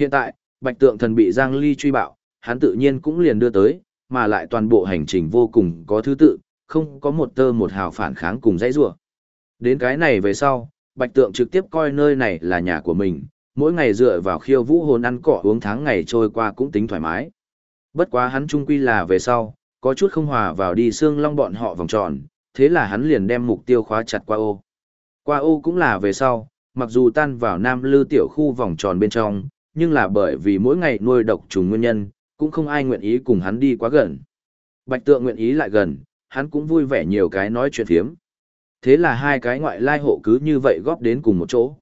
Hiện tại, Bạch Tượng Thần bị Giang Ly truy bạo, hắn tự nhiên cũng liền đưa tới, mà lại toàn bộ hành trình vô cùng có thứ tự, không có một tơ một hào phản kháng cùng dãy rủa. Đến cái này về sau, Bạch Tượng trực tiếp coi nơi này là nhà của mình, mỗi ngày dựa vào khiêu vũ hồn ăn cỏ uống tháng ngày trôi qua cũng tính thoải mái. Bất quá hắn trung quy là về sau, có chút không hòa vào đi xương long bọn họ vòng tròn, thế là hắn liền đem mục tiêu khóa chặt qua ô. Qua ô cũng là về sau, mặc dù tan vào nam lư tiểu khu vòng tròn bên trong, nhưng là bởi vì mỗi ngày nuôi độc trùng nguyên nhân, cũng không ai nguyện ý cùng hắn đi quá gần. Bạch tượng nguyện ý lại gần, hắn cũng vui vẻ nhiều cái nói chuyện thiếm. Thế là hai cái ngoại lai hộ cứ như vậy góp đến cùng một chỗ.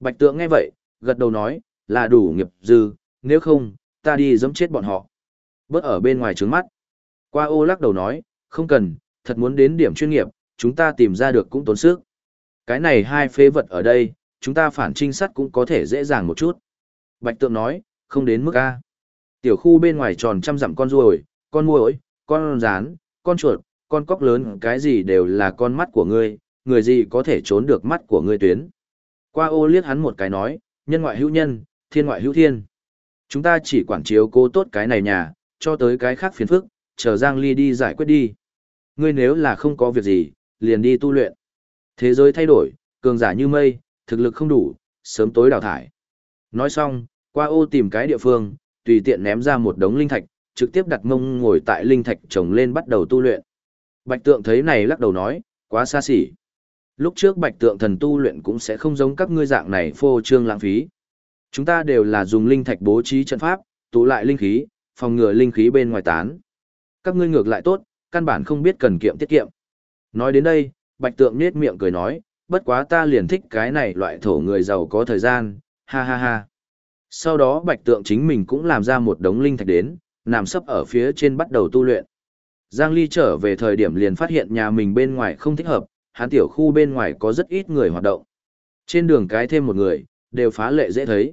Bạch tượng nghe vậy, gật đầu nói, là đủ nghiệp dư, nếu không, ta đi giẫm chết bọn họ. Bớt ở bên ngoài trướng mắt. Qua ô lắc đầu nói, không cần, thật muốn đến điểm chuyên nghiệp, chúng ta tìm ra được cũng tốn sức. Cái này hai phế vật ở đây, chúng ta phản trinh sát cũng có thể dễ dàng một chút. Bạch tượng nói, không đến mức A. Tiểu khu bên ngoài tròn trăm dặm con ruồi, con muỗi, con rán, con chuột, con cóc lớn cái gì đều là con mắt của ngươi, người gì có thể trốn được mắt của ngươi tuyến. Qua ô liếc hắn một cái nói, nhân ngoại hữu nhân, thiên ngoại hữu thiên. Chúng ta chỉ quản chiếu cố tốt cái này nhà, cho tới cái khác phiền phức, chờ Giang Ly đi giải quyết đi. Ngươi nếu là không có việc gì, liền đi tu luyện. Thế giới thay đổi, cường giả như mây, thực lực không đủ, sớm tối đào thải. Nói xong, qua ô tìm cái địa phương, tùy tiện ném ra một đống linh thạch, trực tiếp đặt mông ngồi tại linh thạch trồng lên bắt đầu tu luyện. Bạch tượng thấy này lắc đầu nói, quá xa xỉ. Lúc trước bạch tượng thần tu luyện cũng sẽ không giống các ngươi dạng này phô trương lãng phí. Chúng ta đều là dùng linh thạch bố trí trận pháp, tụ lại linh khí, phòng ngừa linh khí bên ngoài tán. Các ngươi ngược lại tốt, căn bản không biết cần kiệm tiết kiệm. Nói đến đây, bạch tượng nết miệng cười nói, bất quá ta liền thích cái này loại thổ người giàu có thời gian, ha ha ha. Sau đó bạch tượng chính mình cũng làm ra một đống linh thạch đến, nằm sấp ở phía trên bắt đầu tu luyện. Giang Ly trở về thời điểm liền phát hiện nhà mình bên ngoài không thích hợp, hắn tiểu khu bên ngoài có rất ít người hoạt động. Trên đường cái thêm một người, đều phá lệ dễ thấy.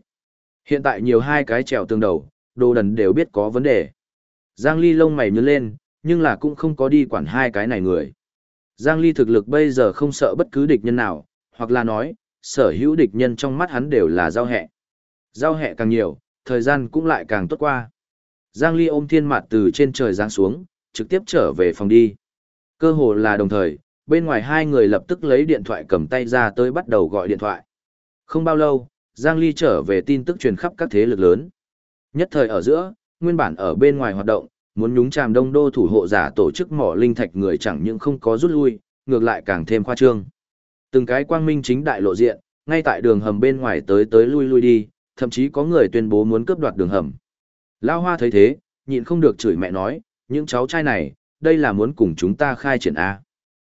Hiện tại nhiều hai cái trèo tương đầu, đồ đần đều biết có vấn đề. Giang Ly lông mày nhớ lên, nhưng là cũng không có đi quản hai cái này người. Giang Ly thực lực bây giờ không sợ bất cứ địch nhân nào, hoặc là nói, sở hữu địch nhân trong mắt hắn đều là giao hẹ. Giao hẹ càng nhiều, thời gian cũng lại càng tốt qua. Giang Ly ôm thiên mặt từ trên trời giáng xuống, trực tiếp trở về phòng đi. Cơ hồ là đồng thời, bên ngoài hai người lập tức lấy điện thoại cầm tay ra tới bắt đầu gọi điện thoại. Không bao lâu, Giang Ly trở về tin tức truyền khắp các thế lực lớn. Nhất thời ở giữa, nguyên bản ở bên ngoài hoạt động, muốn nhúng chàm đông đô thủ hộ giả tổ chức mỏ linh thạch người chẳng những không có rút lui, ngược lại càng thêm khoa trương. Từng cái quang minh chính đại lộ diện, ngay tại đường hầm bên ngoài tới tới lui lui đi, thậm chí có người tuyên bố muốn cướp đoạt đường hầm. Lao Hoa thấy thế, nhịn không được chửi mẹ nói, những cháu trai này, đây là muốn cùng chúng ta khai triển A.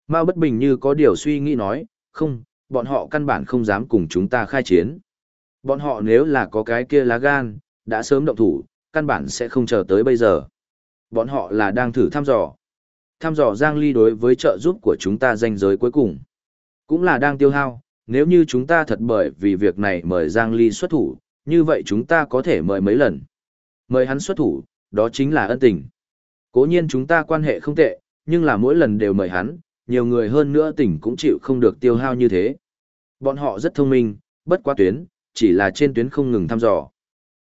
Mao bất bình như có điều suy nghĩ nói, không, bọn họ căn bản không dám cùng chúng ta khai chiến. Bọn họ nếu là có cái kia lá gan, đã sớm động thủ, căn bản sẽ không chờ tới bây giờ. Bọn họ là đang thử thăm dò. Thăm dò Giang Ly đối với trợ giúp của chúng ta danh giới cuối cùng. Cũng là đang tiêu hao, nếu như chúng ta thật bởi vì việc này mời Giang Ly xuất thủ, như vậy chúng ta có thể mời mấy lần. Mời hắn xuất thủ, đó chính là ân tình. Cố nhiên chúng ta quan hệ không tệ, nhưng là mỗi lần đều mời hắn, nhiều người hơn nữa tỉnh cũng chịu không được tiêu hao như thế. Bọn họ rất thông minh, bất quá tuyến, chỉ là trên tuyến không ngừng thăm dò.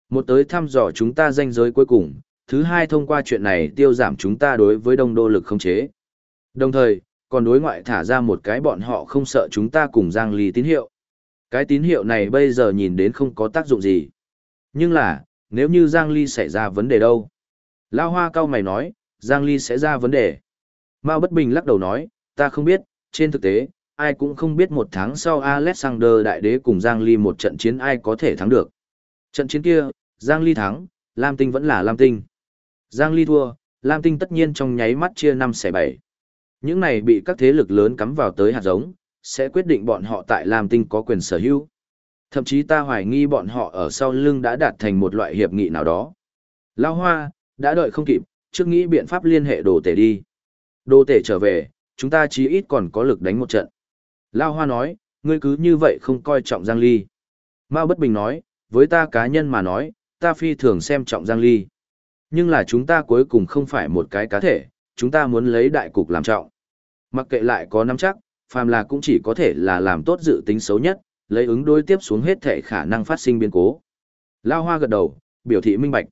Một tới thăm dò chúng ta danh giới cuối cùng, thứ hai thông qua chuyện này tiêu giảm chúng ta đối với đông đô lực không chế. Đồng thời, còn đối ngoại thả ra một cái bọn họ không sợ chúng ta cùng Giang Ly tín hiệu. Cái tín hiệu này bây giờ nhìn đến không có tác dụng gì. Nhưng là, nếu như Giang Ly xảy ra vấn đề đâu? Lao Hoa cao mày nói, Giang Ly sẽ ra vấn đề. Mao Bất Bình lắc đầu nói, ta không biết, trên thực tế, ai cũng không biết một tháng sau Alexander Đại Đế cùng Giang Ly một trận chiến ai có thể thắng được. Trận chiến kia, Giang Ly thắng, Lam Tinh vẫn là Lam Tinh. Giang Ly thua, Lam Tinh tất nhiên trong nháy mắt chia 5 xẻ 7. Những này bị các thế lực lớn cắm vào tới hạt giống, sẽ quyết định bọn họ tại Lam Tinh có quyền sở hữu. Thậm chí ta hoài nghi bọn họ ở sau lưng đã đạt thành một loại hiệp nghị nào đó. Lao Hoa, đã đợi không kịp, trước nghĩ biện pháp liên hệ đồ tể đi. Đồ tể trở về, chúng ta chí ít còn có lực đánh một trận. Lao Hoa nói, ngươi cứ như vậy không coi trọng Giang Ly. Mao Bất Bình nói, với ta cá nhân mà nói, ta phi thường xem trọng Giang Ly. Nhưng là chúng ta cuối cùng không phải một cái cá thể, chúng ta muốn lấy đại cục làm trọng. Mặc kệ lại có nắm chắc, phàm là cũng chỉ có thể là làm tốt dự tính xấu nhất, lấy ứng đối tiếp xuống hết thể khả năng phát sinh biến cố. Lao Hoa gật đầu, biểu thị minh bạch.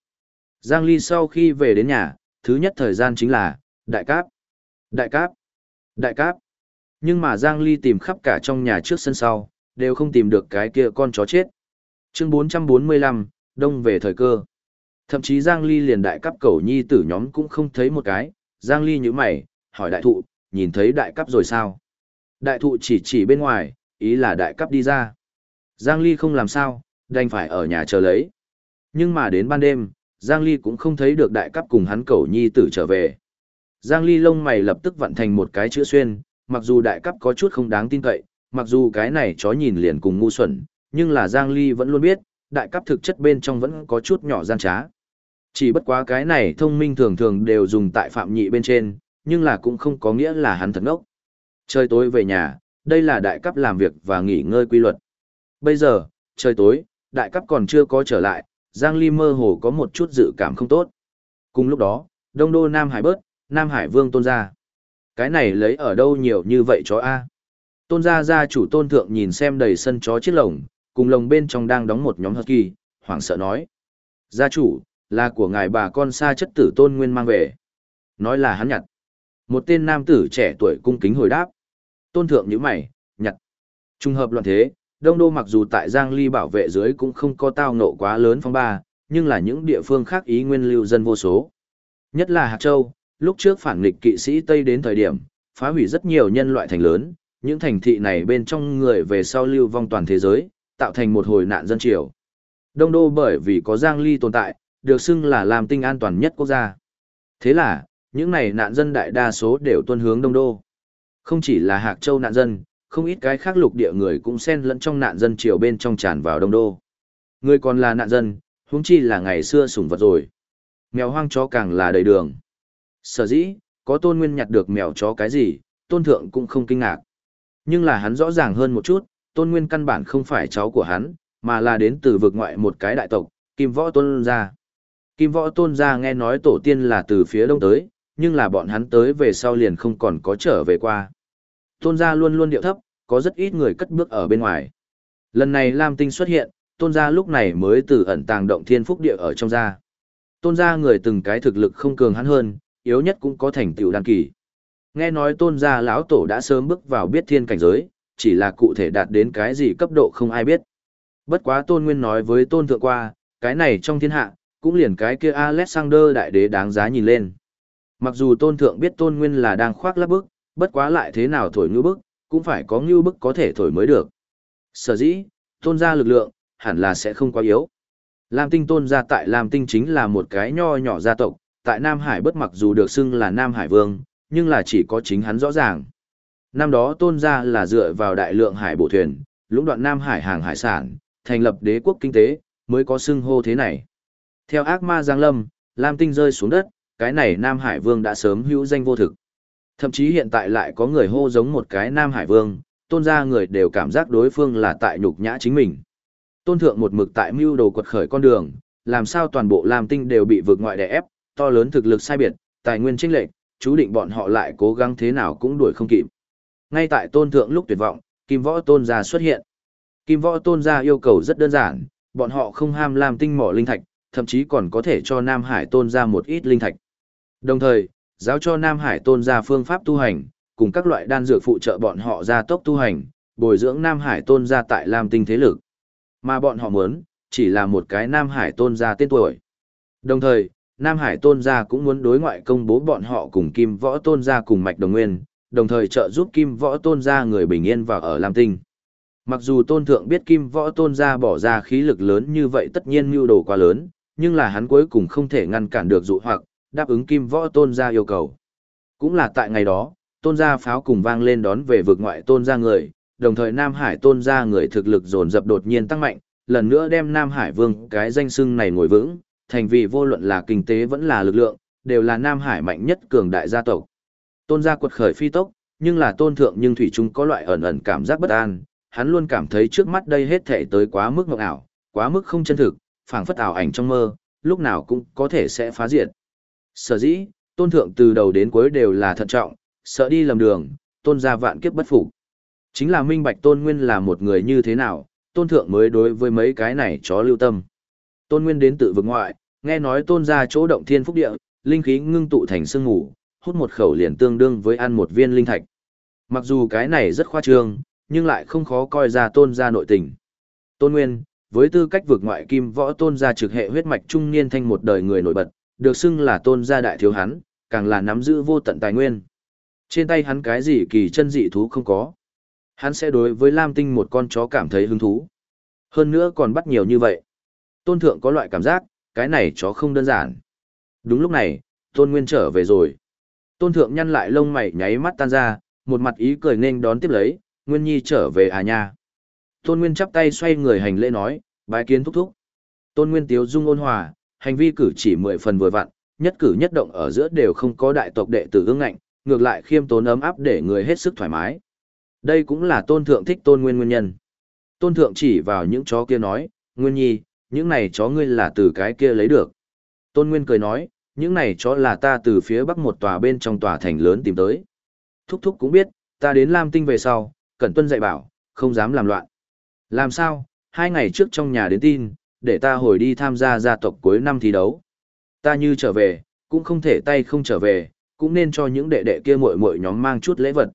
Giang Ly sau khi về đến nhà, thứ nhất thời gian chính là, đại cáp, đại cáp, đại cáp. Nhưng mà Giang Ly tìm khắp cả trong nhà trước sân sau, đều không tìm được cái kia con chó chết. Chương 445, đông về thời cơ. Thậm chí Giang Ly liền đại cấp cầu nhi tử nhóm cũng không thấy một cái, Giang Ly như mày, hỏi đại thụ, nhìn thấy đại cấp rồi sao? Đại thụ chỉ chỉ bên ngoài, ý là đại cấp đi ra. Giang Ly không làm sao, đành phải ở nhà chờ lấy. Nhưng mà đến ban đêm, Giang Ly cũng không thấy được đại cấp cùng hắn cầu nhi tử trở về. Giang Ly lông mày lập tức vận thành một cái chữ xuyên, mặc dù đại cấp có chút không đáng tin cậy, mặc dù cái này chó nhìn liền cùng ngu xuẩn, nhưng là Giang Ly vẫn luôn biết, đại cấp thực chất bên trong vẫn có chút nhỏ gian trá. Chỉ bất quá cái này thông minh thường thường đều dùng tại phạm nhị bên trên, nhưng là cũng không có nghĩa là hắn thật ngốc. Trời tối về nhà, đây là đại cấp làm việc và nghỉ ngơi quy luật. Bây giờ, trời tối, đại cấp còn chưa có trở lại, Giang Ly mơ hồ có một chút dự cảm không tốt. Cùng lúc đó, Đông Đô Nam Hải bớt, Nam Hải Vương tôn ra. Cái này lấy ở đâu nhiều như vậy chó A. Tôn gia gia chủ tôn thượng nhìn xem đầy sân chó chiếc lồng, cùng lồng bên trong đang đóng một nhóm husky, hoảng sợ nói. Gia chủ, là của ngài bà con xa chất tử tôn nguyên mang về. Nói là hắn nhặt. Một tên nam tử trẻ tuổi cung kính hồi đáp. Tôn thượng như mày, nhặt. Trung hợp loạn thế, Đông Đô mặc dù tại Giang Ly bảo vệ dưới cũng không có tao nộ quá lớn phong ba, nhưng là những địa phương khác ý nguyên lưu dân vô số. Nhất là Hạc Châu, lúc trước phản nghịch kỵ sĩ Tây đến thời điểm, phá hủy rất nhiều nhân loại thành lớn, những thành thị này bên trong người về sau lưu vong toàn thế giới, tạo thành một hồi nạn dân triều. Đông Đô bởi vì có Giang Ly tồn tại, được xưng là làm tinh an toàn nhất quốc gia. Thế là, những này nạn dân đại đa số đều tuân hướng Đông Đô. Không chỉ là Hạc Châu nạn dân, không ít cái khác lục địa người cũng xen lẫn trong nạn dân triều bên trong tràn vào Đông Đô. Người còn là nạn dân, huống chi là ngày xưa sủng vật rồi. Mèo hoang chó càng là đầy đường. Sở dĩ, có tôn nguyên nhặt được mèo chó cái gì, tôn thượng cũng không kinh ngạc. Nhưng là hắn rõ ràng hơn một chút, tôn nguyên căn bản không phải cháu của hắn, mà là đến từ vực ngoại một cái đại tộc, Kim Võ Tôn gia. Kim Võ Tôn gia nghe nói tổ tiên là từ phía đông tới, nhưng là bọn hắn tới về sau liền không còn có trở về qua. Tôn gia luôn luôn điệu thấp, có rất ít người cất bước ở bên ngoài. Lần này Lam Tinh xuất hiện, Tôn gia lúc này mới từ ẩn tàng động thiên phúc địa ở trong gia. Tôn gia người từng cái thực lực không cường hắn hơn, yếu nhất cũng có thành tựu đan kỳ. Nghe nói tôn gia lão tổ đã sớm bước vào biết thiên cảnh giới, chỉ là cụ thể đạt đến cái gì cấp độ không ai biết. Bất quá tôn nguyên nói với tôn thượng qua, cái này trong thiên hạ, cũng liền cái kia Alexander đại đế đáng giá nhìn lên. Mặc dù tôn thượng biết tôn nguyên là đang khoác lắp bức, bất quá lại thế nào thổi ngư bức, cũng phải có ngư bức có thể thổi mới được. Sở dĩ, tôn gia lực lượng, hẳn là sẽ không quá yếu. Lam tinh tôn gia tại Lam tinh chính là một cái nho nhỏ gia tộc, tại Nam Hải bất mặc dù được xưng là Nam Hải Vương, nhưng là chỉ có chính hắn rõ ràng. Năm đó tôn gia là dựa vào đại lượng hải bộ thuyền, lũng đoạn Nam Hải hàng hải sản, thành lập đế quốc kinh tế, mới có xưng hô thế này. Theo ác ma Giang Lâm, Lam Tinh rơi xuống đất, cái này Nam Hải Vương đã sớm hữu danh vô thực. Thậm chí hiện tại lại có người hô giống một cái Nam Hải Vương, tôn gia người đều cảm giác đối phương là tại nhục nhã chính mình. Tôn thượng một mực tại mưu đồ quật khởi con đường, làm sao toàn bộ Lam Tinh đều bị vượt ngoại đè ép, to lớn thực lực sai biệt, tài nguyên chênh lệch, chú định bọn họ lại cố gắng thế nào cũng đuổi không kịp. Ngay tại tôn thượng lúc tuyệt vọng, Kim Võ Tôn gia xuất hiện. Kim Võ Tôn gia yêu cầu rất đơn giản, bọn họ không ham lam tinh mỏ linh thạch, thậm chí còn có thể cho Nam Hải Tôn gia một ít linh thạch. Đồng thời, giáo cho Nam Hải Tôn gia phương pháp tu hành, cùng các loại đan dược phụ trợ bọn họ gia tốc tu hành, bồi dưỡng Nam Hải Tôn gia tại Lam Tinh thế lực. Mà bọn họ muốn, chỉ là một cái Nam Hải Tôn gia tên tuổi. Đồng thời, Nam Hải Tôn gia cũng muốn đối ngoại công bố bọn họ cùng Kim Võ Tôn gia cùng mạch đồng nguyên, đồng thời trợ giúp Kim Võ Tôn gia người bình yên vào ở Lam Tinh. Mặc dù Tôn Thượng biết Kim Võ Tôn gia bỏ ra khí lực lớn như vậy tất nhiên mưu đồ quá lớn, nhưng là hắn cuối cùng không thể ngăn cản được dụ hoặc, đáp ứng Kim Võ Tôn gia yêu cầu. Cũng là tại ngày đó, Tôn gia pháo cùng vang lên đón về vực ngoại Tôn gia người, đồng thời Nam Hải Tôn gia người thực lực dồn dập đột nhiên tăng mạnh, lần nữa đem Nam Hải Vương cái danh xưng này ngồi vững, thành vì vô luận là kinh tế vẫn là lực lượng, đều là Nam Hải mạnh nhất cường đại gia tộc. Tôn gia quật khởi phi tốc, nhưng là tôn thượng nhưng thủy chung có loại ẩn ẩn cảm giác bất an, hắn luôn cảm thấy trước mắt đây hết thể tới quá mức mộng ảo, quá mức không chân thực, phảng phất ảo ảnh trong mơ, lúc nào cũng có thể sẽ phá diệt. Sở dĩ, tôn thượng từ đầu đến cuối đều là thận trọng, sợ đi lầm đường, tôn gia vạn kiếp bất phục. Chính là minh bạch tôn nguyên là một người như thế nào, tôn thượng mới đối với mấy cái này chó lưu tâm. Tôn Nguyên đến tự vực ngoại, nghe nói tôn ra chỗ động thiên phúc địa, linh khí ngưng tụ thành sương ngủ, hút một khẩu liền tương đương với ăn một viên linh thạch. Mặc dù cái này rất khoa trương, nhưng lại không khó coi ra tôn ra nội tình. Tôn Nguyên, với tư cách vực ngoại kim võ tôn gia trực hệ huyết mạch trung niên thanh một đời người nổi bật, được xưng là tôn gia đại thiếu hắn, càng là nắm giữ vô tận tài nguyên. Trên tay hắn cái gì kỳ chân dị thú không có. Hắn sẽ đối với Lam Tinh một con chó cảm thấy hứng thú. Hơn nữa còn bắt nhiều như vậy. Tôn thượng có loại cảm giác, cái này chó không đơn giản. Đúng lúc này, Tôn Nguyên trở về rồi. Tôn thượng nhăn lại lông mày nháy mắt tan ra, một mặt ý cười nên đón tiếp lấy, Nguyên Nhi trở về à nha. Tôn Nguyên chắp tay xoay người hành lễ nói, bái kiến thúc thúc. Tôn Nguyên tiếu dung ôn hòa, hành vi cử chỉ mười phần vừa vặn, nhất cử nhất động ở giữa đều không có đại tộc đệ tử ương ngạnh, ngược lại khiêm tốn ấm áp để người hết sức thoải mái. Đây cũng là tôn thượng thích tôn nguyên nguyên nhân. Tôn thượng chỉ vào những chó kia nói, Nguyên Nhi, những này chó ngươi là từ cái kia lấy được. Tôn Nguyên cười nói, những này chó là ta từ phía bắc một tòa bên trong tòa thành lớn tìm tới. Thúc thúc cũng biết, ta đến Lam Tinh về sau, cẩn tuân dạy bảo, không dám làm loạn. Làm sao, hai ngày trước trong nhà đến tin, để ta hồi đi tham gia gia tộc cuối năm thi đấu. Ta như trở về, cũng không thể tay không trở về, cũng nên cho những đệ đệ kia muội muội nhóm mang chút lễ vật.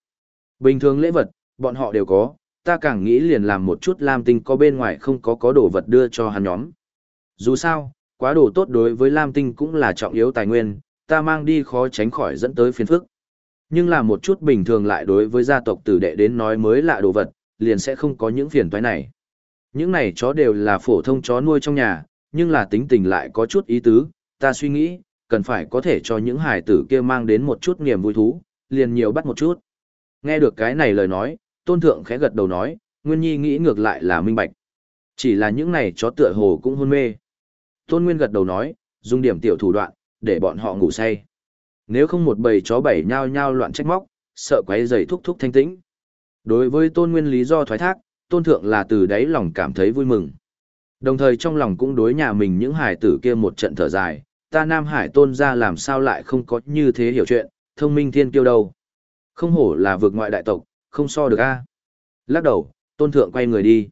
Bình thường lễ vật, bọn họ đều có, ta càng nghĩ liền làm một chút Lam Tinh có bên ngoài không có có đồ vật đưa cho hắn nhóm. Dù sao, quá đồ tốt đối với Lam Tinh cũng là trọng yếu tài nguyên, ta mang đi khó tránh khỏi dẫn tới phiền phức. Nhưng là một chút bình thường lại đối với gia tộc tử đệ đến nói mới lạ đồ vật, liền sẽ không có những phiền toái này. Những này chó đều là phổ thông chó nuôi trong nhà, nhưng là tính tình lại có chút ý tứ, ta suy nghĩ, cần phải có thể cho những hải tử kia mang đến một chút niềm vui thú, liền nhiều bắt một chút. Nghe được cái này lời nói, tôn thượng khẽ gật đầu nói, Nguyên Nhi nghĩ ngược lại là minh bạch. Chỉ là những này chó tựa hồ cũng hôn mê. Tôn Nguyên gật đầu nói, dùng điểm tiểu thủ đoạn, để bọn họ ngủ say. Nếu không một bầy chó bảy nhao nhao loạn trách móc, sợ quấy rầy thúc thúc thanh tĩnh. Đối với Tôn Nguyên lý do thoái thác, tôn thượng là từ đáy lòng cảm thấy vui mừng. Đồng thời trong lòng cũng đối nhà mình những hải tử kia một trận thở dài, ta Nam Hải tôn ra làm sao lại không có như thế hiểu chuyện, thông minh thiên kiêu đâu. Không hổ là vượt ngoại đại tộc, không so được a. Lắc đầu, tôn thượng quay người đi.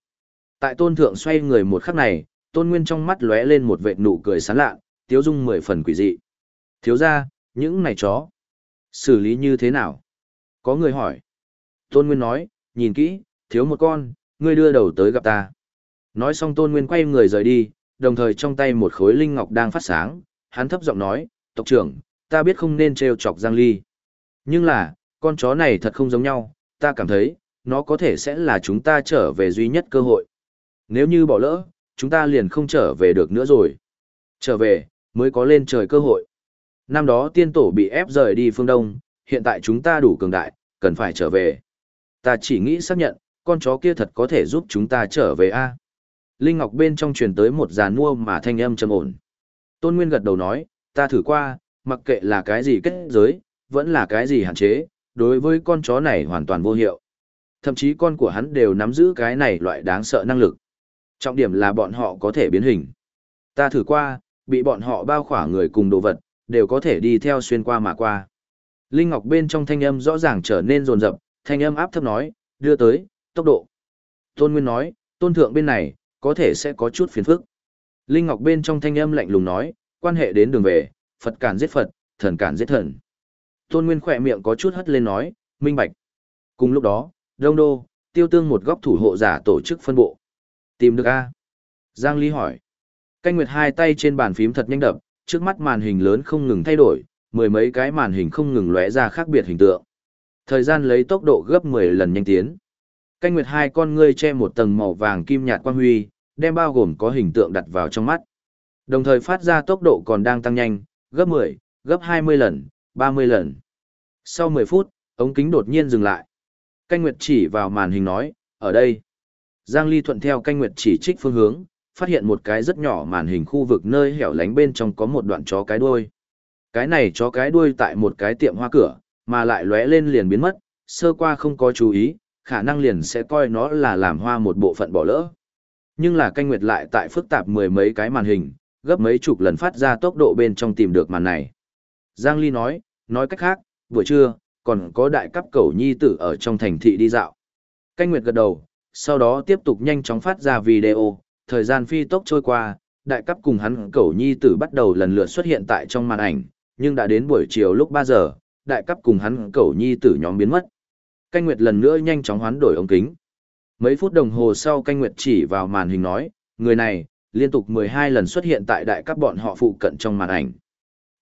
Tại tôn thượng xoay người một khắc này, tôn nguyên trong mắt lóe lên một vệt nụ cười sán lạ, tiếu dung mười phần quỷ dị. Thiếu ra, những này chó, xử lý như thế nào? Có người hỏi. Tôn nguyên nói, nhìn kỹ, thiếu một con, ngươi đưa đầu tới gặp ta. Nói xong Tôn Nguyên quay người rời đi, đồng thời trong tay một khối linh ngọc đang phát sáng, hắn thấp giọng nói, tộc trưởng, ta biết không nên trêu chọc Giang Ly. Nhưng là, con chó này thật không giống nhau, ta cảm thấy, nó có thể sẽ là chúng ta trở về duy nhất cơ hội. Nếu như bỏ lỡ, chúng ta liền không trở về được nữa rồi. Trở về, mới có lên trời cơ hội. Năm đó tiên tổ bị ép rời đi phương Đông, hiện tại chúng ta đủ cường đại, cần phải trở về. Ta chỉ nghĩ xác nhận, con chó kia thật có thể giúp chúng ta trở về a? Linh ngọc bên trong truyền tới một giàn mua mà thanh âm trầm ổn. Tôn nguyên gật đầu nói, ta thử qua, mặc kệ là cái gì kết giới, vẫn là cái gì hạn chế, đối với con chó này hoàn toàn vô hiệu. Thậm chí con của hắn đều nắm giữ cái này loại đáng sợ năng lực. Trọng điểm là bọn họ có thể biến hình. Ta thử qua, bị bọn họ bao khỏa người cùng đồ vật, đều có thể đi theo xuyên qua mà qua. Linh ngọc bên trong thanh âm rõ ràng trở nên rồn rập, thanh âm áp thấp nói, đưa tới tốc độ. Tôn Nguyên nói, tôn thượng bên này, có thể sẽ có chút phiền phức. Linh Ngọc bên trong thanh âm lạnh lùng nói, quan hệ đến đường về, Phật cản giết Phật, thần cản giết thần. Tôn Nguyên khỏe miệng có chút hất lên nói, minh bạch. Cùng lúc đó, Đông Đô, tiêu tương một góc thủ hộ giả tổ chức phân bộ. Tìm được A. Giang Ly hỏi. Canh Nguyệt hai tay trên bàn phím thật nhanh đập, trước mắt màn hình lớn không ngừng thay đổi, mười mấy cái màn hình không ngừng lóe ra khác biệt hình tượng. Thời gian lấy tốc độ gấp 10 lần nhanh tiến. Canh nguyệt hai con ngươi che một tầng màu vàng kim nhạt quang huy, đem bao gồm có hình tượng đặt vào trong mắt. Đồng thời phát ra tốc độ còn đang tăng nhanh, gấp 10, gấp 20 lần, 30 lần. Sau 10 phút, ống kính đột nhiên dừng lại. Canh nguyệt chỉ vào màn hình nói, ở đây. Giang Ly thuận theo canh nguyệt chỉ trích phương hướng, phát hiện một cái rất nhỏ màn hình khu vực nơi hẻo lánh bên trong có một đoạn chó cái đuôi. Cái này chó cái đuôi tại một cái tiệm hoa cửa, mà lại lóe lên liền biến mất, sơ qua không có chú ý, khả năng liền sẽ coi nó là làm hoa một bộ phận bỏ lỡ. Nhưng là canh nguyệt lại tại phức tạp mười mấy cái màn hình, gấp mấy chục lần phát ra tốc độ bên trong tìm được màn này. Giang Ly nói, nói cách khác, buổi trưa, còn có đại cấp cầu nhi tử ở trong thành thị đi dạo. Canh nguyệt gật đầu, sau đó tiếp tục nhanh chóng phát ra video, thời gian phi tốc trôi qua, đại cấp cùng hắn cẩu nhi tử bắt đầu lần lượt xuất hiện tại trong màn ảnh, nhưng đã đến buổi chiều lúc 3 giờ, đại cấp cùng hắn cẩu nhi tử nhóm biến mất. Canh Nguyệt lần nữa nhanh chóng hoán đổi ống kính. Mấy phút đồng hồ sau Canh Nguyệt chỉ vào màn hình nói, người này, liên tục 12 lần xuất hiện tại đại cấp bọn họ phụ cận trong màn ảnh.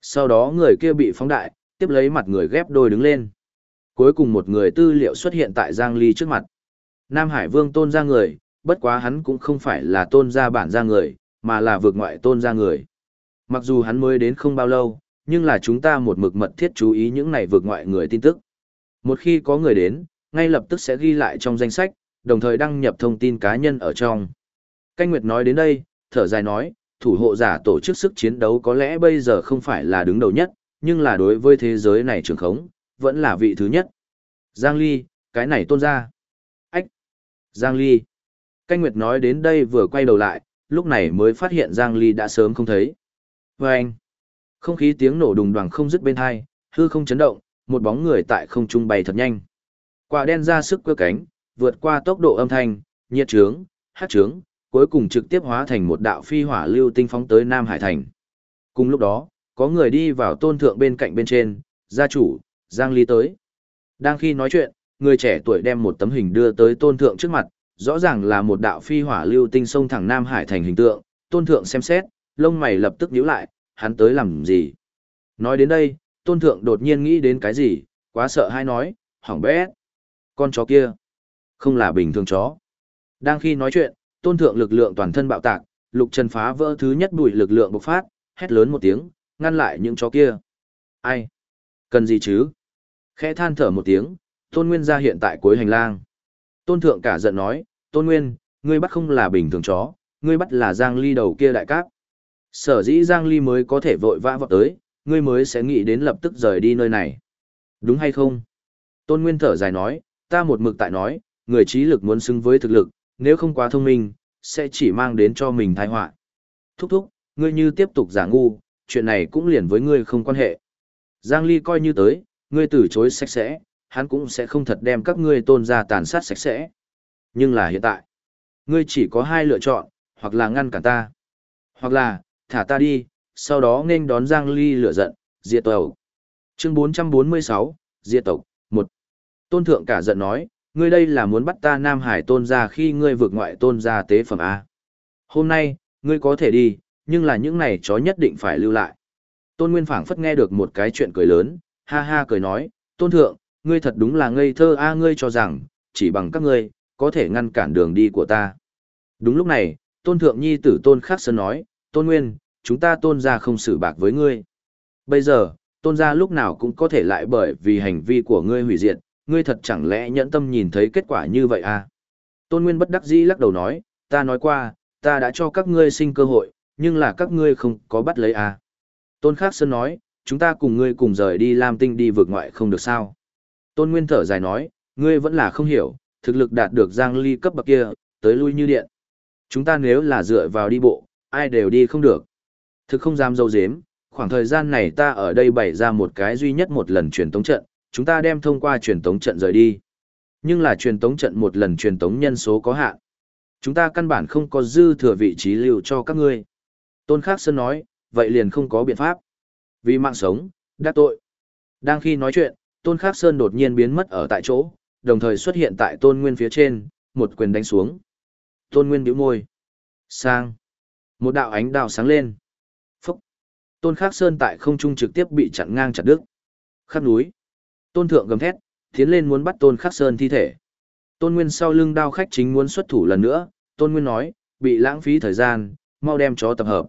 Sau đó người kia bị phóng đại, tiếp lấy mặt người ghép đôi đứng lên. Cuối cùng một người tư liệu xuất hiện tại Giang Ly trước mặt. Nam Hải Vương tôn ra người, bất quá hắn cũng không phải là tôn gia bản ra người, mà là vượt ngoại tôn ra người. Mặc dù hắn mới đến không bao lâu, nhưng là chúng ta một mực mật thiết chú ý những này vượt ngoại người tin tức. Một khi có người đến, ngay lập tức sẽ ghi lại trong danh sách, đồng thời đăng nhập thông tin cá nhân ở trong. Canh Nguyệt nói đến đây, thở dài nói, thủ hộ giả tổ chức sức chiến đấu có lẽ bây giờ không phải là đứng đầu nhất, nhưng là đối với thế giới này trường khống, vẫn là vị thứ nhất. Giang Ly, cái này tôn ra. Ách! Giang Ly. Canh Nguyệt nói đến đây vừa quay đầu lại, lúc này mới phát hiện Giang Ly đã sớm không thấy. Và anh, không khí tiếng nổ đùng đoàng không dứt bên hai, hư không chấn động, một bóng người tại không trung bay thật nhanh. Quả đen ra sức cơ cánh, vượt qua tốc độ âm thanh, nhiệt trướng, hát trướng, cuối cùng trực tiếp hóa thành một đạo phi hỏa lưu tinh phóng tới Nam Hải Thành. Cùng lúc đó, có người đi vào tôn thượng bên cạnh bên trên, gia chủ, Giang Ly tới. Đang khi nói chuyện, người trẻ tuổi đem một tấm hình đưa tới tôn thượng trước mặt, rõ ràng là một đạo phi hỏa lưu tinh sông thẳng Nam Hải thành hình tượng, tôn thượng xem xét, lông mày lập tức nhíu lại, hắn tới làm gì? Nói đến đây, tôn thượng đột nhiên nghĩ đến cái gì, quá sợ hay nói, hỏng bé. Con chó kia, không là bình thường chó. Đang khi nói chuyện, tôn thượng lực lượng toàn thân bạo tạc, lục trần phá vỡ thứ nhất bụi lực lượng bộc phát, hét lớn một tiếng, ngăn lại những chó kia. Ai? Cần gì chứ? Khẽ than thở một tiếng, tôn nguyên ra hiện tại cuối hành lang. Tôn thượng cả giận nói, tôn nguyên, ngươi bắt không là bình thường chó, ngươi bắt là giang ly đầu kia đại cáp. Sở dĩ giang ly mới có thể vội vã vọt tới, ngươi mới sẽ nghĩ đến lập tức rời đi nơi này. Đúng hay không? Tôn nguyên thở dài nói, ta một mực tại nói, người trí lực muốn xứng với thực lực, nếu không quá thông minh, sẽ chỉ mang đến cho mình tai họa. Thúc thúc, ngươi như tiếp tục giả ngu, chuyện này cũng liền với ngươi không quan hệ. Giang Ly coi như tới, ngươi từ chối sạch sẽ, hắn cũng sẽ không thật đem các ngươi tôn ra tàn sát sạch sẽ. Nhưng là hiện tại, ngươi chỉ có hai lựa chọn, hoặc là ngăn cản ta, hoặc là, thả ta đi, sau đó nên đón Giang Ly lửa giận, diệt tộc. Chương 446, diệt tộc, 1. Tôn thượng cả giận nói, ngươi đây là muốn bắt ta Nam Hải tôn ra khi ngươi vượt ngoại tôn ra tế phẩm A. Hôm nay, ngươi có thể đi, nhưng là những này chó nhất định phải lưu lại. Tôn Nguyên phảng phất nghe được một cái chuyện cười lớn, ha ha cười nói, tôn thượng, ngươi thật đúng là ngây thơ a ngươi cho rằng, chỉ bằng các ngươi, có thể ngăn cản đường đi của ta. Đúng lúc này, tôn thượng nhi tử tôn khắc sơn nói, tôn nguyên, chúng ta tôn ra không xử bạc với ngươi. Bây giờ, tôn ra lúc nào cũng có thể lại bởi vì hành vi của ngươi hủy diệt, ngươi thật chẳng lẽ nhẫn tâm nhìn thấy kết quả như vậy à? Tôn nguyên bất đắc dĩ lắc đầu nói, ta nói qua, ta đã cho các ngươi sinh cơ hội, nhưng là các ngươi không có bắt lấy à. Tôn khắc sơn nói, chúng ta cùng ngươi cùng rời đi Lam Tinh đi vượt ngoại không được sao. Tôn Nguyên thở dài nói, ngươi vẫn là không hiểu, thực lực đạt được Giang Ly cấp bậc kia, tới lui như điện. Chúng ta nếu là dựa vào đi bộ, ai đều đi không được. Thực không dám dâu dếm, khoảng thời gian này ta ở đây bày ra một cái duy nhất một lần truyền tống trận, chúng ta đem thông qua truyền tống trận rời đi. Nhưng là truyền tống trận một lần truyền tống nhân số có hạn. Chúng ta căn bản không có dư thừa vị trí lưu cho các ngươi. Tôn Khắc Sơn nói, vậy liền không có biện pháp. Vì mạng sống, đắc tội. Đang khi nói chuyện, Tôn Khắc Sơn đột nhiên biến mất ở tại chỗ, đồng thời xuất hiện tại Tôn Nguyên phía trên, một quyền đánh xuống. Tôn Nguyên bĩu môi. Sang. Một đạo ánh đào sáng lên. Tôn Khắc Sơn tại không trung trực tiếp bị chặn ngang chặt đứt. Khắc núi. Tôn Thượng gầm thét, tiến lên muốn bắt Tôn Khắc Sơn thi thể. Tôn Nguyên sau lưng đao khách chính muốn xuất thủ lần nữa, Tôn Nguyên nói, bị lãng phí thời gian, mau đem chó tập hợp.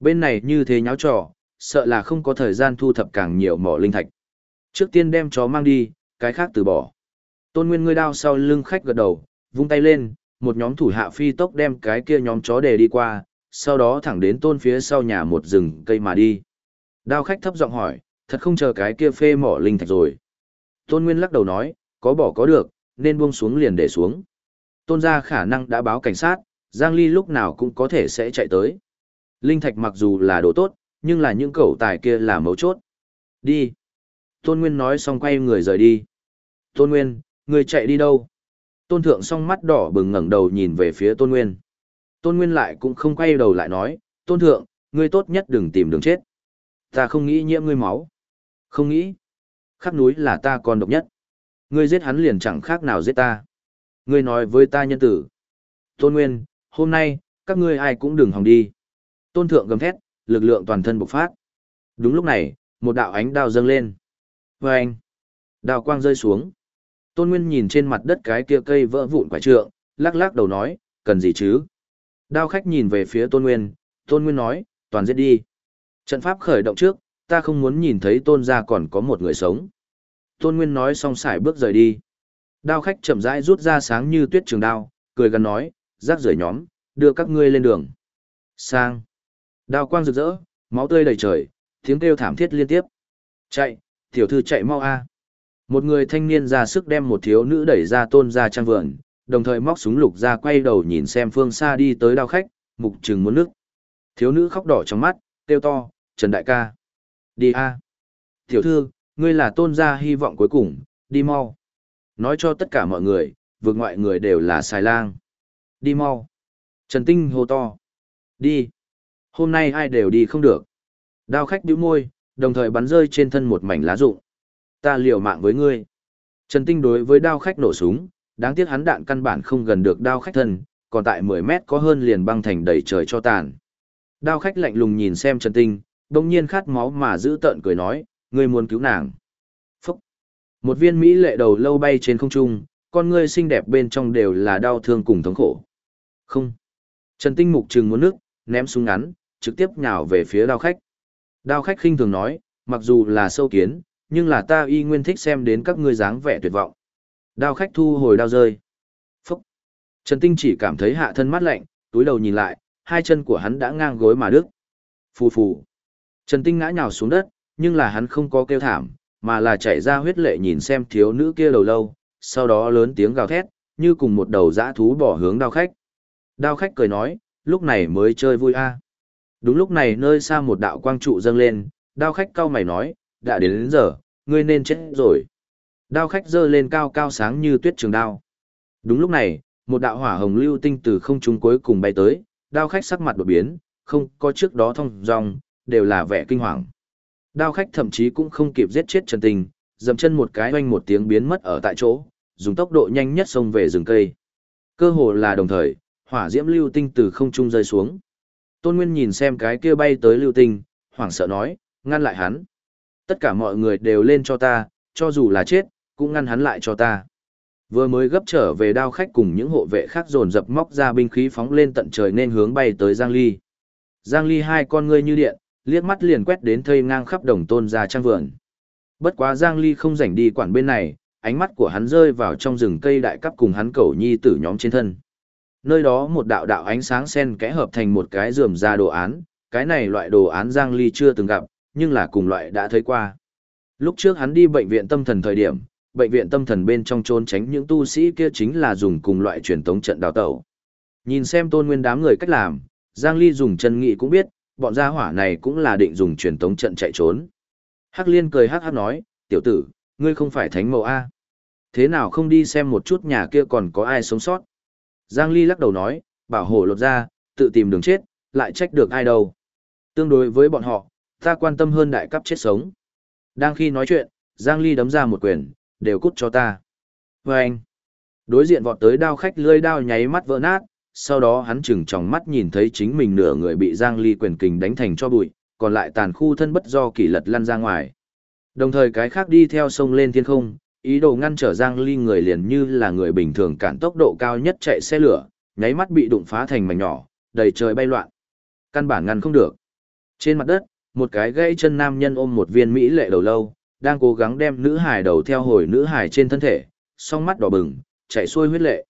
Bên này như thế nháo trò, sợ là không có thời gian thu thập càng nhiều mỏ linh thạch. Trước tiên đem chó mang đi, cái khác từ bỏ. Tôn Nguyên ngươi đao sau lưng khách gật đầu, vung tay lên, một nhóm thủ hạ phi tốc đem cái kia nhóm chó đề đi qua, sau đó thẳng đến tôn phía sau nhà một rừng cây mà đi. Đao khách thấp giọng hỏi, thật không chờ cái kia phê mỏ linh thạch rồi. Tôn Nguyên lắc đầu nói, có bỏ có được, nên buông xuống liền để xuống. Tôn ra khả năng đã báo cảnh sát, Giang Ly lúc nào cũng có thể sẽ chạy tới. Linh thạch mặc dù là đồ tốt, nhưng là những cẩu tài kia là mấu chốt. Đi. Tôn Nguyên nói xong quay người rời đi. Tôn Nguyên, người chạy đi đâu? Tôn Thượng song mắt đỏ bừng ngẩng đầu nhìn về phía Tôn Nguyên. Tôn Nguyên lại cũng không quay đầu lại nói, tôn thượng, ngươi tốt nhất đừng tìm đường chết. Ta không nghĩ nhiễm ngươi máu. Không nghĩ. Khắp núi là ta còn độc nhất. Ngươi giết hắn liền chẳng khác nào giết ta. Ngươi nói với ta nhân tử. Tôn Nguyên, hôm nay, các ngươi ai cũng đừng hòng đi. Tôn thượng gầm thét, lực lượng toàn thân bộc phát. Đúng lúc này, một đạo ánh đao dâng lên. Và anh, đao quang rơi xuống. Tôn Nguyên nhìn trên mặt đất cái kia cây vỡ vụn quả trượng, lắc lắc đầu nói, cần gì chứ? Đao khách nhìn về phía Tôn Nguyên, Tôn Nguyên nói, toàn giết đi. Trận pháp khởi động trước, ta không muốn nhìn thấy Tôn gia còn có một người sống. Tôn Nguyên nói xong xài bước rời đi. Đao khách chậm rãi rút ra sáng như tuyết trường đao, cười gần nói, rác rưởi nhóm, đưa các ngươi lên đường. Sang. Đao quang rực rỡ, máu tươi đầy trời, tiếng kêu thảm thiết liên tiếp. Chạy, tiểu thư chạy mau a. Một người thanh niên ra sức đem một thiếu nữ đẩy ra tôn ra trang vườn, đồng thời móc súng lục ra quay đầu nhìn xem phương xa đi tới đao khách, mục trừng muốn nước. Thiếu nữ khóc đỏ trong mắt, kêu to, Trần Đại ca. Đi a. Tiểu thư, ngươi là tôn gia hy vọng cuối cùng, đi mau. Nói cho tất cả mọi người, vượt ngoại người đều là xài lang. Đi mau. Trần Tinh hô to. Đi. Hôm nay ai đều đi không được. Đao khách bĩu môi, đồng thời bắn rơi trên thân một mảnh lá rụng. Ta liều mạng với ngươi. Trần Tinh đối với đao khách nổ súng, đáng tiếc hắn đạn căn bản không gần được đao khách thân, còn tại 10 mét có hơn liền băng thành đầy trời cho tàn. Đao khách lạnh lùng nhìn xem Trần Tinh, đồng nhiên khát máu mà giữ tợn cười nói, ngươi muốn cứu nàng. Phúc! Một viên Mỹ lệ đầu lâu bay trên không trung, con ngươi xinh đẹp bên trong đều là đau thương cùng thống khổ. Không! Trần Tinh mục trừng muốn nước, ném súng ngắn, trực tiếp nhào về phía đao khách. Đao khách khinh thường nói, mặc dù là sâu kiến, nhưng là ta y nguyên thích xem đến các ngươi dáng vẻ tuyệt vọng. Đao khách thu hồi đao rơi. Phúc! Trần Tinh chỉ cảm thấy hạ thân mát lạnh, túi đầu nhìn lại, hai chân của hắn đã ngang gối mà đứt. Phù phù. Trần Tinh ngã nhào xuống đất, nhưng là hắn không có kêu thảm, mà là chảy ra huyết lệ nhìn xem thiếu nữ kia đầu lâu, sau đó lớn tiếng gào thét, như cùng một đầu dã thú bỏ hướng đao khách. Đao khách cười nói, lúc này mới chơi vui a. Đúng lúc này nơi xa một đạo quang trụ dâng lên, đao khách cau mày nói, đã đến đến giờ, ngươi nên chết rồi. Đao khách giơ lên cao cao sáng như tuyết trường đao. Đúng lúc này, một đạo hỏa hồng lưu tinh từ không trung cuối cùng bay tới, đao khách sắc mặt đột biến, không có trước đó thông dong, đều là vẻ kinh hoàng. Đao khách thậm chí cũng không kịp giết chết Trần Tình, dầm chân một cái oanh một tiếng biến mất ở tại chỗ, dùng tốc độ nhanh nhất xông về rừng cây. Cơ hồ là đồng thời, hỏa diễm lưu tinh từ không trung rơi xuống. Tôn Nguyên nhìn xem cái kia bay tới lưu tinh, hoảng sợ nói, ngăn lại hắn. Tất cả mọi người đều lên cho ta, cho dù là chết, cũng ngăn hắn lại cho ta. Vừa mới gấp trở về đao khách cùng những hộ vệ khác dồn dập móc ra binh khí phóng lên tận trời nên hướng bay tới Giang Ly. Giang Ly hai con ngươi như điện, liếc mắt liền quét đến thây ngang khắp đồng tôn ra trang vườn. Bất quá Giang Ly không rảnh đi quản bên này, ánh mắt của hắn rơi vào trong rừng cây đại cấp cùng hắn cầu nhi tử nhóm trên thân. Nơi đó một đạo đạo ánh sáng sen kẽ hợp thành một cái rườm ra đồ án, cái này loại đồ án Giang Ly chưa từng gặp, nhưng là cùng loại đã thấy qua. Lúc trước hắn đi bệnh viện tâm thần thời điểm, bệnh viện tâm thần bên trong trốn tránh những tu sĩ kia chính là dùng cùng loại truyền tống trận đào tẩu. Nhìn xem tôn nguyên đám người cách làm, Giang Ly dùng chân nghị cũng biết, bọn gia hỏa này cũng là định dùng truyền tống trận chạy trốn. Hắc liên cười hắc hắc nói, tiểu tử, ngươi không phải thánh mẫu A. Thế nào không đi xem một chút nhà kia còn có ai sống sót? Giang Ly lắc đầu nói, bảo hộ lột ra, tự tìm đường chết, lại trách được ai đâu. Tương đối với bọn họ, ta quan tâm hơn đại cấp chết sống. Đang khi nói chuyện, Giang Ly đấm ra một quyền, đều cút cho ta. Và anh, đối diện vọt tới đao khách lươi đao nháy mắt vỡ nát, sau đó hắn chừng tròng mắt nhìn thấy chính mình nửa người bị Giang Ly quyền kình đánh thành cho bụi, còn lại tàn khu thân bất do kỷ lật lăn ra ngoài. Đồng thời cái khác đi theo sông lên thiên không, ý đồ ngăn trở Giang Ly người liền như là người bình thường cản tốc độ cao nhất chạy xe lửa, nháy mắt bị đụng phá thành mảnh nhỏ, đầy trời bay loạn. Căn bản ngăn không được. Trên mặt đất, một cái gãy chân nam nhân ôm một viên mỹ lệ đầu lâu, đang cố gắng đem nữ hải đầu theo hồi nữ hải trên thân thể, song mắt đỏ bừng, chạy xuôi huyết lệ.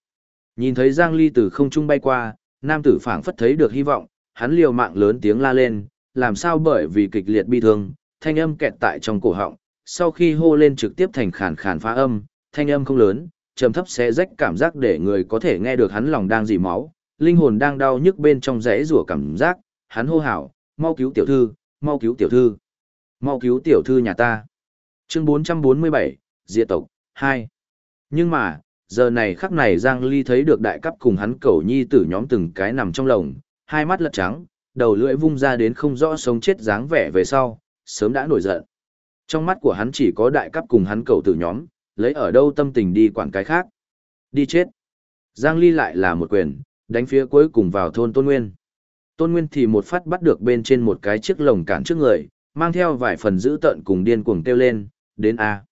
Nhìn thấy Giang Ly từ không trung bay qua, nam tử phảng phất thấy được hy vọng, hắn liều mạng lớn tiếng la lên, làm sao bởi vì kịch liệt bi thương, thanh âm kẹt tại trong cổ họng, sau khi hô lên trực tiếp thành khàn khàn phá âm, thanh âm không lớn, trầm thấp sẽ rách cảm giác để người có thể nghe được hắn lòng đang dì máu, linh hồn đang đau nhức bên trong rẽ rủa cảm giác, hắn hô hào, mau cứu tiểu thư, mau cứu tiểu thư, mau cứu tiểu thư nhà ta. Chương 447, Diệt tộc, 2. Nhưng mà, giờ này khắc này Giang Ly thấy được đại cấp cùng hắn cầu nhi tử nhóm từng cái nằm trong lồng, hai mắt lật trắng, đầu lưỡi vung ra đến không rõ sống chết dáng vẻ về sau, sớm đã nổi giận. Trong mắt của hắn chỉ có đại cấp cùng hắn cầu tử nhóm, lấy ở đâu tâm tình đi quản cái khác. Đi chết. Giang Ly lại là một quyền, đánh phía cuối cùng vào thôn Tôn Nguyên. Tôn Nguyên thì một phát bắt được bên trên một cái chiếc lồng cản trước người, mang theo vài phần giữ tận cùng điên cuồng kêu lên, đến A.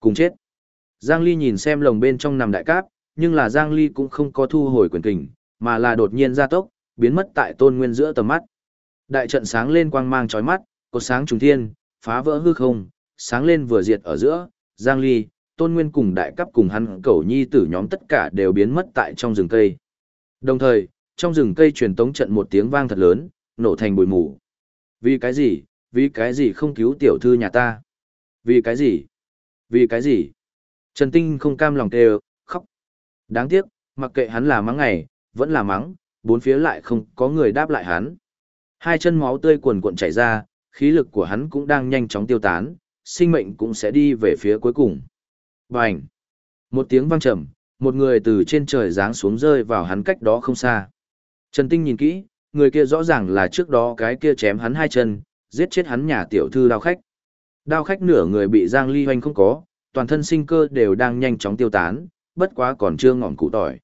Cùng chết. Giang Ly nhìn xem lồng bên trong nằm đại cáp, nhưng là Giang Ly cũng không có thu hồi quyền kình, mà là đột nhiên ra tốc, biến mất tại Tôn Nguyên giữa tầm mắt. Đại trận sáng lên quang mang chói mắt, cột sáng trùng thiên, phá vỡ hư không, sáng lên vừa diệt ở giữa, Giang Ly, Tôn Nguyên cùng đại cấp cùng hắn cẩu nhi tử nhóm tất cả đều biến mất tại trong rừng cây. Đồng thời, trong rừng cây truyền tống trận một tiếng vang thật lớn, nổ thành bụi mù. Vì cái gì, vì cái gì không cứu tiểu thư nhà ta? Vì cái gì? Vì cái gì? Trần Tinh không cam lòng kêu, khóc. Đáng tiếc, mặc kệ hắn là mắng ngày, vẫn là mắng, bốn phía lại không có người đáp lại hắn. Hai chân máu tươi cuồn cuộn chảy ra, khí lực của hắn cũng đang nhanh chóng tiêu tán, sinh mệnh cũng sẽ đi về phía cuối cùng. Bành! Một tiếng vang trầm, một người từ trên trời giáng xuống rơi vào hắn cách đó không xa. Trần Tinh nhìn kỹ, người kia rõ ràng là trước đó cái kia chém hắn hai chân, giết chết hắn nhà tiểu thư đao khách. Đao khách nửa người bị Giang Ly hoành không có, toàn thân sinh cơ đều đang nhanh chóng tiêu tán, bất quá còn chưa ngọn cụ tỏi.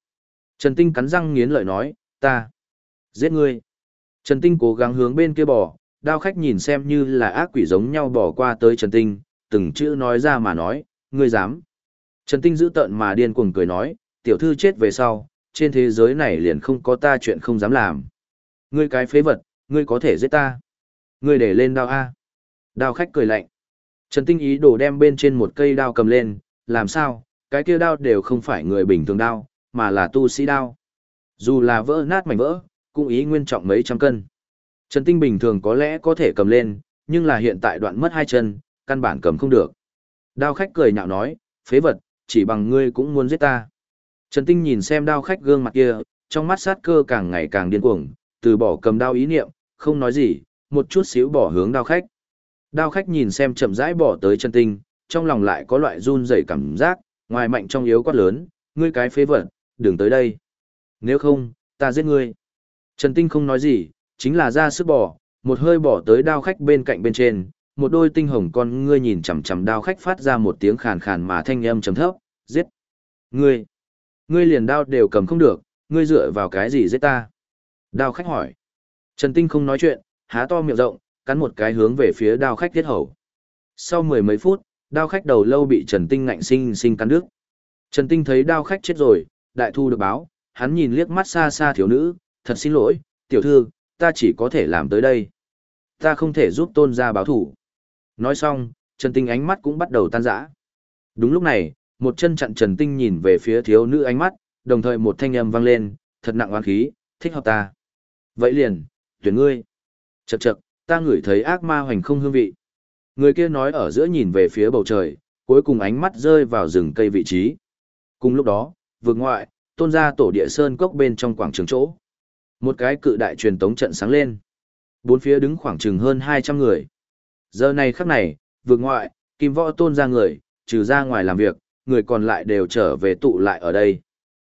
Trần Tinh cắn răng nghiến lợi nói, ta, giết ngươi. Trần Tinh cố gắng hướng bên kia bỏ, đao khách nhìn xem như là ác quỷ giống nhau bỏ qua tới Trần Tinh, từng chữ nói ra mà nói, ngươi dám. Trần Tinh giữ tợn mà điên cuồng cười nói, tiểu thư chết về sau, trên thế giới này liền không có ta chuyện không dám làm. Ngươi cái phế vật, ngươi có thể giết ta. Ngươi để lên đao A. Đao khách cười lạnh. Trần Tinh ý đồ đem bên trên một cây đao cầm lên, làm sao, cái kia đao đều không phải người bình thường đao, mà là tu sĩ đao. Dù là vỡ nát mảnh vỡ, cũng ý nguyên trọng mấy trăm cân. Trần Tinh bình thường có lẽ có thể cầm lên, nhưng là hiện tại đoạn mất hai chân, căn bản cầm không được. Đao khách cười nhạo nói, phế vật, chỉ bằng ngươi cũng muốn giết ta. Trần Tinh nhìn xem đao khách gương mặt kia, trong mắt sát cơ càng ngày càng điên cuồng, từ bỏ cầm đao ý niệm, không nói gì, một chút xíu bỏ hướng đao khách. Đao khách nhìn xem chậm rãi bỏ tới chân Tinh, trong lòng lại có loại run rẩy cảm giác, ngoài mạnh trong yếu quát lớn, ngươi cái phế vật, đừng tới đây. Nếu không, ta giết ngươi. Trần Tinh không nói gì, chính là ra sức bỏ, một hơi bỏ tới đao khách bên cạnh bên trên, một đôi tinh hồng con ngươi nhìn chằm chằm đao khách phát ra một tiếng khàn khàn mà thanh âm trầm thấp, giết. Ngươi, ngươi liền đao đều cầm không được, ngươi dựa vào cái gì giết ta? Đao khách hỏi. Trần Tinh không nói chuyện, há to miệng rộng, cắn một cái hướng về phía đao khách thiết hầu. Sau mười mấy phút, đao khách đầu lâu bị Trần Tinh ngạnh sinh sinh cắn đứt. Trần Tinh thấy đao khách chết rồi, đại thu được báo, hắn nhìn liếc mắt xa xa thiếu nữ, thật xin lỗi, tiểu thư, ta chỉ có thể làm tới đây. Ta không thể giúp tôn gia báo thủ. Nói xong, Trần Tinh ánh mắt cũng bắt đầu tan rã. Đúng lúc này, một chân chặn Trần Tinh nhìn về phía thiếu nữ ánh mắt, đồng thời một thanh âm vang lên, thật nặng oán khí, thích hợp ta. Vậy liền, tuyển ngươi. Chậc chậc, ta ngửi thấy ác ma hoành không hương vị. Người kia nói ở giữa nhìn về phía bầu trời, cuối cùng ánh mắt rơi vào rừng cây vị trí. Cùng lúc đó, vượt ngoại, tôn ra tổ địa sơn cốc bên trong quảng trường chỗ. Một cái cự đại truyền tống trận sáng lên. Bốn phía đứng khoảng chừng hơn 200 người. Giờ này khắc này, vượt ngoại, kim võ tôn ra người, trừ ra ngoài làm việc, người còn lại đều trở về tụ lại ở đây.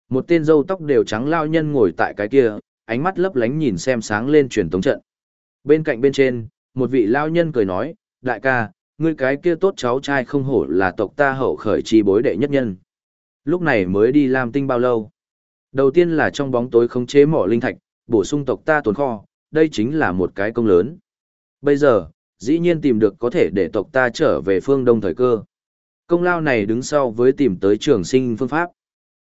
Một tên dâu tóc đều trắng lao nhân ngồi tại cái kia, ánh mắt lấp lánh nhìn xem sáng lên truyền tống trận. Bên cạnh bên trên, một vị lao nhân cười nói, đại ca, ngươi cái kia tốt cháu trai không hổ là tộc ta hậu khởi chi bối đệ nhất nhân. Lúc này mới đi làm tinh bao lâu? Đầu tiên là trong bóng tối khống chế mỏ linh thạch, bổ sung tộc ta tồn kho, đây chính là một cái công lớn. Bây giờ, dĩ nhiên tìm được có thể để tộc ta trở về phương đông thời cơ. Công lao này đứng sau với tìm tới trường sinh phương pháp.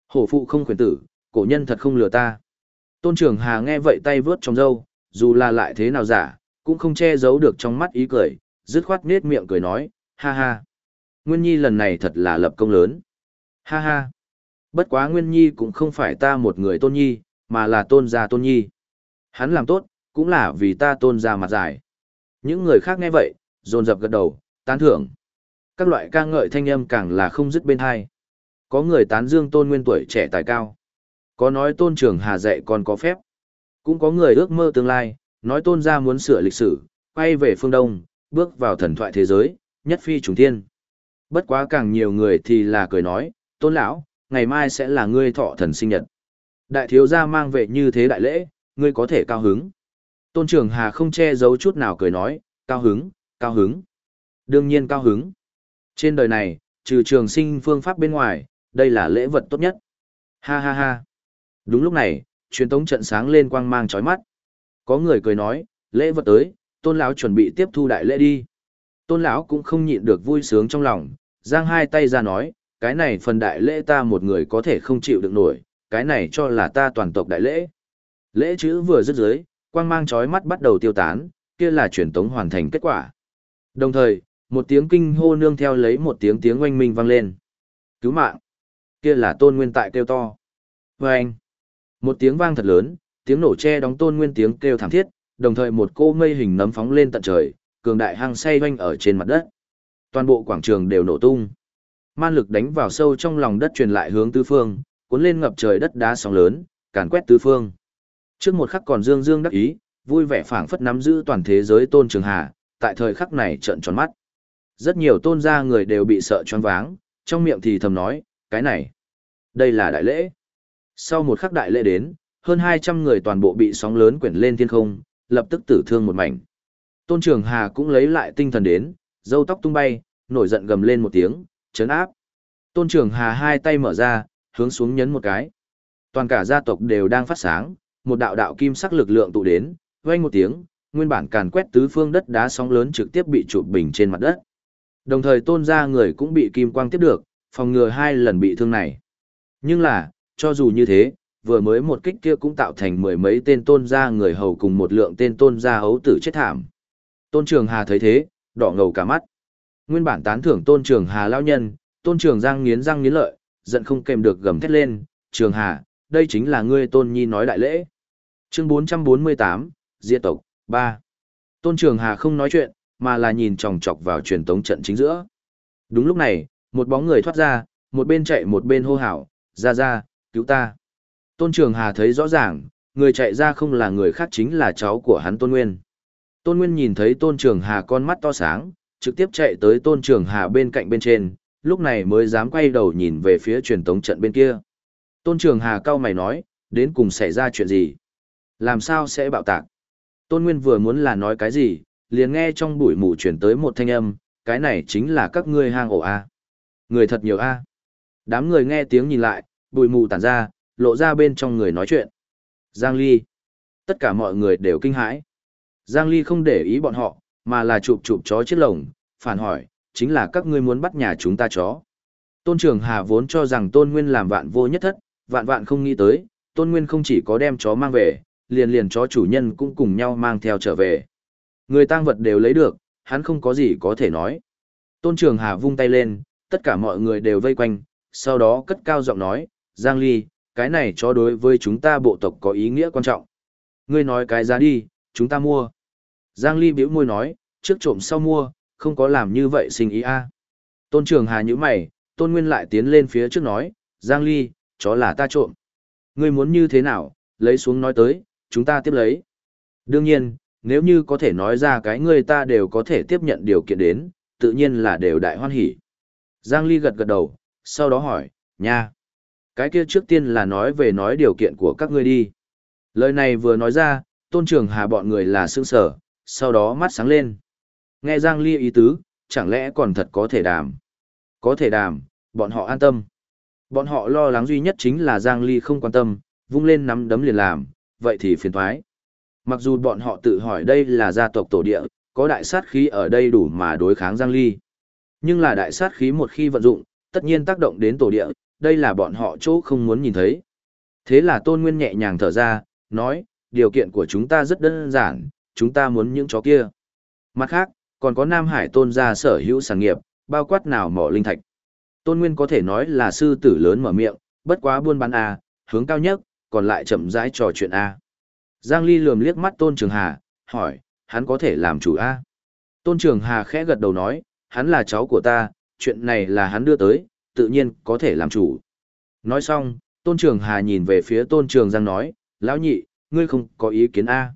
Hổ phụ không khuyến tử, cổ nhân thật không lừa ta. Tôn trưởng Hà nghe vậy tay vướt trong râu, dù là lại thế nào giả, cũng không che giấu được trong mắt ý cười, dứt khoát nết miệng cười nói, ha ha. Nguyên Nhi lần này thật là lập công lớn. Ha ha. Bất quá Nguyên Nhi cũng không phải ta một người tôn nhi, mà là tôn gia tôn nhi. Hắn làm tốt, cũng là vì ta tôn gia mặt dài. Những người khác nghe vậy, dồn dập gật đầu, tán thưởng. Các loại ca ngợi thanh âm càng là không dứt bên hai. Có người tán dương tôn nguyên tuổi trẻ tài cao. Có nói tôn trường hà dạy còn có phép. Cũng có người ước mơ tương lai, nói tôn gia muốn sửa lịch sử, quay về phương Đông, bước vào thần thoại thế giới, nhất phi trùng thiên. Bất quá càng nhiều người thì là cười nói, tôn lão, ngày mai sẽ là ngươi thọ thần sinh nhật. Đại thiếu gia mang về như thế đại lễ, ngươi có thể cao hứng. Tôn Trường Hà không che giấu chút nào cười nói, cao hứng, cao hứng. Đương nhiên cao hứng. Trên đời này, trừ trường sinh phương pháp bên ngoài, đây là lễ vật tốt nhất. Ha ha ha. Đúng lúc này, truyền tống trận sáng lên quang mang chói mắt. Có người cười nói, lễ vật tới, tôn lão chuẩn bị tiếp thu đại lễ đi. Tôn lão cũng không nhịn được vui sướng trong lòng, giang hai tay ra nói, cái này phần đại lễ ta một người có thể không chịu được nổi, cái này cho là ta toàn tộc đại lễ. Lễ chữ vừa dứt dưới, quang mang chói mắt bắt đầu tiêu tán, kia là truyền tống hoàn thành kết quả. Đồng thời, một tiếng kinh hô nương theo lấy một tiếng tiếng oanh minh vang lên. Cứu mạng! Kia là tôn nguyên tại kêu to. Vâng! anh! Một tiếng vang thật lớn, tiếng nổ che đóng tôn nguyên tiếng kêu thảm thiết, đồng thời một cô mây hình nấm phóng lên tận trời, cường đại hăng say vanh ở trên mặt đất. Toàn bộ quảng trường đều nổ tung. Man lực đánh vào sâu trong lòng đất truyền lại hướng tứ phương, cuốn lên ngập trời đất đá sóng lớn, càn quét tứ phương. Trước một khắc còn dương dương đắc ý, vui vẻ phảng phất nắm giữ toàn thế giới tôn trường hà, tại thời khắc này trợn tròn mắt. Rất nhiều tôn gia người đều bị sợ choáng váng, trong miệng thì thầm nói, cái này, đây là đại lễ. Sau một khắc đại lễ đến, hơn 200 người toàn bộ bị sóng lớn quyển lên thiên không, lập tức tử thương một mảnh. Tôn Trường Hà cũng lấy lại tinh thần đến, râu tóc tung bay, nổi giận gầm lên một tiếng, chấn áp. Tôn Trường Hà hai tay mở ra, hướng xuống nhấn một cái. Toàn cả gia tộc đều đang phát sáng, một đạo đạo kim sắc lực lượng tụ đến, vang một tiếng, nguyên bản càn quét tứ phương đất đá sóng lớn trực tiếp bị chụp bình trên mặt đất. Đồng thời tôn gia người cũng bị kim quang tiếp được, phòng ngừa hai lần bị thương này. Nhưng là, cho dù như thế, vừa mới một kích kia cũng tạo thành mười mấy tên tôn gia người hầu cùng một lượng tên tôn gia hấu tử chết thảm. Tôn Trường Hà thấy thế, đỏ ngầu cả mắt. Nguyên bản tán thưởng Tôn Trường Hà lão nhân, Tôn Trường Giang nghiến răng nghiến lợi, giận không kèm được gầm thét lên, "Trường Hà, đây chính là ngươi Tôn Nhi nói đại lễ." Chương 448, Diệt tộc 3. Tôn Trường Hà không nói chuyện, mà là nhìn chòng chọc vào truyền tống trận chính giữa. Đúng lúc này, một bóng người thoát ra, một bên chạy một bên hô hào, "Ra ra, cứu ta!" Tôn Trường Hà thấy rõ ràng, người chạy ra không là người khác chính là cháu của hắn Tôn Nguyên. Tôn Nguyên nhìn thấy Tôn Trường Hà con mắt to sáng, trực tiếp chạy tới Tôn Trường Hà bên cạnh bên trên, lúc này mới dám quay đầu nhìn về phía truyền tống trận bên kia. Tôn Trường Hà cao mày nói, đến cùng xảy ra chuyện gì? Làm sao sẽ bạo tạc? Tôn Nguyên vừa muốn là nói cái gì, liền nghe trong bụi mù chuyển tới một thanh âm, cái này chính là các ngươi hang ổ A. Người thật nhiều A. Đám người nghe tiếng nhìn lại, bụi mù tản ra, lộ ra bên trong người nói chuyện. Giang Ly. Tất cả mọi người đều kinh hãi. Giang Ly không để ý bọn họ, mà là chụp chụp chó chiếc lồng, phản hỏi, chính là các ngươi muốn bắt nhà chúng ta chó. Tôn Trường Hà vốn cho rằng Tôn Nguyên làm vạn vô nhất thất, vạn vạn không nghĩ tới, Tôn Nguyên không chỉ có đem chó mang về, liền liền chó chủ nhân cũng cùng nhau mang theo trở về. Người tang vật đều lấy được, hắn không có gì có thể nói. Tôn Trường Hà vung tay lên, tất cả mọi người đều vây quanh, sau đó cất cao giọng nói, Giang Ly, cái này chó đối với chúng ta bộ tộc có ý nghĩa quan trọng. Ngươi nói cái giá đi, chúng ta mua. Giang Ly bĩu môi nói, trước trộm sau mua, không có làm như vậy sinh ý a. Tôn Trường Hà như mày, Tôn Nguyên lại tiến lên phía trước nói, Giang Ly, chó là ta trộm. Ngươi muốn như thế nào, lấy xuống nói tới, chúng ta tiếp lấy. Đương nhiên, nếu như có thể nói ra cái người ta đều có thể tiếp nhận điều kiện đến, tự nhiên là đều đại hoan hỉ. Giang Ly gật gật đầu, sau đó hỏi, nha. Cái kia trước tiên là nói về nói điều kiện của các ngươi đi. Lời này vừa nói ra, tôn trường hà bọn người là sương sở, sau đó mắt sáng lên. Nghe Giang Ly ý tứ, chẳng lẽ còn thật có thể đàm. Có thể đàm, bọn họ an tâm. Bọn họ lo lắng duy nhất chính là Giang Ly không quan tâm, vung lên nắm đấm liền làm, vậy thì phiền thoái. Mặc dù bọn họ tự hỏi đây là gia tộc tổ địa, có đại sát khí ở đây đủ mà đối kháng Giang Ly. Nhưng là đại sát khí một khi vận dụng, tất nhiên tác động đến tổ địa, đây là bọn họ chỗ không muốn nhìn thấy. Thế là Tôn Nguyên nhẹ nhàng thở ra, nói, điều kiện của chúng ta rất đơn giản, chúng ta muốn những chó kia. Mặt khác, còn có Nam Hải Tôn gia sở hữu sản nghiệp, bao quát nào mỏ linh thạch. Tôn Nguyên có thể nói là sư tử lớn mở miệng, bất quá buôn bán A, hướng cao nhất, còn lại chậm rãi trò chuyện A. Giang Ly lườm liếc mắt Tôn Trường Hà, hỏi, hắn có thể làm chủ A. Tôn Trường Hà khẽ gật đầu nói, hắn là cháu của ta, chuyện này là hắn đưa tới, tự nhiên có thể làm chủ. Nói xong, Tôn Trường Hà nhìn về phía Tôn Trường Giang nói, lão nhị, ngươi không có ý kiến A.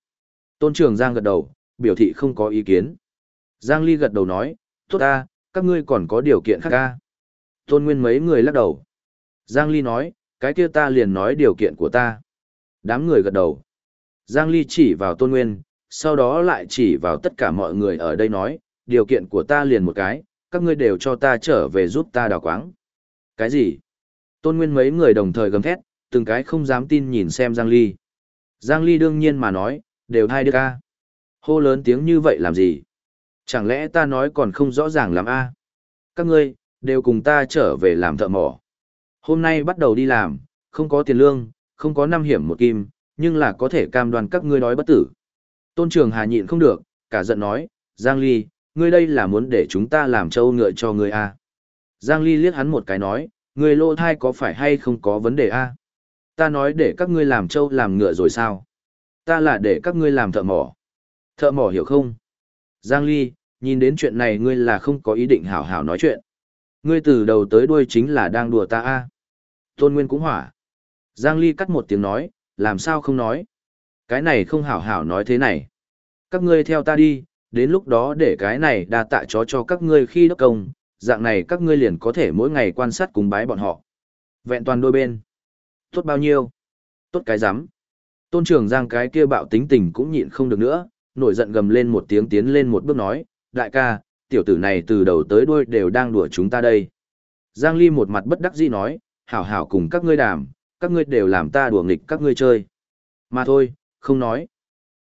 Tôn Trường Giang gật đầu, biểu thị không có ý kiến. Giang Ly gật đầu nói, tốt A, các ngươi còn có điều kiện khác A. Tôn Nguyên mấy người lắc đầu. Giang Ly nói, cái kia ta liền nói điều kiện của ta. Đám người gật đầu. Giang Ly chỉ vào Tôn Nguyên, sau đó lại chỉ vào tất cả mọi người ở đây nói, điều kiện của ta liền một cái, các ngươi đều cho ta trở về giúp ta đào quáng. Cái gì? Tôn Nguyên mấy người đồng thời gầm thét, từng cái không dám tin nhìn xem Giang Ly. Giang Ly đương nhiên mà nói, đều hai đứa ca. Hô lớn tiếng như vậy làm gì? Chẳng lẽ ta nói còn không rõ ràng lắm a? Các ngươi, đều cùng ta trở về làm thợ mỏ. Hôm nay bắt đầu đi làm, không có tiền lương, không có năm hiểm một kim, nhưng là có thể cam đoan các ngươi đói bất tử. Tôn Trường Hà nhịn không được, cả giận nói, Giang Ly, ngươi đây là muốn để chúng ta làm trâu ngựa cho ngươi a? Giang Ly liếc hắn một cái nói, ngươi lô thai có phải hay không có vấn đề a? Ta nói để các ngươi làm trâu làm ngựa rồi sao? Ta là để các ngươi làm thợ mỏ. Thợ mỏ hiểu không? Giang Ly, nhìn đến chuyện này ngươi là không có ý định hảo hảo nói chuyện. Ngươi từ đầu tới đuôi chính là đang đùa ta a. Tôn Nguyên cũng hỏa. Giang Ly cắt một tiếng nói, làm sao không nói. Cái này không hảo hảo nói thế này. Các ngươi theo ta đi, đến lúc đó để cái này đa tạ chó cho các ngươi khi đốc công, dạng này các ngươi liền có thể mỗi ngày quan sát cùng bái bọn họ. Vẹn toàn đôi bên. Tốt bao nhiêu? Tốt cái rắm Tôn trưởng giang cái kia bạo tính tình cũng nhịn không được nữa, nổi giận gầm lên một tiếng tiến lên một bước nói, đại ca, tiểu tử này từ đầu tới đuôi đều đang đùa chúng ta đây. Giang Ly một mặt bất đắc dĩ nói, hảo hảo cùng các ngươi đàm, các ngươi đều làm ta đùa nghịch các ngươi chơi. Mà thôi, không nói.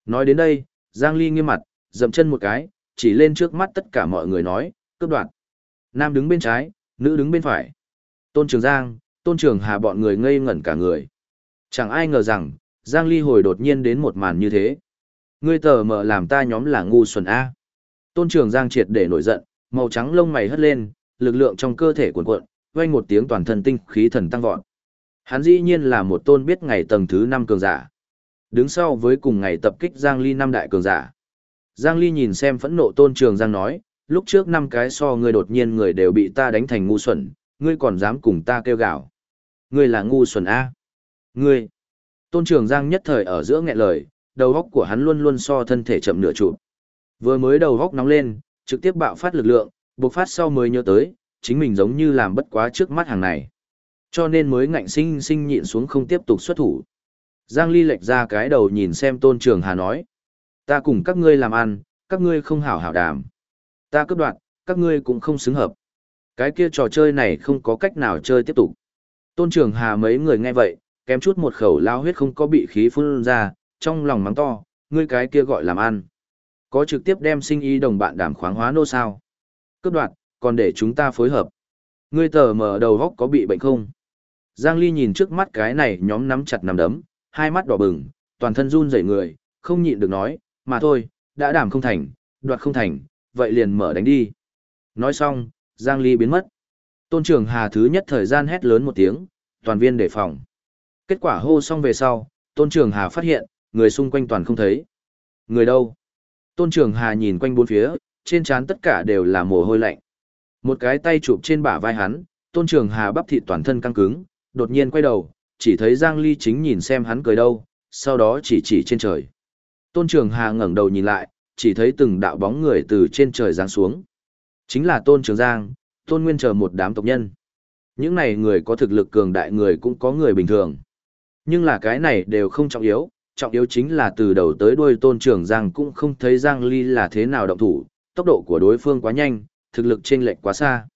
Nói đến đây, Giang Ly nghiêm mặt, dậm chân một cái, chỉ lên trước mắt tất cả mọi người nói, cướp đoạt. Nam đứng bên trái, nữ đứng bên phải. Tôn Trường Giang, Tôn Trường Hà bọn người ngây ngẩn cả người. Chẳng ai ngờ rằng, Giang Ly hồi đột nhiên đến một màn như thế. Ngươi tờ mở làm ta nhóm là ngu xuẩn A. Tôn Trường Giang triệt để nổi giận, màu trắng lông mày hất lên, lực lượng trong cơ thể cuộn cuộn, vang một tiếng toàn thân tinh khí thần tăng vọt. Hắn dĩ nhiên là một tôn biết ngày tầng thứ 5 cường giả. Đứng sau với cùng ngày tập kích Giang Ly năm đại cường giả. Giang Ly nhìn xem phẫn nộ Tôn Trường Giang nói, lúc trước năm cái so ngươi đột nhiên người đều bị ta đánh thành ngu xuẩn, ngươi còn dám cùng ta kêu gào. Ngươi là ngu xuẩn A. Ngươi. Tôn Trường Giang nhất thời ở giữa nghẹn lời, đầu góc của hắn luôn luôn so thân thể chậm nửa chụp. Vừa mới đầu góc nóng lên, trực tiếp bạo phát lực lượng, bộc phát sau mới nhớ tới, chính mình giống như làm bất quá trước mắt hàng này. Cho nên mới ngạnh sinh sinh nhịn xuống không tiếp tục xuất thủ. Giang Ly lệch ra cái đầu nhìn xem Tôn Trường Hà nói. Ta cùng các ngươi làm ăn, các ngươi không hảo hảo đàm. Ta cướp đoạt, các ngươi cũng không xứng hợp. Cái kia trò chơi này không có cách nào chơi tiếp tục. Tôn Trường Hà mấy người nghe vậy, kém chút một khẩu lao huyết không có bị khí phun ra, trong lòng mắng to, ngươi cái kia gọi làm ăn. Có trực tiếp đem sinh y đồng bạn đảm khoáng hóa nô sao. Cướp đoạt, còn để chúng ta phối hợp. Ngươi tờ mở đầu góc có bị bệnh không? Giang Ly nhìn trước mắt cái này nhóm nắm chặt nắm đấm, hai mắt đỏ bừng, toàn thân run rẩy người, không nhịn được nói, mà thôi, đã đảm không thành, đoạt không thành, vậy liền mở đánh đi. Nói xong, Giang Ly biến mất. Tôn trưởng Hà thứ nhất thời gian hét lớn một tiếng, toàn viên đề phòng. Kết quả hô xong về sau, Tôn trưởng Hà phát hiện, người xung quanh toàn không thấy. Người đâu? Tôn trưởng Hà nhìn quanh bốn phía, trên trán tất cả đều là mồ hôi lạnh. Một cái tay chụp trên bả vai hắn, Tôn trưởng Hà bắp thịt toàn thân căng cứng, đột nhiên quay đầu, chỉ thấy Giang Ly chính nhìn xem hắn cười đâu, sau đó chỉ chỉ trên trời. Tôn trưởng Hà ngẩng đầu nhìn lại, chỉ thấy từng đạo bóng người từ trên trời giáng xuống. Chính là Tôn Trường Giang, Tôn Nguyên chờ một đám tộc nhân. Những này người có thực lực cường đại người cũng có người bình thường. Nhưng là cái này đều không trọng yếu, trọng yếu chính là từ đầu tới đuôi Tôn Trường Giang cũng không thấy Giang Ly là thế nào động thủ, tốc độ của đối phương quá nhanh, thực lực chênh lệch quá xa.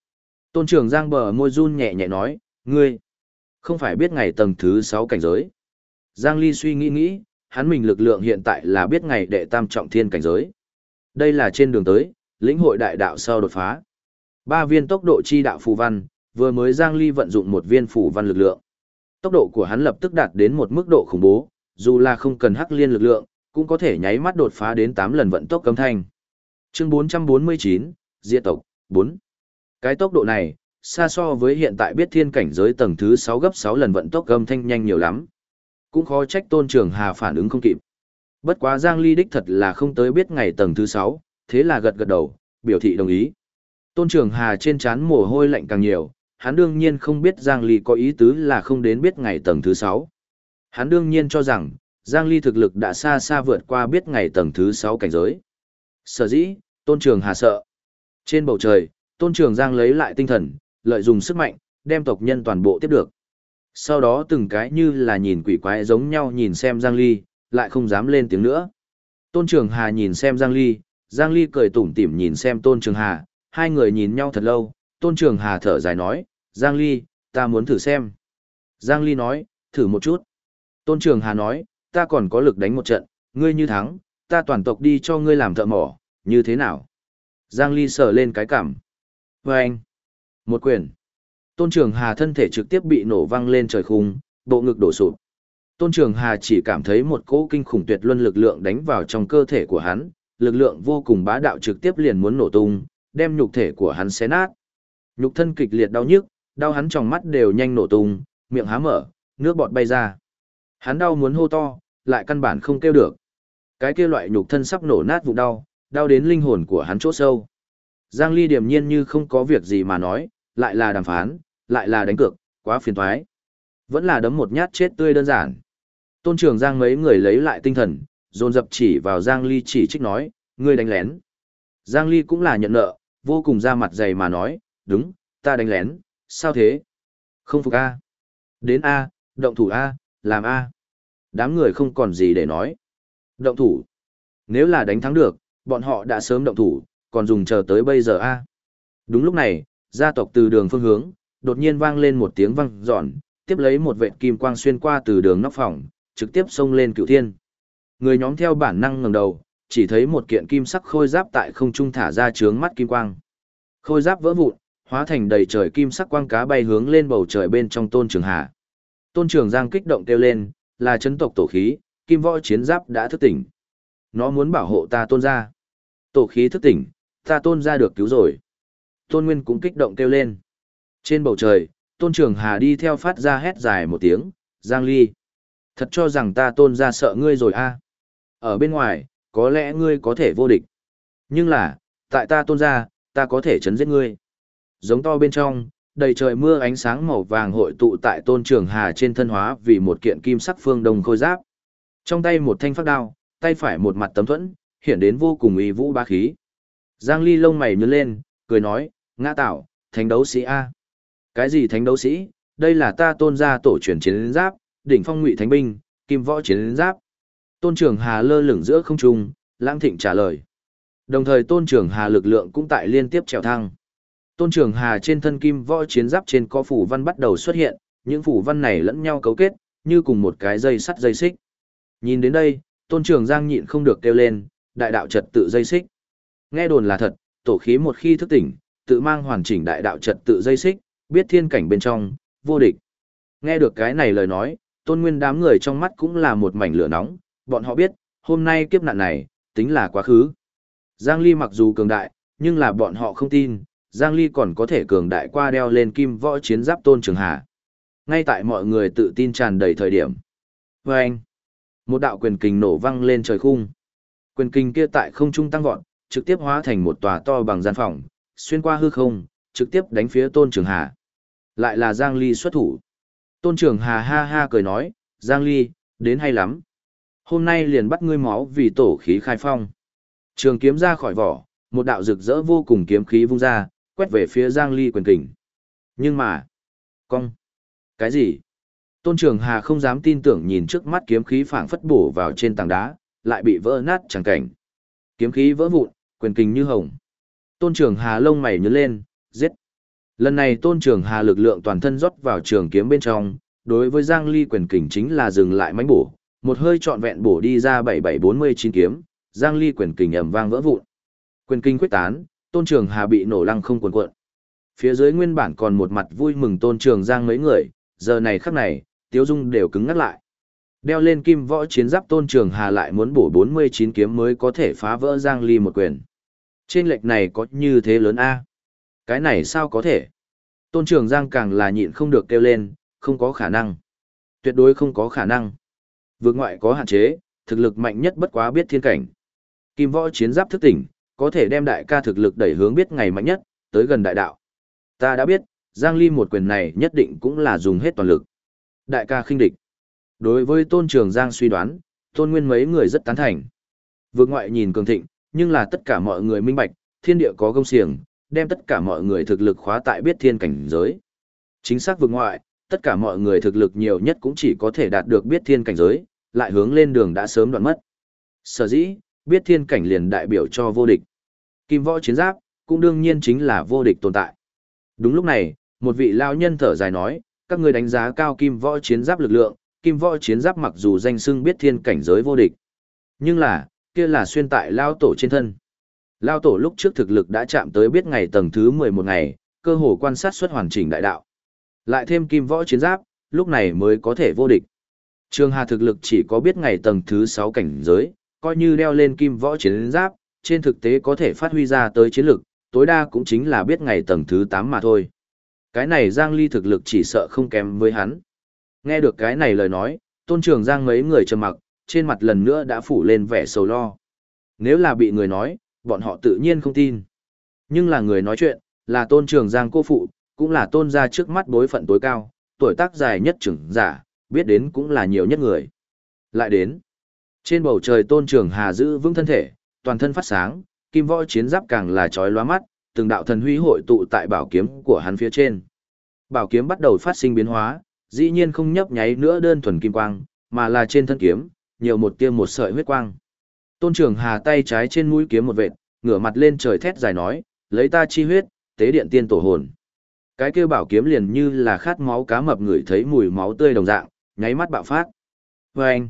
Tôn Trường Giang bờ môi run nhẹ nhẹ nói, ngươi, không phải biết ngày tầng thứ 6 cảnh giới. Giang Ly suy nghĩ nghĩ, hắn mình lực lượng hiện tại là biết ngày đệ tam trọng thiên cảnh giới. Đây là trên đường tới, lĩnh hội đại đạo sau đột phá. Ba viên tốc độ chi đạo phù văn, vừa mới Giang Ly vận dụng một viên phù văn lực lượng. Tốc độ của hắn lập tức đạt đến một mức độ khủng bố, dù là không cần hắc liên lực lượng, cũng có thể nháy mắt đột phá đến 8 lần vận tốc cấm thanh. Chương 449, Diệt tộc, 4. Cái tốc độ này, xa so với hiện tại biết thiên cảnh giới tầng thứ 6 gấp 6 lần vận tốc cấm thanh nhanh nhiều lắm. Cũng khó trách tôn trường hà phản ứng không kịp. Bất quá Giang Ly đích thật là không tới biết ngày tầng thứ 6, thế là gật gật đầu, biểu thị đồng ý. Tôn trường hà trên trán mồ hôi lạnh càng nhiều, hắn đương nhiên không biết Giang Ly có ý tứ là không đến biết ngày tầng thứ 6. Hắn đương nhiên cho rằng, Giang Ly thực lực đã xa xa vượt qua biết ngày tầng thứ 6 cảnh giới. Sở dĩ, Tôn Trường Hà sợ. Trên bầu trời, Tôn Trường Giang lấy lại tinh thần, lợi dụng sức mạnh, đem tộc nhân toàn bộ tiếp được. Sau đó từng cái như là nhìn quỷ quái giống nhau nhìn xem Giang Ly, lại không dám lên tiếng nữa. Tôn Trường Hà nhìn xem Giang Ly, Giang Ly cười tủm tỉm nhìn xem Tôn Trường Hà, hai người nhìn nhau thật lâu, Tôn Trường Hà thở dài nói, Giang Ly, ta muốn thử xem. Giang Ly nói, thử một chút. Tôn Trường Hà nói, ta còn có lực đánh một trận, ngươi như thắng, ta toàn tộc đi cho ngươi làm thợ mỏ, như thế nào? Giang Ly sờ lên cái cảm. Và anh, một quyền. Tôn Trường Hà thân thể trực tiếp bị nổ văng lên trời khung, bộ ngực đổ sụp. Tôn Trường Hà chỉ cảm thấy một cỗ kinh khủng tuyệt luân lực lượng đánh vào trong cơ thể của hắn, lực lượng vô cùng bá đạo trực tiếp liền muốn nổ tung, đem nhục thể của hắn xé nát. Nhục thân kịch liệt đau nhức, đau hắn trong mắt đều nhanh nổ tung, miệng há mở, nước bọt bay ra. Hắn đau muốn hô to, lại căn bản không kêu được. Cái kia loại nhục thân sắp nổ nát vụ đau, đau đến linh hồn của hắn chỗ sâu. Giang Ly điềm nhiên như không có việc gì mà nói, lại là đàm phán, lại là đánh cược, quá phiền toái. Vẫn là đấm một nhát chết tươi đơn giản. Tôn Trường Giang mấy người lấy lại tinh thần, dồn dập chỉ vào Giang Ly chỉ trích nói, ngươi đánh lén. Giang Ly cũng là nhận nợ, vô cùng ra mặt dày mà nói, đúng, ta đánh lén, sao thế? Không phục A. Đến A, động thủ A, làm A. Đám người không còn gì để nói. Động thủ. Nếu là đánh thắng được, bọn họ đã sớm động thủ, còn dùng chờ tới bây giờ A. Đúng lúc này, gia tộc từ đường phương hướng, đột nhiên vang lên một tiếng vang giòn, tiếp lấy một vệt kim quang xuyên qua từ đường nóc phòng, trực tiếp xông lên cựu thiên. Người nhóm theo bản năng ngẩng đầu, chỉ thấy một kiện kim sắc khôi giáp tại không trung thả ra trướng mắt kim quang. Khôi giáp vỡ vụn, hóa thành đầy trời kim sắc quang cá bay hướng lên bầu trời bên trong tôn trường hạ. Tôn trường giang kích động kêu lên, là chấn tộc tổ khí, kim võ chiến giáp đã thức tỉnh. Nó muốn bảo hộ ta tôn ra. Tổ khí thức tỉnh, ta tôn ra được cứu rồi. Tôn Nguyên cũng kích động kêu lên. Trên bầu trời, tôn trường hà đi theo phát ra hét dài một tiếng, giang ly. Thật cho rằng ta tôn ra sợ ngươi rồi a Ở bên ngoài, có lẽ ngươi có thể vô địch. Nhưng là, tại ta tôn ra, ta có thể chấn giết ngươi. Giống to bên trong, đầy trời mưa ánh sáng màu vàng hội tụ tại tôn trường hà trên thân hóa vì một kiện kim sắc phương đồng khôi giáp. Trong tay một thanh phát đao, tay phải một mặt tấm thuẫn, hiện đến vô cùng uy vũ ba khí. Giang Ly lông mày nhướng lên, cười nói, ngã tạo, thánh đấu sĩ A. Cái gì thánh đấu sĩ? Đây là ta tôn gia tổ truyền chiến giáp, đỉnh phong ngụy thánh binh, kim võ chiến giáp. Tôn Trường Hà lơ lửng giữa không trung, Lãng Thịnh trả lời. Đồng thời Tôn Trường Hà lực lượng cũng tại liên tiếp trèo thăng. Tôn Trường Hà trên thân kim võ chiến giáp trên có phủ văn bắt đầu xuất hiện, những phủ văn này lẫn nhau cấu kết, như cùng một cái dây sắt dây xích. Nhìn đến đây, Tôn Trường Giang nhịn không được kêu lên, đại đạo trật tự dây xích. Nghe đồn là thật, tổ khí một khi thức tỉnh, tự mang hoàn chỉnh đại đạo trật tự dây xích, biết thiên cảnh bên trong, vô địch. Nghe được cái này lời nói, tôn nguyên đám người trong mắt cũng là một mảnh lửa nóng, bọn họ biết, hôm nay kiếp nạn này, tính là quá khứ. Giang Ly mặc dù cường đại, nhưng là bọn họ không tin, Giang Ly còn có thể cường đại qua đeo lên kim võ chiến giáp tôn trường hà. Ngay tại mọi người tự tin tràn đầy thời điểm. Và anh, một đạo quyền kình nổ văng lên trời khung. Quyền kình kia tại không trung tăng vọt, trực tiếp hóa thành một tòa to bằng gian phòng, xuyên qua hư không, trực tiếp đánh phía tôn trường hà. Lại là Giang Ly xuất thủ. Tôn Trường Hà ha ha cười nói, Giang Ly, đến hay lắm. Hôm nay liền bắt ngươi máu vì tổ khí khai phong. Trường kiếm ra khỏi vỏ, một đạo rực rỡ vô cùng kiếm khí vung ra, quét về phía Giang Ly quyền kình. Nhưng mà, cong, cái gì? Tôn Trường Hà không dám tin tưởng nhìn trước mắt kiếm khí phảng phất bổ vào trên tảng đá, lại bị vỡ nát chẳng cảnh. Kiếm khí vỡ vụn, quyền kình như hồng. Tôn Trường Hà lông mày nhớ lên, giết. Lần này tôn trường hà lực lượng toàn thân rót vào trường kiếm bên trong, đối với Giang Ly quyền kình chính là dừng lại mánh bổ, một hơi trọn vẹn bổ đi ra 7749 kiếm, Giang Ly quyền kình ầm vang vỡ vụn. Quyền kinh quyết tán, tôn trường hà bị nổ lăng không cuồn cuộn. Phía dưới nguyên bản còn một mặt vui mừng tôn trường Giang mấy người, giờ này khắc này, tiếu dung đều cứng ngắt lại. Đeo lên kim võ chiến giáp tôn trường hà lại muốn bổ 49 kiếm mới có thể phá vỡ Giang Ly một quyền. Trên lệch này có như thế lớn A. Cái này sao có thể? Tôn Trường Giang càng là nhịn không được kêu lên, không có khả năng. Tuyệt đối không có khả năng. Vượt ngoại có hạn chế, thực lực mạnh nhất bất quá biết thiên cảnh. Kim võ chiến giáp thức tỉnh, có thể đem đại ca thực lực đẩy hướng biết ngày mạnh nhất, tới gần đại đạo. Ta đã biết, Giang Ly một quyền này nhất định cũng là dùng hết toàn lực. Đại ca khinh địch. Đối với Tôn Trường Giang suy đoán, Tôn Nguyên mấy người rất tán thành. Vượt ngoại nhìn cường thịnh, nhưng là tất cả mọi người minh bạch, thiên địa có công xiềng, đem tất cả mọi người thực lực khóa tại biết thiên cảnh giới. Chính xác vực ngoại, tất cả mọi người thực lực nhiều nhất cũng chỉ có thể đạt được biết thiên cảnh giới, lại hướng lên đường đã sớm đoạn mất. Sở dĩ, biết thiên cảnh liền đại biểu cho vô địch. Kim võ chiến giáp, cũng đương nhiên chính là vô địch tồn tại. Đúng lúc này, một vị lao nhân thở dài nói, các người đánh giá cao kim võ chiến giáp lực lượng, kim võ chiến giáp mặc dù danh xưng biết thiên cảnh giới vô địch. Nhưng là, kia là xuyên tại lao tổ trên thân. Lao tổ lúc trước thực lực đã chạm tới biết ngày tầng thứ 11 ngày, cơ hồ quan sát xuất hoàn chỉnh đại đạo. Lại thêm kim võ chiến giáp, lúc này mới có thể vô địch. Trường Hà thực lực chỉ có biết ngày tầng thứ 6 cảnh giới, coi như đeo lên kim võ chiến giáp, trên thực tế có thể phát huy ra tới chiến lực, tối đa cũng chính là biết ngày tầng thứ 8 mà thôi. Cái này Giang Ly thực lực chỉ sợ không kém với hắn. Nghe được cái này lời nói, tôn trường Giang mấy người trầm mặc, trên mặt lần nữa đã phủ lên vẻ sầu lo. Nếu là bị người nói, bọn họ tự nhiên không tin. Nhưng là người nói chuyện, là tôn trường Giang cô phụ, cũng là tôn gia trước mắt bối phận tối cao, tuổi tác dài nhất trưởng giả, biết đến cũng là nhiều nhất người. Lại đến, trên bầu trời tôn trường Hà giữ vững thân thể, toàn thân phát sáng, kim võ chiến giáp càng là chói lóa mắt, từng đạo thần huy hội tụ tại bảo kiếm của hắn phía trên. Bảo kiếm bắt đầu phát sinh biến hóa, dĩ nhiên không nhấp nháy nữa đơn thuần kim quang, mà là trên thân kiếm, nhiều một tia một sợi huyết quang. Tôn Trường Hà tay trái trên mũi kiếm một vệt, ngửa mặt lên trời thét dài nói, lấy ta chi huyết, tế điện tiên tổ hồn. Cái kêu bảo kiếm liền như là khát máu cá mập người thấy mùi máu tươi đồng dạng, nháy mắt bạo phát. Vâng!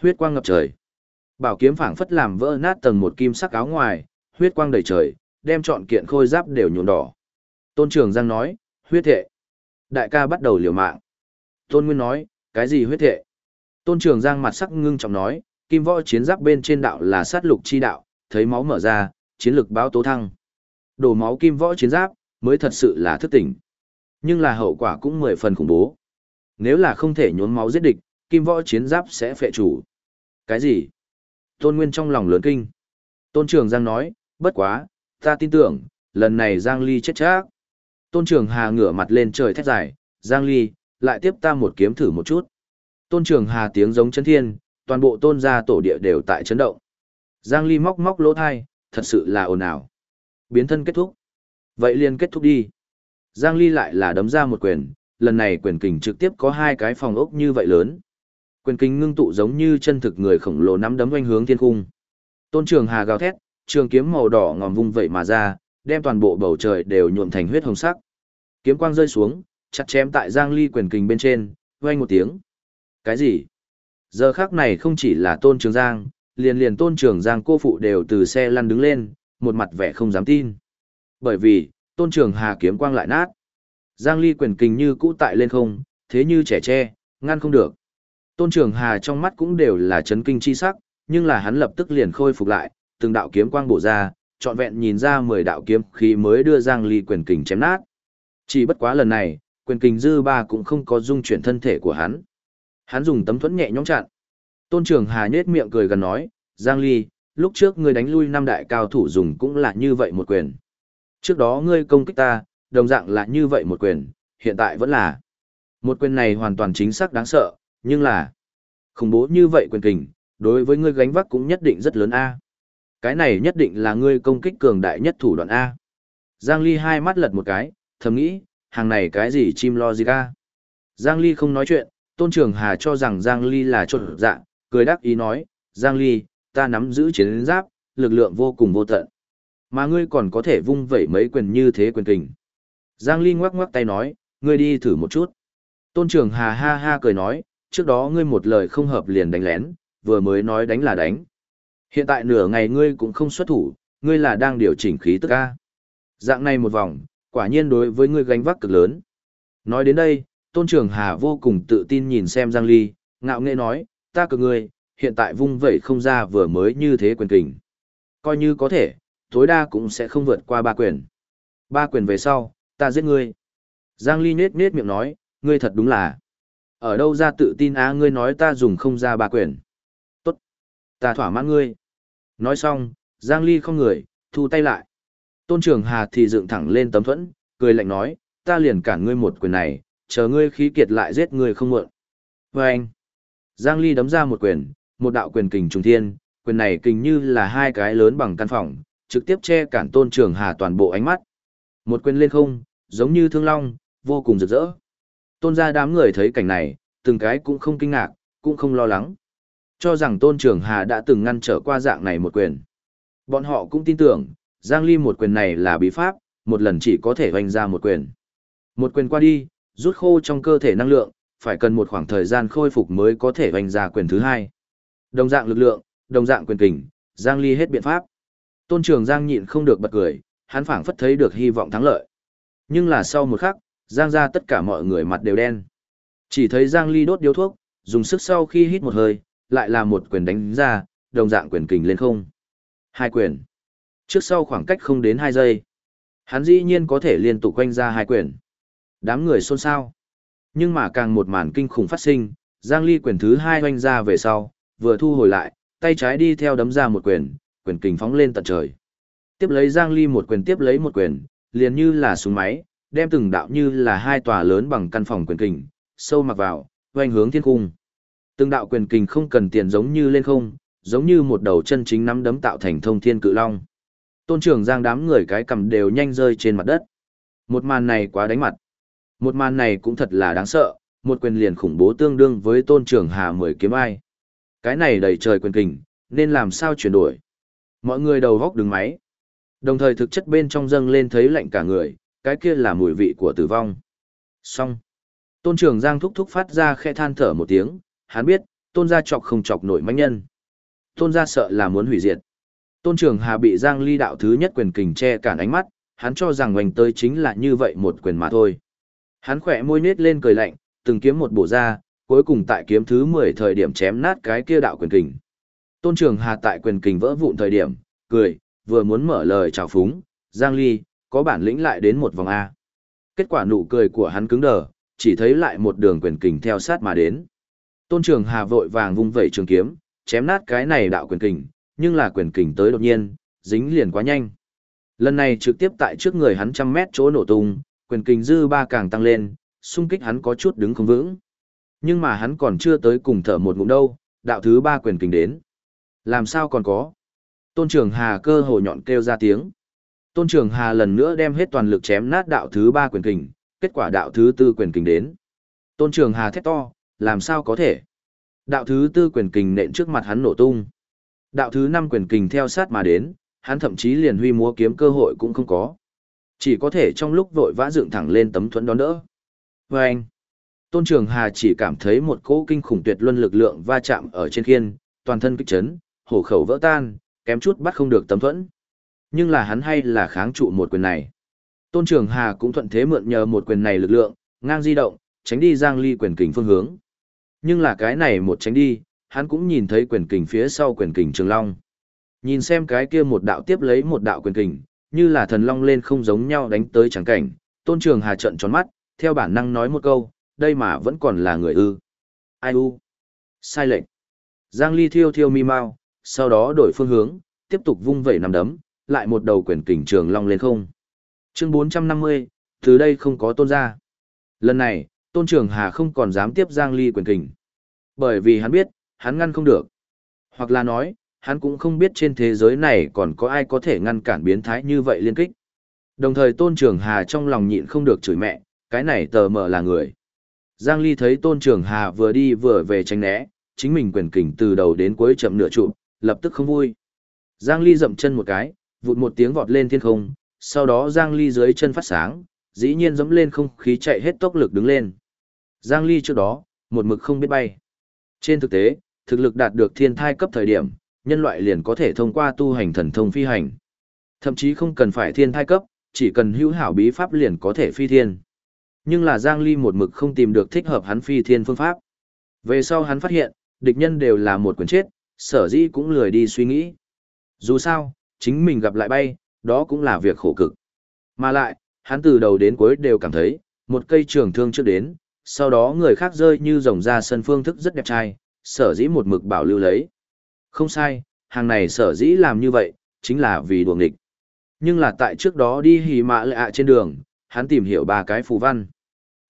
Huyết quang ngập trời. Bảo kiếm phảng phất làm vỡ nát tầng một kim sắc áo ngoài, huyết quang đầy trời, đem trọn kiện khôi giáp đều nhuộm đỏ. Tôn Trường Giang nói, huyết thệ. Đại ca bắt đầu liều mạng. Tôn Nguyên nói, cái gì huyết thệ? Tôn Trường Giang mặt sắc ngưng trọng nói, kim võ chiến giáp bên trên đạo là sát lục chi đạo, thấy máu mở ra, chiến lực báo tố thăng. Đổ máu kim võ chiến giáp, mới thật sự là thức tỉnh. Nhưng là hậu quả cũng mười phần khủng bố. Nếu là không thể nhốn máu giết địch, kim võ chiến giáp sẽ phệ chủ. Cái gì? Tôn Nguyên trong lòng lớn kinh. Tôn Trường Giang nói, bất quá, ta tin tưởng, lần này Giang Ly chết chắc. Tôn Trường Hà ngửa mặt lên trời thét dài, Giang Ly, lại tiếp ta một kiếm thử một chút. Tôn Trường Hà tiếng giống chân thiên, toàn bộ tôn gia tổ địa đều tại chấn động. Giang Ly móc móc lỗ thai, thật sự là ồn ào. Biến thân kết thúc. Vậy liền kết thúc đi. Giang Ly lại là đấm ra một quyền, lần này quyền kình trực tiếp có hai cái phòng ốc như vậy lớn. Quyền kình ngưng tụ giống như chân thực người khổng lồ nắm đấm quanh hướng thiên cung. Tôn Trường Hà gào thét, trường kiếm màu đỏ ngòm vung vậy mà ra, đem toàn bộ bầu trời đều nhuộm thành huyết hồng sắc. Kiếm quang rơi xuống, chặt chém tại Giang Ly quyền kình bên trên, vang một tiếng. Cái gì? Giờ khắc này không chỉ là Tôn Trường Giang, liền liền Tôn Trường Giang cô phụ đều từ xe lăn đứng lên, một mặt vẻ không dám tin. Bởi vì, Tôn Trường Hà kiếm quang lại nát. Giang Ly quyền kình như cũ tại lên không, thế như trẻ tre, ngăn không được. Tôn Trường Hà trong mắt cũng đều là chấn kinh chi sắc, nhưng là hắn lập tức liền khôi phục lại, từng đạo kiếm quang bổ ra, trọn vẹn nhìn ra 10 đạo kiếm khí mới đưa Giang Ly quyền kình chém nát. Chỉ bất quá lần này, quyền kình dư ba cũng không có dung chuyển thân thể của hắn. Hắn dùng tấm thuẫn nhẹ nhõm chặn. Tôn Trường Hà nhếch miệng cười gần nói, Giang Ly, lúc trước ngươi đánh lui năm đại cao thủ dùng cũng là như vậy một quyền. Trước đó ngươi công kích ta, đồng dạng là như vậy một quyền, hiện tại vẫn là. Một quyền này hoàn toàn chính xác đáng sợ, nhưng là khủng bố như vậy quyền kình, đối với ngươi gánh vác cũng nhất định rất lớn a. Cái này nhất định là ngươi công kích cường đại nhất thủ đoạn a. Giang Ly hai mắt lật một cái, thầm nghĩ, hàng này cái gì chim lo gì ca. Giang Ly không nói chuyện, Tôn Trường Hà cho rằng Giang Ly là trộn dạ, cười đắc ý nói, Giang Ly, ta nắm giữ chiến giáp, lực lượng vô cùng vô tận. Mà ngươi còn có thể vung vẩy mấy quyền như thế quyền kình. Giang Ly ngoắc ngoắc tay nói, ngươi đi thử một chút. Tôn Trường Hà ha ha cười nói, trước đó ngươi một lời không hợp liền đánh lén, vừa mới nói đánh là đánh. Hiện tại nửa ngày ngươi cũng không xuất thủ, ngươi là đang điều chỉnh khí tức A. Dạng này một vòng, quả nhiên đối với ngươi gánh vác cực lớn. Nói đến đây, Tôn Trường Hà vô cùng tự tin nhìn xem Giang Ly, ngạo nghễ nói, ta cực ngươi, hiện tại vung vẩy không ra vừa mới như thế quyền kình. Coi như có thể, tối đa cũng sẽ không vượt qua ba quyền. Ba quyền về sau, ta giết ngươi. Giang Ly nết nết miệng nói, ngươi thật đúng là. Ở đâu ra tự tin á ngươi nói ta dùng không ra ba quyền. Tốt. Ta thỏa mãn ngươi. Nói xong, Giang Ly không người, thu tay lại. Tôn Trường Hà thì dựng thẳng lên tấm thuẫn, cười lạnh nói, ta liền cản ngươi một quyền này, chờ ngươi khí kiệt lại giết ngươi không muộn. Và anh, Giang Ly đấm ra một quyền, một đạo quyền kình trùng thiên, quyền này kình như là hai cái lớn bằng căn phòng, trực tiếp che cản Tôn Trường Hà toàn bộ ánh mắt. Một quyền lên không, giống như thương long, vô cùng rực rỡ. Tôn gia đám người thấy cảnh này, từng cái cũng không kinh ngạc, cũng không lo lắng. Cho rằng Tôn Trường Hà đã từng ngăn trở qua dạng này một quyền. Bọn họ cũng tin tưởng, Giang Ly một quyền này là bí pháp, một lần chỉ có thể hoành ra một quyền. Một quyền qua đi, rút khô trong cơ thể năng lượng, phải cần một khoảng thời gian khôi phục mới có thể hoành ra quyền thứ hai. Đồng dạng lực lượng, đồng dạng quyền kình, Giang Ly hết biện pháp. Tôn Trường Giang nhịn không được bật cười, hắn phảng phất thấy được hy vọng thắng lợi. Nhưng là sau một khắc, Giang ra tất cả mọi người mặt đều đen. Chỉ thấy Giang Ly đốt điếu thuốc, dùng sức sau khi hít một hơi, lại là một quyền đánh ra, đồng dạng quyền kình lên không. Hai quyền. Trước sau khoảng cách không đến 2 giây. Hắn dĩ nhiên có thể liên tục quanh ra hai quyền. Đám người xôn xao. Nhưng mà càng một màn kinh khủng phát sinh, Giang Ly quyền thứ hai hoanh ra về sau, vừa thu hồi lại, tay trái đi theo đấm ra một quyền, quyền kình phóng lên tận trời. Tiếp lấy Giang Ly một quyền tiếp lấy một quyền, liền như là súng máy, đem từng đạo như là hai tòa lớn bằng căn phòng quyền kình, sâu mặc vào, quanh hướng thiên cung. Từng đạo quyền kình không cần tiền giống như lên không, giống như một đầu chân chính nắm đấm tạo thành thông thiên cự long. Tôn trưởng giang đám người cái cầm đều nhanh rơi trên mặt đất. Một màn này quá đánh mặt. Một màn này cũng thật là đáng sợ, một quyền liền khủng bố tương đương với tôn trưởng hà mười kiếm ai. Cái này đầy trời quyền kình, nên làm sao chuyển đổi. Mọi người đầu góc đứng máy. Đồng thời thực chất bên trong dâng lên thấy lạnh cả người, cái kia là mùi vị của tử vong. Xong. Tôn trưởng giang thúc thúc phát ra khe than thở một tiếng, hắn biết, tôn gia chọc không chọc nổi manh nhân. Tôn gia sợ là muốn hủy diệt. Tôn Trường Hà bị Giang Ly đạo thứ nhất quyền kình che cản ánh mắt, hắn cho rằng ngoảnh tới chính là như vậy một quyền mà thôi. Hắn khỏe môi nết lên cười lạnh, từng kiếm một bổ ra, cuối cùng tại kiếm thứ 10 thời điểm chém nát cái kia đạo quyền kình. Tôn Trường Hà tại quyền kình vỡ vụn thời điểm, cười, vừa muốn mở lời chào phúng, Giang Ly, có bản lĩnh lại đến một vòng A. Kết quả nụ cười của hắn cứng đờ, chỉ thấy lại một đường quyền kình theo sát mà đến. Tôn Trường Hà vội vàng vung vẩy trường kiếm, chém nát cái này đạo quyền kình, nhưng là quyền kình tới đột nhiên, dính liền quá nhanh. Lần này trực tiếp tại trước người hắn trăm mét chỗ nổ tung, quyền kình dư ba càng tăng lên, xung kích hắn có chút đứng không vững. Nhưng mà hắn còn chưa tới cùng thở một ngụm đâu, đạo thứ ba quyền kình đến. Làm sao còn có? Tôn Trường Hà cơ hồ nhọn kêu ra tiếng. Tôn Trường Hà lần nữa đem hết toàn lực chém nát đạo thứ ba quyền kình, kết quả đạo thứ tư quyền kình đến. Tôn Trường Hà thét to, làm sao có thể? Đạo thứ tư quyền kình nện trước mặt hắn nổ tung. Đạo thứ năm quyền kình theo sát mà đến, hắn thậm chí liền huy múa kiếm cơ hội cũng không có. Chỉ có thể trong lúc vội vã dựng thẳng lên tấm thuẫn đón đỡ. Và anh, Tôn Trường Hà chỉ cảm thấy một cỗ kinh khủng tuyệt luân lực lượng va chạm ở trên khiên, toàn thân kích chấn, hổ khẩu vỡ tan, kém chút bắt không được tấm thuẫn. Nhưng là hắn hay là kháng trụ một quyền này. Tôn Trường Hà cũng thuận thế mượn nhờ một quyền này lực lượng, ngang di động, tránh đi Giang Ly quyền kình phương hướng. Nhưng là cái này một tránh đi, hắn cũng nhìn thấy quyền kình phía sau quyền kình Trường Long. Nhìn xem cái kia một đạo tiếp lấy một đạo quyền kình, như là thần long lên không giống nhau đánh tới chẳng cảnh, Tôn Trường Hà trận tròn mắt, theo bản năng nói một câu, đây mà vẫn còn là người ư. Ai u? Sai lệnh. Giang Ly thiêu thiêu mi mau, sau đó đổi phương hướng, tiếp tục vung vẩy nằm đấm, lại một đầu quyển kình Trường Long lên không. Chương 450, từ đây không có tôn ra. Lần này, Tôn Trường Hà không còn dám tiếp Giang Ly quyển kình. Bởi vì hắn biết, hắn ngăn không được. Hoặc là nói, hắn cũng không biết trên thế giới này còn có ai có thể ngăn cản biến thái như vậy liên kích. Đồng thời Tôn Trường Hà trong lòng nhịn không được chửi mẹ, cái này tờ mờ là người. Giang Ly thấy Tôn Trường Hà vừa đi vừa về tránh né, chính mình quyền kình từ đầu đến cuối chậm nửa trụ, lập tức không vui. Giang Ly dậm chân một cái, vụt một tiếng vọt lên thiên không, sau đó Giang Ly dưới chân phát sáng, dĩ nhiên dẫm lên không khí chạy hết tốc lực đứng lên. Giang Ly trước đó, một mực không biết bay. Trên thực tế, thực lực đạt được thiên thai cấp thời điểm, nhân loại liền có thể thông qua tu hành thần thông phi hành. Thậm chí không cần phải thiên thai cấp, chỉ cần hữu hảo bí pháp liền có thể phi thiên. Nhưng là Giang Ly một mực không tìm được thích hợp hắn phi thiên phương pháp. Về sau hắn phát hiện, địch nhân đều là một quyền chết, sở dĩ cũng lười đi suy nghĩ. Dù sao, chính mình gặp lại bay, đó cũng là việc khổ cực. Mà lại, hắn từ đầu đến cuối đều cảm thấy, một cây trường thương trước đến, sau đó người khác rơi như rồng ra sân phương thức rất đẹp trai, sở dĩ một mực bảo lưu lấy. Không sai, hàng này sở dĩ làm như vậy, chính là vì đuồng địch. Nhưng là tại trước đó đi hì mạ lạ ạ trên đường, hắn tìm hiểu ba cái phù văn.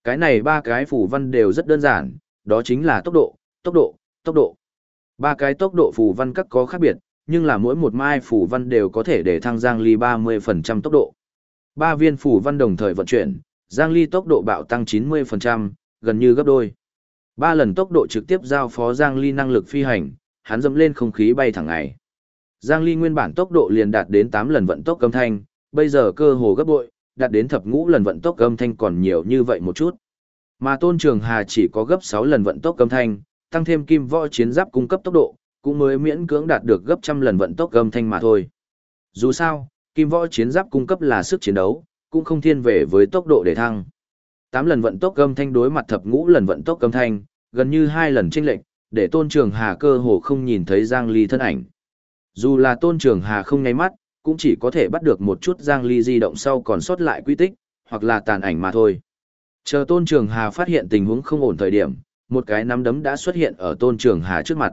Cái này ba cái phù văn đều rất đơn giản, đó chính là tốc độ, tốc độ, tốc độ. Ba cái tốc độ phù văn các có khác biệt, nhưng là mỗi một mai phù văn đều có thể để thăng Giang Ly 30% tốc độ. Ba viên phù văn đồng thời vận chuyển, Giang Ly tốc độ bạo tăng 90%, gần như gấp đôi. Ba lần tốc độ trực tiếp giao phó Giang Ly năng lực phi hành, hắn dẫm lên không khí bay thẳng ngày. Giang Ly nguyên bản tốc độ liền đạt đến 8 lần vận tốc âm thanh, bây giờ cơ hồ gấp bội, đạt đến thập ngũ lần vận tốc âm thanh còn nhiều như vậy một chút. Mà Tôn Trường Hà chỉ có gấp 6 lần vận tốc âm thanh, tăng thêm kim võ chiến giáp cung cấp tốc độ, cũng mới miễn cưỡng đạt được gấp trăm lần vận tốc âm thanh mà thôi. Dù sao, kim võ chiến giáp cung cấp là sức chiến đấu, cũng không thiên về với tốc độ để thăng. 8 lần vận tốc âm thanh đối mặt thập ngũ lần vận tốc âm thanh, gần như hai lần chênh lệch, để Tôn Trường Hà cơ hồ không nhìn thấy Giang Ly thân ảnh. Dù là Tôn Trường Hà không nháy mắt, cũng chỉ có thể bắt được một chút Giang Ly di động sau còn sót lại quy tích, hoặc là tàn ảnh mà thôi. Chờ Tôn Trường Hà phát hiện tình huống không ổn thời điểm, một cái nắm đấm đã xuất hiện ở Tôn Trường Hà trước mặt.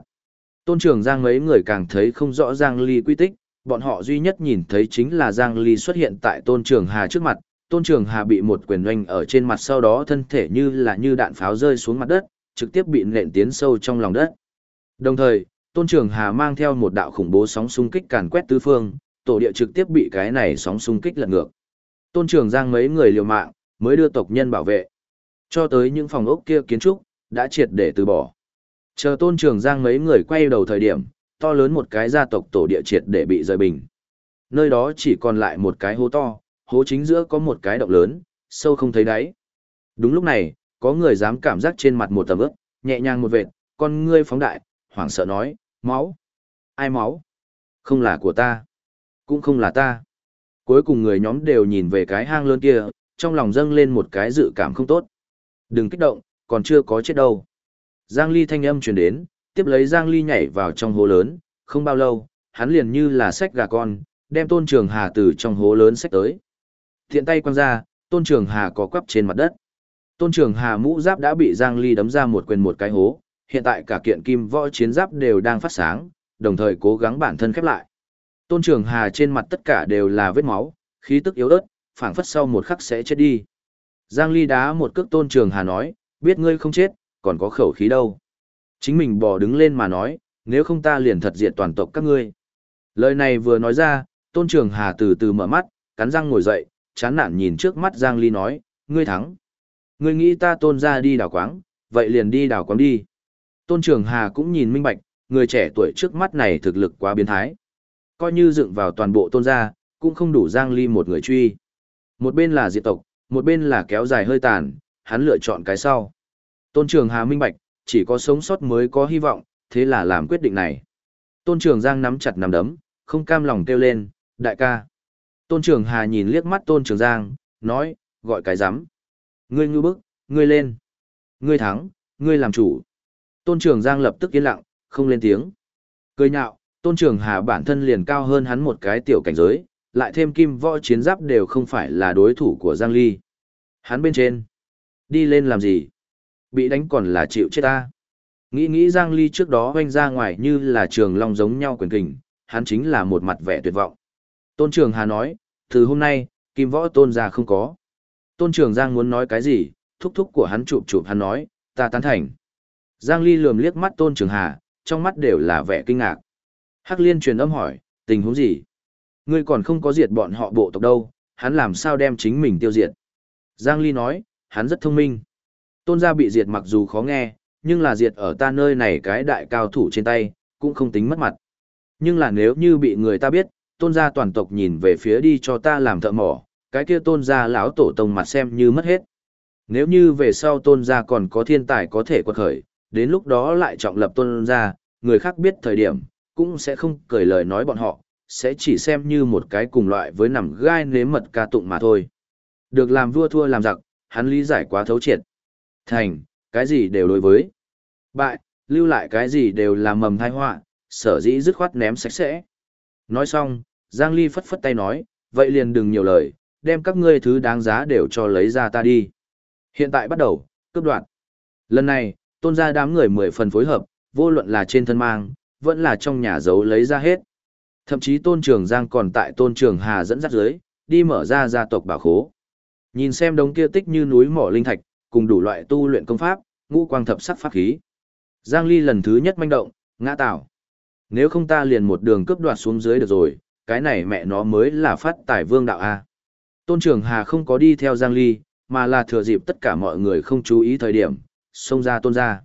Tôn Trường Giang mấy người càng thấy không rõ Giang Ly quy tích, bọn họ duy nhất nhìn thấy chính là Giang Ly xuất hiện tại Tôn Trường Hà trước mặt. Tôn Trường Hà bị một quyền oanh ở trên mặt sau đó thân thể như là như đạn pháo rơi xuống mặt đất, trực tiếp bị nện tiến sâu trong lòng đất. Đồng thời, Tôn Trường Hà mang theo một đạo khủng bố sóng xung kích càn quét tứ phương, tổ địa trực tiếp bị cái này sóng xung kích lật ngược. Tôn Trường Giang mấy người liều mạng, mới đưa tộc nhân bảo vệ. Cho tới những phòng ốc kia kiến trúc, đã triệt để từ bỏ. Chờ Tôn Trường Giang mấy người quay đầu thời điểm, to lớn một cái gia tộc tổ địa triệt để bị rời bình. Nơi đó chỉ còn lại một cái hố to, hố chính giữa có một cái động lớn, sâu không thấy đáy. Đúng lúc này, có người dám cảm giác trên mặt một tầm ướp, nhẹ nhàng một vệt, con ngươi phóng đại, hoảng sợ nói, máu. Ai máu? Không là của ta. Cũng không là ta. Cuối cùng người nhóm đều nhìn về cái hang lớn kia, trong lòng dâng lên một cái dự cảm không tốt. Đừng kích động, còn chưa có chết đâu. Giang Ly thanh âm truyền đến, tiếp lấy Giang Ly nhảy vào trong hố lớn, không bao lâu, hắn liền như là sách gà con, đem tôn trường hà từ trong hố lớn sách tới. Thiện tay quăng ra, tôn trường hà có quắp trên mặt đất. Tôn trường hà mũ giáp đã bị Giang Ly đấm ra một quyền một cái hố, hiện tại cả kiện kim võ chiến giáp đều đang phát sáng, đồng thời cố gắng bản thân khép lại. Tôn trường hà trên mặt tất cả đều là vết máu, khí tức yếu ớt, phảng phất sau một khắc sẽ chết đi. Giang Ly đá một cước tôn trường hà nói, biết ngươi không chết, còn có khẩu khí đâu. Chính mình bò đứng lên mà nói, nếu không ta liền thật diệt toàn tộc các ngươi. Lời này vừa nói ra, tôn trường hà từ từ mở mắt, cắn răng ngồi dậy, chán nản nhìn trước mắt Giang Ly nói, ngươi thắng. Ngươi nghĩ ta tôn ra đi đào quáng, vậy liền đi đào quáng đi. Tôn trường hà cũng nhìn minh bạch, người trẻ tuổi trước mắt này thực lực quá biến thái. Coi như dựng vào toàn bộ tôn gia, cũng không đủ Giang Ly một người truy. Một bên là diệt tộc, một bên là kéo dài hơi tàn, hắn lựa chọn cái sau. Tôn Trường Hà minh bạch, chỉ có sống sót mới có hy vọng, thế là làm quyết định này. Tôn Trường Giang nắm chặt nắm đấm, không cam lòng kêu lên, đại ca. Tôn Trường Hà nhìn liếc mắt Tôn Trường Giang, nói, gọi cái rắm Ngươi ngư bức, ngươi lên. Ngươi thắng, ngươi làm chủ. Tôn Trường Giang lập tức yên lặng, không lên tiếng. Cười nhạo, Tôn Trường Hà bản thân liền cao hơn hắn một cái tiểu cảnh giới, lại thêm kim võ chiến giáp đều không phải là đối thủ của Giang Ly. Hắn bên trên. Đi lên làm gì? Bị đánh còn là chịu chết ta. Nghĩ nghĩ Giang Ly trước đó hoanh ra ngoài như là trường long giống nhau quyền kình, hắn chính là một mặt vẻ tuyệt vọng. Tôn Trường Hà nói, từ hôm nay, kim võ tôn gia không có. Tôn Trường Giang muốn nói cái gì, thúc thúc của hắn chụp chụp hắn nói, ta tán thành. Giang Ly lườm liếc mắt Tôn Trường Hà, trong mắt đều là vẻ kinh ngạc. Hắc Liên truyền âm hỏi, tình huống gì? Ngươi còn không có diệt bọn họ bộ tộc đâu, hắn làm sao đem chính mình tiêu diệt? Giang Ly nói, hắn rất thông minh. Tôn gia bị diệt mặc dù khó nghe, nhưng là diệt ở ta nơi này cái đại cao thủ trên tay, cũng không tính mất mặt. Nhưng là nếu như bị người ta biết, tôn gia toàn tộc nhìn về phía đi cho ta làm thợ mỏ, cái kia tôn gia lão tổ tông mặt xem như mất hết. Nếu như về sau tôn gia còn có thiên tài có thể quật khởi, đến lúc đó lại trọng lập tôn gia, người khác biết thời điểm, cũng sẽ không cười lời nói bọn họ, sẽ chỉ xem như một cái cùng loại với nằm gai nếm mật ca tụng mà thôi. Được làm vua thua làm giặc, hắn lý giải quá thấu triệt. Thành, cái gì đều đối với. Bại, lưu lại cái gì đều là mầm thai họa, sở dĩ dứt khoát ném sạch sẽ. Nói xong, Giang Ly phất phất tay nói, vậy liền đừng nhiều lời, đem các ngươi thứ đáng giá đều cho lấy ra ta đi. Hiện tại bắt đầu, cướp đoạn. Lần này, tôn gia đám người mười phần phối hợp, vô luận là trên thân mang, vẫn là trong nhà giấu lấy ra hết. Thậm chí tôn trường Giang còn tại tôn trường Hà dẫn dắt dưới, đi mở ra gia tộc bảo khố. Nhìn xem đống kia tích như núi mỏ linh thạch, cùng đủ loại tu luyện công pháp, ngũ quang thập sắc pháp khí. Giang Ly lần thứ nhất manh động, ngã tạo. Nếu không ta liền một đường cướp đoạt xuống dưới được rồi, cái này mẹ nó mới là phát tài vương đạo A. Tôn Trường Hà không có đi theo Giang Ly, mà là thừa dịp tất cả mọi người không chú ý thời điểm, xông ra tôn ra.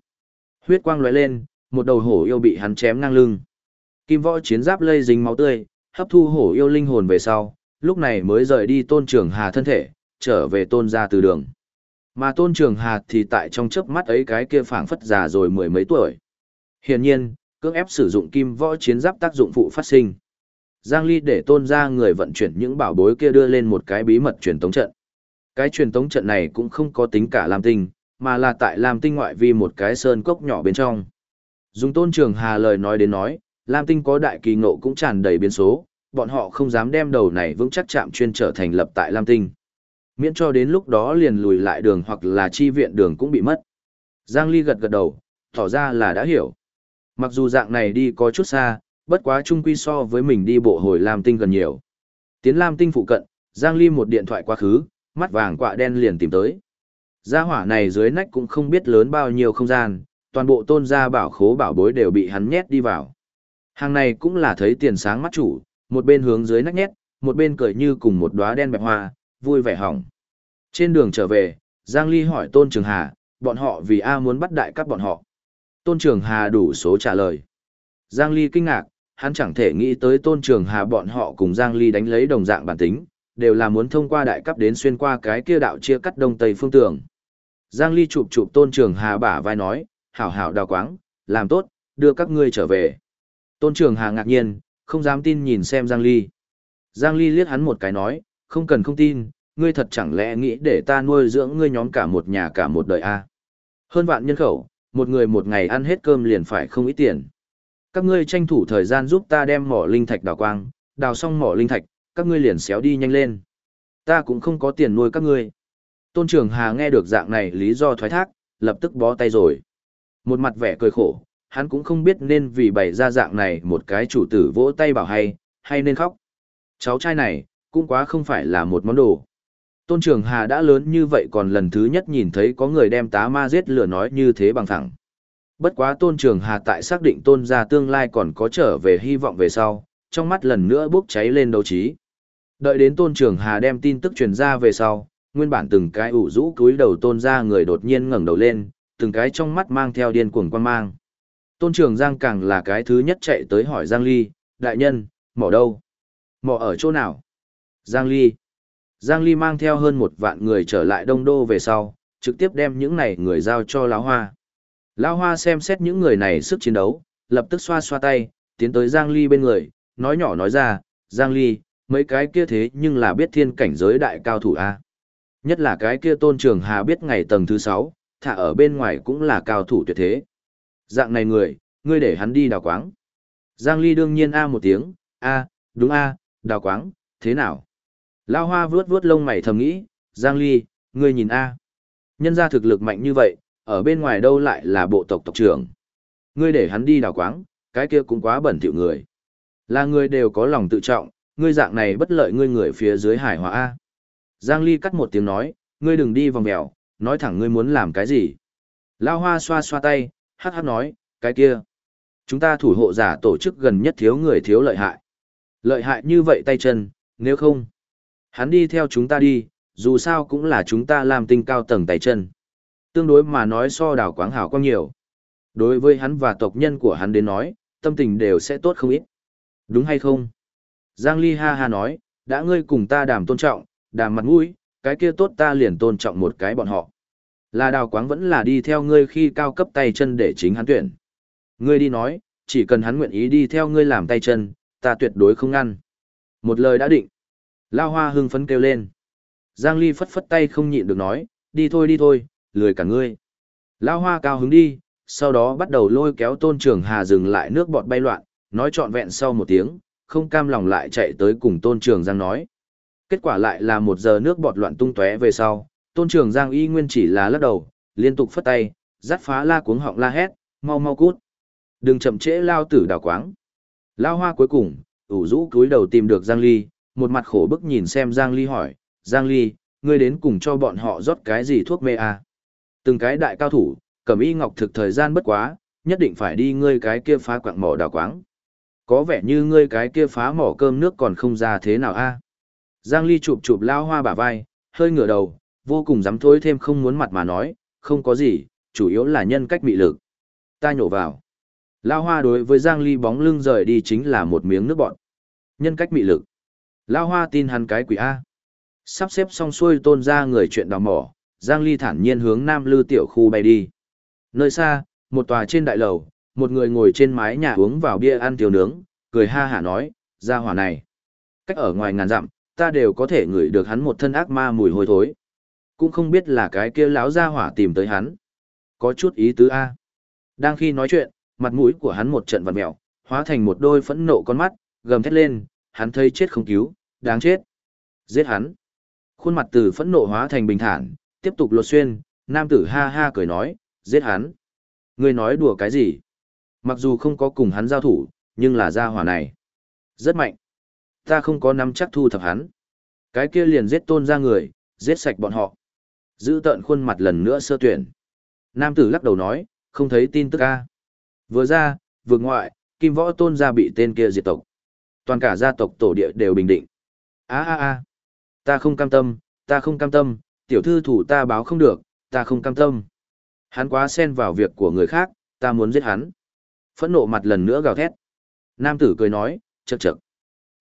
Huyết quang lóe lên, một đầu hổ yêu bị hắn chém ngang lưng. Kim võ chiến giáp lây dính máu tươi, hấp thu hổ yêu linh hồn về sau, lúc này mới rời đi tôn trường hà thân thể, trở về tôn ra từ đường. Mà tôn trường hà thì tại trong chớp mắt ấy cái kia phảng phất già rồi mười mấy tuổi. Hiển nhiên, cưỡng ép sử dụng kim võ chiến giáp tác dụng phụ phát sinh. Giang Ly để tôn ra người vận chuyển những bảo bối kia đưa lên một cái bí mật truyền tống trận. Cái truyền tống trận này cũng không có tính cả Lam Tinh, mà là tại Lam Tinh ngoại vi một cái sơn cốc nhỏ bên trong. Dùng tôn trường hà lời nói đến nói, Lam Tinh có đại kỳ ngộ cũng tràn đầy biến số, bọn họ không dám đem đầu này vững chắc chạm chuyên trở thành lập tại Lam Tinh. Miễn cho đến lúc đó liền lùi lại đường hoặc là chi viện đường cũng bị mất. Giang Ly gật gật đầu, tỏ ra là đã hiểu. Mặc dù dạng này đi có chút xa, bất quá trung quy so với mình đi bộ hồi Lam Tinh gần nhiều. Tiến Lam Tinh phụ cận, Giang Ly một điện thoại quá khứ, mắt vàng quạ đen liền tìm tới. Gia hỏa này dưới nách cũng không biết lớn bao nhiêu không gian, toàn bộ tôn gia bảo khố bảo bối đều bị hắn nhét đi vào. Hàng này cũng là thấy tiền sáng mắt chủ, một bên hướng dưới nách nhét, một bên cười như cùng một đóa đen bẹp hoa, vui vẻ hỏng. Trên đường trở về, Giang Ly hỏi Tôn Trường Hà, bọn họ vì A muốn bắt đại các bọn họ. Tôn Trường Hà đủ số trả lời. Giang Ly kinh ngạc, hắn chẳng thể nghĩ tới Tôn Trường Hà bọn họ cùng Giang Ly đánh lấy đồng dạng bản tính, đều là muốn thông qua đại cấp đến xuyên qua cái kia đạo chia cắt đông tây phương tường. Giang Ly chụp chụp Tôn Trường Hà bả vai nói, hảo hảo đào quáng, làm tốt, đưa các ngươi trở về. Tôn Trường Hà ngạc nhiên, không dám tin nhìn xem Giang Ly. Giang Ly liếc hắn một cái nói, không cần không tin, ngươi thật chẳng lẽ nghĩ để ta nuôi dưỡng ngươi nhóm cả một nhà cả một đời a? À? Hơn vạn nhân khẩu, một người một ngày ăn hết cơm liền phải không ít tiền. Các ngươi tranh thủ thời gian giúp ta đem mỏ linh thạch đào quang, đào xong mỏ linh thạch, các ngươi liền xéo đi nhanh lên. Ta cũng không có tiền nuôi các ngươi. Tôn Trường Hà nghe được dạng này lý do thoái thác, lập tức bó tay rồi. Một mặt vẻ cười khổ, hắn cũng không biết nên vì bày ra dạng này một cái chủ tử vỗ tay bảo hay, hay nên khóc. Cháu trai này, cũng quá không phải là một món đồ. Tôn Trường Hà đã lớn như vậy còn lần thứ nhất nhìn thấy có người đem tá ma giết lửa nói như thế bằng thẳng. Bất quá Tôn Trường Hà tại xác định Tôn gia tương lai còn có trở về hy vọng về sau, trong mắt lần nữa bốc cháy lên đấu trí. Đợi đến Tôn Trường Hà đem tin tức truyền ra về sau, nguyên bản từng cái ủ rũ cúi đầu Tôn gia người đột nhiên ngẩng đầu lên, từng cái trong mắt mang theo điên cuồng quan mang. Tôn Trường Giang càng là cái thứ nhất chạy tới hỏi Giang Ly, đại nhân, mỏ đâu? Mỏ ở chỗ nào? Giang Ly. Giang Ly mang theo hơn một vạn người trở lại Đông Đô về sau, trực tiếp đem những này người giao cho Lão Hoa. Lão Hoa xem xét những người này sức chiến đấu, lập tức xoa xoa tay, tiến tới Giang Ly bên người, nói nhỏ nói ra, Giang Ly, mấy cái kia thế nhưng là biết thiên cảnh giới đại cao thủ A. Nhất là cái kia tôn trường hà biết ngày tầng thứ 6, thả ở bên ngoài cũng là cao thủ tuyệt thế. Dạng này người, ngươi để hắn đi đào quáng. Giang Ly đương nhiên A một tiếng, A, đúng A, đào quáng, thế nào? Lao hoa vướt vướt lông mày thầm nghĩ, Giang Ly, ngươi nhìn A. Nhân ra thực lực mạnh như vậy, ở bên ngoài đâu lại là bộ tộc tộc trưởng. Ngươi để hắn đi đào quáng, cái kia cũng quá bẩn thỉu người. Là người đều có lòng tự trọng, ngươi dạng này bất lợi ngươi người phía dưới hải hòa A. Giang Ly cắt một tiếng nói, ngươi đừng đi vòng mèo, nói thẳng ngươi muốn làm cái gì. Lao hoa xoa xoa tay, hát hát nói, cái kia. Chúng ta thủ hộ giả tổ chức gần nhất thiếu người thiếu lợi hại. Lợi hại như vậy tay chân, nếu không. Hắn đi theo chúng ta đi, dù sao cũng là chúng ta làm tinh cao tầng tay chân. Tương đối mà nói so đào quáng hảo quang nhiều. Đối với hắn và tộc nhân của hắn đến nói, tâm tình đều sẽ tốt không ít. Đúng hay không? Giang Ly ha ha nói, đã ngươi cùng ta đàm tôn trọng, đàm mặt mũi, cái kia tốt ta liền tôn trọng một cái bọn họ. Là đào quáng vẫn là đi theo ngươi khi cao cấp tay chân để chính hắn tuyển. Ngươi đi nói, chỉ cần hắn nguyện ý đi theo ngươi làm tay chân, ta tuyệt đối không ngăn. Một lời đã định. Lao hoa hưng phấn kêu lên. Giang Ly phất phất tay không nhịn được nói, đi thôi đi thôi, lười cả ngươi. Lao hoa cao hứng đi, sau đó bắt đầu lôi kéo tôn trường hà dừng lại nước bọt bay loạn, nói trọn vẹn sau một tiếng, không cam lòng lại chạy tới cùng tôn trường giang nói. Kết quả lại là một giờ nước bọt loạn tung tóe về sau, tôn trường giang y nguyên chỉ là lắc đầu, liên tục phất tay, dắt phá la cuống họng la hét, mau mau cút. Đừng chậm trễ lao tử đào quáng. Lao hoa cuối cùng, ủ rũ cúi đầu tìm được Giang Ly, một mặt khổ bức nhìn xem Giang Ly hỏi, Giang Ly, ngươi đến cùng cho bọn họ rót cái gì thuốc mê à? Từng cái đại cao thủ, cầm y ngọc thực thời gian bất quá, nhất định phải đi ngươi cái kia phá quạng mỏ đào quáng. Có vẻ như ngươi cái kia phá mỏ cơm nước còn không ra thế nào a? Giang Ly chụp chụp lao hoa bả vai, hơi ngửa đầu, vô cùng dám thối thêm không muốn mặt mà nói, không có gì, chủ yếu là nhân cách mị lực. Ta nhổ vào. Lao Hoa đối với Giang Ly bóng lưng rời đi chính là một miếng nước bọt. Nhân cách mị lực. Lao Hoa tin hắn cái quỷ A. Sắp xếp xong xuôi tôn ra người chuyện đào mỏ, Giang Ly thản nhiên hướng Nam Lư tiểu khu bay đi. Nơi xa, một tòa trên đại lầu, một người ngồi trên mái nhà uống vào bia ăn tiểu nướng, cười ha hả nói, ra hỏa này. Cách ở ngoài ngàn dặm, ta đều có thể ngửi được hắn một thân ác ma mùi hôi thối. Cũng không biết là cái kia lão ra hỏa tìm tới hắn. Có chút ý tứ A. Đang khi nói chuyện, mặt mũi của hắn một trận vặn mẹo, hóa thành một đôi phẫn nộ con mắt, gầm thét lên, hắn thấy chết không cứu, đáng chết. Giết hắn. Khuôn mặt từ phẫn nộ hóa thành bình thản, tiếp tục lột xuyên, nam tử ha ha cười nói, giết hắn. Ngươi nói đùa cái gì? Mặc dù không có cùng hắn giao thủ, nhưng là gia hỏa này. Rất mạnh. Ta không có nắm chắc thu thập hắn. Cái kia liền giết tôn ra người, giết sạch bọn họ. Giữ tận khuôn mặt lần nữa sơ tuyển. Nam tử lắc đầu nói, không thấy tin tức ca. Vừa ra, vừa ngoại, kim võ tôn gia bị tên kia diệt tộc. Toàn cả gia tộc tổ địa đều bình định. a a a ta không cam tâm, ta không cam tâm, tiểu thư thủ ta báo không được, ta không cam tâm. Hắn quá xen vào việc của người khác, ta muốn giết hắn. Phẫn nộ mặt lần nữa gào thét. Nam tử cười nói, chậc chậc.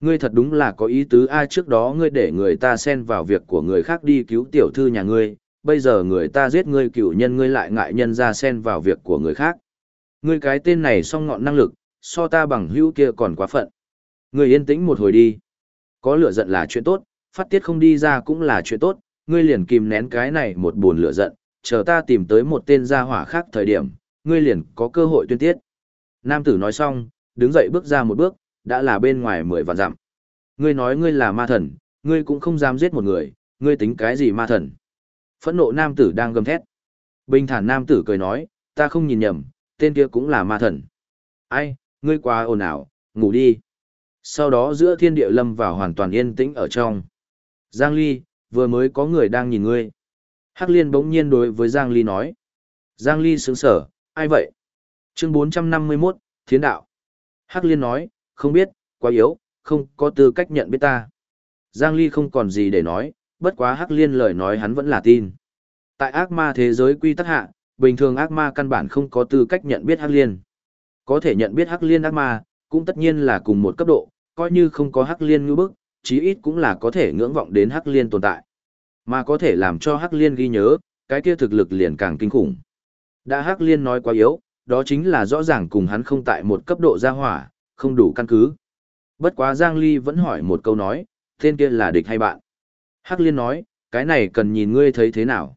Ngươi thật đúng là có ý tứ ai trước đó ngươi để người ta xen vào việc của người khác đi cứu tiểu thư nhà ngươi, bây giờ người ta giết ngươi cựu nhân ngươi lại ngại nhân ra xen vào việc của người khác. Ngươi cái tên này song ngọn năng lực, so ta bằng hữu kia còn quá phận. Ngươi yên tĩnh một hồi đi. Có lửa giận là chuyện tốt, phát tiết không đi ra cũng là chuyện tốt, ngươi liền kìm nén cái này một buồn lửa giận, chờ ta tìm tới một tên gia hỏa khác thời điểm, ngươi liền có cơ hội tuyên tiết. Nam tử nói xong, đứng dậy bước ra một bước, đã là bên ngoài mười vạn dặm. Ngươi nói ngươi là ma thần, ngươi cũng không dám giết một người, ngươi tính cái gì ma thần? Phẫn nộ nam tử đang gầm thét. Bình thản nam tử cười nói, ta không nhìn nhầm, tên kia cũng là ma thần. Ai, ngươi quá ồn ào, ngủ đi. Sau đó giữa thiên địa lâm vào hoàn toàn yên tĩnh ở trong. Giang Ly, vừa mới có người đang nhìn ngươi. Hắc Liên bỗng nhiên đối với Giang Ly nói. Giang Ly sướng sở, ai vậy? Chương 451, Thiến Đạo. Hắc Liên nói, không biết, quá yếu, không có tư cách nhận biết ta. Giang Ly không còn gì để nói, bất quá Hắc Liên lời nói hắn vẫn là tin. Tại ác ma thế giới quy tắc hạ, bình thường ác ma căn bản không có tư cách nhận biết Hắc Liên. Có thể nhận biết Hắc Liên ác ma, cũng tất nhiên là cùng một cấp độ, coi như không có Hắc Liên ngư bức, chí ít cũng là có thể ngưỡng vọng đến Hắc Liên tồn tại. Mà có thể làm cho Hắc Liên ghi nhớ, cái kia thực lực liền càng kinh khủng. Đã Hắc Liên nói quá yếu, đó chính là rõ ràng cùng hắn không tại một cấp độ gia hỏa, không đủ căn cứ. Bất quá Giang Ly vẫn hỏi một câu nói, tên kia là địch hay bạn? Hắc Liên nói, cái này cần nhìn ngươi thấy thế nào.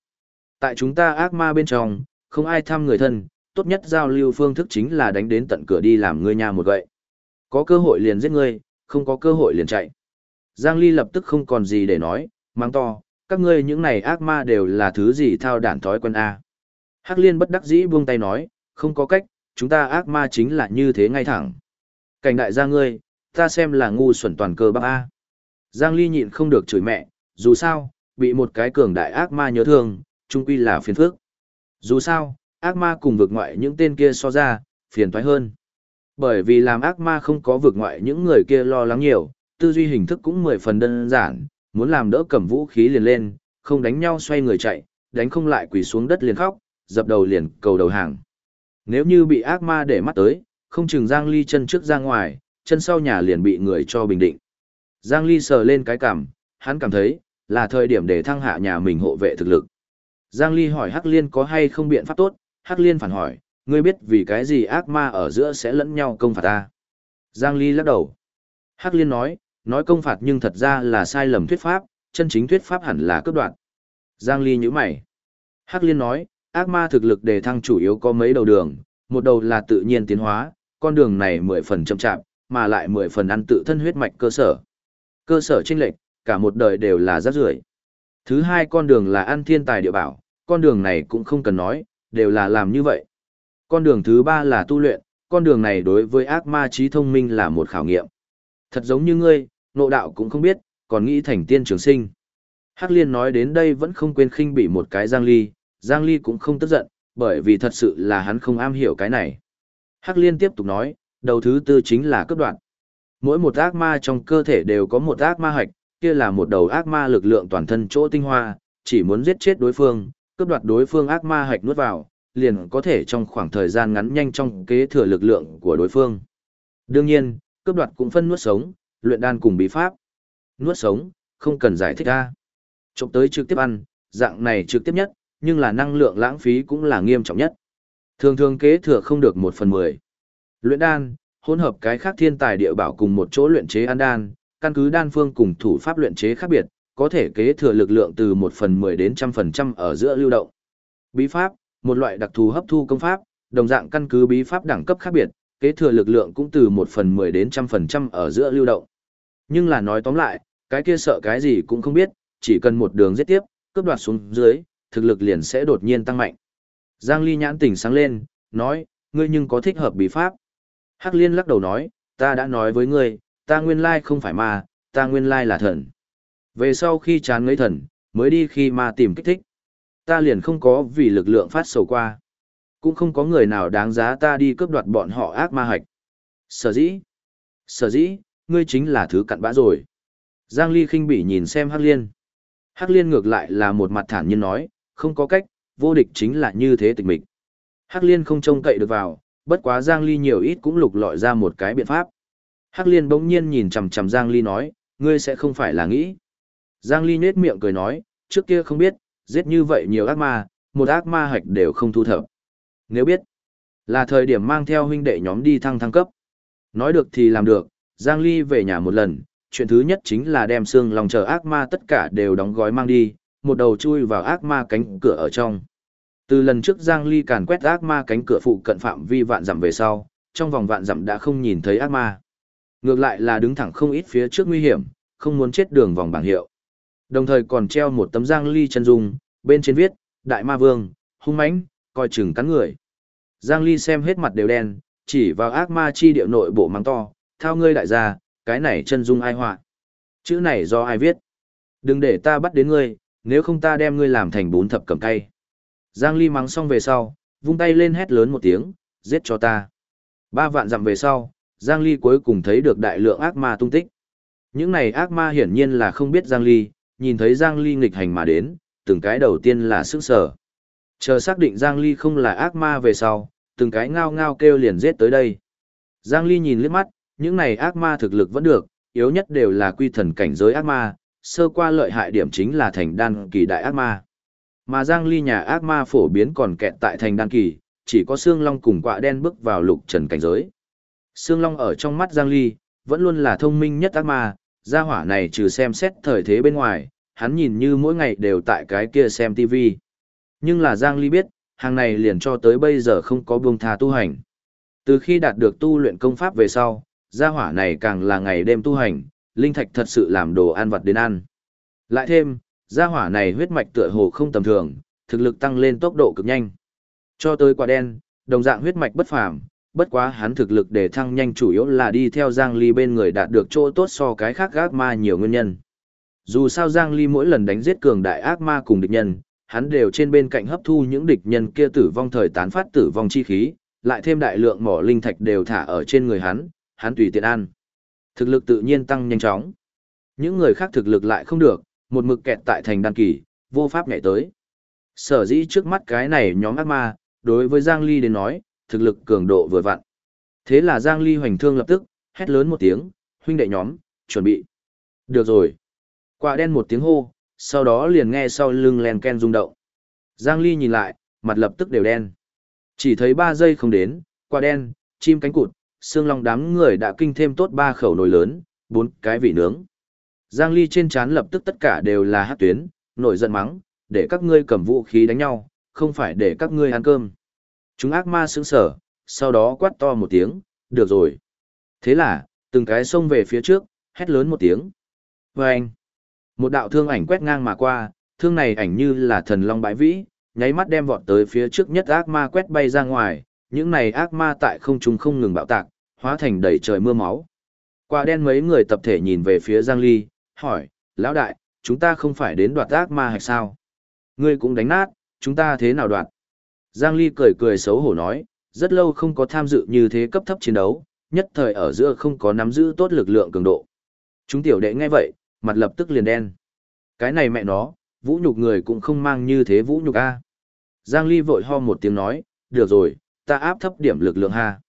Tại chúng ta ác ma bên trong, không ai thăm người thân, tốt nhất giao lưu phương thức chính là đánh đến tận cửa đi làm ngươi nhà một gậy. Có cơ hội liền giết ngươi, không có cơ hội liền chạy. Giang Ly lập tức không còn gì để nói, mang to, các ngươi những này ác ma đều là thứ gì thao đản thói quân A. Hắc liên bất đắc dĩ buông tay nói, không có cách, chúng ta ác ma chính là như thế ngay thẳng. Cảnh đại gia ngươi, ta xem là ngu xuẩn toàn cơ bác A. Giang Ly nhịn không được chửi mẹ, dù sao, bị một cái cường đại ác ma nhớ thương, chung quy là phiền phức. Dù sao, ác ma cùng vực ngoại những tên kia so ra, phiền toái hơn. Bởi vì làm ác ma không có vực ngoại những người kia lo lắng nhiều, tư duy hình thức cũng mười phần đơn giản, muốn làm đỡ cầm vũ khí liền lên, không đánh nhau xoay người chạy, đánh không lại quỳ xuống đất liền khóc, dập đầu liền cầu đầu hàng. Nếu như bị ác ma để mắt tới, không chừng Giang Ly chân trước ra ngoài, chân sau nhà liền bị người cho bình định. Giang Ly sờ lên cái cằm, hắn cảm thấy, là thời điểm để thăng hạ nhà mình hộ vệ thực lực. Giang Ly hỏi Hắc Liên có hay không biện pháp tốt, Hắc Liên phản hỏi, ngươi biết vì cái gì ác ma ở giữa sẽ lẫn nhau công phạt ta. Giang Ly lắc đầu. Hắc Liên nói, nói công phạt nhưng thật ra là sai lầm thuyết pháp, chân chính thuyết pháp hẳn là cướp đoạn. Giang Ly nhíu mày. Hắc Liên nói, ác ma thực lực đề thăng chủ yếu có mấy đầu đường, một đầu là tự nhiên tiến hóa, con đường này mười phần chậm chạp, mà lại mười phần ăn tự thân huyết mạch cơ sở. Cơ sở chênh lệch, cả một đời đều là rác rưởi. Thứ hai con đường là ăn thiên tài địa bảo, con đường này cũng không cần nói, đều là làm như vậy. Con đường thứ ba là tu luyện, con đường này đối với ác ma trí thông minh là một khảo nghiệm. Thật giống như ngươi, nộ đạo cũng không biết, còn nghĩ thành tiên trường sinh. Hắc Liên nói đến đây vẫn không quên khinh bị một cái Giang Ly, Giang Ly cũng không tức giận, bởi vì thật sự là hắn không am hiểu cái này. Hắc Liên tiếp tục nói, đầu thứ tư chính là cấp đoạn. Mỗi một ác ma trong cơ thể đều có một ác ma hạch, kia là một đầu ác ma lực lượng toàn thân chỗ tinh hoa, chỉ muốn giết chết đối phương, cướp đoạt đối phương ác ma hạch nuốt vào, liền có thể trong khoảng thời gian ngắn nhanh trong kế thừa lực lượng của đối phương. Đương nhiên, cướp đoạt cũng phân nuốt sống, luyện đan cùng bí pháp. Nuốt sống, không cần giải thích ra. Trộm tới trực tiếp ăn, dạng này trực tiếp nhất, nhưng là năng lượng lãng phí cũng là nghiêm trọng nhất. Thường thường kế thừa không được một phần mười. Luyện đan, hỗn hợp cái khác thiên tài địa bảo cùng một chỗ luyện chế ăn đan, căn cứ đan phương cùng thủ pháp luyện chế khác biệt, có thể kế thừa lực lượng từ một phần mười đến trăm phần trăm ở giữa lưu động. Bí pháp, một loại đặc thù hấp thu công pháp, đồng dạng căn cứ bí pháp đẳng cấp khác biệt, kế thừa lực lượng cũng từ một phần mười đến trăm phần trăm ở giữa lưu động. Nhưng là nói tóm lại, cái kia sợ cái gì cũng không biết, chỉ cần một đường giết tiếp, cướp đoạt xuống dưới, thực lực liền sẽ đột nhiên tăng mạnh. Giang Ly nhãn tỉnh sáng lên, nói, ngươi nhưng có thích hợp bí pháp. Hắc Liên lắc đầu nói, ta đã nói với ngươi, ta nguyên lai không phải ma, ta nguyên lai là thần. Về sau khi chán ngấy thần, mới đi khi ma tìm kích thích. Ta liền không có vì lực lượng phát sầu qua. Cũng không có người nào đáng giá ta đi cướp đoạt bọn họ ác ma hạch. Sở dĩ. Sở dĩ, ngươi chính là thứ cặn bã rồi. Giang Ly khinh bỉ nhìn xem Hắc Liên. Hắc Liên ngược lại là một mặt thản nhiên nói, không có cách, vô địch chính là như thế tịch mịch. Hắc Liên không trông cậy được vào, bất quá Giang Ly nhiều ít cũng lục lọi ra một cái biện pháp. Hắc Liên bỗng nhiên nhìn chằm chằm Giang Ly nói, ngươi sẽ không phải là nghĩ. Giang Ly nhếch miệng cười nói, trước kia không biết, giết như vậy nhiều ác ma, một ác ma hạch đều không thu thập. Nếu biết, là thời điểm mang theo huynh đệ nhóm đi thăng thăng cấp. Nói được thì làm được, Giang Ly về nhà một lần, chuyện thứ nhất chính là đem xương lòng chờ ác ma tất cả đều đóng gói mang đi, một đầu chui vào ác ma cánh cửa ở trong. Từ lần trước Giang Ly càn quét ác ma cánh cửa phụ cận phạm vi vạn dặm về sau, trong vòng vạn dặm đã không nhìn thấy ác ma. Ngược lại là đứng thẳng không ít phía trước nguy hiểm, không muốn chết đường vòng bảng hiệu. Đồng thời còn treo một tấm Giang Ly chân dung, bên trên viết, Đại Ma Vương, hung mãnh, coi chừng cắn người. Giang Ly xem hết mặt đều đen, chỉ vào ác ma chi điệu nội bộ mắng to, thao ngươi đại gia, cái này chân dung ai họa Chữ này do ai viết? Đừng để ta bắt đến ngươi, nếu không ta đem ngươi làm thành bún thập cầm tay. Giang Ly mắng xong về sau, vung tay lên hét lớn một tiếng, giết cho ta. Ba vạn dặm về sau, Giang Ly cuối cùng thấy được đại lượng ác ma tung tích. Những này ác ma hiển nhiên là không biết Giang Ly, nhìn thấy Giang Ly nghịch hành mà đến, từng cái đầu tiên là sức sở. Chờ xác định Giang Ly không là ác ma về sau, từng cái ngao ngao kêu liền giết tới đây. Giang Ly nhìn liếc mắt, những này ác ma thực lực vẫn được, yếu nhất đều là quy thần cảnh giới ác ma, sơ qua lợi hại điểm chính là thành đan kỳ đại ác ma. Mà Giang Ly nhà ác ma phổ biến còn kẹt tại thành đan kỳ, chỉ có xương long cùng quạ đen bước vào lục trần cảnh giới. Xương long ở trong mắt Giang Ly, vẫn luôn là thông minh nhất ác ma, gia hỏa này trừ xem xét thời thế bên ngoài, hắn nhìn như mỗi ngày đều tại cái kia xem TV. Nhưng là Giang Ly biết, hàng này liền cho tới bây giờ không có buông tha tu hành. Từ khi đạt được tu luyện công pháp về sau, gia hỏa này càng là ngày đêm tu hành, linh thạch thật sự làm đồ ăn vật đến ăn. Lại thêm, gia hỏa này huyết mạch tựa hồ không tầm thường, thực lực tăng lên tốc độ cực nhanh. Cho tới quả đen, đồng dạng huyết mạch bất phàm, bất quá hắn thực lực để thăng nhanh chủ yếu là đi theo Giang Ly bên người đạt được chỗ tốt so cái khác ác ma nhiều nguyên nhân. Dù sao Giang Ly mỗi lần đánh giết cường đại ác ma cùng địch nhân, hắn đều trên bên cạnh hấp thu những địch nhân kia tử vong thời tán phát tử vong chi khí, lại thêm đại lượng mỏ linh thạch đều thả ở trên người hắn, hắn tùy tiện ăn. Thực lực tự nhiên tăng nhanh chóng. Những người khác thực lực lại không được, một mực kẹt tại thành đan kỳ, vô pháp nhảy tới. Sở dĩ trước mắt cái này nhóm ác ma, đối với Giang Ly đến nói, thực lực cường độ vừa vặn. Thế là Giang Ly hoành thương lập tức, hét lớn một tiếng, huynh đệ nhóm, chuẩn bị. Được rồi. Quả đen một tiếng hô, sau đó liền nghe sau lưng len ken rung động. Giang Ly nhìn lại, mặt lập tức đều đen. Chỉ thấy 3 giây không đến, quả đen, chim cánh cụt, xương long đám người đã kinh thêm tốt ba khẩu nồi lớn, bốn cái vị nướng. Giang Ly trên chán lập tức tất cả đều là hát tuyến, nổi giận mắng, để các ngươi cầm vũ khí đánh nhau, không phải để các ngươi ăn cơm. Chúng ác ma sững sở, sau đó quát to một tiếng, được rồi. Thế là, từng cái xông về phía trước, hét lớn một tiếng. Và anh, một đạo thương ảnh quét ngang mà qua, thương này ảnh như là thần long bãi vĩ, nháy mắt đem vọt tới phía trước nhất ác ma quét bay ra ngoài, những này ác ma tại không trung không ngừng bạo tạc, hóa thành đầy trời mưa máu. Quả đen mấy người tập thể nhìn về phía Giang Ly, hỏi, lão đại, chúng ta không phải đến đoạt ác ma hay sao? Ngươi cũng đánh nát, chúng ta thế nào đoạt? Giang Ly cười cười xấu hổ nói, rất lâu không có tham dự như thế cấp thấp chiến đấu, nhất thời ở giữa không có nắm giữ tốt lực lượng cường độ. Chúng tiểu đệ nghe vậy, mặt lập tức liền đen. Cái này mẹ nó, vũ nhục người cũng không mang như thế vũ nhục a. Giang Ly vội ho một tiếng nói, được rồi, ta áp thấp điểm lực lượng ha.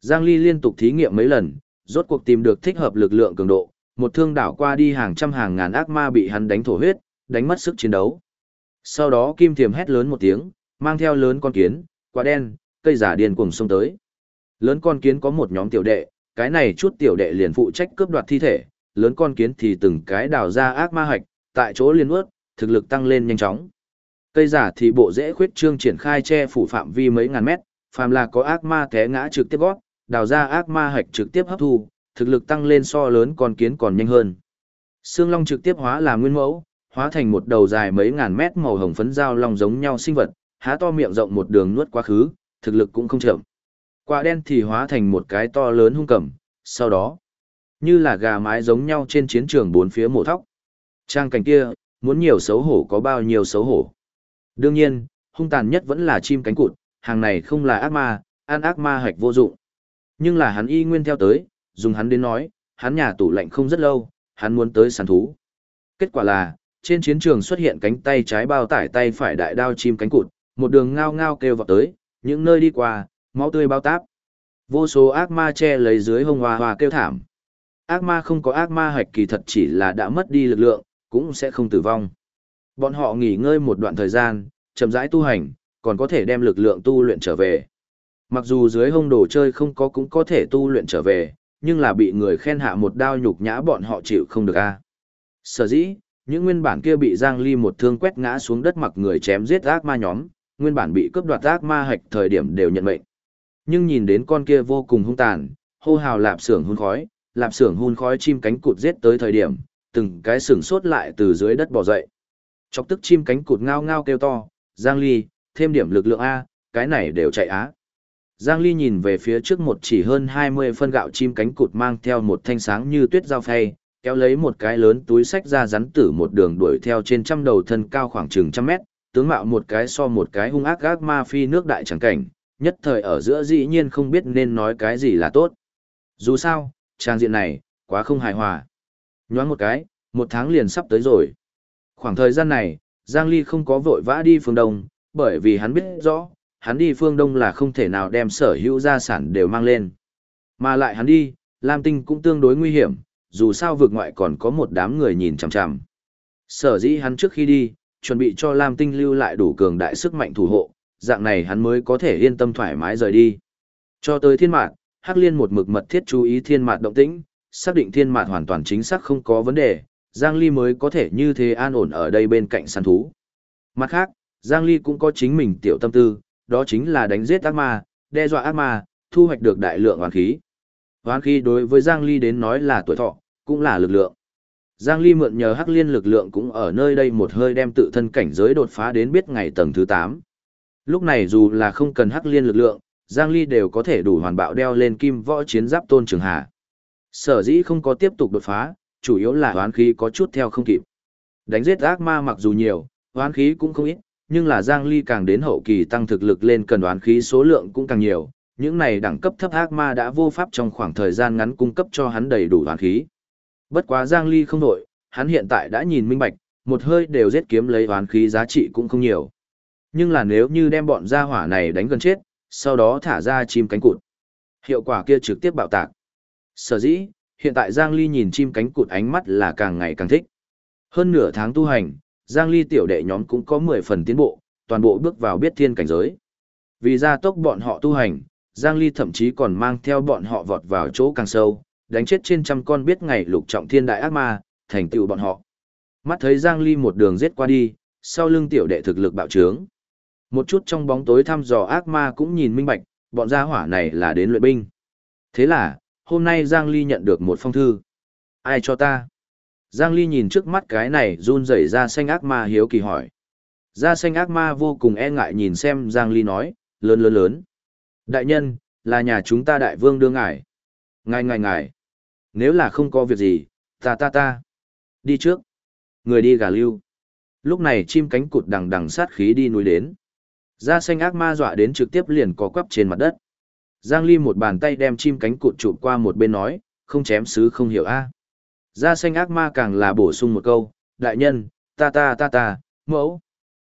Giang Ly liên tục thí nghiệm mấy lần, rốt cuộc tìm được thích hợp lực lượng cường độ, một thương đảo qua đi hàng trăm hàng ngàn ác ma bị hắn đánh thổ huyết, đánh mất sức chiến đấu. Sau đó Kim Thiềm hét lớn một tiếng, mang theo lớn con kiến, quả đen, cây giả điên cuồng xông tới. Lớn con kiến có một nhóm tiểu đệ, cái này chút tiểu đệ liền phụ trách cướp đoạt thi thể, lớn con kiến thì từng cái đào ra ác ma hạch, tại chỗ liên ướt, thực lực tăng lên nhanh chóng. Cây giả thì bộ dễ khuyết trương triển khai che phủ phạm vi mấy ngàn mét, phàm là có ác ma té ngã trực tiếp gót, đào ra ác ma hạch trực tiếp hấp thu, thực lực tăng lên so lớn con kiến còn nhanh hơn. Sương long trực tiếp hóa là nguyên mẫu, hóa thành một đầu dài mấy ngàn mét màu hồng phấn dao long giống nhau sinh vật, há to miệng rộng một đường nuốt quá khứ, thực lực cũng không chậm. Quả đen thì hóa thành một cái to lớn hung cầm, sau đó, như là gà mái giống nhau trên chiến trường bốn phía mổ thóc. Trang cảnh kia, muốn nhiều xấu hổ có bao nhiêu xấu hổ. Đương nhiên, hung tàn nhất vẫn là chim cánh cụt, hàng này không là ác ma, ăn ác ma hạch vô dụng. Nhưng là hắn y nguyên theo tới, dùng hắn đến nói, hắn nhà tủ lạnh không rất lâu, hắn muốn tới săn thú. Kết quả là, trên chiến trường xuất hiện cánh tay trái bao tải tay phải đại đao chim cánh cụt, một đường ngao ngao kêu vào tới, những nơi đi qua, máu tươi bao táp. Vô số ác ma che lấy dưới hông hoa hoa kêu thảm. Ác ma không có ác ma hạch kỳ thật chỉ là đã mất đi lực lượng, cũng sẽ không tử vong. Bọn họ nghỉ ngơi một đoạn thời gian, chậm rãi tu hành, còn có thể đem lực lượng tu luyện trở về. Mặc dù dưới hông đồ chơi không có cũng có thể tu luyện trở về, nhưng là bị người khen hạ một đao nhục nhã bọn họ chịu không được a. Sở dĩ, những nguyên bản kia bị Giang Ly một thương quét ngã xuống đất mặc người chém giết ác ma nhóm, nguyên bản bị cướp đoạt ác ma hạch thời điểm đều nhận mệnh. Nhưng nhìn đến con kia vô cùng hung tàn, hô hào lạp xưởng hun khói, lạp xưởng hun khói chim cánh cụt giết tới thời điểm, từng cái sừng sốt lại từ dưới đất bò dậy. Chọc tức chim cánh cụt ngao ngao kêu to, Giang Ly, thêm điểm lực lượng A, cái này đều chạy á. Giang Ly nhìn về phía trước một chỉ hơn 20 phân gạo chim cánh cụt mang theo một thanh sáng như tuyết dao phay, kéo lấy một cái lớn túi sách ra rắn tử một đường đuổi theo trên trăm đầu thân cao khoảng chừng trăm mét, tướng mạo một cái so một cái hung ác gác ma phi nước đại chẳng cảnh, nhất thời ở giữa dĩ nhiên không biết nên nói cái gì là tốt. Dù sao, trang diện này, quá không hài hòa. Nhoáng một cái, một tháng liền sắp tới rồi. Khoảng thời gian này, Giang Ly không có vội vã đi phương Đông, bởi vì hắn biết rõ, hắn đi phương Đông là không thể nào đem sở hữu gia sản đều mang lên. Mà lại hắn đi, Lam Tinh cũng tương đối nguy hiểm, dù sao vực ngoại còn có một đám người nhìn chằm chằm. Sở dĩ hắn trước khi đi, chuẩn bị cho Lam Tinh lưu lại đủ cường đại sức mạnh thủ hộ, dạng này hắn mới có thể yên tâm thoải mái rời đi. Cho tới thiên mạt, Hắc Liên một mực mật thiết chú ý thiên mạt động tĩnh, xác định thiên mạt hoàn toàn chính xác không có vấn đề, Giang Ly mới có thể như thế an ổn ở đây bên cạnh săn thú. Mặt khác, Giang Ly cũng có chính mình tiểu tâm tư, đó chính là đánh giết ác ma, đe dọa ác ma, thu hoạch được đại lượng oán khí. Oán khí đối với Giang Ly đến nói là tuổi thọ, cũng là lực lượng. Giang Ly mượn nhờ Hắc Liên lực lượng cũng ở nơi đây một hơi đem tự thân cảnh giới đột phá đến biết ngày tầng thứ 8. Lúc này dù là không cần Hắc Liên lực lượng, Giang Ly đều có thể đủ hoàn bạo đeo lên kim võ chiến giáp tôn trường hà. Sở dĩ không có tiếp tục đột phá, chủ yếu là hoán khí có chút theo không kịp. Đánh giết ác ma mặc dù nhiều, hoán khí cũng không ít, nhưng là Giang Ly càng đến hậu kỳ tăng thực lực lên cần đoán khí số lượng cũng càng nhiều, những này đẳng cấp thấp ác ma đã vô pháp trong khoảng thời gian ngắn cung cấp cho hắn đầy đủ đoán khí. Bất quá Giang Ly không đổi, hắn hiện tại đã nhìn minh bạch, một hơi đều giết kiếm lấy đoán khí giá trị cũng không nhiều. Nhưng là nếu như đem bọn gia hỏa này đánh gần chết, sau đó thả ra chim cánh cụt, hiệu quả kia trực tiếp bạo tạc. Sở dĩ, hiện tại Giang Ly nhìn chim cánh cụt ánh mắt là càng ngày càng thích. Hơn nửa tháng tu hành, Giang Ly tiểu đệ nhóm cũng có 10 phần tiến bộ, toàn bộ bước vào biết thiên cảnh giới. Vì gia tốc bọn họ tu hành, Giang Ly thậm chí còn mang theo bọn họ vọt vào chỗ càng sâu, đánh chết trên trăm con biết ngày lục trọng thiên đại ác ma, thành tựu bọn họ. Mắt thấy Giang Ly một đường giết qua đi, sau lưng tiểu đệ thực lực bạo trướng. Một chút trong bóng tối thăm dò ác ma cũng nhìn minh bạch, bọn gia hỏa này là đến luyện binh. Thế là, hôm nay Giang Ly nhận được một phong thư. Ai cho ta? Giang Ly nhìn trước mắt cái này run rẩy ra xanh ác ma hiếu kỳ hỏi. Ra xanh ác ma vô cùng e ngại nhìn xem Giang Ly nói, lớn lớn lớn. Đại nhân, là nhà chúng ta đại vương đưa ngài. Ngài ngài ngài. Nếu là không có việc gì, ta ta ta. Đi trước. Người đi gà lưu. Lúc này chim cánh cụt đằng đằng sát khí đi núi đến. Ra xanh ác ma dọa đến trực tiếp liền có quắp trên mặt đất. Giang Ly một bàn tay đem chim cánh cụt chụp qua một bên nói, không chém sứ không hiểu a. Gia xanh ác ma càng là bổ sung một câu, đại nhân, ta ta ta ta, mẫu.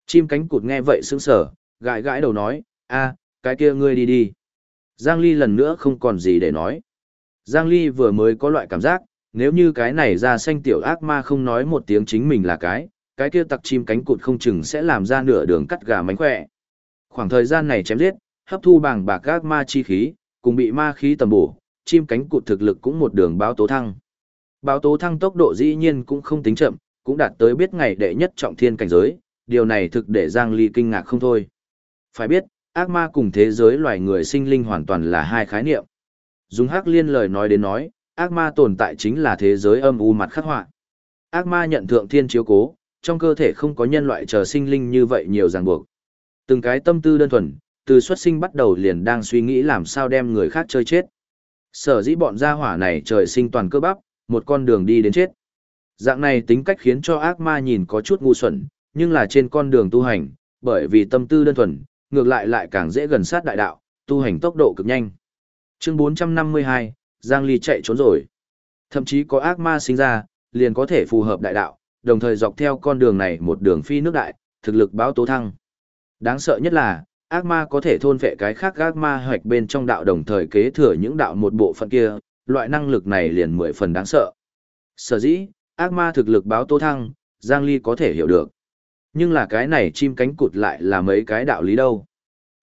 Chim cánh cụt nghe vậy sững sờ, Gãi gãi đầu nói, a, cái kia ngươi đi đi. Giang Ly lần nữa không còn gì để nói. Giang Ly vừa mới có loại cảm giác, nếu như cái này ra xanh tiểu ác ma không nói một tiếng chính mình là cái, cái kia tặc chim cánh cụt không chừng sẽ làm ra nửa đường cắt gà mánh khỏe. Khoảng thời gian này chém giết, hấp thu bảng bạc ác ma chi khí, cùng bị ma khí tầm bổ, chim cánh cụt thực lực cũng một đường báo tố thăng. Báo tố thăng tốc độ dĩ nhiên cũng không tính chậm, cũng đạt tới biết ngày đệ nhất trọng thiên cảnh giới, điều này thực để Giang Ly kinh ngạc không thôi. Phải biết, ác ma cùng thế giới loài người sinh linh hoàn toàn là hai khái niệm. Dùng Hắc Liên lời nói đến nói, ác ma tồn tại chính là thế giới âm u mặt khắc họa. Ác ma nhận thượng thiên chiếu cố, trong cơ thể không có nhân loại chờ sinh linh như vậy nhiều ràng buộc. Từng cái tâm tư đơn thuần, từ xuất sinh bắt đầu liền đang suy nghĩ làm sao đem người khác chơi chết. Sở dĩ bọn gia hỏa này trời sinh toàn cơ bắp, một con đường đi đến chết. Dạng này tính cách khiến cho ác ma nhìn có chút ngu xuẩn, nhưng là trên con đường tu hành, bởi vì tâm tư đơn thuần, ngược lại lại càng dễ gần sát đại đạo, tu hành tốc độ cực nhanh. Chương 452, Giang Ly chạy trốn rồi. Thậm chí có ác ma sinh ra, liền có thể phù hợp đại đạo, đồng thời dọc theo con đường này một đường phi nước đại, thực lực báo tố thăng. Đáng sợ nhất là, ác ma có thể thôn vệ cái khác ác ma hoạch bên trong đạo đồng thời kế thừa những đạo một bộ phận kia, loại năng lực này liền mười phần đáng sợ. Sở dĩ, ác ma thực lực báo Tô thăng, Giang Ly có thể hiểu được. Nhưng là cái này chim cánh cụt lại là mấy cái đạo lý đâu.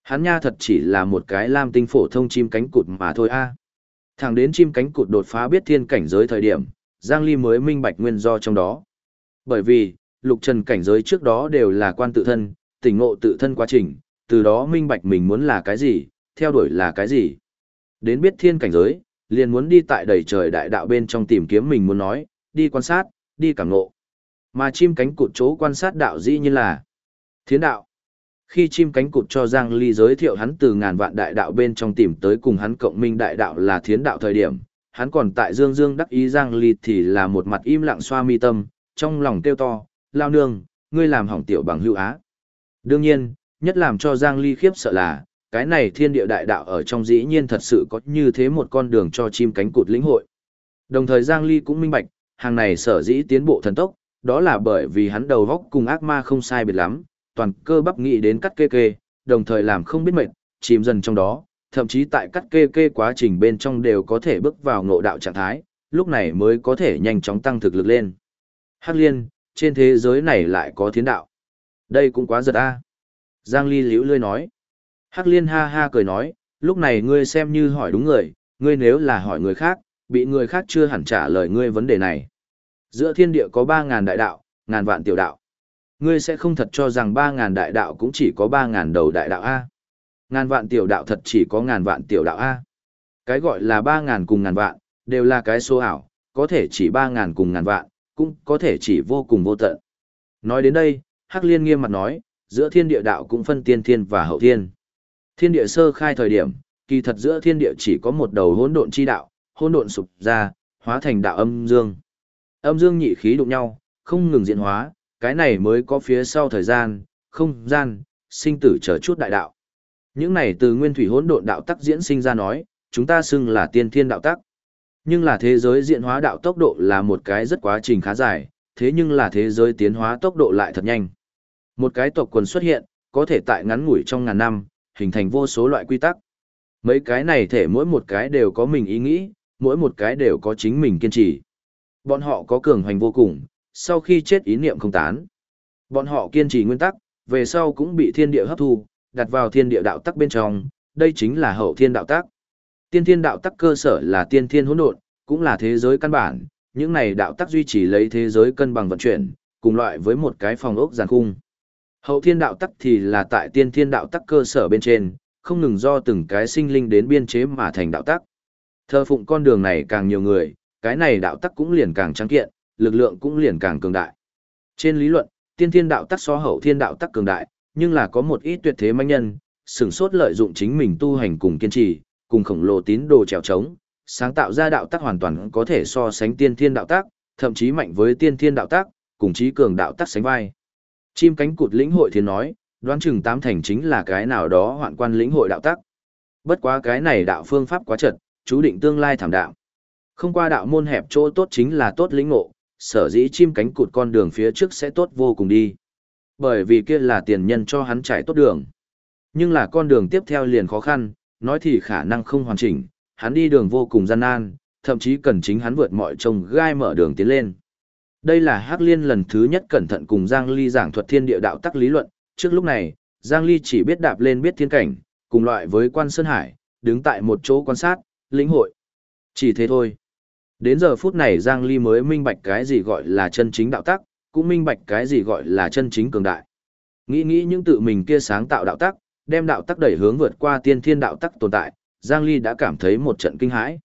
Hắn nha thật chỉ là một cái lam tinh phổ thông chim cánh cụt mà thôi a. Thẳng đến chim cánh cụt đột phá biết thiên cảnh giới thời điểm, Giang Ly mới minh bạch nguyên do trong đó. Bởi vì, lục trần cảnh giới trước đó đều là quan tự thân, tỉnh ngộ tự thân quá trình, từ đó minh bạch mình muốn là cái gì, theo đuổi là cái gì. Đến biết thiên cảnh giới, liền muốn đi tại đầy trời đại đạo bên trong tìm kiếm mình muốn nói, đi quan sát, đi cảm ngộ. Mà chim cánh cụt chỗ quan sát đạo dĩ như là thiến đạo. Khi chim cánh cụt cho Giang Ly giới thiệu hắn từ ngàn vạn đại đạo bên trong tìm tới cùng hắn cộng minh đại đạo là thiến đạo thời điểm, hắn còn tại Dương Dương đắc ý Giang Ly thì là một mặt im lặng xoa mi tâm, trong lòng kêu to, lao nương, ngươi làm hỏng tiểu bằng hữu á. Đương nhiên, nhất làm cho Giang Ly khiếp sợ là, cái này thiên địa đại đạo ở trong dĩ nhiên thật sự có như thế một con đường cho chim cánh cụt lĩnh hội. Đồng thời Giang Ly cũng minh bạch, hàng này sở dĩ tiến bộ thần tốc, đó là bởi vì hắn đầu góc cùng ác ma không sai biệt lắm, toàn cơ bắp nghĩ đến cắt kê kê, đồng thời làm không biết mệt, chìm dần trong đó, thậm chí tại cắt kê kê quá trình bên trong đều có thể bước vào ngộ đạo trạng thái, lúc này mới có thể nhanh chóng tăng thực lực lên. Hắc liên, trên thế giới này lại có thiên đạo. Đây cũng quá giật a. Giang Ly liễu lươi nói. Hắc liên ha ha cười nói, lúc này ngươi xem như hỏi đúng người, ngươi nếu là hỏi người khác, bị người khác chưa hẳn trả lời ngươi vấn đề này. Giữa thiên địa có 3.000 đại đạo, ngàn vạn tiểu đạo. Ngươi sẽ không thật cho rằng 3.000 đại đạo cũng chỉ có 3.000 đầu đại đạo A. Ngàn vạn tiểu đạo thật chỉ có ngàn vạn tiểu đạo A. Cái gọi là 3.000 cùng ngàn vạn, đều là cái số ảo, có thể chỉ 3.000 cùng ngàn vạn, cũng có thể chỉ vô cùng vô tận. Nói đến đây, Hắc Liên nghiêm mặt nói, giữa thiên địa đạo cũng phân tiên thiên và hậu thiên. Thiên địa sơ khai thời điểm, kỳ thật giữa thiên địa chỉ có một đầu hỗn độn chi đạo, hỗn độn sụp ra, hóa thành đạo âm dương. Âm dương nhị khí đụng nhau, không ngừng diễn hóa, cái này mới có phía sau thời gian, không gian, sinh tử chờ chút đại đạo. Những này từ nguyên thủy hỗn độn đạo tắc diễn sinh ra nói, chúng ta xưng là tiên thiên đạo tắc. Nhưng là thế giới diễn hóa đạo tốc độ là một cái rất quá trình khá dài, thế nhưng là thế giới tiến hóa tốc độ lại thật nhanh. Một cái tộc quần xuất hiện, có thể tại ngắn ngủi trong ngàn năm, hình thành vô số loại quy tắc. Mấy cái này thể mỗi một cái đều có mình ý nghĩ, mỗi một cái đều có chính mình kiên trì. Bọn họ có cường hoành vô cùng, sau khi chết ý niệm không tán. Bọn họ kiên trì nguyên tắc, về sau cũng bị thiên địa hấp thu, đặt vào thiên địa đạo tắc bên trong, đây chính là hậu thiên đạo tắc. Tiên thiên đạo tắc cơ sở là tiên thiên hỗn độn, cũng là thế giới căn bản, những này đạo tắc duy trì lấy thế giới cân bằng vận chuyển, cùng loại với một cái phòng ốc giàn khung. Hậu thiên đạo tắc thì là tại tiên thiên đạo tắc cơ sở bên trên, không ngừng do từng cái sinh linh đến biên chế mà thành đạo tắc. Thơ phụng con đường này càng nhiều người, cái này đạo tắc cũng liền càng trắng kiện, lực lượng cũng liền càng cường đại. Trên lý luận, tiên thiên đạo tắc so hậu thiên đạo tắc cường đại, nhưng là có một ít tuyệt thế manh nhân, sửng sốt lợi dụng chính mình tu hành cùng kiên trì, cùng khổng lồ tín đồ trèo trống, sáng tạo ra đạo tắc hoàn toàn có thể so sánh tiên thiên đạo tắc, thậm chí mạnh với tiên thiên đạo tắc, cùng chí cường đạo tắc sánh vai. Chim cánh cụt lĩnh hội thiên nói, đoán chừng tám thành chính là cái nào đó hoạn quan lĩnh hội đạo tắc. Bất quá cái này đạo phương pháp quá chật, chú định tương lai thảm đạo. Không qua đạo môn hẹp chỗ tốt chính là tốt lĩnh ngộ, sở dĩ chim cánh cụt con đường phía trước sẽ tốt vô cùng đi. Bởi vì kia là tiền nhân cho hắn trải tốt đường. Nhưng là con đường tiếp theo liền khó khăn, nói thì khả năng không hoàn chỉnh, hắn đi đường vô cùng gian nan, thậm chí cần chính hắn vượt mọi trông gai mở đường tiến lên. Đây là Hắc Liên lần thứ nhất cẩn thận cùng Giang Ly giảng thuật thiên địa đạo tắc lý luận, trước lúc này, Giang Ly chỉ biết đạp lên biết thiên cảnh, cùng loại với quan Sơn Hải, đứng tại một chỗ quan sát, lĩnh hội. Chỉ thế thôi. Đến giờ phút này Giang Ly mới minh bạch cái gì gọi là chân chính đạo tắc, cũng minh bạch cái gì gọi là chân chính cường đại. Nghĩ nghĩ những tự mình kia sáng tạo đạo tắc, đem đạo tắc đẩy hướng vượt qua tiên thiên đạo tắc tồn tại, Giang Ly đã cảm thấy một trận kinh hãi.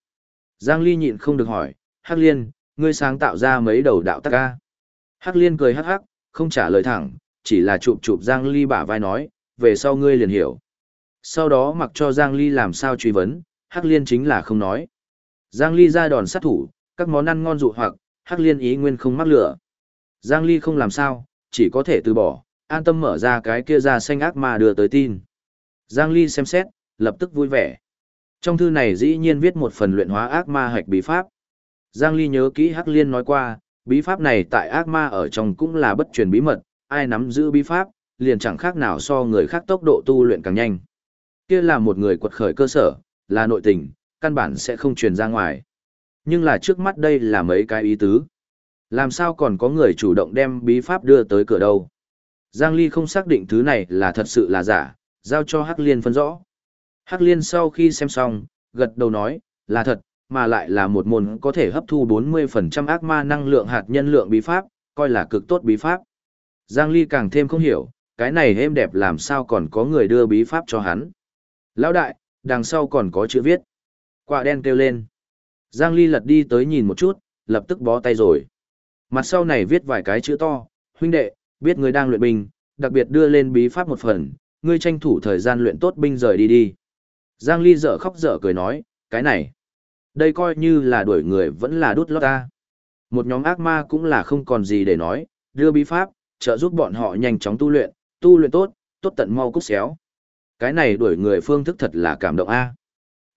Giang Ly nhịn không được hỏi, Hắc Liên, ngươi sáng tạo ra mấy đầu đạo tắc ca? Hắc Liên cười hắc hắc, không trả lời thẳng, chỉ là chụp chụp Giang Ly bả vai nói, về sau ngươi liền hiểu. Sau đó mặc cho Giang Ly làm sao truy vấn, Hắc Liên chính là không nói. Giang Ly ra đòn sát thủ, các món ăn ngon dụ hoặc, Hắc Liên ý nguyên không mắc lửa. Giang Ly không làm sao, chỉ có thể từ bỏ, an tâm mở ra cái kia ra xanh ác mà đưa tới tin. Giang Ly xem xét, lập tức vui vẻ. Trong thư này dĩ nhiên viết một phần luyện hóa ác ma hạch bí pháp. Giang Ly nhớ kỹ Hắc Liên nói qua, bí pháp này tại ác ma ở trong cũng là bất truyền bí mật, ai nắm giữ bí pháp, liền chẳng khác nào so người khác tốc độ tu luyện càng nhanh. Kia là một người quật khởi cơ sở, là nội tình, căn bản sẽ không truyền ra ngoài. Nhưng là trước mắt đây là mấy cái ý tứ. Làm sao còn có người chủ động đem bí pháp đưa tới cửa đâu? Giang Ly không xác định thứ này là thật sự là giả, giao cho Hắc Liên phân rõ. Hắc Liên sau khi xem xong, gật đầu nói, là thật, mà lại là một môn có thể hấp thu 40% ác ma năng lượng hạt nhân lượng bí pháp, coi là cực tốt bí pháp. Giang Ly càng thêm không hiểu, cái này êm đẹp làm sao còn có người đưa bí pháp cho hắn. Lão đại, đằng sau còn có chữ viết. Quả đen kêu lên. Giang Ly lật đi tới nhìn một chút, lập tức bó tay rồi. Mặt sau này viết vài cái chữ to, huynh đệ, biết người đang luyện binh, đặc biệt đưa lên bí pháp một phần, ngươi tranh thủ thời gian luyện tốt binh rời đi đi. Giang Ly dở khóc dở cười nói, cái này, đây coi như là đuổi người vẫn là đút lót ta. Một nhóm ác ma cũng là không còn gì để nói, đưa bí pháp, trợ giúp bọn họ nhanh chóng tu luyện, tu luyện tốt, tốt tận mau cút xéo. Cái này đuổi người phương thức thật là cảm động a.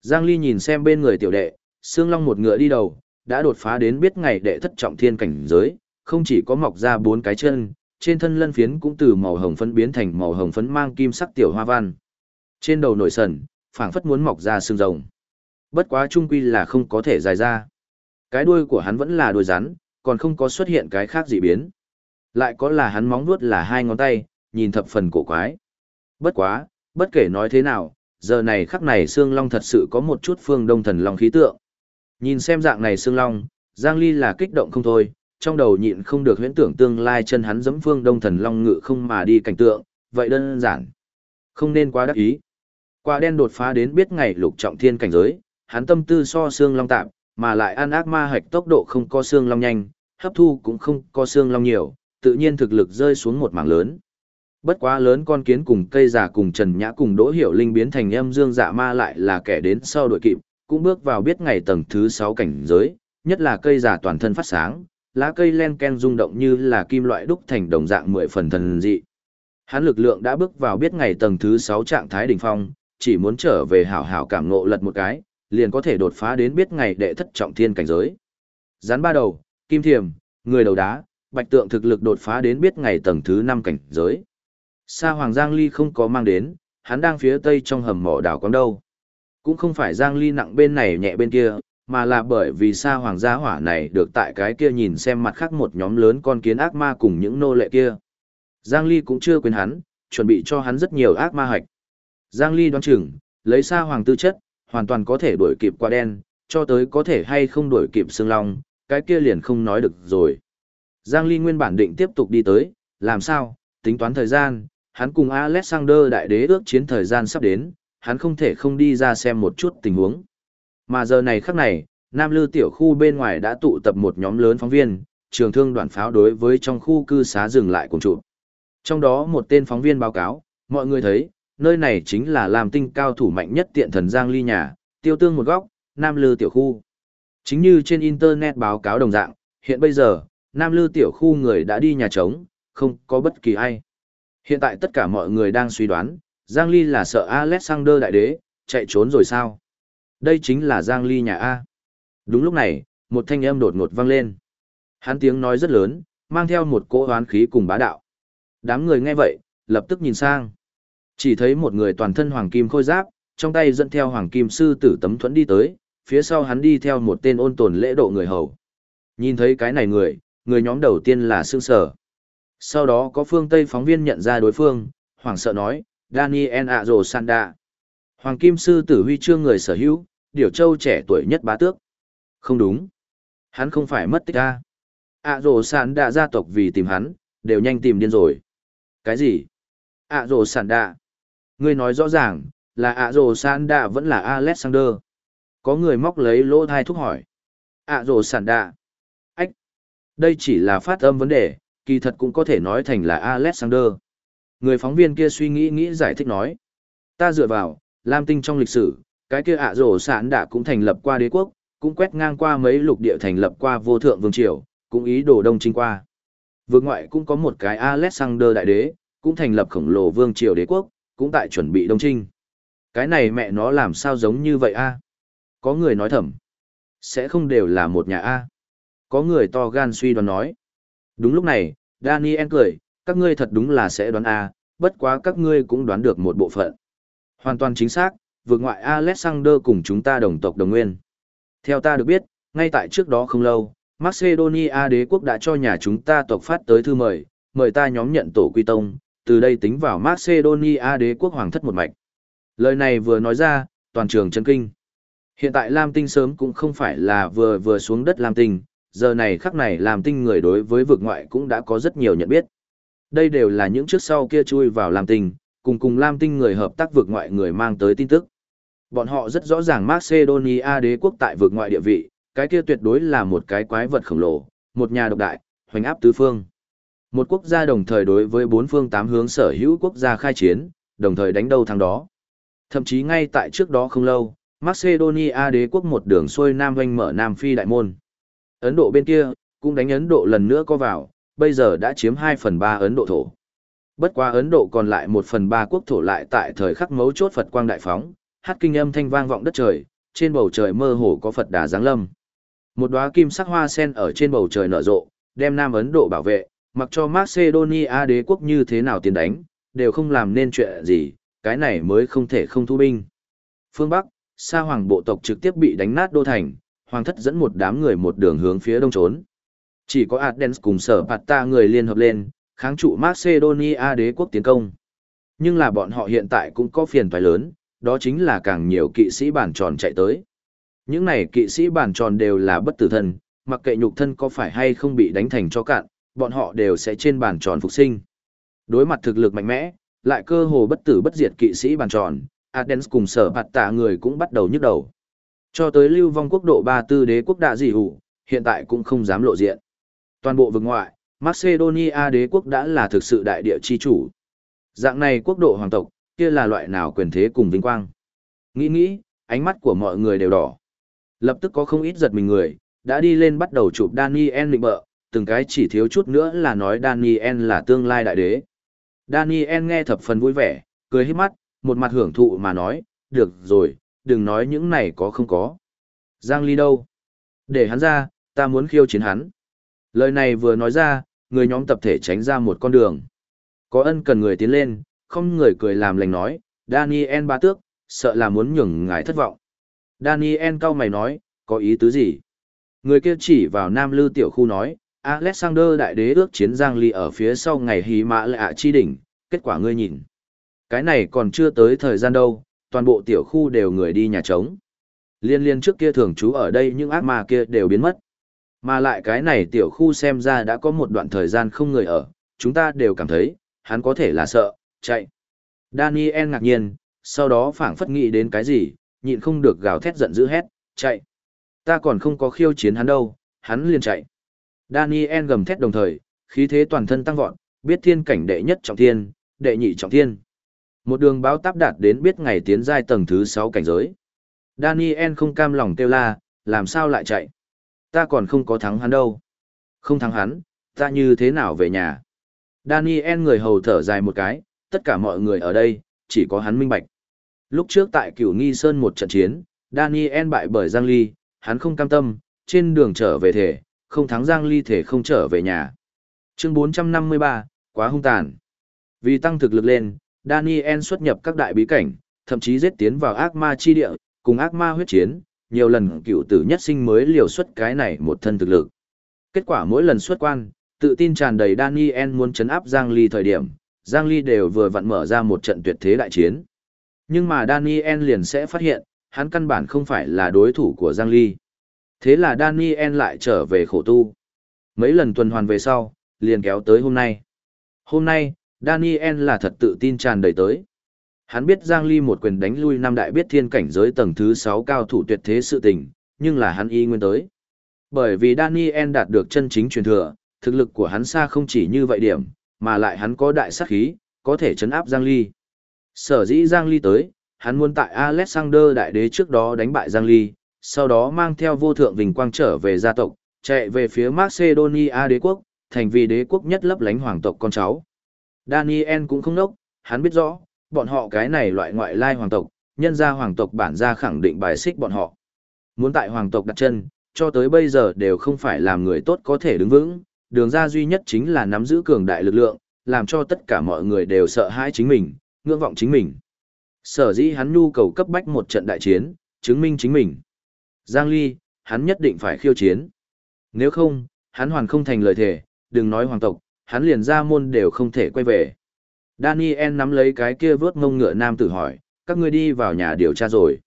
Giang Ly nhìn xem bên người tiểu đệ, xương long một ngựa đi đầu, đã đột phá đến biết ngày đệ thất trọng thiên cảnh giới, không chỉ có mọc ra bốn cái chân, trên thân lân phiến cũng từ màu hồng phấn biến thành màu hồng phấn mang kim sắc tiểu hoa văn. Trên đầu nổi sần, phảng phất muốn mọc ra xương rồng. Bất quá trung quy là không có thể dài ra. Cái đuôi của hắn vẫn là đuôi rắn, còn không có xuất hiện cái khác dị biến. Lại có là hắn móng vuốt là hai ngón tay, nhìn thập phần cổ quái. Bất quá, bất kể nói thế nào, giờ này khắc này xương long thật sự có một chút phương đông thần long khí tượng. Nhìn xem dạng này xương long, Giang Ly là kích động không thôi, trong đầu nhịn không được huyễn tưởng tương lai chân hắn giẫm phương đông thần long ngự không mà đi cảnh tượng, vậy đơn giản. Không nên quá đắc ý. Quả đen đột phá đến biết ngày lục trọng thiên cảnh giới, hắn tâm tư so xương long tạm, mà lại ăn ác ma hạch tốc độ không có xương long nhanh, hấp thu cũng không có xương long nhiều, tự nhiên thực lực rơi xuống một mảng lớn. Bất quá lớn con kiến cùng cây giả cùng Trần Nhã cùng Đỗ Hiểu Linh biến thành âm dương dạ ma lại là kẻ đến sau đội kịp, cũng bước vào biết ngày tầng thứ 6 cảnh giới, nhất là cây giả toàn thân phát sáng, lá cây len ken rung động như là kim loại đúc thành đồng dạng mười phần thần dị. Hắn lực lượng đã bước vào biết ngày tầng thứ 6 trạng thái đỉnh phong, chỉ muốn trở về hảo hảo cảm ngộ lật một cái, liền có thể đột phá đến biết ngày đệ thất trọng thiên cảnh giới. Rắn ba đầu, kim thiềm, người đầu đá, bạch tượng thực lực đột phá đến biết ngày tầng thứ 5 cảnh giới. Sa Hoàng Giang Ly không có mang đến, hắn đang phía tây trong hầm mỏ đảo quáng đâu. Cũng không phải Giang Ly nặng bên này nhẹ bên kia, mà là bởi vì Sa Hoàng gia hỏa này được tại cái kia nhìn xem mặt khác một nhóm lớn con kiến ác ma cùng những nô lệ kia. Giang Ly cũng chưa quên hắn, chuẩn bị cho hắn rất nhiều ác ma hạch. Giang Ly đoán chừng, lấy Sa Hoàng tư chất, hoàn toàn có thể đuổi kịp qua đen, cho tới có thể hay không đuổi kịp xương long, cái kia liền không nói được rồi. Giang Ly nguyên bản định tiếp tục đi tới, làm sao, tính toán thời gian, hắn cùng Alexander đại đế ước chiến thời gian sắp đến, hắn không thể không đi ra xem một chút tình huống. Mà giờ này khắc này, Nam Lư tiểu khu bên ngoài đã tụ tập một nhóm lớn phóng viên, trường thương đoàn pháo đối với trong khu cư xá dừng lại cùng trụ. Trong đó một tên phóng viên báo cáo, mọi người thấy, nơi này chính là làm tinh cao thủ mạnh nhất tiện thần Giang Ly nhà, tiêu tương một góc, Nam Lư tiểu khu. Chính như trên Internet báo cáo đồng dạng, hiện bây giờ, Nam Lư tiểu khu người đã đi nhà trống, không có bất kỳ ai. Hiện tại tất cả mọi người đang suy đoán, Giang Ly là sợ Alexander đại đế, chạy trốn rồi sao? Đây chính là Giang Ly nhà A. Đúng lúc này, một thanh âm đột ngột vang lên. Hắn tiếng nói rất lớn, mang theo một cỗ hoán khí cùng bá đạo. Đám người nghe vậy, lập tức nhìn sang. Chỉ thấy một người toàn thân hoàng kim khôi giáp, trong tay dẫn theo hoàng kim sư tử tấm thuẫn đi tới, phía sau hắn đi theo một tên ôn tồn lễ độ người hầu. Nhìn thấy cái này người, người nhóm đầu tiên là sương sở. Sau đó có phương Tây phóng viên nhận ra đối phương, hoảng sợ nói, Daniel Azo Sanda. Hoàng kim sư tử huy chương người sở hữu, điều châu trẻ tuổi nhất bá tước. Không đúng. Hắn không phải mất tích ra. sản Sanda gia tộc vì tìm hắn, đều nhanh tìm điên rồi. Cái gì? Azo Sanda. Ngươi nói rõ ràng, là ạ rồ san đạ vẫn là Alexander. Có người móc lấy lỗ thai thúc hỏi. ạ rồ san đạ. Ách. Đây chỉ là phát âm vấn đề, kỳ thật cũng có thể nói thành là Alexander. Người phóng viên kia suy nghĩ nghĩ giải thích nói. Ta dựa vào, Lam Tinh trong lịch sử, cái kia ạ rổ sản đã cũng thành lập qua đế quốc, cũng quét ngang qua mấy lục địa thành lập qua vô thượng vương triều, cũng ý đồ đông chinh qua. Vương ngoại cũng có một cái Alexander đại đế, cũng thành lập khổng lồ vương triều đế quốc, cũng tại chuẩn bị đông trinh. Cái này mẹ nó làm sao giống như vậy a? Có người nói thầm. Sẽ không đều là một nhà a. Có người to gan suy đoán nói. Đúng lúc này, Daniel cười, các ngươi thật đúng là sẽ đoán A, bất quá các ngươi cũng đoán được một bộ phận. Hoàn toàn chính xác, vượt ngoại Alexander cùng chúng ta đồng tộc đồng nguyên. Theo ta được biết, ngay tại trước đó không lâu, Macedonia đế quốc đã cho nhà chúng ta tộc phát tới thư mời, mời ta nhóm nhận tổ quy tông, từ đây tính vào Macedonia đế quốc hoàng thất một mạch. Lời này vừa nói ra, toàn trường chân kinh. Hiện tại Lam Tinh sớm cũng không phải là vừa vừa xuống đất Lam Tinh, giờ này khắc này Lam tinh người đối với vực ngoại cũng đã có rất nhiều nhận biết. Đây đều là những trước sau kia chui vào Lam tinh, cùng cùng Lam tinh người hợp tác vực ngoại người mang tới tin tức. Bọn họ rất rõ ràng Macedonia đế quốc tại vực ngoại địa vị, cái kia tuyệt đối là một cái quái vật khổng lồ, một nhà độc đại, hoành áp tứ phương. Một quốc gia đồng thời đối với bốn phương tám hướng sở hữu quốc gia khai chiến, đồng thời đánh đâu thắng đó. Thậm chí ngay tại trước đó không lâu, Macedonia đế quốc một đường xuôi Nam doanh mở Nam Phi đại môn. Ấn Độ bên kia, cũng đánh Ấn Độ lần nữa có vào, bây giờ đã chiếm 2 phần 3 Ấn Độ thổ. Bất quá Ấn Độ còn lại 1 phần 3 quốc thổ lại tại thời khắc mấu chốt Phật quang đại phóng, hát kinh âm thanh vang vọng đất trời, trên bầu trời mơ hồ có Phật đà giáng lâm. Một đóa kim sắc hoa sen ở trên bầu trời nở rộ, đem Nam Ấn Độ bảo vệ, mặc cho Macedonia đế quốc như thế nào tiến đánh, đều không làm nên chuyện gì, cái này mới không thể không thu binh. Phương Bắc, Sa Hoàng bộ tộc trực tiếp bị đánh nát đô thành, hoàng thất dẫn một đám người một đường hướng phía đông trốn. Chỉ có Athens cùng sở Pata người liên hợp lên, kháng trụ Macedonia đế quốc tiến công. Nhưng là bọn họ hiện tại cũng có phiền toái lớn, đó chính là càng nhiều kỵ sĩ bản tròn chạy tới. Những này kỵ sĩ bản tròn đều là bất tử thân, mặc kệ nhục thân có phải hay không bị đánh thành cho cạn, bọn họ đều sẽ trên bàn tròn phục sinh. Đối mặt thực lực mạnh mẽ, lại cơ hồ bất tử bất diệt kỵ sĩ bàn tròn, Adens cùng sở bạt tạ người cũng bắt đầu nhức đầu. Cho tới lưu vong quốc độ ba tư đế quốc đạ dị hủ, hiện tại cũng không dám lộ diện. Toàn bộ vực ngoại, Macedonia đế quốc đã là thực sự đại địa chi chủ. Dạng này quốc độ hoàng tộc, kia là loại nào quyền thế cùng vinh quang. Nghĩ nghĩ, ánh mắt của mọi người đều đỏ. Lập tức có không ít giật mình người, đã đi lên bắt đầu chụp Daniel định bợ, từng cái chỉ thiếu chút nữa là nói Daniel là tương lai đại đế. Daniel nghe thập phần vui vẻ, cười hết mắt, một mặt hưởng thụ mà nói, được rồi, đừng nói những này có không có. Giang Ly đâu? Để hắn ra, ta muốn khiêu chiến hắn. Lời này vừa nói ra, người nhóm tập thể tránh ra một con đường. Có ân cần người tiến lên, không người cười làm lành nói, Daniel ba tước, sợ là muốn nhường ngài thất vọng. Daniel cau mày nói, có ý tứ gì? Người kia chỉ vào Nam Lư tiểu khu nói, Alexander đại đế ước chiến Giang Ly ở phía sau ngày hí mã lạ chi đỉnh, kết quả ngươi nhìn. Cái này còn chưa tới thời gian đâu, toàn bộ tiểu khu đều người đi nhà trống. Liên liên trước kia thường trú ở đây những ác ma kia đều biến mất. Mà lại cái này tiểu khu xem ra đã có một đoạn thời gian không người ở, chúng ta đều cảm thấy, hắn có thể là sợ, chạy. Daniel ngạc nhiên, sau đó phảng phất nghĩ đến cái gì, nhịn không được gào thét giận dữ hét, chạy. Ta còn không có khiêu chiến hắn đâu, hắn liền chạy. Daniel gầm thét đồng thời, khí thế toàn thân tăng vọt, biết thiên cảnh đệ nhất trọng thiên, đệ nhị trọng thiên. Một đường báo táp đạt đến biết ngày tiến giai tầng thứ 6 cảnh giới. Daniel không cam lòng kêu la, làm sao lại chạy? Ta còn không có thắng hắn đâu. Không thắng hắn, ta như thế nào về nhà? Daniel người hầu thở dài một cái, tất cả mọi người ở đây, chỉ có hắn minh bạch. Lúc trước tại cửu nghi sơn một trận chiến, Daniel bại bởi Giang Ly, hắn không cam tâm, trên đường trở về thể, không thắng Giang Ly thể không trở về nhà. Chương 453, quá hung tàn. Vì tăng thực lực lên, Daniel xuất nhập các đại bí cảnh, thậm chí giết tiến vào ác ma chi địa, cùng ác ma huyết chiến, nhiều lần cựu tử nhất sinh mới liều xuất cái này một thân thực lực. Kết quả mỗi lần xuất quan, tự tin tràn đầy Daniel muốn chấn áp Giang Ly thời điểm, Giang Ly đều vừa vặn mở ra một trận tuyệt thế đại chiến. Nhưng mà Daniel liền sẽ phát hiện, hắn căn bản không phải là đối thủ của Giang Ly. Thế là Daniel lại trở về khổ tu. Mấy lần tuần hoàn về sau, liền kéo tới hôm nay. Hôm nay, Daniel là thật tự tin tràn đầy tới. Hắn biết Giang Ly một quyền đánh lui năm đại biết thiên cảnh giới tầng thứ 6 cao thủ tuyệt thế sự tình, nhưng là hắn y nguyên tới. Bởi vì Daniel đạt được chân chính truyền thừa, thực lực của hắn xa không chỉ như vậy điểm, mà lại hắn có đại sát khí, có thể chấn áp Giang Ly. Sở dĩ Giang Ly tới, hắn muốn tại Alexander đại đế trước đó đánh bại Giang Ly, sau đó mang theo vô thượng vinh quang trở về gia tộc, chạy về phía Macedonia đế quốc, thành vì đế quốc nhất lấp lánh hoàng tộc con cháu. Daniel cũng không nốc, hắn biết rõ, bọn họ cái này loại ngoại lai hoàng tộc, nhân gia hoàng tộc bản gia khẳng định bài xích bọn họ. Muốn tại hoàng tộc đặt chân, cho tới bây giờ đều không phải làm người tốt có thể đứng vững, đường ra duy nhất chính là nắm giữ cường đại lực lượng, làm cho tất cả mọi người đều sợ hãi chính mình, ngưỡng vọng chính mình. Sở dĩ hắn nhu cầu cấp bách một trận đại chiến, chứng minh chính mình. Giang Ly, hắn nhất định phải khiêu chiến. Nếu không, hắn hoàn không thành lời thề, đừng nói hoàng tộc, hắn liền ra môn đều không thể quay về. Daniel nắm lấy cái kia vớt ngông ngựa nam tử hỏi, các ngươi đi vào nhà điều tra rồi.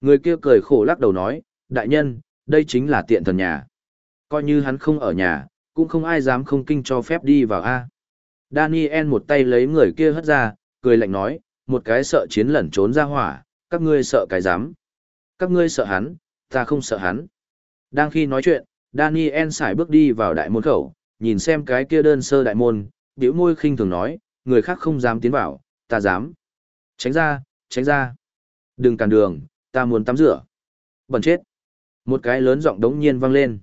Người kia cười khổ lắc đầu nói, đại nhân, đây chính là tiện thần nhà. Coi như hắn không ở nhà, cũng không ai dám không kinh cho phép đi vào A. Daniel một tay lấy người kia hất ra, cười lạnh nói, một cái sợ chiến lẩn trốn ra hỏa, các ngươi sợ cái dám. Các ngươi sợ hắn, ta không sợ hắn. Đang khi nói chuyện, Daniel xài bước đi vào đại môn khẩu, nhìn xem cái kia đơn sơ đại môn, biểu môi khinh thường nói, người khác không dám tiến vào, ta dám. Tránh ra, tránh ra. Đừng cản đường, ta muốn tắm rửa. Bẩn chết. Một cái lớn giọng đống nhiên vang lên.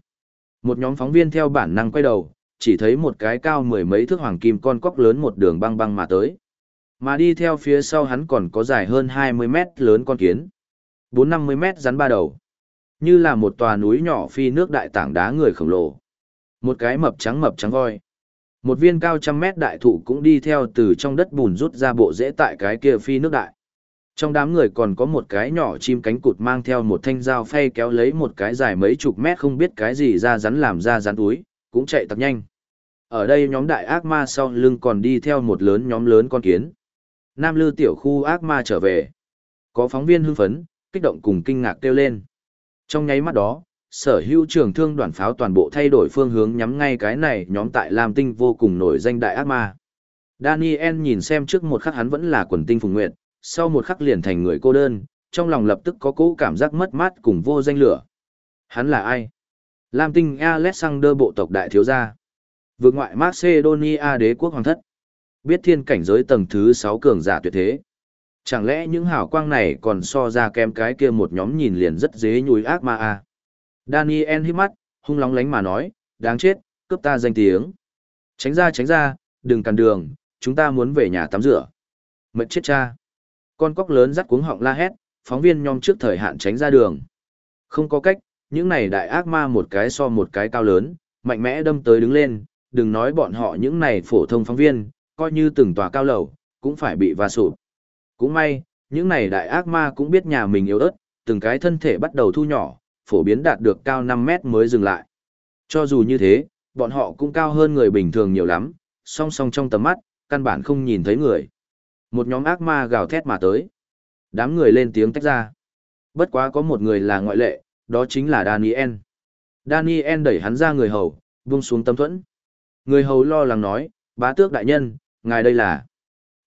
Một nhóm phóng viên theo bản năng quay đầu, chỉ thấy một cái cao mười mấy thước hoàng kim con cóc lớn một đường băng băng mà tới. Mà đi theo phía sau hắn còn có dài hơn 20 mét lớn con kiến. 4-50 mét rắn ba đầu. Như là một tòa núi nhỏ phi nước đại tảng đá người khổng lồ. Một cái mập trắng mập trắng voi. Một viên cao trăm mét đại thụ cũng đi theo từ trong đất bùn rút ra bộ rễ tại cái kia phi nước đại. Trong đám người còn có một cái nhỏ chim cánh cụt mang theo một thanh dao phay kéo lấy một cái dài mấy chục mét không biết cái gì ra rắn làm ra rắn túi, cũng chạy tập nhanh. Ở đây nhóm đại ác ma sau lưng còn đi theo một lớn nhóm lớn con kiến. Nam lư tiểu khu ác ma trở về. Có phóng viên hưng phấn, kích động cùng kinh ngạc kêu lên. Trong nháy mắt đó, sở hữu trường thương đoàn pháo toàn bộ thay đổi phương hướng nhắm ngay cái này nhóm tại Lam Tinh vô cùng nổi danh đại ác ma. Daniel nhìn xem trước một khắc hắn vẫn là quần tinh phùng nguyện, sau một khắc liền thành người cô đơn, trong lòng lập tức có cỗ cảm giác mất mát cùng vô danh lửa. Hắn là ai? Lam Tinh Alexander bộ tộc đại thiếu gia. Vượt ngoại Macedonia đế quốc hoàng thất. Biết thiên cảnh giới tầng thứ 6 cường giả tuyệt thế. Chẳng lẽ những hào quang này còn so ra kém cái kia một nhóm nhìn liền rất dế nhùi ác ma à? Daniel hít mắt, hung lóng lánh mà nói, đáng chết, cướp ta danh tiếng. Tránh ra tránh ra, đừng cản đường, chúng ta muốn về nhà tắm rửa. Mệt chết cha. Con cóc lớn dắt cuống họng la hét, phóng viên nhom trước thời hạn tránh ra đường. Không có cách, những này đại ác ma một cái so một cái cao lớn, mạnh mẽ đâm tới đứng lên, đừng nói bọn họ những này phổ thông phóng viên, coi như từng tòa cao lầu, cũng phải bị va sụp. Cũng may, những này đại ác ma cũng biết nhà mình yếu ớt, từng cái thân thể bắt đầu thu nhỏ, phổ biến đạt được cao 5 mét mới dừng lại. Cho dù như thế, bọn họ cũng cao hơn người bình thường nhiều lắm, song song trong tầm mắt, căn bản không nhìn thấy người. Một nhóm ác ma gào thét mà tới. Đám người lên tiếng tách ra. Bất quá có một người là ngoại lệ, đó chính là Daniel. Daniel đẩy hắn ra người hầu, vung xuống tâm thuẫn. Người hầu lo lắng nói, bá tước đại nhân, ngài đây là.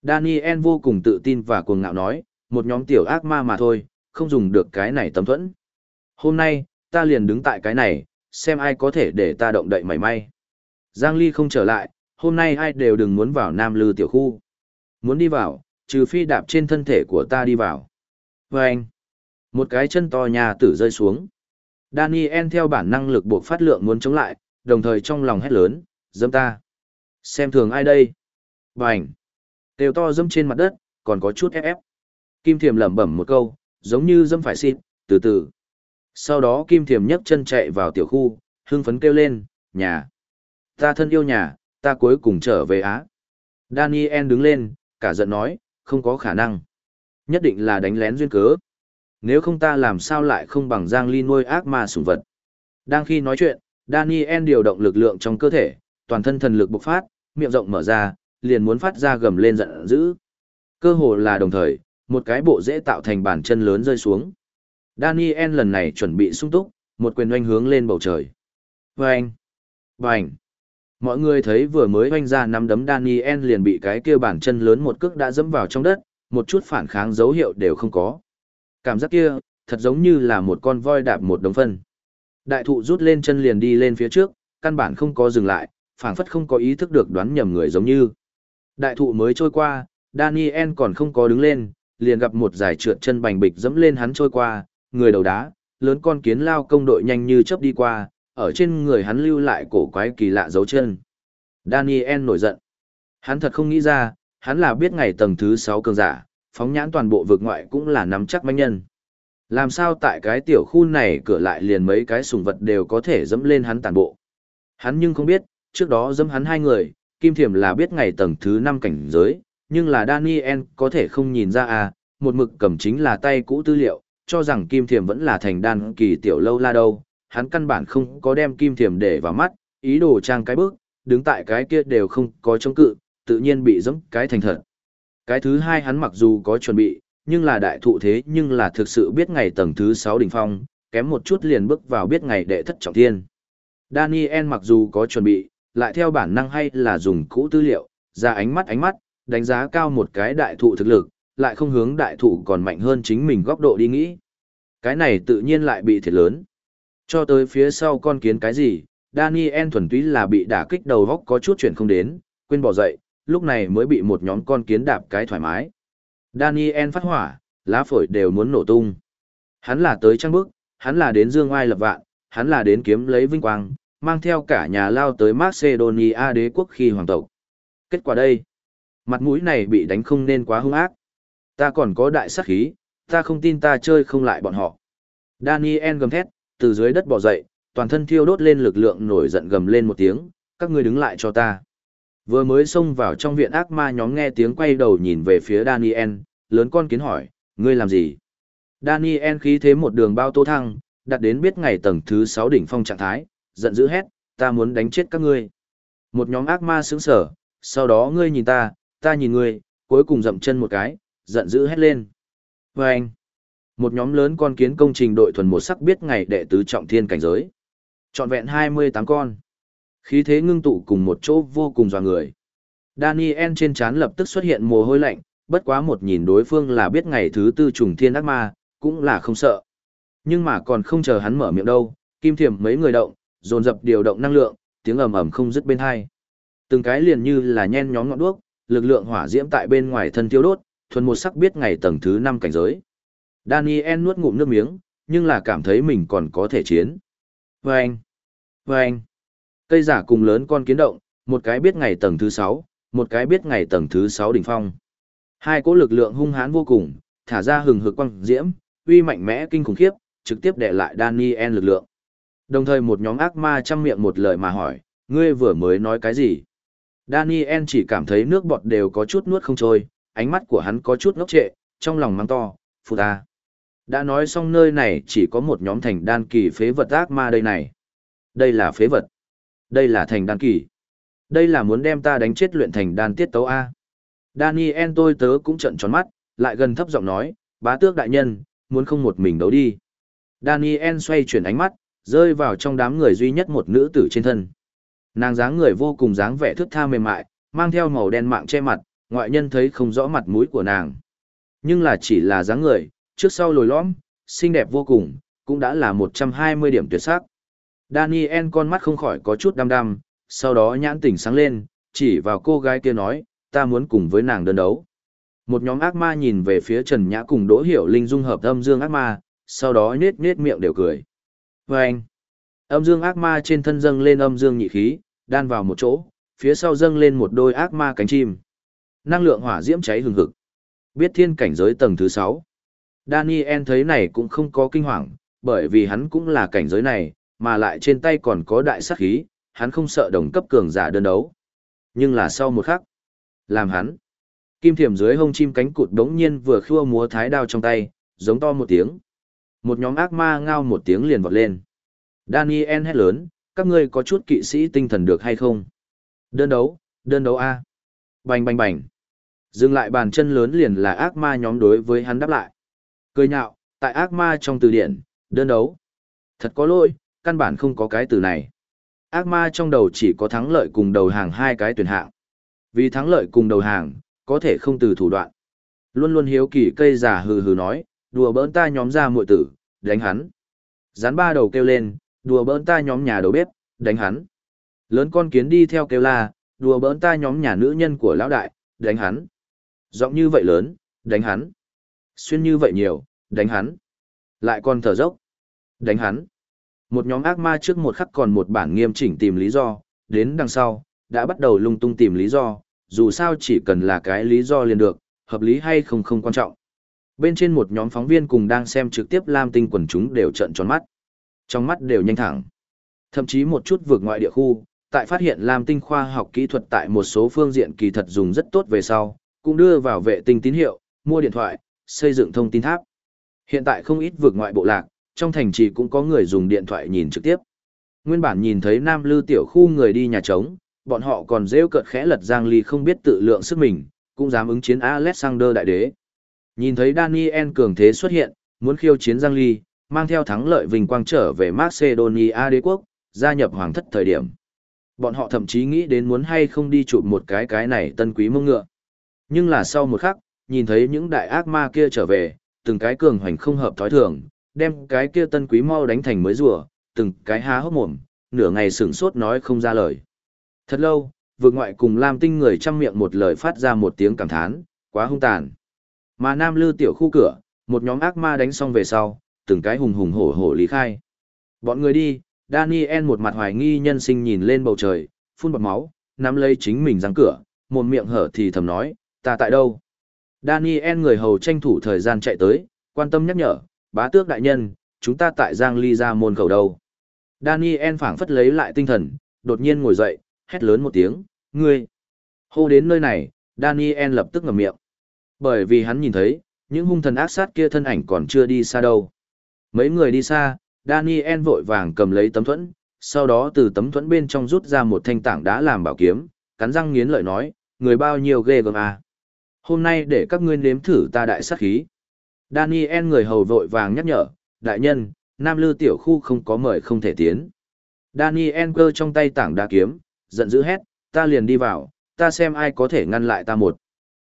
Daniel vô cùng tự tin và cuồng ngạo nói, một nhóm tiểu ác ma mà thôi, không dùng được cái này tâm thuẫn. Hôm nay, ta liền đứng tại cái này, xem ai có thể để ta động đậy mảy may. Giang Ly không trở lại, hôm nay ai đều đừng muốn vào Nam Lư tiểu khu. Muốn đi vào, trừ phi đạp trên thân thể của ta đi vào. Và anh, một cái chân to nhà tử rơi xuống. Daniel theo bản năng lực buộc phát lượng muốn chống lại, đồng thời trong lòng hét lớn, dâm ta. Xem thường ai đây? Bành. Đều to dâm trên mặt đất, còn có chút ép ép. Kim thiềm lẩm bẩm một câu, giống như dâm phải xịt, từ từ. Sau đó Kim thiềm nhấc chân chạy vào tiểu khu, hưng phấn kêu lên, nhà. Ta thân yêu nhà, ta cuối cùng trở về Á. Daniel đứng lên, cả giận nói, Không có khả năng. Nhất định là đánh lén duyên cớ. Nếu không ta làm sao lại không bằng Giang Ly nuôi ác ma sủng vật. Đang khi nói chuyện, Daniel điều động lực lượng trong cơ thể, toàn thân thần lực bộc phát, miệng rộng mở ra, liền muốn phát ra gầm lên giận dữ. Cơ hồ là đồng thời, một cái bộ dễ tạo thành bàn chân lớn rơi xuống. Daniel lần này chuẩn bị sung túc, một quyền oanh hướng lên bầu trời. Vâng! Vâng! Mọi người thấy vừa mới oanh ra nắm đấm Daniel liền bị cái kia bàn chân lớn một cước đã dẫm vào trong đất, một chút phản kháng dấu hiệu đều không có. Cảm giác kia, thật giống như là một con voi đạp một đống phân. Đại thụ rút lên chân liền đi lên phía trước, căn bản không có dừng lại, phảng phất không có ý thức được đoán nhầm người giống như. Đại thụ mới trôi qua, Daniel còn không có đứng lên, liền gặp một giải trượt chân bành bịch dẫm lên hắn trôi qua, người đầu đá, lớn con kiến lao công đội nhanh như chớp đi qua, ở trên người hắn lưu lại cổ quái kỳ lạ dấu chân. Daniel nổi giận. Hắn thật không nghĩ ra, hắn là biết ngày tầng thứ 6 cường giả, phóng nhãn toàn bộ vực ngoại cũng là nắm chắc manh nhân. Làm sao tại cái tiểu khu này cửa lại liền mấy cái sùng vật đều có thể dẫm lên hắn tàn bộ. Hắn nhưng không biết, trước đó dẫm hắn hai người, Kim Thiểm là biết ngày tầng thứ 5 cảnh giới, nhưng là Daniel có thể không nhìn ra à, một mực cầm chính là tay cũ tư liệu, cho rằng Kim Thiểm vẫn là thành đan kỳ tiểu lâu la đâu, hắn căn bản không có đem Kim Thiểm để vào mắt, ý đồ trang cái bước, đứng tại cái kia đều không có chống cự, tự nhiên bị dẫm cái thành thật. Cái thứ hai hắn mặc dù có chuẩn bị, nhưng là đại thụ thế nhưng là thực sự biết ngày tầng thứ 6 đỉnh phong, kém một chút liền bước vào biết ngày đệ thất trọng thiên. Daniel mặc dù có chuẩn bị, lại theo bản năng hay là dùng cũ tư liệu, ra ánh mắt ánh mắt, đánh giá cao một cái đại thụ thực lực, lại không hướng đại thụ còn mạnh hơn chính mình góc độ đi nghĩ. Cái này tự nhiên lại bị thiệt lớn. Cho tới phía sau con kiến cái gì, Daniel thuần túy là bị đả kích đầu góc có chút chuyển không đến, quên bỏ dậy, lúc này mới bị một nhóm con kiến đạp cái thoải mái. Daniel phát hỏa, lá phổi đều muốn nổ tung. Hắn là tới trăng bước, hắn là đến dương oai lập vạn, hắn là đến kiếm lấy vinh quang, mang theo cả nhà lao tới Macedonia đế quốc khi hoàng tộc. Kết quả đây, mặt mũi này bị đánh không nên quá hung ác. Ta còn có đại sát khí, ta không tin ta chơi không lại bọn họ. Daniel gầm thét, từ dưới đất bò dậy, toàn thân thiêu đốt lên lực lượng nổi giận gầm lên một tiếng, các ngươi đứng lại cho ta. Vừa mới xông vào trong viện ác ma nhóm nghe tiếng quay đầu nhìn về phía Daniel, lớn con kiến hỏi, ngươi làm gì? Daniel khí thế một đường bao tô thăng, đặt đến biết ngày tầng thứ 6 đỉnh phong trạng thái, giận dữ hét, ta muốn đánh chết các ngươi. Một nhóm ác ma sững sở, sau đó ngươi nhìn ta, ta nhìn ngươi, cuối cùng dậm chân một cái, giận dữ hét lên. Và anh, một nhóm lớn con kiến công trình đội thuần một sắc biết ngày đệ tứ trọng thiên cảnh giới. chọn vẹn 28 con. Khí thế ngưng tụ cùng một chỗ vô cùng dò người. Daniel trên trán lập tức xuất hiện mồ hôi lạnh, bất quá một nhìn đối phương là biết ngày thứ tư trùng thiên ác ma, cũng là không sợ. Nhưng mà còn không chờ hắn mở miệng đâu, kim thiểm mấy người động, dồn dập điều động năng lượng, tiếng ầm ầm không dứt bên hai. Từng cái liền như là nhen nhóm ngọn đuốc, lực lượng hỏa diễm tại bên ngoài thân tiêu đốt, thuần một sắc biết ngày tầng thứ 5 cảnh giới. Daniel nuốt ngụm nước miếng, nhưng là cảm thấy mình còn có thể chiến. Vâng! Vâng! Cây giả cùng lớn con kiến động, một cái biết ngày tầng thứ 6, một cái biết ngày tầng thứ 6 đỉnh phong. Hai cỗ lực lượng hung hãn vô cùng, thả ra hừng hực quang diễm, uy mạnh mẽ kinh khủng khiếp, trực tiếp đè lại Daniel lực lượng. Đồng thời một nhóm ác ma chăm miệng một lời mà hỏi, ngươi vừa mới nói cái gì? Daniel chỉ cảm thấy nước bọt đều có chút nuốt không trôi, ánh mắt của hắn có chút ngốc trệ, trong lòng mang to, phụ ta. Đã nói xong nơi này chỉ có một nhóm thành đan kỳ phế vật ác ma đây này. Đây là phế vật. Đây là thành đan kỳ. Đây là muốn đem ta đánh chết luyện thành đan tiết tấu A. Daniel tôi tớ cũng trận tròn mắt, lại gần thấp giọng nói, bá tước đại nhân, muốn không một mình đấu đi. Daniel xoay chuyển ánh mắt, rơi vào trong đám người duy nhất một nữ tử trên thân. Nàng dáng người vô cùng dáng vẻ thước tha mềm mại, mang theo màu đen mạng che mặt, ngoại nhân thấy không rõ mặt mũi của nàng. Nhưng là chỉ là dáng người, trước sau lồi lõm, xinh đẹp vô cùng, cũng đã là 120 điểm tuyệt sắc. Daniel con mắt không khỏi có chút đăm đăm, sau đó nhãn tỉnh sáng lên, chỉ vào cô gái kia nói, ta muốn cùng với nàng đơn đấu. Một nhóm ác ma nhìn về phía Trần Nhã cùng Đỗ Hiểu Linh dung hợp âm dương ác ma, sau đó nết nết miệng đều cười. Và anh, âm dương ác ma trên thân dâng lên âm dương nhị khí, đan vào một chỗ, phía sau dâng lên một đôi ác ma cánh chim. Năng lượng hỏa diễm cháy hừng hực. Biết thiên cảnh giới tầng thứ 6. Daniel thấy này cũng không có kinh hoàng, bởi vì hắn cũng là cảnh giới này, mà lại trên tay còn có đại sát khí, hắn không sợ đồng cấp cường giả đơn đấu. Nhưng là sau một khắc, làm hắn Kim thiểm dưới hông chim cánh cụt đống nhiên vừa khua múa thái đao trong tay, giống to một tiếng. Một nhóm ác ma ngao một tiếng liền vọt lên. Daniel hét lớn, các ngươi có chút kỵ sĩ tinh thần được hay không? Đơn đấu, đơn đấu A. Bành bành bành. Dừng lại bàn chân lớn liền là ác ma nhóm đối với hắn đáp lại. Cười nhạo, tại ác ma trong từ điển, đơn đấu. Thật có lỗi, căn bản không có cái từ này. Ác ma trong đầu chỉ có thắng lợi cùng đầu hàng hai cái tuyển hạng. Vì thắng lợi cùng đầu hàng, có thể không từ thủ đoạn. Luôn luôn hiếu kỳ cây giả hừ hừ nói, đùa bỡn ta nhóm ra muội tử, đánh hắn. Rắn ba đầu kêu lên, đùa bỡn ta nhóm nhà đầu bếp, đánh hắn. Lớn con kiến đi theo kêu la, đùa bỡn ta nhóm nhà nữ nhân của lão đại, đánh hắn. Giọng như vậy lớn, đánh hắn. Xuyên như vậy nhiều, đánh hắn. Lại còn thở dốc, đánh hắn. Một nhóm ác ma trước một khắc còn một bản nghiêm chỉnh tìm lý do, đến đằng sau, đã bắt đầu lung tung tìm lý do, dù sao chỉ cần là cái lý do liền được, hợp lý hay không không quan trọng. Bên trên một nhóm phóng viên cùng đang xem trực tiếp Lam Tinh quần chúng đều trợn tròn mắt. Trong mắt đều nhanh thẳng. Thậm chí một chút vượt ngoại địa khu, tại phát hiện Lam Tinh khoa học kỹ thuật tại một số phương diện kỳ thật dùng rất tốt về sau, cũng đưa vào vệ tinh tín hiệu, mua điện thoại, xây dựng thông tin tháp. Hiện tại không ít vượt ngoại bộ lạc, trong thành trì cũng có người dùng điện thoại nhìn trực tiếp. Nguyên bản nhìn thấy Nam Lư tiểu khu người đi nhà trống, bọn họ còn rêu cợt khẽ lật Giang Ly không biết tự lượng sức mình, cũng dám ứng chiến Alexander đại đế. Nhìn thấy Daniel cường thế xuất hiện, muốn khiêu chiến Giang Ly, mang theo thắng lợi vinh quang trở về Macedonia đế quốc, gia nhập hoàng thất thời điểm. Bọn họ thậm chí nghĩ đến muốn hay không đi chụp một cái cái này tân quý mông ngựa. Nhưng là sau một khắc, nhìn thấy những đại ác ma kia trở về, từng cái cường hoành không hợp thói thường, đem cái kia tân quý mau đánh thành mới rùa, từng cái há hốc mồm, nửa ngày sửng sốt nói không ra lời. Thật lâu, vượt ngoại cùng Lam Tinh người chăm miệng một lời phát ra một tiếng cảm thán, quá hung tàn. Mà Nam Lư tiểu khu cửa, một nhóm ác ma đánh xong về sau, từng cái hùng hùng hổ hổ lý khai. Bọn người đi, Daniel một mặt hoài nghi nhân sinh nhìn lên bầu trời, phun bọt máu, nắm lấy chính mình răng cửa, một miệng hở thì thầm nói, ta tại đâu? Daniel người hầu tranh thủ thời gian chạy tới, quan tâm nhắc nhở, bá tước đại nhân, chúng ta tại Giang Ly ra môn khẩu đâu. Daniel phảng phất lấy lại tinh thần, đột nhiên ngồi dậy, hét lớn một tiếng, ngươi. Hô đến nơi này, Daniel lập tức ngậm miệng. Bởi vì hắn nhìn thấy, những hung thần ác sát kia thân ảnh còn chưa đi xa đâu. Mấy người đi xa, Daniel vội vàng cầm lấy tấm thuẫn, sau đó từ tấm thuẫn bên trong rút ra một thanh tảng đá làm bảo kiếm, cắn răng nghiến lợi nói, người bao nhiêu ghê gớm à. Hôm nay để các ngươi nếm thử ta đại sát khí. Daniel người hầu vội vàng nhắc nhở, đại nhân, Nam Lư tiểu khu không có mời không thể tiến. Daniel cơ trong tay tảng đá kiếm, giận dữ hét, ta liền đi vào, ta xem ai có thể ngăn lại ta một.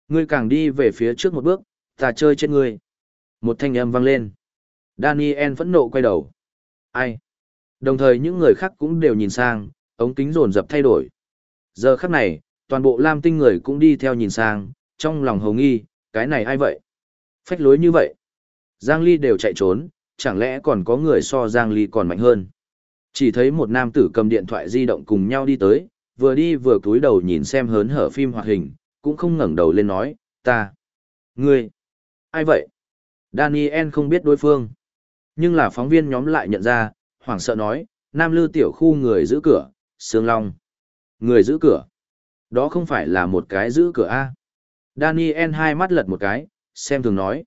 Ngươi càng đi về phía trước một bước, ta chơi trên ngươi. Một thanh âm vang lên. Daniel phẫn nộ quay đầu. Ai? Đồng thời những người khác cũng đều nhìn sang, ống kính rồn rập thay đổi. Giờ khắc này, toàn bộ Lam Tinh người cũng đi theo nhìn sang, trong lòng hồng nghi, cái này ai vậy? Phách lối như vậy. Giang Ly đều chạy trốn, chẳng lẽ còn có người so Giang Ly còn mạnh hơn? Chỉ thấy một nam tử cầm điện thoại di động cùng nhau đi tới, vừa đi vừa cúi đầu nhìn xem hớn hở phim hoạt hình, cũng không ngẩng đầu lên nói, ta, ngươi, ai vậy? Daniel không biết đối phương. Nhưng là phóng viên nhóm lại nhận ra, hoảng sợ nói, Nam Lư tiểu khu người giữ cửa, Sương Long. Người giữ cửa. Đó không phải là một cái giữ cửa A. Daniel hai mắt lật một cái, xem thường nói.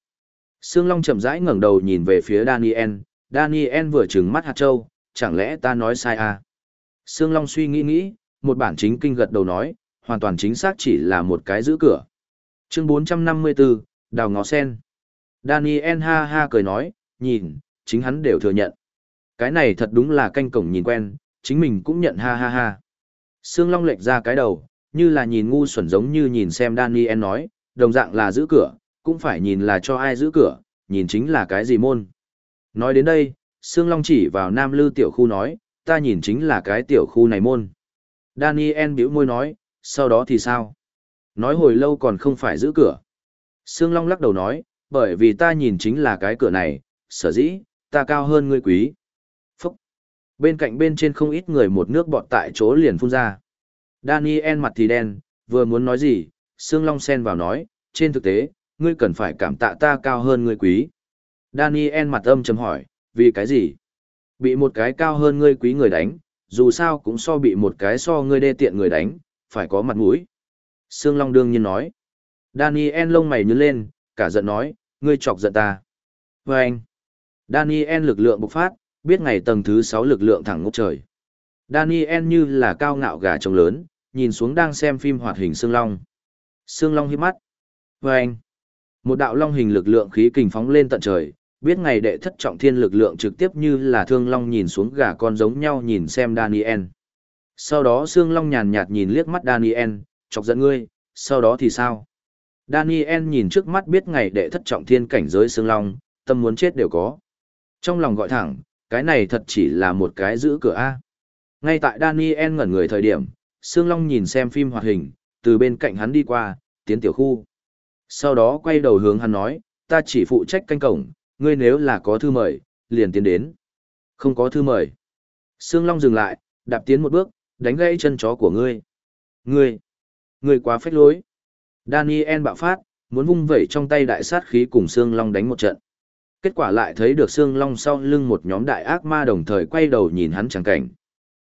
Sương Long chậm rãi ngẩng đầu nhìn về phía Daniel, Daniel vừa trừng mắt hạt châu, chẳng lẽ ta nói sai à? Sương Long suy nghĩ nghĩ, một bản chính kinh gật đầu nói, hoàn toàn chính xác chỉ là một cái giữ cửa. Chương 454, Đào Ngó Sen. Daniel ha ha cười nói, nhìn, chính hắn đều thừa nhận. Cái này thật đúng là canh cổng nhìn quen, chính mình cũng nhận ha ha ha. Sương Long lệch ra cái đầu, như là nhìn ngu xuẩn giống như nhìn xem Daniel nói, đồng dạng là giữ cửa, cũng phải nhìn là cho ai giữ cửa, nhìn chính là cái gì môn. Nói đến đây, Sương Long chỉ vào Nam Lư tiểu khu nói, ta nhìn chính là cái tiểu khu này môn. Daniel bĩu môi nói, sau đó thì sao? Nói hồi lâu còn không phải giữ cửa. Sương Long lắc đầu nói, bởi vì ta nhìn chính là cái cửa này, sở dĩ, ta cao hơn ngươi quý. Phúc! Bên cạnh bên trên không ít người một nước bọt tại chỗ liền phun ra. Daniel mặt thì đen, vừa muốn nói gì, Sương Long xen vào nói, trên thực tế, ngươi cần phải cảm tạ ta cao hơn ngươi quý. Daniel mặt âm chấm hỏi, vì cái gì? Bị một cái cao hơn ngươi quý người đánh, dù sao cũng so bị một cái so ngươi đê tiện người đánh, phải có mặt mũi. Sương Long đương nhiên nói. Daniel lông mày nhướng lên, cả giận nói, ngươi chọc giận ta. Và anh, Daniel lực lượng bộc phát, biết ngày tầng thứ 6 lực lượng thẳng ngút trời. Daniel như là cao ngạo gà trống lớn, nhìn xuống đang xem phim hoạt hình Sương Long. Sương Long hiếp mắt. Và anh, một đạo long hình lực lượng khí kình phóng lên tận trời, biết ngày đệ thất trọng thiên lực lượng trực tiếp như là thương long nhìn xuống gà con giống nhau nhìn xem Daniel. Sau đó Sương Long nhàn nhạt nhìn liếc mắt Daniel, chọc giận ngươi, sau đó thì sao? Daniel nhìn trước mắt biết ngày đệ thất trọng thiên cảnh giới Sương Long, tâm muốn chết đều có. Trong lòng gọi thẳng, cái này thật chỉ là một cái giữ cửa A. Ngay tại Daniel ngẩn người thời điểm, Sương Long nhìn xem phim hoạt hình, từ bên cạnh hắn đi qua, tiến tiểu khu. Sau đó quay đầu hướng hắn nói, ta chỉ phụ trách canh cổng, ngươi nếu là có thư mời, liền tiến đến. Không có thư mời. Sương Long dừng lại, đạp tiến một bước, đánh gãy chân chó của ngươi. Ngươi, ngươi quá phách lối. Daniel bạo phát, muốn vung vẩy trong tay đại sát khí cùng Sương Long đánh một trận. Kết quả lại thấy được Sương Long sau lưng một nhóm đại ác ma đồng thời quay đầu nhìn hắn chẳng cảnh.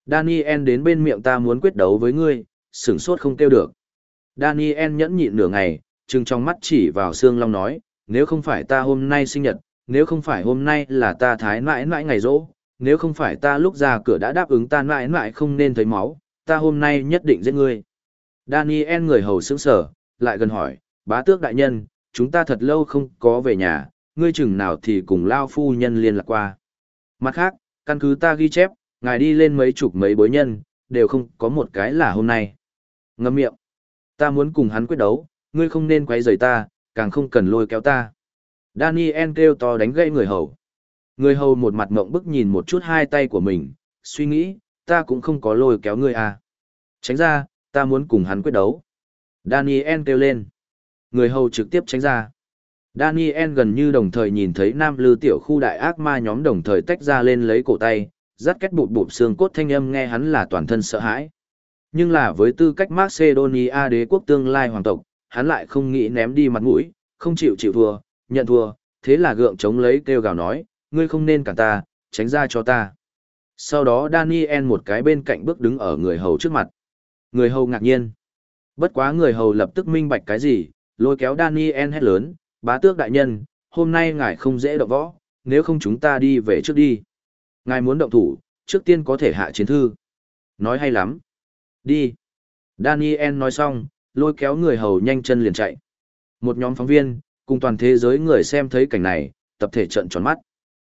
Daniel đến bên miệng ta muốn quyết đấu với ngươi, sửng sốt không kêu được. Daniel nhẫn nhịn nửa ngày, trừng trong mắt chỉ vào Sương Long nói, nếu không phải ta hôm nay sinh nhật, nếu không phải hôm nay là ta thái mãi mãi ngày rỗ, nếu không phải ta lúc ra cửa đã đáp ứng ta mãi mãi không nên thấy máu, ta hôm nay nhất định giết ngươi. Daniel người hầu sững sở, lại gần hỏi, bá tước đại nhân, chúng ta thật lâu không có về nhà, ngươi chừng nào thì cùng lao phu nhân liên lạc qua. Mặt khác, căn cứ ta ghi chép, ngài đi lên mấy chục mấy bối nhân, đều không có một cái là hôm nay. Ngâm miệng. Ta muốn cùng hắn quyết đấu, ngươi không nên quấy rầy ta, càng không cần lôi kéo ta. Daniel kêu to đánh gãy người hầu. Người hầu một mặt mộng bức nhìn một chút hai tay của mình, suy nghĩ, ta cũng không có lôi kéo ngươi à. Tránh ra, ta muốn cùng hắn quyết đấu. Daniel kêu lên. Người hầu trực tiếp tránh ra. Daniel gần như đồng thời nhìn thấy nam lư tiểu khu đại ác ma nhóm đồng thời tách ra lên lấy cổ tay, rắt kết bụt bụt xương cốt thanh âm nghe hắn là toàn thân sợ hãi. Nhưng là với tư cách Macedonia đế quốc tương lai hoàng tộc, hắn lại không nghĩ ném đi mặt mũi, không chịu chịu thua, nhận thua, thế là gượng chống lấy kêu gào nói, ngươi không nên cản ta, tránh ra cho ta. Sau đó Daniel một cái bên cạnh bước đứng ở người hầu trước mặt. Người hầu ngạc nhiên. Bất quá người hầu lập tức minh bạch cái gì, lôi kéo Daniel hét lớn, bá tước đại nhân, hôm nay ngài không dễ động võ, nếu không chúng ta đi về trước đi. Ngài muốn động thủ, trước tiên có thể hạ chiến thư. Nói hay lắm. Đi. Daniel nói xong, lôi kéo người hầu nhanh chân liền chạy. Một nhóm phóng viên, cùng toàn thế giới người xem thấy cảnh này, tập thể trận tròn mắt.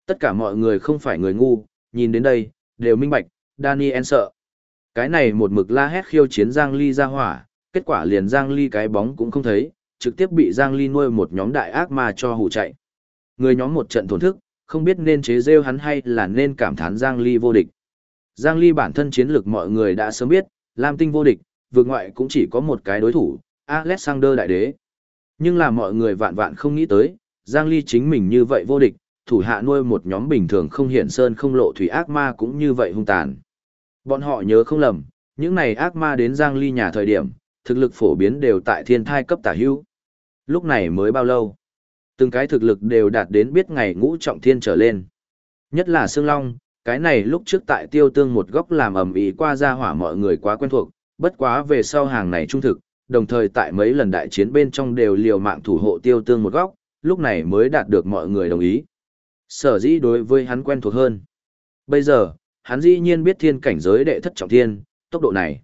Tất cả mọi người không phải người ngu, nhìn đến đây, đều minh bạch, Daniel sợ. Cái này một mực la hét khiêu chiến Giang Ly ra hỏa, kết quả liền Giang Ly cái bóng cũng không thấy, trực tiếp bị Giang Ly nuôi một nhóm đại ác ma cho hù chạy. Người nhóm một trận thổn thức, không biết nên chế rêu hắn hay là nên cảm thán Giang Ly vô địch. Giang Ly bản thân chiến lược mọi người đã sớm biết, Lam Tinh vô địch, vượt ngoại cũng chỉ có một cái đối thủ, Alexander Đại Đế. Nhưng là mọi người vạn vạn không nghĩ tới, Giang Ly chính mình như vậy vô địch, thủ hạ nuôi một nhóm bình thường không hiển sơn không lộ thủy ác ma cũng như vậy hung tàn. Bọn họ nhớ không lầm, những này ác ma đến Giang Ly nhà thời điểm, thực lực phổ biến đều tại thiên thai cấp tả hưu. Lúc này mới bao lâu? Từng cái thực lực đều đạt đến biết ngày ngũ trọng thiên trở lên. Nhất là Sương Long, cái này lúc trước tại tiêu tương một góc làm ầm ĩ qua ra hỏa mọi người quá quen thuộc, bất quá về sau hàng này trung thực, đồng thời tại mấy lần đại chiến bên trong đều liều mạng thủ hộ tiêu tương một góc, lúc này mới đạt được mọi người đồng ý. Sở dĩ đối với hắn quen thuộc hơn. Bây giờ, hắn dĩ nhiên biết thiên cảnh giới đệ thất trọng thiên, tốc độ này.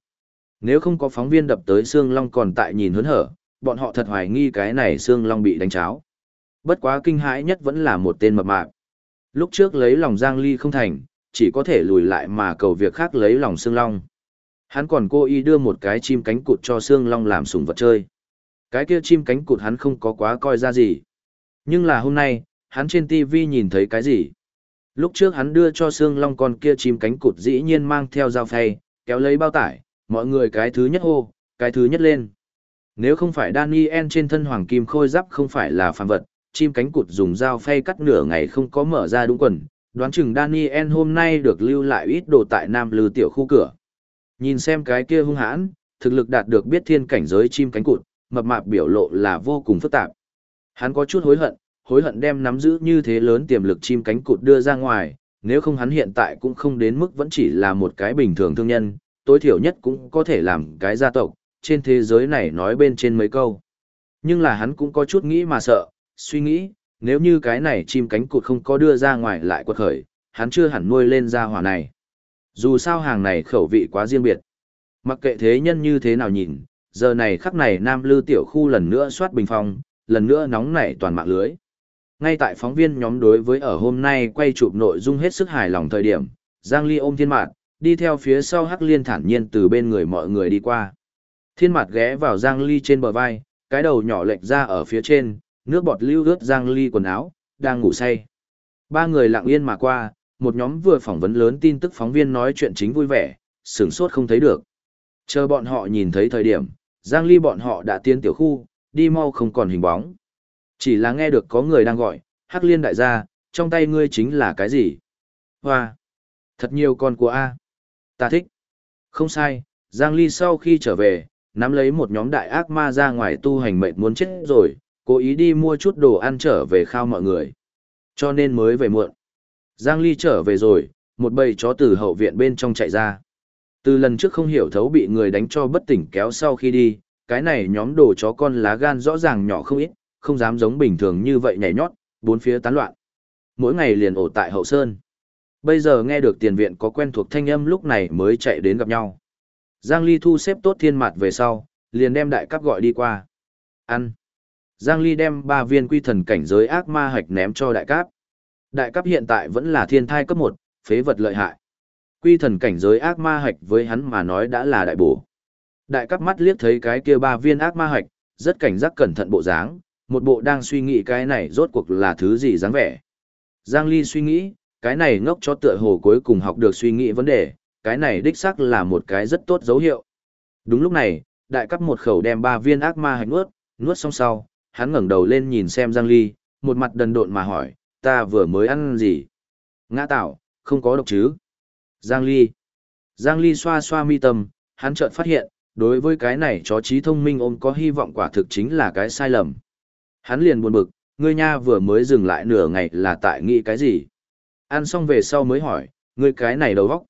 Nếu không có phóng viên đập tới Sương Long còn tại nhìn hớn hở, bọn họ thật hoài nghi cái này Sương Long bị đánh cháo. Bất quá kinh hãi nhất vẫn là một tên mập mạp. Lúc trước lấy lòng Giang Ly không thành, chỉ có thể lùi lại mà cầu việc khác lấy lòng Sương Long. Hắn còn cố ý đưa một cái chim cánh cụt cho Sương Long làm sủng vật chơi. Cái kia chim cánh cụt hắn không có quá coi ra gì. Nhưng là hôm nay, hắn trên TV nhìn thấy cái gì? Lúc trước hắn đưa cho Sương Long con kia chim cánh cụt dĩ nhiên mang theo dao phay, kéo lấy bao tải, mọi người cái thứ nhất hô, cái thứ nhất lên. Nếu không phải Daniel trên thân hoàng kim khôi giáp không phải là phàm vật, chim cánh cụt dùng dao phay cắt nửa ngày không có mở ra đúng quần, đoán chừng Daniel hôm nay được lưu lại ít đồ tại Nam Lư tiểu khu cửa. Nhìn xem cái kia hung hãn, thực lực đạt được biết thiên cảnh giới chim cánh cụt, mập mạp biểu lộ là vô cùng phức tạp. Hắn có chút hối hận, hối hận đem nắm giữ như thế lớn tiềm lực chim cánh cụt đưa ra ngoài, nếu không hắn hiện tại cũng không đến mức vẫn chỉ là một cái bình thường thương nhân, tối thiểu nhất cũng có thể làm cái gia tộc, trên thế giới này nói bên trên mấy câu. Nhưng là hắn cũng có chút nghĩ mà sợ, suy nghĩ, nếu như cái này chim cánh cụt không có đưa ra ngoài lại quật khởi, hắn chưa hẳn nuôi lên ra hỏa này. Dù sao hàng này khẩu vị quá riêng biệt. Mặc kệ thế nhân như thế nào nhìn, giờ này khắc này Nam Lư tiểu khu lần nữa soát bình phong, lần nữa nóng nảy toàn mạng lưới. Ngay tại phóng viên nhóm đối với ở hôm nay quay chụp nội dung hết sức hài lòng thời điểm, Giang Ly ôm thiên mạt, đi theo phía sau Hắc Liên thản nhiên từ bên người mọi người đi qua. Thiên mạt ghé vào Giang Ly trên bờ vai, cái đầu nhỏ lệch ra ở phía trên, nước bọt lưu ướt Giang Ly quần áo, đang ngủ say. Ba người lặng yên mà qua, một nhóm vừa phỏng vấn lớn tin tức phóng viên nói chuyện chính vui vẻ, sửng sốt không thấy được. Chờ bọn họ nhìn thấy thời điểm, Giang Ly bọn họ đã tiến tiểu khu, đi mau không còn hình bóng. Chỉ là nghe được có người đang gọi, Hắc Liên đại gia, trong tay ngươi chính là cái gì? Hoa! Thật nhiều con của A. Ta thích. Không sai, Giang Ly sau khi trở về, nắm lấy một nhóm đại ác ma ra ngoài tu hành mệnh muốn chết rồi, cố ý đi mua chút đồ ăn trở về khao mọi người. Cho nên mới về muộn. Giang Ly trở về rồi, một bầy chó từ hậu viện bên trong chạy ra. Từ lần trước không hiểu thấu bị người đánh cho bất tỉnh kéo sau khi đi, cái này nhóm đồ chó con lá gan rõ ràng nhỏ không ít, không dám giống bình thường như vậy nhảy nhót, bốn phía tán loạn. Mỗi ngày liền ổ tại hậu sơn. Bây giờ nghe được tiền viện có quen thuộc thanh âm lúc này mới chạy đến gặp nhau. Giang Ly thu xếp tốt thiên mặt về sau, liền đem đại cấp gọi đi qua. Ăn. Giang Ly đem ba viên quy thần cảnh giới ác ma hạch ném cho đại cấp. Đại cấp hiện tại vẫn là thiên thai cấp 1, phế vật lợi hại. Quy thần cảnh giới ác ma hạch với hắn mà nói đã là đại bổ. Đại cấp mắt liếc thấy cái kia ba viên ác ma hạch, rất cảnh giác cẩn thận bộ dáng, một bộ đang suy nghĩ cái này rốt cuộc là thứ gì dáng vẻ. Giang Ly suy nghĩ, cái này ngốc cho tựa hồ cuối cùng học được suy nghĩ vấn đề, cái này đích xác là một cái rất tốt dấu hiệu. Đúng lúc này, đại cấp một khẩu đem ba viên ác ma hạch nuốt, nuốt xong sau, hắn ngẩng đầu lên nhìn xem Giang Ly, một mặt đần độn mà hỏi, ta vừa mới ăn gì? Ngã tạo, không có độc chứ? Giang Ly. Giang Ly xoa xoa mi tâm, hắn chợt phát hiện, đối với cái này chó trí thông minh ôm có hy vọng quả thực chính là cái sai lầm. Hắn liền buồn bực, ngươi nha vừa mới dừng lại nửa ngày là tại nghĩ cái gì? Ăn xong về sau mới hỏi, ngươi cái này đầu vóc.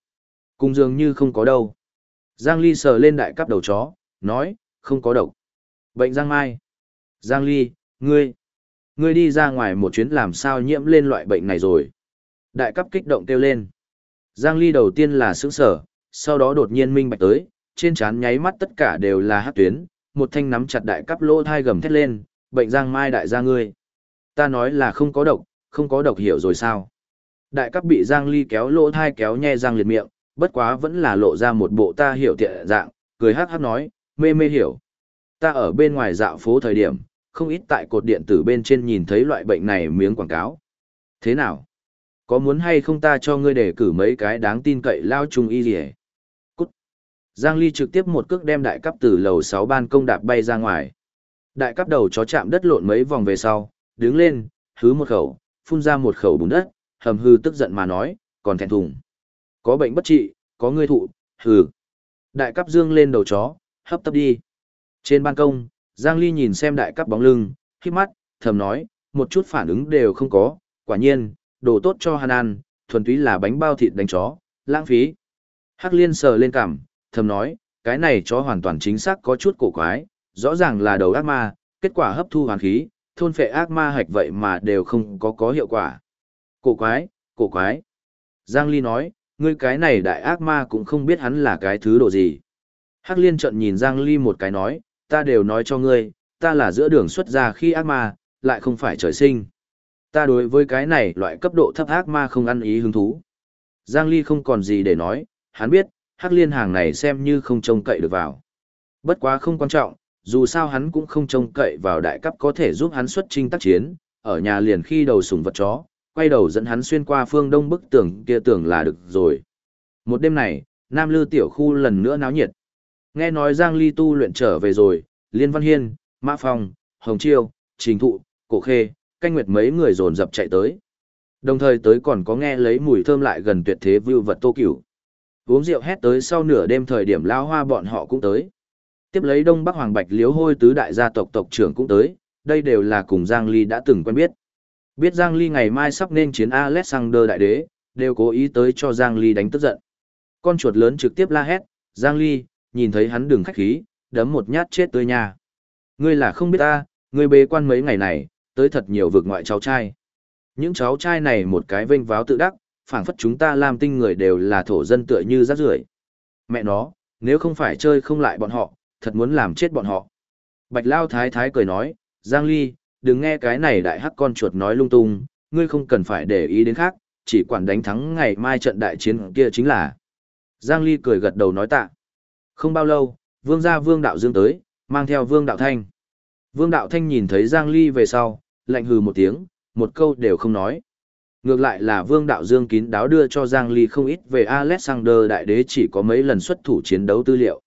Cùng dường như không có đâu. Giang Ly sờ lên đại cấp đầu chó, nói, không có độc. Bệnh Giang Mai. Giang Ly, ngươi. Ngươi đi ra ngoài một chuyến làm sao nhiễm lên loại bệnh này rồi. Đại cấp kích động kêu lên. Giang Ly đầu tiên là sững sở, sau đó đột nhiên minh bạch tới, trên trán nháy mắt tất cả đều là hát tuyến, một thanh nắm chặt đại cấp lỗ thai gầm thét lên, bệnh Giang Mai đại gia ngươi. Ta nói là không có độc, không có độc hiểu rồi sao. Đại cấp bị Giang Ly kéo lỗ thai kéo nhe răng liệt miệng, bất quá vẫn là lộ ra một bộ ta hiểu tiện dạng, cười hát hát nói, mê mê hiểu. Ta ở bên ngoài dạo phố thời điểm, không ít tại cột điện tử bên trên nhìn thấy loại bệnh này miếng quảng cáo. Thế nào? Có muốn hay không ta cho ngươi để cử mấy cái đáng tin cậy lao chung y gì Cút. Giang Ly trực tiếp một cước đem đại cấp từ lầu 6 ban công đạp bay ra ngoài. Đại cắp đầu chó chạm đất lộn mấy vòng về sau, đứng lên, hứ một khẩu, phun ra một khẩu bùn đất, hầm hư tức giận mà nói, còn thẹn thùng. Có bệnh bất trị, có người thụ, hừ. Đại cắp dương lên đầu chó, hấp tấp đi. Trên ban công, Giang Ly nhìn xem đại cắp bóng lưng, khít mắt, thầm nói, một chút phản ứng đều không có, quả nhiên, đồ tốt cho hắn ăn, thuần túy là bánh bao thịt đánh chó, lãng phí. Hắc liên sờ lên cằm, thầm nói, cái này chó hoàn toàn chính xác có chút cổ quái, rõ ràng là đầu ác ma, kết quả hấp thu hoàn khí, thôn phệ ác ma hạch vậy mà đều không có có hiệu quả. Cổ quái, cổ quái. Giang Ly nói, ngươi cái này đại ác ma cũng không biết hắn là cái thứ độ gì. Hắc liên trận nhìn Giang Ly một cái nói, ta đều nói cho ngươi, ta là giữa đường xuất ra khi ác ma, lại không phải trời sinh. Ta đối với cái này loại cấp độ thấp ác ma không ăn ý hứng thú. Giang Ly không còn gì để nói, hắn biết, hắc liên hàng này xem như không trông cậy được vào. Bất quá không quan trọng, dù sao hắn cũng không trông cậy vào đại cấp có thể giúp hắn xuất trinh tác chiến, ở nhà liền khi đầu sủng vật chó, quay đầu dẫn hắn xuyên qua phương đông bức tường kia tường là được rồi. Một đêm này, Nam Lư tiểu khu lần nữa náo nhiệt. Nghe nói Giang Ly tu luyện trở về rồi, Liên Văn Hiên, Mã Phong, Hồng Chiêu, Trình Thụ, Cổ Khê, canh nguyệt mấy người dồn dập chạy tới. Đồng thời tới còn có nghe lấy mùi thơm lại gần tuyệt thế vưu vật tô cửu. Uống rượu hét tới sau nửa đêm thời điểm lao hoa bọn họ cũng tới. Tiếp lấy Đông Bắc Hoàng Bạch Liếu Hôi tứ đại gia tộc tộc trưởng cũng tới, đây đều là cùng Giang Ly đã từng quen biết. Biết Giang Ly ngày mai sắp nên chiến Alexander đại đế, đều cố ý tới cho Giang Ly đánh tức giận. Con chuột lớn trực tiếp la hét, Giang Ly, nhìn thấy hắn đường khách khí, đấm một nhát chết tươi nha. Ngươi là không biết ta, Ngươi bế quan mấy ngày này, tới thật nhiều vực ngoại cháu trai. Những cháu trai này một cái vênh váo tự đắc, phảng phất chúng ta làm tinh người đều là thổ dân tựa như rác rưởi. Mẹ nó, nếu không phải chơi không lại bọn họ, thật muốn làm chết bọn họ. Bạch Lao Thái Thái cười nói, Giang Ly, đừng nghe cái này đại hắc con chuột nói lung tung, ngươi không cần phải để ý đến khác, chỉ quản đánh thắng ngày mai trận đại chiến kia chính là. Giang Ly cười gật đầu nói tạ. Không bao lâu, vương gia vương đạo dương tới, mang theo vương đạo thanh. Vương đạo thanh nhìn thấy Giang Ly về sau, lạnh hừ một tiếng, một câu đều không nói. Ngược lại là vương đạo dương kín đáo đưa cho Giang Ly không ít về Alexander đại đế chỉ có mấy lần xuất thủ chiến đấu tư liệu.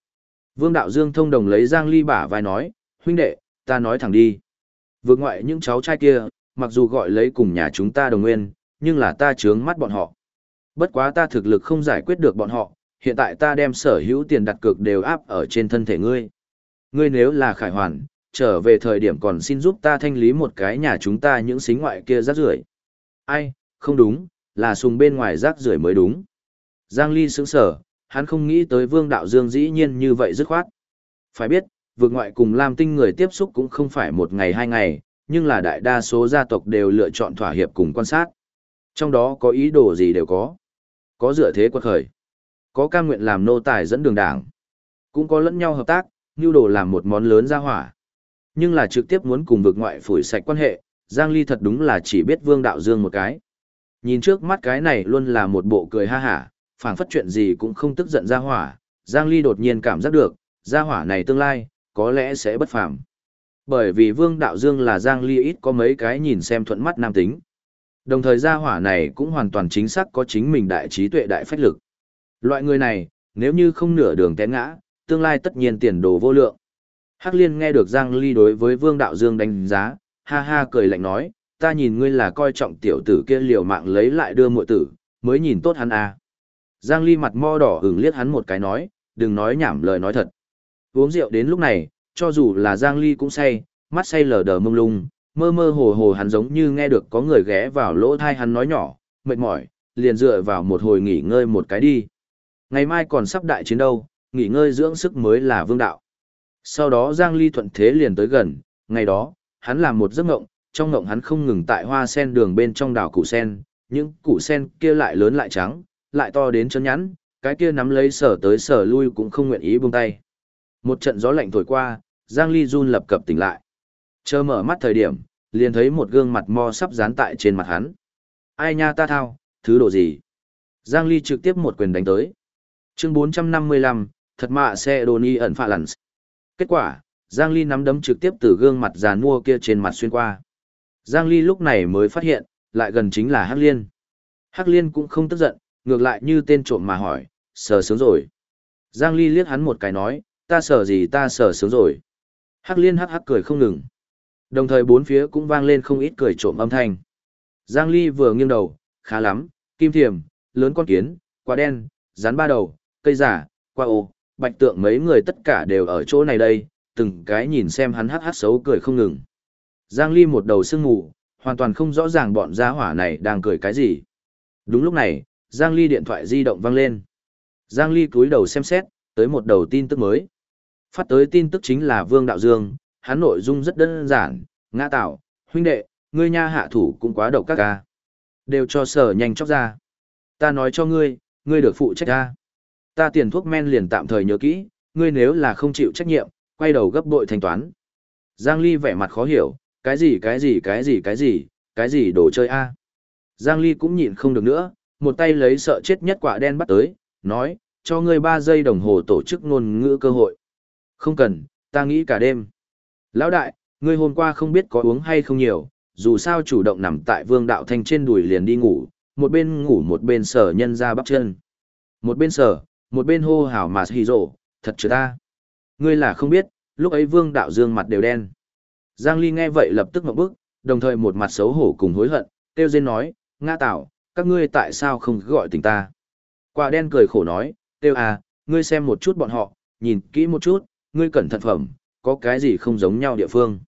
Vương đạo dương thông đồng lấy Giang Ly bả vai nói, huynh đệ, ta nói thẳng đi. Vượt ngoại những cháu trai kia, mặc dù gọi lấy cùng nhà chúng ta đồng nguyên, nhưng là ta chướng mắt bọn họ. Bất quá ta thực lực không giải quyết được bọn họ, hiện tại ta đem sở hữu tiền đặt cược đều áp ở trên thân thể ngươi. Ngươi nếu là khải hoàn, trở về thời điểm còn xin giúp ta thanh lý một cái nhà chúng ta những xính ngoại kia rác rưởi. Ai, không đúng, là sùng bên ngoài rác rưởi mới đúng. Giang Ly sững sở, hắn không nghĩ tới vương đạo dương dĩ nhiên như vậy dứt khoát. Phải biết, vượt ngoại cùng Lam Tinh người tiếp xúc cũng không phải một ngày hai ngày, nhưng là đại đa số gia tộc đều lựa chọn thỏa hiệp cùng quan sát. Trong đó có ý đồ gì đều có. Có dựa thế quật khởi. Có cam nguyện làm nô tài dẫn đường đảng. Cũng có lẫn nhau hợp tác, như đồ làm một món lớn ra hỏa. Nhưng là trực tiếp muốn cùng vực ngoại phủi sạch quan hệ, Giang Ly thật đúng là chỉ biết Vương Đạo Dương một cái. Nhìn trước mắt cái này luôn là một bộ cười ha hả, phảng phất chuyện gì cũng không tức giận ra hỏa, Giang Ly đột nhiên cảm giác được, ra hỏa này tương lai, có lẽ sẽ bất phàm. Bởi vì Vương Đạo Dương là Giang Ly ít có mấy cái nhìn xem thuận mắt nam tính. Đồng thời gia hỏa này cũng hoàn toàn chính xác có chính mình đại trí tuệ đại phách lực. Loại người này, nếu như không nửa đường té ngã, tương lai tất nhiên tiền đồ vô lượng. Hắc Liên nghe được Giang Ly đối với Vương Đạo Dương đánh giá, ha ha cười lạnh nói, ta nhìn ngươi là coi trọng tiểu tử kia liều mạng lấy lại đưa muội tử, mới nhìn tốt hắn à. Giang Ly mặt mo đỏ ửng liếc hắn một cái nói, đừng nói nhảm lời nói thật. Uống rượu đến lúc này, cho dù là Giang Ly cũng say, mắt say lờ đờ mông lung, mơ mơ hồ hồ hắn giống như nghe được có người ghé vào lỗ thai hắn nói nhỏ, mệt mỏi, liền dựa vào một hồi nghỉ ngơi một cái đi. Ngày mai còn sắp đại chiến đâu, nghỉ ngơi dưỡng sức mới là vương đạo. Sau đó Giang Ly thuận thế liền tới gần, ngày đó, hắn làm một giấc ngộng, trong ngộng hắn không ngừng tại hoa sen đường bên trong đảo củ sen, những củ sen kia lại lớn lại trắng, lại to đến chân nhắn, cái kia nắm lấy sở tới sở lui cũng không nguyện ý buông tay. Một trận gió lạnh thổi qua, Giang Ly run lập cập tỉnh lại. Chờ mở mắt thời điểm, liền thấy một gương mặt mo sắp dán tại trên mặt hắn. Ai nha ta thao, thứ đồ gì? Giang Ly trực tiếp một quyền đánh tới. Chương 455, thật mạ xe đồ ni ẩn phạ lằn. Kết quả, Giang Ly nắm đấm trực tiếp từ gương mặt già nua kia trên mặt xuyên qua. Giang Ly lúc này mới phát hiện, lại gần chính là Hắc Liên. Hắc Liên cũng không tức giận, ngược lại như tên trộm mà hỏi, sờ sướng rồi. Giang Ly liếc hắn một cái nói, ta sờ gì ta sờ sướng rồi. Hắc Liên hắc hắc cười không ngừng. Đồng thời bốn phía cũng vang lên không ít cười trộm âm thanh. Giang Ly vừa nghiêng đầu, khá lắm, kim thiềm, lớn con kiến, quả đen, rắn ba đầu, cây giả, qua ô, bạch tượng mấy người tất cả đều ở chỗ này đây, từng cái nhìn xem hắn hắc hắc xấu cười không ngừng. Giang Ly một đầu sương ngủ, hoàn toàn không rõ ràng bọn gia hỏa này đang cười cái gì. Đúng lúc này, Giang Ly điện thoại di động vang lên. Giang Ly cúi đầu xem xét, tới một đầu tin tức mới. Phát tới tin tức chính là Vương Đạo Dương, hắn nội dung rất đơn giản, ngã tạo, huynh đệ, ngươi nha hạ thủ cũng quá độc các ca. À. Đều cho sở nhanh chóng ra. Ta nói cho ngươi, ngươi được phụ trách ra. Ta tiền thuốc men liền tạm thời nhớ kỹ, ngươi nếu là không chịu trách nhiệm, quay đầu gấp bội thanh toán. Giang Ly vẻ mặt khó hiểu, cái gì cái gì cái gì cái gì, cái gì đồ chơi a? Giang Ly cũng nhịn không được nữa, một tay lấy sợ chết nhất quả đen bắt tới, nói, cho ngươi 3 giây đồng hồ tổ chức ngôn ngữ cơ hội. Không cần, ta nghĩ cả đêm. Lão đại, ngươi hôm qua không biết có uống hay không nhiều, dù sao chủ động nằm tại vương đạo thanh trên đùi liền đi ngủ, một bên ngủ một bên sở nhân ra bắp chân. Một bên sở, một bên hô hào mà hì rộ, thật chứ ta. Ngươi là không biết, lúc ấy vương đạo dương mặt đều đen. Giang Ly nghe vậy lập tức ngậm bức, đồng thời một mặt xấu hổ cùng hối hận, tiêu dên nói, ngã tạo, các ngươi tại sao không gọi tình ta. Quả đen cười khổ nói, tiêu à, ngươi xem một chút bọn họ, nhìn kỹ một chút, ngươi cẩn thận phẩm, có cái gì không giống nhau địa phương.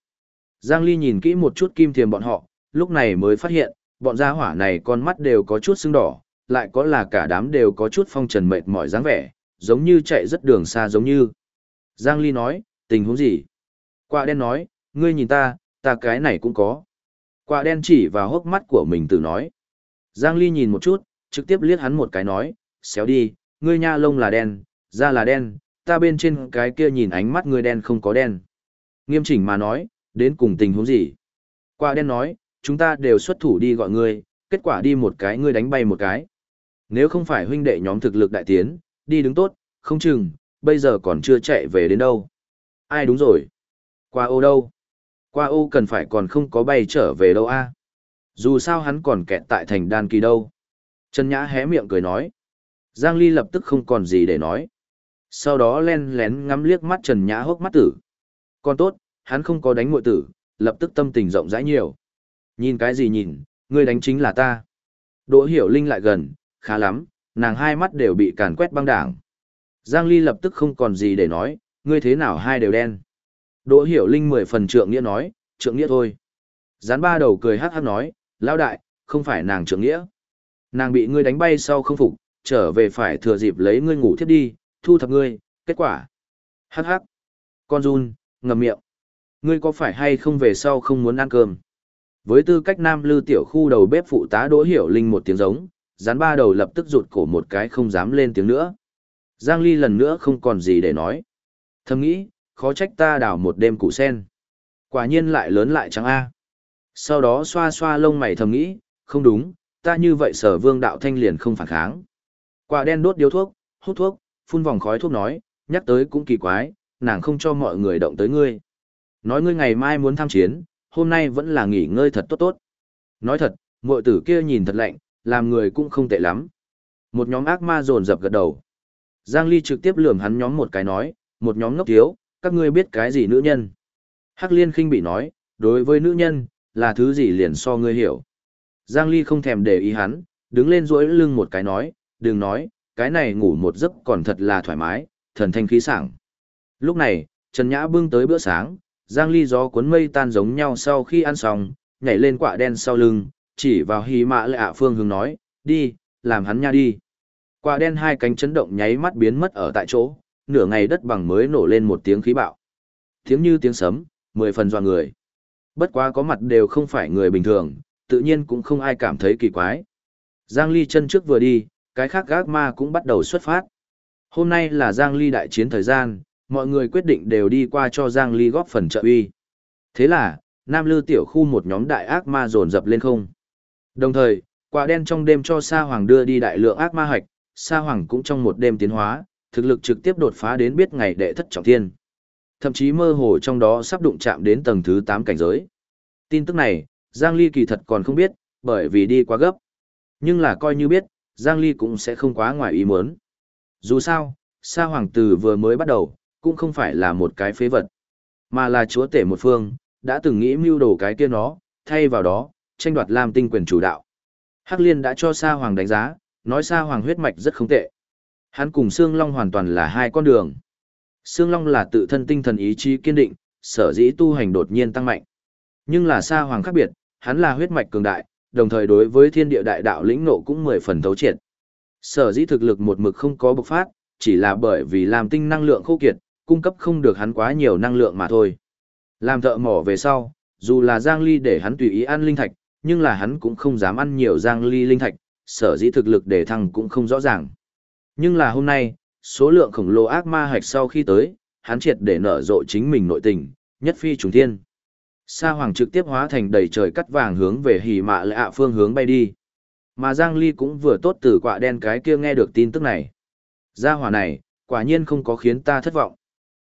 Giang Ly nhìn kỹ một chút kim thiềm bọn họ, lúc này mới phát hiện, bọn gia hỏa này con mắt đều có chút sưng đỏ, lại có là cả đám đều có chút phong trần mệt mỏi dáng vẻ, giống như chạy rất đường xa giống như. Giang Ly nói, tình huống gì? Quả đen nói, ngươi nhìn ta, Ta cái này cũng có. Quả đen chỉ vào hốc mắt của mình tự nói. Giang Ly nhìn một chút, trực tiếp liếc hắn một cái nói, xéo đi, ngươi nha lông là đen, da là đen, ta bên trên cái kia nhìn ánh mắt ngươi đen không có đen. Nghiêm chỉnh mà nói, đến cùng tình huống gì? Qua đen nói, chúng ta đều xuất thủ đi gọi ngươi, kết quả đi một cái ngươi đánh bay một cái. Nếu không phải huynh đệ nhóm thực lực đại tiến, đi đứng tốt, không chừng, bây giờ còn chưa chạy về đến đâu. Ai đúng rồi? Qua ô đâu? Qua ô cần phải còn không có bay trở về đâu a dù sao hắn còn kẹt tại thành đan kỳ đâu. Trần Nhã hé miệng cười nói. Giang Ly lập tức không còn gì để nói. Sau đó len lén ngắm liếc mắt Trần Nhã hốc mắt tử. Còn tốt, hắn không có đánh muội tử, lập tức tâm tình rộng rãi nhiều. Nhìn cái gì nhìn, ngươi đánh chính là ta. Đỗ Hiểu Linh lại gần, khá lắm, nàng hai mắt đều bị càn quét băng đảng. Giang Ly lập tức không còn gì để nói, ngươi thế nào hai đều đen. Đỗ Hiểu Linh mười phần trượng nghĩa nói, trượng nghĩa thôi. Gián ba đầu cười hát hát nói, lão đại, không phải nàng trưởng nghĩa. Nàng bị ngươi đánh bay sau không phục, trở về phải thừa dịp lấy ngươi ngủ thiếp đi, thu thập ngươi, kết quả. hắc hắc, Con run, ngầm miệng. Ngươi có phải hay không về sau không muốn ăn cơm? Với tư cách nam lư tiểu khu đầu bếp phụ tá Đỗ Hiểu Linh một tiếng giống, rán ba đầu lập tức rụt cổ một cái không dám lên tiếng nữa. Giang Ly lần nữa không còn gì để nói. Thầm nghĩ, khó trách ta đào một đêm củ sen. Quả nhiên lại lớn lại trắng A. Sau đó xoa xoa lông mày thầm nghĩ, không đúng, ta như vậy sở vương đạo thanh liền không phản kháng. Quả đen đốt điếu thuốc, hút thuốc, phun vòng khói thuốc nói, nhắc tới cũng kỳ quái, nàng không cho mọi người động tới ngươi. Nói ngươi ngày mai muốn tham chiến, hôm nay vẫn là nghỉ ngơi thật tốt tốt. Nói thật, muội tử kia nhìn thật lạnh, làm người cũng không tệ lắm. Một nhóm ác ma dồn dập gật đầu. Giang Ly trực tiếp lườm hắn nhóm một cái nói, một nhóm ngốc thiếu, các ngươi biết cái gì nữ nhân. Hắc liên khinh bị nói, đối với nữ nhân, là thứ gì liền so ngươi hiểu. Giang Ly không thèm để ý hắn, đứng lên duỗi lưng một cái nói, đừng nói, cái này ngủ một giấc còn thật là thoải mái, thần thanh khí sảng. Lúc này, Trần Nhã bưng tới bữa sáng, Giang Ly gió cuốn mây tan giống nhau sau khi ăn xong, nhảy lên quạ đen sau lưng, chỉ vào hí mã lệ ạ phương hướng nói, đi, làm hắn nha đi. Quạ đen hai cánh chấn động nháy mắt biến mất ở tại chỗ, nửa ngày đất bằng mới nổ lên một tiếng khí bạo. Tiếng như tiếng sấm, mười phần doa người. Bất quá có mặt đều không phải người bình thường, tự nhiên cũng không ai cảm thấy kỳ quái. Giang Ly chân trước vừa đi, cái khác gác ma cũng bắt đầu xuất phát. Hôm nay là Giang Ly đại chiến thời gian, mọi người quyết định đều đi qua cho Giang Ly góp phần trợ uy. Thế là, Nam Lư tiểu khu một nhóm đại ác ma dồn dập lên không. Đồng thời, quả đen trong đêm cho Sa Hoàng đưa đi đại lượng ác ma hạch, Sa Hoàng cũng trong một đêm tiến hóa, thực lực trực tiếp đột phá đến biết ngày đệ thất trọng thiên. Thậm chí mơ hồ trong đó sắp đụng chạm đến tầng thứ 8 cảnh giới. Tin tức này, Giang Ly kỳ thật còn không biết, bởi vì đi quá gấp. Nhưng là coi như biết, Giang Ly cũng sẽ không quá ngoài ý muốn. Dù sao, Sa Hoàng Tử vừa mới bắt đầu, cũng không phải là một cái phế vật, mà là chúa tể một phương, đã từng nghĩ mưu đồ cái kia nó, thay vào đó, tranh đoạt làm tinh quyền chủ đạo. Hắc Liên đã cho Sa Hoàng đánh giá, nói Sa Hoàng huyết mạch rất không tệ. Hắn cùng Sương Long hoàn toàn là hai con đường. Sương Long là tự thân tinh thần ý chí kiên định, sở dĩ tu hành đột nhiên tăng mạnh. Nhưng là Sa Hoàng khác biệt, hắn là huyết mạch cường đại, đồng thời đối với thiên địa đại đạo lĩnh nộ cũng mười phần thấu triệt. Sở dĩ thực lực một mực không có bộc phát, chỉ là bởi vì làm tinh năng lượng khô kiệt, cung cấp không được hắn quá nhiều năng lượng mà thôi. Làm thợ mỏ về sau, dù là Giang Ly để hắn tùy ý ăn linh thạch, nhưng là hắn cũng không dám ăn nhiều Giang Ly linh thạch, sở dĩ thực lực để thăng cũng không rõ ràng. Nhưng là hôm nay, số lượng khổng lồ ác ma hạch sau khi tới, hắn triệt để nở rộ chính mình nội tình, nhất phi trùng thiên. Sa Hoàng trực tiếp hóa thành đầy trời cắt vàng hướng về hỉ mạ lạ ạ phương hướng bay đi. Mà Giang Ly cũng vừa tốt từ quạ đen cái kia nghe được tin tức này. Gia hỏa này, quả nhiên không có khiến ta thất vọng.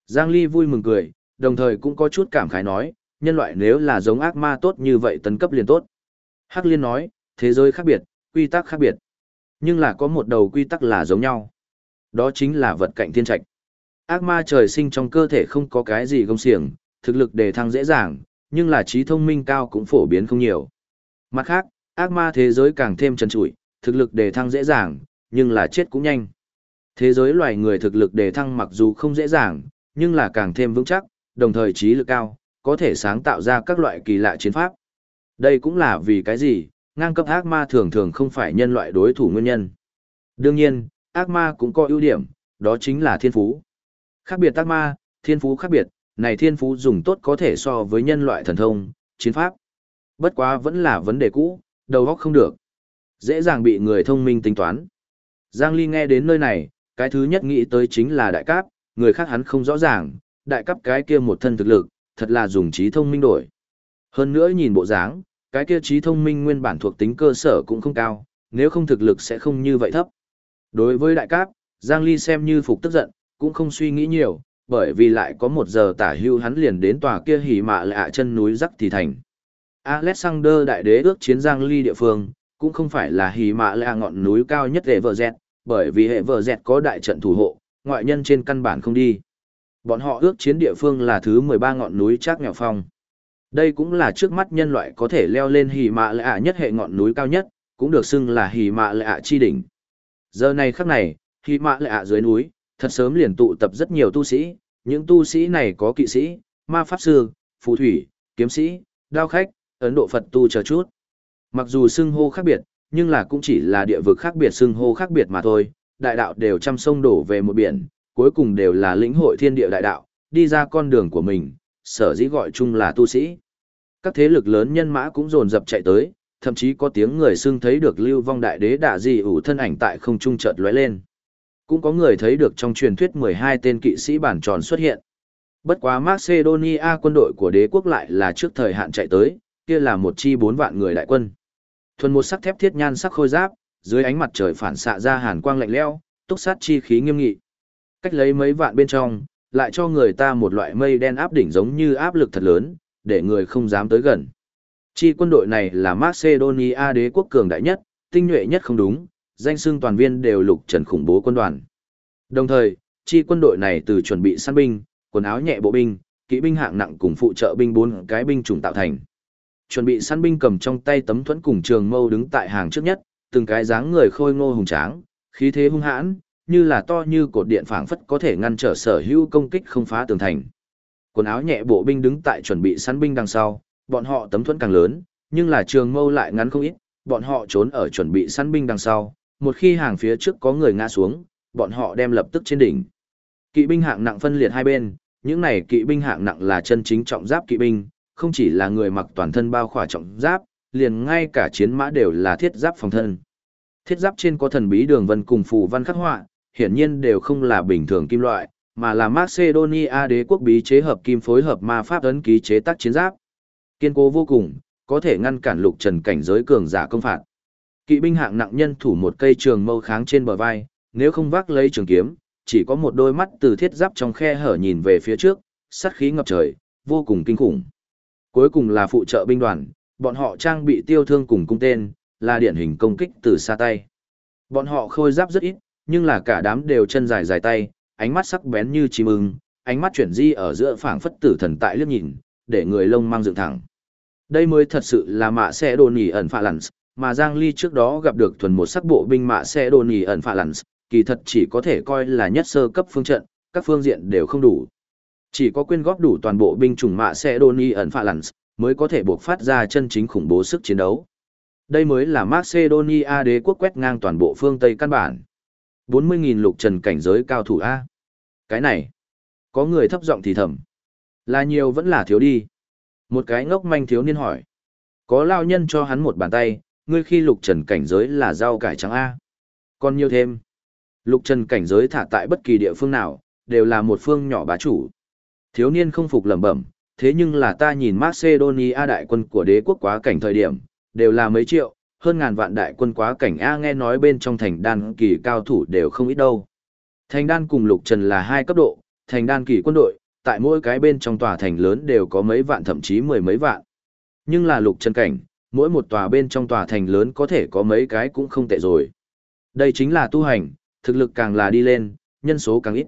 Giang Ly vui mừng cười, đồng thời cũng có chút cảm khái nói, nhân loại nếu là giống ác ma tốt như vậy tấn cấp liền tốt. Hắc Liên nói, thế giới khác biệt, quy tắc khác biệt. Nhưng là có một đầu quy tắc là giống nhau. Đó chính là vật cạnh thiên trạch. Ác ma trời sinh trong cơ thể không có cái gì gông xiềng, thực lực đề thăng dễ dàng, nhưng là trí thông minh cao cũng phổ biến không nhiều. Mặt khác, ác ma thế giới càng thêm trần trụi, thực lực đề thăng dễ dàng, nhưng là chết cũng nhanh. Thế giới loài người thực lực đề thăng mặc dù không dễ dàng, nhưng là càng thêm vững chắc, đồng thời trí lực cao, có thể sáng tạo ra các loại kỳ lạ chiến pháp. Đây cũng là vì cái gì, ngang cấp ác ma thường thường không phải nhân loại đối thủ nguyên nhân. Đương nhiên, ác ma cũng có ưu điểm, đó chính là thiên phú. Khác biệt ác ma, thiên phú khác biệt, này thiên phú dùng tốt có thể so với nhân loại thần thông, chiến pháp. Bất quá vẫn là vấn đề cũ, đầu óc không được. Dễ dàng bị người thông minh tính toán. Giang Ly nghe đến nơi này, cái thứ nhất nghĩ tới chính là đại cáp, người khác hắn không rõ ràng, đại cấp cái kia một thân thực lực, thật là dùng trí thông minh đổi. Hơn nữa nhìn bộ dáng, cái kia trí thông minh nguyên bản thuộc tính cơ sở cũng không cao, nếu không thực lực sẽ không như vậy thấp. Đối với đại cáp, Giang Ly xem như phục tức giận, cũng không suy nghĩ nhiều, bởi vì lại có một giờ tả hưu hắn liền đến tòa kia hỉ mạ lạ chân núi rắc thì thành. Alexander đại đế ước chiến Giang Ly địa phương, cũng không phải là hỉ mạ lạ ngọn núi cao nhất hệ vợ dẹt, bởi vì hệ vợ dẹt có đại trận thủ hộ, ngoại nhân trên căn bản không đi. Bọn họ ước chiến địa phương là thứ 13 ngọn núi Trác Nghèo Phong. Đây cũng là trước mắt nhân loại có thể leo lên hỉ mạ lạ nhất hệ ngọn núi cao nhất, cũng được xưng là hỉ mạ lạ chi đỉnh. Giờ này khắc này, hỉ mạ ạ dưới núi, thật sớm liền tụ tập rất nhiều tu sĩ, những tu sĩ này có kỵ sĩ, ma pháp sư, phù thủy, kiếm sĩ, đao khách, ấn độ Phật tu chờ chút. Mặc dù xưng hô khác biệt, nhưng là cũng chỉ là địa vực khác biệt xưng hô khác biệt mà thôi, đại đạo đều trăm sông đổ về một biển, cuối cùng đều là lĩnh hội thiên địa đại đạo, đi ra con đường của mình, sở dĩ gọi chung là tu sĩ. Các thế lực lớn nhân mã cũng dồn dập chạy tới, thậm chí có tiếng người xưng thấy được lưu vong đại đế đạ dị ủ thân ảnh tại không trung chợt lóe lên. Cũng có người thấy được trong truyền thuyết 12 tên kỵ sĩ bản tròn xuất hiện. Bất quá Macedonia quân đội của đế quốc lại là trước thời hạn chạy tới, kia là một chi 4 vạn người đại quân. Thuần một sắc thép thiết nhan sắc khôi giáp, dưới ánh mặt trời phản xạ ra hàn quang lạnh lẽo, túc sát chi khí nghiêm nghị. Cách lấy mấy vạn bên trong, lại cho người ta một loại mây đen áp đỉnh giống như áp lực thật lớn, để người không dám tới gần. Chi quân đội này là Macedonia đế quốc cường đại nhất, tinh nhuệ nhất không đúng, danh xưng toàn viên đều lục trần khủng bố quân đoàn. Đồng thời, chi quân đội này từ chuẩn bị săn binh, quần áo nhẹ bộ binh, kỵ binh hạng nặng cùng phụ trợ binh bốn cái binh chủng tạo thành. Chuẩn bị săn binh cầm trong tay tấm thuẫn cùng trường mâu đứng tại hàng trước nhất, từng cái dáng người khôi ngô hùng tráng, khí thế hung hãn, như là to như cột điện phảng phất có thể ngăn trở sở hữu công kích không phá tường thành. Quần áo nhẹ bộ binh đứng tại chuẩn bị săn binh đằng sau, bọn họ tấm thuẫn càng lớn, nhưng là trường mâu lại ngắn không ít, bọn họ trốn ở chuẩn bị săn binh đằng sau, một khi hàng phía trước có người ngã xuống, bọn họ đem lập tức trên đỉnh. Kỵ binh hạng nặng phân liệt hai bên, những này kỵ binh hạng nặng là chân chính trọng giáp kỵ binh, không chỉ là người mặc toàn thân bao khỏa trọng giáp, liền ngay cả chiến mã đều là thiết giáp phòng thân. Thiết giáp trên có thần bí đường vân cùng phù văn khắc họa, hiển nhiên đều không là bình thường kim loại, mà là Macedonia đế quốc bí chế hợp kim phối hợp ma pháp ấn ký chế tác chiến giáp. Kiên cố vô cùng, có thể ngăn cản lục trần cảnh giới cường giả công phạt. Kỵ binh hạng nặng nhân thủ một cây trường mâu kháng trên bờ vai, nếu không vác lấy trường kiếm, chỉ có một đôi mắt từ thiết giáp trong khe hở nhìn về phía trước, sát khí ngập trời, vô cùng kinh khủng. Cuối cùng là phụ trợ binh đoàn, bọn họ trang bị tiêu thương cùng cung tên, là điển hình công kích từ xa tay. Bọn họ khôi giáp rất ít, nhưng là cả đám đều chân dài dài tay, ánh mắt sắc bén như chim ưng, ánh mắt chuyển di ở giữa phảng phất tử thần tại liếc nhìn, để người lông mang dựng thẳng. Đây mới thật sự là mạ xe đồ nỉ ẩn phạ lặn, mà Giang Ly trước đó gặp được thuần một sắc bộ binh mạ xe đồ nỉ ẩn phạ lặn, kỳ thật chỉ có thể coi là nhất sơ cấp phương trận, các phương diện đều không đủ. Chỉ có quyên góp đủ toàn bộ binh chủng mạ xe đồ nỉ ẩn phạ lặn, mới có thể buộc phát ra chân chính khủng bố sức chiến đấu. Đây mới là Macedonia đế quốc quét ngang toàn bộ phương Tây căn bản. 40.000 lục trần cảnh giới cao thủ A. Cái này, có người thấp giọng thì thầm. Là nhiều vẫn là thiếu đi. Một cái ngốc manh thiếu niên hỏi. Có lao nhân cho hắn một bàn tay, ngươi khi lục trần cảnh giới là rau cải trắng A. Còn nhiều thêm. Lục trần cảnh giới thả tại bất kỳ địa phương nào, đều là một phương nhỏ bá chủ. Thiếu niên không phục lẩm bẩm, thế nhưng là ta nhìn Macedonia đại quân của đế quốc quá cảnh thời điểm, đều là mấy triệu, hơn ngàn vạn đại quân quá cảnh A nghe nói bên trong thành đan kỳ cao thủ đều không ít đâu. Thành đan cùng lục trần là hai cấp độ, thành đan kỳ quân đội, tại mỗi cái bên trong tòa thành lớn đều có mấy vạn thậm chí mười mấy vạn. Nhưng là lục chân cảnh, mỗi một tòa bên trong tòa thành lớn có thể có mấy cái cũng không tệ rồi. Đây chính là tu hành, thực lực càng là đi lên, nhân số càng ít.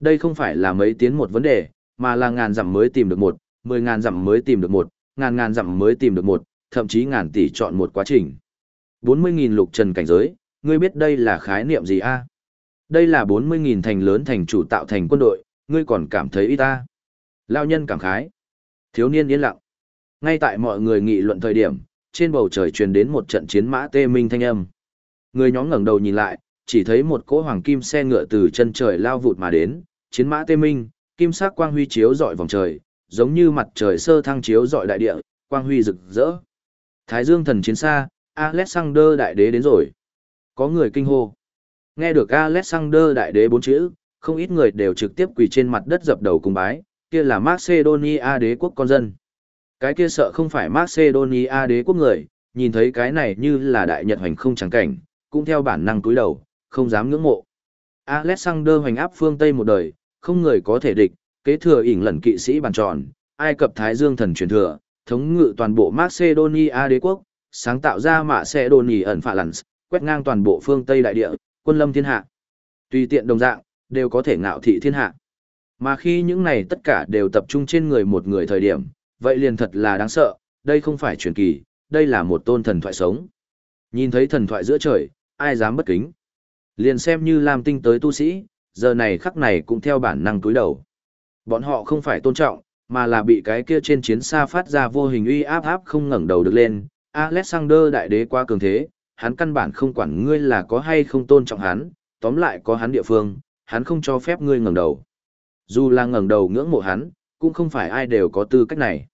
Đây không phải là mấy tiến một vấn đề, mà là ngàn dặm mới tìm được một, mười ngàn dặm mới tìm được một, ngàn ngàn dặm mới tìm được một, thậm chí ngàn tỷ chọn một quá trình. 40.000 lục trần cảnh giới, ngươi biết đây là khái niệm gì a? Đây là 40.000 thành lớn thành chủ tạo thành quân đội, ngươi còn cảm thấy ít ta. Lao nhân cảm khái. Thiếu niên yên lặng. Ngay tại mọi người nghị luận thời điểm, trên bầu trời truyền đến một trận chiến mã tê minh thanh âm. Người nhóm ngẩng đầu nhìn lại, chỉ thấy một cỗ hoàng kim xe ngựa từ chân trời lao vụt mà đến, chiến mã tê minh, kim sắc quang huy chiếu rọi vòng trời, giống như mặt trời sơ thăng chiếu rọi đại địa, Quang huy rực rỡ. Thái Dương thần chiến xa, Alexander đại đế đến rồi. Có người kinh hô. Nghe được Alexander đại đế bốn chữ, không ít người đều trực tiếp quỳ trên mặt đất dập đầu cung bái, kia là Macedonia đế quốc con dân. Cái kia sợ không phải Macedonia đế quốc người, nhìn thấy cái này như là đại nhật hoành không trắng cảnh, cũng theo bản năng túi đầu, không dám ngưỡng mộ. Alexander hoành áp phương Tây một đời, không người có thể địch, kế thừa ỉn lần kỵ sĩ bàn tròn, Ai Cập Thái Dương thần truyền thừa, thống ngự toàn bộ Macedonia đế quốc, sáng tạo ra Macedonia ẩn phạ lằn, quét ngang toàn bộ phương Tây đại địa, quân lâm thiên hạ. Tùy tiện đồng dạng, đều có thể ngạo thị thiên hạ. Mà khi những này tất cả đều tập trung trên người một người thời điểm, vậy liền thật là đáng sợ, đây không phải truyền kỳ, đây là một tôn thần thoại sống. Nhìn thấy thần thoại giữa trời, ai dám bất kính. Liền xem như làm tinh tới tu sĩ, giờ này khắc này cũng theo bản năng túi đầu. Bọn họ không phải tôn trọng, mà là bị cái kia trên chiến xa phát ra vô hình uy áp áp không ngẩng đầu được lên. Alexander đại đế quá cường thế, hắn căn bản không quản ngươi là có hay không tôn trọng hắn, tóm lại có hắn địa phương, hắn không cho phép ngươi ngẩng đầu. Dù là ngẩng đầu ngưỡng mộ hắn, cũng không phải ai đều có tư cách này.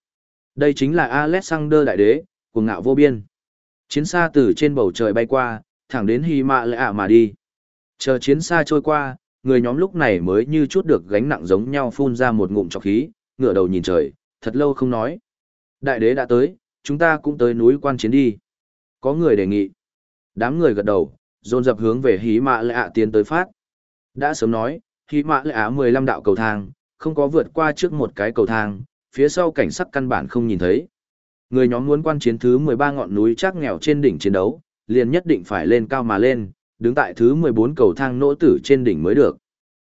Đây chính là Alexander đại đế, cuồng ngạo vô biên. Chiến xa từ trên bầu trời bay qua, thẳng đến Hy Mạ Lệ ạ mà đi. Chờ chiến xa trôi qua, người nhóm lúc này mới như chút được gánh nặng giống nhau phun ra một ngụm trọc khí, ngửa đầu nhìn trời, thật lâu không nói. Đại đế đã tới, chúng ta cũng tới núi quan chiến đi. Có người đề nghị. Đám người gật đầu, dồn dập hướng về hí mạ lệ ạ tiến tới phát. Đã sớm nói, khi mã lệ ạ 15 đạo cầu thang, không có vượt qua trước một cái cầu thang, phía sau cảnh sắc căn bản không nhìn thấy. Người nhóm muốn quan chiến thứ 13 ngọn núi chắc nghèo trên đỉnh chiến đấu, liền nhất định phải lên cao mà lên, đứng tại thứ 14 cầu thang nỗ tử trên đỉnh mới được.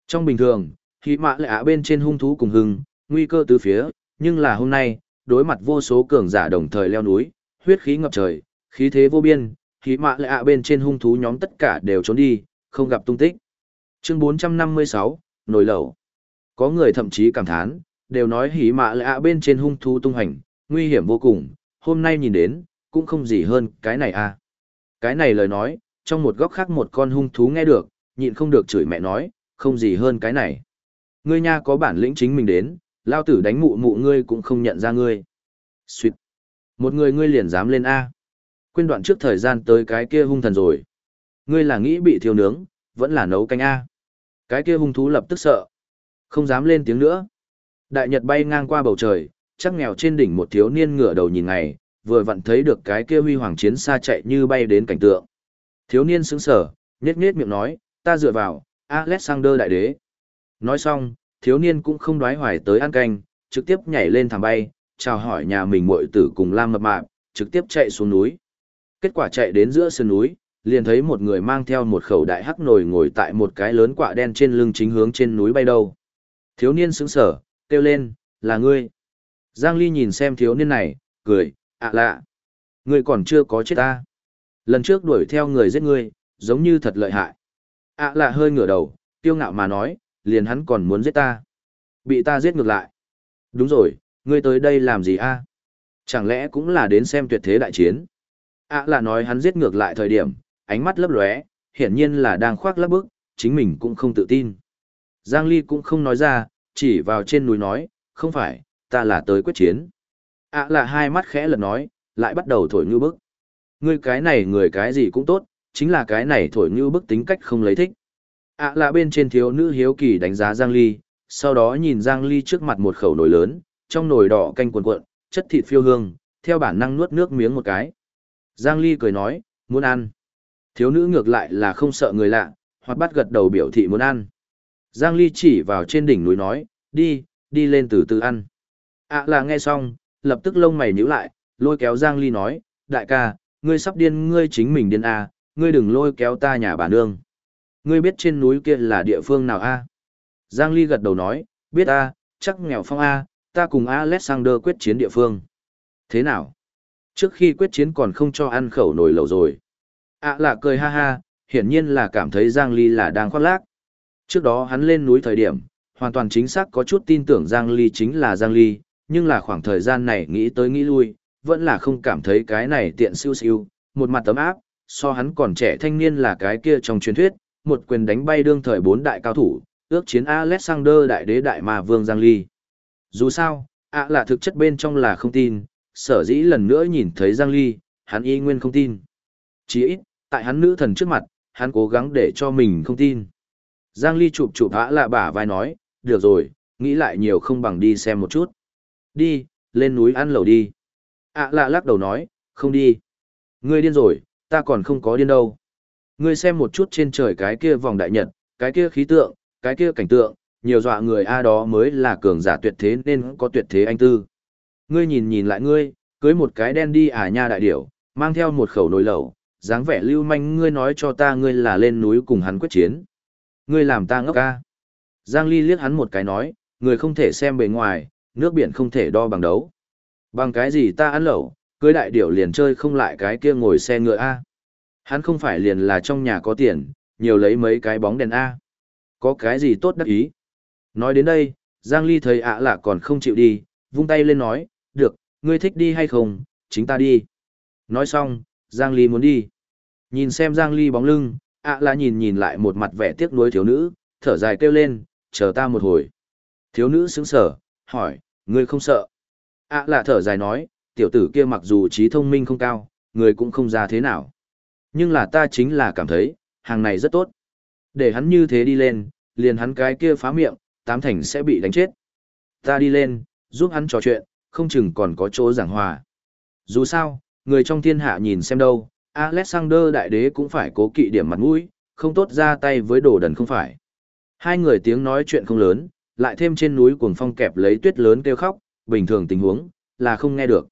Trong bình thường, khi mã lệ ạ bên trên hung thú cùng hưng, nguy cơ từ phía, nhưng là hôm nay, đối mặt vô số cường giả đồng thời leo núi, huyết khí ngập trời, khí thế vô biên, khí mạ lệ ạ bên trên hung thú nhóm tất cả đều trốn đi, không gặp tung tích. Chương 456, nồi lẩu. Có người thậm chí cảm thán, đều nói hỉ mạ lạ bên trên hung thú tung hành, nguy hiểm vô cùng, hôm nay nhìn đến, cũng không gì hơn cái này à. Cái này lời nói, trong một góc khác một con hung thú nghe được, nhịn không được chửi mẹ nói, không gì hơn cái này. Ngươi nha có bản lĩnh chính mình đến, lao tử đánh mụ mụ ngươi cũng không nhận ra ngươi. suýt Một người ngươi liền dám lên A. Quên đoạn trước thời gian tới cái kia hung thần rồi. Ngươi là nghĩ bị thiêu nướng, vẫn là nấu canh A. Cái kia hung thú lập tức sợ. Không dám lên tiếng nữa. Đại nhật bay ngang qua bầu trời, chắc nghèo trên đỉnh một thiếu niên ngửa đầu nhìn ngày, vừa vặn thấy được cái kia huy hoàng chiến xa chạy như bay đến cảnh tượng. Thiếu niên sững sờ, nhếch nhếch miệng nói, ta dựa vào, Alexander đại đế. Nói xong, thiếu niên cũng không đoái hoài tới ăn canh, trực tiếp nhảy lên thảm bay, chào hỏi nhà mình muội tử cùng Lam Mập Mạp, trực tiếp chạy xuống núi. Kết quả chạy đến giữa sườn núi, liền thấy một người mang theo một khẩu đại hắc nồi ngồi tại một cái lớn quạ đen trên lưng chính hướng trên núi bay đâu. Thiếu niên sững sở, kêu lên, là ngươi. Giang Ly nhìn xem thiếu niên này, cười, ạ lạ. Ngươi còn chưa có chết ta. Lần trước đuổi theo người giết ngươi, giống như thật lợi hại. ạ lạ hơi ngửa đầu, tiêu ngạo mà nói, liền hắn còn muốn giết ta. Bị ta giết ngược lại. Đúng rồi, ngươi tới đây làm gì a? Chẳng lẽ cũng là đến xem tuyệt thế đại chiến? ạ là nói hắn giết ngược lại thời điểm, ánh mắt lấp lóe, hiển nhiên là đang khoác lác bức, chính mình cũng không tự tin. Giang Ly cũng không nói ra, chỉ vào trên núi nói, không phải, ta là tới quyết chiến. À là hai mắt khẽ lật nói, lại bắt đầu thổi như bức. Ngươi cái này người cái gì cũng tốt, chính là cái này thổi như bức tính cách không lấy thích ạ à là bên trên thiếu nữ hiếu kỳ đánh giá Giang Ly, sau đó nhìn Giang Ly trước mặt một khẩu nồi lớn, trong nồi đỏ canh cuộn cuộn, chất thịt phiêu hương, theo bản năng nuốt nước miếng một cái. Giang Ly cười nói, muốn ăn. Thiếu nữ ngược lại là không sợ người lạ, hoặc bắt gật đầu biểu thị muốn ăn. Giang Ly chỉ vào trên đỉnh núi nói, đi, đi lên từ từ ăn. ạ à là nghe xong, lập tức lông mày nhíu lại, lôi kéo Giang Ly nói, đại ca, ngươi sắp điên ngươi chính mình điên à, ngươi đừng lôi kéo ta nhà bà nương. Ngươi biết trên núi kia là địa phương nào a? Giang Ly gật đầu nói, biết a, chắc nghèo phong a, ta cùng Alexander quyết chiến địa phương. Thế nào? Trước khi quyết chiến còn không cho ăn khẩu nồi lẩu rồi. À là cười ha ha, hiển nhiên là cảm thấy Giang Ly là đang khoác lác. Trước đó hắn lên núi thời điểm, hoàn toàn chính xác có chút tin tưởng Giang Ly chính là Giang Ly, nhưng là khoảng thời gian này nghĩ tới nghĩ lui, vẫn là không cảm thấy cái này tiện siêu siêu, một mặt tấm áp, so hắn còn trẻ thanh niên là cái kia trong truyền thuyết, một quyền đánh bay đương thời bốn đại cao thủ, ước chiến Alexander đại đế đại mà vương Giang Ly. Dù sao, ạ là thực chất bên trong là không tin, sở dĩ lần nữa nhìn thấy Giang Ly, hắn y nguyên không tin. Chỉ ít, tại hắn nữ thần trước mặt, hắn cố gắng để cho mình không tin. Giang Ly chụp chụp hã lạ bả vai nói, được rồi, nghĩ lại nhiều không bằng đi xem một chút. Đi, lên núi ăn lẩu đi. ạ lạ lắc đầu nói, không đi. Ngươi điên rồi, ta còn không có điên đâu. Ngươi xem một chút trên trời cái kia vòng đại nhật, cái kia khí tượng, cái kia cảnh tượng, nhiều dọa người A đó mới là cường giả tuyệt thế nên có tuyệt thế anh tư. Ngươi nhìn nhìn lại ngươi, cưới một cái đen đi à nha đại điểu, mang theo một khẩu nồi lẩu, dáng vẻ lưu manh ngươi nói cho ta ngươi là lên núi cùng hắn quyết chiến. Ngươi làm ta ngốc ca. Giang Ly liếc hắn một cái nói, người không thể xem bề ngoài, nước biển không thể đo bằng đấu. Bằng cái gì ta ăn lẩu, cưới đại điểu liền chơi không lại cái kia ngồi xe ngựa A. Hắn không phải liền là trong nhà có tiền, nhiều lấy mấy cái bóng đèn A. Có cái gì tốt đắc ý. Nói đến đây, Giang Ly thấy ạ lạ còn không chịu đi, vung tay lên nói, được, ngươi thích đi hay không, chính ta đi. Nói xong, Giang Ly muốn đi. Nhìn xem Giang Ly bóng lưng, ạ là nhìn nhìn lại một mặt vẻ tiếc nuối thiếu nữ, thở dài kêu lên, chờ ta một hồi. Thiếu nữ sững sờ, hỏi, ngươi không sợ. ạ là thở dài nói, tiểu tử kia mặc dù trí thông minh không cao, người cũng không ra thế nào. Nhưng là ta chính là cảm thấy, hàng này rất tốt. Để hắn như thế đi lên, liền hắn cái kia phá miệng, tám thành sẽ bị đánh chết. Ta đi lên, giúp hắn trò chuyện, không chừng còn có chỗ giảng hòa. Dù sao, người trong thiên hạ nhìn xem đâu, Alexander đại đế cũng phải cố kỵ điểm mặt mũi, không tốt ra tay với đồ đần không phải. Hai người tiếng nói chuyện không lớn, lại thêm trên núi cuồng phong kẹp lấy tuyết lớn kêu khóc, bình thường tình huống, là không nghe được.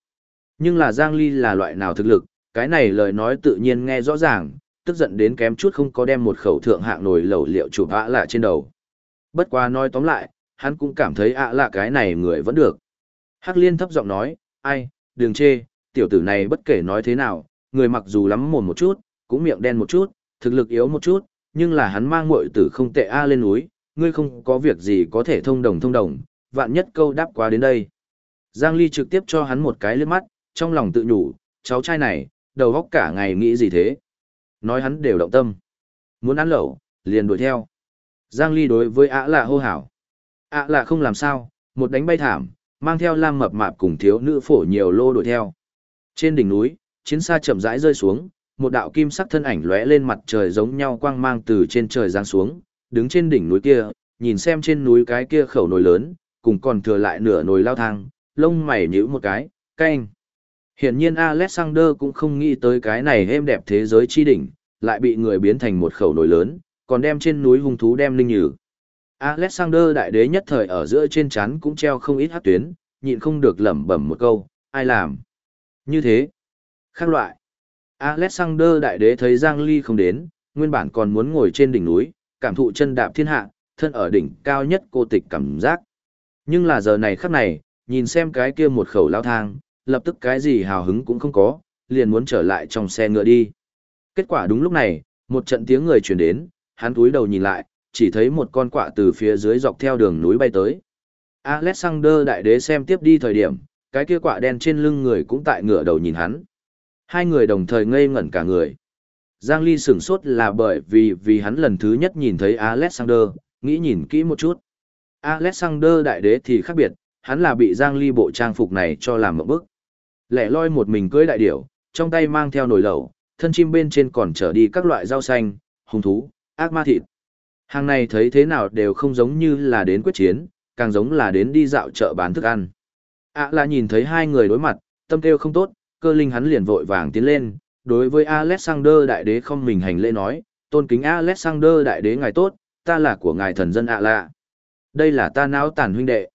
Nhưng là Giang Ly là loại nào thực lực, cái này lời nói tự nhiên nghe rõ ràng, tức giận đến kém chút không có đem một khẩu thượng hạng nồi lẩu liệu chụp ạ lạ trên đầu. Bất quá nói tóm lại, hắn cũng cảm thấy ạ lạ cái này người vẫn được. Hắc liên thấp giọng nói, ai, đừng chê, tiểu tử này bất kể nói thế nào, người mặc dù lắm mồm một chút, cũng miệng đen một chút, thực lực yếu một chút, nhưng là hắn mang muội tử không tệ a lên núi, ngươi không có việc gì có thể thông đồng thông đồng, vạn nhất câu đáp quá đến đây. Giang Ly trực tiếp cho hắn một cái liếc mắt, trong lòng tự nhủ, cháu trai này, đầu óc cả ngày nghĩ gì thế? Nói hắn đều động tâm. Muốn ăn lẩu, liền đuổi theo. Giang Ly đối với ạ là hô hảo. ạ là không làm sao, một đánh bay thảm, mang theo lam mập mạp cùng thiếu nữ phổ nhiều lô đuổi theo. Trên đỉnh núi, chiến xa chậm rãi rơi xuống, một đạo kim sắc thân ảnh lóe lên mặt trời giống nhau quang mang từ trên trời giáng xuống, đứng trên đỉnh núi kia, nhìn xem trên núi cái kia khẩu nồi lớn, cùng còn thừa lại nửa nồi lao thang, lông mày nhíu một cái, canh. Hiển nhiên Alexander cũng không nghĩ tới cái này êm đẹp thế giới chi đỉnh, lại bị người biến thành một khẩu nồi lớn, còn đem trên núi hung thú đem linh nhử. Alexander đại đế nhất thời ở giữa trên chán cũng treo không ít hát tuyến, nhịn không được lẩm bẩm một câu, ai làm? Như thế. Khác loại. Alexander đại đế thấy Giang Ly không đến, nguyên bản còn muốn ngồi trên đỉnh núi, cảm thụ chân đạp thiên hạ, thân ở đỉnh cao nhất cô tịch cảm giác. Nhưng là giờ này khắc này, nhìn xem cái kia một khẩu lao thang, lập tức cái gì hào hứng cũng không có, liền muốn trở lại trong xe ngựa đi. Kết quả đúng lúc này, một trận tiếng người truyền đến, hắn túi đầu nhìn lại, chỉ thấy một con quạ từ phía dưới dọc theo đường núi bay tới. Alexander đại đế xem tiếp đi thời điểm, cái kia quạ đen trên lưng người cũng tại ngựa đầu nhìn hắn. Hai người đồng thời ngây ngẩn cả người. Giang Ly sửng sốt là bởi vì vì hắn lần thứ nhất nhìn thấy Alexander, nghĩ nhìn kỹ một chút. Alexander đại đế thì khác biệt, hắn là bị Giang Ly bộ trang phục này cho làm một bức. Lẻ loi một mình cưỡi đại điểu, trong tay mang theo nồi lẩu, thân chim bên trên còn trở đi các loại rau xanh, hung thú, ác ma thịt. Hàng này thấy thế nào đều không giống như là đến quyết chiến, càng giống là đến đi dạo chợ bán thức ăn. À là nhìn thấy hai người đối mặt, tâm kêu không tốt, cơ linh hắn liền vội vàng tiến lên, đối với Alexander đại đế không mình hành lễ nói, tôn kính Alexander đại đế ngài tốt, ta là của ngài thần dân ạ lạ. Đây là ta não tàn huynh đệ.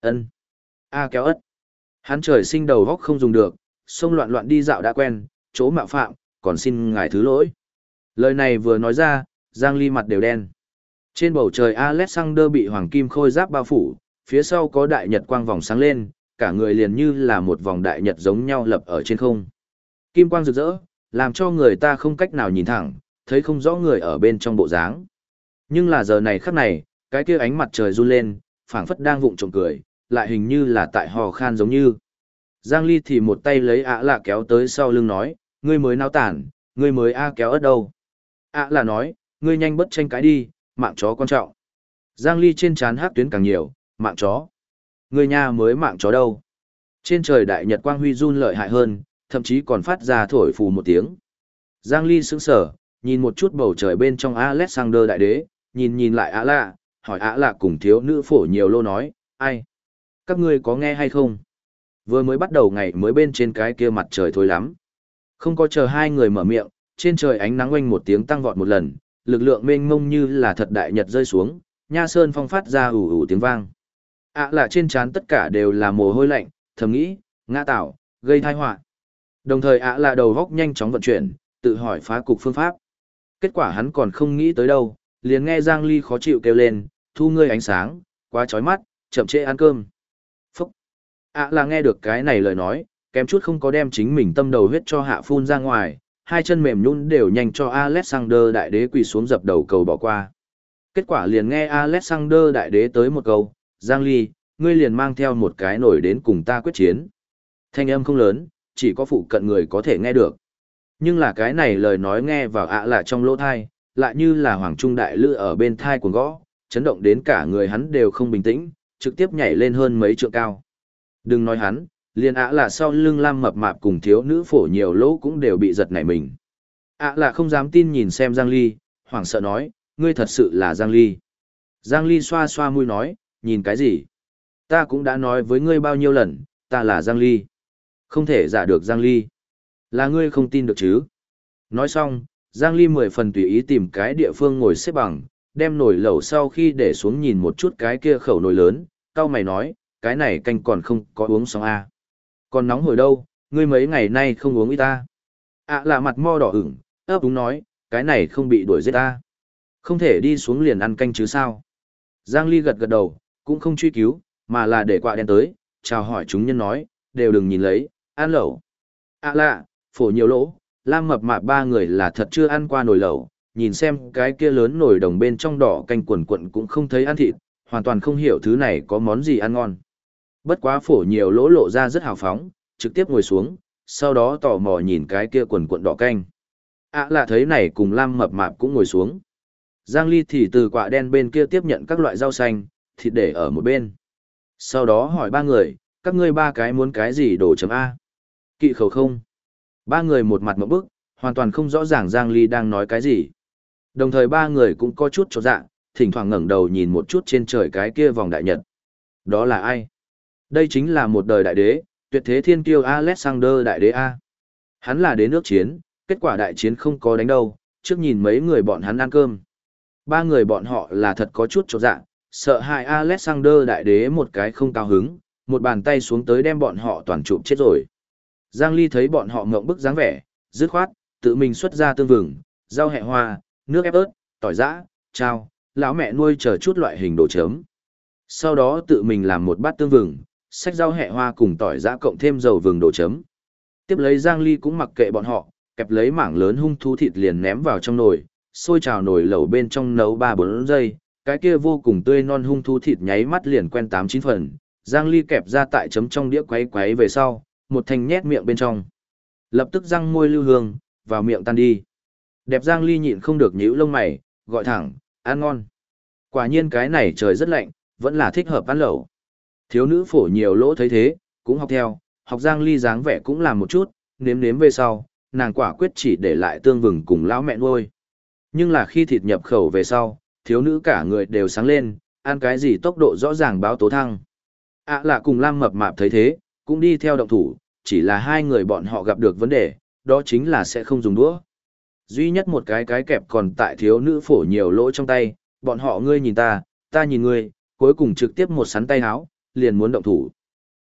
ân A kéo ất. Hắn trời sinh đầu góc không dùng được, xông loạn loạn đi dạo đã quen, chỗ mạo phạm, còn xin ngài thứ lỗi. Lời này vừa nói ra, Giang Ly mặt đều đen. Trên bầu trời Alexander bị hoàng kim khôi giáp bao phủ, phía sau có đại nhật quang vòng sáng lên, cả người liền như là một vòng đại nhật giống nhau lập ở trên không. Kim quang rực rỡ, làm cho người ta không cách nào nhìn thẳng, thấy không rõ người ở bên trong bộ dáng. Nhưng là giờ này khắc này, cái kia ánh mặt trời run lên, phảng phất đang vụng trộm cười, lại hình như là tại hò khan giống như. Giang Ly thì một tay lấy ạ lạ kéo tới sau lưng nói, ngươi mới nao tản, ngươi mới a kéo ở đâu. ạ lạ nói, ngươi nhanh bất tranh cái đi, mạng chó quan trọng. Giang Ly trên trán hát tuyến càng nhiều, mạng chó. Người nhà mới mạng chó đâu. Trên trời đại nhật quang huy run lợi hại hơn, thậm chí còn phát ra thổi phù một tiếng. Giang Ly sững sờ, nhìn một chút bầu trời bên trong Alexander đại đế, nhìn nhìn lại Ả lạ, hỏi Ả lạ cùng thiếu nữ phổ nhiều lô nói, ai? Các ngươi có nghe hay không? Vừa mới bắt đầu ngày mới bên trên cái kia mặt trời thôi lắm. Không có chờ hai người mở miệng, trên trời ánh nắng oanh một tiếng tăng vọt một lần, lực lượng mênh mông như là thật đại nhật rơi xuống, nha sơn phong phát ra ủ ủ tiếng vang. Ả lạ trên trán tất cả đều là mồ hôi lạnh, thầm nghĩ, ngã tạo, gây tai họa. Đồng thời Ả lạ đầu góc nhanh chóng vận chuyển, tự hỏi phá cục phương pháp. Kết quả hắn còn không nghĩ tới đâu, liền nghe Giang Ly khó chịu kêu lên, thu ngươi ánh sáng, quá chói mắt, chậm trễ ăn cơm. Phúc! ạ là nghe được cái này lời nói, kém chút không có đem chính mình tâm đầu huyết cho hạ phun ra ngoài, hai chân mềm nhún đều nhanh cho Alexander đại đế quỳ xuống dập đầu cầu bỏ qua. Kết quả liền nghe Alexander đại đế tới một câu, Giang Ly, ngươi liền mang theo một cái nổi đến cùng ta quyết chiến. Thanh âm không lớn, chỉ có phụ cận người có thể nghe được. Nhưng là cái này lời nói nghe vào ạ là trong lỗ thai, lại như là hoàng trung đại Lư ở bên thai của gõ, chấn động đến cả người hắn đều không bình tĩnh, trực tiếp nhảy lên hơn mấy trượng cao. Đừng nói hắn, liền ạ là sau lưng lam mập mạp cùng thiếu nữ phổ nhiều lỗ cũng đều bị giật nảy mình. ạ là không dám tin nhìn xem Giang Ly, hoảng sợ nói, ngươi thật sự là Giang Ly. Giang Ly xoa xoa mũi nói, nhìn cái gì? Ta cũng đã nói với ngươi bao nhiêu lần, ta là Giang Ly. Không thể giả được Giang Ly. Là ngươi không tin được chứ? Nói xong, Giang Ly mười phần tùy ý tìm cái địa phương ngồi xếp bằng, đem nồi lẩu sau khi để xuống nhìn một chút cái kia khẩu nồi lớn, cao mày nói, cái này canh còn không có uống xong à. Còn nóng hồi đâu, ngươi mấy ngày nay không uống ít ta. À là mặt mo đỏ ửng, ấp đúng nói, cái này không bị đuổi giết ta. Không thể đi xuống liền ăn canh chứ sao. Giang Ly gật gật đầu, cũng không truy cứu, mà là để quạ đen tới, chào hỏi chúng nhân nói, đều đừng nhìn lấy, ăn lẩu. À lạ, phổ nhiều lỗ, lam mập mạp ba người là thật chưa ăn qua nồi lẩu, nhìn xem cái kia lớn nồi đồng bên trong đỏ canh quần quận cũng không thấy ăn thịt, hoàn toàn không hiểu thứ này có món gì ăn ngon. Bất quá phổ nhiều lỗ lộ ra rất hào phóng, trực tiếp ngồi xuống, sau đó tò mò nhìn cái kia quần quận đỏ canh. À là thấy này cùng lam mập mạp cũng ngồi xuống. Giang Ly thì từ quạ đen bên kia tiếp nhận các loại rau xanh, thịt để ở một bên. Sau đó hỏi ba người, các ngươi ba cái muốn cái gì đồ chấm A? Kỵ khẩu không? Ba người một mặt một bức, hoàn toàn không rõ ràng Giang Ly đang nói cái gì. Đồng thời ba người cũng có chút trột dạ, thỉnh thoảng ngẩng đầu nhìn một chút trên trời cái kia vòng đại nhật. Đó là ai? Đây chính là một đời đại đế, tuyệt thế thiên kiêu Alexander đại đế A. Hắn là đế nước chiến, kết quả đại chiến không có đánh đâu, trước nhìn mấy người bọn hắn ăn cơm. Ba người bọn họ là thật có chút trột dạ, sợ hại Alexander đại đế một cái không cao hứng, một bàn tay xuống tới đem bọn họ toàn chụp chết rồi. Giang Ly thấy bọn họ ngậm bức dáng vẻ, dứt khoát, tự mình xuất ra tương vừng, rau hẹ hoa, nước ép ớt, tỏi giã, trao, lão mẹ nuôi chờ chút loại hình đồ chấm. Sau đó tự mình làm một bát tương vừng, xách rau hẹ hoa cùng tỏi giã cộng thêm dầu vừng đồ chấm. Tiếp lấy Giang Ly cũng mặc kệ bọn họ, kẹp lấy mảng lớn hung thú thịt liền ném vào trong nồi, sôi trào nồi lẩu bên trong nấu 3-4 giây, cái kia vô cùng tươi non hung thú thịt nháy mắt liền quen 8-9 phần. Giang Ly kẹp ra tại chấm trong đĩa quấy quấy về sau, một thành nhét miệng bên trong. Lập tức răng môi lưu hương, vào miệng tan đi. Đẹp Giang Ly nhịn không được nhíu lông mày, gọi thẳng, ăn ngon. Quả nhiên cái này trời rất lạnh, vẫn là thích hợp ăn lẩu. Thiếu nữ phổ nhiều lỗ thấy thế, cũng học theo, học Giang Ly dáng vẻ cũng làm một chút, nếm nếm về sau, nàng quả quyết chỉ để lại tương vừng cùng lão mẹ nuôi. Nhưng là khi thịt nhập khẩu về sau, thiếu nữ cả người đều sáng lên, ăn cái gì tốc độ rõ ràng báo tố thăng. ạ à là cùng Lam mập mạp thấy thế, cũng đi theo động thủ, chỉ là hai người bọn họ gặp được vấn đề, đó chính là sẽ không dùng đũa. Duy nhất một cái cái kẹp còn tại thiếu nữ phổ nhiều lỗ trong tay, bọn họ ngươi nhìn ta, ta nhìn ngươi, cuối cùng trực tiếp một sắn tay háo, liền muốn động thủ.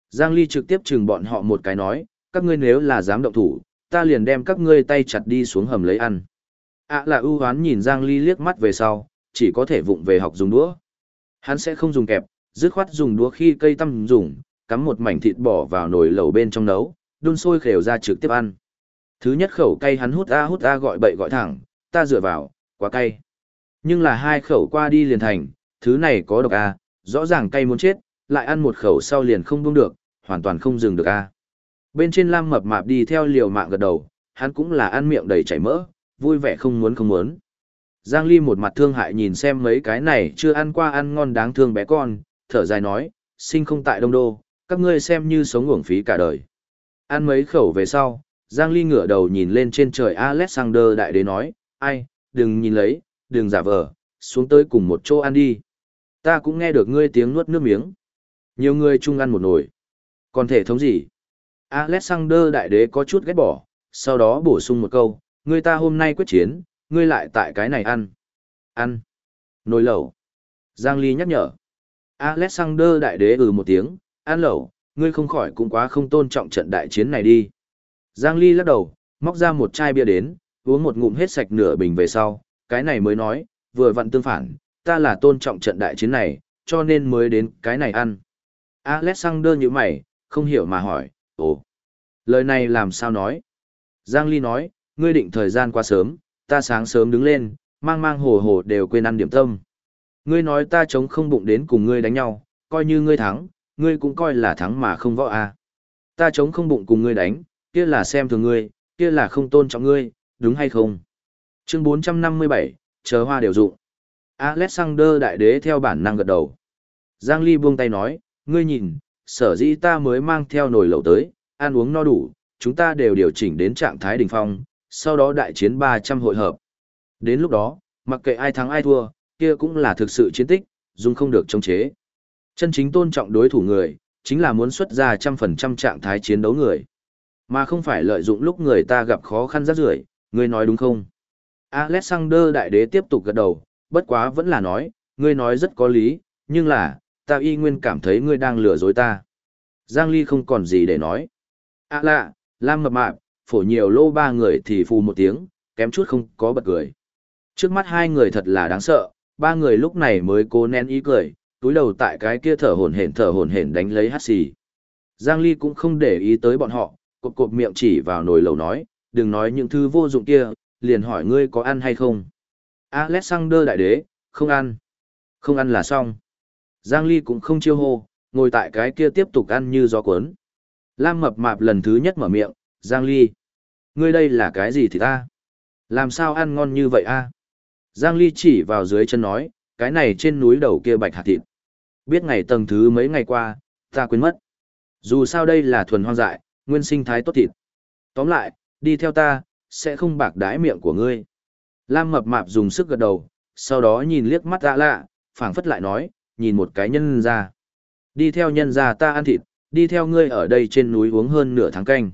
Giang Ly trực tiếp chừng bọn họ một cái nói, các ngươi nếu là dám động thủ, ta liền đem các ngươi tay chặt đi xuống hầm lấy ăn. À là ưu hoán nhìn Giang Ly liếc mắt về sau, chỉ có thể vụng về học dùng đũa. Hắn sẽ không dùng kẹp, dứt khoát dùng đũa khi cây tăm dùng, cắm một mảnh thịt bỏ vào nồi lẩu bên trong nấu, đun sôi khều ra trực tiếp ăn. Thứ nhất khẩu cay hắn hút a hút a gọi bậy gọi thẳng, ta dựa vào, quá cay. Nhưng là hai khẩu qua đi liền thành, thứ này có độc a, rõ ràng cay muốn chết, lại ăn một khẩu sau liền không buông được, hoàn toàn không dừng được a. Bên trên Lam mập mạp đi theo liều mạng gật đầu, hắn cũng là ăn miệng đầy chảy mỡ, vui vẻ không muốn không muốn. Giang Ly một mặt thương hại nhìn xem mấy cái này chưa ăn qua ăn ngon đáng thương bé con, thở dài nói, sinh không tại Đông Đô, các ngươi xem như sống uổng phí cả đời. Ăn mấy khẩu về sau, Giang Ly ngửa đầu nhìn lên trên trời Alexander đại đế nói, ai, đừng nhìn lấy, đừng giả vờ, xuống tới cùng một chỗ ăn đi. Ta cũng nghe được ngươi tiếng nuốt nước miếng. Nhiều người chung ăn một nồi. Còn thể thống gì? Alexander đại đế có chút ghét bỏ, sau đó bổ sung một câu, Người ta hôm nay quyết chiến, ngươi lại tại cái này ăn. Ăn. Nồi lẩu. Giang Ly nhắc nhở. Alexander đại đế ừ một tiếng, ăn lẩu, ngươi không khỏi cũng quá không tôn trọng trận đại chiến này đi. Giang Ly lắc đầu, móc ra một chai bia đến, uống một ngụm hết sạch nửa bình về sau, cái này mới nói, vừa vặn tương phản, ta là tôn trọng trận đại chiến này, cho nên mới đến cái này ăn. Alexander như mày, không hiểu mà hỏi, ồ, lời này làm sao nói? Giang Ly nói, ngươi định thời gian qua sớm, ta sáng sớm đứng lên, mang mang hồ hồ đều quên ăn điểm tâm. Ngươi nói ta chống không bụng đến cùng ngươi đánh nhau, coi như ngươi thắng, ngươi cũng coi là thắng mà không võ à. Ta chống không bụng cùng ngươi đánh, kia là xem thường ngươi, kia là không tôn trọng ngươi, đúng hay không? Chương 457, chờ hoa đều dụng. Alexander đại đế theo bản năng gật đầu. Giang Ly buông tay nói, ngươi nhìn, sở dĩ ta mới mang theo nồi lẩu tới, ăn uống no đủ, chúng ta đều điều chỉnh đến trạng thái đỉnh phong, sau đó đại chiến 300 hội hợp. Đến lúc đó, mặc kệ ai thắng ai thua, kia cũng là thực sự chiến tích, dùng không được chống chế. Chân chính tôn trọng đối thủ người, chính là muốn xuất ra trăm phần trăm trạng thái chiến đấu người. Mà không phải lợi dụng lúc người ta gặp khó khăn rắc rưởi, ngươi nói đúng không? Alexander đại đế tiếp tục gật đầu, bất quá vẫn là nói, ngươi nói rất có lý, nhưng là, ta y nguyên cảm thấy ngươi đang lừa dối ta. Giang Ly không còn gì để nói. À lạ, Lam mập mạp, phổ nhiều lô ba người thì phù một tiếng, kém chút không có bật cười. Trước mắt hai người thật là đáng sợ, ba người lúc này mới cố nén ý cười, túi đầu tại cái kia thở hổn hển thở hổn hển đánh lấy hát xì. Giang Ly cũng không để ý tới bọn họ, cộp cộp miệng chỉ vào nồi lẩu nói, đừng nói những thứ vô dụng kia, liền hỏi ngươi có ăn hay không. Alexander đại đế, không ăn. Không ăn là xong. Giang Ly cũng không chiêu hô, ngồi tại cái kia tiếp tục ăn như gió cuốn. Lam mập mạp lần thứ nhất mở miệng, Giang Ly. Ngươi đây là cái gì thì ta? Làm sao ăn ngon như vậy a? Giang Ly chỉ vào dưới chân nói, cái này trên núi đầu kia bạch hạt thịt. Biết ngày tầng thứ mấy ngày qua, ta quên mất. Dù sao đây là thuần hoang dại, nguyên sinh thái tốt thịt. Tóm lại, đi theo ta, sẽ không bạc đái miệng của ngươi. Lam mập mạp dùng sức gật đầu, sau đó nhìn liếc mắt dạ lạ, phảng phất lại nói, nhìn một cái nhân ra. Đi theo nhân ra ta ăn thịt, đi theo ngươi ở đây trên núi uống hơn nửa tháng canh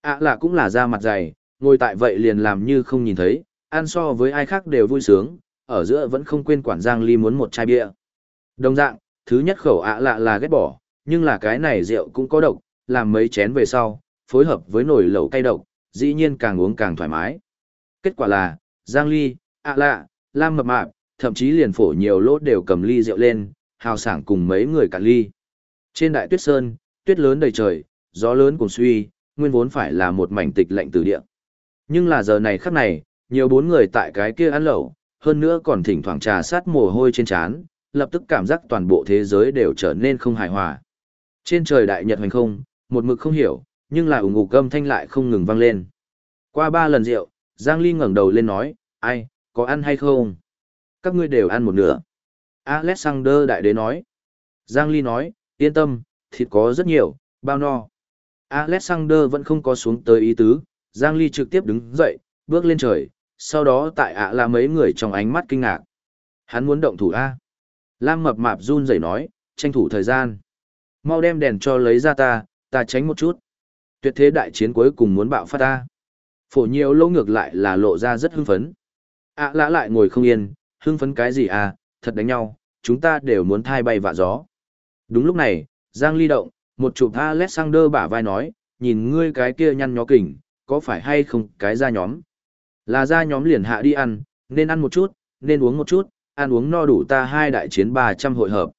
ạ là cũng là da mặt dày, ngồi tại vậy liền làm như không nhìn thấy, ăn so với ai khác đều vui sướng, ở giữa vẫn không quên quản Giang Ly muốn một chai bia. Đồng dạng, thứ nhất khẩu ạ lạ là ghét bỏ, nhưng là cái này rượu cũng có độc, làm mấy chén về sau, phối hợp với nồi lẩu cay độc, dĩ nhiên càng uống càng thoải mái. Kết quả là, Giang Ly, ạ lạ, Lam mập mạp, thậm chí liền phổ nhiều lỗ đều cầm ly rượu lên, hào sảng cùng mấy người cả ly. Trên đại tuyết sơn, tuyết lớn đầy trời, gió lớn cùng suy, nguyên vốn phải là một mảnh tịch lạnh từ địa. Nhưng là giờ này khắc này, nhiều bốn người tại cái kia ăn lẩu, hơn nữa còn thỉnh thoảng trà sát mồ hôi trên trán, lập tức cảm giác toàn bộ thế giới đều trở nên không hài hòa. Trên trời đại nhật hoành không, một mực không hiểu, nhưng là ủng ngục âm thanh lại không ngừng vang lên. Qua ba lần rượu, Giang Ly ngẩng đầu lên nói, ai, có ăn hay không? Các ngươi đều ăn một nửa. Alexander đại đế nói. Giang Ly nói, yên tâm, thịt có rất nhiều, bao no. Alexander vẫn không có xuống tới ý tứ, Giang Ly trực tiếp đứng dậy, bước lên trời, sau đó tại ạ là mấy người trong ánh mắt kinh ngạc. Hắn muốn động thủ A. Lam mập mạp run rẩy nói, tranh thủ thời gian. Mau đem đèn cho lấy ra ta, ta tránh một chút. Tuyệt thế đại chiến cuối cùng muốn bạo phát ta. Phổ nhiều lâu ngược lại là lộ ra rất hưng phấn. ạ lã lại ngồi không yên, hưng phấn cái gì à, thật đánh nhau, chúng ta đều muốn thai bay vạ gió. Đúng lúc này, Giang ly động, một chụp Alexander bả vai nói, nhìn ngươi cái kia nhăn nhó kỉnh, có phải hay không cái da nhóm. Là da nhóm liền hạ đi ăn, nên ăn một chút, nên uống một chút, ăn uống no đủ ta hai đại chiến 300 hội hợp.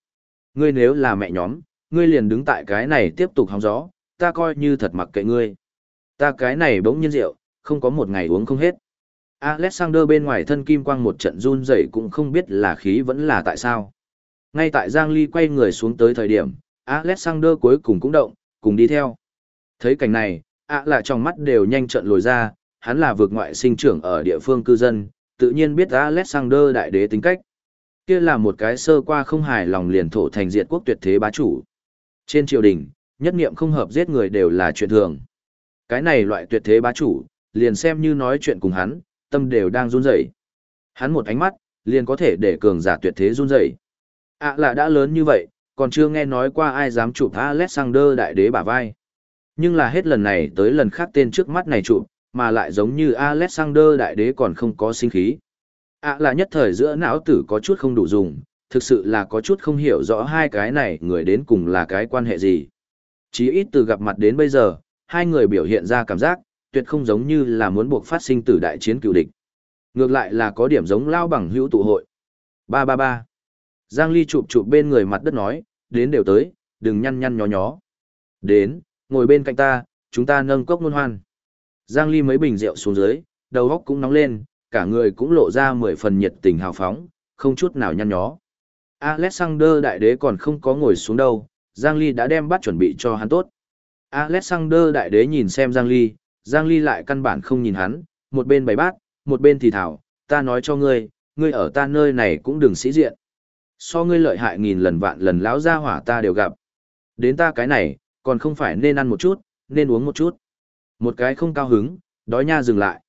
Ngươi nếu là mẹ nhóm, ngươi liền đứng tại cái này tiếp tục hóng gió, ta coi như thật mặc kệ ngươi. Ta cái này bỗng nhiên rượu, không có một ngày uống không hết. Alexander bên ngoài thân kim quang một trận run rẩy cũng không biết là khí vẫn là tại sao. Ngay tại Giang Ly quay người xuống tới thời điểm, Alexander cuối cùng cũng động, cùng đi theo. Thấy cảnh này, ạ là trong mắt đều nhanh trận lồi ra, hắn là vượt ngoại sinh trưởng ở địa phương cư dân, tự nhiên biết Alexander đại đế tính cách. Kia là một cái sơ qua không hài lòng liền thổ thành diệt quốc tuyệt thế bá chủ. Trên triều đình, Nhất niệm không hợp giết người đều là chuyện thường. Cái này loại tuyệt thế bá chủ, liền xem như nói chuyện cùng hắn, tâm đều đang run rẩy. Hắn một ánh mắt, liền có thể để cường giả tuyệt thế run rẩy. À là đã lớn như vậy, còn chưa nghe nói qua ai dám chụp Alexander đại đế bả vai. Nhưng là hết lần này tới lần khác tên trước mắt này chụp, mà lại giống như Alexander đại đế còn không có sinh khí. À là nhất thời giữa não tử có chút không đủ dùng, thực sự là có chút không hiểu rõ hai cái này người đến cùng là cái quan hệ gì. Chí ít từ gặp mặt đến bây giờ, hai người biểu hiện ra cảm giác, tuyệt không giống như là muốn buộc phát sinh tử đại chiến cựu địch. Ngược lại là có điểm giống lao bằng hữu tụ hội. Ba ba ba. Giang Ly chụp chụp bên người mặt đất nói, đến đều tới, đừng nhăn nhăn nhó nhó. Đến, ngồi bên cạnh ta, chúng ta nâng cốc nôn hoan. Giang Ly mấy bình rượu xuống dưới, đầu óc cũng nóng lên, cả người cũng lộ ra mười phần nhiệt tình hào phóng, không chút nào nhăn nhó. Alexander đại đế còn không có ngồi xuống đâu, Giang Ly đã đem bắt chuẩn bị cho hắn tốt. Alexander đại đế nhìn xem Giang Ly, Giang Ly lại căn bản không nhìn hắn, một bên bày bát, một bên thì thảo, ta nói cho ngươi, ngươi ở ta nơi này cũng đừng sĩ diện. So ngươi lợi hại nghìn lần vạn lần lão gia hỏa ta đều gặp. Đến ta cái này, còn không phải nên ăn một chút, nên uống một chút. Một cái không cao hứng, đói nha dừng lại.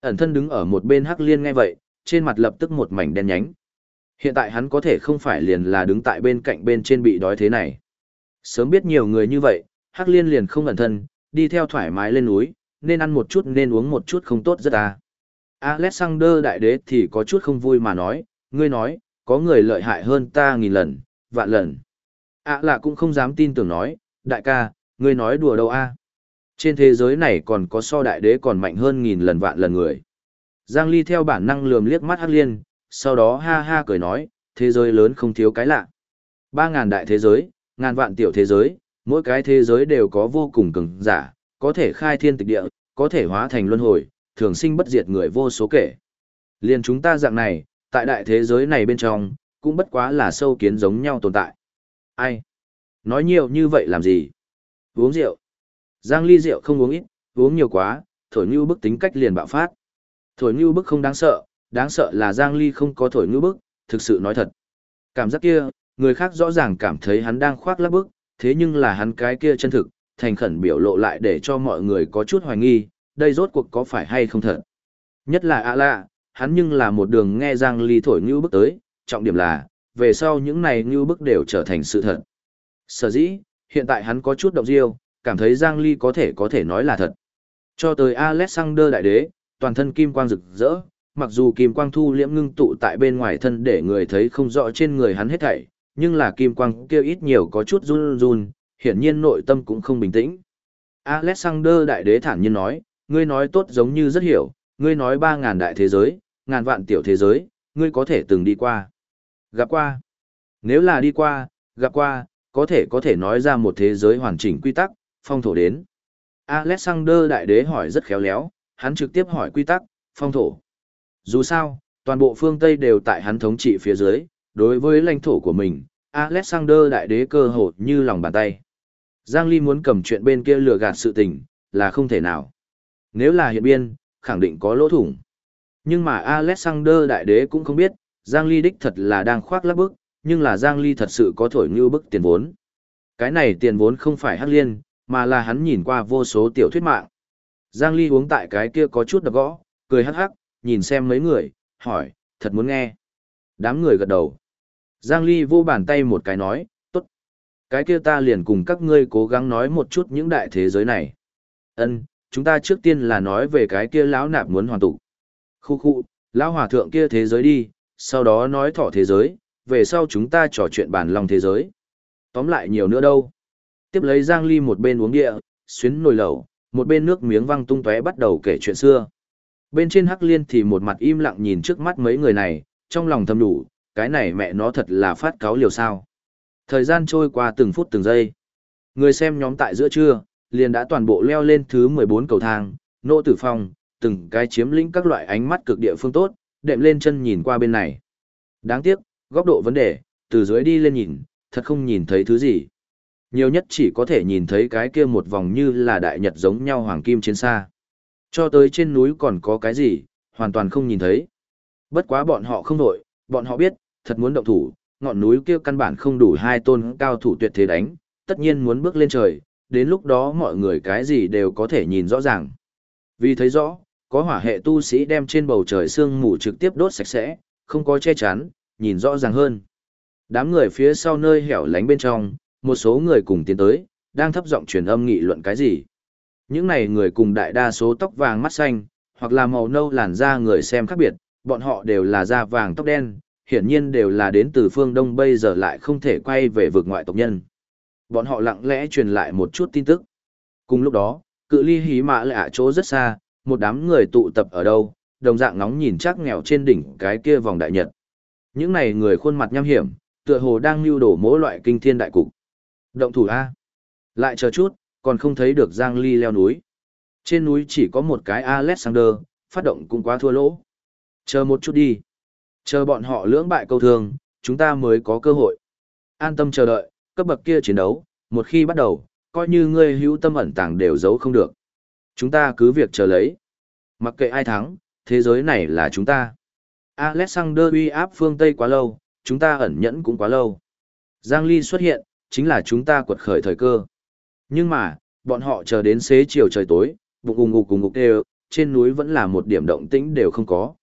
Ẩn thân đứng ở một bên Hắc Liên nghe vậy, trên mặt lập tức một mảnh đen nhánh. Hiện tại hắn có thể không phải liền là đứng tại bên cạnh bên trên bị đói thế này. Sớm biết nhiều người như vậy, Hắc Liên liền không ẩn thân, đi theo thoải mái lên núi, nên ăn một chút nên uống một chút không tốt rất à. Alexander đại đế thì có chút không vui mà nói, ngươi nói, có người lợi hại hơn ta nghìn lần, vạn lần. À là cũng không dám tin tưởng nói, đại ca, ngươi nói đùa đâu a? Trên thế giới này còn có so đại đế còn mạnh hơn nghìn lần vạn lần người. Giang Ly theo bản năng lườm liếc mắt Hắc Liên, sau đó ha ha cười nói, thế giới lớn không thiếu cái lạ. Ba ngàn đại thế giới, ngàn vạn tiểu thế giới, mỗi cái thế giới đều có vô cùng cường giả, có thể khai thiên tịch địa, có thể hóa thành luân hồi, thường sinh bất diệt người vô số kể. Liên chúng ta dạng này, tại đại thế giới này bên trong, cũng bất quá là sâu kiến giống nhau tồn tại. Ai? Nói nhiều như vậy làm gì? Uống rượu. Giang ly rượu không uống ít, uống nhiều quá, thổi như bức tính cách liền bạo phát. Thổi như bức không đáng sợ, đáng sợ là Giang ly không có thổi như bức, thực sự nói thật. Cảm giác kia, người khác rõ ràng cảm thấy hắn đang khoác lác bức, thế nhưng là hắn cái kia chân thực, thành khẩn biểu lộ lại để cho mọi người có chút hoài nghi, đây rốt cuộc có phải hay không thật. Nhất là ạ lạ, hắn nhưng là một đường nghe Giang Ly thổi như bức tới, trọng điểm là, về sau những này như bức đều trở thành sự thật. Sở dĩ, hiện tại hắn có chút động diêu, cảm thấy Giang Ly có thể có thể nói là thật. Cho tới Alexander Đại Đế, toàn thân kim quang rực rỡ, mặc dù kim quang thu liễm ngưng tụ tại bên ngoài thân để người thấy không rõ trên người hắn hết thảy, nhưng là kim quang kia ít nhiều có chút run run, hiển nhiên nội tâm cũng không bình tĩnh. Alexander Đại Đế thản nhiên nói, ngươi nói tốt giống như rất hiểu, ngươi nói ba ngàn đại thế giới, ngàn vạn tiểu thế giới, ngươi có thể từng đi qua. Gặp qua. Nếu là đi qua, gặp qua, có thể có thể nói ra một thế giới hoàn chỉnh quy tắc, phong thổ đến. Alexander Đại Đế hỏi rất khéo léo, hắn trực tiếp hỏi quy tắc, phong thổ. Dù sao, toàn bộ phương Tây đều tại hắn thống trị phía dưới, đối với lãnh thổ của mình, Alexander Đại Đế cơ hồ như lòng bàn tay. Giang Ly muốn cầm chuyện bên kia lừa gạt sự tình, là không thể nào. Nếu là hiện biên, khẳng định có lỗ thủng. Nhưng mà Alexander Đại Đế cũng không biết, Giang Ly đích thật là đang khoác lác bức, nhưng là Giang Ly thật sự có thổi như bức tiền vốn. Cái này tiền vốn không phải hắc liên, mà là hắn nhìn qua vô số tiểu thuyết mạng. Giang Ly uống tại cái kia có chút đập gõ, cười hắc hắc, nhìn xem mấy người, hỏi, thật muốn nghe. Đám người gật đầu. Giang Ly vô bàn tay một cái nói, tốt. Cái kia ta liền cùng các ngươi cố gắng nói một chút những đại thế giới này. Ân, chúng ta trước tiên là nói về cái kia lão nạp muốn hoàn tụ. Khu khu, lão hòa thượng kia thế giới đi, sau đó nói thọ thế giới, về sau chúng ta trò chuyện bản lòng thế giới. Tóm lại nhiều nữa đâu. Tiếp lấy Giang Ly một bên uống địa, xuyến nồi lẩu, một bên nước miếng văng tung tóe bắt đầu kể chuyện xưa. Bên trên Hắc Liên thì một mặt im lặng nhìn trước mắt mấy người này, trong lòng thầm đủ, cái này mẹ nó thật là phát cáo liều sao. Thời gian trôi qua từng phút từng giây. Người xem nhóm tại giữa trưa, liền đã toàn bộ leo lên thứ 14 cầu thang, nỗ tử phong, từng cái chiếm lĩnh các loại ánh mắt cực địa phương tốt, đệm lên chân nhìn qua bên này. Đáng tiếc, góc độ vấn đề, từ dưới đi lên nhìn, thật không nhìn thấy thứ gì. Nhiều nhất chỉ có thể nhìn thấy cái kia một vòng như là đại nhật giống nhau hoàng kim trên xa. Cho tới trên núi còn có cái gì, hoàn toàn không nhìn thấy. Bất quá bọn họ không nổi, bọn họ biết, thật muốn động thủ, ngọn núi kia căn bản không đủ hai tôn cao thủ tuyệt thế đánh, tất nhiên muốn bước lên trời, đến lúc đó mọi người cái gì đều có thể nhìn rõ ràng. Vì thấy rõ, có hỏa hệ tu sĩ đem trên bầu trời sương mù trực tiếp đốt sạch sẽ, không có che chắn, nhìn rõ ràng hơn. Đám người phía sau nơi hẻo lánh bên trong, một số người cùng tiến tới, đang thấp giọng truyền âm nghị luận cái gì. Những này người cùng đại đa số tóc vàng mắt xanh, hoặc là màu nâu làn da người xem khác biệt, bọn họ đều là da vàng tóc đen, hiển nhiên đều là đến từ phương Đông bây giờ lại không thể quay về vực ngoại tộc nhân. Bọn họ lặng lẽ truyền lại một chút tin tức. Cùng lúc đó, cự ly hí mã lạ chỗ rất xa, một đám người tụ tập ở đâu, đồng dạng ngóng nhìn chắc nghèo trên đỉnh cái kia vòng đại nhật. Những này người khuôn mặt nham hiểm, tựa hồ đang lưu đổ mỗi loại kinh thiên đại cục. Động thủ A. Lại chờ chút, còn không thấy được Giang Ly leo núi. Trên núi chỉ có một cái Alexander, phát động cũng quá thua lỗ. Chờ một chút đi. Chờ bọn họ lưỡng bại câu thường chúng ta mới có cơ hội. An tâm chờ đợi, cấp bậc kia chiến đấu, một khi bắt đầu, coi như ngươi hữu tâm ẩn tàng đều giấu không được. Chúng ta cứ việc chờ lấy. Mặc kệ ai thắng, thế giới này là chúng ta. Alexander uy áp phương Tây quá lâu, chúng ta ẩn nhẫn cũng quá lâu. Giang Ly xuất hiện, chính là chúng ta quật khởi thời cơ. Nhưng mà, bọn họ chờ đến xế chiều trời tối, bụng ùng ngục cùng ngục đều, trên núi vẫn là một điểm động tĩnh đều không có.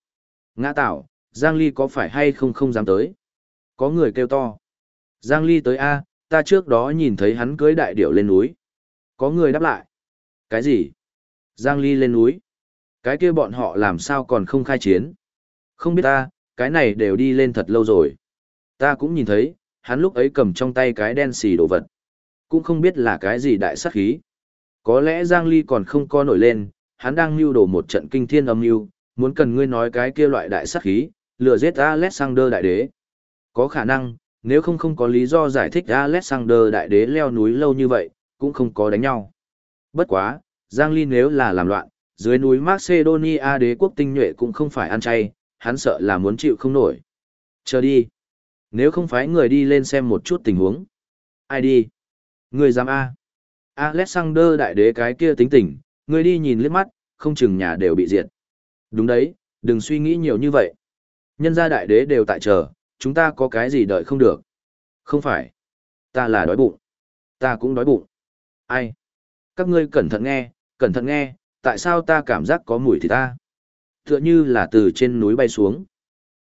Ngã tạo, Giang Ly có phải hay không không dám tới? Có người kêu to. Giang Ly tới A, ta trước đó nhìn thấy hắn cưới đại điểu lên núi. Có người đáp lại. Cái gì? Giang Ly lên núi. Cái kia bọn họ làm sao còn không khai chiến? Không biết ta, cái này đều đi lên thật lâu rồi. Ta cũng nhìn thấy, hắn lúc ấy cầm trong tay cái đen xì đồ vật. Cũng không biết là cái gì đại sát khí. Có lẽ Giang Ly còn không co nổi lên, hắn đang mưu đồ một trận kinh thiên âm mưu, muốn cần ngươi nói cái kia loại đại sát khí, lừa giết Alexander đại đế. Có khả năng, nếu không không có lý do giải thích Alexander đại đế leo núi lâu như vậy, cũng không có đánh nhau. Bất quá, Giang Ly nếu là làm loạn, dưới núi Macedonia đế quốc tinh nhuệ cũng không phải ăn chay, hắn sợ là muốn chịu không nổi. Chờ đi. Nếu không phải người đi lên xem một chút tình huống. Ai đi? Người dám A. Alexander đại đế cái kia tính tình, người đi nhìn liếc mắt, không chừng nhà đều bị diệt. Đúng đấy, đừng suy nghĩ nhiều như vậy. Nhân gia đại đế đều tại chờ, chúng ta có cái gì đợi không được. Không phải. Ta là đói bụng. Ta cũng đói bụng. Ai? Các ngươi cẩn thận nghe, cẩn thận nghe, tại sao ta cảm giác có mùi thì ta? Tựa như là từ trên núi bay xuống.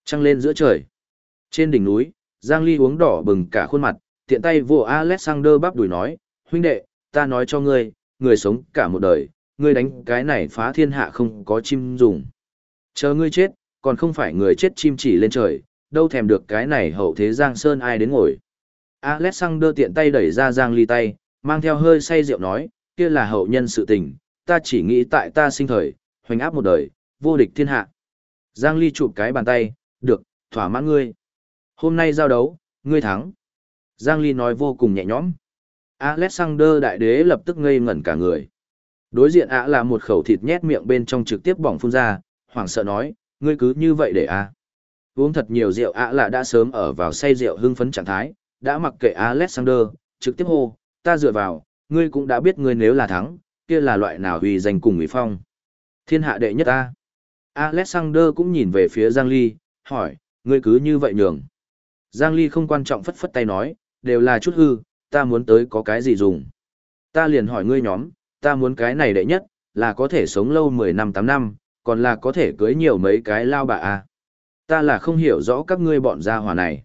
Trăng lên giữa trời. Trên đỉnh núi, Giang Ly uống đỏ bừng cả khuôn mặt, tiện tay vô Alexander bắp đùi nói, huynh đệ, ta nói cho ngươi, người sống cả một đời, ngươi đánh cái này phá thiên hạ không có chim dùng. Chờ ngươi chết, còn không phải người chết chim chỉ lên trời, đâu thèm được cái này hậu thế Giang Sơn ai đến ngồi. Alexander tiện tay đẩy ra Giang Ly tay, mang theo hơi say rượu nói, kia là hậu nhân sự tình, ta chỉ nghĩ tại ta sinh thời, hoành áp một đời, vô địch thiên hạ. Giang Ly chụp cái bàn tay, được, thỏa mãn ngươi. Hôm nay giao đấu, ngươi thắng. Giang Ly nói vô cùng nhẹ nhõm. Alexander đại đế lập tức ngây ngẩn cả người. Đối diện ạ là một khẩu thịt nhét miệng bên trong trực tiếp bỏng phun ra, hoảng sợ nói, ngươi cứ như vậy để à. Uống thật nhiều rượu ạ là đã sớm ở vào say rượu hưng phấn trạng thái, đã mặc kệ Alexander, trực tiếp hô, ta dựa vào, ngươi cũng đã biết ngươi nếu là thắng, kia là loại nào uy danh cùng uy phong. Thiên hạ đệ nhất ta. Alexander cũng nhìn về phía Giang Ly, hỏi, ngươi cứ như vậy nhường. Giang Ly không quan trọng phất phất tay nói, đều là chút hư, ta muốn tới có cái gì dùng. Ta liền hỏi ngươi nhóm, ta muốn cái này đệ nhất, là có thể sống lâu 10 năm 8 năm, còn là có thể cưới nhiều mấy cái lao bà à. Ta là không hiểu rõ các ngươi bọn gia hỏa này.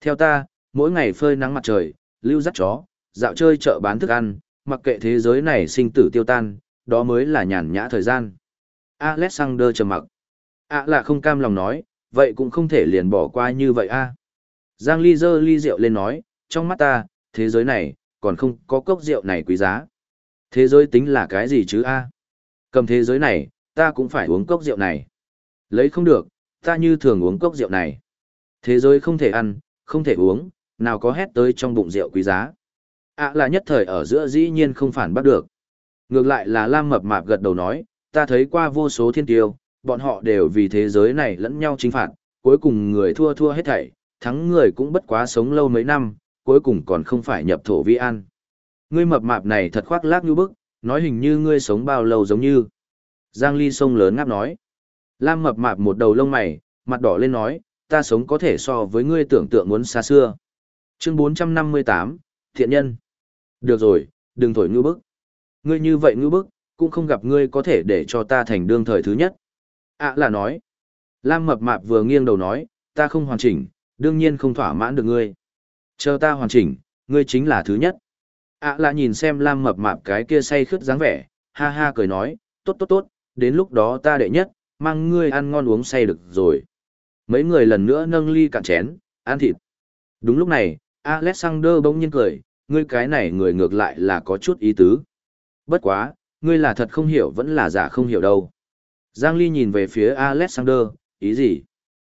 Theo ta, mỗi ngày phơi nắng mặt trời, lưu dắt chó, dạo chơi chợ bán thức ăn, mặc kệ thế giới này sinh tử tiêu tan, đó mới là nhàn nhã thời gian. Alexander trầm mặc. À là không cam lòng nói, vậy cũng không thể liền bỏ qua như vậy a. Giang Ly dơ ly rượu lên nói, trong mắt ta, thế giới này, còn không có cốc rượu này quý giá. Thế giới tính là cái gì chứ a? Cầm thế giới này, ta cũng phải uống cốc rượu này. Lấy không được, ta như thường uống cốc rượu này. Thế giới không thể ăn, không thể uống, nào có hét tới trong bụng rượu quý giá. À là nhất thời ở giữa dĩ nhiên không phản bắt được. Ngược lại là Lam Mập Mạp gật đầu nói, ta thấy qua vô số thiên tiêu, bọn họ đều vì thế giới này lẫn nhau chính phạt, cuối cùng người thua thua hết thảy, thắng người cũng bất quá sống lâu mấy năm, cuối cùng còn không phải nhập thổ vi an. Ngươi mập mạp này thật khoác lác như bức, nói hình như ngươi sống bao lâu giống như. Giang Ly sông lớn ngáp nói. Lam mập mạp một đầu lông mày, mặt đỏ lên nói, ta sống có thể so với ngươi tưởng tượng muốn xa xưa. Chương 458, Thiện nhân. Được rồi, đừng thổi ngư bức. Ngươi như vậy ngư bức, cũng không gặp ngươi có thể để cho ta thành đương thời thứ nhất. ạ là nói. Lam mập mạp vừa nghiêng đầu nói, ta không hoàn chỉnh, đương nhiên không thỏa mãn được ngươi. Chờ ta hoàn chỉnh, ngươi chính là thứ nhất. ạ là nhìn xem Lam mập mạp cái kia say khướt dáng vẻ, ha ha cười nói, tốt tốt tốt, đến lúc đó ta đệ nhất, mang ngươi ăn ngon uống say được rồi. Mấy người lần nữa nâng ly cạn chén, ăn thịt. Đúng lúc này, Alexander bỗng nhiên cười, ngươi cái này người ngược lại là có chút ý tứ. Bất quá, ngươi là thật không hiểu vẫn là giả không hiểu đâu. Giang Ly nhìn về phía Alexander, ý gì?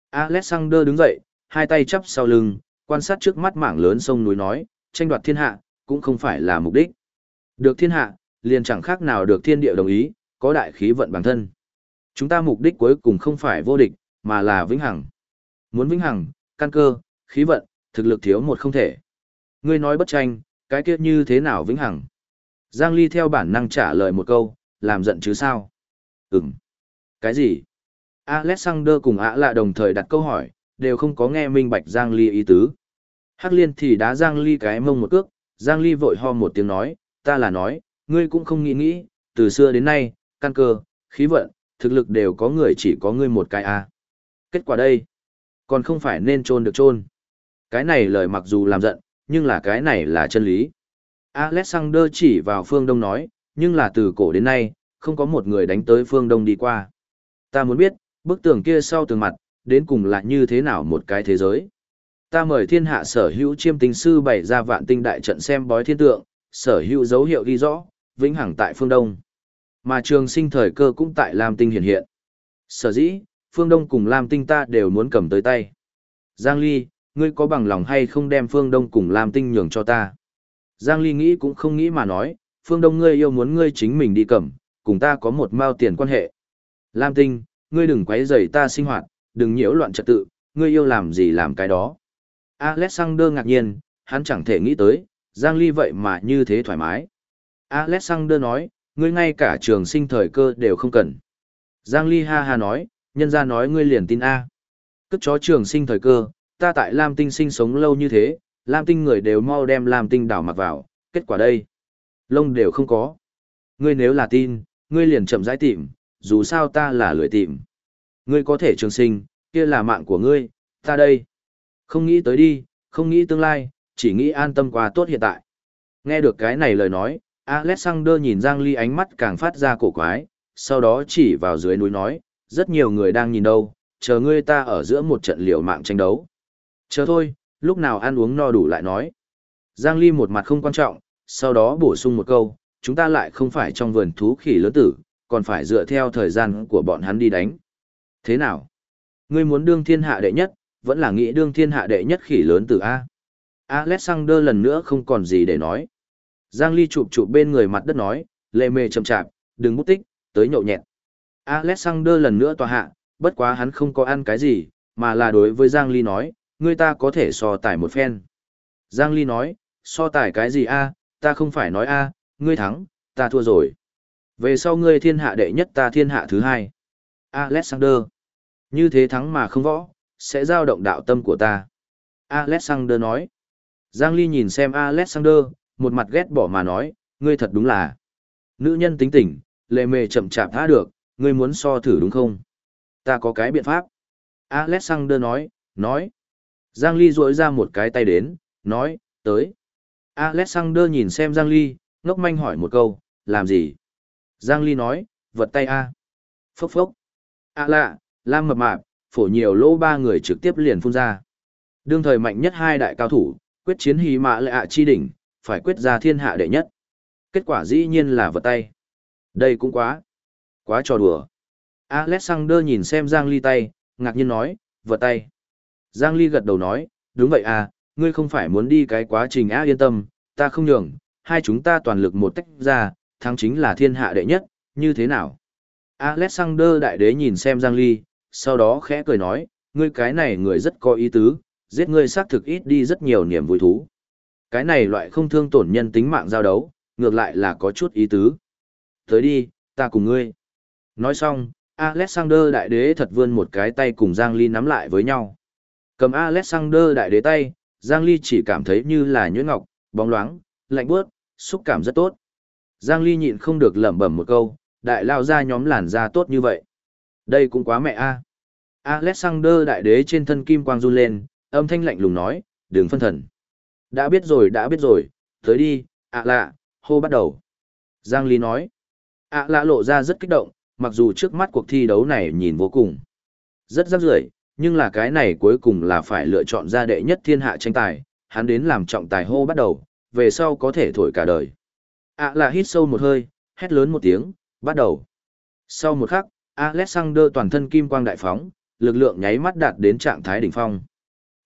Alexander đứng dậy, hai tay chắp sau lưng, quan sát trước mắt mảng lớn sông núi nói, tranh đoạt thiên hạ, cũng không phải là mục đích. Được thiên hạ, liền chẳng khác nào được thiên địa đồng ý, có đại khí vận bản thân. Chúng ta mục đích cuối cùng không phải vô địch, mà là vĩnh hằng. Muốn vĩnh hằng, căn cơ, khí vận, thực lực thiếu một không thể. Ngươi nói bất tranh, cái kiếp như thế nào vĩnh hằng? Giang Ly theo bản năng trả lời một câu, làm giận chứ sao? Ừm. Cái gì? Alexander cùng ạ lạ đồng thời đặt câu hỏi, đều không có nghe minh bạch Giang Ly ý tứ. Hắc liên thì đá Giang Ly cái mông một cước, Giang Ly vội ho một tiếng nói, ta là nói, ngươi cũng không nghĩ nghĩ, từ xưa đến nay, căn cơ, khí vận, thực lực đều có người chỉ có ngươi một cái a. À. Kết quả đây, còn không phải nên trôn được trôn. Cái này lời mặc dù làm giận, nhưng là cái này là chân lý. Alexander chỉ vào phương Đông nói, nhưng là từ cổ đến nay, không có một người đánh tới phương Đông đi qua. Ta muốn biết, bức tường kia sau tường mặt, đến cùng là như thế nào một cái thế giới. Ta mời thiên hạ sở hữu chiêm tinh sư bày ra vạn tinh đại trận xem bói thiên tượng, sở hữu dấu hiệu ghi rõ, vĩnh hằng tại phương Đông. Mà trường sinh thời cơ cũng tại Lam Tinh hiện hiện. Sở dĩ, phương Đông cùng Lam Tinh ta đều muốn cầm tới tay. Giang Ly, ngươi có bằng lòng hay không đem phương Đông cùng Lam Tinh nhường cho ta? Giang Ly nghĩ cũng không nghĩ mà nói, phương Đông ngươi yêu muốn ngươi chính mình đi cầm, cùng ta có một mao tiền quan hệ. Lam Tinh, ngươi đừng quấy rầy ta sinh hoạt, đừng nhiễu loạn trật tự, ngươi yêu làm gì làm cái đó. Alexander ngạc nhiên, hắn chẳng thể nghĩ tới, Giang Ly vậy mà như thế thoải mái. Alexander nói, ngươi ngay cả trường sinh thời cơ đều không cần. Giang Ly ha ha nói, nhân ra nói ngươi liền tin A. Cất chó trường sinh thời cơ, ta tại Lam Tinh sinh sống lâu như thế, Lam Tinh người đều mau đem Lam Tinh đảo mặc vào, kết quả đây. Lông đều không có. Ngươi nếu là tin, ngươi liền chậm rãi tìm, dù sao ta là lười tìm. Ngươi có thể trường sinh, kia là mạng của ngươi, ta đây. Không nghĩ tới đi, không nghĩ tương lai, chỉ nghĩ an tâm qua tốt hiện tại. Nghe được cái này lời nói, Alexander nhìn Giang Ly ánh mắt càng phát ra cổ quái, sau đó chỉ vào dưới núi nói, rất nhiều người đang nhìn đâu, chờ ngươi ta ở giữa một trận liều mạng tranh đấu. Chờ thôi, lúc nào ăn uống no đủ lại nói. Giang Ly một mặt không quan trọng, sau đó bổ sung một câu, chúng ta lại không phải trong vườn thú khỉ lớn tử, còn phải dựa theo thời gian của bọn hắn đi đánh. Thế nào? Ngươi muốn đương thiên hạ đệ nhất, vẫn là nghĩ đương thiên hạ đệ nhất khỉ lớn tử A. Alexander lần nữa không còn gì để nói. Giang Ly chụp chụp bên người mặt đất nói, lệ mề chậm chạp, đừng bút tích, tới nhậu nhẹt. Alexander lần nữa tòa hạ, bất quá hắn không có ăn cái gì, mà là đối với Giang Ly nói, ngươi ta có thể so tài một phen. Giang Ly nói, so tài cái gì a? ta không phải nói a, ngươi thắng, ta thua rồi. Về sau ngươi thiên hạ đệ nhất ta thiên hạ thứ hai. Alexander, như thế thắng mà không võ, sẽ giao động đạo tâm của ta. Alexander nói. Giang Ly nhìn xem Alexander, một mặt ghét bỏ mà nói, ngươi thật đúng là. Nữ nhân tính tình, lệ mề chậm chạp tha được, ngươi muốn so thử đúng không? Ta có cái biện pháp. Alexander nói, nói. Giang Ly rỗi ra một cái tay đến, nói, tới. Alexander nhìn xem Giang Ly, ngốc manh hỏi một câu, làm gì? Giang Ly nói, vật tay A. Phốc phốc. À lạ, Lam mập mạp, phổ nhiều lỗ ba người trực tiếp liền phun ra. Đương thời mạnh nhất hai đại cao thủ, quyết chiến hí mạ lệ ạ chi đỉnh, phải quyết ra thiên hạ đệ nhất. Kết quả dĩ nhiên là vật tay. Đây cũng quá. Quá trò đùa. Alexander nhìn xem Giang Ly tay, ngạc nhiên nói, vật tay. Giang Ly gật đầu nói, đúng vậy à, ngươi không phải muốn đi cái quá trình á yên tâm, ta không nhường, hai chúng ta toàn lực một tách ra, thắng chính là thiên hạ đệ nhất, như thế nào? Alexander đại đế nhìn xem Giang Ly, sau đó khẽ cười nói, ngươi cái này người rất có ý tứ, giết ngươi xác thực ít đi rất nhiều niềm vui thú. Cái này loại không thương tổn nhân tính mạng giao đấu, ngược lại là có chút ý tứ. Tới đi, ta cùng ngươi. Nói xong, Alexander đại đế thật vươn một cái tay cùng Giang Ly nắm lại với nhau. Cầm Alexander đại đế tay, Giang Ly chỉ cảm thấy như là nhuyễn ngọc, bóng loáng, lạnh bước, xúc cảm rất tốt. Giang Ly nhịn không được lẩm bẩm một câu, đại lao ra nhóm làn da tốt như vậy. Đây cũng quá mẹ a. Alexander đại đế trên thân kim quang run lên, âm thanh lạnh lùng nói, đừng phân thần. Đã biết rồi đã biết rồi, tới đi, ạ lạ, hô bắt đầu. Giang Ly nói, ạ lạ lộ ra rất kích động, mặc dù trước mắt cuộc thi đấu này nhìn vô cùng. Rất rắc rưởi, nhưng là cái này cuối cùng là phải lựa chọn ra đệ nhất thiên hạ tranh tài, hắn đến làm trọng tài hô bắt đầu, về sau có thể thổi cả đời. ạ lạ hít sâu một hơi, hét lớn một tiếng, bắt đầu. Sau một khắc, Alexander toàn thân kim quang đại phóng, lực lượng nháy mắt đạt đến trạng thái đỉnh phong.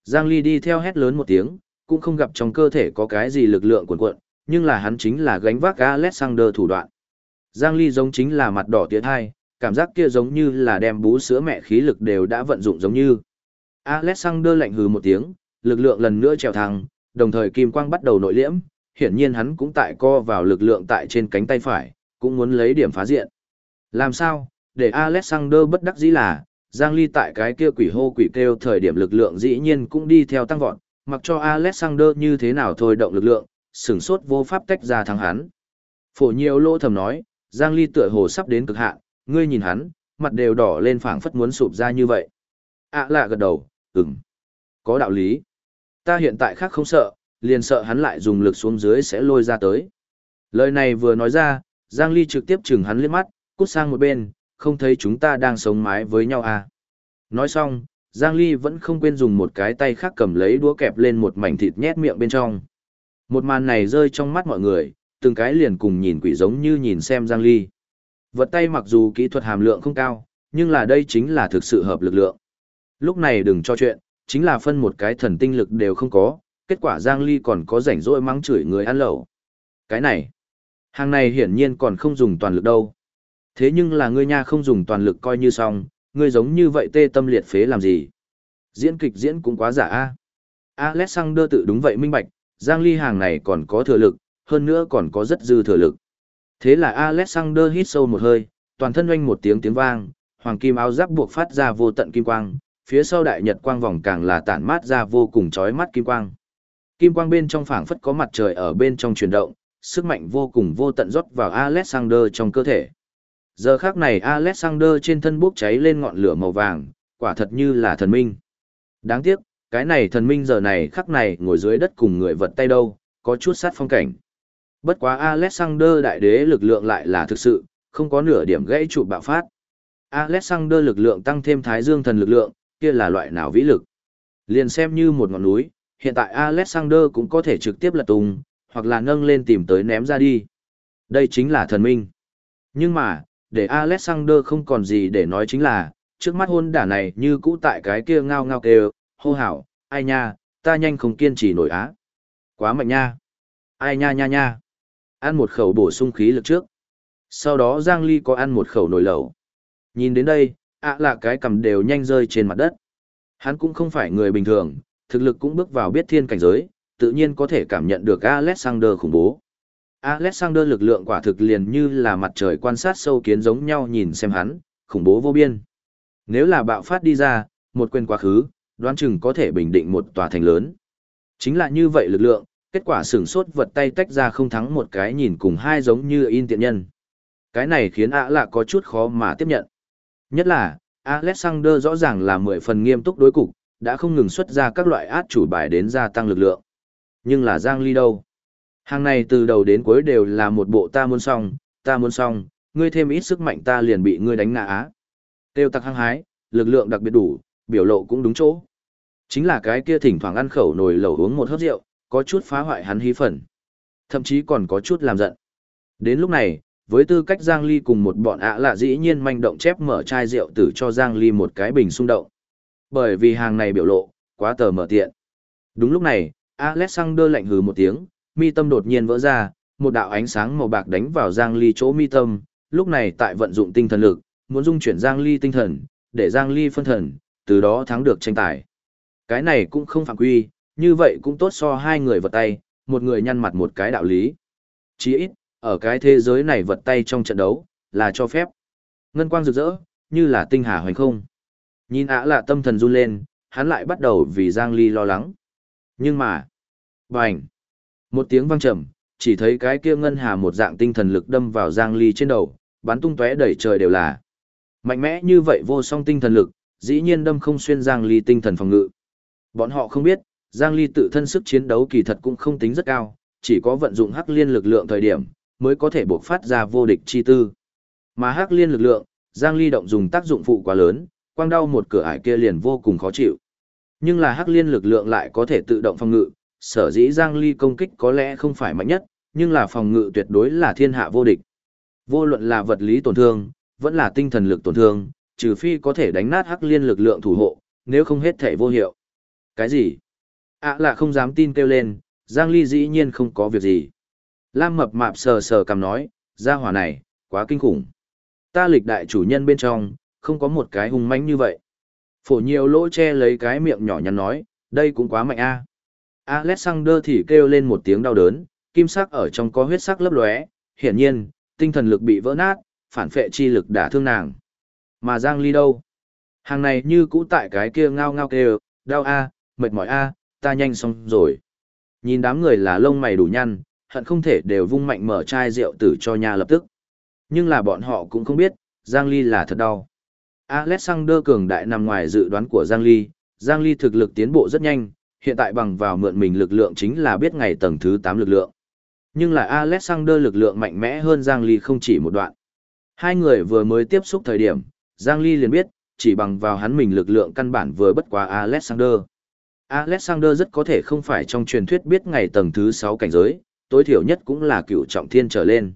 Giang Ly đi theo hét lớn một tiếng, cũng không gặp trong cơ thể có cái gì lực lượng cuồn cuộn, nhưng là hắn chính là gánh vác Alexander thủ đoạn. Giang Ly giống chính là mặt đỏ tiệt hai, cảm giác kia giống như là đem bú sữa mẹ khí lực đều đã vận dụng giống như. Alexander lạnh hừ một tiếng, lực lượng lần nữa trèo thẳng, đồng thời kim quang bắt đầu nội liễm, hiển nhiên hắn cũng tại co vào lực lượng tại trên cánh tay phải, cũng muốn lấy điểm phá diện. Làm sao, để Alexander bất đắc dĩ là, Giang Ly tại cái kia quỷ hô quỷ kêu thời điểm lực lượng dĩ nhiên cũng đi theo tăng vọt, mặc cho Alexander như thế nào thôi động lực lượng, sửng sốt vô pháp tách ra thắng hắn. Phổ nhiều lỗ thầm nói, Giang Ly tựa hồ sắp đến cực hạn, ngươi nhìn hắn, mặt đều đỏ lên phảng phất muốn sụp ra như vậy. ạ lạ gật đầu, ừm, có đạo lý. Ta hiện tại khác không sợ, liền sợ hắn lại dùng lực xuống dưới sẽ lôi ra tới. Lời này vừa nói ra, Giang Ly trực tiếp chừng hắn liếc mắt, cút sang một bên, không thấy chúng ta đang sống mái với nhau à. Nói xong, Giang Ly vẫn không quên dùng một cái tay khác cầm lấy đũa kẹp lên một mảnh thịt nhét miệng bên trong. Một màn này rơi trong mắt mọi người, từng cái liền cùng nhìn quỷ giống như nhìn xem Giang Ly. Vật tay mặc dù kỹ thuật hàm lượng không cao, nhưng là đây chính là thực sự hợp lực lượng. Lúc này đừng cho chuyện, chính là phân một cái thần tinh lực đều không có, kết quả Giang Ly còn có rảnh rỗi mắng chửi người ăn lẩu. Cái này, hàng này hiển nhiên còn không dùng toàn lực đâu. Thế nhưng là ngươi nha không dùng toàn lực coi như xong, ngươi giống như vậy tê tâm liệt phế làm gì? Diễn kịch diễn cũng quá giả a. Alexander tự đúng vậy minh bạch, Giang Ly hàng này còn có thừa lực, hơn nữa còn có rất dư thừa lực. Thế là Alexander hít sâu một hơi, toàn thân oanh một tiếng tiếng vang, hoàng kim áo giáp buộc phát ra vô tận kim quang, phía sau đại nhật quang vòng càng là tản mát ra vô cùng chói mắt kim quang. Kim quang bên trong phảng phất có mặt trời ở bên trong chuyển động, sức mạnh vô cùng vô tận rót vào Alexander trong cơ thể. Giờ khác này Alexander trên thân bốc cháy lên ngọn lửa màu vàng, quả thật như là thần minh. Đáng tiếc, cái này thần minh giờ này khắc này ngồi dưới đất cùng người vật tay đâu, có chút sát phong cảnh. Bất quá Alexander đại đế lực lượng lại là thực sự, không có nửa điểm gãy trụ bạo phát. Alexander lực lượng tăng thêm thái dương thần lực lượng, kia là loại nào vĩ lực. Liền xem như một ngọn núi, hiện tại Alexander cũng có thể trực tiếp lật tung, hoặc là nâng lên tìm tới ném ra đi. Đây chính là thần minh. Nhưng mà, để Alexander không còn gì để nói chính là, trước mắt hôn đả này như cũ tại cái kia ngao ngao kêu, hô hảo, ai nha, ta nhanh không kiên trì nổi á. Quá mạnh nha. Ai nha nha nha. Ăn một khẩu bổ sung khí lực trước. Sau đó Giang Ly có ăn một khẩu nồi lẩu. Nhìn đến đây, ạ là cái cầm đều nhanh rơi trên mặt đất. Hắn cũng không phải người bình thường, thực lực cũng bước vào biết thiên cảnh giới, tự nhiên có thể cảm nhận được Alexander khủng bố. Alexander lực lượng quả thực liền như là mặt trời quan sát sâu kiến giống nhau nhìn xem hắn, khủng bố vô biên. Nếu là bạo phát đi ra, một quyền quá khứ, đoán chừng có thể bình định một tòa thành lớn. Chính là như vậy lực lượng, kết quả sửng sốt vật tay tách ra không thắng một cái nhìn cùng hai giống như in tiện nhân. Cái này khiến ạ lạ có chút khó mà tiếp nhận. Nhất là, Alexander rõ ràng là mười phần nghiêm túc đối cục, đã không ngừng xuất ra các loại át chủ bài đến gia tăng lực lượng. Nhưng là Giang Ly đâu? Hàng này từ đầu đến cuối đều là một bộ ta muốn xong, ta muốn xong, ngươi thêm ít sức mạnh ta liền bị ngươi đánh ngã á. Tiêu tặc hăng hái, lực lượng đặc biệt đủ, biểu lộ cũng đúng chỗ. Chính là cái kia thỉnh thoảng ăn khẩu nồi lẩu uống một hớp rượu, có chút phá hoại hắn hí phần. Thậm chí còn có chút làm giận. Đến lúc này, với tư cách Giang Ly cùng một bọn ạ lạ dĩ nhiên manh động chép mở chai rượu tử cho Giang Ly một cái bình xung động. Bởi vì hàng này biểu lộ, quá tờ mở tiện. Đúng lúc này, Alexander lạnh hừ một tiếng, mi tâm đột nhiên vỡ ra, một đạo ánh sáng màu bạc đánh vào Giang Ly chỗ mi tâm, lúc này tại vận dụng tinh thần lực, muốn dung chuyển Giang Ly tinh thần, để Giang Ly phân thần, từ đó thắng được tranh tài. Cái này cũng không phạm quy, như vậy cũng tốt so hai người vật tay, một người nhăn mặt một cái đạo lý. Chỉ ít, ở cái thế giới này vật tay trong trận đấu, là cho phép. Ngân quang rực rỡ, như là tinh hà hoành không. Nhìn ả là tâm thần run lên, hắn lại bắt đầu vì Giang Ly lo lắng. Nhưng mà, bành! Một tiếng vang trầm, chỉ thấy cái kia ngân hà một dạng tinh thần lực đâm vào Giang Ly trên đầu, bắn tung tóe đầy trời đều là. Mạnh mẽ như vậy vô song tinh thần lực, dĩ nhiên đâm không xuyên Giang Ly tinh thần phòng ngự. Bọn họ không biết, Giang Ly tự thân sức chiến đấu kỳ thật cũng không tính rất cao, chỉ có vận dụng hắc liên lực lượng thời điểm, mới có thể buộc phát ra vô địch chi tư. Mà hắc liên lực lượng, Giang Ly động dùng tác dụng phụ quá lớn, quang đau một cửa ải kia liền vô cùng khó chịu. Nhưng là hắc liên lực lượng lại có thể tự động phòng ngự, sở dĩ Giang Ly công kích có lẽ không phải mạnh nhất, nhưng là phòng ngự tuyệt đối là thiên hạ vô địch. Vô luận là vật lý tổn thương, vẫn là tinh thần lực tổn thương, trừ phi có thể đánh nát hắc liên lực lượng thủ hộ, nếu không hết thể vô hiệu. Cái gì? ạ à là không dám tin kêu lên, Giang Ly dĩ nhiên không có việc gì. Lam mập mạp sờ sờ cầm nói, gia hỏa này, quá kinh khủng. Ta lịch đại chủ nhân bên trong, không có một cái hung mãnh như vậy. Phổ nhiều lỗ che lấy cái miệng nhỏ nhắn nói, đây cũng quá mạnh a. Alexander thì kêu lên một tiếng đau đớn, kim sắc ở trong có huyết sắc lấp lóe, hiển nhiên, tinh thần lực bị vỡ nát, phản phệ chi lực đả thương nàng. Mà Giang Ly đâu? Hàng này như cũ tại cái kia ngao ngao kêu, đau a, mệt mỏi a, ta nhanh xong rồi. Nhìn đám người là lông mày đủ nhăn, hận không thể đều vung mạnh mở chai rượu tử cho nhà lập tức. Nhưng là bọn họ cũng không biết, Giang Ly là thật đau. Alexander cường đại nằm ngoài dự đoán của Giang Ly, Giang Ly thực lực tiến bộ rất nhanh, hiện tại bằng vào mượn mình lực lượng chính là biết ngày tầng thứ 8 lực lượng. Nhưng là Alexander lực lượng mạnh mẽ hơn Giang Ly không chỉ một đoạn. Hai người vừa mới tiếp xúc thời điểm, Giang Ly liền biết, chỉ bằng vào hắn mình lực lượng căn bản vừa bất quá Alexander. Alexander rất có thể không phải trong truyền thuyết biết ngày tầng thứ 6 cảnh giới, tối thiểu nhất cũng là cựu trọng thiên trở lên.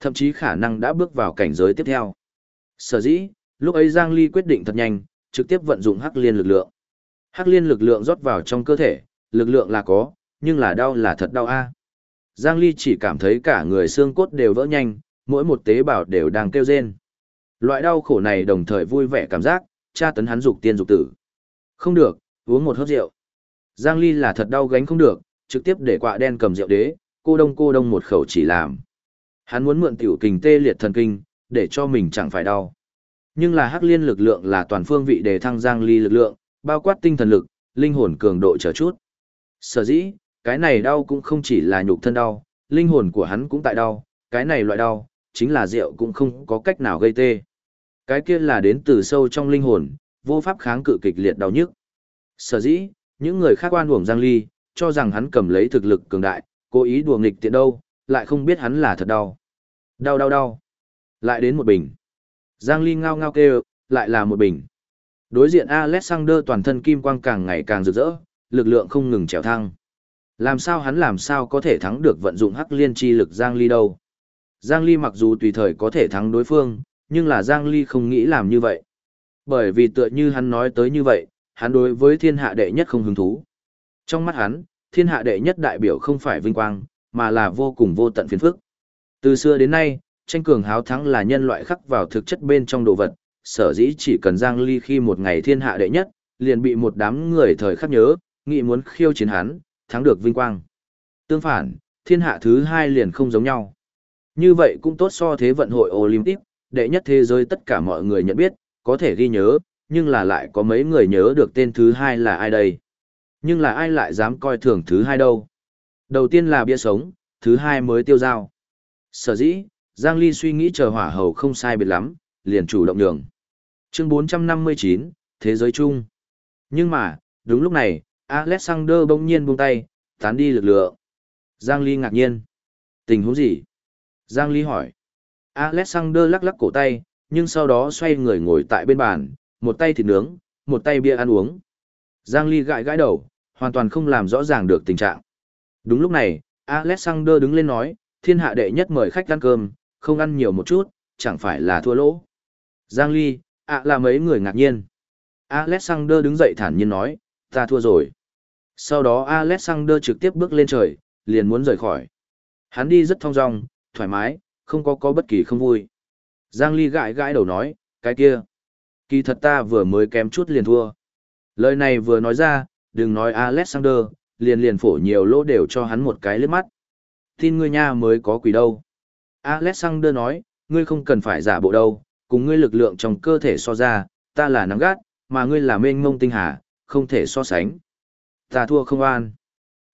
Thậm chí khả năng đã bước vào cảnh giới tiếp theo. Sở dĩ, lúc ấy Giang Ly quyết định thật nhanh, trực tiếp vận dụng hắc liên lực lượng. Hắc liên lực lượng rót vào trong cơ thể, lực lượng là có, nhưng là đau là thật đau a. Giang Ly chỉ cảm thấy cả người xương cốt đều vỡ nhanh, mỗi một tế bào đều đang kêu rên. Loại đau khổ này đồng thời vui vẻ cảm giác, cha tấn hắn dục tiên dục tử. Không được, uống một hớp rượu. Giang Ly là thật đau gánh không được, trực tiếp để quạ đen cầm rượu đế, cô đông cô đông một khẩu chỉ làm. Hắn muốn mượn tiểu kình tê liệt thần kinh, để cho mình chẳng phải đau. Nhưng là hắc liên lực lượng là toàn phương vị để thăng Giang Ly lực lượng, bao quát tinh thần lực, linh hồn cường độ trở chút. Sở dĩ, cái này đau cũng không chỉ là nhục thân đau, linh hồn của hắn cũng tại đau, cái này loại đau, chính là rượu cũng không có cách nào gây tê. Cái kia là đến từ sâu trong linh hồn, vô pháp kháng cự kịch liệt đau nhức. Sở dĩ, những người khác oan uổng Giang Ly, cho rằng hắn cầm lấy thực lực cường đại, cố ý đùa nghịch tiện đâu, lại không biết hắn là thật đau. Đau đau đau. Lại đến một bình. Giang Ly ngao ngao kêu, lại là một bình. Đối diện Alexander toàn thân kim quang càng ngày càng rực rỡ, lực lượng không ngừng trèo thăng. Làm sao hắn làm sao có thể thắng được vận dụng hắc liên chi lực Giang Ly đâu. Giang Ly mặc dù tùy thời có thể thắng đối phương, nhưng là Giang Ly không nghĩ làm như vậy. Bởi vì tựa như hắn nói tới như vậy, hắn đối với thiên hạ đệ nhất không hứng thú. Trong mắt hắn, thiên hạ đệ nhất đại biểu không phải vinh quang, mà là vô cùng vô tận phiền phức. Từ xưa đến nay, tranh cường háo thắng là nhân loại khắc vào thực chất bên trong đồ vật, sở dĩ chỉ cần Giang Ly khi một ngày thiên hạ đệ nhất, liền bị một đám người thời khắc nhớ, nghĩ muốn khiêu chiến hắn, thắng được vinh quang. Tương phản, thiên hạ thứ hai liền không giống nhau. Như vậy cũng tốt so thế vận hội Olympic, đệ nhất thế giới tất cả mọi người nhận biết, có thể ghi nhớ, nhưng là lại có mấy người nhớ được tên thứ hai là ai đây. Nhưng là ai lại dám coi thường thứ hai đâu. Đầu tiên là bia sống, thứ hai mới tiêu dao. Sở dĩ, Giang Ly suy nghĩ chờ hỏa hầu không sai biệt lắm, liền chủ động nhường. Chương 459, Thế giới chung. Nhưng mà, đúng lúc này, Alexander bỗng nhiên buông tay, tán đi lực lượng. Giang Ly ngạc nhiên. Tình huống gì? Giang Ly hỏi. Alexander lắc lắc cổ tay, nhưng sau đó xoay người ngồi tại bên bàn, một tay thịt nướng, một tay bia ăn uống. Giang Ly gãi gãi đầu, hoàn toàn không làm rõ ràng được tình trạng. Đúng lúc này, Alexander đứng lên nói, thiên hạ đệ nhất mời khách ăn cơm, không ăn nhiều một chút, chẳng phải là thua lỗ. Giang Ly, ạ là mấy người ngạc nhiên. Alexander đứng dậy thản nhiên nói, ta thua rồi. Sau đó Alexander trực tiếp bước lên trời, liền muốn rời khỏi. Hắn đi rất thong dong, thoải mái, không có có bất kỳ không vui. Giang Ly gãi gãi đầu nói, cái kia. Kỳ thật ta vừa mới kém chút liền thua. Lời này vừa nói ra, đừng nói Alexander, liền liền phổ nhiều lỗ đều cho hắn một cái liếc mắt. Tin ngươi nha mới có quỷ đâu. Alexander nói, ngươi không cần phải giả bộ đâu, cùng ngươi lực lượng trong cơ thể so ra, ta là nắng gắt, mà ngươi là mênh mông tinh hà, không thể so sánh. Ta thua không an.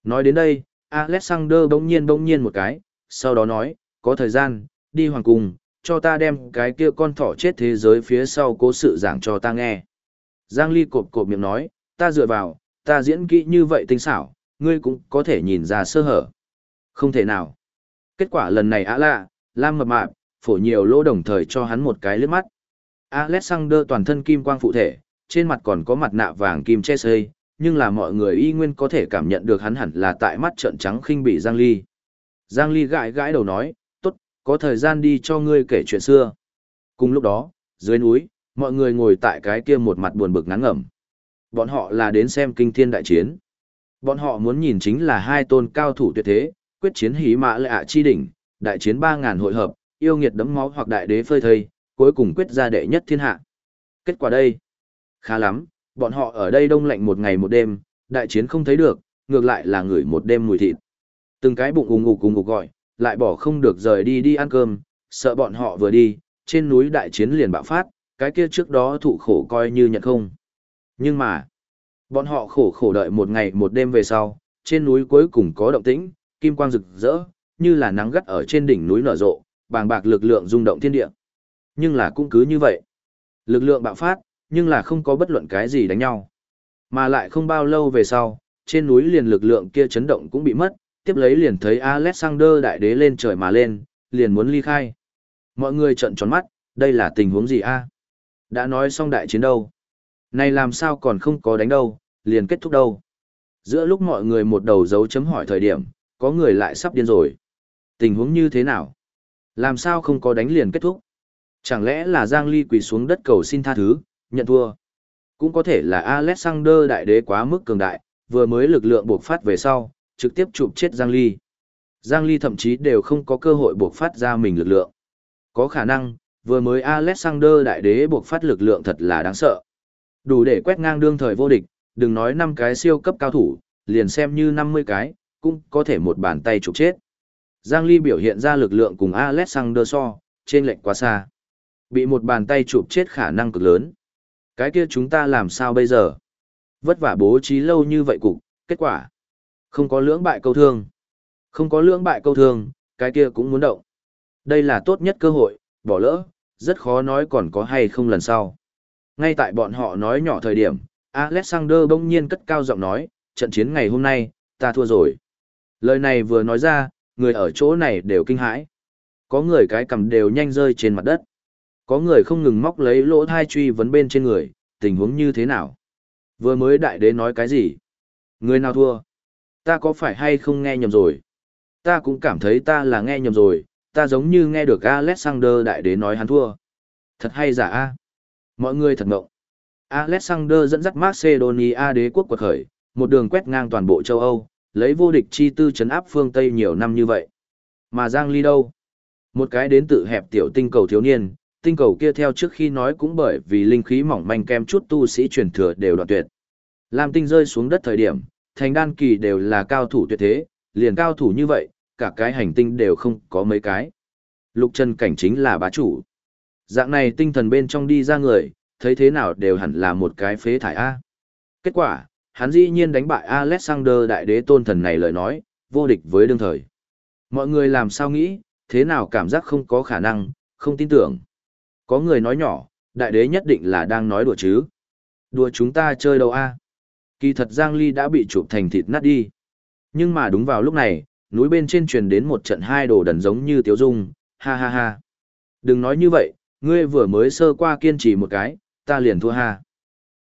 Nói đến đây, Alexander bỗng nhiên bỗng nhiên một cái, sau đó nói, có thời gian, đi hoàng cung, cho ta đem cái kia con thỏ chết thế giới phía sau cố sự giảng cho ta nghe. Giang Ly cộp cộp miệng nói, ta dựa vào, ta diễn kỹ như vậy tinh xảo, ngươi cũng có thể nhìn ra sơ hở. Không thể nào. Kết quả lần này á lạ, Lam mập mạp, phổ nhiều lỗ đồng thời cho hắn một cái lướt mắt. Alexander toàn thân kim quang phụ thể, trên mặt còn có mặt nạ vàng kim che xây, nhưng là mọi người y nguyên có thể cảm nhận được hắn hẳn là tại mắt trợn trắng khinh bị Giang Ly. Giang Ly gãi gãi đầu nói, tốt, có thời gian đi cho ngươi kể chuyện xưa. Cùng lúc đó, dưới núi, mọi người ngồi tại cái kia một mặt buồn bực ngắn ngẩm. Bọn họ là đến xem kinh thiên đại chiến. Bọn họ muốn nhìn chính là hai tôn cao thủ tuyệt thế, quyết chiến hí mã lệ ạ chi đỉnh, đại chiến 3.000 hội hợp, yêu nghiệt đấm máu hoặc đại đế phơi thây, cuối cùng quyết ra đệ nhất thiên hạ. Kết quả đây, khá lắm, bọn họ ở đây đông lạnh một ngày một đêm, đại chiến không thấy được, ngược lại là ngửi một đêm mùi thịt. Từng cái bụng ùng ngục cùng ngục gọi, lại bỏ không được rời đi đi ăn cơm, sợ bọn họ vừa đi, trên núi đại chiến liền bạo phát, cái kia trước đó thụ khổ coi như nhận không. Nhưng mà, bọn họ khổ khổ đợi một ngày một đêm về sau, trên núi cuối cùng có động tĩnh, kim quang rực rỡ, như là nắng gắt ở trên đỉnh núi nở rộ, bàng bạc lực lượng rung động thiên địa. Nhưng là cũng cứ như vậy. Lực lượng bạo phát, nhưng là không có bất luận cái gì đánh nhau. Mà lại không bao lâu về sau, trên núi liền lực lượng kia chấn động cũng bị mất, tiếp lấy liền thấy Alexander đại đế lên trời mà lên, liền muốn ly khai. Mọi người trợn tròn mắt, đây là tình huống gì a? Đã nói xong đại chiến đâu? Này làm sao còn không có đánh đâu, liền kết thúc đâu? Giữa lúc mọi người một đầu dấu chấm hỏi thời điểm, có người lại sắp điên rồi. Tình huống như thế nào? Làm sao không có đánh liền kết thúc? Chẳng lẽ là Giang Ly quỳ xuống đất cầu xin tha thứ, nhận thua? Cũng có thể là Alexander đại đế quá mức cường đại, vừa mới lực lượng buộc phát về sau, trực tiếp chụp chết Giang Ly. Giang Ly thậm chí đều không có cơ hội buộc phát ra mình lực lượng. Có khả năng, vừa mới Alexander đại đế buộc phát lực lượng thật là đáng sợ. Đủ để quét ngang đương thời vô địch, đừng nói 5 cái siêu cấp cao thủ, liền xem như 50 cái, cũng có thể một bàn tay chụp chết. Giang Ly biểu hiện ra lực lượng cùng Alexander so, trên lệnh quá xa. Bị một bàn tay chụp chết khả năng cực lớn. Cái kia chúng ta làm sao bây giờ? Vất vả bố trí lâu như vậy cục, kết quả. Không có lưỡng bại câu thương. Không có lưỡng bại câu thương, cái kia cũng muốn động. Đây là tốt nhất cơ hội, bỏ lỡ, rất khó nói còn có hay không lần sau. Ngay tại bọn họ nói nhỏ thời điểm, Alexander bỗng nhiên cất cao giọng nói, trận chiến ngày hôm nay, ta thua rồi. Lời này vừa nói ra, người ở chỗ này đều kinh hãi. Có người cái cầm đều nhanh rơi trên mặt đất. Có người không ngừng móc lấy lỗ thai truy vấn bên trên người, tình huống như thế nào. Vừa mới đại đế nói cái gì? Người nào thua? Ta có phải hay không nghe nhầm rồi? Ta cũng cảm thấy ta là nghe nhầm rồi, ta giống như nghe được Alexander đại đế nói hắn thua. Thật hay giả a? Mọi người thật ngộng. Alexander dẫn dắt Macedonia đế quốc quật khởi, một đường quét ngang toàn bộ châu Âu, lấy vô địch chi tư chấn áp phương Tây nhiều năm như vậy. Mà Giang Ly đâu? Một cái đến tự hẹp tiểu tinh cầu thiếu niên, tinh cầu kia theo trước khi nói cũng bởi vì linh khí mỏng manh kem chút tu sĩ truyền thừa đều đoạn tuyệt. Lam tinh rơi xuống đất thời điểm, thành đan kỳ đều là cao thủ tuyệt thế, liền cao thủ như vậy, cả cái hành tinh đều không có mấy cái. Lục chân cảnh chính là bá chủ. Dạng này tinh thần bên trong đi ra người, thấy thế nào đều hẳn là một cái phế thải A. Kết quả, hắn dĩ nhiên đánh bại Alexander đại đế tôn thần này lời nói, vô địch với đương thời. Mọi người làm sao nghĩ, thế nào cảm giác không có khả năng, không tin tưởng. Có người nói nhỏ, đại đế nhất định là đang nói đùa chứ. Đùa chúng ta chơi đâu a? Kỳ thật Giang Ly đã bị chụp thành thịt nát đi. Nhưng mà đúng vào lúc này, núi bên trên truyền đến một trận hai đồ đần giống như tiếu dung, ha ha ha. Đừng nói như vậy, ngươi vừa mới sơ qua kiên trì một cái, ta liền thua ha.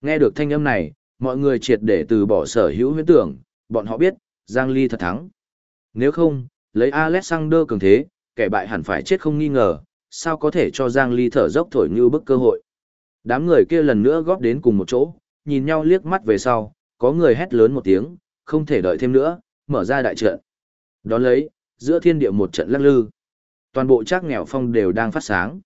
Nghe được thanh âm này, mọi người triệt để từ bỏ sở hữu huyễn tưởng, bọn họ biết, Giang Ly thật thắng. Nếu không, lấy Alexander cường thế, kẻ bại hẳn phải chết không nghi ngờ, sao có thể cho Giang Ly thở dốc thổi như bức cơ hội. Đám người kia lần nữa góp đến cùng một chỗ, nhìn nhau liếc mắt về sau, có người hét lớn một tiếng, không thể đợi thêm nữa, mở ra đại trận. Đón lấy, giữa thiên địa một trận lắc lư. Toàn bộ trác nghèo phong đều đang phát sáng.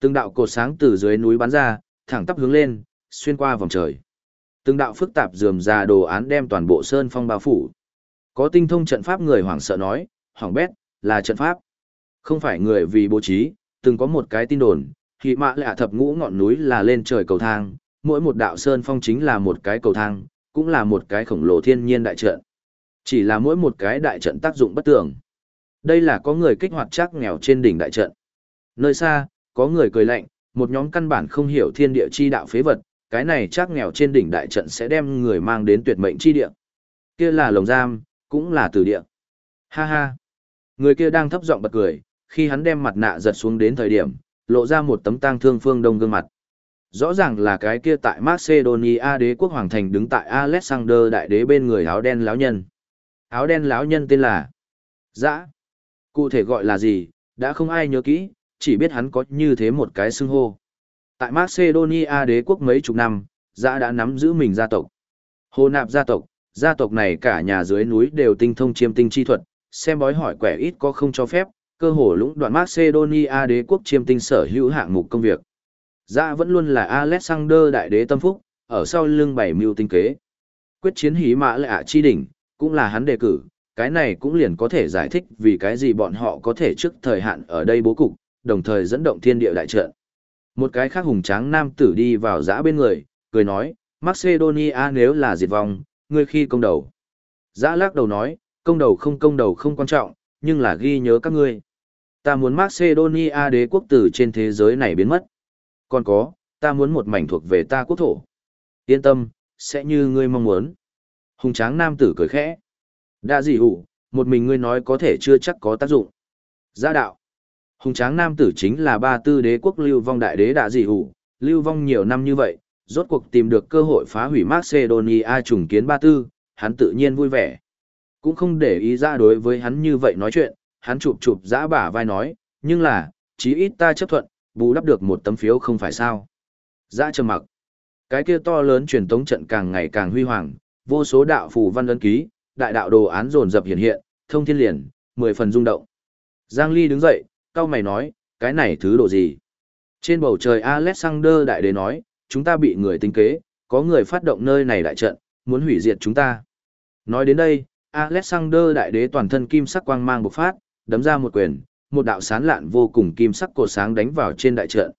Từng đạo cột sáng từ dưới núi bắn ra, thẳng tắp hướng lên, xuyên qua vòng trời. Từng đạo phức tạp dườm ra đồ án đem toàn bộ sơn phong bao phủ. Có tinh thông trận pháp người hoảng sợ nói, hoảng bét, là trận pháp. Không phải người vì bố trí, từng có một cái tin đồn, khi mã lạ thập ngũ ngọn núi là lên trời cầu thang, mỗi một đạo sơn phong chính là một cái cầu thang, cũng là một cái khổng lồ thiên nhiên đại trận. Chỉ là mỗi một cái đại trận tác dụng bất tường. Đây là có người kích hoạt chắc nghèo trên đỉnh đại trận. Nơi xa, có người cười lạnh, một nhóm căn bản không hiểu thiên địa chi đạo phế vật, cái này chắc nghèo trên đỉnh đại trận sẽ đem người mang đến tuyệt mệnh chi địa. Kia là lồng giam, cũng là tử địa. Ha ha. Người kia đang thấp giọng bật cười, khi hắn đem mặt nạ giật xuống đến thời điểm, lộ ra một tấm tang thương phương đông gương mặt. Rõ ràng là cái kia tại Macedonia đế quốc hoàng thành đứng tại Alexander đại đế bên người áo đen lão nhân. Áo đen lão nhân tên là Dã. Cụ thể gọi là gì, đã không ai nhớ kỹ, chỉ biết hắn có như thế một cái xưng hô. Tại Macedonia đế quốc mấy chục năm, Dã đã nắm giữ mình gia tộc. Hồ nạp gia tộc, gia tộc này cả nhà dưới núi đều tinh thông chiêm tinh chi thuật, xem bói hỏi quẻ ít có không cho phép, cơ hồ lũng đoạn Macedonia đế quốc chiêm tinh sở hữu hạng mục công việc. Dã vẫn luôn là Alexander đại đế tâm phúc, ở sau lưng bảy mưu tinh kế. Quyết chiến hí mã lạ chi đỉnh, cũng là hắn đề cử, cái này cũng liền có thể giải thích vì cái gì bọn họ có thể trước thời hạn ở đây bố cục, đồng thời dẫn động thiên địa đại trận. Một cái khác hùng tráng nam tử đi vào giã bên người, cười nói, Macedonia nếu là diệt vong, ngươi khi công đầu. Giã lắc đầu nói, công đầu không công đầu không quan trọng, nhưng là ghi nhớ các ngươi. Ta muốn Macedonia đế quốc tử trên thế giới này biến mất. Còn có, ta muốn một mảnh thuộc về ta quốc thổ. Yên tâm, sẽ như ngươi mong muốn. Hùng tráng nam tử cười khẽ. Đã gì hủ, một mình ngươi nói có thể chưa chắc có tác dụng. Gia đạo. Hùng tráng nam tử chính là ba tư đế quốc lưu vong đại đế đã gì hủ, lưu vong nhiều năm như vậy, rốt cuộc tìm được cơ hội phá hủy Macedonia trùng kiến ba tư, hắn tự nhiên vui vẻ. Cũng không để ý ra đối với hắn như vậy nói chuyện, hắn chụp chụp giã bả vai nói, nhưng là, chí ít ta chấp thuận, bù đắp được một tấm phiếu không phải sao. Giã trầm mặc. Cái kia to lớn truyền tống trận càng ngày càng huy hoàng, vô số đạo phù văn ấn ký, đại đạo đồ án dồn dập hiện hiện, thông thiên liền, mười phần rung động. Giang Ly đứng dậy, cao mày nói, cái này thứ độ gì? Trên bầu trời Alexander đại đế nói, chúng ta bị người tính kế, có người phát động nơi này đại trận, muốn hủy diệt chúng ta. Nói đến đây, Alexander đại đế toàn thân kim sắc quang mang bộc phát, đấm ra một quyền, một đạo sán lạn vô cùng kim sắc cổ sáng đánh vào trên đại trận.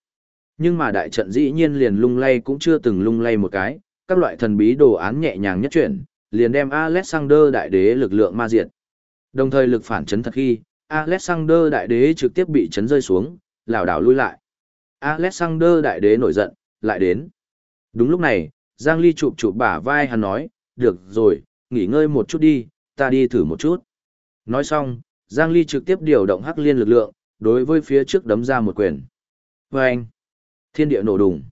Nhưng mà đại trận dĩ nhiên liền lung lay cũng chưa từng lung lay một cái, các loại thần bí đồ án nhẹ nhàng nhất chuyển, liền đem Alexander đại đế lực lượng ma diệt. Đồng thời lực phản chấn thật khi, Alexander đại đế trực tiếp bị chấn rơi xuống, lảo đảo lui lại. Alexander đại đế nổi giận, lại đến. Đúng lúc này, Giang Ly chụp chụp bả vai hắn nói, được rồi, nghỉ ngơi một chút đi, ta đi thử một chút. Nói xong, Giang Ly trực tiếp điều động hắc liên lực lượng, đối với phía trước đấm ra một quyền. Vâng! thiên địa nổ đùng.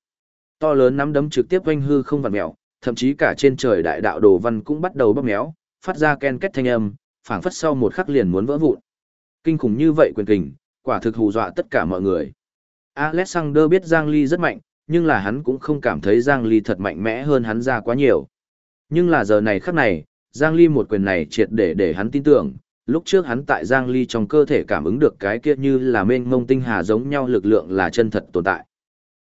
To lớn nắm đấm trực tiếp quanh hư không vặn mèo, thậm chí cả trên trời đại đạo đồ văn cũng bắt đầu bóp méo, phát ra ken kết thanh âm, phảng phất sau một khắc liền muốn vỡ vụn. Kinh khủng như vậy quyền kình, quả thực hù dọa tất cả mọi người. Alexander biết Giang Ly rất mạnh, nhưng là hắn cũng không cảm thấy Giang Ly thật mạnh mẽ hơn hắn ra quá nhiều. Nhưng là giờ này khắc này, Giang Ly một quyền này triệt để để hắn tin tưởng, lúc trước hắn tại Giang Ly trong cơ thể cảm ứng được cái kia như là mênh mông tinh hà giống nhau lực lượng là chân thật tồn tại.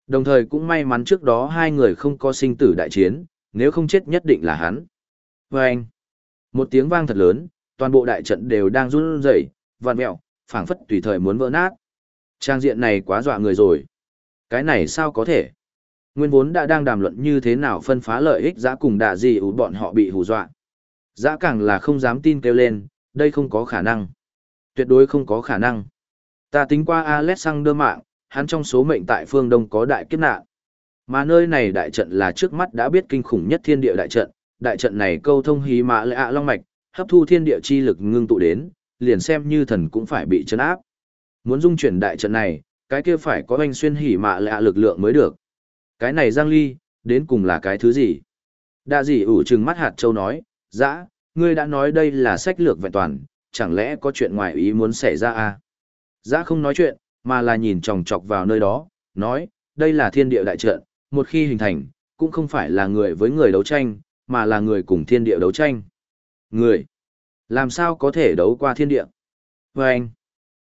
Đồng thời cũng may mắn trước đó hai người không có sinh tử đại chiến, nếu không chết nhất định là hắn. Và anh, một tiếng vang thật lớn, toàn bộ đại trận đều đang run rẩy, vặn mẹo, phảng phất tùy thời muốn vỡ nát. Trang diện này quá dọa người rồi. Cái này sao có thể? Nguyên vốn đã đang đàm luận như thế nào phân phá lợi ích giã cùng đạ gì ủ bọn họ bị hù dọa. Giã càng là không dám tin kêu lên, đây không có khả năng. Tuyệt đối không có khả năng. Ta tính qua Alexander mạng, hắn trong số mệnh tại phương Đông có đại kiếp nạn. Mà nơi này đại trận là trước mắt đã biết kinh khủng nhất thiên địa đại trận, đại trận này câu thông hí mã lệ ạ long mạch, hấp thu thiên địa chi lực ngưng tụ đến, liền xem như thần cũng phải bị chấn áp. Muốn dung chuyển đại trận này, cái kia phải có anh xuyên hỉ mạ lạ lực lượng mới được. Cái này Giang Ly, đến cùng là cái thứ gì? Đạ dị ủ trừng mắt hạt châu nói, dã, ngươi đã nói đây là sách lược vẹn toàn, chẳng lẽ có chuyện ngoài ý muốn xảy ra à? Dã không nói chuyện, mà là nhìn chòng chọc vào nơi đó, nói, đây là thiên địa đại trận, một khi hình thành, cũng không phải là người với người đấu tranh, mà là người cùng thiên địa đấu tranh. Người, làm sao có thể đấu qua thiên địa? Và anh,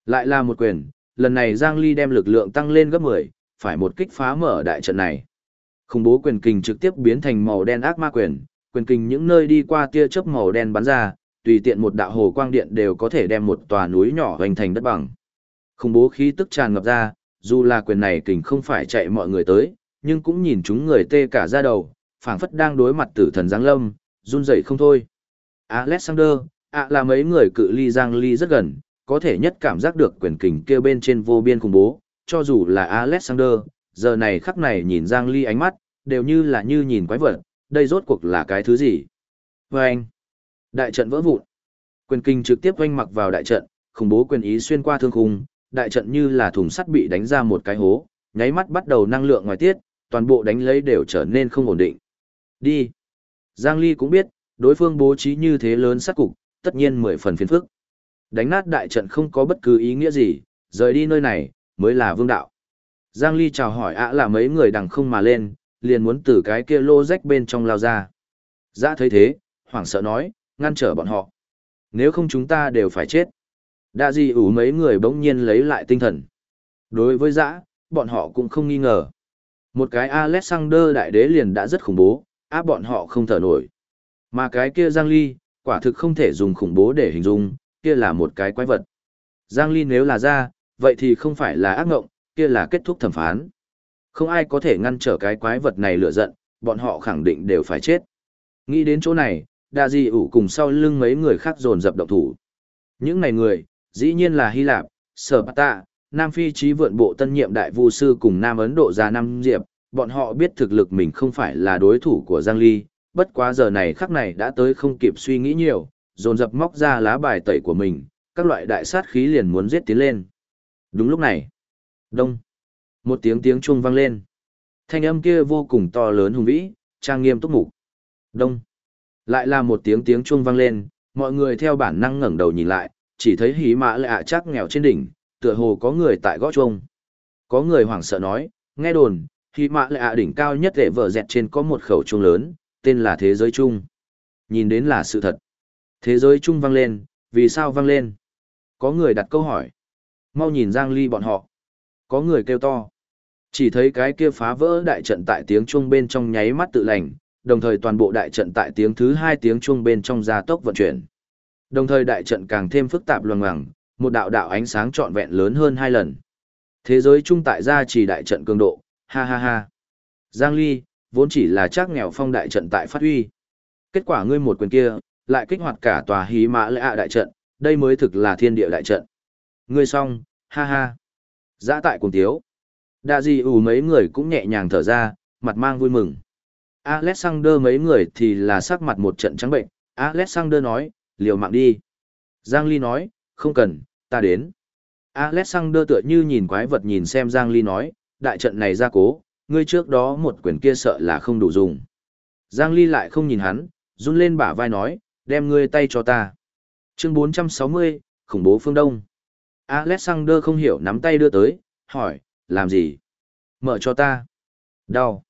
lại là một quyền, lần này Giang Ly đem lực lượng tăng lên gấp 10, phải một kích phá mở đại trận này. Khủng bố quyền kình trực tiếp biến thành màu đen ác ma quyền, quyền kình những nơi đi qua tia chớp màu đen bắn ra, tùy tiện một đạo hồ quang điện đều có thể đem một tòa núi nhỏ hoành thành đất bằng. Khủng bố khí tức tràn ngập ra, dù là quyền này kình không phải chạy mọi người tới, nhưng cũng nhìn chúng người tê cả ra đầu, phảng phất đang đối mặt tử thần giáng lâm, run rẩy không thôi. Alexander, À là mấy người cự ly Giang Ly rất gần, có thể nhất cảm giác được quyền kình kêu bên trên vô biên khủng bố, cho dù là Alexander, giờ này khắc này nhìn Giang Ly ánh mắt, đều như là như nhìn quái vật, đây rốt cuộc là cái thứ gì? Và anh, đại trận vỡ vụn. Quyền kình trực tiếp oanh mặc vào đại trận, khủng bố quyền ý xuyên qua thương khung, đại trận như là thùng sắt bị đánh ra một cái hố, nháy mắt bắt đầu năng lượng ngoài tiết, toàn bộ đánh lấy đều trở nên không ổn định. Đi. Giang Ly cũng biết, đối phương bố trí như thế lớn sát cục, tất nhiên mười phần phiền phức. Đánh nát đại trận không có bất cứ ý nghĩa gì, rời đi nơi này, mới là vương đạo. Giang Ly chào hỏi ạ là mấy người đằng không mà lên, liền muốn từ cái kia lô rách bên trong lao ra. Dã thấy thế, hoảng sợ nói, ngăn trở bọn họ. Nếu không chúng ta đều phải chết. Đa di ủ mấy người bỗng nhiên lấy lại tinh thần. Đối với dã, bọn họ cũng không nghi ngờ. Một cái Alexander đại đế liền đã rất khủng bố, áp bọn họ không thở nổi. Mà cái kia Giang Ly, quả thực không thể dùng khủng bố để hình dung, kia là một cái quái vật. Giang Ly nếu là ra, vậy thì không phải là ác ngộng, kia là kết thúc thẩm phán. Không ai có thể ngăn trở cái quái vật này lựa giận, bọn họ khẳng định đều phải chết. Nghĩ đến chỗ này, đa di ủ cùng sau lưng mấy người khác dồn dập động thủ. Những này người, dĩ nhiên là Hy Lạp, Sở Bata, Nam Phi trí vượn bộ tân nhiệm đại vu sư cùng Nam Ấn Độ gia Nam Diệp, bọn họ biết thực lực mình không phải là đối thủ của Giang Ly, bất quá giờ này khắc này đã tới không kịp suy nghĩ nhiều, dồn dập móc ra lá bài tẩy của mình, các loại đại sát khí liền muốn giết tiến lên. Đúng lúc này, đông, một tiếng tiếng chuông vang lên. Thanh âm kia vô cùng to lớn hùng vĩ, trang nghiêm túc mục. Đông, lại là một tiếng tiếng chuông vang lên, mọi người theo bản năng ngẩng đầu nhìn lại, chỉ thấy hí mã lạ chắc nghèo trên đỉnh, tựa hồ có người tại gõ chuông. Có người hoảng sợ nói, nghe đồn, hí mã lạ đỉnh cao nhất để vở dẹt trên có một khẩu chuông lớn, tên là thế giới chung. Nhìn đến là sự thật. Thế giới chung vang lên, vì sao vang lên? Có người đặt câu hỏi. Mau nhìn Giang Ly bọn họ. Có người kêu to. Chỉ thấy cái kia phá vỡ đại trận tại tiếng chuông bên trong nháy mắt tự lành, đồng thời toàn bộ đại trận tại tiếng thứ hai tiếng chuông bên trong gia tốc vận chuyển. Đồng thời đại trận càng thêm phức tạp loằng ngoằng, một đạo đạo ánh sáng trọn vẹn lớn hơn hai lần. Thế giới chung tại gia chỉ đại trận cường độ, ha ha ha. Giang Ly, vốn chỉ là chắc nghèo phong đại trận tại phát huy. Kết quả ngươi một quyền kia, lại kích hoạt cả tòa hí mã lệ ạ đại trận, đây mới thực là thiên địa đại trận. Ngươi xong, ha ha. Giã tại cùng tiếu. Đạ gì ủ mấy người cũng nhẹ nhàng thở ra, mặt mang vui mừng. Alexander mấy người thì là sắc mặt một trận trắng bệnh. Alexander nói, liều mạng đi. Giang Ly nói, không cần, ta đến. Alexander tựa như nhìn quái vật nhìn xem Giang Ly nói, đại trận này ra cố, ngươi trước đó một quyền kia sợ là không đủ dùng. Giang Ly lại không nhìn hắn, run lên bả vai nói, đem ngươi tay cho ta. Chương 460, khủng bố phương Đông. Alexander không hiểu nắm tay đưa tới, hỏi, làm gì? Mở cho ta. Đau.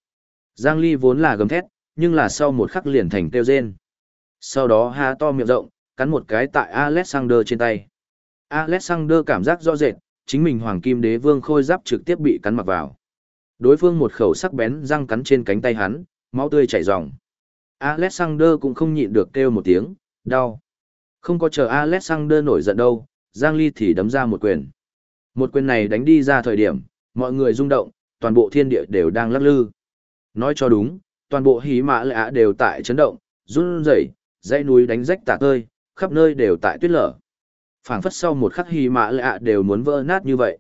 Giang Ly vốn là gầm thét, nhưng là sau một khắc liền thành tiêu rên. Sau đó há to miệng rộng, cắn một cái tại Alexander trên tay. Alexander cảm giác rõ rệt, chính mình hoàng kim đế vương khôi giáp trực tiếp bị cắn mặc vào. Đối phương một khẩu sắc bén răng cắn trên cánh tay hắn, máu tươi chảy ròng. Alexander cũng không nhịn được kêu một tiếng, đau. Không có chờ Alexander nổi giận đâu, Giang Ly thì đấm ra một quyền. Một quyền này đánh đi ra thời điểm, mọi người rung động, toàn bộ thiên địa đều đang lắc lư. Nói cho đúng, toàn bộ hí mã lạ đều tại chấn động, run rẩy, dãy núi đánh rách tả tơi, khắp nơi đều tại tuyết lở. phảng phất sau một khắc hí mã lạ đều muốn vỡ nát như vậy.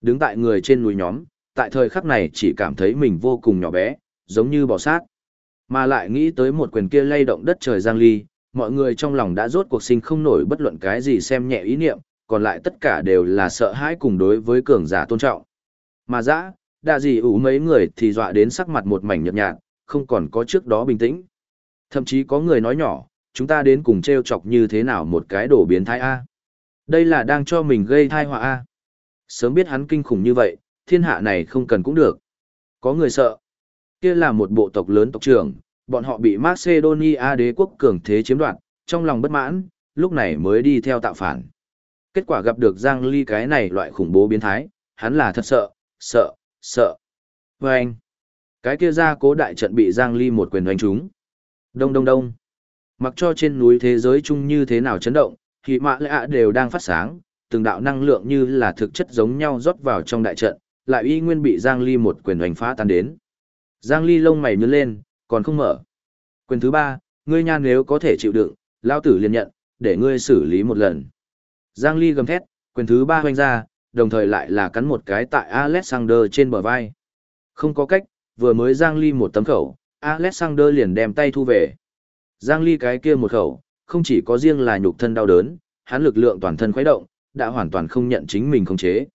Đứng tại người trên núi nhóm, tại thời khắc này chỉ cảm thấy mình vô cùng nhỏ bé, giống như bò sát. Mà lại nghĩ tới một quyền kia lay động đất trời giang ly, mọi người trong lòng đã rốt cuộc sinh không nổi bất luận cái gì xem nhẹ ý niệm, còn lại tất cả đều là sợ hãi cùng đối với cường giả tôn trọng. Mà dã, đã gì ủ mấy người thì dọa đến sắc mặt một mảnh nhợt nhạt, không còn có trước đó bình tĩnh. Thậm chí có người nói nhỏ, chúng ta đến cùng treo chọc như thế nào một cái đổ biến thái A. Đây là đang cho mình gây thai họa A. Sớm biết hắn kinh khủng như vậy, thiên hạ này không cần cũng được. Có người sợ. Kia là một bộ tộc lớn tộc trưởng, bọn họ bị Macedonia đế quốc cường thế chiếm đoạt, trong lòng bất mãn, lúc này mới đi theo tạo phản. Kết quả gặp được Giang Ly cái này loại khủng bố biến thái, hắn là thật sợ, sợ, sợ. Và anh, cái kia ra cố đại trận bị Giang Ly một quyền đánh trúng. Đông đông đông. Mặc cho trên núi thế giới chung như thế nào chấn động, thì mạ lạ đều đang phát sáng, từng đạo năng lượng như là thực chất giống nhau rót vào trong đại trận, lại y nguyên bị Giang Ly một quyền đánh phá tan đến. Giang Ly lông mày nhướng lên, còn không mở. Quyền thứ ba, ngươi nhan nếu có thể chịu đựng, lao tử liền nhận, để ngươi xử lý một lần. Giang Ly gầm thét, quyền thứ ba hoanh ra, đồng thời lại là cắn một cái tại Alexander trên bờ vai. Không có cách, vừa mới Giang Ly một tấm khẩu, Alexander liền đem tay thu về. Giang Ly cái kia một khẩu, không chỉ có riêng là nhục thân đau đớn, hắn lực lượng toàn thân khuấy động, đã hoàn toàn không nhận chính mình khống chế.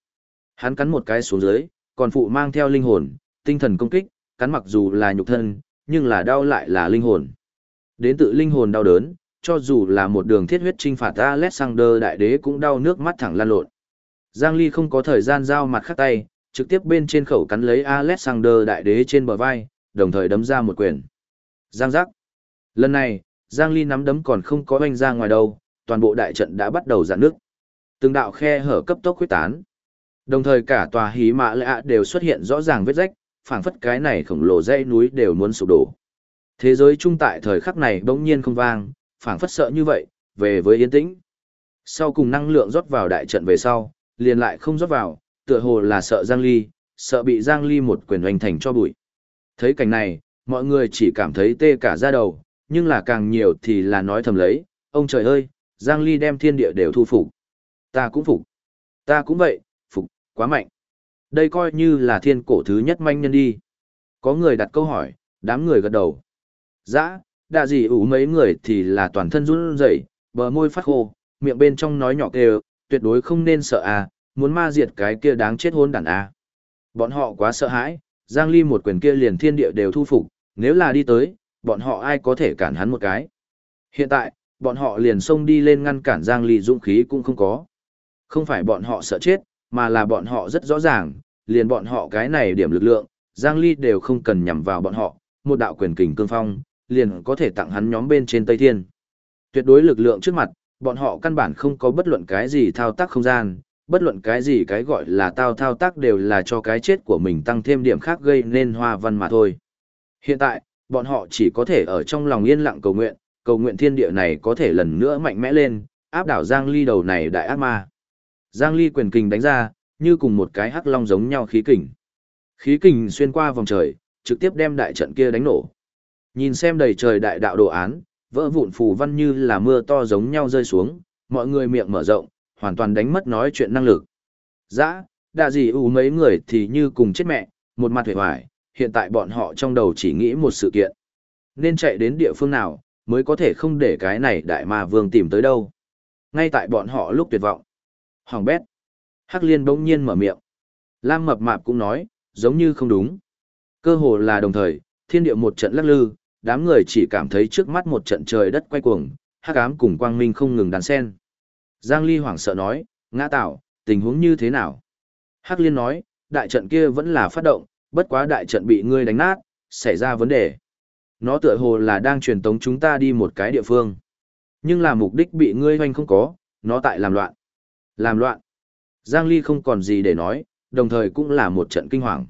Hắn cắn một cái xuống dưới, còn phụ mang theo linh hồn, tinh thần công kích, cắn mặc dù là nhục thân, nhưng là đau lại là linh hồn. Đến tự linh hồn đau đớn, cho dù là một đường thiết huyết trinh phạt Alexander đại đế cũng đau nước mắt thẳng lan lộn. Giang Ly không có thời gian giao mặt khắc tay, trực tiếp bên trên khẩu cắn lấy Alexander đại đế trên bờ vai, đồng thời đấm ra một quyền. Giang giác. Lần này, Giang Ly nắm đấm còn không có oanh ra ngoài đâu, toàn bộ đại trận đã bắt đầu giãn nước. Từng đạo khe hở cấp tốc huyết tán. Đồng thời cả tòa hí mạ lạ đều xuất hiện rõ ràng vết rách, phảng phất cái này khổng lồ dãy núi đều muốn sụp đổ. Thế giới trung tại thời khắc này bỗng nhiên không vang, phảng phất sợ như vậy, về với yên tĩnh. Sau cùng năng lượng rót vào đại trận về sau, liền lại không rót vào, tựa hồ là sợ Giang Ly, sợ bị Giang Ly một quyền hoành thành cho bụi. Thấy cảnh này, mọi người chỉ cảm thấy tê cả da đầu, nhưng là càng nhiều thì là nói thầm lấy, ông trời ơi, Giang Ly đem thiên địa đều thu phục. Ta cũng phục. Ta cũng vậy, quá mạnh. Đây coi như là thiên cổ thứ nhất manh nhân đi. Có người đặt câu hỏi, đám người gật đầu. Dã, đạ gì ủ mấy người thì là toàn thân run rẩy, bờ môi phát khô, miệng bên trong nói nhỏ kêu, tuyệt đối không nên sợ à, muốn ma diệt cái kia đáng chết hôn đàn à. Bọn họ quá sợ hãi, Giang Ly một quyền kia liền thiên địa đều thu phục, nếu là đi tới, bọn họ ai có thể cản hắn một cái. Hiện tại, bọn họ liền xông đi lên ngăn cản Giang Ly dũng khí cũng không có. Không phải bọn họ sợ chết, mà là bọn họ rất rõ ràng, liền bọn họ cái này điểm lực lượng, Giang Ly đều không cần nhằm vào bọn họ, một đạo quyền kình cương phong, liền có thể tặng hắn nhóm bên trên Tây Thiên. Tuyệt đối lực lượng trước mặt, bọn họ căn bản không có bất luận cái gì thao tác không gian, bất luận cái gì cái gọi là tao thao tác đều là cho cái chết của mình tăng thêm điểm khác gây nên hoa văn mà thôi. Hiện tại, bọn họ chỉ có thể ở trong lòng yên lặng cầu nguyện, cầu nguyện thiên địa này có thể lần nữa mạnh mẽ lên, áp đảo Giang Ly đầu này đại ác ma. Giang Ly quyền kình đánh ra, như cùng một cái hắc long giống nhau khí kình. Khí kình xuyên qua vòng trời, trực tiếp đem đại trận kia đánh nổ. Nhìn xem đầy trời đại đạo đồ án, vỡ vụn phù văn như là mưa to giống nhau rơi xuống, mọi người miệng mở rộng, hoàn toàn đánh mất nói chuyện năng lực. Dã, đạ gì ủ mấy người thì như cùng chết mẹ, một mặt hề hoài, hiện tại bọn họ trong đầu chỉ nghĩ một sự kiện. Nên chạy đến địa phương nào, mới có thể không để cái này đại ma vương tìm tới đâu. Ngay tại bọn họ lúc tuyệt vọng. Hoàng bét. Hắc liên bỗng nhiên mở miệng. Lam mập mạp cũng nói, giống như không đúng. Cơ hồ là đồng thời, thiên địa một trận lắc lư, đám người chỉ cảm thấy trước mắt một trận trời đất quay cuồng, hắc ám cùng quang minh không ngừng đàn sen. Giang Ly hoảng sợ nói, ngã tạo, tình huống như thế nào? Hắc liên nói, đại trận kia vẫn là phát động, bất quá đại trận bị ngươi đánh nát, xảy ra vấn đề. Nó tựa hồ là đang truyền tống chúng ta đi một cái địa phương. Nhưng là mục đích bị ngươi hoanh không có, nó tại làm loạn. Làm loạn. Giang Ly không còn gì để nói, đồng thời cũng là một trận kinh hoàng.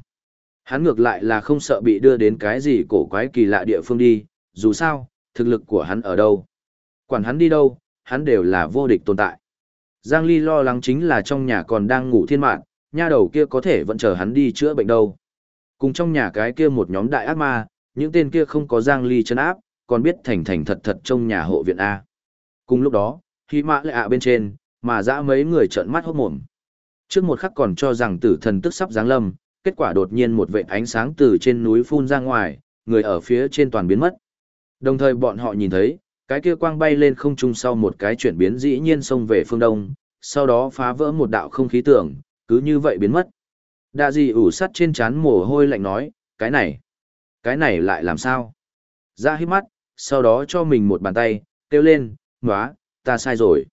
Hắn ngược lại là không sợ bị đưa đến cái gì cổ quái kỳ lạ địa phương đi, dù sao, thực lực của hắn ở đâu. Quản hắn đi đâu, hắn đều là vô địch tồn tại. Giang Ly lo lắng chính là trong nhà còn đang ngủ thiên mạng, nha đầu kia có thể vẫn chờ hắn đi chữa bệnh đâu. Cùng trong nhà cái kia một nhóm đại ác ma, những tên kia không có Giang Ly chân áp, còn biết thành thành thật thật trong nhà hộ viện A. Cùng lúc đó, khi mã lệ ạ bên trên, mà dã mấy người trợn mắt hốt mồm. Trước một khắc còn cho rằng tử thần tức sắp giáng lâm, kết quả đột nhiên một vệt ánh sáng từ trên núi phun ra ngoài, người ở phía trên toàn biến mất. Đồng thời bọn họ nhìn thấy, cái kia quang bay lên không trung sau một cái chuyển biến dĩ nhiên xông về phương đông, sau đó phá vỡ một đạo không khí tưởng, cứ như vậy biến mất. Đạ gì ủ sắt trên trán mồ hôi lạnh nói, cái này, cái này lại làm sao? Ra hít mắt, sau đó cho mình một bàn tay, kêu lên, nóa, ta sai rồi.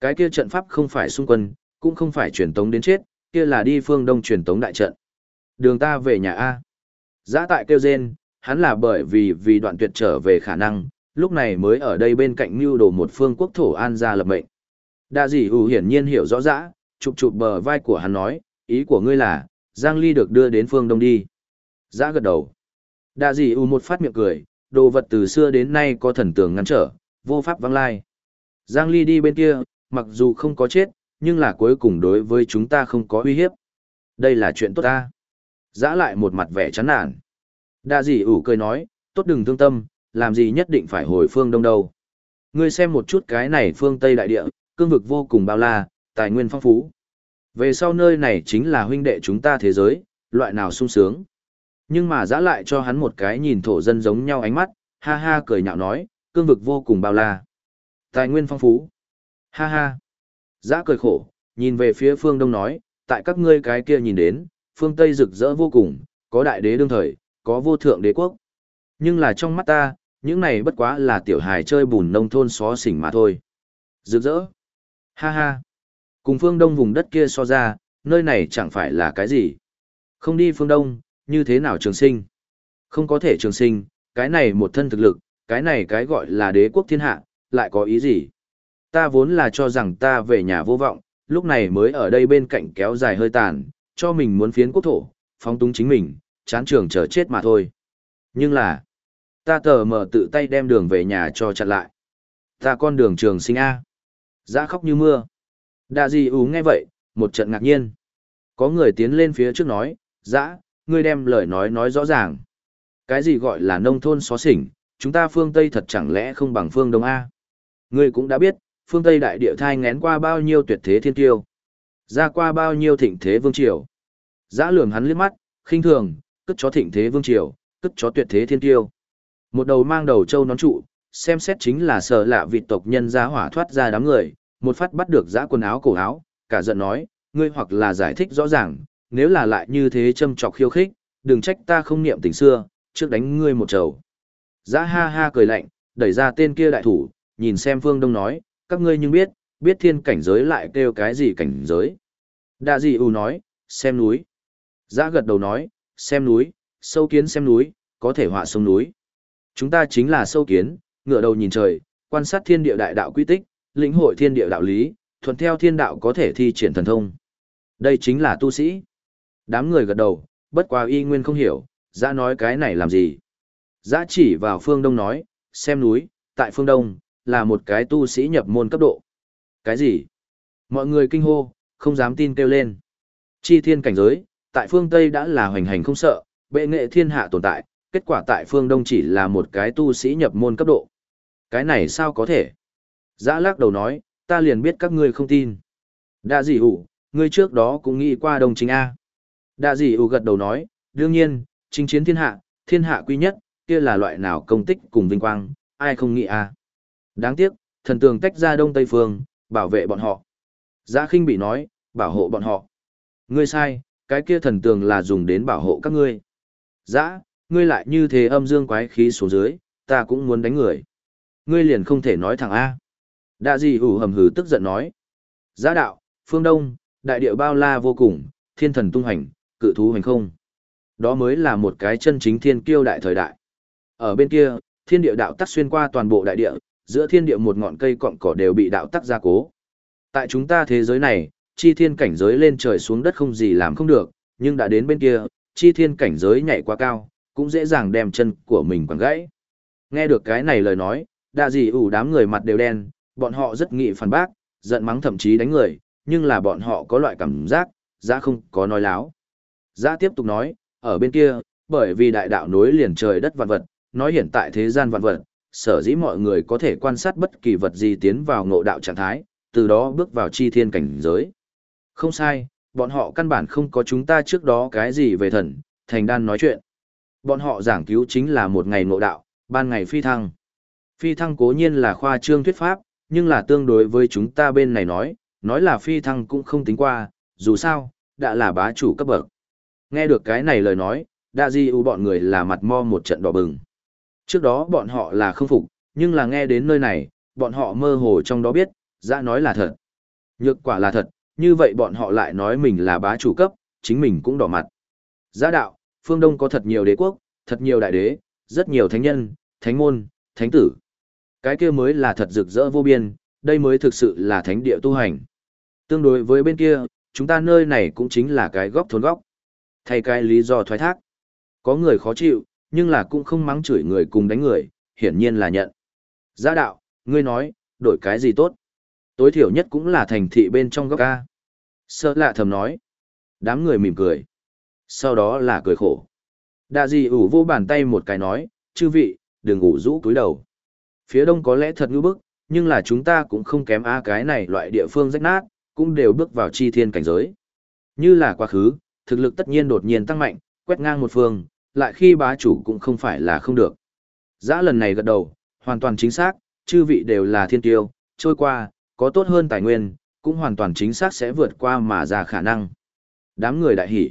Cái kia trận pháp không phải xung quân, cũng không phải truyền tống đến chết, kia là đi phương đông truyền tống đại trận. Đường ta về nhà A. Giã tại kêu rên, hắn là bởi vì vì đoạn tuyệt trở về khả năng, lúc này mới ở đây bên cạnh mưu đồ một phương quốc thổ an gia lập mệnh. Đa dì hù hiển nhiên hiểu rõ rã, chụp chụp bờ vai của hắn nói, ý của ngươi là, Giang Ly được đưa đến phương đông đi. Giã gật đầu. Đa dì hù một phát miệng cười, đồ vật từ xưa đến nay có thần tường ngăn trở, vô pháp vắng lai. Giang Ly đi bên kia, mặc dù không có chết, nhưng là cuối cùng đối với chúng ta không có uy hiếp. Đây là chuyện tốt ta. Giã lại một mặt vẻ chán nản. Đa dì ủ cười nói, tốt đừng thương tâm, làm gì nhất định phải hồi phương đông đâu. Ngươi xem một chút cái này phương Tây đại địa, cương vực vô cùng bao la, tài nguyên phong phú. Về sau nơi này chính là huynh đệ chúng ta thế giới, loại nào sung sướng. Nhưng mà giã lại cho hắn một cái nhìn thổ dân giống nhau ánh mắt, ha ha cười nhạo nói, cương vực vô cùng bao la. Tài nguyên phong phú. Ha ha. Giã cười khổ, nhìn về phía phương đông nói, tại các ngươi cái kia nhìn đến, phương Tây rực rỡ vô cùng, có đại đế đương thời, có vô thượng đế quốc. Nhưng là trong mắt ta, những này bất quá là tiểu hài chơi bùn nông thôn xó xỉnh mà thôi. Rực rỡ. Ha ha. Cùng phương đông vùng đất kia so ra, nơi này chẳng phải là cái gì. Không đi phương đông, như thế nào trường sinh? Không có thể trường sinh, cái này một thân thực lực, cái này cái gọi là đế quốc thiên hạ, lại có ý gì? Ta vốn là cho rằng ta về nhà vô vọng, lúc này mới ở đây bên cạnh kéo dài hơi tàn, cho mình muốn phiến quốc thổ, phóng túng chính mình, chán trường chờ chết mà thôi. Nhưng là, ta tờ mở tự tay đem đường về nhà cho chặn lại. Ta con đường trường sinh A. Giã khóc như mưa. Đạ gì ú nghe vậy, một trận ngạc nhiên. Có người tiến lên phía trước nói, dã, ngươi đem lời nói nói rõ ràng. Cái gì gọi là nông thôn xó xỉnh, chúng ta phương Tây thật chẳng lẽ không bằng phương Đông A. Ngươi cũng đã biết, phương Tây đại địa thai ngén qua bao nhiêu tuyệt thế thiên tiêu. Ra qua bao nhiêu thịnh thế vương triều. Giã lường hắn liếc mắt, khinh thường, cất chó thịnh thế vương triều, cất chó tuyệt thế thiên tiêu. Một đầu mang đầu trâu nón trụ, xem xét chính là sợ lạ vị tộc nhân ra hỏa thoát ra đám người, một phát bắt được giã quần áo cổ áo, cả giận nói, ngươi hoặc là giải thích rõ ràng, nếu là lại như thế châm trọc khiêu khích, đừng trách ta không niệm tình xưa, trước đánh ngươi một trầu. Giã ha ha cười lạnh, đẩy ra tên kia đại thủ, nhìn xem phương đông nói, các ngươi nhưng biết, biết thiên cảnh giới lại kêu cái gì cảnh giới. Đa dị ưu nói, xem núi. Giã gật đầu nói, xem núi, sâu kiến xem núi, có thể họa sông núi. Chúng ta chính là sâu kiến, ngựa đầu nhìn trời, quan sát thiên địa đại đạo quy tích, lĩnh hội thiên địa đạo lý, thuận theo thiên đạo có thể thi triển thần thông. Đây chính là tu sĩ. Đám người gật đầu, bất quá y nguyên không hiểu, giã nói cái này làm gì. Giã chỉ vào phương đông nói, xem núi, tại phương đông, là một cái tu sĩ nhập môn cấp độ. Cái gì? Mọi người kinh hô, không dám tin kêu lên. Chi thiên cảnh giới, tại phương Tây đã là hoành hành không sợ, bệ nghệ thiên hạ tồn tại, kết quả tại phương Đông chỉ là một cái tu sĩ nhập môn cấp độ. Cái này sao có thể? Giã lắc đầu nói, ta liền biết các ngươi không tin. Đạ dị ủ, ngươi trước đó cũng nghĩ qua đồng chính A. Đạ dị ủ gật đầu nói, đương nhiên, chính chiến thiên hạ, thiên hạ quý nhất, kia là loại nào công tích cùng vinh quang, ai không nghĩ A. Đáng tiếc, thần tường tách ra đông tây phương, bảo vệ bọn họ. Giã khinh bị nói, bảo hộ bọn họ. Ngươi sai, cái kia thần tường là dùng đến bảo hộ các ngươi. Giã, ngươi lại như thế âm dương quái khí xuống dưới, ta cũng muốn đánh người. Ngươi liền không thể nói thẳng A. Đạ dị ủ hầm hừ tức giận nói. Giá đạo, phương đông, đại địa bao la vô cùng, thiên thần tung hành, cự thú hành không. Đó mới là một cái chân chính thiên kiêu đại thời đại. Ở bên kia, thiên địa đạo tắc xuyên qua toàn bộ đại địa, giữa thiên địa một ngọn cây cọng cỏ đều bị đạo tắc gia cố. Tại chúng ta thế giới này, chi thiên cảnh giới lên trời xuống đất không gì làm không được, nhưng đã đến bên kia, chi thiên cảnh giới nhảy quá cao, cũng dễ dàng đem chân của mình quẳng gãy. Nghe được cái này lời nói, đạ dị ủ đám người mặt đều đen, bọn họ rất nghị phản bác, giận mắng thậm chí đánh người, nhưng là bọn họ có loại cảm giác, giá không có nói láo. Giá tiếp tục nói, ở bên kia, bởi vì đại đạo nối liền trời đất vạn vật, nói hiện tại thế gian vạn vật, sở dĩ mọi người có thể quan sát bất kỳ vật gì tiến vào ngộ đạo trạng thái, từ đó bước vào chi thiên cảnh giới. Không sai, bọn họ căn bản không có chúng ta trước đó cái gì về thần, thành đan nói chuyện. Bọn họ giảng cứu chính là một ngày ngộ đạo, ban ngày phi thăng. Phi thăng cố nhiên là khoa trương thuyết pháp, nhưng là tương đối với chúng ta bên này nói, nói là phi thăng cũng không tính qua, dù sao, đã là bá chủ cấp bậc. Nghe được cái này lời nói, đa di ưu bọn người là mặt mo một trận đỏ bừng. Trước đó bọn họ là không phục, nhưng là nghe đến nơi này, bọn họ mơ hồ trong đó biết, dã nói là thật. Nhược quả là thật, như vậy bọn họ lại nói mình là bá chủ cấp, chính mình cũng đỏ mặt. Giã đạo, phương Đông có thật nhiều đế quốc, thật nhiều đại đế, rất nhiều thánh nhân, thánh môn, thánh tử. Cái kia mới là thật rực rỡ vô biên, đây mới thực sự là thánh địa tu hành. Tương đối với bên kia, chúng ta nơi này cũng chính là cái góc thốn góc. Thay cái lý do thoái thác. Có người khó chịu, nhưng là cũng không mắng chửi người cùng đánh người, hiển nhiên là nhận. Gia đạo, ngươi nói, đổi cái gì tốt? Tối thiểu nhất cũng là thành thị bên trong góc ca. Sợ lạ thầm nói. Đám người mỉm cười. Sau đó là cười khổ. Đạ gì ủ vô bàn tay một cái nói, chư vị, đừng ngủ rũ cúi đầu phía đông có lẽ thật ngư bức, nhưng là chúng ta cũng không kém a cái này loại địa phương rách nát, cũng đều bước vào chi thiên cảnh giới. Như là quá khứ, thực lực tất nhiên đột nhiên tăng mạnh, quét ngang một phương, lại khi bá chủ cũng không phải là không được. Giã lần này gật đầu, hoàn toàn chính xác, chư vị đều là thiên tiêu, trôi qua, có tốt hơn tài nguyên, cũng hoàn toàn chính xác sẽ vượt qua mà ra khả năng. Đám người đại hỉ.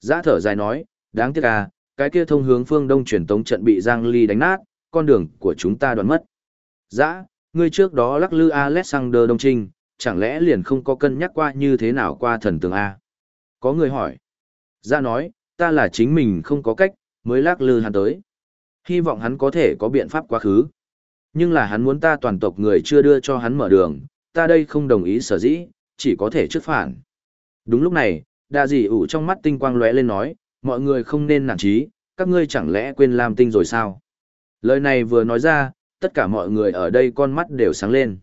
Giã thở dài nói, đáng tiếc à, cái kia thông hướng phương đông truyền tống trận bị Giang Ly đánh nát, con đường của chúng ta đoạn mất. Giã, ngươi trước đó lắc lư Alexander Đông Trinh, chẳng lẽ liền không có cân nhắc qua như thế nào qua thần tường A? Có người hỏi. Giã nói, ta là chính mình không có cách, mới lắc lư hắn tới. Hy vọng hắn có thể có biện pháp quá khứ. Nhưng là hắn muốn ta toàn tộc người chưa đưa cho hắn mở đường, ta đây không đồng ý sở dĩ, chỉ có thể trước phản. Đúng lúc này, đa dị ủ trong mắt tinh quang lóe lên nói, mọi người không nên nản trí, các ngươi chẳng lẽ quên làm tinh rồi sao? Lời này vừa nói ra, tất cả mọi người ở đây con mắt đều sáng lên.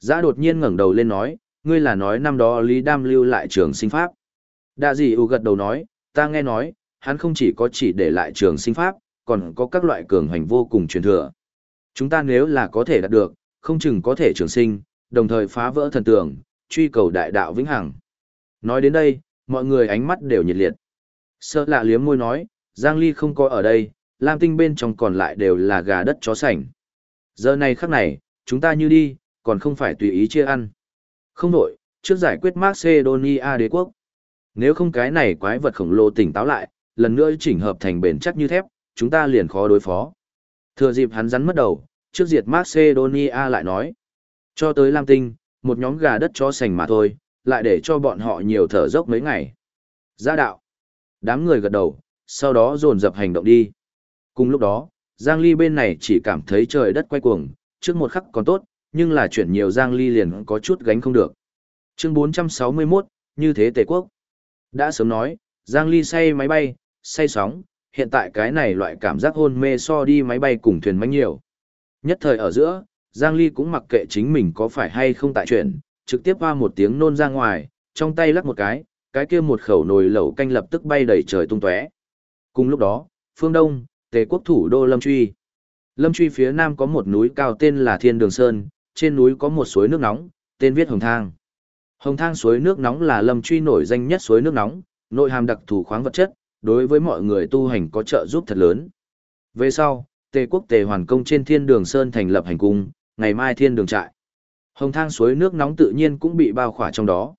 Giã đột nhiên ngẩng đầu lên nói, ngươi là nói năm đó Lý Đam lưu lại trường sinh pháp. Đa dị ủ gật đầu nói, ta nghe nói, hắn không chỉ có chỉ để lại trường sinh pháp, còn có các loại cường hành vô cùng truyền thừa. Chúng ta nếu là có thể đạt được, không chừng có thể trường sinh, đồng thời phá vỡ thần tường, truy cầu đại đạo vĩnh hằng. Nói đến đây, mọi người ánh mắt đều nhiệt liệt. Sợ lạ liếm môi nói, Giang Ly không có ở đây, Lam Tinh bên trong còn lại đều là gà đất chó sành. Giờ này khắc này, chúng ta như đi, còn không phải tùy ý chia ăn. Không đổi, trước giải quyết Macedonia đế quốc. Nếu không cái này quái vật khổng lồ tỉnh táo lại, lần nữa chỉnh hợp thành bền chắc như thép, chúng ta liền khó đối phó. Thừa dịp hắn rắn mất đầu, trước diệt Macedonia lại nói. Cho tới Lam Tinh, một nhóm gà đất chó sành mà thôi, lại để cho bọn họ nhiều thở dốc mấy ngày. Gia đạo. Đám người gật đầu, sau đó dồn dập hành động đi. Cùng lúc đó, Giang Ly bên này chỉ cảm thấy trời đất quay cuồng, trước một khắc còn tốt, nhưng là chuyển nhiều Giang Ly liền có chút gánh không được. Chương 461, như thế Tề Quốc. Đã sớm nói, Giang Ly say máy bay, say sóng, hiện tại cái này loại cảm giác hôn mê so đi máy bay cùng thuyền mánh nhiều. Nhất thời ở giữa, Giang Ly cũng mặc kệ chính mình có phải hay không tại chuyện, trực tiếp hoa một tiếng nôn ra ngoài, trong tay lắc một cái, cái kia một khẩu nồi lẩu canh lập tức bay đầy trời tung tóe. Cùng lúc đó, phương Đông, Tề quốc thủ đô Lâm Truy. Lâm Truy phía nam có một núi cao tên là Thiên Đường Sơn, trên núi có một suối nước nóng, tên viết Hồng Thang. Hồng Thang suối nước nóng là Lâm Truy nổi danh nhất suối nước nóng, nội hàm đặc thù khoáng vật chất, đối với mọi người tu hành có trợ giúp thật lớn. Về sau, Tề quốc Tề Hoàn Công trên Thiên Đường Sơn thành lập hành cung, ngày mai Thiên Đường trại. Hồng thang suối nước nóng tự nhiên cũng bị bao khỏa trong đó.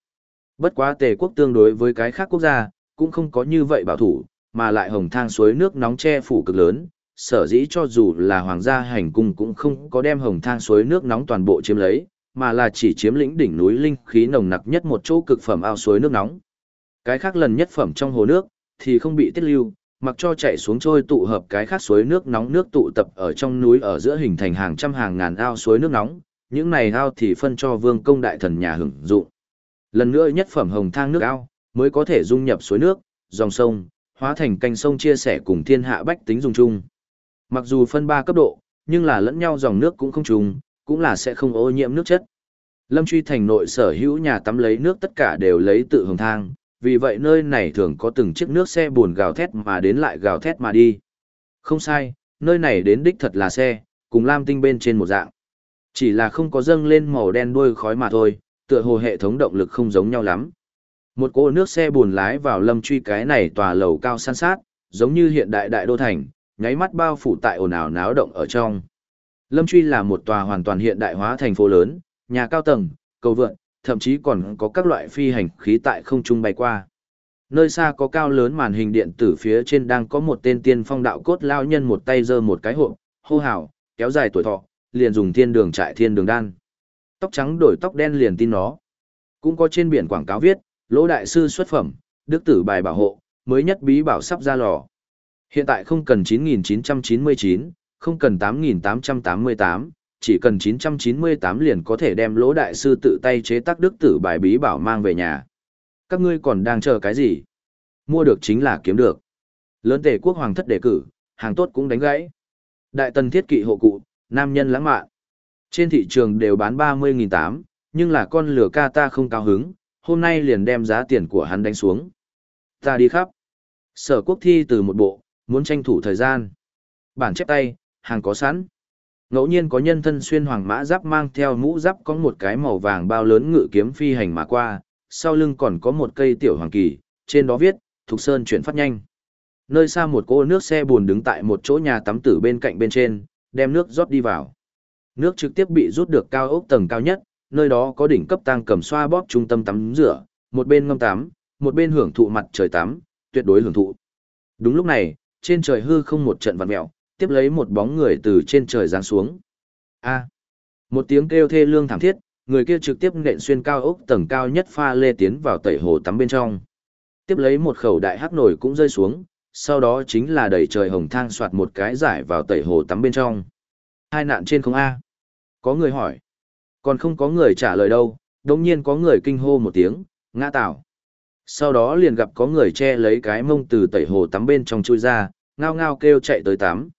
Bất quá tề quốc tương đối với cái khác quốc gia, cũng không có như vậy bảo thủ, mà lại hồng thang suối nước nóng che phủ cực lớn, sở dĩ cho dù là hoàng gia hành cung cũng không có đem hồng thang suối nước nóng toàn bộ chiếm lấy, mà là chỉ chiếm lĩnh đỉnh núi linh khí nồng nặc nhất một chỗ cực phẩm ao suối nước nóng. Cái khác lần nhất phẩm trong hồ nước, thì không bị tiết lưu, mặc cho chạy xuống trôi tụ hợp cái khác suối nước nóng nước tụ tập ở trong núi ở giữa hình thành hàng trăm hàng ngàn ao suối nước nóng, những này ao thì phân cho vương công đại thần nhà hưởng dụng. Lần nữa nhất phẩm hồng thang nước ao, mới có thể dung nhập suối nước, dòng sông, hóa thành canh sông chia sẻ cùng thiên hạ bách tính dùng chung. Mặc dù phân ba cấp độ, nhưng là lẫn nhau dòng nước cũng không trùng, cũng là sẽ không ô nhiễm nước chất. Lâm Truy thành nội sở hữu nhà tắm lấy nước tất cả đều lấy tự hồng thang, vì vậy nơi này thường có từng chiếc nước xe buồn gào thét mà đến lại gào thét mà đi. Không sai, nơi này đến đích thật là xe, cùng lam tinh bên trên một dạng. Chỉ là không có dâng lên màu đen đuôi khói mà thôi, tựa hồ hệ thống động lực không giống nhau lắm. Một cỗ nước xe buồn lái vào lâm truy cái này tòa lầu cao san sát, giống như hiện đại đại đô thành, nháy mắt bao phủ tại ồn ào náo động ở trong. Lâm truy là một tòa hoàn toàn hiện đại hóa thành phố lớn, nhà cao tầng, cầu vượn, thậm chí còn có các loại phi hành khí tại không trung bay qua. Nơi xa có cao lớn màn hình điện tử phía trên đang có một tên tiên phong đạo cốt lao nhân một tay giơ một cái hộp, hô hào, kéo dài tuổi thọ, liền dùng thiên đường trại thiên đường đan. Tóc trắng đổi tóc đen liền tin nó. Cũng có trên biển quảng cáo viết, lỗ đại sư xuất phẩm, đức tử bài bảo hộ, mới nhất bí bảo sắp ra lò. Hiện tại không cần 9.999, không cần 8.888, chỉ cần 998 liền có thể đem lỗ đại sư tự tay chế tác đức tử bài bí bảo mang về nhà. Các ngươi còn đang chờ cái gì? Mua được chính là kiếm được. Lớn tề quốc hoàng thất đề cử, hàng tốt cũng đánh gãy. Đại tần thiết kỵ hộ cụ, nam nhân lãng mạn. Trên thị trường đều bán 30.800, nhưng là con lửa ca ta không cao hứng, hôm nay liền đem giá tiền của hắn đánh xuống. Ta đi khắp. Sở quốc thi từ một bộ, muốn tranh thủ thời gian. Bản chép tay, hàng có sẵn. Ngẫu nhiên có nhân thân xuyên hoàng mã giáp mang theo mũ giáp có một cái màu vàng bao lớn ngự kiếm phi hành mà qua, sau lưng còn có một cây tiểu hoàng kỳ, trên đó viết, Thục Sơn chuyển phát nhanh. Nơi xa một cô nước xe buồn đứng tại một chỗ nhà tắm tử bên cạnh bên trên, đem nước rót đi vào. Nước trực tiếp bị rút được cao ốc tầng cao nhất, nơi đó có đỉnh cấp tăng cầm xoa bóp trung tâm tắm rửa, một bên ngâm tắm, một bên hưởng thụ mặt trời tắm, tuyệt đối hưởng thụ. Đúng lúc này, trên trời hư không một trận vặn mèo, tiếp lấy một bóng người từ trên trời giáng xuống. A. một tiếng kêu thê lương thảm thiết, người kia trực tiếp nện xuyên cao ốc tầng cao nhất pha lê tiến vào tẩy hồ tắm bên trong. Tiếp lấy một khẩu đại hắc nổi cũng rơi xuống, sau đó chính là đẩy trời hồng thang soạt một cái giải vào tẩy hồ tắm bên trong. Hai nạn trên không A. Có người hỏi. Còn không có người trả lời đâu, đồng nhiên có người kinh hô một tiếng, ngã tạo. Sau đó liền gặp có người che lấy cái mông từ tẩy hồ tắm bên trong chui ra, ngao ngao kêu chạy tới tắm.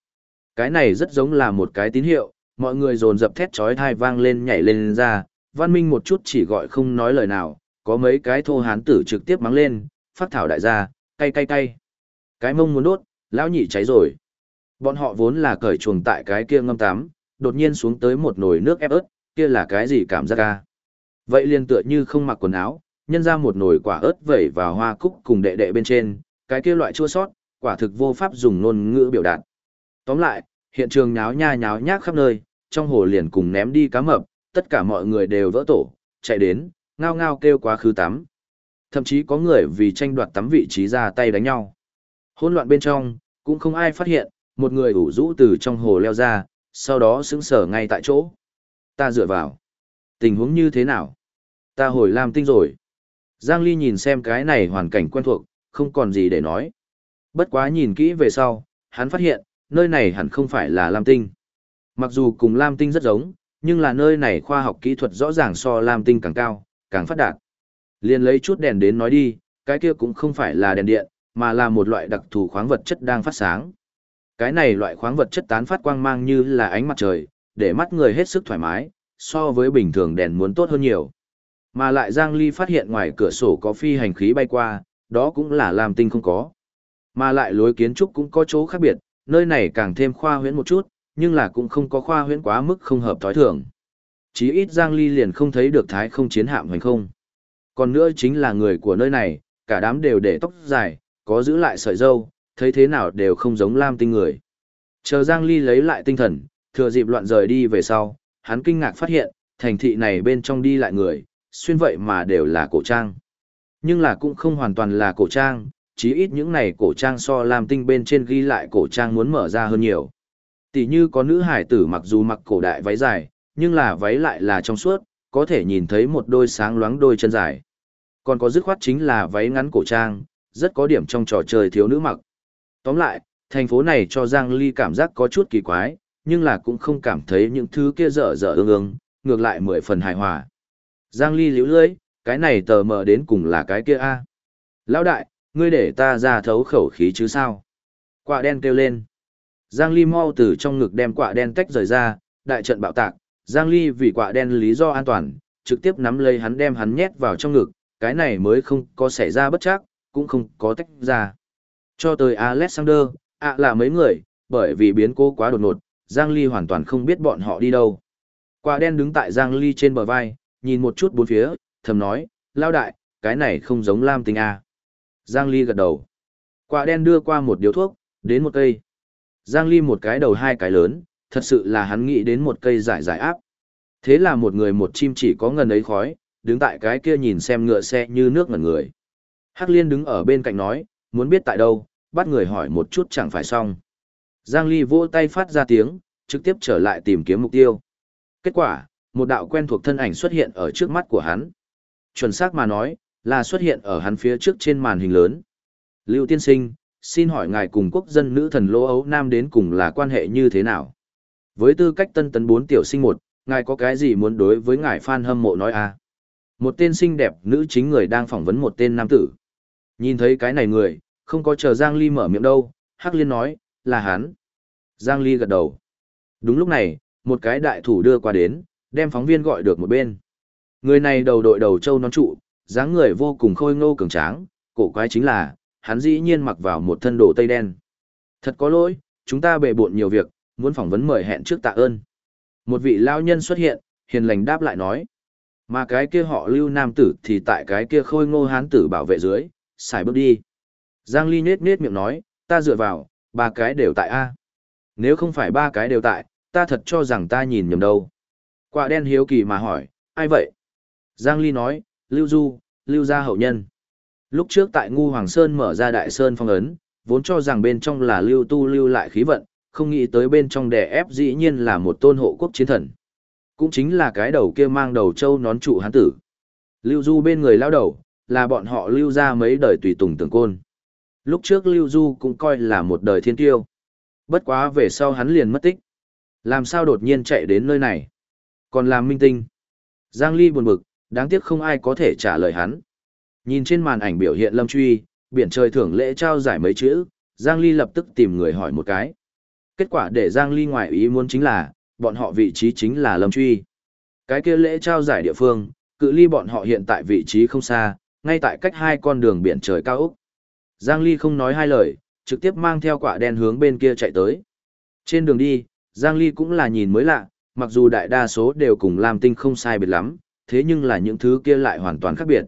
Cái này rất giống là một cái tín hiệu, mọi người dồn dập thét chói thai vang lên nhảy lên, lên ra, văn minh một chút chỉ gọi không nói lời nào, có mấy cái thô hán tử trực tiếp mắng lên, phát thảo đại gia, cay cay cay. Cái mông muốn đốt, lão nhị cháy rồi. Bọn họ vốn là cởi chuồng tại cái kia ngâm tắm, đột nhiên xuống tới một nồi nước ép ớt, kia là cái gì cảm giác ca. Vậy liền tựa như không mặc quần áo, nhân ra một nồi quả ớt vẩy vào hoa cúc cùng đệ đệ bên trên, cái kia loại chua sót, quả thực vô pháp dùng ngôn ngữ biểu đạt. Tóm lại, hiện trường nháo nha nháo nhác khắp nơi, trong hồ liền cùng ném đi cá mập, tất cả mọi người đều vỡ tổ, chạy đến, ngao ngao kêu quá khứ tắm. Thậm chí có người vì tranh đoạt tắm vị trí ra tay đánh nhau. Hỗn loạn bên trong, cũng không ai phát hiện, một người ủ rũ từ trong hồ leo ra, sau đó sững sờ ngay tại chỗ. Ta dựa vào. Tình huống như thế nào? Ta hồi làm tinh rồi. Giang Ly nhìn xem cái này hoàn cảnh quen thuộc, không còn gì để nói. Bất quá nhìn kỹ về sau, hắn phát hiện, nơi này hẳn không phải là Lam Tinh. Mặc dù cùng Lam Tinh rất giống, nhưng là nơi này khoa học kỹ thuật rõ ràng so Lam Tinh càng cao, càng phát đạt. Liên lấy chút đèn đến nói đi, cái kia cũng không phải là đèn điện, mà là một loại đặc thù khoáng vật chất đang phát sáng. Cái này loại khoáng vật chất tán phát quang mang như là ánh mặt trời, để mắt người hết sức thoải mái, so với bình thường đèn muốn tốt hơn nhiều. Mà lại Giang Ly phát hiện ngoài cửa sổ có phi hành khí bay qua, đó cũng là Lam Tinh không có. Mà lại lối kiến trúc cũng có chỗ khác biệt, nơi này càng thêm khoa huyễn một chút, nhưng là cũng không có khoa huyễn quá mức không hợp thói thường. Chí ít Giang Ly liền không thấy được thái không chiến hạm hoành không. Còn nữa chính là người của nơi này, cả đám đều để tóc dài, có giữ lại sợi dâu, thấy thế nào đều không giống Lam Tinh người. Chờ Giang Ly lấy lại tinh thần, thừa dịp loạn rời đi về sau, hắn kinh ngạc phát hiện, thành thị này bên trong đi lại người, xuyên vậy mà đều là cổ trang. Nhưng là cũng không hoàn toàn là cổ trang, chí ít những này cổ trang so làm tinh bên trên ghi lại cổ trang muốn mở ra hơn nhiều. Tỷ như có nữ hải tử mặc dù mặc cổ đại váy dài, nhưng là váy lại là trong suốt, có thể nhìn thấy một đôi sáng loáng đôi chân dài. Còn có dứt khoát chính là váy ngắn cổ trang, rất có điểm trong trò chơi thiếu nữ mặc. Tóm lại, thành phố này cho Giang Ly cảm giác có chút kỳ quái, nhưng là cũng không cảm thấy những thứ kia dở dở ương ương, ngược lại mười phần hài hòa. Giang Ly liễu lưỡi, cái này tờ mờ đến cùng là cái kia a. Lão đại, ngươi để ta ra thấu khẩu khí chứ sao? Quạ đen kêu lên. Giang Ly mau từ trong ngực đem quạ đen tách rời ra, đại trận bạo tạc. Giang Ly vì quạ đen lý do an toàn, trực tiếp nắm lấy hắn đem hắn nhét vào trong ngực, cái này mới không có xảy ra bất chắc, cũng không có tách ra. Cho tới Alexander, ạ là mấy người, bởi vì biến cố quá đột ngột, Giang Ly hoàn toàn không biết bọn họ đi đâu. Quả đen đứng tại Giang Ly trên bờ vai, nhìn một chút bốn phía, thầm nói, lao đại, cái này không giống Lam Tinh A. Giang Ly gật đầu. Quả đen đưa qua một điếu thuốc, đến một cây. Giang Ly một cái đầu hai cái lớn, thật sự là hắn nghĩ đến một cây giải giải áp. Thế là một người một chim chỉ có ngần ấy khói, đứng tại cái kia nhìn xem ngựa xe như nước ngẩn người. Hắc Liên đứng ở bên cạnh nói, muốn biết tại đâu, bắt người hỏi một chút chẳng phải xong. Giang Ly vỗ tay phát ra tiếng, trực tiếp trở lại tìm kiếm mục tiêu. Kết quả, một đạo quen thuộc thân ảnh xuất hiện ở trước mắt của hắn. Chuẩn xác mà nói, là xuất hiện ở hắn phía trước trên màn hình lớn. Lưu tiên sinh, xin hỏi ngài cùng quốc dân nữ thần lô ấu nam đến cùng là quan hệ như thế nào? Với tư cách tân tấn bốn tiểu sinh một, ngài có cái gì muốn đối với ngài fan hâm mộ nói à? Một tên xinh đẹp nữ chính người đang phỏng vấn một tên nam tử. Nhìn thấy cái này người, không có chờ Giang Ly mở miệng đâu, Hắc Liên nói, là hắn. Giang Ly gật đầu. Đúng lúc này, một cái đại thủ đưa qua đến, đem phóng viên gọi được một bên. Người này đầu đội đầu trâu nón trụ, dáng người vô cùng khôi ngô cường tráng, cổ quái chính là, hắn dĩ nhiên mặc vào một thân đồ tây đen. Thật có lỗi, chúng ta bề bộn nhiều việc, muốn phỏng vấn mời hẹn trước tạ ơn. Một vị lao nhân xuất hiện, hiền lành đáp lại nói. Mà cái kia họ lưu nam tử thì tại cái kia khôi ngô hán tử bảo vệ dưới, xài bước đi. Giang Ly nết nết miệng nói, ta dựa vào, ba cái đều tại A. Nếu không phải ba cái đều tại, ta thật cho rằng ta nhìn nhầm đâu. Quả đen hiếu kỳ mà hỏi, ai vậy? Giang Ly nói, Lưu Du, Lưu gia hậu nhân. Lúc trước tại Ngu Hoàng Sơn mở ra đại sơn phong ấn, vốn cho rằng bên trong là Lưu Tu lưu lại khí vận, không nghĩ tới bên trong đè ép dĩ nhiên là một tôn hộ quốc chiến thần. Cũng chính là cái đầu kia mang đầu châu nón trụ hán tử. Lưu Du bên người lao đầu, là bọn họ lưu ra mấy đời tùy tùng tưởng côn. Lúc trước Lưu Du cũng coi là một đời thiên tiêu. Bất quá về sau hắn liền mất tích. Làm sao đột nhiên chạy đến nơi này? Còn làm minh tinh. Giang Ly buồn bực, đáng tiếc không ai có thể trả lời hắn. Nhìn trên màn ảnh biểu hiện Lâm Truy, biển trời thưởng lễ trao giải mấy chữ, Giang Ly lập tức tìm người hỏi một cái. Kết quả để Giang Ly ngoại ý muốn chính là, bọn họ vị trí chính là Lâm Truy. Cái kia lễ trao giải địa phương, cự ly bọn họ hiện tại vị trí không xa, ngay tại cách hai con đường biển trời cao Úc. Giang Ly không nói hai lời, trực tiếp mang theo quả đen hướng bên kia chạy tới. Trên đường đi, Giang Ly cũng là nhìn mới lạ, mặc dù đại đa số đều cùng Lam Tinh không sai biệt lắm, thế nhưng là những thứ kia lại hoàn toàn khác biệt.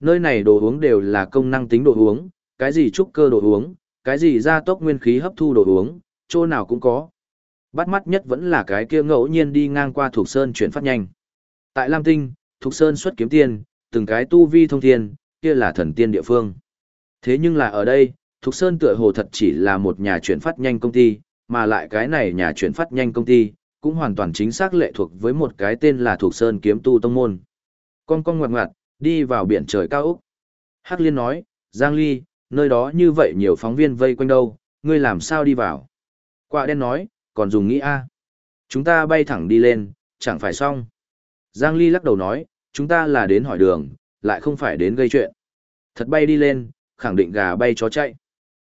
Nơi này đồ uống đều là công năng tính đồ uống, cái gì trúc cơ đồ uống, cái gì gia tốc nguyên khí hấp thu đồ uống, chỗ nào cũng có. Bắt mắt nhất vẫn là cái kia ngẫu nhiên đi ngang qua Thục Sơn chuyển phát nhanh. Tại Lam Tinh, Thục Sơn xuất kiếm tiền, từng cái tu vi thông thiên, kia là thần tiên địa phương. Thế nhưng là ở đây, Thục Sơn tựa hồ thật chỉ là một nhà chuyển phát nhanh công ty, mà lại cái này nhà chuyển phát nhanh công ty, cũng hoàn toàn chính xác lệ thuộc với một cái tên là thuộc Sơn Kiếm Tu Tông Môn. Con con ngoặt ngoặt, đi vào biển trời cao Úc. Hắc Liên nói, Giang Ly, nơi đó như vậy nhiều phóng viên vây quanh đâu, ngươi làm sao đi vào? Quả đen nói, còn dùng nghĩ a Chúng ta bay thẳng đi lên, chẳng phải xong. Giang Ly lắc đầu nói, chúng ta là đến hỏi đường, lại không phải đến gây chuyện. Thật bay đi lên, khẳng định gà bay chó chạy.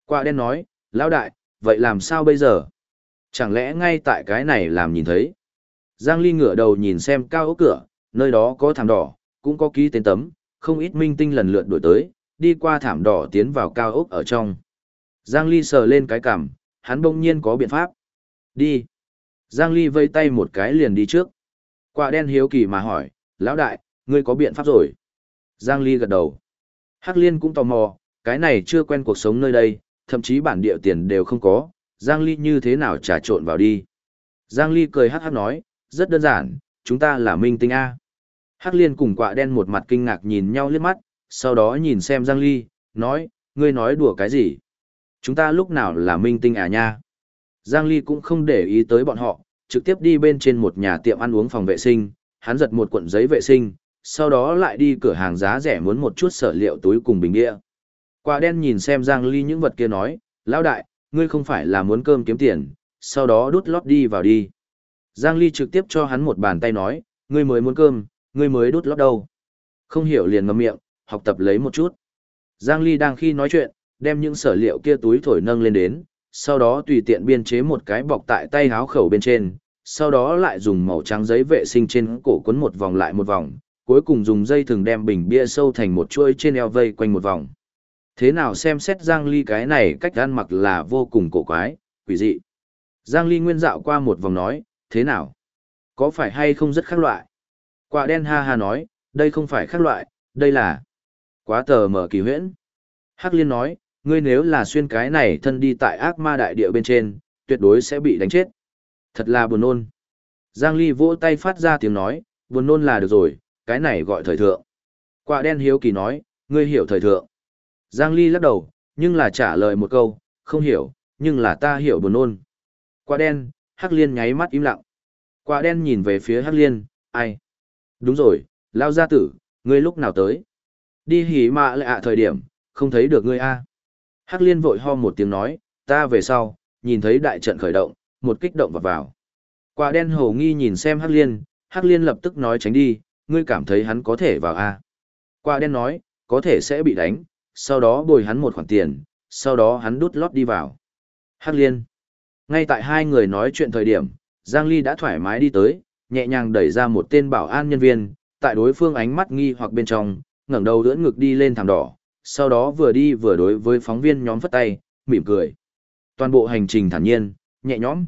Quả đen nói, lão đại, vậy làm sao bây giờ? Chẳng lẽ ngay tại cái này làm nhìn thấy? Giang Ly ngửa đầu nhìn xem cao ốc cửa, nơi đó có thảm đỏ, cũng có ký tên tấm, không ít minh tinh lần lượt đổi tới, đi qua thảm đỏ tiến vào cao ốc ở trong. Giang Ly sờ lên cái cằm, hắn bỗng nhiên có biện pháp. Đi. Giang Ly vây tay một cái liền đi trước. Quả đen hiếu kỳ mà hỏi, lão đại, ngươi có biện pháp rồi. Giang Ly gật đầu. Hắc Liên cũng tò mò, cái này chưa quen cuộc sống nơi đây, thậm chí bản địa tiền đều không có, Giang Ly như thế nào trà trộn vào đi. Giang Ly cười hát hát nói, rất đơn giản, chúng ta là minh tinh A. Hắc liên cùng quạ đen một mặt kinh ngạc nhìn nhau liếc mắt, sau đó nhìn xem Giang Ly, nói, ngươi nói đùa cái gì? Chúng ta lúc nào là minh tinh à nha? Giang Ly cũng không để ý tới bọn họ, trực tiếp đi bên trên một nhà tiệm ăn uống phòng vệ sinh, hắn giật một cuộn giấy vệ sinh, sau đó lại đi cửa hàng giá rẻ muốn một chút sở liệu túi cùng bình địa. Quả đen nhìn xem Giang Ly những vật kia nói, lão đại, ngươi không phải là muốn cơm kiếm tiền, sau đó đút lót đi vào đi. Giang Ly trực tiếp cho hắn một bàn tay nói, ngươi mới muốn cơm, ngươi mới đút lót đâu. Không hiểu liền ngậm miệng, học tập lấy một chút. Giang Ly đang khi nói chuyện, đem những sở liệu kia túi thổi nâng lên đến, sau đó tùy tiện biên chế một cái bọc tại tay háo khẩu bên trên, sau đó lại dùng màu trắng giấy vệ sinh trên cổ quấn một vòng lại một vòng, cuối cùng dùng dây thừng đem bình bia sâu thành một chuôi trên eo vây quanh một vòng. Thế nào xem xét Giang Ly cái này cách ăn mặc là vô cùng cổ quái, quỷ dị. Giang Ly nguyên dạo qua một vòng nói, thế nào? Có phải hay không rất khác loại? Quả đen ha ha nói, đây không phải khác loại, đây là quá tờ mở kỳ huyễn. Hắc liên nói, ngươi nếu là xuyên cái này thân đi tại ác ma đại địa bên trên, tuyệt đối sẽ bị đánh chết. Thật là buồn nôn. Giang Ly vỗ tay phát ra tiếng nói, buồn nôn là được rồi, cái này gọi thời thượng. Quả đen hiếu kỳ nói, ngươi hiểu thời thượng. Giang Ly lắc đầu, nhưng là trả lời một câu, không hiểu, nhưng là ta hiểu buồn nôn. Quả đen, Hắc Liên nháy mắt im lặng. Quả đen nhìn về phía Hắc Liên, ai? Đúng rồi, lao gia tử, ngươi lúc nào tới? Đi hỉ mạ lại ạ thời điểm, không thấy được ngươi a. Hắc liên vội ho một tiếng nói, ta về sau, nhìn thấy đại trận khởi động, một kích động vào vào. Quả đen hồ nghi nhìn xem Hắc liên, Hắc liên lập tức nói tránh đi, ngươi cảm thấy hắn có thể vào a? Quả đen nói, có thể sẽ bị đánh, sau đó bồi hắn một khoản tiền, sau đó hắn đút lót đi vào. Hắc liên. Ngay tại hai người nói chuyện thời điểm, Giang Ly đã thoải mái đi tới, nhẹ nhàng đẩy ra một tên bảo an nhân viên, tại đối phương ánh mắt nghi hoặc bên trong, ngẩng đầu đưỡn ngực đi lên thảm đỏ, sau đó vừa đi vừa đối với phóng viên nhóm phất tay, mỉm cười. Toàn bộ hành trình thản nhiên, nhẹ nhõm.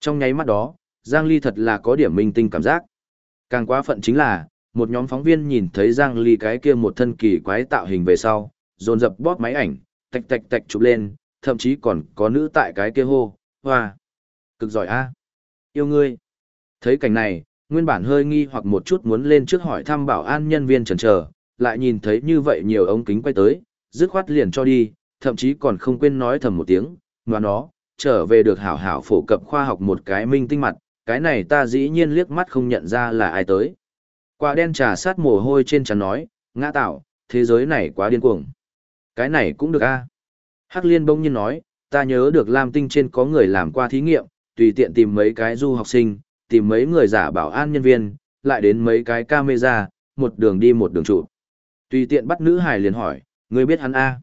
Trong nháy mắt đó, Giang Ly thật là có điểm minh tinh cảm giác. Càng quá phận chính là, một nhóm phóng viên nhìn thấy Giang Ly cái kia một thân kỳ quái tạo hình về sau, dồn dập bóp máy ảnh, tạch tạch tạch chụp lên, thậm chí còn có nữ tại cái kia hô, hoa, cực giỏi a, yêu ngươi. Thấy cảnh này, nguyên bản hơi nghi hoặc một chút muốn lên trước hỏi thăm bảo an nhân viên trần chờ, lại nhìn thấy như vậy nhiều ống kính quay tới, dứt khoát liền cho đi, thậm chí còn không quên nói thầm một tiếng, và nó, trở về được hảo hảo phổ cập khoa học một cái minh tinh mặt, cái này ta dĩ nhiên liếc mắt không nhận ra là ai tới. Quả đen trà sát mồ hôi trên trán nói, ngã tạo, thế giới này quá điên cuồng. Cái này cũng được a. Hắc liên bỗng nhiên nói, ta nhớ được Lam Tinh trên có người làm qua thí nghiệm, tùy tiện tìm mấy cái du học sinh, tìm mấy người giả bảo an nhân viên, lại đến mấy cái camera, một đường đi một đường trụ. Tùy tiện bắt nữ hài liền hỏi, ngươi biết hắn a?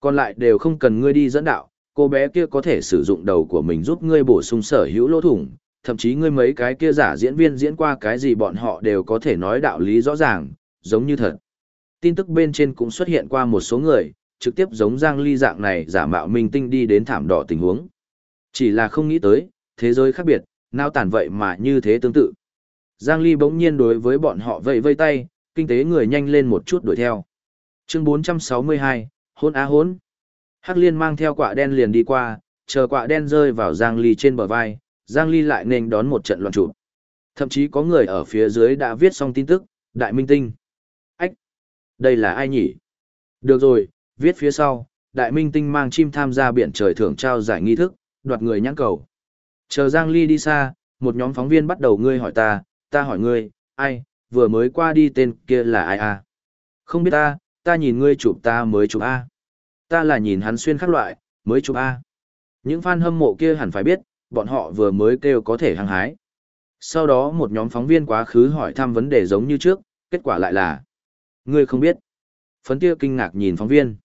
Còn lại đều không cần ngươi đi dẫn đạo, cô bé kia có thể sử dụng đầu của mình giúp ngươi bổ sung sở hữu lỗ thủng, thậm chí ngươi mấy cái kia giả diễn viên diễn qua cái gì bọn họ đều có thể nói đạo lý rõ ràng, giống như thật. Tin tức bên trên cũng xuất hiện qua một số người, trực tiếp giống Giang Ly dạng này giả mạo minh tinh đi đến thảm đỏ tình huống. Chỉ là không nghĩ tới, thế giới khác biệt, nào tản vậy mà như thế tương tự. Giang Ly bỗng nhiên đối với bọn họ vẫy vây tay, kinh tế người nhanh lên một chút đuổi theo. Chương 462, hôn á hôn. Hắc liên mang theo quả đen liền đi qua, chờ quả đen rơi vào Giang Ly trên bờ vai, Giang Ly lại nên đón một trận loạn trụ. Thậm chí có người ở phía dưới đã viết xong tin tức, đại minh tinh. Ách! Đây là ai nhỉ? Được rồi, viết phía sau, đại minh tinh mang chim tham gia biển trời thưởng trao giải nghi thức, đoạt người nhãn cầu. Chờ Giang Ly đi xa, một nhóm phóng viên bắt đầu ngươi hỏi ta, ta hỏi ngươi, ai, vừa mới qua đi tên kia là ai à? Không biết ta, ta nhìn ngươi chụp ta mới chụp A. Ta là nhìn hắn xuyên khác loại, mới chụp A. Những fan hâm mộ kia hẳn phải biết, bọn họ vừa mới kêu có thể hăng hái. Sau đó một nhóm phóng viên quá khứ hỏi thăm vấn đề giống như trước, kết quả lại là Ngươi không biết. Phấn kia kinh ngạc nhìn phóng viên.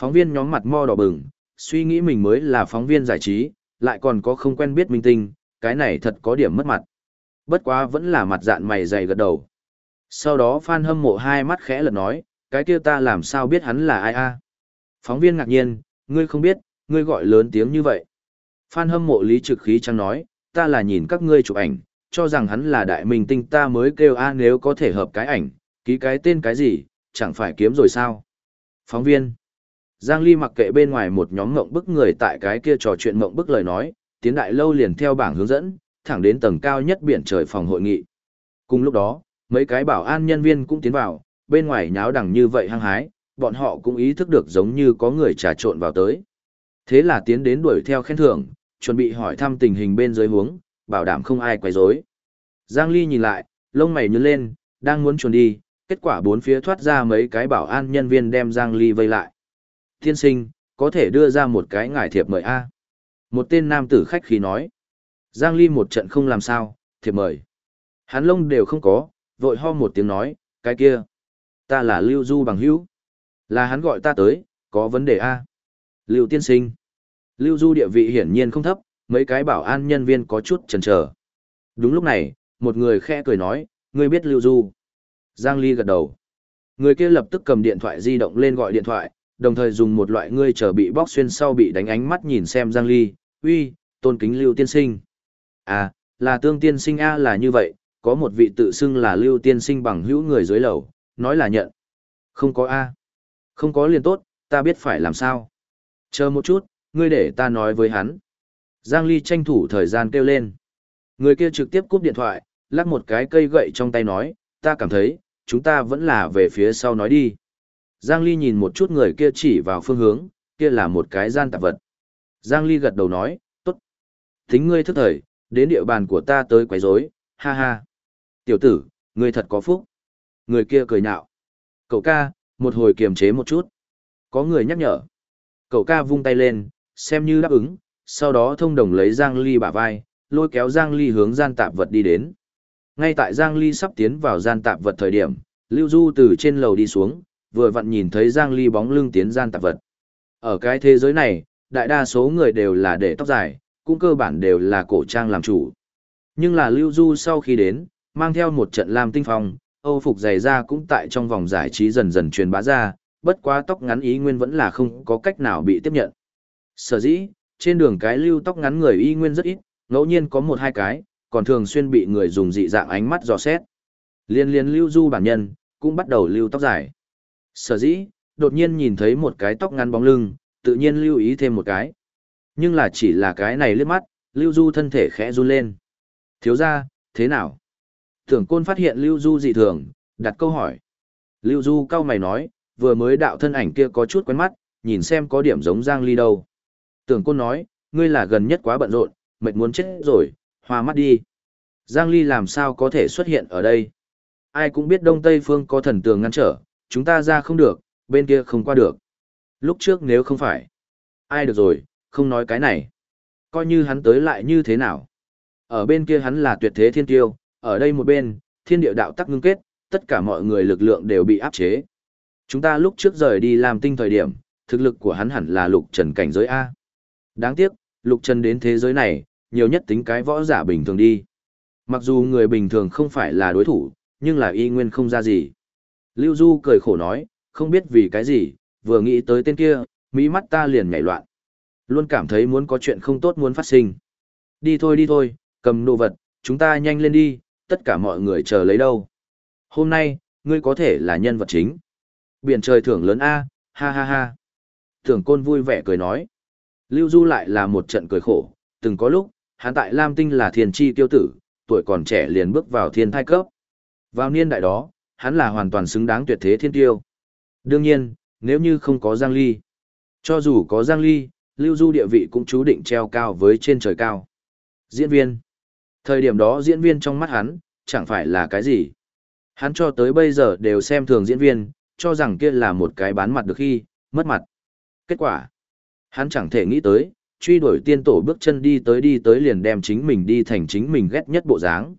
Phóng viên nhóm mặt mo đỏ bừng, suy nghĩ mình mới là phóng viên giải trí, lại còn có không quen biết minh tinh, cái này thật có điểm mất mặt. Bất quá vẫn là mặt dạn mày dày gật đầu. Sau đó fan hâm mộ hai mắt khẽ lật nói, cái kia ta làm sao biết hắn là ai a? Phóng viên ngạc nhiên, ngươi không biết, ngươi gọi lớn tiếng như vậy. Fan hâm mộ lý trực khí chẳng nói, ta là nhìn các ngươi chụp ảnh, cho rằng hắn là đại minh tinh ta mới kêu a nếu có thể hợp cái ảnh, ký cái tên cái gì, chẳng phải kiếm rồi sao. Phóng viên. Giang Ly mặc kệ bên ngoài một nhóm ngộng bức người tại cái kia trò chuyện ngộng bức lời nói, tiến đại lâu liền theo bảng hướng dẫn, thẳng đến tầng cao nhất biển trời phòng hội nghị. Cùng lúc đó, mấy cái bảo an nhân viên cũng tiến vào, bên ngoài nháo đằng như vậy hăng hái, bọn họ cũng ý thức được giống như có người trà trộn vào tới. Thế là tiến đến đuổi theo khen thưởng, chuẩn bị hỏi thăm tình hình bên dưới huống, bảo đảm không ai quấy rối. Giang Ly nhìn lại, lông mày nhướng lên, đang muốn chuồn đi, kết quả bốn phía thoát ra mấy cái bảo an nhân viên đem Giang Ly vây lại. Thiên sinh, có thể đưa ra một cái ngải thiệp mời A. Một tên nam tử khách khí nói. Giang Ly một trận không làm sao, thiệp mời. Hắn lông đều không có, vội ho một tiếng nói, cái kia. Ta là Lưu Du bằng hữu. Là hắn gọi ta tới, có vấn đề A. Lưu tiên sinh. Lưu Du địa vị hiển nhiên không thấp, mấy cái bảo an nhân viên có chút chần chờ. Đúng lúc này, một người khẽ cười nói, ngươi biết Lưu Du. Giang Ly gật đầu. Người kia lập tức cầm điện thoại di động lên gọi điện thoại, đồng thời dùng một loại ngươi chờ bị bóc xuyên sau bị đánh ánh mắt nhìn xem Giang Ly, uy, tôn kính Lưu tiên sinh. À, là tương tiên sinh A là như vậy, có một vị tự xưng là Lưu tiên sinh bằng hữu người dưới lầu, nói là nhận. Không có A. Không có liền tốt, ta biết phải làm sao. Chờ một chút, ngươi để ta nói với hắn. Giang Ly tranh thủ thời gian kêu lên. Người kia trực tiếp cúp điện thoại, lắc một cái cây gậy trong tay nói, ta cảm thấy, chúng ta vẫn là về phía sau nói đi. Giang Ly nhìn một chút người kia chỉ vào phương hướng, kia là một cái gian tạp vật. Giang Ly gật đầu nói, tốt. Tính ngươi thức thời, đến địa bàn của ta tới quấy rối, ha ha. Tiểu tử, ngươi thật có phúc. Người kia cười nhạo. Cậu ca, một hồi kiềm chế một chút. Có người nhắc nhở. Cậu ca vung tay lên, xem như đáp ứng, sau đó thông đồng lấy Giang Ly bả vai, lôi kéo Giang Ly hướng gian tạp vật đi đến. Ngay tại Giang Ly sắp tiến vào gian tạp vật thời điểm, Lưu Du từ trên lầu đi xuống, vừa vặn nhìn thấy Giang Ly bóng lưng tiến gian tạp vật. Ở cái thế giới này, đại đa số người đều là để tóc dài, cũng cơ bản đều là cổ trang làm chủ. Nhưng là Lưu Du sau khi đến, mang theo một trận lam tinh phong, Âu phục dày ra cũng tại trong vòng giải trí dần dần truyền bá ra, bất quá tóc ngắn ý nguyên vẫn là không có cách nào bị tiếp nhận. Sở dĩ, trên đường cái lưu tóc ngắn người y nguyên rất ít, ngẫu nhiên có một hai cái, còn thường xuyên bị người dùng dị dạng ánh mắt dò xét. Liên liên lưu du bản nhân, cũng bắt đầu lưu tóc dài. Sở dĩ, đột nhiên nhìn thấy một cái tóc ngắn bóng lưng, tự nhiên lưu ý thêm một cái. Nhưng là chỉ là cái này liếc mắt, lưu du thân thể khẽ run lên. Thiếu ra, thế nào? Tưởng côn phát hiện lưu du dị thường, đặt câu hỏi. Lưu du cao mày nói, vừa mới đạo thân ảnh kia có chút quen mắt, nhìn xem có điểm giống Giang Ly đâu. Tưởng côn nói, ngươi là gần nhất quá bận rộn, mệt muốn chết rồi, hoa mắt đi. Giang Ly làm sao có thể xuất hiện ở đây? Ai cũng biết Đông Tây Phương có thần tường ngăn trở, chúng ta ra không được, bên kia không qua được. Lúc trước nếu không phải. Ai được rồi, không nói cái này. Coi như hắn tới lại như thế nào. Ở bên kia hắn là tuyệt thế thiên tiêu, ở đây một bên, thiên địa đạo tắc ngưng kết, tất cả mọi người lực lượng đều bị áp chế. Chúng ta lúc trước rời đi làm tinh thời điểm, thực lực của hắn hẳn là lục trần cảnh giới A. Đáng tiếc, lục trần đến thế giới này, nhiều nhất tính cái võ giả bình thường đi. Mặc dù người bình thường không phải là đối thủ, nhưng là y nguyên không ra gì. Lưu Du cười khổ nói, không biết vì cái gì, vừa nghĩ tới tên kia, mỹ mắt ta liền nhảy loạn. Luôn cảm thấy muốn có chuyện không tốt muốn phát sinh. Đi thôi đi thôi, cầm đồ vật, chúng ta nhanh lên đi, tất cả mọi người chờ lấy đâu. Hôm nay, ngươi có thể là nhân vật chính. Biển trời thưởng lớn A, ha ha ha. Thưởng côn vui vẻ cười nói. Lưu Du lại là một trận cười khổ, từng có lúc, hắn tại Lam Tinh là thiên tri tiêu tử, tuổi còn trẻ liền bước vào thiên thai cấp. Vào niên đại đó, hắn là hoàn toàn xứng đáng tuyệt thế thiên tiêu. Đương nhiên, nếu như không có Giang Ly, cho dù có Giang Ly, Lưu Du địa vị cũng chú định treo cao với trên trời cao. Diễn viên. Thời điểm đó diễn viên trong mắt hắn, chẳng phải là cái gì. Hắn cho tới bây giờ đều xem thường diễn viên, cho rằng kia là một cái bán mặt được khi, mất mặt. Kết quả. Hắn chẳng thể nghĩ tới, truy đuổi tiên tổ bước chân đi tới đi tới liền đem chính mình đi thành chính mình ghét nhất bộ dáng.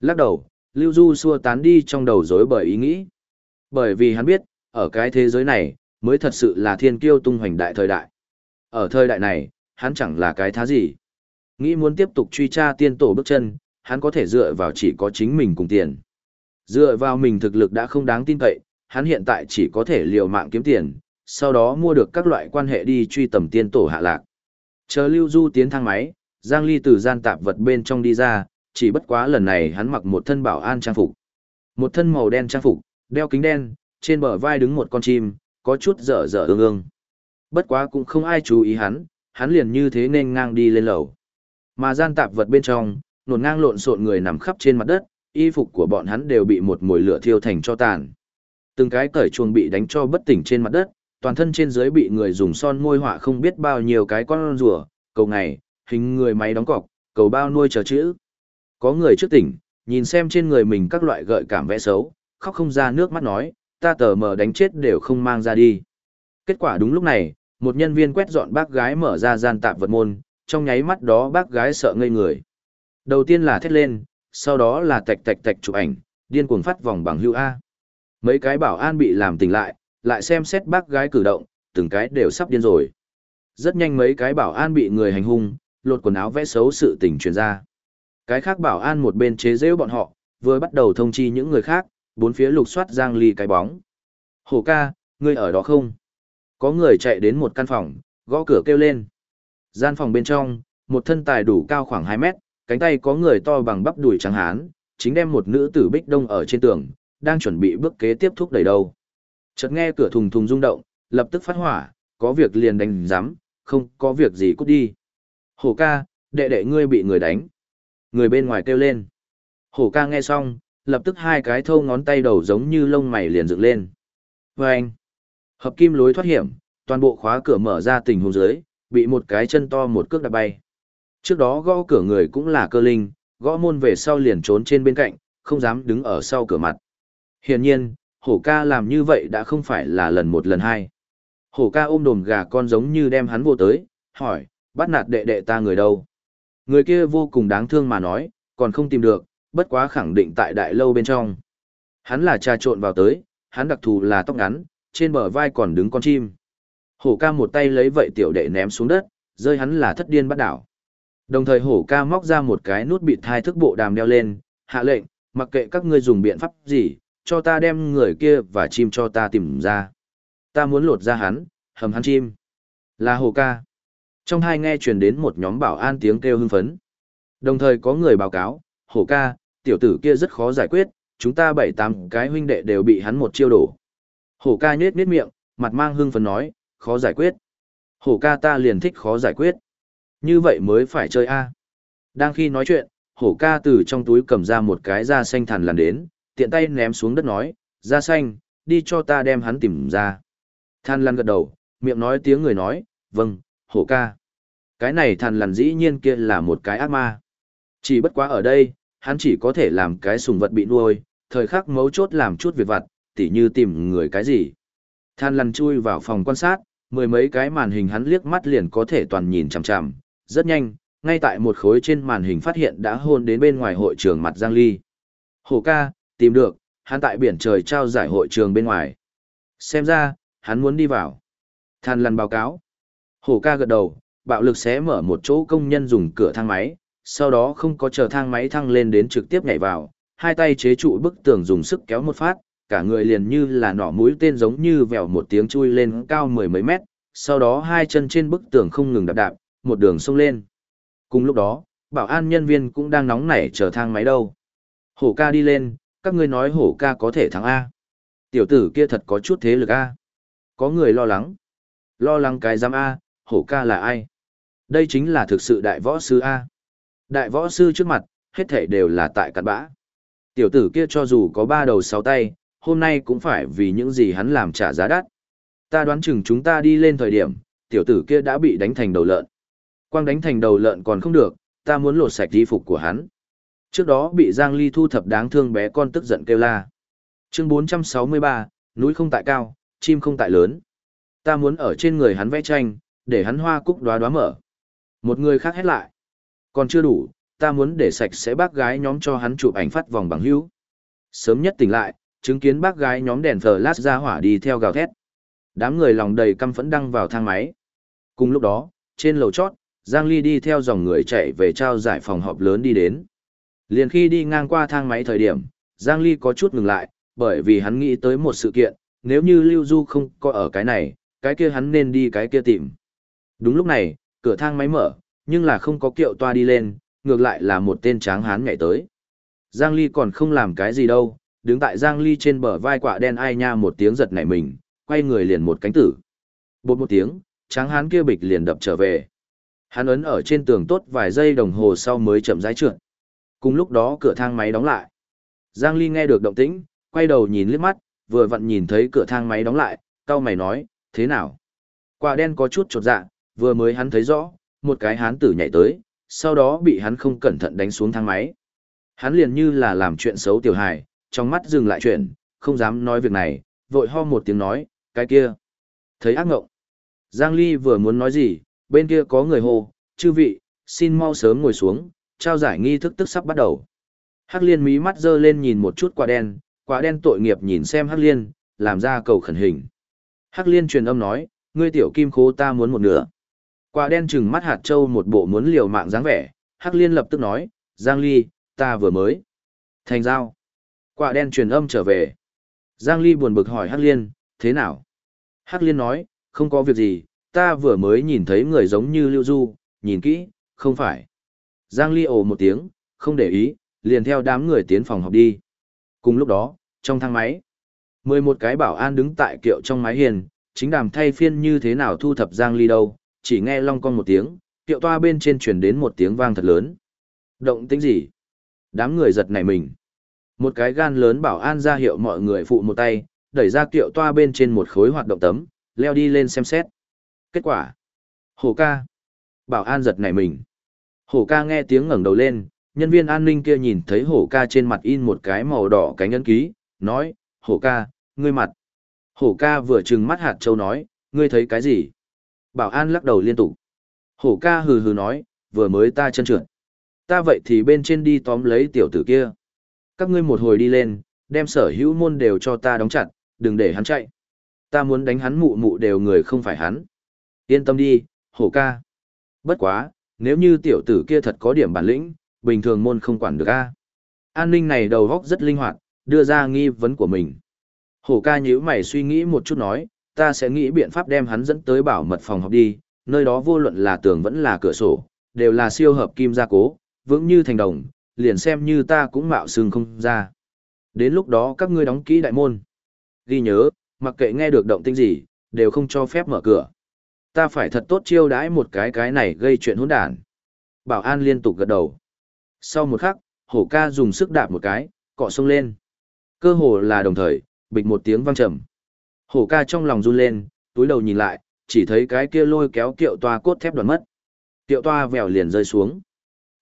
Lắc đầu, Lưu Du xua tán đi trong đầu dối bởi ý nghĩ. Bởi vì hắn biết, ở cái thế giới này, mới thật sự là thiên kiêu tung hoành đại thời đại. Ở thời đại này, hắn chẳng là cái thá gì. Nghĩ muốn tiếp tục truy tra tiên tổ bước chân, hắn có thể dựa vào chỉ có chính mình cùng tiền. Dựa vào mình thực lực đã không đáng tin cậy, hắn hiện tại chỉ có thể liều mạng kiếm tiền, sau đó mua được các loại quan hệ đi truy tầm tiên tổ hạ lạc. Chờ Lưu Du tiến thang máy, Giang Ly từ gian tạp vật bên trong đi ra, chỉ bất quá lần này hắn mặc một thân bảo an trang phục. Một thân màu đen trang phục, đeo kính đen, trên bờ vai đứng một con chim, có chút dở dở ương ương. Bất quá cũng không ai chú ý hắn, hắn liền như thế nên ngang đi lên lầu. Mà gian tạp vật bên trong, nổn ngang lộn xộn người nằm khắp trên mặt đất, y phục của bọn hắn đều bị một mùi lửa thiêu thành cho tàn. Từng cái cởi chuồng bị đánh cho bất tỉnh trên mặt đất, toàn thân trên dưới bị người dùng son môi họa không biết bao nhiêu cái con rùa, cầu ngày, hình người máy đóng cọc, cầu bao nuôi chờ chữ. Có người trước tỉnh, nhìn xem trên người mình các loại gợi cảm vẽ xấu, khóc không ra nước mắt nói, ta tờ mờ đánh chết đều không mang ra đi. Kết quả đúng lúc này, một nhân viên quét dọn bác gái mở ra gian tạp vật môn, trong nháy mắt đó bác gái sợ ngây người. Đầu tiên là thét lên, sau đó là tạch tạch tạch chụp ảnh, điên cuồng phát vòng bằng hưu A. Mấy cái bảo an bị làm tỉnh lại, lại xem xét bác gái cử động, từng cái đều sắp điên rồi. Rất nhanh mấy cái bảo an bị người hành hung, lột quần áo vẽ xấu sự tình truyền ra. Cái khác bảo an một bên chế giễu bọn họ, vừa bắt đầu thông chi những người khác, bốn phía lục soát Giang Ly cái bóng. Hổ ca, ngươi ở đó không? Có người chạy đến một căn phòng, gõ cửa kêu lên. Gian phòng bên trong, một thân tài đủ cao khoảng 2 mét, cánh tay có người to bằng bắp đùi trắng hán, chính đem một nữ tử bích đông ở trên tường, đang chuẩn bị bước kế tiếp thúc đẩy đầu. Chợt nghe cửa thùng thùng rung động, lập tức phát hỏa, có việc liền đánh giám, không có việc gì cút đi. Hổ ca, đệ đệ ngươi bị người đánh. Người bên ngoài kêu lên. Hổ ca nghe xong, lập tức hai cái thâu ngón tay đầu giống như lông mày liền dựng lên. Và anh, hợp kim lối thoát hiểm, toàn bộ khóa cửa mở ra tình huống dưới, bị một cái chân to một cước đạp bay. Trước đó gõ cửa người cũng là cơ linh, gõ môn về sau liền trốn trên bên cạnh, không dám đứng ở sau cửa mặt. Hiển nhiên, hổ ca làm như vậy đã không phải là lần một lần hai. Hổ ca ôm đồm gà con giống như đem hắn vô tới, hỏi, bắt nạt đệ đệ ta người đâu. Người kia vô cùng đáng thương mà nói, còn không tìm được, bất quá khẳng định tại đại lâu bên trong. Hắn là trà trộn vào tới, hắn đặc thù là tóc ngắn, trên bờ vai còn đứng con chim. Hổ ca một tay lấy vậy tiểu đệ ném xuống đất, rơi hắn là thất điên bắt đảo. Đồng thời hổ ca móc ra một cái nút bị thai thức bộ đàm đeo lên, hạ lệnh, mặc kệ các ngươi dùng biện pháp gì, cho ta đem người kia và chim cho ta tìm ra. Ta muốn lột ra hắn, hầm hắn chim. Là hổ ca. Trong hai nghe truyền đến một nhóm bảo an tiếng kêu hưng phấn. Đồng thời có người báo cáo, hổ ca, tiểu tử kia rất khó giải quyết, chúng ta bảy tám cái huynh đệ đều bị hắn một chiêu đổ. Hổ ca nhết nhết miệng, mặt mang hưng phấn nói, khó giải quyết. Hổ ca ta liền thích khó giải quyết. Như vậy mới phải chơi A. Đang khi nói chuyện, hổ ca từ trong túi cầm ra một cái da xanh thằn lằn đến, tiện tay ném xuống đất nói, da xanh, đi cho ta đem hắn tìm ra. Than lằn gật đầu, miệng nói tiếng người nói, vâng, hổ ca. Cái này thằn lằn dĩ nhiên kia là một cái ác ma. Chỉ bất quá ở đây, hắn chỉ có thể làm cái sùng vật bị nuôi, thời khắc mấu chốt làm chút việc vặt, tỉ như tìm người cái gì. Than lằn chui vào phòng quan sát, mười mấy cái màn hình hắn liếc mắt liền có thể toàn nhìn chằm chằm, rất nhanh, ngay tại một khối trên màn hình phát hiện đã hôn đến bên ngoài hội trường mặt Giang Ly. Hổ ca, tìm được, hắn tại biển trời trao giải hội trường bên ngoài. Xem ra, hắn muốn đi vào. Than lằn báo cáo. Hổ ca gật đầu, bạo lực sẽ mở một chỗ công nhân dùng cửa thang máy, sau đó không có chờ thang máy thăng lên đến trực tiếp nhảy vào, hai tay chế trụ bức tường dùng sức kéo một phát, cả người liền như là nỏ mũi tên giống như vèo một tiếng chui lên cao mười mấy mét, sau đó hai chân trên bức tường không ngừng đạp đạp, một đường xông lên. Cùng lúc đó, bảo an nhân viên cũng đang nóng nảy chờ thang máy đâu. Hổ ca đi lên, các ngươi nói hổ ca có thể thắng A. Tiểu tử kia thật có chút thế lực A. Có người lo lắng. Lo lắng cái giám A, hổ ca là ai? Đây chính là thực sự đại võ sư A. Đại võ sư trước mặt, hết thể đều là tại cặn bã. Tiểu tử kia cho dù có ba đầu sáu tay, hôm nay cũng phải vì những gì hắn làm trả giá đắt. Ta đoán chừng chúng ta đi lên thời điểm, tiểu tử kia đã bị đánh thành đầu lợn. Quang đánh thành đầu lợn còn không được, ta muốn lột sạch y phục của hắn. Trước đó bị Giang Ly thu thập đáng thương bé con tức giận kêu la. Chương 463, núi không tại cao, chim không tại lớn. Ta muốn ở trên người hắn vẽ tranh, để hắn hoa cúc đóa đóa mở. Một người khác hét lại. Còn chưa đủ, ta muốn để sạch sẽ bác gái nhóm cho hắn chụp ảnh phát vòng bằng hữu. Sớm nhất tỉnh lại, chứng kiến bác gái nhóm đèn flash ra hỏa đi theo gào thét. Đám người lòng đầy căm phẫn đăng vào thang máy. Cùng lúc đó, trên lầu chót, Giang Ly đi theo dòng người chạy về trao giải phòng họp lớn đi đến. Liền khi đi ngang qua thang máy thời điểm, Giang Ly có chút ngừng lại, bởi vì hắn nghĩ tới một sự kiện, nếu như Lưu Du không có ở cái này, cái kia hắn nên đi cái kia tìm. Đúng lúc này, cửa thang máy mở, nhưng là không có kiệu toa đi lên, ngược lại là một tên tráng hán nhảy tới. Giang Ly còn không làm cái gì đâu, đứng tại Giang Ly trên bờ vai quạ đen ai nha một tiếng giật nảy mình, quay người liền một cánh tử. Bột một tiếng, tráng hán kia bịch liền đập trở về. Hắn ấn ở trên tường tốt vài giây đồng hồ sau mới chậm rãi trượt. Cùng lúc đó cửa thang máy đóng lại. Giang Ly nghe được động tĩnh, quay đầu nhìn liếc mắt, vừa vặn nhìn thấy cửa thang máy đóng lại, cao mày nói, thế nào? Quả đen có chút chột dạ, vừa mới hắn thấy rõ, một cái hán tử nhảy tới, sau đó bị hắn không cẩn thận đánh xuống thang máy. Hắn liền như là làm chuyện xấu tiểu hài, trong mắt dừng lại chuyện, không dám nói việc này, vội ho một tiếng nói, cái kia. Thấy ác ngộng. Giang Ly vừa muốn nói gì, bên kia có người hô, chư vị, xin mau sớm ngồi xuống, trao giải nghi thức tức sắp bắt đầu. Hắc liên mí mắt dơ lên nhìn một chút quả đen, quả đen tội nghiệp nhìn xem Hắc liên, làm ra cầu khẩn hình. Hắc liên truyền âm nói, ngươi tiểu kim khố ta muốn một nửa. Quả đen chừng mắt hạt châu một bộ muốn liều mạng dáng vẻ, Hắc liên lập tức nói, Giang Ly, ta vừa mới. Thành giao. Quả đen truyền âm trở về. Giang Ly buồn bực hỏi Hắc liên, thế nào? Hắc liên nói, không có việc gì, ta vừa mới nhìn thấy người giống như Lưu Du, nhìn kỹ, không phải. Giang Ly ồ một tiếng, không để ý, liền theo đám người tiến phòng học đi. Cùng lúc đó, trong thang máy, 11 cái bảo an đứng tại kiệu trong máy hiền, chính đàm thay phiên như thế nào thu thập Giang Ly đâu, chỉ nghe long con một tiếng, tiệu toa bên trên truyền đến một tiếng vang thật lớn. Động tính gì? Đám người giật nảy mình. Một cái gan lớn bảo an ra hiệu mọi người phụ một tay, đẩy ra tiệu toa bên trên một khối hoạt động tấm, leo đi lên xem xét. Kết quả. Hổ ca. Bảo an giật nảy mình. Hổ ca nghe tiếng ngẩng đầu lên, nhân viên an ninh kia nhìn thấy hổ ca trên mặt in một cái màu đỏ cánh ấn ký, nói, hổ ca, ngươi mặt. Hổ ca vừa trừng mắt hạt châu nói, ngươi thấy cái gì? Bảo an lắc đầu liên tục. Hổ ca hừ hừ nói, vừa mới ta chân trượt. Ta vậy thì bên trên đi tóm lấy tiểu tử kia. Các ngươi một hồi đi lên, đem sở hữu môn đều cho ta đóng chặt, đừng để hắn chạy. Ta muốn đánh hắn mụ mụ đều người không phải hắn. Yên tâm đi, hổ ca. Bất quá, nếu như tiểu tử kia thật có điểm bản lĩnh, bình thường môn không quản được a. An ninh này đầu góc rất linh hoạt, đưa ra nghi vấn của mình. Hổ ca nhíu mày suy nghĩ một chút nói, ta sẽ nghĩ biện pháp đem hắn dẫn tới bảo mật phòng học đi, nơi đó vô luận là tường vẫn là cửa sổ, đều là siêu hợp kim gia cố, vững như thành đồng, liền xem như ta cũng mạo xương không ra. Đến lúc đó các ngươi đóng kỹ đại môn. Ghi nhớ, mặc kệ nghe được động tĩnh gì, đều không cho phép mở cửa. Ta phải thật tốt chiêu đãi một cái cái này gây chuyện hỗn đản. Bảo an liên tục gật đầu. Sau một khắc, hổ ca dùng sức đạp một cái, cọ sông lên. Cơ hồ là đồng thời, bịch một tiếng vang trầm. Hổ ca trong lòng run lên, túi đầu nhìn lại, chỉ thấy cái kia lôi kéo kiệu toa cốt thép đoạn mất. Kiệu toa vèo liền rơi xuống.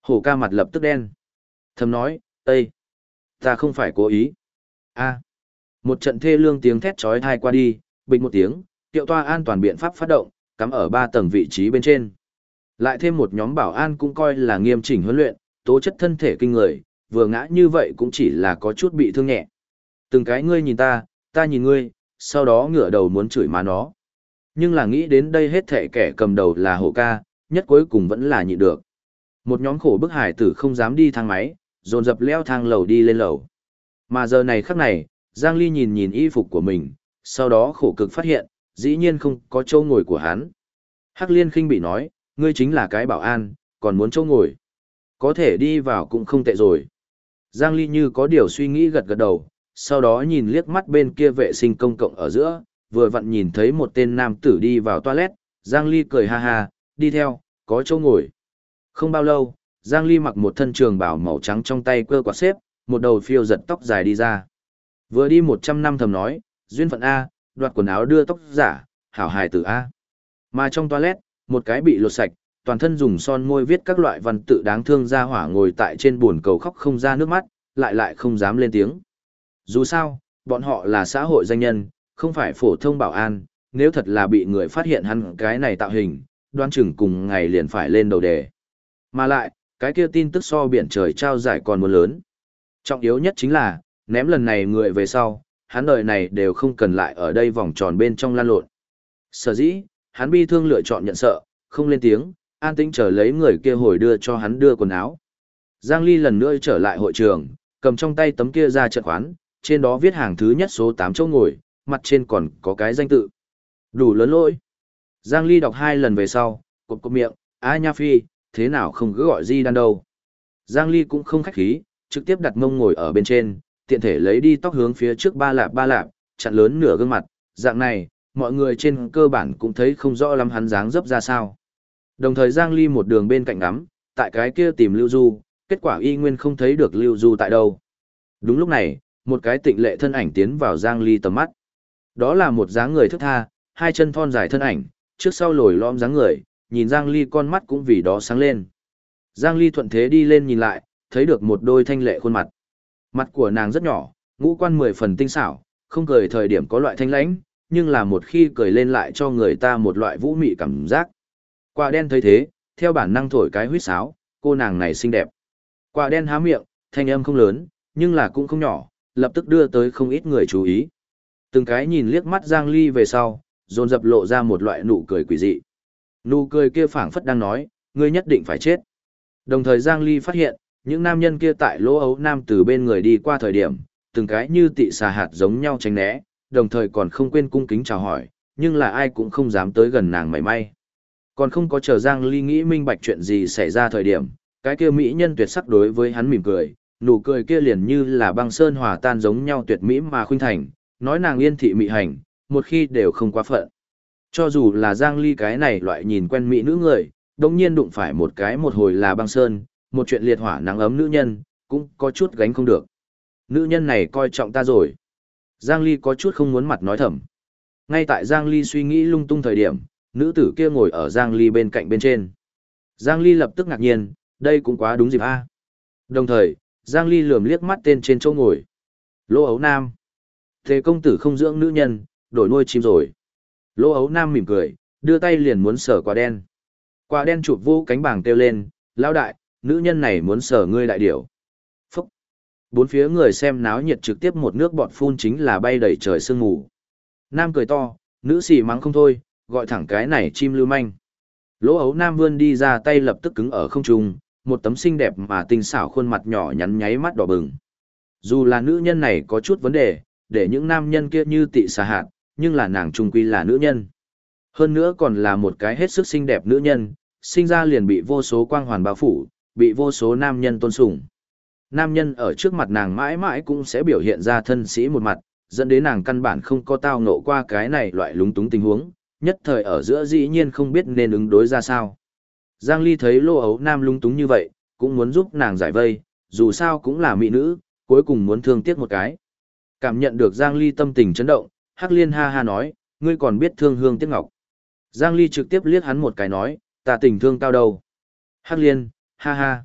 Hổ ca mặt lập tức đen. Thầm nói, Ê! Ta không phải cố ý. a Một trận thê lương tiếng thét chói thai qua đi, bình một tiếng, kiệu toa an toàn biện pháp phát động, cắm ở ba tầng vị trí bên trên. Lại thêm một nhóm bảo an cũng coi là nghiêm chỉnh huấn luyện, tố chất thân thể kinh người, vừa ngã như vậy cũng chỉ là có chút bị thương nhẹ. Từng cái ngươi nhìn ta, ta nhìn ngươi, sau đó ngửa đầu muốn chửi má nó. Nhưng là nghĩ đến đây hết thể kẻ cầm đầu là hổ ca, nhất cuối cùng vẫn là nhịn được. Một nhóm khổ bức hải tử không dám đi thang máy, dồn dập leo thang lầu đi lên lầu. Mà giờ này khắc này, Giang Ly nhìn nhìn y phục của mình, sau đó khổ cực phát hiện, dĩ nhiên không có chỗ ngồi của hắn. Hắc Liên khinh bị nói, ngươi chính là cái bảo an, còn muốn chỗ ngồi. Có thể đi vào cũng không tệ rồi. Giang Ly như có điều suy nghĩ gật gật đầu, sau đó nhìn liếc mắt bên kia vệ sinh công cộng ở giữa, vừa vặn nhìn thấy một tên nam tử đi vào toilet, Giang Ly cười ha ha, đi theo, có chỗ ngồi. Không bao lâu, Giang Ly mặc một thân trường bảo màu trắng trong tay cơ quạt xếp, một đầu phiêu giật tóc dài đi ra. Vừa đi 100 năm thầm nói, duyên phận A, đoạt quần áo đưa tóc giả, hảo hài tử A. Mà trong toilet, một cái bị lột sạch, toàn thân dùng son môi viết các loại văn tự đáng thương ra hỏa ngồi tại trên buồn cầu khóc không ra nước mắt, lại lại không dám lên tiếng. Dù sao, bọn họ là xã hội danh nhân, không phải phổ thông bảo an, nếu thật là bị người phát hiện hắn cái này tạo hình, Đoan chừng cùng ngày liền phải lên đầu đề. Mà lại, cái kia tin tức so biển trời trao giải còn muốn lớn. Trọng yếu nhất chính là, ném lần này người về sau, hắn đời này đều không cần lại ở đây vòng tròn bên trong lan lộn. Sở dĩ, hắn bi thương lựa chọn nhận sợ, không lên tiếng, an tĩnh chờ lấy người kia hồi đưa cho hắn đưa quần áo. Giang Ly lần nữa trở lại hội trường, cầm trong tay tấm kia ra trận khoán, trên đó viết hàng thứ nhất số 8 chỗ ngồi, mặt trên còn có cái danh tự. Đủ lớn lỗi. Giang Ly đọc hai lần về sau, cột cột miệng, A Nha Phi, thế nào không cứ gọi Di Đan đâu. Giang Ly cũng không khách khí, trực tiếp đặt mông ngồi ở bên trên, tiện thể lấy đi tóc hướng phía trước ba lạp ba lạp, chặn lớn nửa gương mặt, dạng này, mọi người trên cơ bản cũng thấy không rõ lắm hắn dáng dấp ra sao. Đồng thời Giang Ly một đường bên cạnh ngắm, tại cái kia tìm Lưu Du, kết quả y nguyên không thấy được Lưu Du tại đâu. Đúng lúc này, một cái tịnh lệ thân ảnh tiến vào Giang Ly tầm mắt. Đó là một dáng người thức tha, hai chân thon dài thân ảnh, trước sau lồi lõm dáng người, nhìn Giang Ly con mắt cũng vì đó sáng lên. Giang Ly thuận thế đi lên nhìn lại, thấy được một đôi thanh lệ khuôn mặt. Mặt của nàng rất nhỏ, ngũ quan mười phần tinh xảo, không cười thời điểm có loại thanh lãnh, nhưng là một khi cười lên lại cho người ta một loại vũ mị cảm giác. Quả đen thấy thế, theo bản năng thổi cái huýt sáo, cô nàng này xinh đẹp. Quả đen há miệng, thanh âm không lớn, nhưng là cũng không nhỏ, lập tức đưa tới không ít người chú ý. Từng cái nhìn liếc mắt Giang Ly về sau, dồn dập lộ ra một loại nụ cười quỷ dị. Nụ cười kia phảng phất đang nói, ngươi nhất định phải chết. Đồng thời Giang Ly phát hiện, những nam nhân kia tại lỗ ấu nam từ bên người đi qua thời điểm, từng cái như tị xà hạt giống nhau tránh né, đồng thời còn không quên cung kính chào hỏi, nhưng là ai cũng không dám tới gần nàng mảy may. Còn không có chờ Giang Ly nghĩ minh bạch chuyện gì xảy ra thời điểm, cái kia mỹ nhân tuyệt sắc đối với hắn mỉm cười, nụ cười kia liền như là băng sơn hòa tan giống nhau tuyệt mỹ mà khuynh thành, nói nàng yên thị mị hành, một khi đều không quá phận. Cho dù là Giang Ly cái này loại nhìn quen mỹ nữ người, đồng nhiên đụng phải một cái một hồi là băng sơn, một chuyện liệt hỏa nắng ấm nữ nhân, cũng có chút gánh không được. Nữ nhân này coi trọng ta rồi. Giang Ly có chút không muốn mặt nói thầm. Ngay tại Giang Ly suy nghĩ lung tung thời điểm, nữ tử kia ngồi ở Giang Ly bên cạnh bên trên. Giang Ly lập tức ngạc nhiên, đây cũng quá đúng dịp a. Đồng thời, Giang Ly lườm liếc mắt tên trên chỗ ngồi. Lô ấu nam. Thế công tử không dưỡng nữ nhân, đổi nuôi chim rồi. Lô ấu nam mỉm cười, đưa tay liền muốn sờ quả đen. Quả đen chụp vô cánh bảng kêu lên, lao đại, nữ nhân này muốn sờ ngươi đại điểu. Phúc. Bốn phía người xem náo nhiệt trực tiếp một nước bọt phun chính là bay đầy trời sương mù. Nam cười to, nữ xì mắng không thôi, gọi thẳng cái này chim lưu manh. Lỗ ấu nam vươn đi ra tay lập tức cứng ở không trung, một tấm xinh đẹp mà tinh xảo khuôn mặt nhỏ nhắn nháy mắt đỏ bừng. Dù là nữ nhân này có chút vấn đề, để những nam nhân kia như tị xà hạt, nhưng là nàng trung quy là nữ nhân. Hơn nữa còn là một cái hết sức xinh đẹp nữ nhân, sinh ra liền bị vô số quang hoàn bao phủ, bị vô số nam nhân tôn sùng. Nam nhân ở trước mặt nàng mãi mãi cũng sẽ biểu hiện ra thân sĩ một mặt, dẫn đến nàng căn bản không có tao ngộ qua cái này loại lúng túng tình huống, nhất thời ở giữa dĩ nhiên không biết nên ứng đối ra sao. Giang Ly thấy lô ấu nam lúng túng như vậy, cũng muốn giúp nàng giải vây, dù sao cũng là mỹ nữ, cuối cùng muốn thương tiếc một cái. Cảm nhận được Giang Ly tâm tình chấn động, Hắc Liên ha ha nói, ngươi còn biết thương hương tiếc ngọc. Giang Ly trực tiếp liếc hắn một cái nói, ta tình thương cao đâu. Hắc Liên, ha ha.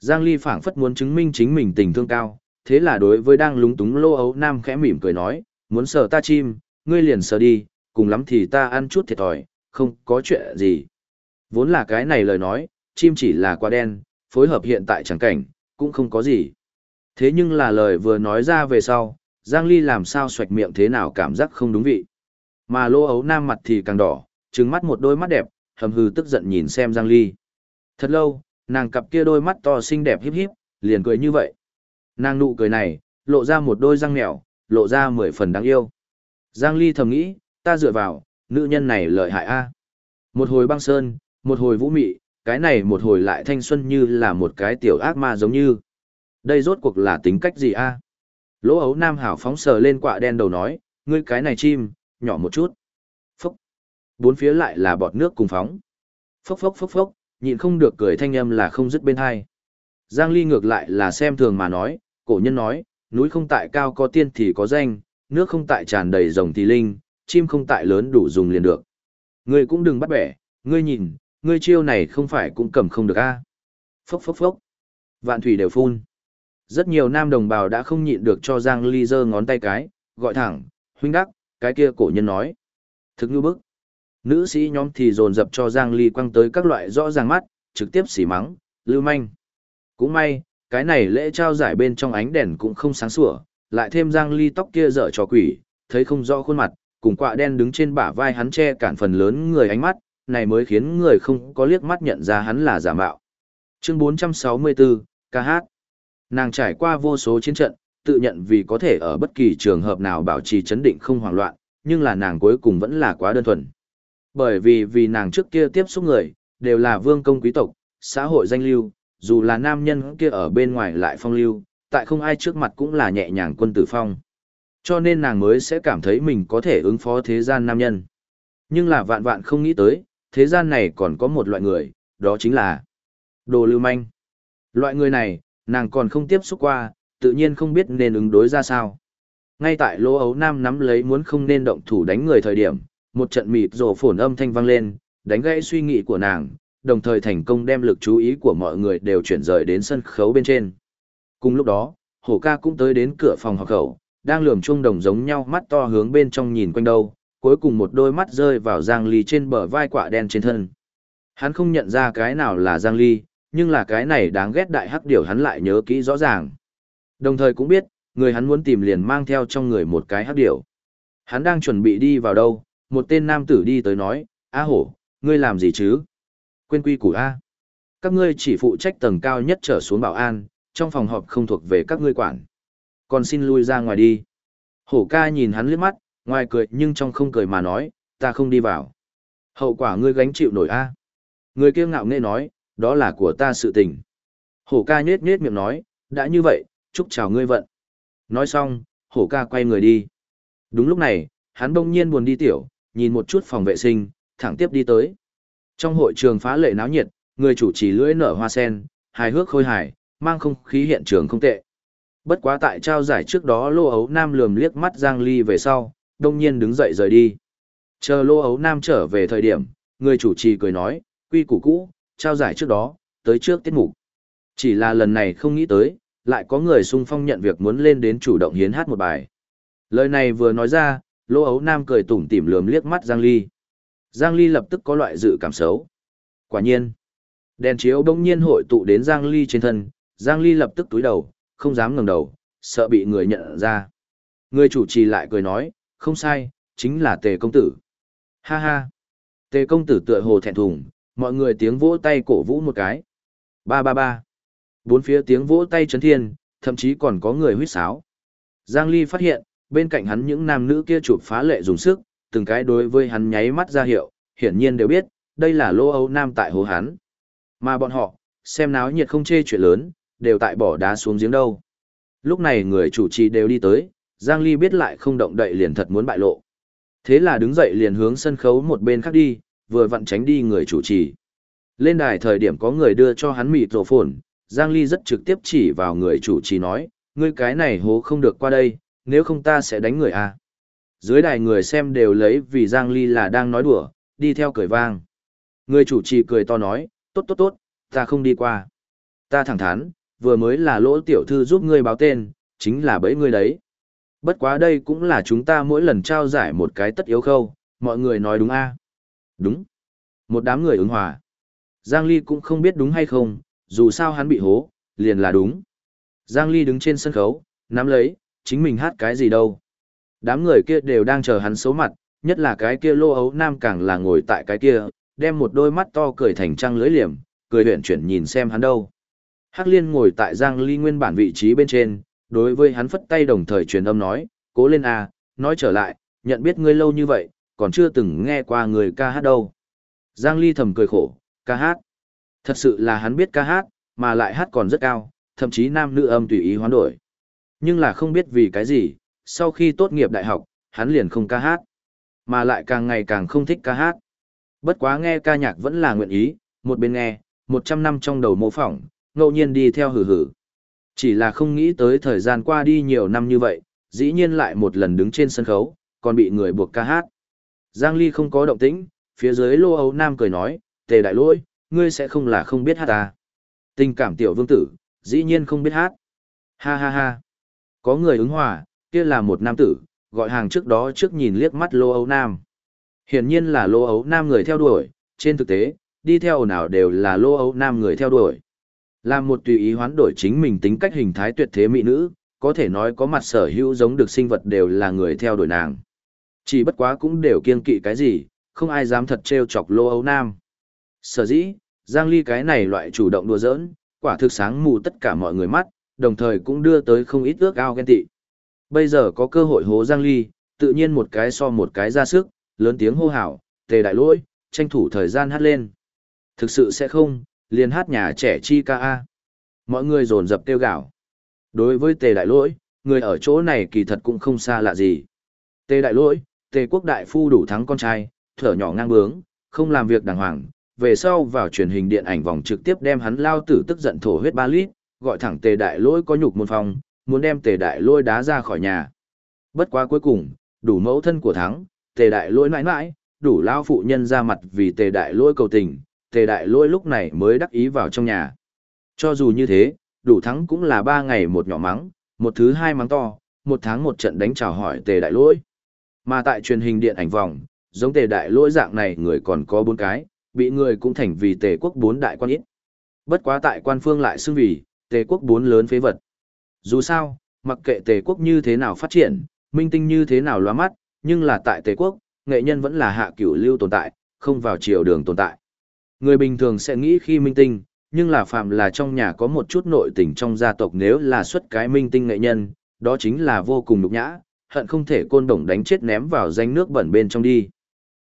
Giang Ly phảng phất muốn chứng minh chính mình tình thương cao, thế là đối với đang lúng túng lô ấu nam khẽ mỉm cười nói, muốn sờ ta chim, ngươi liền sờ đi, cùng lắm thì ta ăn chút thiệt thòi, không có chuyện gì. Vốn là cái này lời nói, chim chỉ là quá đen, phối hợp hiện tại chẳng cảnh, cũng không có gì. Thế nhưng là lời vừa nói ra về sau, Giang Ly làm sao xoạch miệng thế nào cảm giác không đúng vị. Mà lô ấu nam mặt thì càng đỏ, trừng mắt một đôi mắt đẹp, hầm hừ tức giận nhìn xem Giang Ly. Thật lâu, nàng cặp kia đôi mắt to xinh đẹp híp híp, liền cười như vậy. Nàng nụ cười này, lộ ra một đôi răng mèo, lộ ra mười phần đáng yêu. Giang Ly thầm nghĩ, ta dựa vào, nữ nhân này lợi hại a. Một hồi băng sơn, một hồi vũ mị, cái này một hồi lại thanh xuân như là một cái tiểu ác ma giống như. Đây rốt cuộc là tính cách gì a? Lỗ ấu nam hảo phóng sờ lên quạ đen đầu nói, ngươi cái này chim, nhỏ một chút. Phốc. Bốn phía lại là bọt nước cùng phóng. Phốc phốc phốc phốc, nhịn không được cười thanh âm là không dứt bên hai. Giang Ly ngược lại là xem thường mà nói, cổ nhân nói, núi không tại cao có tiên thì có danh, nước không tại tràn đầy rồng thì linh, chim không tại lớn đủ dùng liền được. Ngươi cũng đừng bắt bẻ, ngươi nhìn, ngươi chiêu này không phải cũng cầm không được a. Phốc phốc phốc. Vạn thủy đều phun. Rất nhiều nam đồng bào đã không nhịn được cho Giang Ly giơ ngón tay cái, gọi thẳng, huynh đắc, cái kia cổ nhân nói. Thực như bức. Nữ sĩ nhóm thì dồn dập cho Giang Ly quăng tới các loại rõ ràng mắt, trực tiếp xỉ mắng, lưu manh. Cũng may, cái này lễ trao giải bên trong ánh đèn cũng không sáng sủa, lại thêm Giang Ly tóc kia dở cho quỷ, thấy không rõ khuôn mặt, cùng quạ đen đứng trên bả vai hắn che cản phần lớn người ánh mắt, này mới khiến người không có liếc mắt nhận ra hắn là giả mạo. Chương 464, ca hát. Nàng trải qua vô số chiến trận, tự nhận vì có thể ở bất kỳ trường hợp nào bảo trì chấn định không hoảng loạn, nhưng là nàng cuối cùng vẫn là quá đơn thuần. Bởi vì vì nàng trước kia tiếp xúc người, đều là vương công quý tộc, xã hội danh lưu, dù là nam nhân kia ở bên ngoài lại phong lưu, tại không ai trước mặt cũng là nhẹ nhàng quân tử phong. Cho nên nàng mới sẽ cảm thấy mình có thể ứng phó thế gian nam nhân. Nhưng là vạn vạn không nghĩ tới, thế gian này còn có một loại người, đó chính là đồ lưu manh. Loại người này, nàng còn không tiếp xúc qua, tự nhiên không biết nên ứng đối ra sao. Ngay tại lỗ ấu nam nắm lấy muốn không nên động thủ đánh người thời điểm, một trận mịt rổ phổn âm thanh vang lên, đánh gãy suy nghĩ của nàng, đồng thời thành công đem lực chú ý của mọi người đều chuyển rời đến sân khấu bên trên. Cùng lúc đó, hổ ca cũng tới đến cửa phòng học khẩu, đang lườm chung đồng giống nhau mắt to hướng bên trong nhìn quanh đâu, cuối cùng một đôi mắt rơi vào Giang Ly trên bờ vai quả đen trên thân. Hắn không nhận ra cái nào là Giang Ly, nhưng là cái này đáng ghét đại hắc điểu hắn lại nhớ kỹ rõ ràng. Đồng thời cũng biết, người hắn muốn tìm liền mang theo trong người một cái hắc điểu. Hắn đang chuẩn bị đi vào đâu, một tên nam tử đi tới nói, A hổ, ngươi làm gì chứ? Quên quy củ A. Các ngươi chỉ phụ trách tầng cao nhất trở xuống bảo an, trong phòng họp không thuộc về các ngươi quản. Còn xin lui ra ngoài đi. Hổ ca nhìn hắn liếc mắt, ngoài cười nhưng trong không cười mà nói, ta không đi vào. Hậu quả ngươi gánh chịu nổi A. Người kia ngạo nghễ nói, đó là của ta sự tình. Hổ ca nhết nhết miệng nói, đã như vậy, chúc chào ngươi vận. Nói xong, hổ ca quay người đi. Đúng lúc này, hắn bỗng nhiên buồn đi tiểu, nhìn một chút phòng vệ sinh, thẳng tiếp đi tới. Trong hội trường phá lệ náo nhiệt, người chủ trì lưỡi nở hoa sen, hài hước khôi hài, mang không khí hiện trường không tệ. Bất quá tại trao giải trước đó Lô Ấu Nam lườm liếc mắt Giang Ly về sau, đông nhiên đứng dậy rời đi. Chờ Lô Ấu Nam trở về thời điểm, người chủ trì cười nói, quy củ cũ, trao giải trước đó, tới trước tiết mục. Chỉ là lần này không nghĩ tới, lại có người xung phong nhận việc muốn lên đến chủ động hiến hát một bài. Lời này vừa nói ra, Lô Ấu Nam cười tủm tỉm lườm liếc mắt Giang Ly. Giang Ly lập tức có loại dự cảm xấu. Quả nhiên, đèn chiếu đông nhiên hội tụ đến Giang Ly trên thân, Giang Ly lập tức túi đầu, không dám ngẩng đầu, sợ bị người nhận ra. Người chủ trì lại cười nói, không sai, chính là Tề công tử. Ha ha. Tề công tử tựa hồ thẹn thùng, mọi người tiếng vỗ tay cổ vũ một cái. Ba ba ba. Bốn phía tiếng vỗ tay chấn thiên, thậm chí còn có người huýt sáo. Giang Ly phát hiện, bên cạnh hắn những nam nữ kia chụp phá lệ dùng sức, từng cái đối với hắn nháy mắt ra hiệu, hiển nhiên đều biết, đây là lô âu nam tại hồ hắn. Mà bọn họ, xem náo nhiệt không chê chuyện lớn, đều tại bỏ đá xuống giếng đâu. Lúc này người chủ trì đều đi tới, Giang Ly biết lại không động đậy liền thật muốn bại lộ. Thế là đứng dậy liền hướng sân khấu một bên khác đi, vừa vặn tránh đi người chủ trì. Lên đài thời điểm có người đưa cho hắn mịt rổ phồn, Giang Ly rất trực tiếp chỉ vào người chủ trì nói, ngươi cái này hố không được qua đây, nếu không ta sẽ đánh người à. Dưới đài người xem đều lấy vì Giang Ly là đang nói đùa, đi theo cười vang. Người chủ trì cười to nói, tốt tốt tốt, ta không đi qua. Ta thẳng thắn, vừa mới là lỗ tiểu thư giúp ngươi báo tên, chính là bẫy ngươi đấy. Bất quá đây cũng là chúng ta mỗi lần trao giải một cái tất yếu khâu, mọi người nói đúng a Đúng. Một đám người ứng hòa. Giang Ly cũng không biết đúng hay không, dù sao hắn bị hố, liền là đúng. Giang Ly đứng trên sân khấu, nắm lấy, chính mình hát cái gì đâu. Đám người kia đều đang chờ hắn xấu mặt, nhất là cái kia lô ấu nam càng là ngồi tại cái kia, đem một đôi mắt to cười thành trăng lưỡi liềm, cười huyện chuyển nhìn xem hắn đâu. Hắc liên ngồi tại Giang Ly nguyên bản vị trí bên trên, đối với hắn phất tay đồng thời truyền âm nói, cố lên à, nói trở lại, nhận biết ngươi lâu như vậy, còn chưa từng nghe qua người ca hát đâu. Giang Ly thầm cười khổ, ca hát. Thật sự là hắn biết ca hát, mà lại hát còn rất cao, thậm chí nam nữ âm tùy ý hoán đổi. Nhưng là không biết vì cái gì, sau khi tốt nghiệp đại học, hắn liền không ca hát, mà lại càng ngày càng không thích ca hát. Bất quá nghe ca nhạc vẫn là nguyện ý, một bên nghe, một trăm năm trong đầu mô phỏng, ngẫu nhiên đi theo hử hử. Chỉ là không nghĩ tới thời gian qua đi nhiều năm như vậy, dĩ nhiên lại một lần đứng trên sân khấu, còn bị người buộc ca hát. Giang Ly không có động tĩnh, phía dưới lô ấu nam cười nói, tề đại lỗi, ngươi sẽ không là không biết hát ta. Tình cảm tiểu vương tử, dĩ nhiên không biết hát. Ha ha ha. Có người ứng hòa, kia là một nam tử, gọi hàng trước đó trước nhìn liếc mắt lô ấu nam. Hiển nhiên là lô ấu nam người theo đuổi, trên thực tế, đi theo nào đều là lô ấu nam người theo đuổi. Là một tùy ý hoán đổi chính mình tính cách hình thái tuyệt thế mỹ nữ, có thể nói có mặt sở hữu giống được sinh vật đều là người theo đuổi nàng. Chỉ bất quá cũng đều kiên kỵ cái gì, không ai dám thật trêu chọc lô ấu nam. Sở dĩ, Giang Ly cái này loại chủ động đùa giỡn, quả thực sáng mù tất cả mọi người mắt, đồng thời cũng đưa tới không ít ước ao ghen tị. Bây giờ có cơ hội hố Giang Ly, tự nhiên một cái so một cái ra sức, lớn tiếng hô hào, tề đại lỗi, tranh thủ thời gian hát lên. Thực sự sẽ không, liền hát nhà trẻ chi ca a. Mọi người dồn dập kêu gào. Đối với tề đại lỗi, người ở chỗ này kỳ thật cũng không xa lạ gì. Tề đại lỗi, tề quốc đại phu đủ thắng con trai, thở nhỏ ngang bướng, không làm việc đàng hoàng, về sau vào truyền hình điện ảnh vòng trực tiếp đem hắn lao tử tức giận thổ huyết ba lít, gọi thẳng tề đại lỗi có nhục môn phòng, muốn đem tề đại lỗi đá ra khỏi nhà. Bất quá cuối cùng, đủ mẫu thân của thắng, tề đại lỗi mãi mãi, đủ lao phụ nhân ra mặt vì tề đại lỗi cầu tình, tề đại lỗi lúc này mới đắc ý vào trong nhà. Cho dù như thế, đủ thắng cũng là ba ngày một nhỏ mắng, một thứ hai mắng to, một tháng một trận đánh chào hỏi tề đại lỗi. Mà tại truyền hình điện ảnh vòng, giống tề đại lỗi dạng này người còn có bốn cái, bị người cũng thành vì tề quốc bốn đại quan ít. Bất quá tại quan phương lại xưng vì, tề quốc bốn lớn phế vật. Dù sao, mặc kệ tề quốc như thế nào phát triển, minh tinh như thế nào loa mắt, nhưng là tại tề quốc, nghệ nhân vẫn là hạ cửu lưu tồn tại, không vào chiều đường tồn tại. Người bình thường sẽ nghĩ khi minh tinh, nhưng là phạm là trong nhà có một chút nội tình trong gia tộc nếu là xuất cái minh tinh nghệ nhân, đó chính là vô cùng nhục nhã, hận không thể côn đồng đánh chết ném vào danh nước bẩn bên trong đi.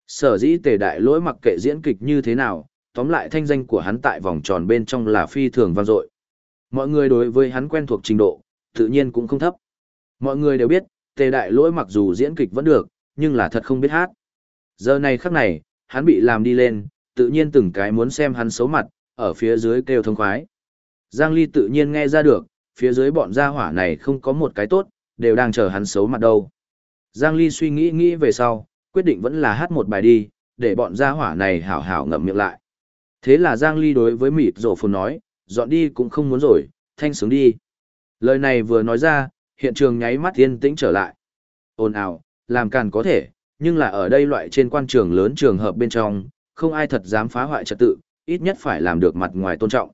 Sở dĩ tề đại lỗi mặc kệ diễn kịch như thế nào, tóm lại thanh danh của hắn tại vòng tròn bên trong là phi thường vang dội. Mọi người đối với hắn quen thuộc trình độ, tự nhiên cũng không thấp. Mọi người đều biết, tề đại lỗi mặc dù diễn kịch vẫn được, nhưng là thật không biết hát. Giờ này khắc này, hắn bị làm đi lên, tự nhiên từng cái muốn xem hắn xấu mặt, ở phía dưới kêu thông khoái. Giang Ly tự nhiên nghe ra được, phía dưới bọn gia hỏa này không có một cái tốt, đều đang chờ hắn xấu mặt đâu. Giang Ly suy nghĩ nghĩ về sau, quyết định vẫn là hát một bài đi, để bọn gia hỏa này hảo hảo ngậm miệng lại. Thế là Giang Ly đối với mịt rổ phồn nói, dọn đi cũng không muốn rồi, thanh sướng đi. Lời này vừa nói ra, hiện trường nháy mắt yên tĩnh trở lại. Ồn ào, làm càn có thể, nhưng là ở đây loại trên quan trường lớn trường hợp bên trong, không ai thật dám phá hoại trật tự, ít nhất phải làm được mặt ngoài tôn trọng.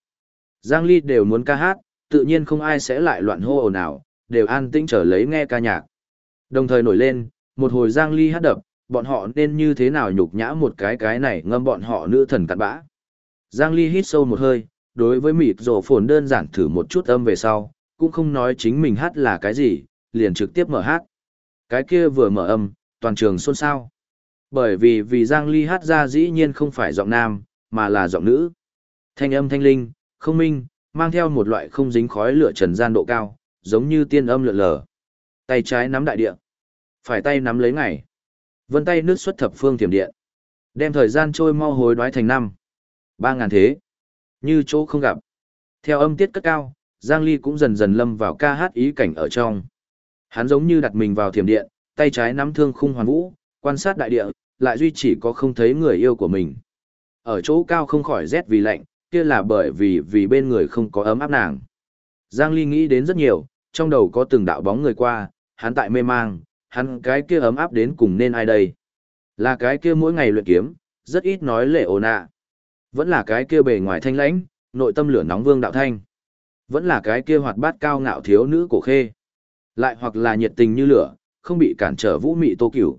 Giang Ly đều muốn ca hát, tự nhiên không ai sẽ lại loạn hô ồn nào, đều an tĩnh trở lấy nghe ca nhạc. Đồng thời nổi lên, một hồi Giang Ly hát đập, bọn họ nên như thế nào nhục nhã một cái cái này ngâm bọn họ nữ thần cặn bã. Giang Ly hít sâu một hơi, đối với mịt rổ phồn đơn giản thử một chút âm về sau, cũng không nói chính mình hát là cái gì, liền trực tiếp mở hát. Cái kia vừa mở âm, toàn trường xôn xao. Bởi vì vì Giang Ly hát ra dĩ nhiên không phải giọng nam, mà là giọng nữ. Thanh âm thanh linh, không minh, mang theo một loại không dính khói lửa trần gian độ cao, giống như tiên âm lượn lờ. Tay trái nắm đại địa, phải tay nắm lấy ngày. Vân tay nước xuất thập phương thiểm điện. Đem thời gian trôi mau hồi đoái thành năm. Ba ngàn thế. Như chỗ không gặp. Theo âm tiết cất cao, Giang Ly cũng dần dần lâm vào ca hát ý cảnh ở trong. Hắn giống như đặt mình vào thiểm điện, tay trái nắm thương khung hoàn vũ, quan sát đại địa, lại duy chỉ có không thấy người yêu của mình. Ở chỗ cao không khỏi rét vì lạnh, kia là bởi vì vì bên người không có ấm áp nàng. Giang Ly nghĩ đến rất nhiều, trong đầu có từng đạo bóng người qua, hắn tại mê mang, hắn cái kia ấm áp đến cùng nên ai đây? Là cái kia mỗi ngày luyện kiếm, rất ít nói lệ ồn ạ. Vẫn là cái kia bề ngoài thanh lãnh, nội tâm lửa nóng vương đạo thanh. Vẫn là cái kia hoạt bát cao ngạo thiếu nữ cổ khê. Lại hoặc là nhiệt tình như lửa, không bị cản trở vũ mị tô cửu.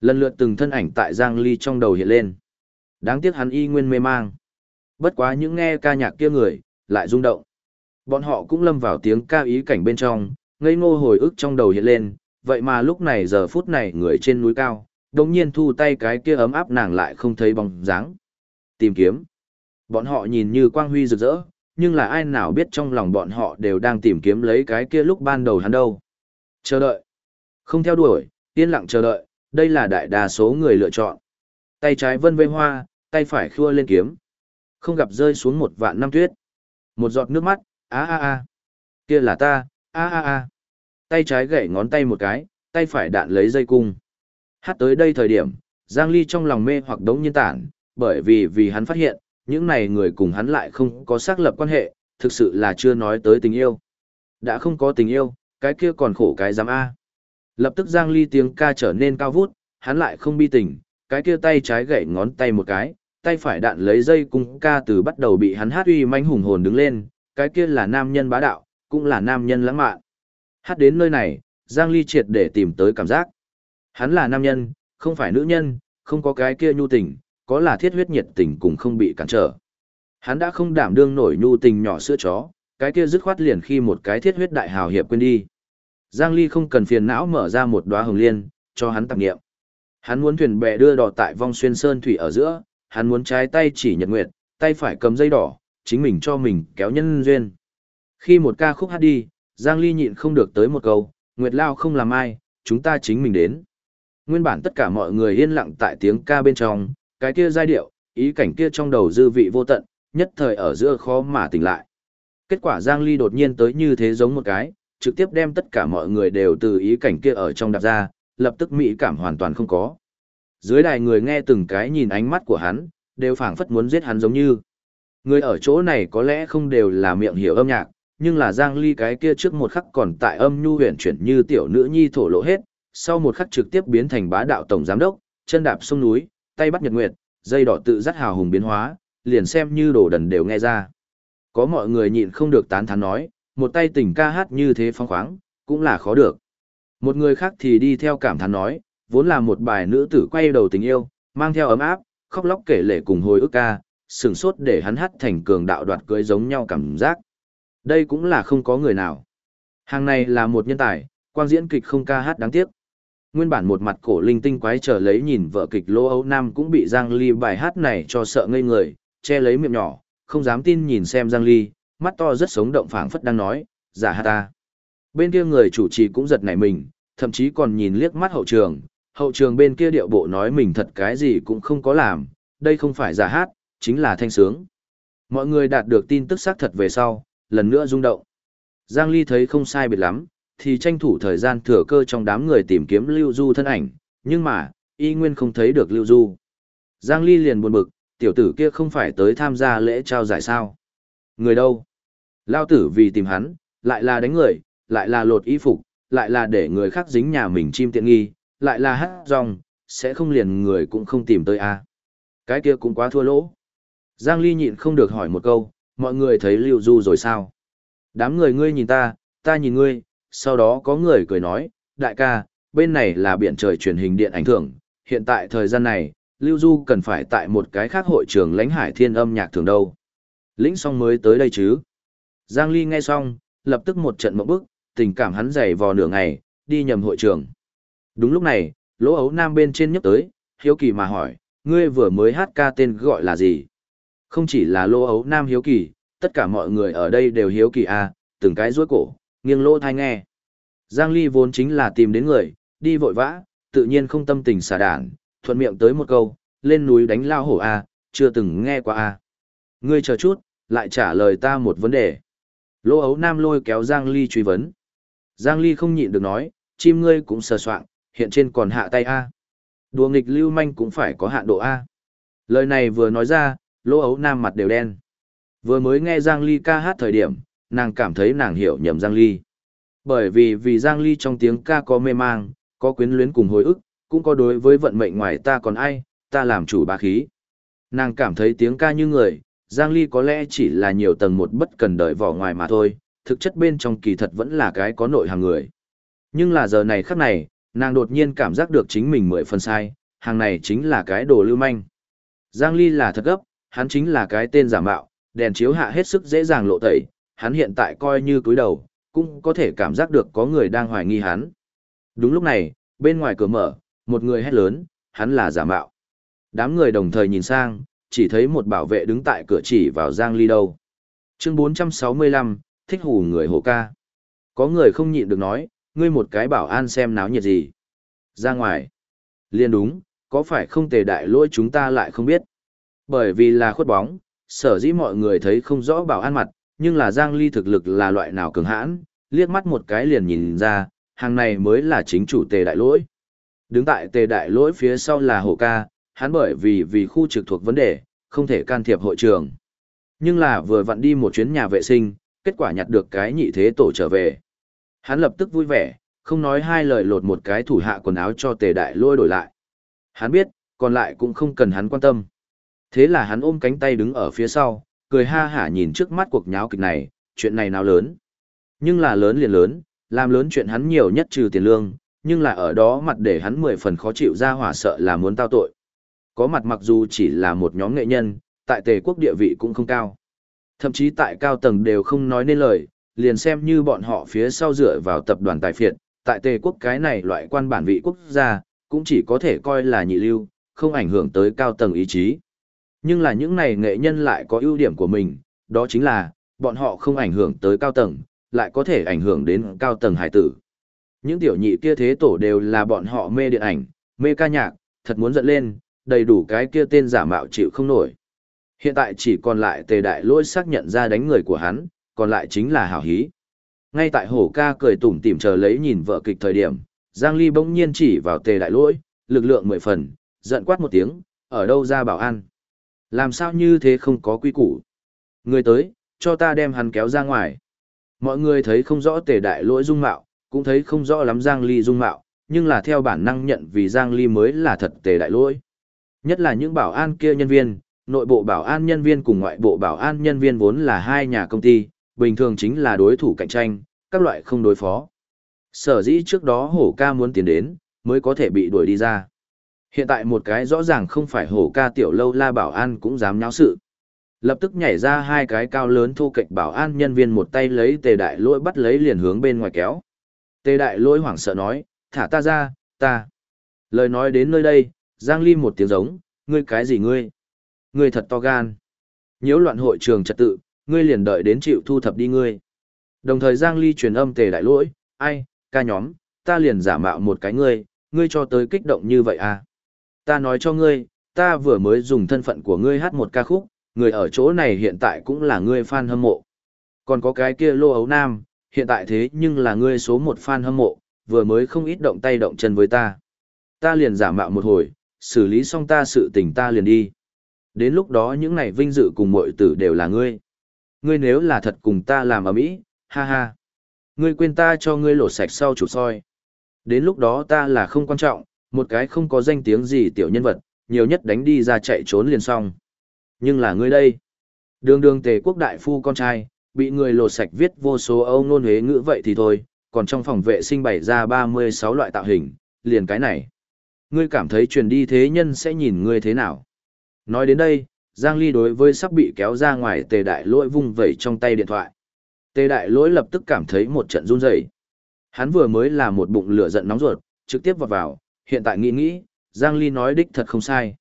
Lần lượt từng thân ảnh tại Giang Ly trong đầu hiện lên. Đáng tiếc hắn y nguyên mê mang. Bất quá những nghe ca nhạc kia người, lại rung động. Bọn họ cũng lâm vào tiếng ca ý cảnh bên trong, ngây ngô hồi ức trong đầu hiện lên, vậy mà lúc này giờ phút này người trên núi cao, đồng nhiên thu tay cái kia ấm áp nàng lại không thấy bóng dáng. Tìm kiếm. Bọn họ nhìn như quang huy rực rỡ, nhưng là ai nào biết trong lòng bọn họ đều đang tìm kiếm lấy cái kia lúc ban đầu hắn đâu. Chờ đợi. Không theo đuổi, yên lặng chờ đợi, đây là đại đa số người lựa chọn. Tay trái vân vây hoa, tay phải khua lên kiếm. Không gặp rơi xuống một vạn năm tuyết. Một giọt nước mắt, a a a. Kia là ta, a a a. Tay trái gãy ngón tay một cái, tay phải đạn lấy dây cung. Hát tới đây thời điểm, Giang Ly trong lòng mê hoặc đống nhiên tản, bởi vì vì hắn phát hiện, những này người cùng hắn lại không có xác lập quan hệ, thực sự là chưa nói tới tình yêu. Đã không có tình yêu, cái kia còn khổ cái giám A. Lập tức Giang Ly tiếng ca trở nên cao vút, hắn lại không bi tình, cái kia tay trái gậy ngón tay một cái, tay phải đạn lấy dây cung ca từ bắt đầu bị hắn hát uy manh hùng hồn đứng lên, cái kia là nam nhân bá đạo, cũng là nam nhân lãng mạn. Hát đến nơi này, Giang Ly triệt để tìm tới cảm giác. Hắn là nam nhân, không phải nữ nhân, không có cái kia nhu tình, có là thiết huyết nhiệt tình cũng không bị cản trở. Hắn đã không đảm đương nổi nhu tình nhỏ sữa chó, cái kia dứt khoát liền khi một cái thiết huyết đại hào hiệp quên đi. Giang Ly không cần phiền não mở ra một đóa hồng liên, cho hắn tạp nghiệm. Hắn muốn thuyền bè đưa đò tại vong xuyên sơn thủy ở giữa, hắn muốn trái tay chỉ nhật nguyệt, tay phải cầm dây đỏ, chính mình cho mình kéo nhân duyên. Khi một ca khúc hát đi, Giang Ly nhịn không được tới một câu, Nguyệt Lao không làm ai, chúng ta chính mình đến. Nguyên bản tất cả mọi người yên lặng tại tiếng ca bên trong, cái kia giai điệu, ý cảnh kia trong đầu dư vị vô tận, nhất thời ở giữa khó mà tỉnh lại. Kết quả Giang Ly đột nhiên tới như thế giống một cái, trực tiếp đem tất cả mọi người đều từ ý cảnh kia ở trong đạp ra, lập tức mỹ cảm hoàn toàn không có. Dưới đài người nghe từng cái nhìn ánh mắt của hắn, đều phảng phất muốn giết hắn giống như. Người ở chỗ này có lẽ không đều là miệng hiểu âm nhạc, nhưng là Giang Ly cái kia trước một khắc còn tại âm nhu huyền chuyển như tiểu nữ nhi thổ lộ hết, sau một khắc trực tiếp biến thành bá đạo tổng giám đốc, chân đạp sông núi, tay bắt nhật nguyệt, dây đỏ tự dắt hào hùng biến hóa, liền xem như đồ đần đều nghe ra. Có mọi người nhịn không được tán thán nói, một tay tình ca hát như thế phong khoáng, cũng là khó được. Một người khác thì đi theo cảm thán nói, vốn là một bài nữ tử quay đầu tình yêu, mang theo ấm áp, khóc lóc kể lể cùng hồi ức ca, sừng sốt để hắn hát thành cường đạo đoạt cưới giống nhau cảm giác. Đây cũng là không có người nào. Hàng này là một nhân tài, quang diễn kịch không ca hát đáng tiếc. Nguyên bản một mặt cổ linh tinh quái trở lấy nhìn vợ kịch Lô Âu Nam cũng bị Giang Ly bài hát này cho sợ ngây người, che lấy miệng nhỏ, không dám tin nhìn xem Giang Ly, mắt to rất sống động phảng phất đang nói, giả hát ta. Bên kia người chủ trì cũng giật nảy mình, thậm chí còn nhìn liếc mắt hậu trường, hậu trường bên kia điệu bộ nói mình thật cái gì cũng không có làm, đây không phải giả hát, chính là thanh sướng. Mọi người đạt được tin tức xác thật về sau, lần nữa rung động. Giang Ly thấy không sai biệt lắm, thì tranh thủ thời gian thừa cơ trong đám người tìm kiếm Lưu Du thân ảnh, nhưng mà, y nguyên không thấy được Lưu Du. Giang Ly liền buồn bực, tiểu tử kia không phải tới tham gia lễ trao giải sao. Người đâu? Lao tử vì tìm hắn, lại là đánh người, lại là lột y phục, lại là để người khác dính nhà mình chim tiện nghi, lại là hát rong, sẽ không liền người cũng không tìm tới a. À. Cái kia cũng quá thua lỗ. Giang Ly nhịn không được hỏi một câu, mọi người thấy Lưu Du rồi sao? Đám người ngươi nhìn ta, ta nhìn ngươi, sau đó có người cười nói, đại ca, bên này là biển trời truyền hình điện ảnh thưởng, hiện tại thời gian này, Lưu Du cần phải tại một cái khác hội trường lãnh hải thiên âm nhạc thường đâu. Lĩnh xong mới tới đây chứ. Giang Ly nghe xong, lập tức một trận mộng bức, tình cảm hắn dày vò nửa ngày, đi nhầm hội trường. Đúng lúc này, lỗ ấu nam bên trên nhấp tới, hiếu kỳ mà hỏi, ngươi vừa mới hát ca tên gọi là gì? Không chỉ là lỗ ấu nam hiếu kỳ, tất cả mọi người ở đây đều hiếu kỳ à? từng cái rối cổ, nghiêng lỗ thai nghe. Giang Ly vốn chính là tìm đến người, đi vội vã, tự nhiên không tâm tình xả đản, thuận miệng tới một câu, lên núi đánh lao hổ a, chưa từng nghe qua a. Ngươi chờ chút, lại trả lời ta một vấn đề. Lỗ ấu nam lôi kéo Giang Ly truy vấn. Giang Ly không nhịn được nói, chim ngươi cũng sờ soạng, hiện trên còn hạ tay A. Đùa nghịch lưu manh cũng phải có hạn độ A. Lời này vừa nói ra, lỗ ấu nam mặt đều đen. Vừa mới nghe Giang Ly ca hát thời điểm, nàng cảm thấy nàng hiểu nhầm Giang Ly. Bởi vì vì Giang Ly trong tiếng ca có mê mang, có quyến luyến cùng hồi ức, cũng có đối với vận mệnh ngoài ta còn ai, ta làm chủ bá khí. Nàng cảm thấy tiếng ca như người, Giang Ly có lẽ chỉ là nhiều tầng một bất cần đợi vỏ ngoài mà thôi, thực chất bên trong kỳ thật vẫn là cái có nội hàng người. Nhưng là giờ này khắc này, nàng đột nhiên cảm giác được chính mình mười phần sai, hàng này chính là cái đồ lưu manh. Giang Ly là thật gấp, hắn chính là cái tên giả mạo, đèn chiếu hạ hết sức dễ dàng lộ tẩy, hắn hiện tại coi như cúi đầu, cũng có thể cảm giác được có người đang hoài nghi hắn. Đúng lúc này, bên ngoài cửa mở, một người hét lớn, hắn là giả mạo. Đám người đồng thời nhìn sang, chỉ thấy một bảo vệ đứng tại cửa chỉ vào Giang Ly đâu. Chương 465, thích hù người hộ ca. Có người không nhịn được nói, ngươi một cái bảo an xem náo nhiệt gì. Ra ngoài. Liên đúng, có phải không tề đại lỗi chúng ta lại không biết. Bởi vì là khuất bóng, sở dĩ mọi người thấy không rõ bảo an mặt, nhưng là Giang Ly thực lực là loại nào cường hãn, liếc mắt một cái liền nhìn ra, hàng này mới là chính chủ tề đại lỗi. Đứng tại tề đại lỗi phía sau là hổ ca, hắn bởi vì vì khu trực thuộc vấn đề, không thể can thiệp hội trường. Nhưng là vừa vặn đi một chuyến nhà vệ sinh, kết quả nhặt được cái nhị thế tổ trở về. Hắn lập tức vui vẻ, không nói hai lời lột một cái thủ hạ quần áo cho tề đại lôi đổi lại. Hắn biết, còn lại cũng không cần hắn quan tâm. Thế là hắn ôm cánh tay đứng ở phía sau, cười ha hả nhìn trước mắt cuộc nháo kịch này, chuyện này nào lớn. Nhưng là lớn liền lớn, làm lớn chuyện hắn nhiều nhất trừ tiền lương, nhưng là ở đó mặt để hắn mười phần khó chịu ra hỏa sợ là muốn tao tội. Có mặt mặc dù chỉ là một nhóm nghệ nhân, tại tề quốc địa vị cũng không cao. Thậm chí tại cao tầng đều không nói nên lời, liền xem như bọn họ phía sau dựa vào tập đoàn tài phiệt, tại tề quốc cái này loại quan bản vị quốc gia, cũng chỉ có thể coi là nhị lưu, không ảnh hưởng tới cao tầng ý chí. Nhưng là những này nghệ nhân lại có ưu điểm của mình, đó chính là, bọn họ không ảnh hưởng tới cao tầng, lại có thể ảnh hưởng đến cao tầng hải tử. Những tiểu nhị kia thế tổ đều là bọn họ mê điện ảnh, mê ca nhạc, thật muốn giận lên, đầy đủ cái kia tên giả mạo chịu không nổi. Hiện tại chỉ còn lại tề đại lôi xác nhận ra đánh người của hắn, còn lại chính là hảo hí. Ngay tại hổ ca cười tủm tỉm chờ lấy nhìn vợ kịch thời điểm, Giang Ly bỗng nhiên chỉ vào tề đại lỗi, lực lượng mười phần, giận quát một tiếng, ở đâu ra bảo an. Làm sao như thế không có quy củ. Người tới, cho ta đem hắn kéo ra ngoài. Mọi người thấy không rõ tề đại lỗi dung mạo, cũng thấy không rõ lắm Giang Ly dung mạo, nhưng là theo bản năng nhận vì Giang Ly mới là thật tề đại lỗi. Nhất là những bảo an kia nhân viên, nội bộ bảo an nhân viên cùng ngoại bộ bảo an nhân viên vốn là hai nhà công ty, bình thường chính là đối thủ cạnh tranh, các loại không đối phó. Sở dĩ trước đó hổ ca muốn tiến đến, mới có thể bị đuổi đi ra. Hiện tại một cái rõ ràng không phải hổ ca tiểu lâu la bảo an cũng dám nháo sự. Lập tức nhảy ra hai cái cao lớn thu kịch bảo an nhân viên một tay lấy tề đại lỗi bắt lấy liền hướng bên ngoài kéo. Tề đại lỗi hoảng sợ nói, thả ta ra, ta. Lời nói đến nơi đây, Giang Ly một tiếng giống, ngươi cái gì ngươi? Ngươi thật to gan. Nhiễu loạn hội trường trật tự, ngươi liền đợi đến chịu thu thập đi ngươi. Đồng thời Giang Ly truyền âm tề đại lỗi, ai, ca nhóm, ta liền giả mạo một cái ngươi, ngươi cho tới kích động như vậy à? Ta nói cho ngươi, ta vừa mới dùng thân phận của ngươi hát một ca khúc, người ở chỗ này hiện tại cũng là ngươi fan hâm mộ. Còn có cái kia lô ấu nam, hiện tại thế nhưng là ngươi số một fan hâm mộ, vừa mới không ít động tay động chân với ta. Ta liền giả mạo một hồi, xử lý xong ta sự tình ta liền đi. Đến lúc đó những này vinh dự cùng mọi tử đều là ngươi. Ngươi nếu là thật cùng ta làm ở mỹ, ha ha. Ngươi quên ta cho ngươi lột sạch sau chủ soi. Đến lúc đó ta là không quan trọng, một cái không có danh tiếng gì tiểu nhân vật, nhiều nhất đánh đi ra chạy trốn liền xong. Nhưng là ngươi đây. Đường đường tề quốc đại phu con trai, bị người lột sạch viết vô số âu nôn huế ngữ vậy thì thôi, còn trong phòng vệ sinh bày ra 36 loại tạo hình, liền cái này. Ngươi cảm thấy truyền đi thế nhân sẽ nhìn ngươi thế nào? Nói đến đây, Giang Ly đối với sắp bị kéo ra ngoài tề đại lỗi vung vẩy trong tay điện thoại. Tề đại lỗi lập tức cảm thấy một trận run rẩy. Hắn vừa mới là một bụng lửa giận nóng ruột, trực tiếp vào vào, hiện tại nghĩ nghĩ, Giang Ly nói đích thật không sai.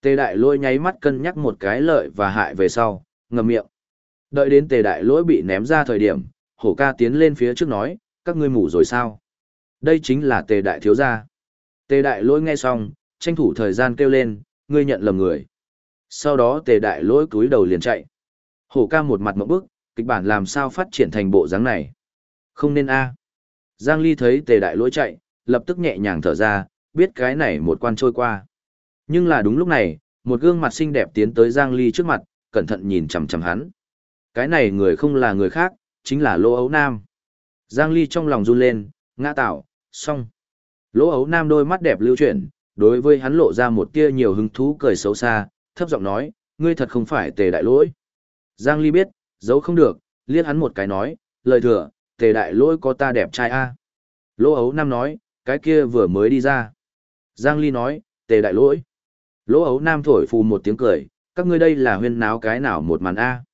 Tề đại lỗi nháy mắt cân nhắc một cái lợi và hại về sau, ngầm miệng. Đợi đến tề đại lỗi bị ném ra thời điểm, hổ ca tiến lên phía trước nói, các ngươi ngủ rồi sao? Đây chính là tề đại thiếu gia. Tề đại lỗi nghe xong, tranh thủ thời gian kêu lên, ngươi nhận lầm người. Sau đó tề đại lỗi cúi đầu liền chạy. Hổ ca một mặt mộng bức, kịch bản làm sao phát triển thành bộ dáng này. Không nên a. Giang Ly thấy tề đại lỗi chạy, lập tức nhẹ nhàng thở ra, biết cái này một quan trôi qua. Nhưng là đúng lúc này, một gương mặt xinh đẹp tiến tới Giang Ly trước mặt, cẩn thận nhìn chằm chằm hắn. Cái này người không là người khác, chính là Lô Ấu Nam. Giang Ly trong lòng run lên, ngã tạo, xong. Lỗ Ấu Nam đôi mắt đẹp lưu chuyển, đối với hắn lộ ra một tia nhiều hứng thú cười xấu xa, thấp giọng nói, ngươi thật không phải tề đại lỗi. Giang Ly biết, giấu không được, liếc hắn một cái nói, lời thừa, tề đại lỗi có ta đẹp trai a. Lỗ Ấu Nam nói, cái kia vừa mới đi ra. Giang Ly nói, tề đại lỗi. Lỗ Ấu Nam thổi phù một tiếng cười, các ngươi đây là huyên náo cái nào một màn a.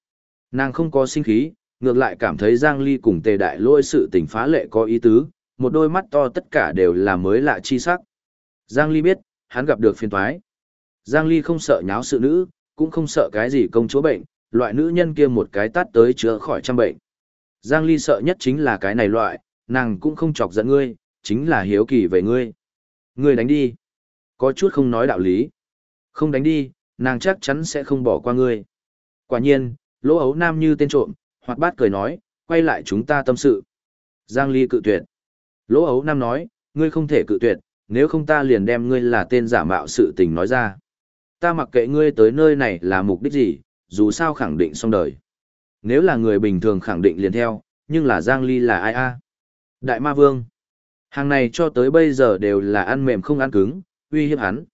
Nàng không có sinh khí, ngược lại cảm thấy Giang Ly cùng tề đại lỗi sự tình phá lệ có ý tứ, một đôi mắt to tất cả đều là mới lạ chi sắc. Giang Ly biết, hắn gặp được phiền toái. Giang Ly không sợ nháo sự nữ, cũng không sợ cái gì công chúa bệnh, loại nữ nhân kia một cái tát tới chữa khỏi trăm bệnh. Giang Ly sợ nhất chính là cái này loại, nàng cũng không chọc giận ngươi, chính là hiếu kỳ về ngươi. Ngươi đánh đi. Có chút không nói đạo lý. Không đánh đi, nàng chắc chắn sẽ không bỏ qua ngươi. Quả nhiên, lỗ ấu nam như tên trộm, hoạt bát cười nói, quay lại chúng ta tâm sự. Giang Ly cự tuyệt. Lỗ ấu nam nói, ngươi không thể cự tuyệt, nếu không ta liền đem ngươi là tên giả mạo sự tình nói ra. Ta mặc kệ ngươi tới nơi này là mục đích gì, dù sao khẳng định xong đời. Nếu là người bình thường khẳng định liền theo, nhưng là Giang Ly là ai a? Đại ma vương. Hàng này cho tới bây giờ đều là ăn mềm không ăn cứng, uy hiếp hắn.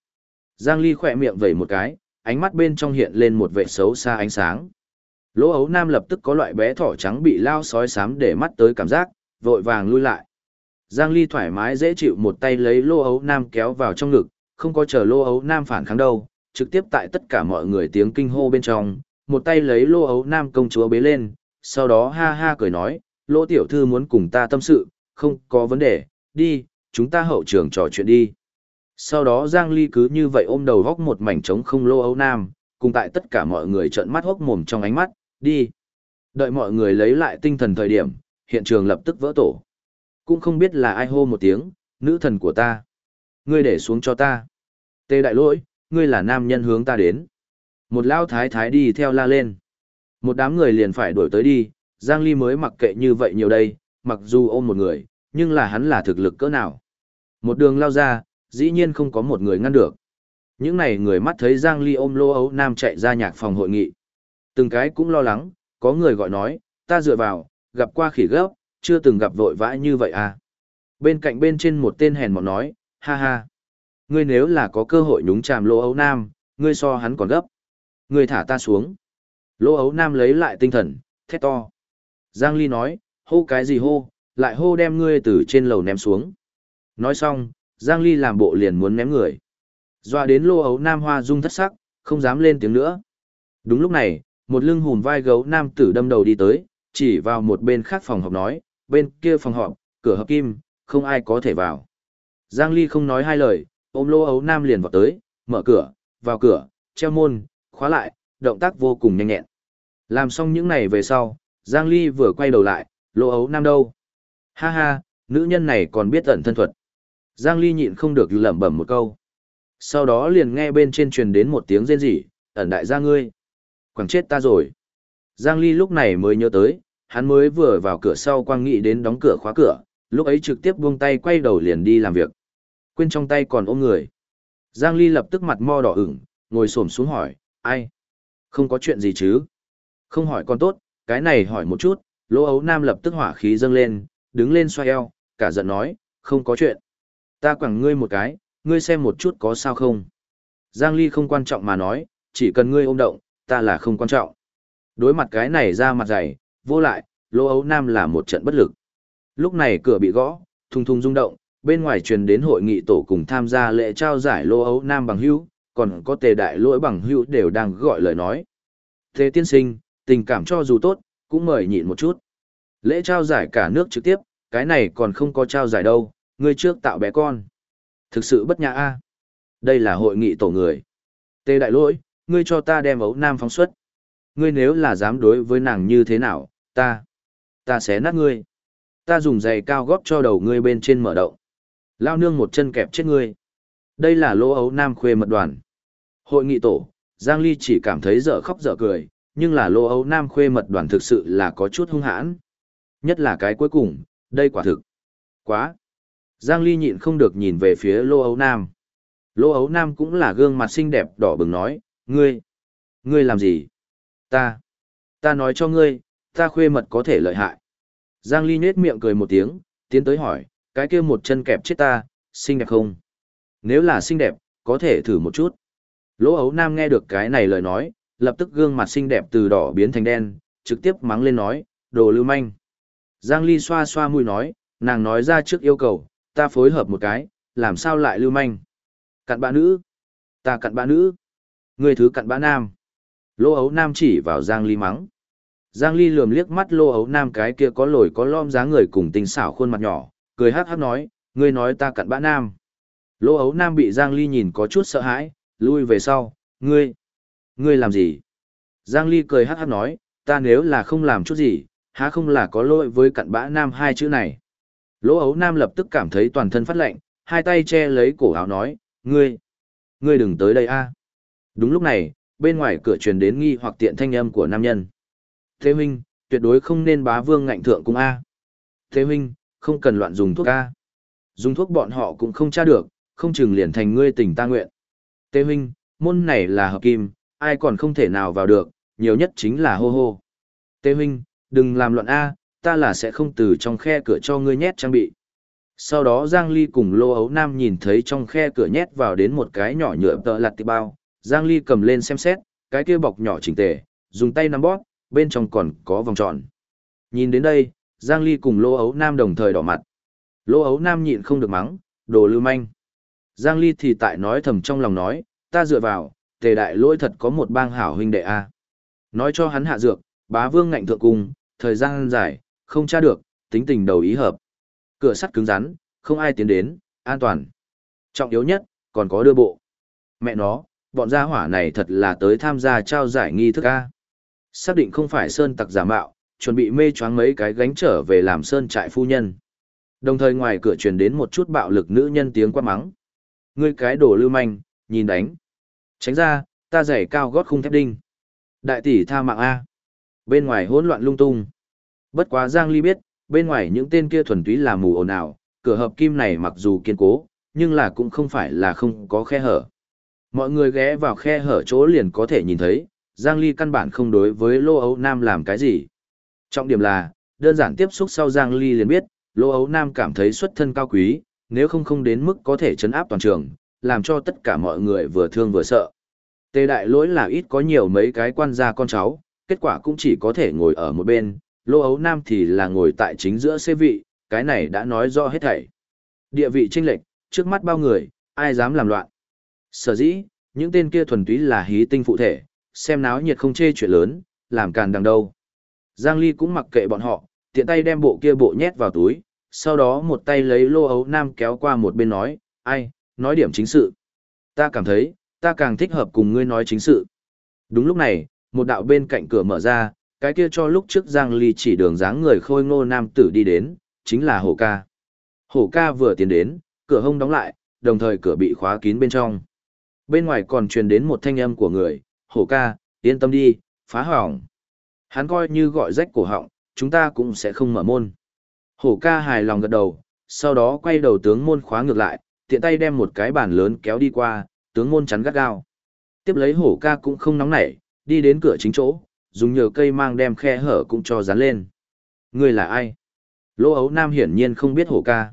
Giang Ly khỏe miệng vẩy một cái, ánh mắt bên trong hiện lên một vẻ xấu xa ánh sáng. Lỗ ấu nam lập tức có loại bé thỏ trắng bị lao sói sám để mắt tới cảm giác, vội vàng lui lại. Giang Ly thoải mái dễ chịu một tay lấy lô ấu nam kéo vào trong ngực, không có chờ lô ấu nam phản kháng đâu, trực tiếp tại tất cả mọi người tiếng kinh hô bên trong, một tay lấy lô ấu nam công chúa bế lên, sau đó ha ha cười nói, lô tiểu thư muốn cùng ta tâm sự, không có vấn đề, đi, chúng ta hậu trường trò chuyện đi. Sau đó Giang Ly cứ như vậy ôm đầu góc một mảnh trống không lô ấu nam, cùng tại tất cả mọi người trợn mắt hốc mồm trong ánh mắt, đi. Đợi mọi người lấy lại tinh thần thời điểm, hiện trường lập tức vỡ tổ. Cũng không biết là ai hô một tiếng, nữ thần của ta. Ngươi để xuống cho ta. Tê đại lỗi, ngươi là nam nhân hướng ta đến. Một lao thái thái đi theo la lên. Một đám người liền phải đuổi tới đi, Giang Ly mới mặc kệ như vậy nhiều đây, mặc dù ôm một người, nhưng là hắn là thực lực cỡ nào. Một đường lao ra, dĩ nhiên không có một người ngăn được. Những này người mắt thấy Giang Ly ôm lô ấu nam chạy ra nhạc phòng hội nghị. Từng cái cũng lo lắng, có người gọi nói, ta dựa vào, gặp qua khỉ gấp, chưa từng gặp vội vã như vậy à. Bên cạnh bên trên một tên hèn mọn nói, ha ha. Ngươi nếu là có cơ hội nhúng chàm lỗ ấu nam, ngươi so hắn còn gấp. Ngươi thả ta xuống. Lỗ ấu nam lấy lại tinh thần, thét to. Giang Ly nói, hô cái gì hô, lại hô đem ngươi từ trên lầu ném xuống. Nói xong, Giang Ly làm bộ liền muốn ném người. Doa đến lô ấu nam hoa rung thất sắc, không dám lên tiếng nữa. Đúng lúc này, một lưng hùn vai gấu nam tử đâm đầu đi tới, chỉ vào một bên khác phòng học nói, bên kia phòng họp, cửa hợp kim, không ai có thể vào. Giang Ly không nói hai lời, ôm lô ấu nam liền vào tới, mở cửa, vào cửa, treo môn, khóa lại, động tác vô cùng nhanh nhẹn. Làm xong những này về sau, Giang Ly vừa quay đầu lại, lô ấu nam đâu? Ha ha, nữ nhân này còn biết ẩn thân thuật. Giang Ly nhịn không được lẩm bẩm một câu. Sau đó liền nghe bên trên truyền đến một tiếng rên rỉ, ẩn đại gia ngươi. Quảng chết ta rồi. Giang Ly lúc này mới nhớ tới, hắn mới vừa vào cửa sau quang nghị đến đóng cửa khóa cửa, lúc ấy trực tiếp buông tay quay đầu liền đi làm việc. Quên trong tay còn ôm người. Giang Ly lập tức mặt mo đỏ ửng, ngồi xổm xuống hỏi, ai? Không có chuyện gì chứ? Không hỏi con tốt, cái này hỏi một chút, lỗ ấu nam lập tức hỏa khí dâng lên, đứng lên xoay eo, cả giận nói, không có chuyện. Ta quẳng ngươi một cái, ngươi xem một chút có sao không? Giang Ly không quan trọng mà nói, chỉ cần ngươi ôm động, ta là không quan trọng. Đối mặt cái này ra mặt dày, vô lại, lô ấu nam là một trận bất lực. Lúc này cửa bị gõ, thùng thùng rung động, bên ngoài truyền đến hội nghị tổ cùng tham gia lễ trao giải lô ấu nam bằng hữu, còn có tề đại lỗi bằng hữu đều đang gọi lời nói. Thế tiên sinh, tình cảm cho dù tốt, cũng mời nhịn một chút. Lễ trao giải cả nước trực tiếp, cái này còn không có trao giải đâu, ngươi trước tạo bé con. Thực sự bất nhã a. Đây là hội nghị tổ người. Tề đại lỗi, ngươi cho ta đem ấu nam phóng xuất. ngươi nếu là dám đối với nàng như thế nào, ta, ta sẽ nát ngươi. Ta dùng giày cao góp cho đầu ngươi bên trên mở động. Lao nương một chân kẹp chết ngươi. Đây là lỗ ấu nam khuê mật đoàn. Hội nghị tổ, Giang Ly chỉ cảm thấy dở khóc dở cười, nhưng là lỗ ấu nam khuê mật đoàn thực sự là có chút hung hãn. Nhất là cái cuối cùng, đây quả thực. Quá. Giang Ly nhịn không được nhìn về phía lỗ ấu nam. Lỗ ấu nam cũng là gương mặt xinh đẹp đỏ bừng nói, ngươi, ngươi làm gì? Ta, ta nói cho ngươi, ta khuê mật có thể lợi hại. Giang Ly nết miệng cười một tiếng, tiến tới hỏi, cái kia một chân kẹp chết ta, xinh đẹp không? Nếu là xinh đẹp, có thể thử một chút. Lỗ ấu nam nghe được cái này lời nói, lập tức gương mặt xinh đẹp từ đỏ biến thành đen, trực tiếp mắng lên nói, đồ lưu manh. Giang Ly xoa xoa mũi nói, nàng nói ra trước yêu cầu, ta phối hợp một cái, làm sao lại lưu manh. Cặn bã nữ. Ta cặn bã nữ. Người thứ cặn bã nam. Lỗ ấu nam chỉ vào Giang Ly mắng. Giang Ly lườm liếc mắt lô ấu nam cái kia có lồi có lom dáng người cùng tinh xảo khuôn mặt nhỏ, cười hắc hắc nói, ngươi nói ta cặn bã nam. Lô ấu nam bị Giang Ly nhìn có chút sợ hãi, lui về sau, ngươi, ngươi làm gì? Giang Ly cười hắc hắc nói, ta nếu là không làm chút gì, há không là có lỗi với cặn bã nam hai chữ này. Lô ấu nam lập tức cảm thấy toàn thân phát lạnh, hai tay che lấy cổ áo nói, ngươi, ngươi đừng tới đây a. Đúng lúc này, bên ngoài cửa truyền đến nghi hoặc tiện thanh âm của nam nhân. Thế huynh, tuyệt đối không nên bá vương ngạnh thượng cung A. Thế huynh, không cần loạn dùng thuốc A. Dùng thuốc bọn họ cũng không tra được, không chừng liền thành ngươi tình ta nguyện. Thế huynh, môn này là hợp kim, ai còn không thể nào vào được, nhiều nhất chính là hô hô. Thế huynh, đừng làm loạn A, ta là sẽ không từ trong khe cửa cho ngươi nhét trang bị. Sau đó Giang Ly cùng Lô Ấu Nam nhìn thấy trong khe cửa nhét vào đến một cái nhỏ nhựa tợ lặt tì bao, Giang Ly cầm lên xem xét, cái kia bọc nhỏ chỉnh tề, dùng tay nắm bóp, bên trong còn có vòng tròn. Nhìn đến đây, Giang Ly cùng Lô Ấu Nam đồng thời đỏ mặt. Lô Ấu Nam nhịn không được mắng, đồ lưu manh. Giang Ly thì tại nói thầm trong lòng nói, ta dựa vào, tề đại lỗi thật có một bang hảo huynh đệ a. Nói cho hắn hạ dược, bá vương ngạnh thượng cùng thời gian dài, không tra được, tính tình đầu ý hợp. Cửa sắt cứng rắn, không ai tiến đến, an toàn. Trọng yếu nhất, còn có đưa bộ. Mẹ nó, bọn gia hỏa này thật là tới tham gia trao giải nghi thức A. Xác định không phải sơn tặc giả mạo, chuẩn bị mê choáng mấy cái gánh trở về làm sơn trại phu nhân. Đồng thời ngoài cửa truyền đến một chút bạo lực nữ nhân tiếng quát mắng. Ngươi cái đồ lưu manh, nhìn đánh. Tránh ra, ta giày cao gót khung thép đinh. Đại tỷ tha mạng A. Bên ngoài hỗn loạn lung tung. Bất quá Giang Ly biết, bên ngoài những tên kia thuần túy là mù ồn ào, cửa hợp kim này mặc dù kiên cố, nhưng là cũng không phải là không có khe hở. Mọi người ghé vào khe hở chỗ liền có thể nhìn thấy, Giang Ly căn bản không đối với Lô Ấu Nam làm cái gì. Trọng điểm là, đơn giản tiếp xúc sau Giang Ly liền biết, Lô Ấu Nam cảm thấy xuất thân cao quý, nếu không không đến mức có thể chấn áp toàn trường, làm cho tất cả mọi người vừa thương vừa sợ. Tề đại lỗi là ít có nhiều mấy cái quan gia con cháu, kết quả cũng chỉ có thể ngồi ở một bên, Lô Ấu Nam thì là ngồi tại chính giữa xe vị, cái này đã nói rõ hết thảy. Địa vị chênh lệch, trước mắt bao người, ai dám làm loạn. Sở dĩ, những tên kia thuần túy là hí tinh phụ thể, xem náo nhiệt không chê chuyện lớn, làm càn đằng đâu. Giang Ly cũng mặc kệ bọn họ, tiện tay đem bộ kia bộ nhét vào túi, sau đó một tay lấy lô ấu nam kéo qua một bên nói, ai, nói điểm chính sự. Ta cảm thấy, ta càng thích hợp cùng ngươi nói chính sự. Đúng lúc này, một đạo bên cạnh cửa mở ra, cái kia cho lúc trước Giang Ly chỉ đường dáng người khôi ngô nam tử đi đến, chính là Hổ ca. Hổ ca vừa tiến đến, cửa hông đóng lại, đồng thời cửa bị khóa kín bên trong. Bên ngoài còn truyền đến một thanh âm của người, hổ ca, yên tâm đi, phá hỏng. Hắn coi như gọi rách cổ họng, chúng ta cũng sẽ không mở môn. Hổ ca hài lòng gật đầu, sau đó quay đầu tướng môn khóa ngược lại, tiện tay đem một cái bàn lớn kéo đi qua, tướng môn chắn gắt gao. Tiếp lấy hổ ca cũng không nóng nảy, đi đến cửa chính chỗ, dùng nhờ cây mang đem khe hở cũng cho dán lên. Người là ai? Lỗ ấu nam hiển nhiên không biết hổ ca.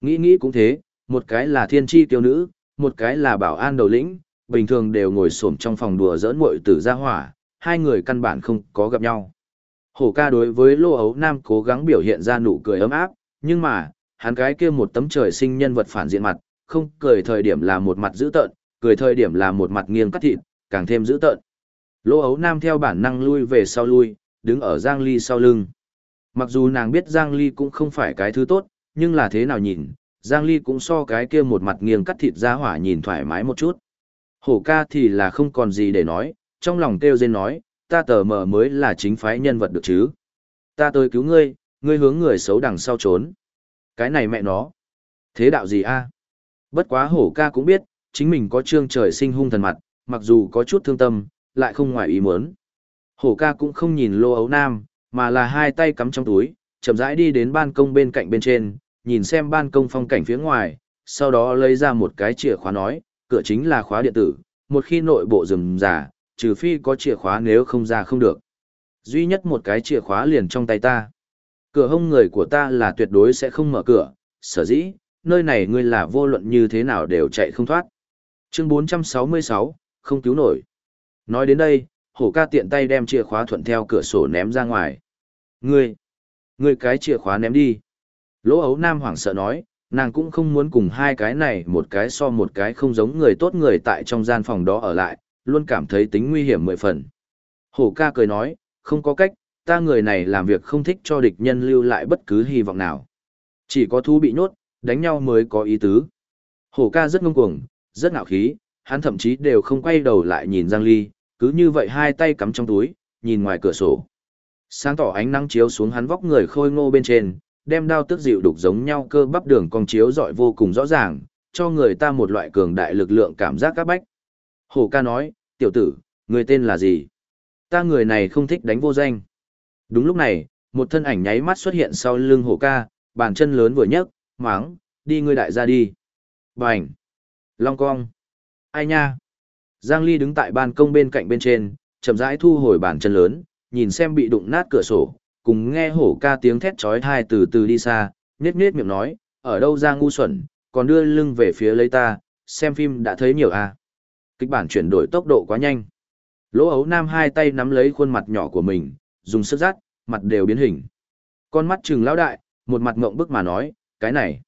Nghĩ nghĩ cũng thế, một cái là thiên tri tiêu nữ, một cái là bảo an đầu lĩnh, bình thường đều ngồi xổm trong phòng đùa giỡn muội tử gia hỏa, hai người căn bản không có gặp nhau. Hổ ca đối với Lô Ấu Nam cố gắng biểu hiện ra nụ cười ấm áp, nhưng mà, hắn cái kia một tấm trời sinh nhân vật phản diện mặt, không cười thời điểm là một mặt dữ tợn, cười thời điểm là một mặt nghiêng cắt thịt, càng thêm dữ tợn. Lô Ấu Nam theo bản năng lui về sau lui, đứng ở Giang Ly sau lưng. Mặc dù nàng biết Giang Ly cũng không phải cái thứ tốt, nhưng là thế nào nhìn, Giang Ly cũng so cái kia một mặt nghiêng cắt thịt ra hỏa nhìn thoải mái một chút. Hổ ca thì là không còn gì để nói, trong lòng kêu dên nói, ta tờ mờ mới là chính phái nhân vật được chứ. Ta tới cứu ngươi, ngươi hướng người xấu đằng sau trốn. Cái này mẹ nó. Thế đạo gì a? Bất quá hổ ca cũng biết, chính mình có trương trời sinh hung thần mặt, mặc dù có chút thương tâm, lại không ngoài ý muốn. Hổ ca cũng không nhìn lô ấu nam, mà là hai tay cắm trong túi, chậm rãi đi đến ban công bên cạnh bên trên, nhìn xem ban công phong cảnh phía ngoài, sau đó lấy ra một cái chìa khóa nói, cửa chính là khóa điện tử, một khi nội bộ rừng giả, trừ phi có chìa khóa nếu không ra không được. Duy nhất một cái chìa khóa liền trong tay ta. Cửa hông người của ta là tuyệt đối sẽ không mở cửa, sở dĩ, nơi này ngươi là vô luận như thế nào đều chạy không thoát. Chương 466, không cứu nổi. Nói đến đây, hổ ca tiện tay đem chìa khóa thuận theo cửa sổ ném ra ngoài. Ngươi, ngươi cái chìa khóa ném đi. Lỗ ấu nam hoảng sợ nói, nàng cũng không muốn cùng hai cái này một cái so một cái không giống người tốt người tại trong gian phòng đó ở lại, luôn cảm thấy tính nguy hiểm mười phần. Hổ ca cười nói, không có cách, ta người này làm việc không thích cho địch nhân lưu lại bất cứ hy vọng nào. Chỉ có thú bị nhốt, đánh nhau mới có ý tứ. Hổ ca rất ngông cuồng, rất ngạo khí, hắn thậm chí đều không quay đầu lại nhìn Giang Ly, cứ như vậy hai tay cắm trong túi, nhìn ngoài cửa sổ. Sáng tỏ ánh nắng chiếu xuống hắn vóc người khôi ngô bên trên, đem đao tức dịu đục giống nhau cơ bắp đường cong chiếu dọi vô cùng rõ ràng, cho người ta một loại cường đại lực lượng cảm giác các bách. Hổ ca nói, tiểu tử, người tên là gì? Ta người này không thích đánh vô danh. Đúng lúc này, một thân ảnh nháy mắt xuất hiện sau lưng hổ ca, bàn chân lớn vừa nhấc, máng, đi ngươi đại gia đi. Bành! Long cong! Ai nha? Giang Ly đứng tại ban công bên cạnh bên trên, chậm rãi thu hồi bàn chân lớn, nhìn xem bị đụng nát cửa sổ, cùng nghe hổ ca tiếng thét chói tai từ từ đi xa, nết nết miệng nói, ở đâu ra ngu xuẩn, còn đưa lưng về phía lấy ta, xem phim đã thấy nhiều à. Kịch bản chuyển đổi tốc độ quá nhanh. Lỗ ấu nam hai tay nắm lấy khuôn mặt nhỏ của mình, dùng sức rát, mặt đều biến hình. Con mắt trừng lão đại, một mặt ngộng bức mà nói, cái này,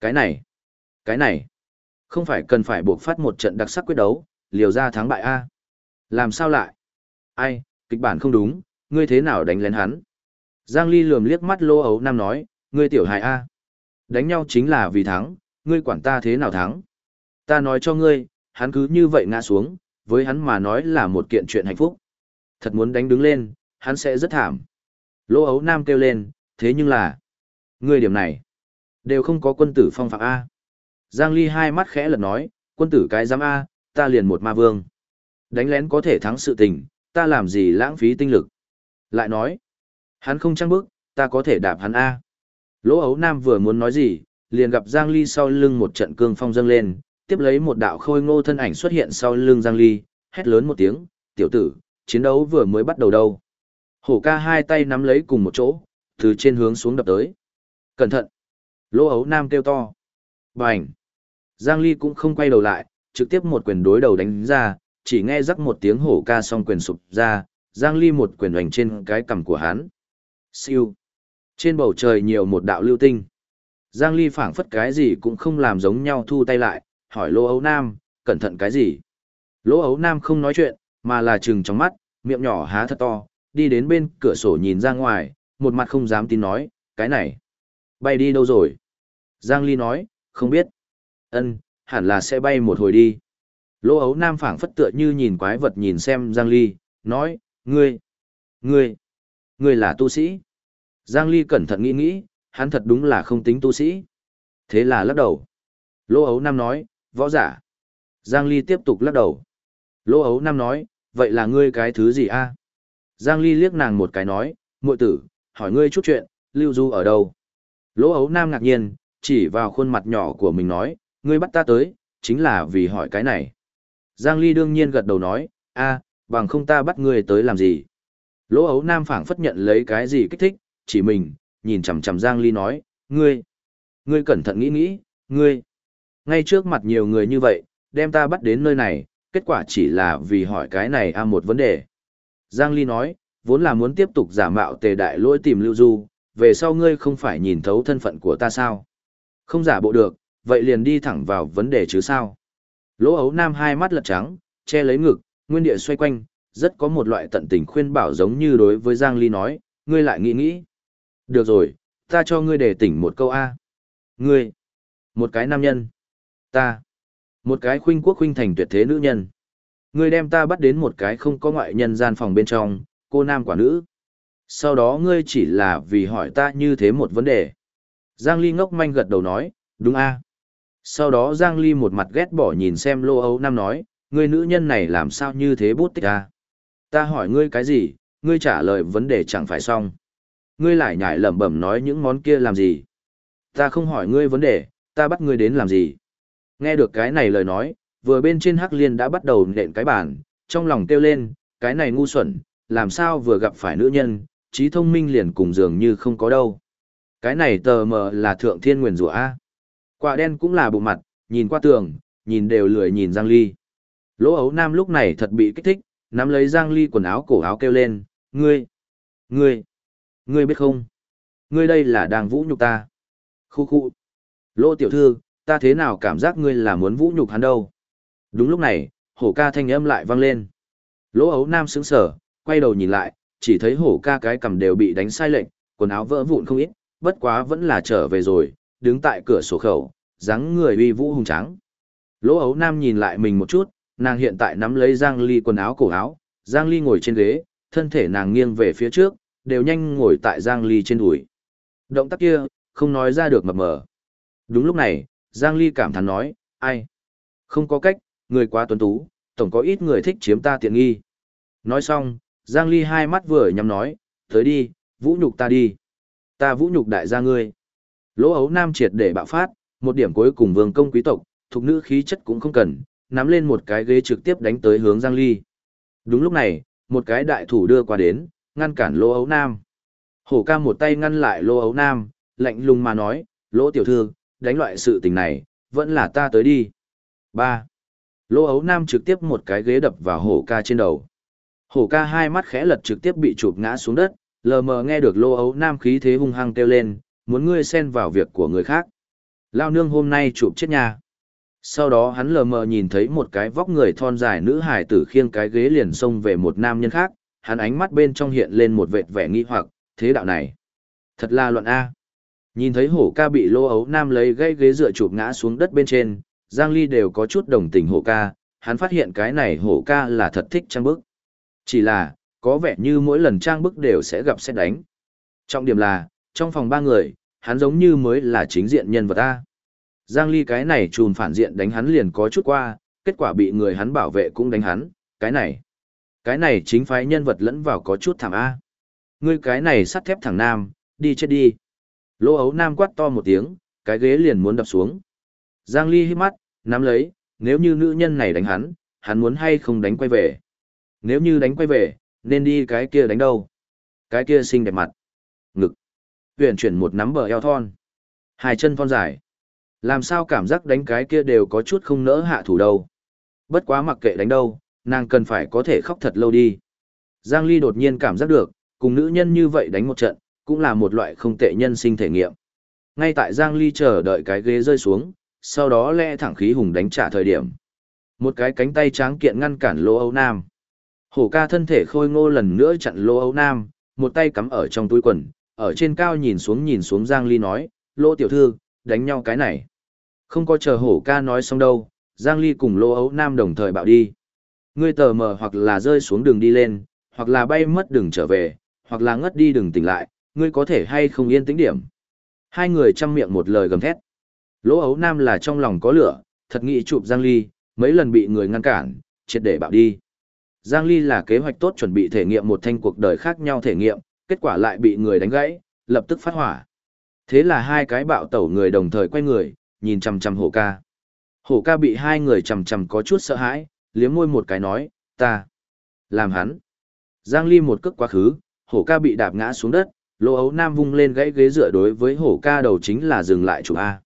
cái này, cái này. Không phải cần phải buộc phát một trận đặc sắc quyết đấu, liều ra thắng bại A. Làm sao lại? Ai, kịch bản không đúng, ngươi thế nào đánh lén hắn? Giang Ly lườm liếc mắt lô ấu nam nói, ngươi tiểu hài A. Đánh nhau chính là vì thắng, ngươi quản ta thế nào thắng? Ta nói cho ngươi, hắn cứ như vậy ngã xuống, với hắn mà nói là một kiện chuyện hạnh phúc. Thật muốn đánh đứng lên, hắn sẽ rất thảm. Lô ấu nam kêu lên, thế nhưng là, ngươi điểm này, đều không có quân tử phong phạm A. Giang Ly hai mắt khẽ lật nói, quân tử cái giám A, ta liền một ma vương. Đánh lén có thể thắng sự tình, ta làm gì lãng phí tinh lực. Lại nói, hắn không trăng bước, ta có thể đạp hắn A. Lỗ ấu nam vừa muốn nói gì, liền gặp Giang Ly sau lưng một trận cương phong dâng lên, tiếp lấy một đạo khôi ngô thân ảnh xuất hiện sau lưng Giang Ly, hét lớn một tiếng, tiểu tử, chiến đấu vừa mới bắt đầu đâu. Hổ ca hai tay nắm lấy cùng một chỗ, từ trên hướng xuống đập tới. Cẩn thận! Lỗ ấu nam kêu to. Bành! Giang Ly cũng không quay đầu lại, trực tiếp một quyền đối đầu đánh ra, chỉ nghe rắc một tiếng hổ ca song quyền sụp ra, Giang Ly một quyền hoành trên cái cằm của hắn. Siêu. Trên bầu trời nhiều một đạo lưu tinh. Giang Ly phảng phất cái gì cũng không làm giống nhau thu tay lại, hỏi Lô Ấu Nam, cẩn thận cái gì? Lô Ấu Nam không nói chuyện, mà là trừng trong mắt, miệng nhỏ há thật to, đi đến bên cửa sổ nhìn ra ngoài, một mặt không dám tin nói, cái này. Bay đi đâu rồi? Giang Ly nói, không biết. Ân, hẳn là sẽ bay một hồi đi. Lô ấu nam phảng phất tựa như nhìn quái vật nhìn xem Giang Ly, nói, ngươi, ngươi, ngươi là tu sĩ. Giang Ly cẩn thận nghĩ nghĩ, hắn thật đúng là không tính tu sĩ. Thế là lắc đầu. Lô ấu nam nói, võ giả. Giang Ly tiếp tục lắc đầu. Lô ấu nam nói, vậy là ngươi cái thứ gì a? Giang Ly liếc nàng một cái nói, muội tử, hỏi ngươi chút chuyện, lưu du ở đâu? Lô ấu nam ngạc nhiên, chỉ vào khuôn mặt nhỏ của mình nói, ngươi bắt ta tới, chính là vì hỏi cái này. Giang Ly đương nhiên gật đầu nói, a, bằng không ta bắt ngươi tới làm gì. Lỗ ấu nam phảng phất nhận lấy cái gì kích thích, chỉ mình, nhìn chằm chằm Giang Ly nói, ngươi, ngươi cẩn thận nghĩ nghĩ, ngươi. Ngay trước mặt nhiều người như vậy, đem ta bắt đến nơi này, kết quả chỉ là vì hỏi cái này a một vấn đề. Giang Ly nói, vốn là muốn tiếp tục giả mạo tề đại lỗi tìm lưu du, về sau ngươi không phải nhìn thấu thân phận của ta sao. Không giả bộ được, vậy liền đi thẳng vào vấn đề chứ sao. Lỗ ấu nam hai mắt lật trắng, che lấy ngực, nguyên địa xoay quanh, rất có một loại tận tình khuyên bảo giống như đối với Giang Ly nói, ngươi lại nghĩ nghĩ. Được rồi, ta cho ngươi để tỉnh một câu A. Ngươi, một cái nam nhân. Ta, một cái khuynh quốc khuynh thành tuyệt thế nữ nhân. Ngươi đem ta bắt đến một cái không có ngoại nhân gian phòng bên trong, cô nam quả nữ. Sau đó ngươi chỉ là vì hỏi ta như thế một vấn đề. Giang Ly ngốc manh gật đầu nói, đúng a. Sau đó Giang Ly một mặt ghét bỏ nhìn xem Lô Ấu Nam nói, ngươi nữ nhân này làm sao như thế bút tích a? Ta hỏi ngươi cái gì, ngươi trả lời vấn đề chẳng phải xong. Ngươi lại nhải lẩm bẩm nói những món kia làm gì. Ta không hỏi ngươi vấn đề, ta bắt ngươi đến làm gì. Nghe được cái này lời nói, vừa bên trên Hắc Liên đã bắt đầu nện cái bàn, trong lòng kêu lên, cái này ngu xuẩn, làm sao vừa gặp phải nữ nhân, trí thông minh liền cùng dường như không có đâu. Cái này tờ mờ là thượng thiên nguyền rủa A. Quả đen cũng là bộ mặt, nhìn qua tường, nhìn đều lười nhìn Giang Ly. Lỗ ấu nam lúc này thật bị kích thích, nắm lấy Giang Ly quần áo cổ áo kêu lên, ngươi, ngươi, ngươi biết không? Ngươi đây là đang vũ nhục ta. Khu khu. Lỗ tiểu thư, ta thế nào cảm giác ngươi là muốn vũ nhục hắn đâu? Đúng lúc này, hổ ca thanh âm lại vang lên. Lỗ ấu nam sững sở, quay đầu nhìn lại, chỉ thấy hổ ca cái cầm đều bị đánh sai lệnh, quần áo vỡ vụn không ít, bất quá vẫn là trở về rồi, đứng tại cửa sổ khẩu, dáng người uy vũ hùng tráng. Lỗ ấu nam nhìn lại mình một chút, nàng hiện tại nắm lấy Giang Ly quần áo cổ áo, Giang Ly ngồi trên ghế, thân thể nàng nghiêng về phía trước, đều nhanh ngồi tại Giang Ly trên đùi. Động tác kia, không nói ra được mập mờ. Đúng lúc này, Giang Ly cảm thán nói, ai? Không có cách, người quá tuấn tú, tổng có ít người thích chiếm ta tiện nghi. Nói xong, Giang Ly hai mắt vừa nhắm nói, tới đi, vũ nhục ta đi. Ta vũ nhục đại gia ngươi. Lỗ ấu nam triệt để bạo phát, một điểm cuối cùng vương công quý tộc, thuộc nữ khí chất cũng không cần, nắm lên một cái ghế trực tiếp đánh tới hướng Giang Ly. Đúng lúc này, một cái đại thủ đưa qua đến, ngăn cản lô ấu nam. Hổ ca một tay ngăn lại lô ấu nam, lạnh lùng mà nói, lỗ tiểu thư, đánh loại sự tình này, vẫn là ta tới đi. 3. lô ấu nam trực tiếp một cái ghế đập vào hổ ca trên đầu. Hổ ca hai mắt khẽ lật trực tiếp bị chụp ngã xuống đất, lờ mờ nghe được lô ấu nam khí thế hung hăng kêu lên, muốn ngươi xen vào việc của người khác. Lao nương hôm nay chụp chết nhà. Sau đó hắn lờ mờ nhìn thấy một cái vóc người thon dài nữ hải tử khiêng cái ghế liền xông về một nam nhân khác, hắn ánh mắt bên trong hiện lên một vệt vẻ nghi hoặc, thế đạo này. Thật là luận A. Nhìn thấy hổ ca bị lô ấu nam lấy gây ghế dựa chụp ngã xuống đất bên trên, Giang Ly đều có chút đồng tình hổ ca, hắn phát hiện cái này hổ ca là thật thích trang bức. Chỉ là, có vẻ như mỗi lần trang bức đều sẽ gặp xét đánh. Trọng điểm là, trong phòng ba người, hắn giống như mới là chính diện nhân vật A. Giang Ly cái này trùn phản diện đánh hắn liền có chút qua, kết quả bị người hắn bảo vệ cũng đánh hắn, cái này. Cái này chính phái nhân vật lẫn vào có chút thảm A. Ngươi cái này sắt thép thẳng nam, đi chết đi. lỗ ấu nam quát to một tiếng, cái ghế liền muốn đập xuống. Giang Ly hít mắt, nắm lấy, nếu như nữ nhân này đánh hắn, hắn muốn hay không đánh quay về. Nếu như đánh quay về, nên đi cái kia đánh đâu? Cái kia xinh đẹp mặt. Ngực. Huyền chuyển một nắm bờ eo thon. Hai chân thon dài. Làm sao cảm giác đánh cái kia đều có chút không nỡ hạ thủ đâu. Bất quá mặc kệ đánh đâu, nàng cần phải có thể khóc thật lâu đi. Giang Ly đột nhiên cảm giác được, cùng nữ nhân như vậy đánh một trận, cũng là một loại không tệ nhân sinh thể nghiệm. Ngay tại Giang Ly chờ đợi cái ghế rơi xuống, sau đó lẽ thẳng khí hùng đánh trả thời điểm. Một cái cánh tay tráng kiện ngăn cản Lô Âu Nam. Hổ ca thân thể khôi ngô lần nữa chặn Lô Âu Nam, một tay cắm ở trong túi quần, ở trên cao nhìn xuống nhìn xuống Giang Ly nói, Lô tiểu thư, đánh nhau cái này. Không có chờ hổ ca nói xong đâu, Giang Ly cùng Lô Âu Nam đồng thời bạo đi. Ngươi tờ mờ hoặc là rơi xuống đường đi lên, hoặc là bay mất đường trở về, hoặc là ngất đi đường tỉnh lại, ngươi có thể hay không yên tĩnh điểm. Hai người chăm miệng một lời gầm thét. Lỗ ấu nam là trong lòng có lửa, thật nghĩ chụp Giang Ly, mấy lần bị người ngăn cản, triệt để bạo đi. Giang Ly là kế hoạch tốt chuẩn bị thể nghiệm một thanh cuộc đời khác nhau thể nghiệm, kết quả lại bị người đánh gãy, lập tức phát hỏa. Thế là hai cái bạo tẩu người đồng thời quay người, nhìn chằm chằm hổ ca. Hổ ca bị hai người chằm chằm có chút sợ hãi, liếm môi một cái nói, ta, làm hắn. Giang Ly một cước quá khứ, hổ ca bị đạp ngã xuống đất, lô ấu nam vung lên gãy ghế dựa đối với hổ ca đầu chính là dừng lại chụp A.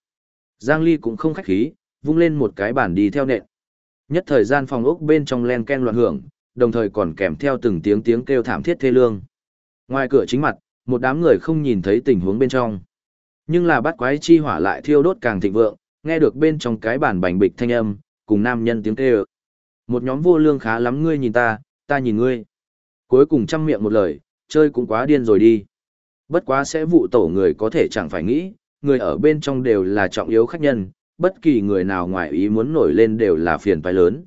Giang Ly cũng không khách khí, vung lên một cái bàn đi theo nện. Nhất thời gian phòng ốc bên trong len ken loạn hưởng, đồng thời còn kèm theo từng tiếng tiếng kêu thảm thiết thê lương. Ngoài cửa chính mặt, một đám người không nhìn thấy tình huống bên trong. Nhưng là bắt quái chi hỏa lại thiêu đốt càng thịnh vượng, nghe được bên trong cái bàn bành bịch thanh âm, cùng nam nhân tiếng kêu. Một nhóm vô lương khá lắm ngươi nhìn ta, ta nhìn ngươi. Cuối cùng chăm miệng một lời, chơi cũng quá điên rồi đi. Bất quá sẽ vụ tổ người có thể chẳng phải nghĩ, người ở bên trong đều là trọng yếu khách nhân, bất kỳ người nào ngoài ý muốn nổi lên đều là phiền phải lớn.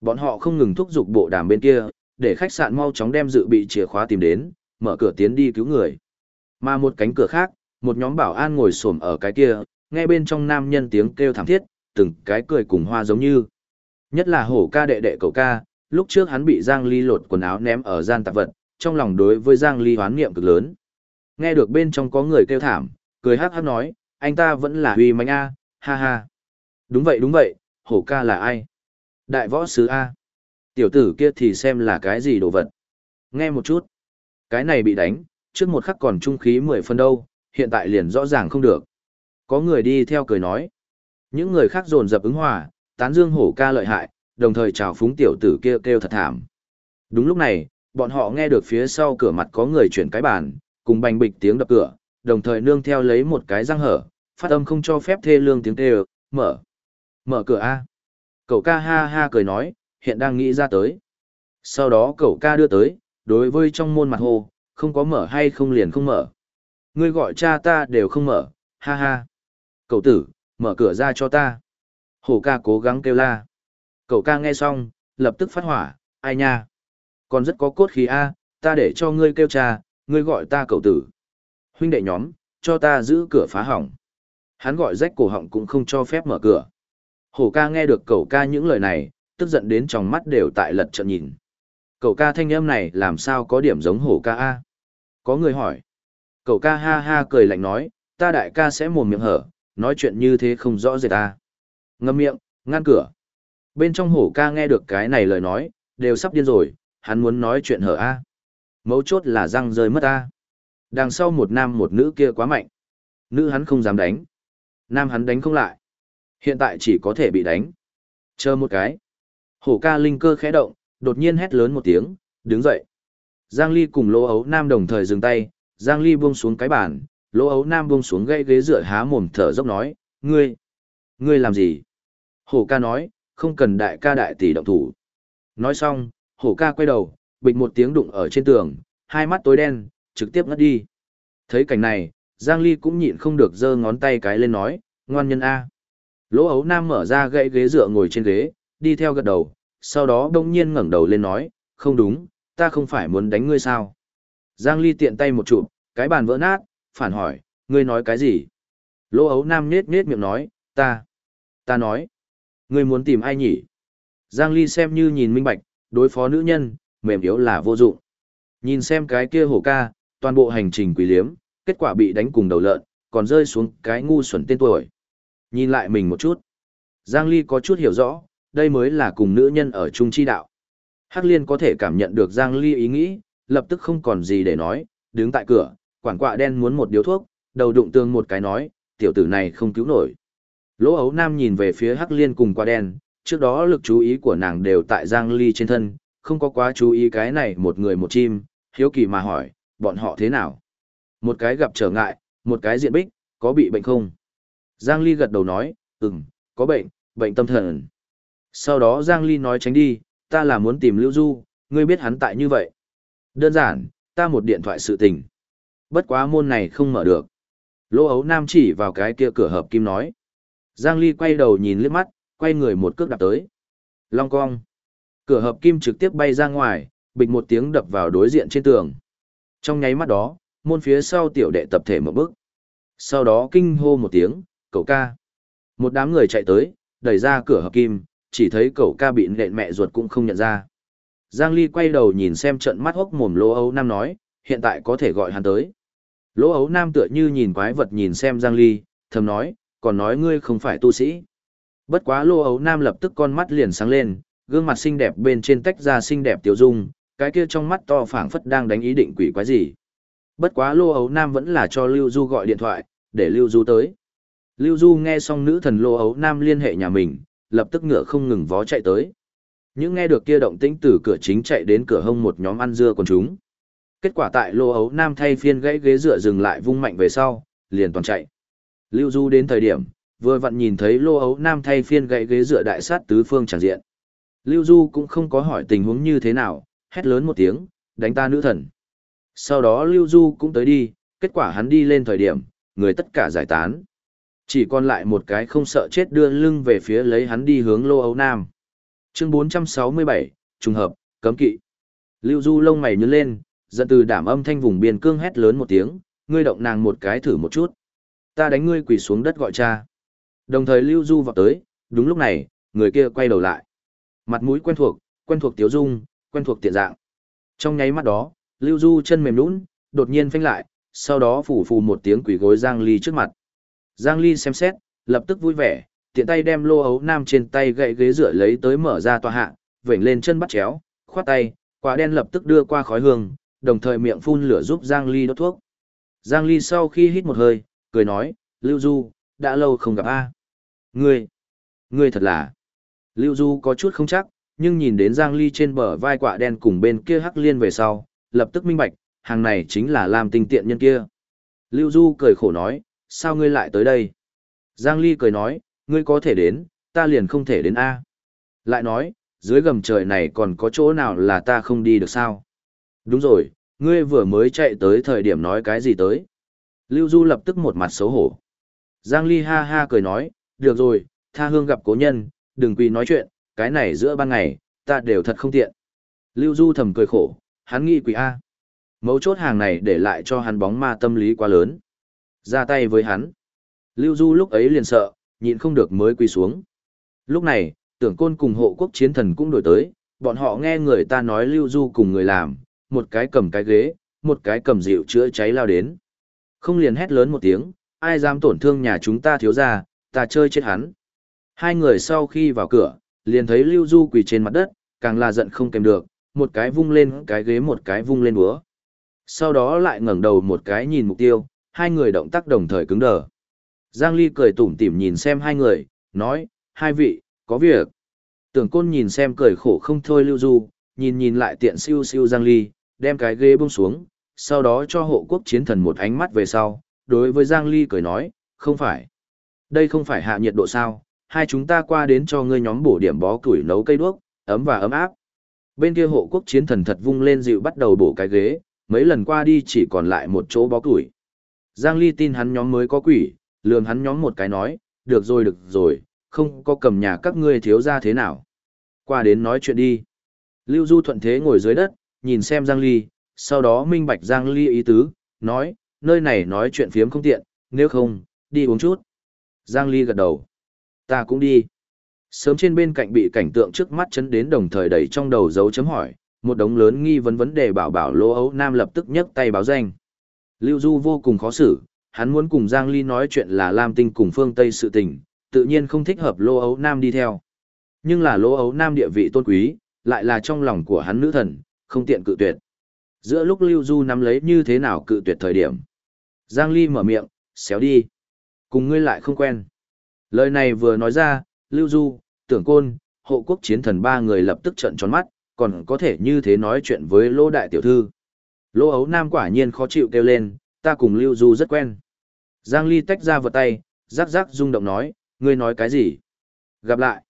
Bọn họ không ngừng thúc giục bộ đàm bên kia, để khách sạn mau chóng đem dự bị chìa khóa tìm đến, mở cửa tiến đi cứu người. Mà một cánh cửa khác, một nhóm bảo an ngồi xổm ở cái kia, nghe bên trong nam nhân tiếng kêu thảm thiết, từng cái cười cùng hoa giống như. Nhất là hổ ca đệ đệ cậu ca, lúc trước hắn bị Giang Ly lột quần áo ném ở gian tạp vật, trong lòng đối với Giang Ly hoán niệm cực lớn. Nghe được bên trong có người kêu thảm, cười hát hát nói, anh ta vẫn là huy mạnh A, ha ha. Đúng vậy đúng vậy, hổ ca là ai? Đại võ sứ A. Tiểu tử kia thì xem là cái gì đồ vật. Nghe một chút. Cái này bị đánh, trước một khắc còn trung khí mười phân đâu, hiện tại liền rõ ràng không được. Có người đi theo cười nói. Những người khác dồn dập ứng hòa, tán dương hổ ca lợi hại, đồng thời chào phúng tiểu tử kia kêu, kêu thật thảm. Đúng lúc này, bọn họ nghe được phía sau cửa mặt có người chuyển cái bàn, cùng bành bịch tiếng đập cửa, đồng thời nương theo lấy một cái răng hở, phát âm không cho phép thê lương tiếng kêu, mở. Mở cửa A. Cậu ca ha ha cười nói, hiện đang nghĩ ra tới. Sau đó cậu ca đưa tới, đối với trong môn mặt hồ, không có mở hay không liền không mở. Ngươi gọi cha ta đều không mở, ha ha. Cậu tử, mở cửa ra cho ta. Hổ ca cố gắng kêu la. Cậu ca nghe xong, lập tức phát hỏa, ai nha. Còn rất có cốt khí A, ta để cho ngươi kêu cha, ngươi gọi ta cậu tử. Huynh đệ nhóm, cho ta giữ cửa phá hỏng. Hắn gọi rách cổ họng cũng không cho phép mở cửa. Hổ ca nghe được cậu ca những lời này, tức giận đến trong mắt đều tại lật trận nhìn. Cậu ca thanh âm này làm sao có điểm giống hổ ca A? Có người hỏi. Cậu ca ha ha cười lạnh nói, ta đại ca sẽ mồm miệng hở, nói chuyện như thế không rõ rệt ta. Ngâm miệng, ngăn cửa. Bên trong hổ ca nghe được cái này lời nói, đều sắp điên rồi, hắn muốn nói chuyện hở A. Mấu chốt là răng rơi mất A. Đằng sau một nam một nữ kia quá mạnh. Nữ hắn không dám đánh. Nam hắn đánh không lại. Hiện tại chỉ có thể bị đánh. Chờ một cái. Hổ ca linh cơ khẽ động, đột nhiên hét lớn một tiếng, đứng dậy. Giang Ly cùng Lỗ Ấu Nam đồng thời dừng tay, Giang Ly buông xuống cái bàn, Lỗ Ấu Nam buông xuống gây ghế dựa há mồm thở dốc nói, ngươi, ngươi làm gì? Hổ ca nói, không cần đại ca đại tỷ động thủ. Nói xong, hổ ca quay đầu, bịch một tiếng đụng ở trên tường, hai mắt tối đen, trực tiếp ngất đi. Thấy cảnh này, Giang Ly cũng nhịn không được giơ ngón tay cái lên nói, ngoan nhân A. Lỗ ấu nam mở ra gãy ghế dựa ngồi trên ghế, đi theo gật đầu, sau đó đông nhiên ngẩng đầu lên nói, không đúng, ta không phải muốn đánh ngươi sao. Giang Ly tiện tay một chụp, cái bàn vỡ nát, phản hỏi, ngươi nói cái gì? Lỗ ấu nam nết nết miệng nói, ta, ta nói, ngươi muốn tìm ai nhỉ? Giang Ly xem như nhìn minh bạch, đối phó nữ nhân, mềm yếu là vô dụng. Nhìn xem cái kia hổ ca, toàn bộ hành trình quỷ liếm, kết quả bị đánh cùng đầu lợn, còn rơi xuống cái ngu xuẩn tên tuổi. Nhìn lại mình một chút. Giang Ly có chút hiểu rõ, đây mới là cùng nữ nhân ở chung chi đạo. Hắc Liên có thể cảm nhận được Giang Ly ý nghĩ, lập tức không còn gì để nói, đứng tại cửa, quản quạ đen muốn một điếu thuốc, đầu đụng tương một cái nói, tiểu tử này không cứu nổi. Lỗ ấu nam nhìn về phía Hắc Liên cùng quả đen, trước đó lực chú ý của nàng đều tại Giang Ly trên thân, không có quá chú ý cái này một người một chim, hiếu kỳ mà hỏi, bọn họ thế nào? Một cái gặp trở ngại, một cái diện bích, có bị bệnh không? Giang Ly gật đầu nói, ừm, có bệnh, bệnh tâm thần. Sau đó Giang Ly nói tránh đi, ta là muốn tìm Lưu Du, ngươi biết hắn tại như vậy. Đơn giản, ta một điện thoại sự tình. Bất quá môn này không mở được. Lô ấu nam chỉ vào cái kia cửa hợp kim nói. Giang Ly quay đầu nhìn liếc mắt, quay người một cước đạp tới. Long cong. Cửa hợp kim trực tiếp bay ra ngoài, bịch một tiếng đập vào đối diện trên tường. Trong nháy mắt đó, môn phía sau tiểu đệ tập thể một bước. Sau đó kinh hô một tiếng, cậu ca. Một đám người chạy tới, đẩy ra cửa hợp kim, chỉ thấy cậu ca bị nện mẹ ruột cũng không nhận ra. Giang Ly quay đầu nhìn xem trận mắt hốc mồm Lỗ Ấu Nam nói, hiện tại có thể gọi hắn tới. Lỗ Ấu Nam tựa như nhìn quái vật nhìn xem Giang Ly, thầm nói, còn nói ngươi không phải tu sĩ. Bất quá lô Ấu Nam lập tức con mắt liền sáng lên, gương mặt xinh đẹp bên trên tách ra xinh đẹp tiểu dung, cái kia trong mắt to phảng phất đang đánh ý định quỷ quái gì. Bất quá Lô Ấu Nam vẫn là cho Lưu Du gọi điện thoại, để Lưu Du tới. Lưu Du nghe xong nữ thần Lô Ấu Nam liên hệ nhà mình, lập tức ngựa không ngừng vó chạy tới. Những nghe được kia động tĩnh từ cửa chính chạy đến cửa hông một nhóm ăn dưa con chúng. Kết quả tại Lô Ấu Nam thay phiên gãy ghế dựa dừng lại vung mạnh về sau, liền toàn chạy. Lưu Du đến thời điểm, vừa vặn nhìn thấy Lô Ấu Nam thay phiên gãy ghế dựa đại sát tứ phương chẳng diện. Lưu Du cũng không có hỏi tình huống như thế nào, hét lớn một tiếng, đánh ta nữ thần. Sau đó Lưu Du cũng tới đi, kết quả hắn đi lên thời điểm, người tất cả giải tán. Chỉ còn lại một cái không sợ chết đưa lưng về phía lấy hắn đi hướng Lô Ấu Nam. Chương 467, trùng hợp, cấm kỵ. Lưu Du lông mày nhướng lên, giận từ đảm âm thanh vùng biên cương hét lớn một tiếng, ngươi động nàng một cái thử một chút. Ta đánh ngươi quỳ xuống đất gọi cha. Đồng thời Lưu Du vào tới, đúng lúc này, người kia quay đầu lại. Mặt mũi quen thuộc, quen thuộc tiếu dung, quen thuộc tiện dạng. Trong nháy mắt đó, Lưu Du chân mềm nhũn, đột nhiên phanh lại, sau đó phủ phù một tiếng quỳ gối Giang Ly trước mặt. Giang Ly xem xét, lập tức vui vẻ, tiện tay đem lô ấu nam trên tay gậy ghế rửa lấy tới mở ra tòa hạ, vểnh lên chân bắt chéo, khoát tay, quả đen lập tức đưa qua khói hương, đồng thời miệng phun lửa giúp Giang Ly đốt thuốc. Giang Ly sau khi hít một hơi, cười nói, Lưu Du, đã lâu không gặp a. Ngươi, ngươi thật là. Lưu Du có chút không chắc, nhưng nhìn đến Giang Ly trên bờ vai quả đen cùng bên kia hắc liên về sau, lập tức minh bạch, hàng này chính là làm tinh tiện nhân kia. Lưu Du cười khổ nói, sao ngươi lại tới đây? Giang Ly cười nói, ngươi có thể đến, ta liền không thể đến A. Lại nói, dưới gầm trời này còn có chỗ nào là ta không đi được sao? Đúng rồi, ngươi vừa mới chạy tới thời điểm nói cái gì tới? Lưu Du lập tức một mặt xấu hổ. Giang Ly ha ha cười nói, được rồi, tha hương gặp cố nhân, đừng quỳ nói chuyện, cái này giữa ban ngày, ta đều thật không tiện. Lưu Du thầm cười khổ, hắn nghĩ quỳ A. Mấu chốt hàng này để lại cho hắn bóng ma tâm lý quá lớn. Ra tay với hắn. Lưu Du lúc ấy liền sợ, nhịn không được mới quỳ xuống. Lúc này, tưởng côn cùng hộ quốc chiến thần cũng đổi tới, bọn họ nghe người ta nói Lưu Du cùng người làm, một cái cầm cái ghế, một cái cầm rượu chữa cháy lao đến. Không liền hét lớn một tiếng, ai dám tổn thương nhà chúng ta thiếu ra, ta chơi chết hắn. Hai người sau khi vào cửa, liền thấy Lưu Du quỳ trên mặt đất, càng là giận không kèm được, một cái vung lên cái ghế một cái vung lên búa. Sau đó lại ngẩng đầu một cái nhìn mục tiêu, hai người động tác đồng thời cứng đờ. Giang Ly cười tủm tỉm nhìn xem hai người, nói, hai vị, có việc. Tưởng côn nhìn xem cười khổ không thôi Lưu Du, nhìn nhìn lại tiện siêu siêu Giang Ly, đem cái ghế buông xuống, sau đó cho hộ quốc chiến thần một ánh mắt về sau, đối với Giang Ly cười nói, không phải. Đây không phải hạ nhiệt độ sao, hai chúng ta qua đến cho ngươi nhóm bổ điểm bó củi nấu cây đuốc, ấm và ấm áp. Bên kia hộ quốc chiến thần thật vung lên dịu bắt đầu bổ cái ghế, mấy lần qua đi chỉ còn lại một chỗ bó củi. Giang Ly tin hắn nhóm mới có quỷ, lườm hắn nhóm một cái nói, được rồi được rồi, không có cầm nhà các ngươi thiếu ra thế nào. Qua đến nói chuyện đi. Lưu Du thuận thế ngồi dưới đất, nhìn xem Giang Ly, sau đó minh bạch Giang Ly ý tứ, nói, nơi này nói chuyện phiếm không tiện, nếu không, đi uống chút. Giang Ly gật đầu. Ta cũng đi. Sớm trên bên cạnh bị cảnh tượng trước mắt chấn đến đồng thời đẩy trong đầu dấu chấm hỏi, một đống lớn nghi vấn vấn đề bảo bảo lô ấu nam lập tức nhấc tay báo danh. Lưu Du vô cùng khó xử, hắn muốn cùng Giang Ly nói chuyện là Lam Tinh cùng phương Tây sự tình, tự nhiên không thích hợp lô ấu nam đi theo. Nhưng là lô ấu nam địa vị tôn quý, lại là trong lòng của hắn nữ thần, không tiện cự tuyệt. Giữa lúc Lưu Du nắm lấy như thế nào cự tuyệt thời điểm. Giang Ly mở miệng, xéo đi. Cùng ngươi lại không quen. Lời này vừa nói ra, Lưu Du, tưởng côn, hộ quốc chiến thần ba người lập tức trợn tròn mắt, còn có thể như thế nói chuyện với lô đại tiểu thư. Lô ấu nam quả nhiên khó chịu kêu lên, ta cùng Lưu Du rất quen. Giang Ly tách ra vật tay, rắc rắc rung động nói, ngươi nói cái gì? Gặp lại.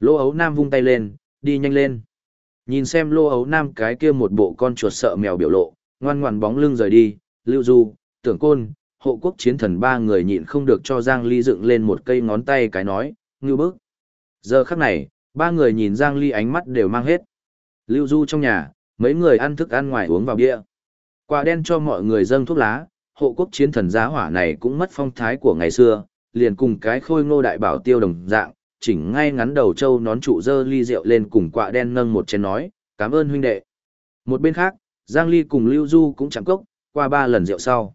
Lô ấu nam vung tay lên, đi nhanh lên. Nhìn xem lô ấu nam cái kia một bộ con chuột sợ mèo biểu lộ, ngoan ngoan bóng lưng rời đi, Lưu Du, tưởng côn, hộ quốc chiến thần ba người nhịn không được cho Giang Ly dựng lên một cây ngón tay cái nói, ngư bức. Giờ khắc này, ba người nhìn Giang Ly ánh mắt đều mang hết. Lưu Du trong nhà, mấy người ăn thức ăn ngoài uống vào bia. Quả đen cho mọi người dâng thuốc lá, hộ quốc chiến thần giá hỏa này cũng mất phong thái của ngày xưa, liền cùng cái khôi ngô đại bảo tiêu đồng dạng, chỉnh ngay ngắn đầu trâu nón trụ dơ ly rượu lên cùng quạ đen nâng một chén nói, cảm ơn huynh đệ. Một bên khác, Giang Ly cùng Lưu Du cũng chẳng cốc, qua ba lần rượu sau.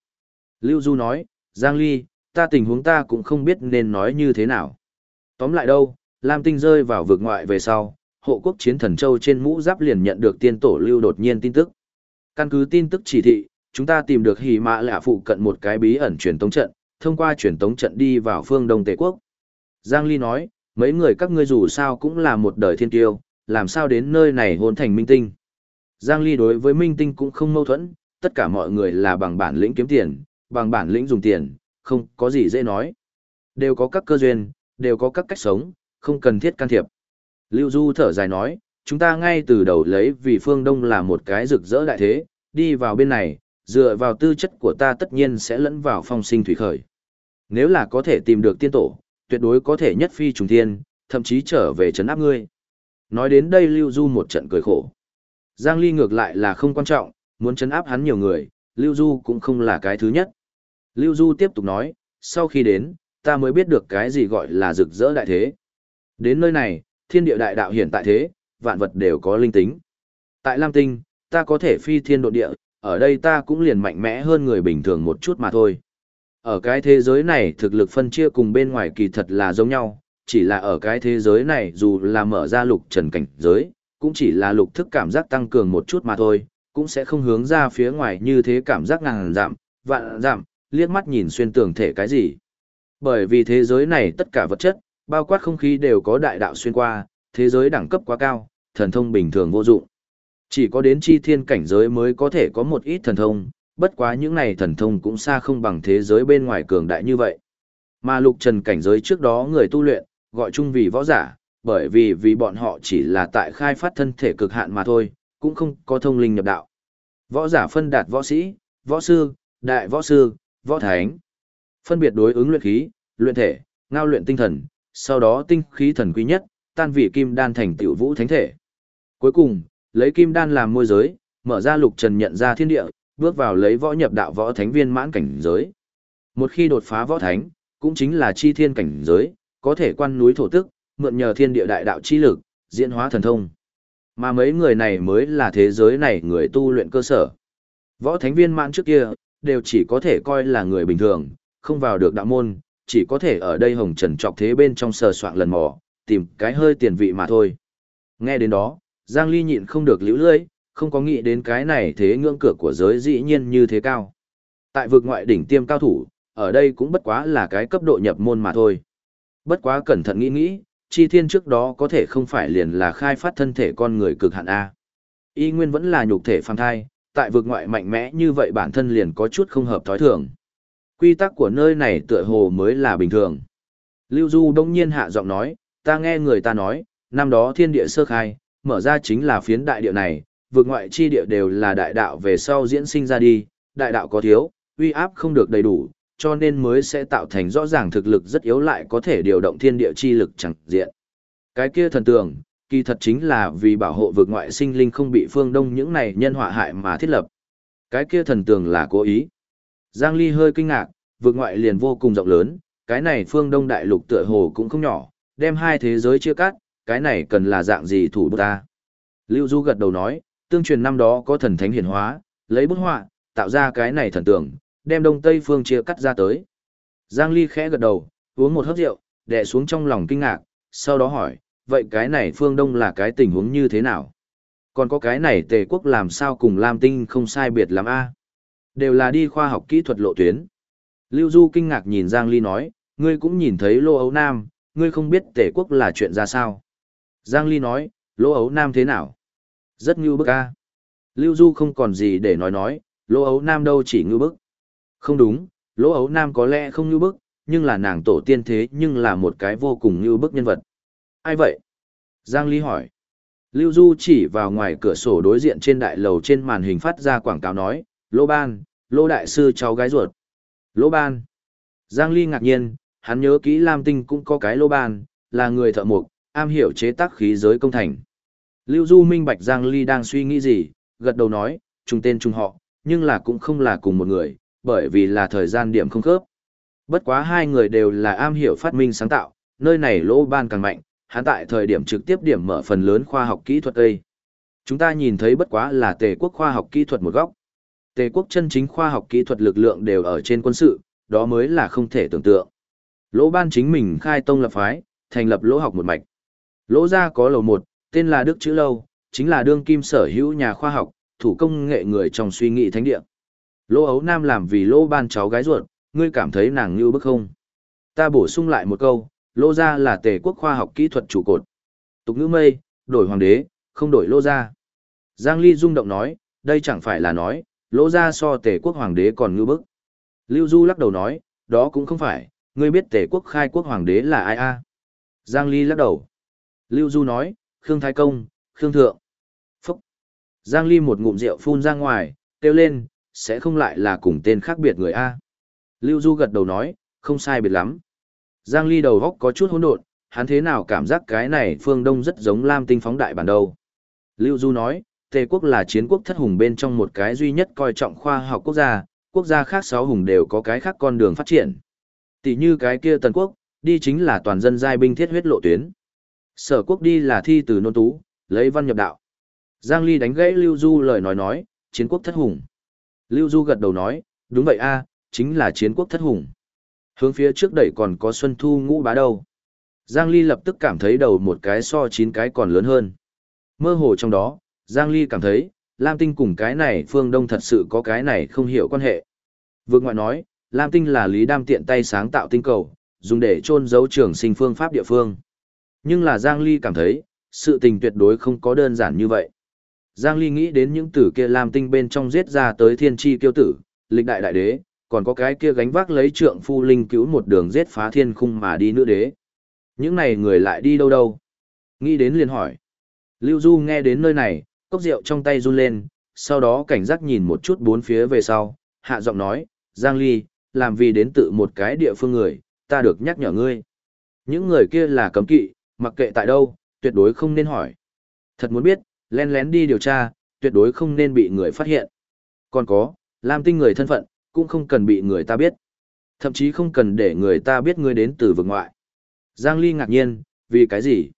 Lưu Du nói, Giang Ly, ta tình huống ta cũng không biết nên nói như thế nào. Tóm lại đâu, Lam Tinh rơi vào vực ngoại về sau, hộ quốc chiến thần châu trên mũ giáp liền nhận được tiên tổ Lưu đột nhiên tin tức. Căn cứ tin tức chỉ thị, chúng ta tìm được hỉ mạ lạ phụ cận một cái bí ẩn truyền tống trận, thông qua truyền tống trận đi vào phương Đông Tề Quốc. Giang Ly nói, mấy người các ngươi dù sao cũng là một đời thiên tiêu, làm sao đến nơi này hôn thành minh tinh. Giang Ly đối với minh tinh cũng không mâu thuẫn, tất cả mọi người là bằng bản lĩnh kiếm tiền, bằng bản lĩnh dùng tiền, không có gì dễ nói. Đều có các cơ duyên, đều có các cách sống, không cần thiết can thiệp. Lưu Du thở dài nói, chúng ta ngay từ đầu lấy vì phương Đông là một cái rực rỡ đại thế, đi vào bên này, dựa vào tư chất của ta tất nhiên sẽ lẫn vào phong sinh thủy khởi. Nếu là có thể tìm được tiên tổ, tuyệt đối có thể nhất phi trùng thiên, thậm chí trở về chấn áp ngươi. Nói đến đây Lưu Du một trận cười khổ. Giang Ly ngược lại là không quan trọng, muốn chấn áp hắn nhiều người, Lưu Du cũng không là cái thứ nhất. Lưu Du tiếp tục nói, sau khi đến, ta mới biết được cái gì gọi là rực rỡ đại thế. Đến nơi này, thiên địa đại đạo hiện tại thế, vạn vật đều có linh tính. Tại Lam Tinh, ta có thể phi thiên độ địa, ở đây ta cũng liền mạnh mẽ hơn người bình thường một chút mà thôi. Ở cái thế giới này thực lực phân chia cùng bên ngoài kỳ thật là giống nhau, chỉ là ở cái thế giới này dù là mở ra lục trần cảnh giới, cũng chỉ là lục thức cảm giác tăng cường một chút mà thôi, cũng sẽ không hướng ra phía ngoài như thế cảm giác ngàn giảm, vạn giảm, liếc mắt nhìn xuyên tường thể cái gì. Bởi vì thế giới này tất cả vật chất, bao quát không khí đều có đại đạo xuyên qua, thế giới đẳng cấp quá cao, thần thông bình thường vô dụng. Chỉ có đến chi thiên cảnh giới mới có thể có một ít thần thông, bất quá những này thần thông cũng xa không bằng thế giới bên ngoài cường đại như vậy. Mà lục trần cảnh giới trước đó người tu luyện, gọi chung vì võ giả, bởi vì vì bọn họ chỉ là tại khai phát thân thể cực hạn mà thôi, cũng không có thông linh nhập đạo. Võ giả phân đạt võ sĩ, võ sư, đại võ sư, võ thánh. Phân biệt đối ứng luyện khí, luyện thể, ngao luyện tinh thần, sau đó tinh khí thần quý nhất, tan vị kim đan thành tiểu vũ thánh thể. Cuối cùng, lấy kim đan làm môi giới, mở ra lục trần nhận ra thiên địa, bước vào lấy võ nhập đạo võ thánh viên mãn cảnh giới. Một khi đột phá võ thánh, cũng chính là chi thiên cảnh giới, có thể quan núi thổ tức, mượn nhờ thiên địa đại đạo chi lực, diễn hóa thần thông. Mà mấy người này mới là thế giới này người tu luyện cơ sở. Võ thánh viên mãn trước kia, đều chỉ có thể coi là người bình thường, không vào được đạo môn, chỉ có thể ở đây hồng trần trọc thế bên trong sờ soạn lần mò, tìm cái hơi tiền vị mà thôi. Nghe đến đó, Giang Ly nhịn không được liễu lưỡi, không có nghĩ đến cái này thế ngưỡng cửa của giới dĩ nhiên như thế cao. Tại vực ngoại đỉnh tiêm cao thủ, ở đây cũng bất quá là cái cấp độ nhập môn mà thôi. Bất quá cẩn thận nghĩ nghĩ, chi thiên trước đó có thể không phải liền là khai phát thân thể con người cực hạn A. Y nguyên vẫn là nhục thể phàm thai, tại vực ngoại mạnh mẽ như vậy bản thân liền có chút không hợp thói thường. Quy tắc của nơi này tựa hồ mới là bình thường. Lưu Du đông nhiên hạ giọng nói, ta nghe người ta nói, năm đó thiên địa sơ khai, mở ra chính là phiến đại địa này, Vượt ngoại chi địa đều là đại đạo về sau diễn sinh ra đi, đại đạo có thiếu, uy áp không được đầy đủ, cho nên mới sẽ tạo thành rõ ràng thực lực rất yếu lại có thể điều động thiên địa chi lực chẳng diện. Cái kia thần tường, kỳ thật chính là vì bảo hộ vượt ngoại sinh linh không bị phương đông những này nhân họa hại mà thiết lập. Cái kia thần tường là cố ý. Giang Ly hơi kinh ngạc, vượt ngoại liền vô cùng rộng lớn, cái này phương đông đại lục tựa hồ cũng không nhỏ, đem hai thế giới chia cắt, cái này cần là dạng gì thủ bút ta. Lưu Du gật đầu nói, tương truyền năm đó có thần thánh hiển hóa, lấy bút họa, tạo ra cái này thần tượng, đem đông tây phương chia cắt ra tới. Giang Ly khẽ gật đầu, uống một hớp rượu, đè xuống trong lòng kinh ngạc, sau đó hỏi, vậy cái này phương đông là cái tình huống như thế nào? Còn có cái này tề quốc làm sao cùng Lam Tinh không sai biệt lắm a? Đều là đi khoa học kỹ thuật lộ tuyến. Lưu Du kinh ngạc nhìn Giang Ly nói, ngươi cũng nhìn thấy Lô Ấu Nam, ngươi không biết tề quốc là chuyện ra sao. Giang Ly nói, Lô Ấu Nam thế nào? Rất ngưu bức a. Lưu Du không còn gì để nói nói, lỗ Ấu Nam đâu chỉ ngưu bức. Không đúng, lỗ Ấu Nam có lẽ không ngưu bức, nhưng là nàng tổ tiên thế nhưng là một cái vô cùng ngưu bức nhân vật. Ai vậy? Giang Ly hỏi. Lưu Du chỉ vào ngoài cửa sổ đối diện trên đại lầu trên màn hình phát ra quảng cáo nói, Lô Ban, Lô Đại Sư cháu gái ruột. Lô Ban. Giang Ly ngạc nhiên, hắn nhớ kỹ Lam Tinh cũng có cái Lô Ban, là người thợ mộc, am hiểu chế tác khí giới công thành. Lưu Du minh bạch Giang Ly đang suy nghĩ gì, gật đầu nói, trùng tên trùng họ, nhưng là cũng không là cùng một người, bởi vì là thời gian điểm không khớp. Bất quá hai người đều là am hiểu phát minh sáng tạo, nơi này lỗ ban càng mạnh, hắn tại thời điểm trực tiếp điểm mở phần lớn khoa học kỹ thuật đây. Chúng ta nhìn thấy bất quá là tề quốc khoa học kỹ thuật một góc. Tề quốc chân chính khoa học kỹ thuật lực lượng đều ở trên quân sự, đó mới là không thể tưởng tượng. Lỗ ban chính mình khai tông lập phái, thành lập lỗ học một mạch. Lỗ gia có lầu một, tên là Đức Chữ Lâu, chính là đương kim sở hữu nhà khoa học, thủ công nghệ người trong suy nghĩ thánh địa. Lô ấu nam làm vì Lô ban cháu gái ruột, ngươi cảm thấy nàng như bức không? Ta bổ sung lại một câu, Lô gia là tề quốc khoa học kỹ thuật trụ cột. Tục ngữ mây, đổi hoàng đế, không đổi Lô gia. Giang Ly rung động nói, đây chẳng phải là nói, Lô gia so tề quốc hoàng đế còn ngư bức. Lưu Du lắc đầu nói, đó cũng không phải, ngươi biết tề quốc khai quốc hoàng đế là ai a? Giang Ly lắc đầu. Lưu Du nói, Khương Thái Công, Khương Thượng. Phúc. Giang Ly một ngụm rượu phun ra ngoài, kêu lên, sẽ không lại là cùng tên khác biệt người A. Lưu Du gật đầu nói, không sai biệt lắm. Giang Ly đầu góc có chút hỗn độn, hắn thế nào cảm giác cái này phương Đông rất giống Lam Tinh phóng đại bản đầu. Lưu Du nói, Tề quốc là chiến quốc thất hùng bên trong một cái duy nhất coi trọng khoa học quốc gia, quốc gia khác sáu hùng đều có cái khác con đường phát triển. Tỷ như cái kia Tần quốc, đi chính là toàn dân giai binh thiết huyết lộ tuyến. Sở quốc đi là thi từ nôn tú, lấy văn nhập đạo. Giang Ly đánh gãy Lưu Du lời nói nói, chiến quốc thất hùng. Lưu Du gật đầu nói, đúng vậy a, chính là chiến quốc thất hùng. Hướng phía trước đẩy còn có Xuân Thu ngũ bá đâu. Giang Ly lập tức cảm thấy đầu một cái so chín cái còn lớn hơn. Mơ hồ trong đó, Giang Ly cảm thấy, Lam Tinh cùng cái này phương Đông thật sự có cái này không hiểu quan hệ. Vương ngoại nói, Lam Tinh là Lý Đam tiện tay sáng tạo tinh cầu, dùng để trôn giấu trường sinh phương pháp địa phương. Nhưng là Giang Ly cảm thấy, sự tình tuyệt đối không có đơn giản như vậy. Giang Ly nghĩ đến những tử kia làm Tinh bên trong giết ra tới thiên tri kiêu tử, lịch đại đại đế, còn có cái kia gánh vác lấy trượng phu linh cứu một đường giết phá thiên khung mà đi nữ đế. Những này người lại đi đâu đâu? Nghĩ đến liền hỏi. Lưu Du nghe đến nơi này, cốc rượu trong tay run lên, sau đó cảnh giác nhìn một chút bốn phía về sau, hạ giọng nói, Giang Ly, làm vì đến tự một cái địa phương người, ta được nhắc nhở ngươi. Những người kia là cấm kỵ, mặc kệ tại đâu, tuyệt đối không nên hỏi. Thật muốn biết, len lén đi điều tra, tuyệt đối không nên bị người phát hiện. Còn có, Lam Tinh người thân phận, cũng không cần bị người ta biết. Thậm chí không cần để người ta biết ngươi đến từ vực ngoại. Giang Ly ngạc nhiên, vì cái gì?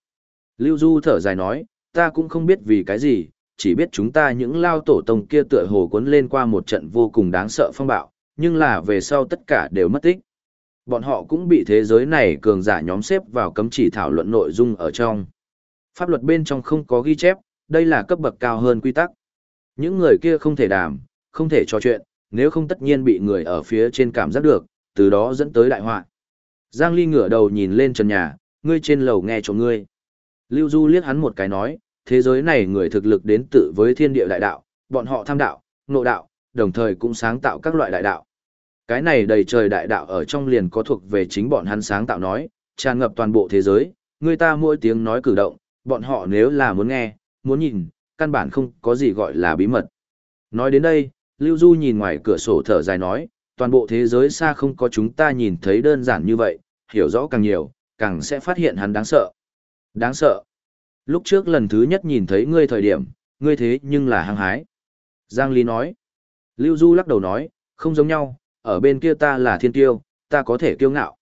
Lưu Du thở dài nói, ta cũng không biết vì cái gì, chỉ biết chúng ta những lao tổ tông kia tựa hồ cuốn lên qua một trận vô cùng đáng sợ phong bạo, nhưng là về sau tất cả đều mất tích. Bọn họ cũng bị thế giới này cường giả nhóm xếp vào cấm chỉ thảo luận nội dung ở trong. Pháp luật bên trong không có ghi chép, đây là cấp bậc cao hơn quy tắc. Những người kia không thể đàm, không thể trò chuyện, nếu không tất nhiên bị người ở phía trên cảm giác được, từ đó dẫn tới đại họa. Giang Ly ngửa đầu nhìn lên trần nhà, ngươi trên lầu nghe cho ngươi. Lưu Du liếc hắn một cái nói, thế giới này người thực lực đến tự với thiên địa đại đạo, bọn họ tham đạo, nộ đạo, đồng thời cũng sáng tạo các loại đại đạo. Cái này đầy trời đại đạo ở trong liền có thuộc về chính bọn hắn sáng tạo nói, tràn ngập toàn bộ thế giới, người ta mỗi tiếng nói cử động, bọn họ nếu là muốn nghe, muốn nhìn, căn bản không có gì gọi là bí mật. Nói đến đây, Lưu Du nhìn ngoài cửa sổ thở dài nói, toàn bộ thế giới xa không có chúng ta nhìn thấy đơn giản như vậy, hiểu rõ càng nhiều, càng sẽ phát hiện hắn đáng sợ. Đáng sợ. Lúc trước lần thứ nhất nhìn thấy ngươi thời điểm, ngươi thế nhưng là hăng hái. Giang Ly nói. Lưu Du lắc đầu nói, không giống nhau, ở bên kia ta là thiên tiêu, ta có thể kiêu ngạo.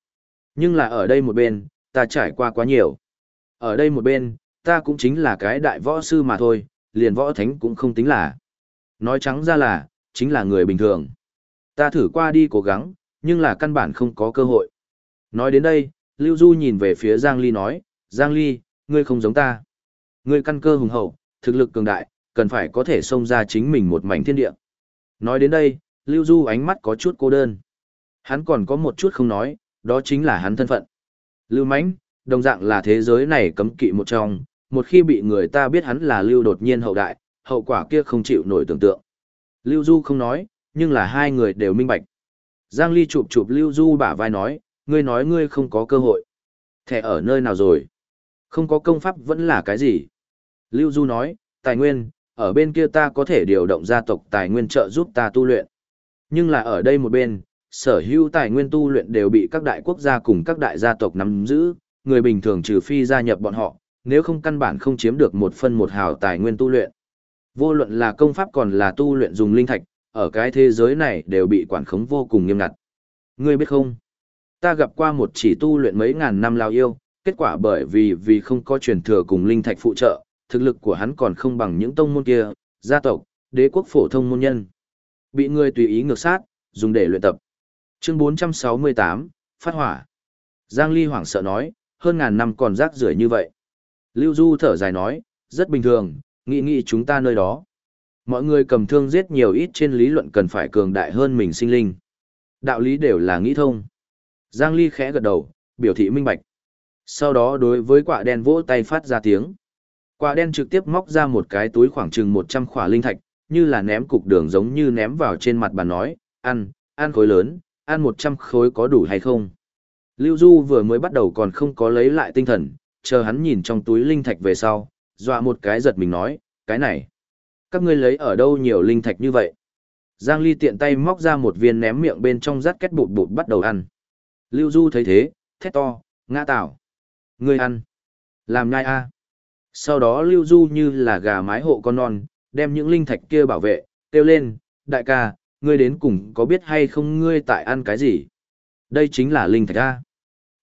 Nhưng là ở đây một bên, ta trải qua quá nhiều. Ở đây một bên, ta cũng chính là cái đại võ sư mà thôi, liền võ thánh cũng không tính là. Nói trắng ra là, chính là người bình thường. Ta thử qua đi cố gắng, nhưng là căn bản không có cơ hội. Nói đến đây, Lưu Du nhìn về phía Giang Ly nói, Giang Ly, ngươi không giống ta. Ngươi căn cơ hùng hậu, thực lực cường đại, cần phải có thể xông ra chính mình một mảnh thiên địa. Nói đến đây, Lưu Du ánh mắt có chút cô đơn. Hắn còn có một chút không nói, đó chính là hắn thân phận. Lưu Mánh, đồng dạng là thế giới này cấm kỵ một trong, một khi bị người ta biết hắn là Lưu đột nhiên hậu đại, hậu quả kia không chịu nổi tưởng tượng. Lưu Du không nói, nhưng là hai người đều minh bạch. Giang Ly chụp chụp Lưu Du bả vai nói, ngươi nói ngươi không có cơ hội. Thẻ ở nơi nào rồi? Không có công pháp vẫn là cái gì? Lưu Du nói, tài nguyên, ở bên kia ta có thể điều động gia tộc tài nguyên trợ giúp ta tu luyện. Nhưng là ở đây một bên, sở hữu tài nguyên tu luyện đều bị các đại quốc gia cùng các đại gia tộc nắm giữ, người bình thường trừ phi gia nhập bọn họ, nếu không căn bản không chiếm được một phân một hào tài nguyên tu luyện. Vô luận là công pháp còn là tu luyện dùng linh thạch, ở cái thế giới này đều bị quản khống vô cùng nghiêm ngặt. Ngươi biết không? Ta gặp qua một chỉ tu luyện mấy ngàn năm lao yêu, kết quả bởi vì vì không có truyền thừa cùng linh thạch phụ trợ, thực lực của hắn còn không bằng những tông môn kia, gia tộc, đế quốc phổ thông môn nhân. Bị người tùy ý ngược sát, dùng để luyện tập. Chương 468, Phát hỏa. Giang Ly hoảng sợ nói, hơn ngàn năm còn rác rưởi như vậy. Lưu Du thở dài nói, rất bình thường, nghĩ nghĩ chúng ta nơi đó. Mọi người cầm thương giết nhiều ít trên lý luận cần phải cường đại hơn mình sinh linh. Đạo lý đều là nghĩ thông. Giang Ly khẽ gật đầu, biểu thị minh bạch. Sau đó đối với quả đen vỗ tay phát ra tiếng. Quả đen trực tiếp móc ra một cái túi khoảng chừng 100 khỏa linh thạch, như là ném cục đường giống như ném vào trên mặt bàn nói, ăn, ăn khối lớn, ăn 100 khối có đủ hay không? Lưu Du vừa mới bắt đầu còn không có lấy lại tinh thần, chờ hắn nhìn trong túi linh thạch về sau, dọa một cái giật mình nói, cái này, các ngươi lấy ở đâu nhiều linh thạch như vậy? Giang Ly tiện tay móc ra một viên ném miệng bên trong rát kết bụt bụt bắt đầu ăn. Lưu Du thấy thế, thét to, ngã tạo. Ngươi ăn. Làm nhai a. Sau đó Lưu Du như là gà mái hộ con non, đem những linh thạch kia bảo vệ, kêu lên, đại ca, ngươi đến cùng có biết hay không ngươi tại ăn cái gì? Đây chính là linh thạch a.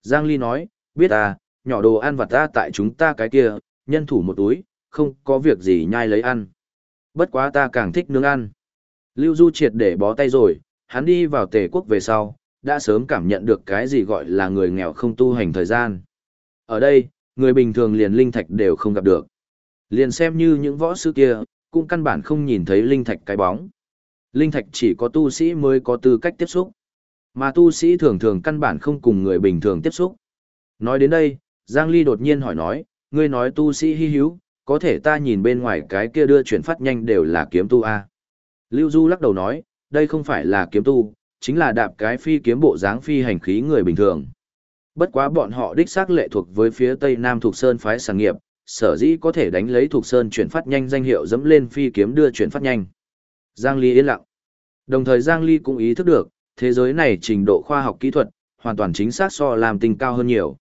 Giang Ly nói, biết à, nhỏ đồ ăn vặt ta tại chúng ta cái kia, nhân thủ một túi, không có việc gì nhai lấy ăn. Bất quá ta càng thích nướng ăn. Lưu Du triệt để bó tay rồi, hắn đi vào tề quốc về sau, đã sớm cảm nhận được cái gì gọi là người nghèo không tu hành thời gian. Ở đây, người bình thường liền linh thạch đều không gặp được. Liền xem như những võ sư kia, cũng căn bản không nhìn thấy linh thạch cái bóng. Linh thạch chỉ có tu sĩ mới có tư cách tiếp xúc. Mà tu sĩ thường thường căn bản không cùng người bình thường tiếp xúc. Nói đến đây, Giang Ly đột nhiên hỏi nói, ngươi nói tu sĩ hy hữu, có thể ta nhìn bên ngoài cái kia đưa chuyển phát nhanh đều là kiếm tu a. Lưu Du lắc đầu nói, đây không phải là kiếm tu, chính là đạp cái phi kiếm bộ dáng phi hành khí người bình thường. Bất quá bọn họ đích xác lệ thuộc với phía Tây Nam thuộc Sơn phái sản nghiệp, sở dĩ có thể đánh lấy thuộc Sơn chuyển phát nhanh danh hiệu dẫm lên phi kiếm đưa chuyển phát nhanh. Giang Ly yên lặng. Đồng thời Giang Ly cũng ý thức được, thế giới này trình độ khoa học kỹ thuật, hoàn toàn chính xác so làm tình cao hơn nhiều.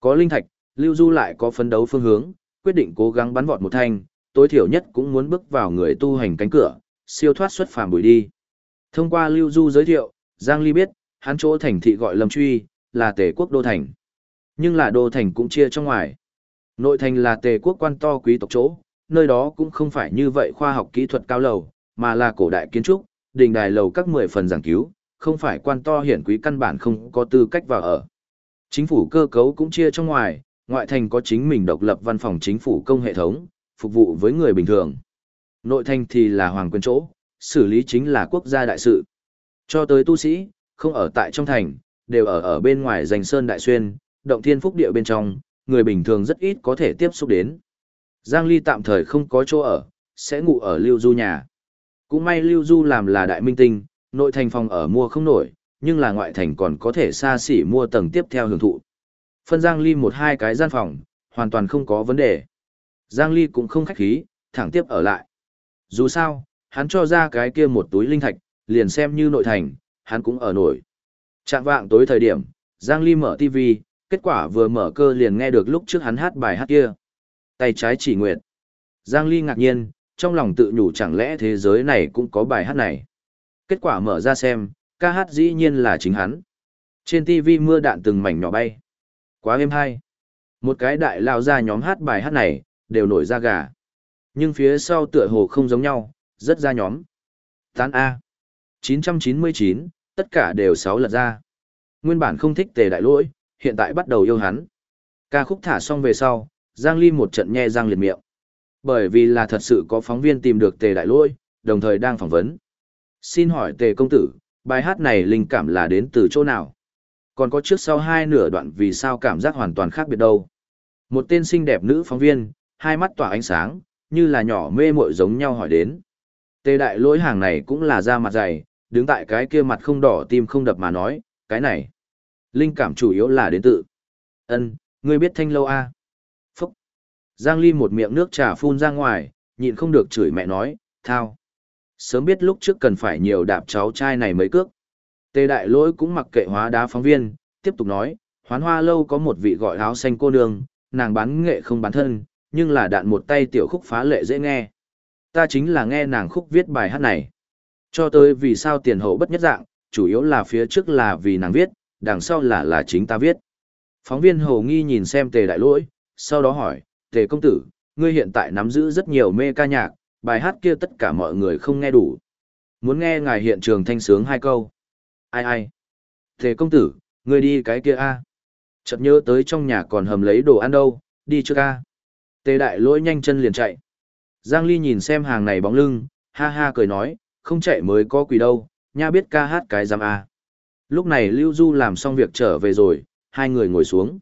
Có linh thạch, Lưu Du lại có phấn đấu phương hướng, quyết định cố gắng bắn vọt một thanh, tối thiểu nhất cũng muốn bước vào người tu hành cánh cửa, siêu thoát xuất phàm bụi đi. Thông qua Lưu Du giới thiệu, Giang Ly biết, hắn chỗ thành thị gọi Lâm Truy, là tể quốc đô thành. Nhưng là đô thành cũng chia trong ngoài. Nội thành là tề quốc quan to quý tộc chỗ, nơi đó cũng không phải như vậy khoa học kỹ thuật cao lầu, mà là cổ đại kiến trúc, đình đài lầu các 10 phần giảng cứu, không phải quan to hiển quý căn bản không có tư cách vào ở. Chính phủ cơ cấu cũng chia trong ngoài, ngoại thành có chính mình độc lập văn phòng chính phủ công hệ thống, phục vụ với người bình thường. Nội thành thì là hoàng quyền chỗ, xử lý chính là quốc gia đại sự. Cho tới tu sĩ, không ở tại trong thành, đều ở ở bên ngoài danh sơn đại xuyên, động thiên phúc địa bên trong, người bình thường rất ít có thể tiếp xúc đến. Giang Ly tạm thời không có chỗ ở, sẽ ngủ ở Lưu Du nhà. Cũng may Lưu Du làm là đại minh tinh, nội thành phòng ở mua không nổi, nhưng là ngoại thành còn có thể xa xỉ mua tầng tiếp theo hưởng thụ. Phân Giang Ly một hai cái gian phòng, hoàn toàn không có vấn đề. Giang Ly cũng không khách khí, thẳng tiếp ở lại. Dù sao, hắn cho ra cái kia một túi linh thạch, liền xem như nội thành, hắn cũng ở nổi. Trạng vạng tối thời điểm, Giang Ly mở TV, kết quả vừa mở cơ liền nghe được lúc trước hắn hát bài hát kia. Tay trái chỉ nguyện. Giang Ly ngạc nhiên, trong lòng tự nhủ chẳng lẽ thế giới này cũng có bài hát này. Kết quả mở ra xem, ca hát dĩ nhiên là chính hắn. Trên TV mưa đạn từng mảnh nhỏ bay. Quá êm hay. Một cái đại lao ra nhóm hát bài hát này, đều nổi ra gà. Nhưng phía sau tựa hồ không giống nhau, rất ra nhóm. Tán A. 999, tất cả đều sáu lật ra. Nguyên bản không thích tề đại lỗi, hiện tại bắt đầu yêu hắn. Ca khúc thả xong về sau, Giang Ly một trận nhe răng liệt miệng. Bởi vì là thật sự có phóng viên tìm được tề đại lỗi, đồng thời đang phỏng vấn. Xin hỏi tề công tử, bài hát này linh cảm là đến từ chỗ nào? Còn có trước sau hai nửa đoạn vì sao cảm giác hoàn toàn khác biệt đâu? Một tên xinh đẹp nữ phóng viên, hai mắt tỏa ánh sáng, như là nhỏ mê muội giống nhau hỏi đến. Tề đại lỗi hàng này cũng là da mặt dày, đứng tại cái kia mặt không đỏ tim không đập mà nói, cái này. Linh cảm chủ yếu là đến tự. ân ngươi biết thanh lâu a à? Phúc. Giang Ly một miệng nước trà phun ra ngoài, nhịn không được chửi mẹ nói, thao. Sớm biết lúc trước cần phải nhiều đạp cháu trai này mấy cước. Tề đại lỗi cũng mặc kệ hóa đá phóng viên, tiếp tục nói, hoán hoa lâu có một vị gọi áo xanh cô nương, nàng bán nghệ không bán thân, nhưng là đạn một tay tiểu khúc phá lệ dễ nghe. Ta chính là nghe nàng khúc viết bài hát này. Cho tới vì sao tiền hậu bất nhất dạng, chủ yếu là phía trước là vì nàng viết, đằng sau là là chính ta viết. Phóng viên hồ nghi nhìn xem tề đại lỗi, sau đó hỏi, tề công tử, ngươi hiện tại nắm giữ rất nhiều mê ca nhạc, bài hát kia tất cả mọi người không nghe đủ. Muốn nghe ngài hiện trường thanh sướng hai câu. Ai ai? Tề công tử, ngươi đi cái kia a Chợt nhớ tới trong nhà còn hầm lấy đồ ăn đâu, đi trước a Tề đại lỗi nhanh chân liền chạy. Giang Ly nhìn xem hàng này bóng lưng, ha ha cười nói, không chạy mới có quỷ đâu, nha biết ca hát cái giam a. Lúc này Lưu Du làm xong việc trở về rồi, hai người ngồi xuống.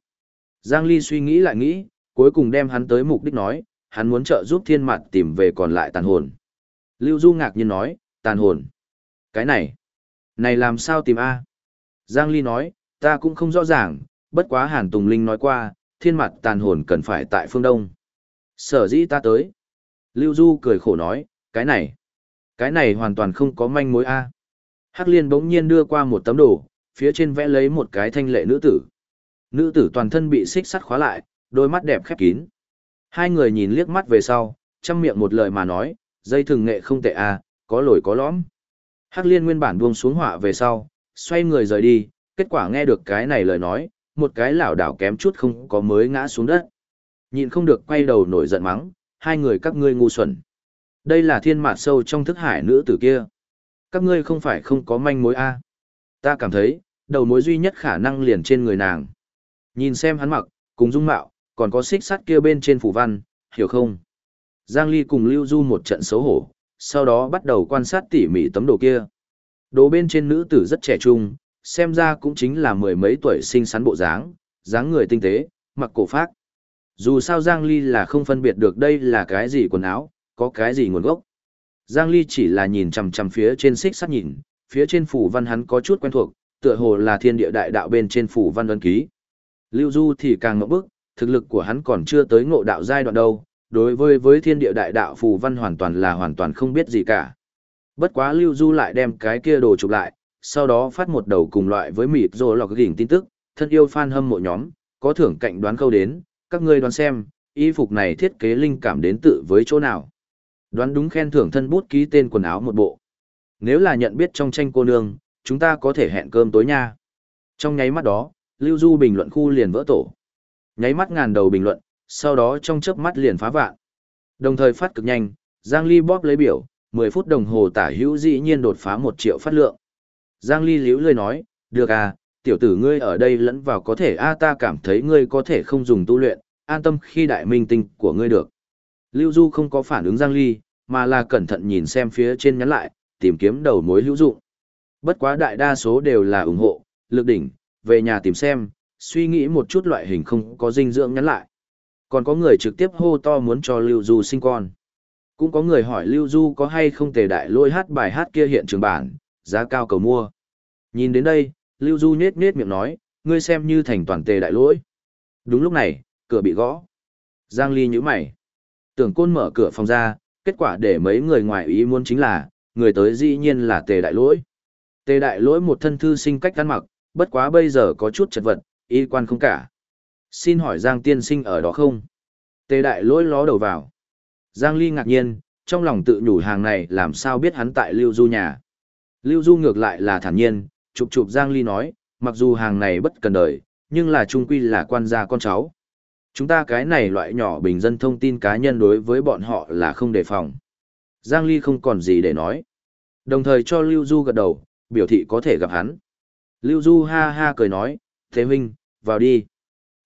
Giang Ly suy nghĩ lại nghĩ, cuối cùng đem hắn tới mục đích nói, hắn muốn trợ giúp thiên mặt tìm về còn lại tàn hồn. Lưu Du ngạc nhiên nói, tàn hồn. Cái này, này làm sao tìm A? Giang Ly nói, ta cũng không rõ ràng, bất quá Hàn Tùng Linh nói qua, thiên mặt tàn hồn cần phải tại phương Đông. Sở dĩ ta tới. Lưu Du cười khổ nói, cái này, cái này hoàn toàn không có manh mối A. Hắc liên bỗng nhiên đưa qua một tấm đồ, phía trên vẽ lấy một cái thanh lệ nữ tử. Nữ tử toàn thân bị xích sắt khóa lại, đôi mắt đẹp khép kín. Hai người nhìn liếc mắt về sau, chăm miệng một lời mà nói, dây thừng nghệ không tệ à, có lồi có lõm. Hắc liên nguyên bản buông xuống họa về sau, xoay người rời đi, kết quả nghe được cái này lời nói, một cái lảo đảo kém chút không có mới ngã xuống đất. Nhìn không được quay đầu nổi giận mắng, hai người các ngươi ngu xuẩn. Đây là thiên mạt sâu trong thức hải nữ tử kia. Các ngươi không phải không có manh mối a Ta cảm thấy, đầu mối duy nhất khả năng liền trên người nàng. Nhìn xem hắn mặc, cùng dung mạo, còn có xích sắt kia bên trên phủ văn, hiểu không? Giang Ly cùng Lưu Du một trận xấu hổ, sau đó bắt đầu quan sát tỉ mỉ tấm đồ kia. Đồ bên trên nữ tử rất trẻ trung, xem ra cũng chính là mười mấy tuổi xinh xắn bộ dáng, dáng người tinh tế, mặc cổ phác. Dù sao Giang Ly là không phân biệt được đây là cái gì quần áo, có cái gì nguồn gốc. Giang Ly chỉ là nhìn chằm chằm phía trên xích sắt nhìn, phía trên phủ văn hắn có chút quen thuộc, tựa hồ là thiên địa đại đạo bên trên phủ văn ấn ký. Lưu Du thì càng ngậm bức, thực lực của hắn còn chưa tới ngộ đạo giai đoạn đâu, đối với với thiên địa đại đạo phù văn hoàn toàn là hoàn toàn không biết gì cả. Bất quá Lưu Du lại đem cái kia đồ chụp lại, sau đó phát một đầu cùng loại với mịt rồi lọc gỉnh tin tức, thân yêu fan hâm mộ nhóm, có thưởng cạnh đoán câu đến, các ngươi đoán xem, y phục này thiết kế linh cảm đến tự với chỗ nào. Đoán đúng khen thưởng thân bút ký tên quần áo một bộ. Nếu là nhận biết trong tranh cô nương, chúng ta có thể hẹn cơm tối nha. Trong nháy mắt đó, Lưu Du bình luận khu liền vỡ tổ. Nháy mắt ngàn đầu bình luận, sau đó trong chớp mắt liền phá vạn. Đồng thời phát cực nhanh, Giang Ly bóp lấy biểu, 10 phút đồng hồ tả hữu dĩ nhiên đột phá 1 triệu phát lượng. Giang Ly liễu lời nói, được à, tiểu tử ngươi ở đây lẫn vào có thể a ta cảm thấy ngươi có thể không dùng tu luyện, an tâm khi đại minh tinh của ngươi được. Lưu Du không có phản ứng Giang Ly, mà là cẩn thận nhìn xem phía trên nhắn lại, tìm kiếm đầu mối hữu dụng. Bất quá đại đa số đều là ủng hộ, lực đỉnh, về nhà tìm xem, suy nghĩ một chút loại hình không có dinh dưỡng nhắn lại. Còn có người trực tiếp hô to muốn cho Lưu Du sinh con. Cũng có người hỏi Lưu Du có hay không tề đại lôi hát bài hát kia hiện trường bản, giá cao cầu mua. Nhìn đến đây, Lưu Du nhết nhết miệng nói, ngươi xem như thành toàn tề đại lỗi. Đúng lúc này, cửa bị gõ. Giang Ly nhíu mày. Tưởng côn mở cửa phòng ra, kết quả để mấy người ngoài ý muốn chính là, người tới dĩ nhiên là tề đại lỗi. Tề đại lỗi một thân thư sinh cách ăn mặc, bất quá bây giờ có chút chật vật, y quan không cả. Xin hỏi Giang tiên sinh ở đó không? Tề đại lỗi ló đầu vào. Giang Ly ngạc nhiên, trong lòng tự nhủ hàng này làm sao biết hắn tại Lưu Du nhà. Lưu Du ngược lại là thản nhiên, chụp chụp Giang Ly nói, mặc dù hàng này bất cần đời, nhưng là trung quy là quan gia con cháu. Chúng ta cái này loại nhỏ bình dân thông tin cá nhân đối với bọn họ là không đề phòng. Giang Ly không còn gì để nói. Đồng thời cho Lưu Du gật đầu, biểu thị có thể gặp hắn. Lưu Du ha ha cười nói, Thế huynh, vào đi.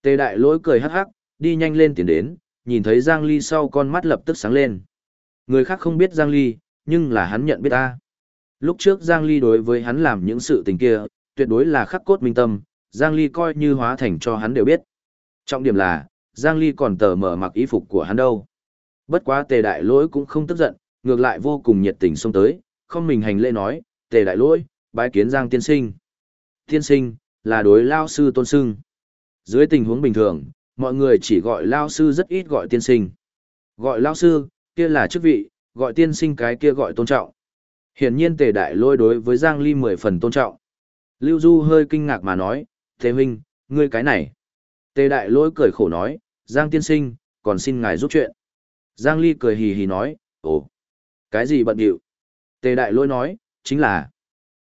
Tề đại lỗi cười hắc hắc, đi nhanh lên tiến đến, nhìn thấy Giang Ly sau con mắt lập tức sáng lên. Người khác không biết Giang Ly, nhưng là hắn nhận biết ta. Lúc trước Giang Ly đối với hắn làm những sự tình kia, tuyệt đối là khắc cốt minh tâm, Giang Ly coi như hóa thành cho hắn đều biết. Trọng điểm là, Giang Ly còn tờ mở mặc y phục của hắn đâu. Bất quá tề đại lỗi cũng không tức giận, ngược lại vô cùng nhiệt tình xông tới, không mình hành lễ nói, tề đại lỗi, bái kiến Giang tiên sinh. Tiên sinh, là đối lao sư tôn sưng. Dưới tình huống bình thường, mọi người chỉ gọi lao sư rất ít gọi tiên sinh. Gọi lao sư, kia là chức vị, gọi tiên sinh cái kia gọi tôn trọng. Hiển nhiên tề đại lôi đối với Giang Ly mười phần tôn trọng. Lưu Du hơi kinh ngạc mà nói, Thế huynh, ngươi cái này. Tề đại Lỗi cười khổ nói, Giang tiên sinh, còn xin ngài giúp chuyện. Giang Ly cười hì hì nói, ồ, cái gì bận điệu. Tề đại Lỗi nói, chính là,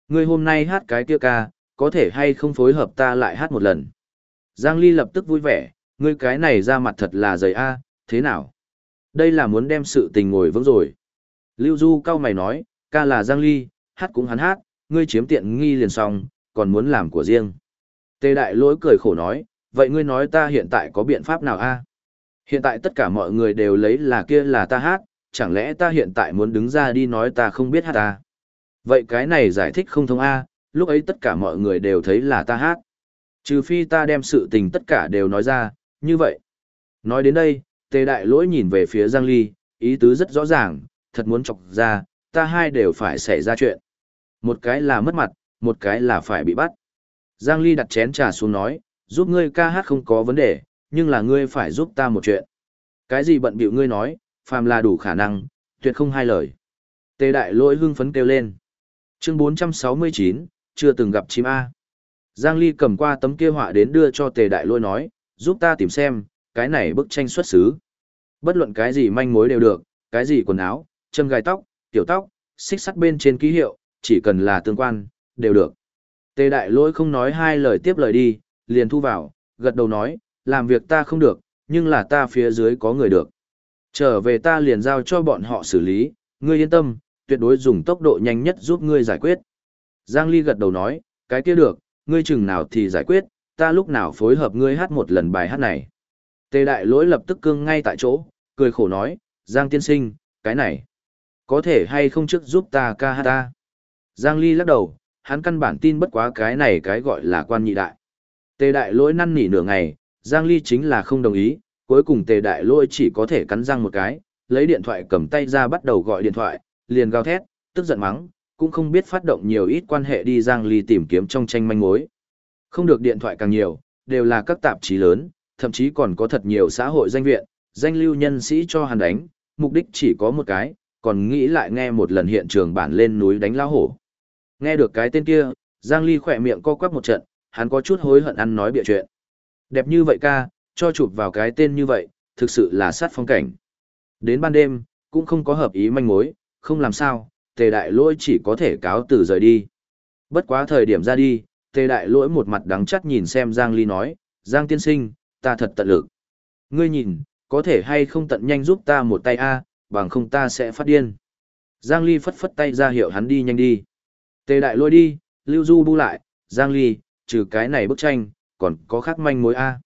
ngươi hôm nay hát cái kia ca, có thể hay không phối hợp ta lại hát một lần. Giang Ly lập tức vui vẻ, ngươi cái này ra mặt thật là dày a, thế nào? Đây là muốn đem sự tình ngồi vững rồi. Lưu Du cao mày nói, ca là Giang Ly, hát cũng hắn hát, ngươi chiếm tiện nghi liền xong, còn muốn làm của riêng. Tề đại lỗi cười khổ nói, vậy ngươi nói ta hiện tại có biện pháp nào a? Hiện tại tất cả mọi người đều lấy là kia là ta hát, chẳng lẽ ta hiện tại muốn đứng ra đi nói ta không biết hát ta? Vậy cái này giải thích không thông a, lúc ấy tất cả mọi người đều thấy là ta hát. Trừ phi ta đem sự tình tất cả đều nói ra, như vậy. Nói đến đây, tề đại lỗi nhìn về phía Giang Ly, ý tứ rất rõ ràng, thật muốn chọc ra, ta hai đều phải xảy ra chuyện. Một cái là mất mặt, một cái là phải bị bắt. Giang Ly đặt chén trà xuống nói, giúp ngươi ca hát không có vấn đề, nhưng là ngươi phải giúp ta một chuyện. Cái gì bận bịu ngươi nói, phàm là đủ khả năng, tuyệt không hai lời. Tề đại lỗi hưng phấn kêu lên. Chương 469, chưa từng gặp chim A. Giang Ly cầm qua tấm kia họa đến đưa cho tề đại Lỗi nói, giúp ta tìm xem, cái này bức tranh xuất xứ. Bất luận cái gì manh mối đều được, cái gì quần áo, châm gai tóc, tiểu tóc, xích sắt bên trên ký hiệu, chỉ cần là tương quan, đều được. Tề đại Lỗi không nói hai lời tiếp lời đi, liền thu vào, gật đầu nói, làm việc ta không được, nhưng là ta phía dưới có người được. Trở về ta liền giao cho bọn họ xử lý, ngươi yên tâm, tuyệt đối dùng tốc độ nhanh nhất giúp ngươi giải quyết. Giang Ly gật đầu nói, cái kia được, ngươi chừng nào thì giải quyết, ta lúc nào phối hợp ngươi hát một lần bài hát này. Tề đại lỗi lập tức cương ngay tại chỗ, cười khổ nói, Giang tiên sinh, cái này, có thể hay không trước giúp ta ca hát ta. Giang Ly lắc đầu, hắn căn bản tin bất quá cái này cái gọi là quan nhị đại. Tề đại lỗi năn nỉ nửa ngày, Giang Ly chính là không đồng ý, cuối cùng tề đại lỗi chỉ có thể cắn răng một cái, lấy điện thoại cầm tay ra bắt đầu gọi điện thoại, liền gào thét, tức giận mắng, cũng không biết phát động nhiều ít quan hệ đi Giang Ly tìm kiếm trong tranh manh mối. Không được điện thoại càng nhiều, đều là các tạp chí lớn, thậm chí còn có thật nhiều xã hội danh viện, danh lưu nhân sĩ cho hắn đánh, mục đích chỉ có một cái, còn nghĩ lại nghe một lần hiện trường bản lên núi đánh lao hổ. Nghe được cái tên kia, Giang Ly khỏe miệng co quắp một trận, hắn có chút hối hận ăn nói bịa chuyện. Đẹp như vậy ca, cho chụp vào cái tên như vậy, thực sự là sát phong cảnh. Đến ban đêm, cũng không có hợp ý manh mối, không làm sao, tề đại lỗi chỉ có thể cáo từ rời đi. Bất quá thời điểm ra đi, tề đại lỗi một mặt đắng chắt nhìn xem Giang Ly nói, Giang tiên sinh, ta thật tận lực. Ngươi nhìn, có thể hay không tận nhanh giúp ta một tay a, bằng không ta sẽ phát điên. Giang Ly phất phất tay ra hiệu hắn đi nhanh đi. Tề đại lỗi đi, Lưu Du bu lại, Giang Ly, trừ cái này bức tranh, còn có khác manh mối a.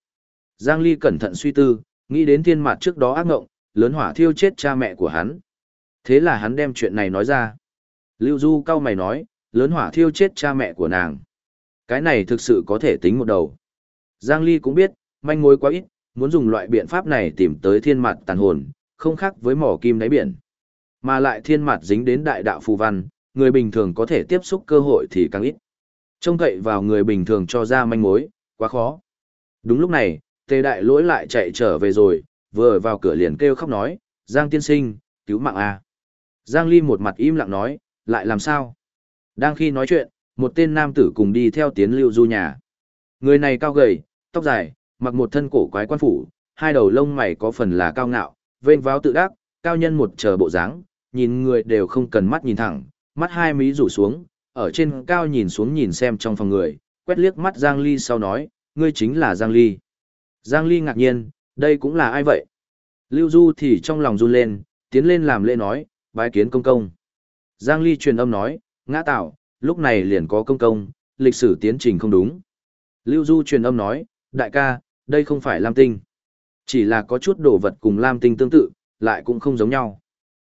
Giang Ly cẩn thận suy tư, nghĩ đến thiên mặt trước đó ác ngộng, lớn hỏa thiêu chết cha mẹ của hắn. Thế là hắn đem chuyện này nói ra. Lưu Du cao mày nói, lớn hỏa thiêu chết cha mẹ của nàng. Cái này thực sự có thể tính một đầu. Giang Ly cũng biết, manh mối quá ít, muốn dùng loại biện pháp này tìm tới thiên mặt tàn hồn, không khác với mỏ kim đáy biển. Mà lại thiên mặt dính đến đại đạo phù văn, người bình thường có thể tiếp xúc cơ hội thì càng ít. Trông cậy vào người bình thường cho ra manh mối, quá khó. Đúng lúc này, tề đại lỗi lại chạy trở về rồi, vừa vào cửa liền kêu khóc nói, Giang tiên sinh, cứu mạng a Giang Ly một mặt im lặng nói, lại làm sao? Đang khi nói chuyện, một tên nam tử cùng đi theo tiến lưu du nhà. Người này cao gầy, tóc dài, mặc một thân cổ quái quan phủ, hai đầu lông mày có phần là cao ngạo, vênh váo tự đắc, cao nhân một chờ bộ dáng, nhìn người đều không cần mắt nhìn thẳng, mắt hai mí rủ xuống, ở trên cao nhìn xuống nhìn xem trong phòng người, quét liếc mắt Giang Ly sau nói, ngươi chính là Giang Ly. Giang Ly ngạc nhiên, đây cũng là ai vậy? Lưu Du thì trong lòng run lên, tiến lên làm lễ nói, bái kiến công công. Giang Ly truyền âm nói, ngã tạo, lúc này liền có công công, lịch sử tiến trình không đúng. Lưu Du truyền âm nói, đại ca, đây không phải Lam Tinh. Chỉ là có chút đồ vật cùng Lam Tinh tương tự, lại cũng không giống nhau.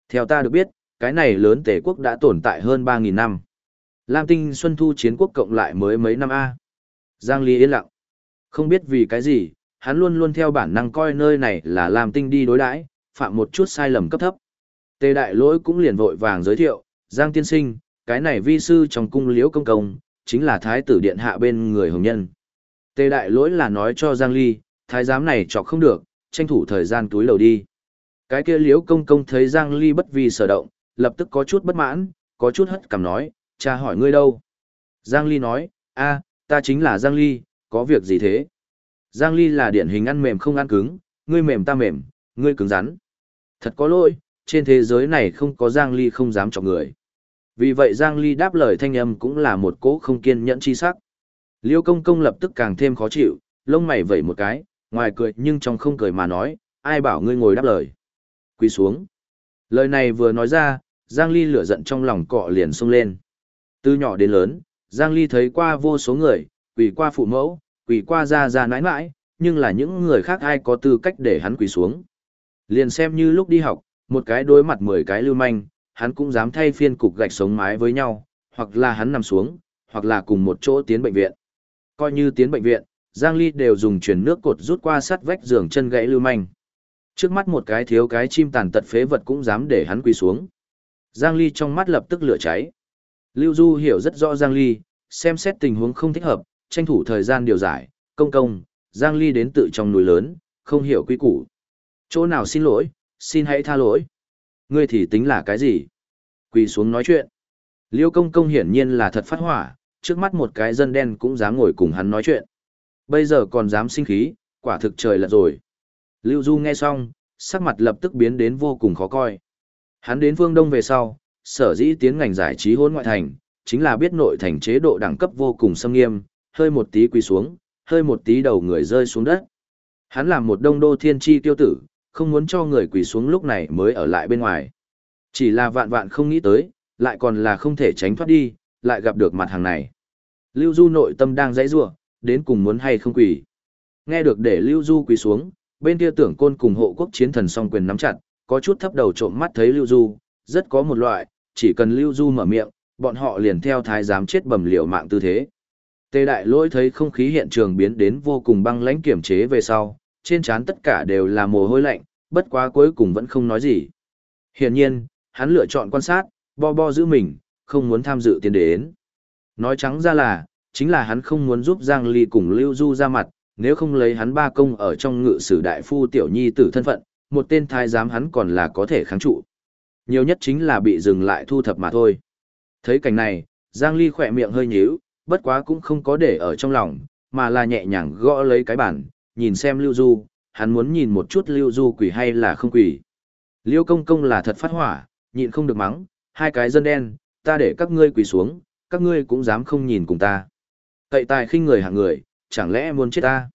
Theo ta được biết, cái này lớn tể quốc đã tồn tại hơn 3.000 năm. Lam Tinh Xuân Thu chiến quốc cộng lại mới mấy năm A. Giang Ly yên lặng. Không biết vì cái gì, hắn luôn luôn theo bản năng coi nơi này là Lam Tinh đi đối đãi, phạm một chút sai lầm cấp thấp. Tề đại lỗi cũng liền vội vàng giới thiệu, Giang tiên sinh, cái này vi sư trong cung liễu công công, chính là thái tử điện hạ bên người hồng nhân. Tề đại lỗi là nói cho Giang Ly, thái giám này chọc không được, tranh thủ thời gian túi lầu đi. Cái kia liễu công công thấy Giang Ly bất vì sở động, lập tức có chút bất mãn, có chút hất cằm nói, cha hỏi ngươi đâu? Giang Ly nói, a, ta chính là Giang Ly, có việc gì thế? Giang Ly là điển hình ăn mềm không ăn cứng, ngươi mềm ta mềm, ngươi cứng rắn. Thật có lỗi, trên thế giới này không có Giang Ly không dám chọc người. Vì vậy Giang Ly đáp lời thanh âm cũng là một cố không kiên nhẫn chi sắc. Liêu công công lập tức càng thêm khó chịu, lông mày vẩy một cái, ngoài cười nhưng trong không cười mà nói, ai bảo ngươi ngồi đáp lời. Quỳ xuống. Lời này vừa nói ra, Giang Ly lửa giận trong lòng cọ liền sung lên. Từ nhỏ đến lớn, Giang Ly thấy qua vô số người, quỳ qua phụ mẫu, quỳ qua gia gia nãi nãi, nhưng là những người khác ai có tư cách để hắn quỳ xuống. Liền xem như lúc đi học, một cái đối mặt mười cái lưu manh, hắn cũng dám thay phiên cục gạch sống mái với nhau, hoặc là hắn nằm xuống, hoặc là cùng một chỗ tiến bệnh viện. Coi như tiến bệnh viện, Giang Ly đều dùng truyền nước cột rút qua sắt vách giường chân gãy lưu manh. Trước mắt một cái thiếu cái chim tàn tật phế vật cũng dám để hắn quỳ xuống. Giang Ly trong mắt lập tức lửa cháy. Lưu Du hiểu rất rõ Giang Ly, xem xét tình huống không thích hợp, tranh thủ thời gian điều giải, công công, Giang Ly đến tự trong núi lớn, không hiểu quy củ. Chỗ nào xin lỗi, xin hãy tha lỗi. Ngươi thì tính là cái gì? Quỳ xuống nói chuyện. Liêu công công hiển nhiên là thật phát hỏa, trước mắt một cái dân đen cũng dám ngồi cùng hắn nói chuyện. Bây giờ còn dám sinh khí, quả thực trời lật rồi. Lưu Du nghe xong, sắc mặt lập tức biến đến vô cùng khó coi. Hắn đến phương Đông về sau, sở dĩ tiến ngành giải trí hôn ngoại thành, chính là biết nội thành chế độ đẳng cấp vô cùng xâm nghiêm, hơi một tí quỳ xuống, hơi một tí đầu người rơi xuống đất. Hắn làm một đông đô thiên chi tiêu tử, không muốn cho người quỳ xuống lúc này mới ở lại bên ngoài. Chỉ là vạn vạn không nghĩ tới, lại còn là không thể tránh thoát đi, lại gặp được mặt hàng này. Lưu Du nội tâm đang dãy rủa, đến cùng muốn hay không quỳ. Nghe được để Lưu Du quỳ xuống, bên kia tưởng côn cùng hộ quốc chiến thần song quyền nắm chặt, có chút thấp đầu trộm mắt thấy Lưu Du, rất có một loại, chỉ cần Lưu Du mở miệng, bọn họ liền theo thái giám chết bầm liều mạng tư thế. Tề đại lỗi thấy không khí hiện trường biến đến vô cùng băng lãnh kiểm chế về sau, trên trán tất cả đều là mồ hôi lạnh, bất quá cuối cùng vẫn không nói gì. Hiển nhiên, hắn lựa chọn quan sát, bo bo giữ mình, không muốn tham dự tiến đến. Nói trắng ra là, chính là hắn không muốn giúp Giang Ly cùng Lưu Du ra mặt, nếu không lấy hắn ba công ở trong ngự sử đại phu tiểu nhi tử thân phận, một tên thái giám hắn còn là có thể kháng trụ. Nhiều nhất chính là bị dừng lại thu thập mà thôi. Thấy cảnh này, Giang Ly khỏe miệng hơi nhíu, bất quá cũng không có để ở trong lòng, mà là nhẹ nhàng gõ lấy cái bản, nhìn xem Lưu Du, hắn muốn nhìn một chút Lưu Du quỷ hay là không quỷ. Liêu công công là thật phát hỏa, nhịn không được mắng, hai cái dân đen, ta để các ngươi quỳ xuống, các ngươi cũng dám không nhìn cùng ta. Cậy tài khinh người hạng người, chẳng lẽ muốn chết ta?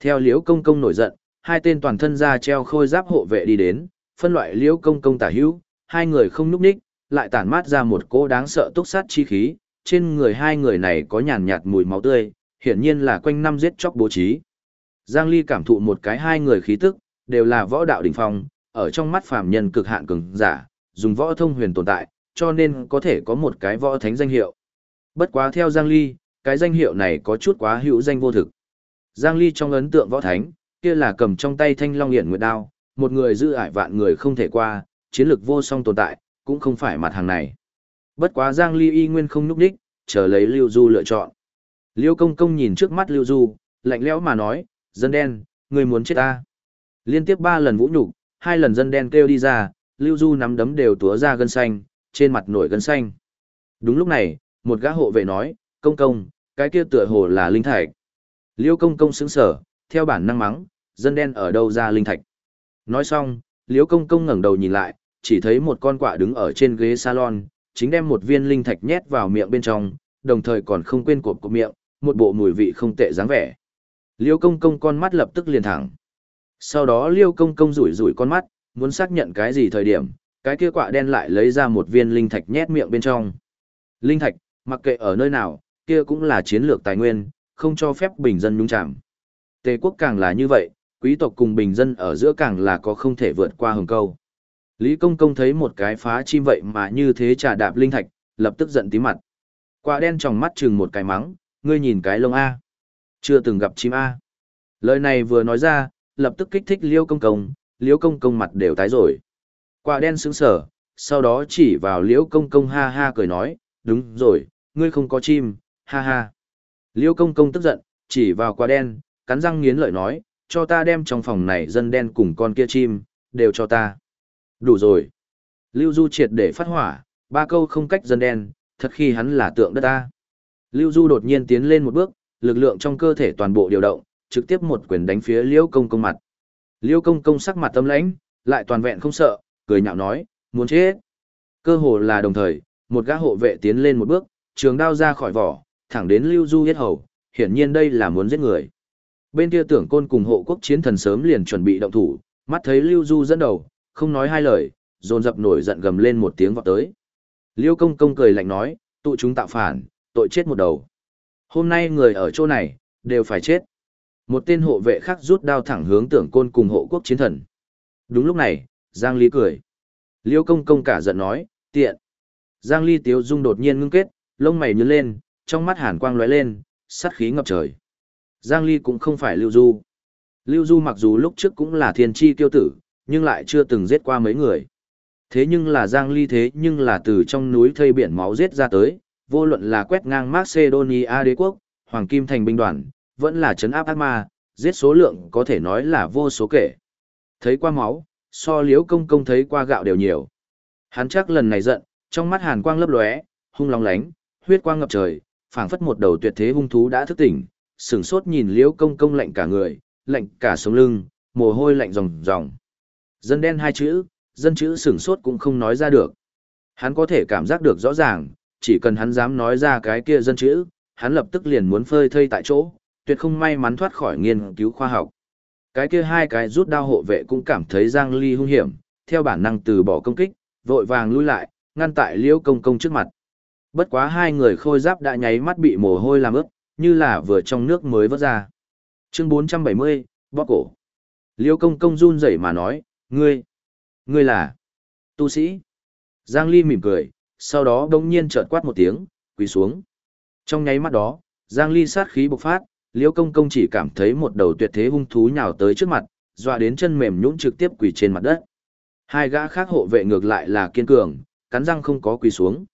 Theo liễu công công nổi giận, hai tên toàn thân ra treo khôi giáp hộ vệ đi đến, phân loại liễu công công tả hữu, hai người không núp ních, lại tản mát ra một cỗ đáng sợ túc sát chi khí, trên người hai người này có nhàn nhạt mùi máu tươi, hiển nhiên là quanh năm giết chóc bố trí. Giang Ly cảm thụ một cái hai người khí tức, đều là võ đạo đỉnh phong, ở trong mắt phàm nhân cực hạn cường giả, dùng võ thông huyền tồn tại, cho nên có thể có một cái võ thánh danh hiệu. Bất quá theo Giang Ly, cái danh hiệu này có chút quá hữu danh vô thực. Giang Ly trong ấn tượng võ thánh, kia là cầm trong tay thanh long hiển nguyệt đao, một người giữ ải vạn người không thể qua, chiến lược vô song tồn tại, cũng không phải mặt hàng này. Bất quá Giang Ly y nguyên không núp đích, chờ lấy Lưu Du lựa chọn. Liêu công công nhìn trước mắt Lưu Du, lạnh lẽo mà nói, dân đen, người muốn chết ta. Liên tiếp ba lần vũ nhục, hai lần dân đen kêu đi ra, Lưu Du nắm đấm đều túa ra gân xanh, trên mặt nổi gân xanh. Đúng lúc này, một gã hộ vệ nói, công công, cái kia tựa hồ là linh thạch. Liêu công công sững sở, theo bản năng mắng, dân đen ở đâu ra linh thạch. Nói xong, Liêu công công ngẩng đầu nhìn lại, chỉ thấy một con quạ đứng ở trên ghế salon, chính đem một viên linh thạch nhét vào miệng bên trong, đồng thời còn không quên cột của miệng, một bộ mùi vị không tệ dáng vẻ. Liêu công công con mắt lập tức liền thẳng. Sau đó Liêu công công rủi rủi con mắt, muốn xác nhận cái gì thời điểm, cái kia quạ đen lại lấy ra một viên linh thạch nhét miệng bên trong. Linh thạch, mặc kệ ở nơi nào, kia cũng là chiến lược tài nguyên, không cho phép bình dân nhúng chạm. Tề quốc càng là như vậy, quý tộc cùng bình dân ở giữa càng là có không thể vượt qua hồng câu. Lý Công Công thấy một cái phá chim vậy mà như thế trà đạp linh thạch, lập tức giận tí mặt. Quả đen trong mắt chừng một cái mắng, ngươi nhìn cái lông A. Chưa từng gặp chim A. Lời này vừa nói ra, lập tức kích thích Liêu Công Công, Liêu Công Công mặt đều tái rồi. Quả đen sững sở, sau đó chỉ vào Liêu Công Công ha ha cười nói, đúng rồi, ngươi không có chim, ha ha. Liêu Công Công tức giận, chỉ vào quả đen, cắn răng nghiến lợi nói, cho ta đem trong phòng này dân đen cùng con kia chim, đều cho ta. Đủ rồi. Lưu Du triệt để phát hỏa, ba câu không cách dân đen, thật khi hắn là tượng đất ta. Lưu Du đột nhiên tiến lên một bước, lực lượng trong cơ thể toàn bộ điều động, trực tiếp một quyền đánh phía Liễu Công Công mặt. Liễu Công Công sắc mặt tâm lãnh, lại toàn vẹn không sợ, cười nhạo nói, muốn chết. Cơ hồ là đồng thời, một gã hộ vệ tiến lên một bước, trường đao ra khỏi vỏ, thẳng đến Lưu Du giết hầu, hiển nhiên đây là muốn giết người. Bên kia tưởng côn cùng hộ quốc chiến thần sớm liền chuẩn bị động thủ, mắt thấy Lưu Du dẫn đầu, không nói hai lời, dồn dập nổi giận gầm lên một tiếng vọt tới. Liêu công công cười lạnh nói, tụ chúng tạo phản, tội chết một đầu. Hôm nay người ở chỗ này, đều phải chết. Một tên hộ vệ khác rút đao thẳng hướng tưởng côn cùng hộ quốc chiến thần. Đúng lúc này, Giang Ly cười. Liêu công công cả giận nói, tiện. Giang Ly tiếu dung đột nhiên ngưng kết, lông mày nhướng lên, trong mắt hàn quang lóe lên, sát khí ngập trời. Giang Ly cũng không phải Lưu Du. Lưu Du mặc dù lúc trước cũng là thiên chi Kiêu tử, nhưng lại chưa từng giết qua mấy người. Thế nhưng là Giang Ly thế nhưng là từ trong núi thây biển máu giết ra tới, vô luận là quét ngang Macedonia đế quốc, Hoàng Kim thành binh đoàn, vẫn là chấn áp ác ma, giết số lượng có thể nói là vô số kể. Thấy qua máu, so liếu công công thấy qua gạo đều nhiều. Hắn chắc lần này giận, trong mắt hàn quang lấp lóe, hung long lánh, huyết quang ngập trời, phảng phất một đầu tuyệt thế hung thú đã thức tỉnh, sửng sốt nhìn liễu công công lạnh cả người, lạnh cả sống lưng, mồ hôi lạnh ròng ròng. Dân đen hai chữ, dân chữ sửng sốt cũng không nói ra được. Hắn có thể cảm giác được rõ ràng, chỉ cần hắn dám nói ra cái kia dân chữ, hắn lập tức liền muốn phơi thây tại chỗ, tuyệt không may mắn thoát khỏi nghiên cứu khoa học. Cái kia hai cái rút đao hộ vệ cũng cảm thấy Giang Ly hung hiểm, theo bản năng từ bỏ công kích, vội vàng lui lại, ngăn tại Liễu Công Công trước mặt. Bất quá hai người khôi giáp đã nháy mắt bị mồ hôi làm ướt, như là vừa trong nước mới vớt ra. Chương 470, bóp cổ. Liễu Công Công run rẩy mà nói, ngươi, ngươi là tu sĩ. Giang Ly mỉm cười, sau đó đống nhiên chợt quát một tiếng, quỳ xuống. Trong nháy mắt đó, Giang Ly sát khí bộc phát, Liễu Công Công chỉ cảm thấy một đầu tuyệt thế hung thú nhào tới trước mặt, dọa đến chân mềm nhũn trực tiếp quỳ trên mặt đất. Hai gã khác hộ vệ ngược lại là kiên cường, cắn răng không có quỳ xuống.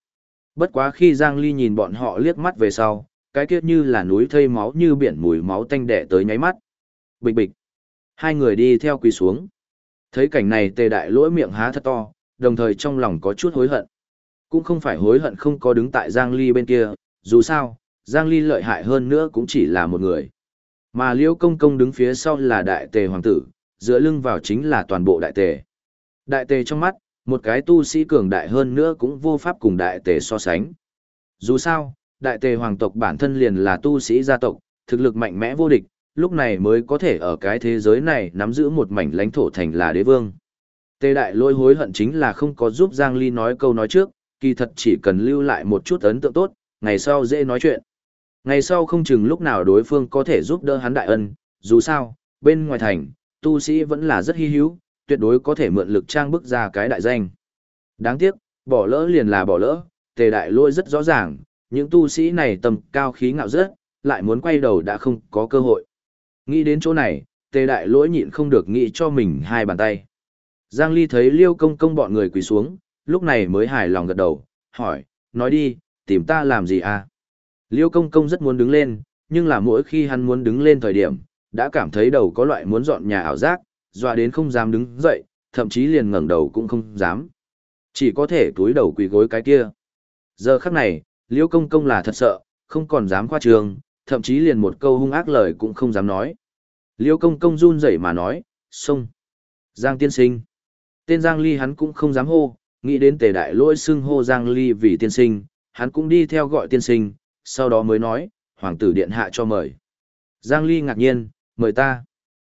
Bất quá khi Giang Ly nhìn bọn họ liếc mắt về sau, cái kia như là núi thây máu như biển mùi máu tanh đẻ tới nháy mắt. Bịch bịch. Hai người đi theo quỳ xuống. Thấy cảnh này tề đại lỗi miệng há thật to, đồng thời trong lòng có chút hối hận. Cũng không phải hối hận không có đứng tại Giang Ly bên kia, dù sao, Giang Ly lợi hại hơn nữa cũng chỉ là một người. Mà Liễu Công Công đứng phía sau là đại tề hoàng tử, dựa lưng vào chính là toàn bộ đại tề. Đại tề trong mắt, một cái tu sĩ cường đại hơn nữa cũng vô pháp cùng đại tề so sánh. Dù sao, đại tề hoàng tộc bản thân liền là tu sĩ gia tộc, thực lực mạnh mẽ vô địch, lúc này mới có thể ở cái thế giới này nắm giữ một mảnh lãnh thổ thành là đế vương. Tề đại lôi hối hận chính là không có giúp Giang Ly nói câu nói trước, kỳ thật chỉ cần lưu lại một chút ấn tượng tốt, ngày sau dễ nói chuyện. Ngày sau không chừng lúc nào đối phương có thể giúp đỡ hắn đại ân, dù sao, bên ngoài thành, tu sĩ vẫn là rất hy hữu, tuyệt đối có thể mượn lực trang bức ra cái đại danh. Đáng tiếc, bỏ lỡ liền là bỏ lỡ, tề đại lôi rất rõ ràng, những tu sĩ này tầm cao khí ngạo rất, lại muốn quay đầu đã không có cơ hội. Nghĩ đến chỗ này, tề đại lỗi nhịn không được nghĩ cho mình hai bàn tay. Giang Ly thấy liêu công công bọn người quỳ xuống, lúc này mới hài lòng gật đầu, hỏi, nói đi, tìm ta làm gì à? Liêu công công rất muốn đứng lên, nhưng là mỗi khi hắn muốn đứng lên thời điểm, đã cảm thấy đầu có loại muốn dọn nhà ảo giác, dọa đến không dám đứng dậy, thậm chí liền ngẩng đầu cũng không dám. Chỉ có thể túi đầu quỳ gối cái kia. Giờ khắc này, Liêu công công là thật sợ, không còn dám khoa trường, thậm chí liền một câu hung ác lời cũng không dám nói. Liêu công công run rẩy mà nói, xông. Giang tiên sinh. Tên Giang Ly hắn cũng không dám hô, nghĩ đến tề đại lỗi xưng hô Giang Ly vì tiên sinh, hắn cũng đi theo gọi tiên sinh, sau đó mới nói, hoàng tử điện hạ cho mời. Giang Ly ngạc nhiên, mời ta.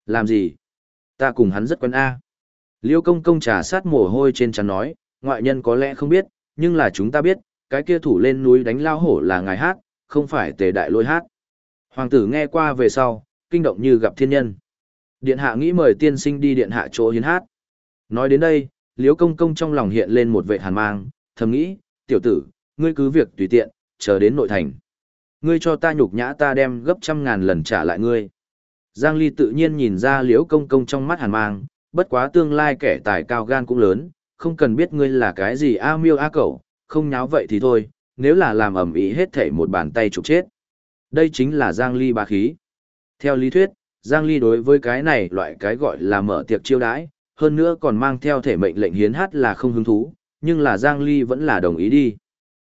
Làm gì? Ta cùng hắn rất quen A. Liêu công công trà sát mồ hôi trên trán nói, ngoại nhân có lẽ không biết, nhưng là chúng ta biết, cái kia thủ lên núi đánh lao hổ là ngài hát, không phải tề đại lôi hát. Hoàng tử nghe qua về sau, kinh động như gặp thiên nhân. Điện hạ nghĩ mời tiên sinh đi điện hạ chỗ hiến hát. Nói đến đây, liếu công công trong lòng hiện lên một vệ hàn mang, thầm nghĩ, tiểu tử, ngươi cứ việc tùy tiện, chờ đến nội thành. Ngươi cho ta nhục nhã ta đem gấp trăm ngàn lần trả lại ngươi. Giang Ly tự nhiên nhìn ra liếu công công trong mắt hàn mang, bất quá tương lai kẻ tài cao gan cũng lớn, không cần biết ngươi là cái gì a miêu a cẩu, không nháo vậy thì thôi, nếu là làm ẩm ý hết thảy một bàn tay chụp chết. Đây chính là Giang Ly bá khí. Theo lý thuyết, Giang Ly đối với cái này loại cái gọi là mở tiệc chiêu đãi, hơn nữa còn mang theo thể mệnh lệnh hiến hát là không hứng thú, nhưng là Giang Ly vẫn là đồng ý đi.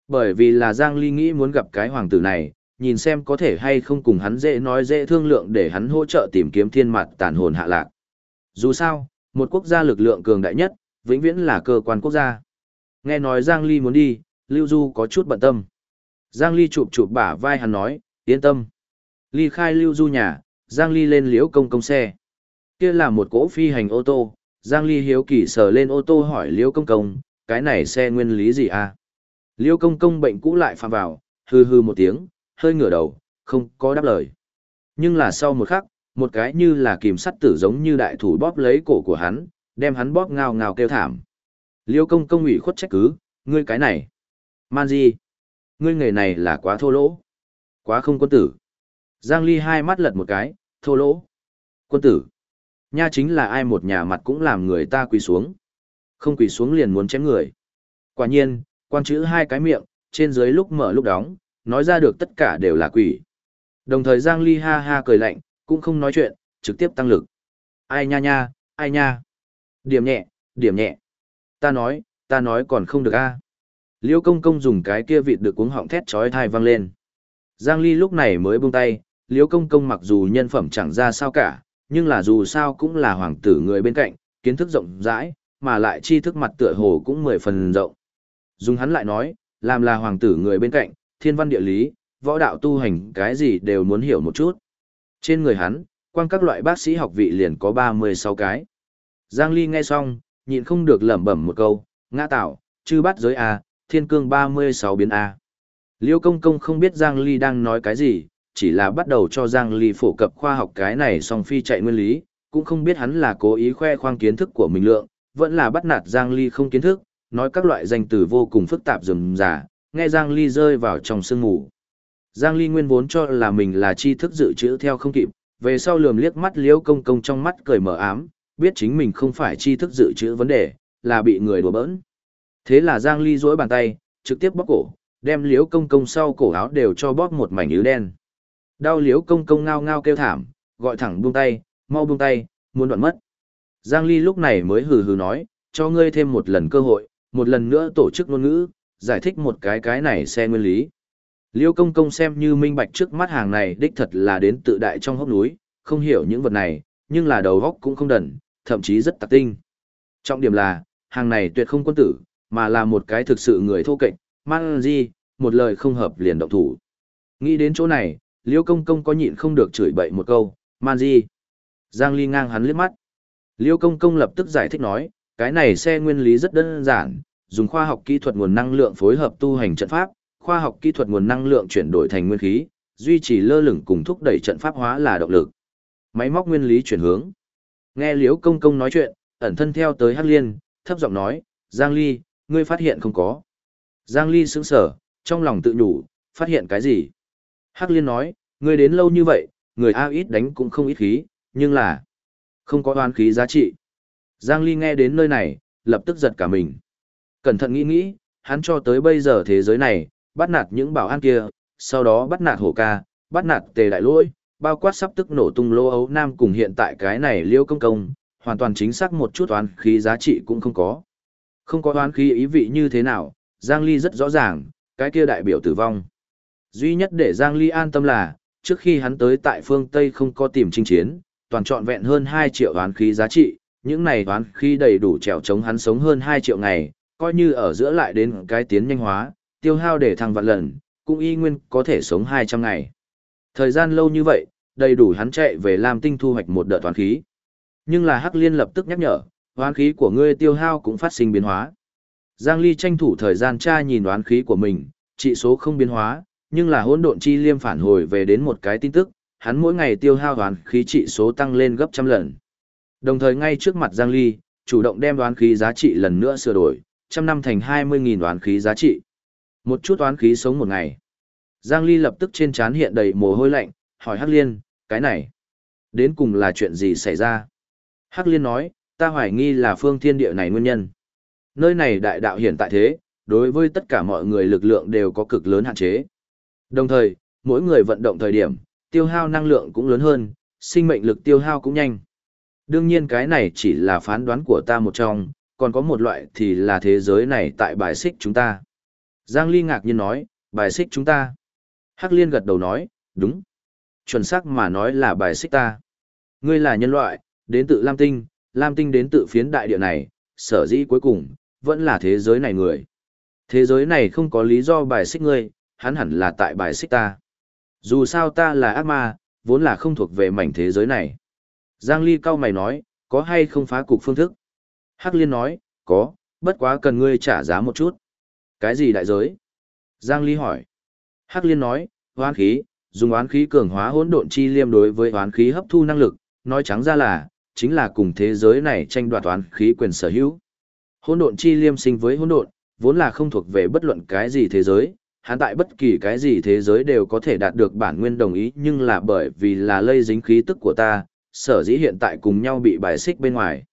Bởi vì là Giang Ly nghĩ muốn gặp cái hoàng tử này, nhìn xem có thể hay không cùng hắn dễ nói dễ thương lượng để hắn hỗ trợ tìm kiếm thiên mặt tàn hồn hạ lạc. Dù sao, một quốc gia lực lượng cường đại nhất, vĩnh viễn là cơ quan quốc gia. Nghe nói Giang Ly muốn đi, Lưu Du có chút bận tâm. Giang Ly chụp chụp bả vai hắn nói, yên tâm. Ly khai Lưu Du nhà, Giang Ly lên liễu công công xe. Kia là một cỗ phi hành ô tô, Giang Ly hiếu kỳ sờ lên ô tô hỏi liễu công công, cái này xe nguyên lý gì à? Liễu công công bệnh cũ lại phạm vào, hư hư một tiếng, hơi ngửa đầu, không có đáp lời. Nhưng là sau một khắc, một cái như là kìm sắt tử giống như đại thủ bóp lấy cổ của hắn, đem hắn bóp ngào ngào kêu thảm. Liêu công công ủy khuất trách cứ, ngươi cái này. Man gì? Ngươi nghề này là quá thô lỗ. Quá không quân tử. Giang Ly hai mắt lật một cái, thô lỗ. Quân tử. Nha chính là ai một nhà mặt cũng làm người ta quỳ xuống. Không quỳ xuống liền muốn chém người. Quả nhiên, quan chữ hai cái miệng, trên dưới lúc mở lúc đóng, nói ra được tất cả đều là quỷ. Đồng thời Giang Ly ha ha cười lạnh, cũng không nói chuyện, trực tiếp tăng lực. Ai nha nha, ai nha. Điểm nhẹ, điểm nhẹ. Ta nói, ta nói còn không được a. Liêu công công dùng cái kia vịt được cuống họng thét chói tai vang lên. Giang Ly lúc này mới buông tay, Liễu Công Công mặc dù nhân phẩm chẳng ra sao cả, nhưng là dù sao cũng là hoàng tử người bên cạnh, kiến thức rộng rãi, mà lại tri thức mặt tựa hồ cũng mười phần rộng. Dùng hắn lại nói, làm là hoàng tử người bên cạnh, thiên văn địa lý, võ đạo tu hành cái gì đều muốn hiểu một chút. Trên người hắn, quan các loại bác sĩ học vị liền có 36 cái. Giang Ly nghe xong, nhịn không được lẩm bẩm một câu, ngã tạo, chư bắt giới A, thiên cương 36 biến A. Liêu công công không biết Giang Ly đang nói cái gì, chỉ là bắt đầu cho Giang Ly phổ cập khoa học cái này song phi chạy nguyên lý, cũng không biết hắn là cố ý khoe khoang kiến thức của mình lượng, vẫn là bắt nạt Giang Ly không kiến thức, nói các loại danh từ vô cùng phức tạp rườm rà, nghe Giang Ly rơi vào trong sương ngủ. Giang Ly nguyên vốn cho là mình là tri thức dự trữ theo không kịp, về sau lườm liếc mắt liêu công công trong mắt cười mở ám, biết chính mình không phải tri thức dự trữ vấn đề, là bị người đùa bỡn. Thế là Giang Ly duỗi bàn tay, trực tiếp bóp cổ, đem liếu công công sau cổ áo đều cho bóp một mảnh ứ đen. Đau liếu công công ngao ngao kêu thảm, gọi thẳng buông tay, mau buông tay, muốn đoạn mất. Giang Ly lúc này mới hừ hừ nói, cho ngươi thêm một lần cơ hội, một lần nữa tổ chức ngôn ngữ, giải thích một cái cái này xe nguyên lý. Liêu công công xem như minh bạch trước mắt hàng này đích thật là đến tự đại trong hốc núi, không hiểu những vật này, nhưng là đầu góc cũng không đần, thậm chí rất tạc tinh. Trọng điểm là, hàng này tuyệt không quân tử, mà là một cái thực sự người thô kệch, mang gì, một lời không hợp liền động thủ. Nghĩ đến chỗ này, Liêu công công có nhịn không được chửi bậy một câu, man gì. Giang Ly ngang hắn liếc mắt. Liêu công công lập tức giải thích nói, cái này xe nguyên lý rất đơn giản, dùng khoa học kỹ thuật nguồn năng lượng phối hợp tu hành trận pháp, khoa học kỹ thuật nguồn năng lượng chuyển đổi thành nguyên khí, duy trì lơ lửng cùng thúc đẩy trận pháp hóa là động lực. Máy móc nguyên lý chuyển hướng. Nghe Liễu Công Công nói chuyện, ẩn thân theo tới Hắc Liên, thấp giọng nói, "Giang Ly, ngươi phát hiện không có?" Giang Ly sững sờ, trong lòng tự nhủ, phát hiện cái gì? Hắc Liên nói, "Ngươi đến lâu như vậy, người A ít đánh cũng không ít khí, nhưng là không có oan khí giá trị." Giang Ly nghe đến nơi này, lập tức giật cả mình. Cẩn thận nghĩ nghĩ, hắn cho tới bây giờ thế giới này, bắt nạt những bảo an kia, sau đó bắt nạt hổ ca, bắt nạt tề đại lỗi, bao quát sắp tức nổ tung lô ấu nam cùng hiện tại cái này liêu công công, hoàn toàn chính xác một chút oán khí giá trị cũng không có. Không có oán khí ý vị như thế nào, Giang Ly rất rõ ràng, cái kia đại biểu tử vong. Duy nhất để Giang Ly an tâm là, trước khi hắn tới tại phương Tây không có tìm chinh chiến, toàn trọn vẹn hơn 2 triệu oán khí giá trị, những này oán khí đầy đủ trèo chống hắn sống hơn 2 triệu ngày, coi như ở giữa lại đến cái tiến nhanh hóa, tiêu hao để thằng vạn lần, cũng y nguyên có thể sống 200 ngày. Thời gian lâu như vậy, đầy đủ hắn chạy về Lam Tinh thu hoạch một đợt toán khí. Nhưng là Hắc Liên lập tức nhắc nhở, toán khí của ngươi tiêu hao cũng phát sinh biến hóa. Giang Ly tranh thủ thời gian tra nhìn đoán khí của mình, trị số không biến hóa, nhưng là hỗn độn chi liêm phản hồi về đến một cái tin tức, hắn mỗi ngày tiêu hao đoán khí trị số tăng lên gấp trăm lần. Đồng thời ngay trước mặt Giang Ly, chủ động đem đoán khí giá trị lần nữa sửa đổi, trăm năm thành 20.000 đoán khí giá trị. Một chút đoán khí sống một ngày. Giang Ly lập tức trên trán hiện đầy mồ hôi lạnh, hỏi Hắc Liên, cái này, đến cùng là chuyện gì xảy ra? Hắc Liên nói, ta hoài nghi là phương thiên địa này nguyên nhân. Nơi này đại đạo hiện tại thế, đối với tất cả mọi người lực lượng đều có cực lớn hạn chế. Đồng thời, mỗi người vận động thời điểm, tiêu hao năng lượng cũng lớn hơn, sinh mệnh lực tiêu hao cũng nhanh. Đương nhiên cái này chỉ là phán đoán của ta một trong, còn có một loại thì là thế giới này tại bài xích chúng ta. Giang Ly ngạc nhiên nói, bài xích chúng ta. Hắc Liên gật đầu nói, đúng. Chuẩn xác mà nói là bài xích ta. Ngươi là nhân loại, đến tự Lam Tinh, Lam Tinh đến tự phiến đại địa này, sở dĩ cuối cùng, vẫn là thế giới này người. Thế giới này không có lý do bài xích ngươi, hắn hẳn là tại bài xích ta. Dù sao ta là ác ma, vốn là không thuộc về mảnh thế giới này. Giang Ly cao mày nói, có hay không phá cục phương thức? Hắc Liên nói, có, bất quá cần ngươi trả giá một chút. Cái gì đại giới? Giang Ly hỏi. Hắc Liên nói, hoan khí, dùng oán khí cường hóa hỗn độn chi liêm đối với oán khí hấp thu năng lực, nói trắng ra là, chính là cùng thế giới này tranh đoạt oán khí quyền sở hữu. Hỗn độn chi liêm sinh với hỗn độn, vốn là không thuộc về bất luận cái gì thế giới, hắn tại bất kỳ cái gì thế giới đều có thể đạt được bản nguyên đồng ý nhưng là bởi vì là lây dính khí tức của ta, sở dĩ hiện tại cùng nhau bị bài xích bên ngoài.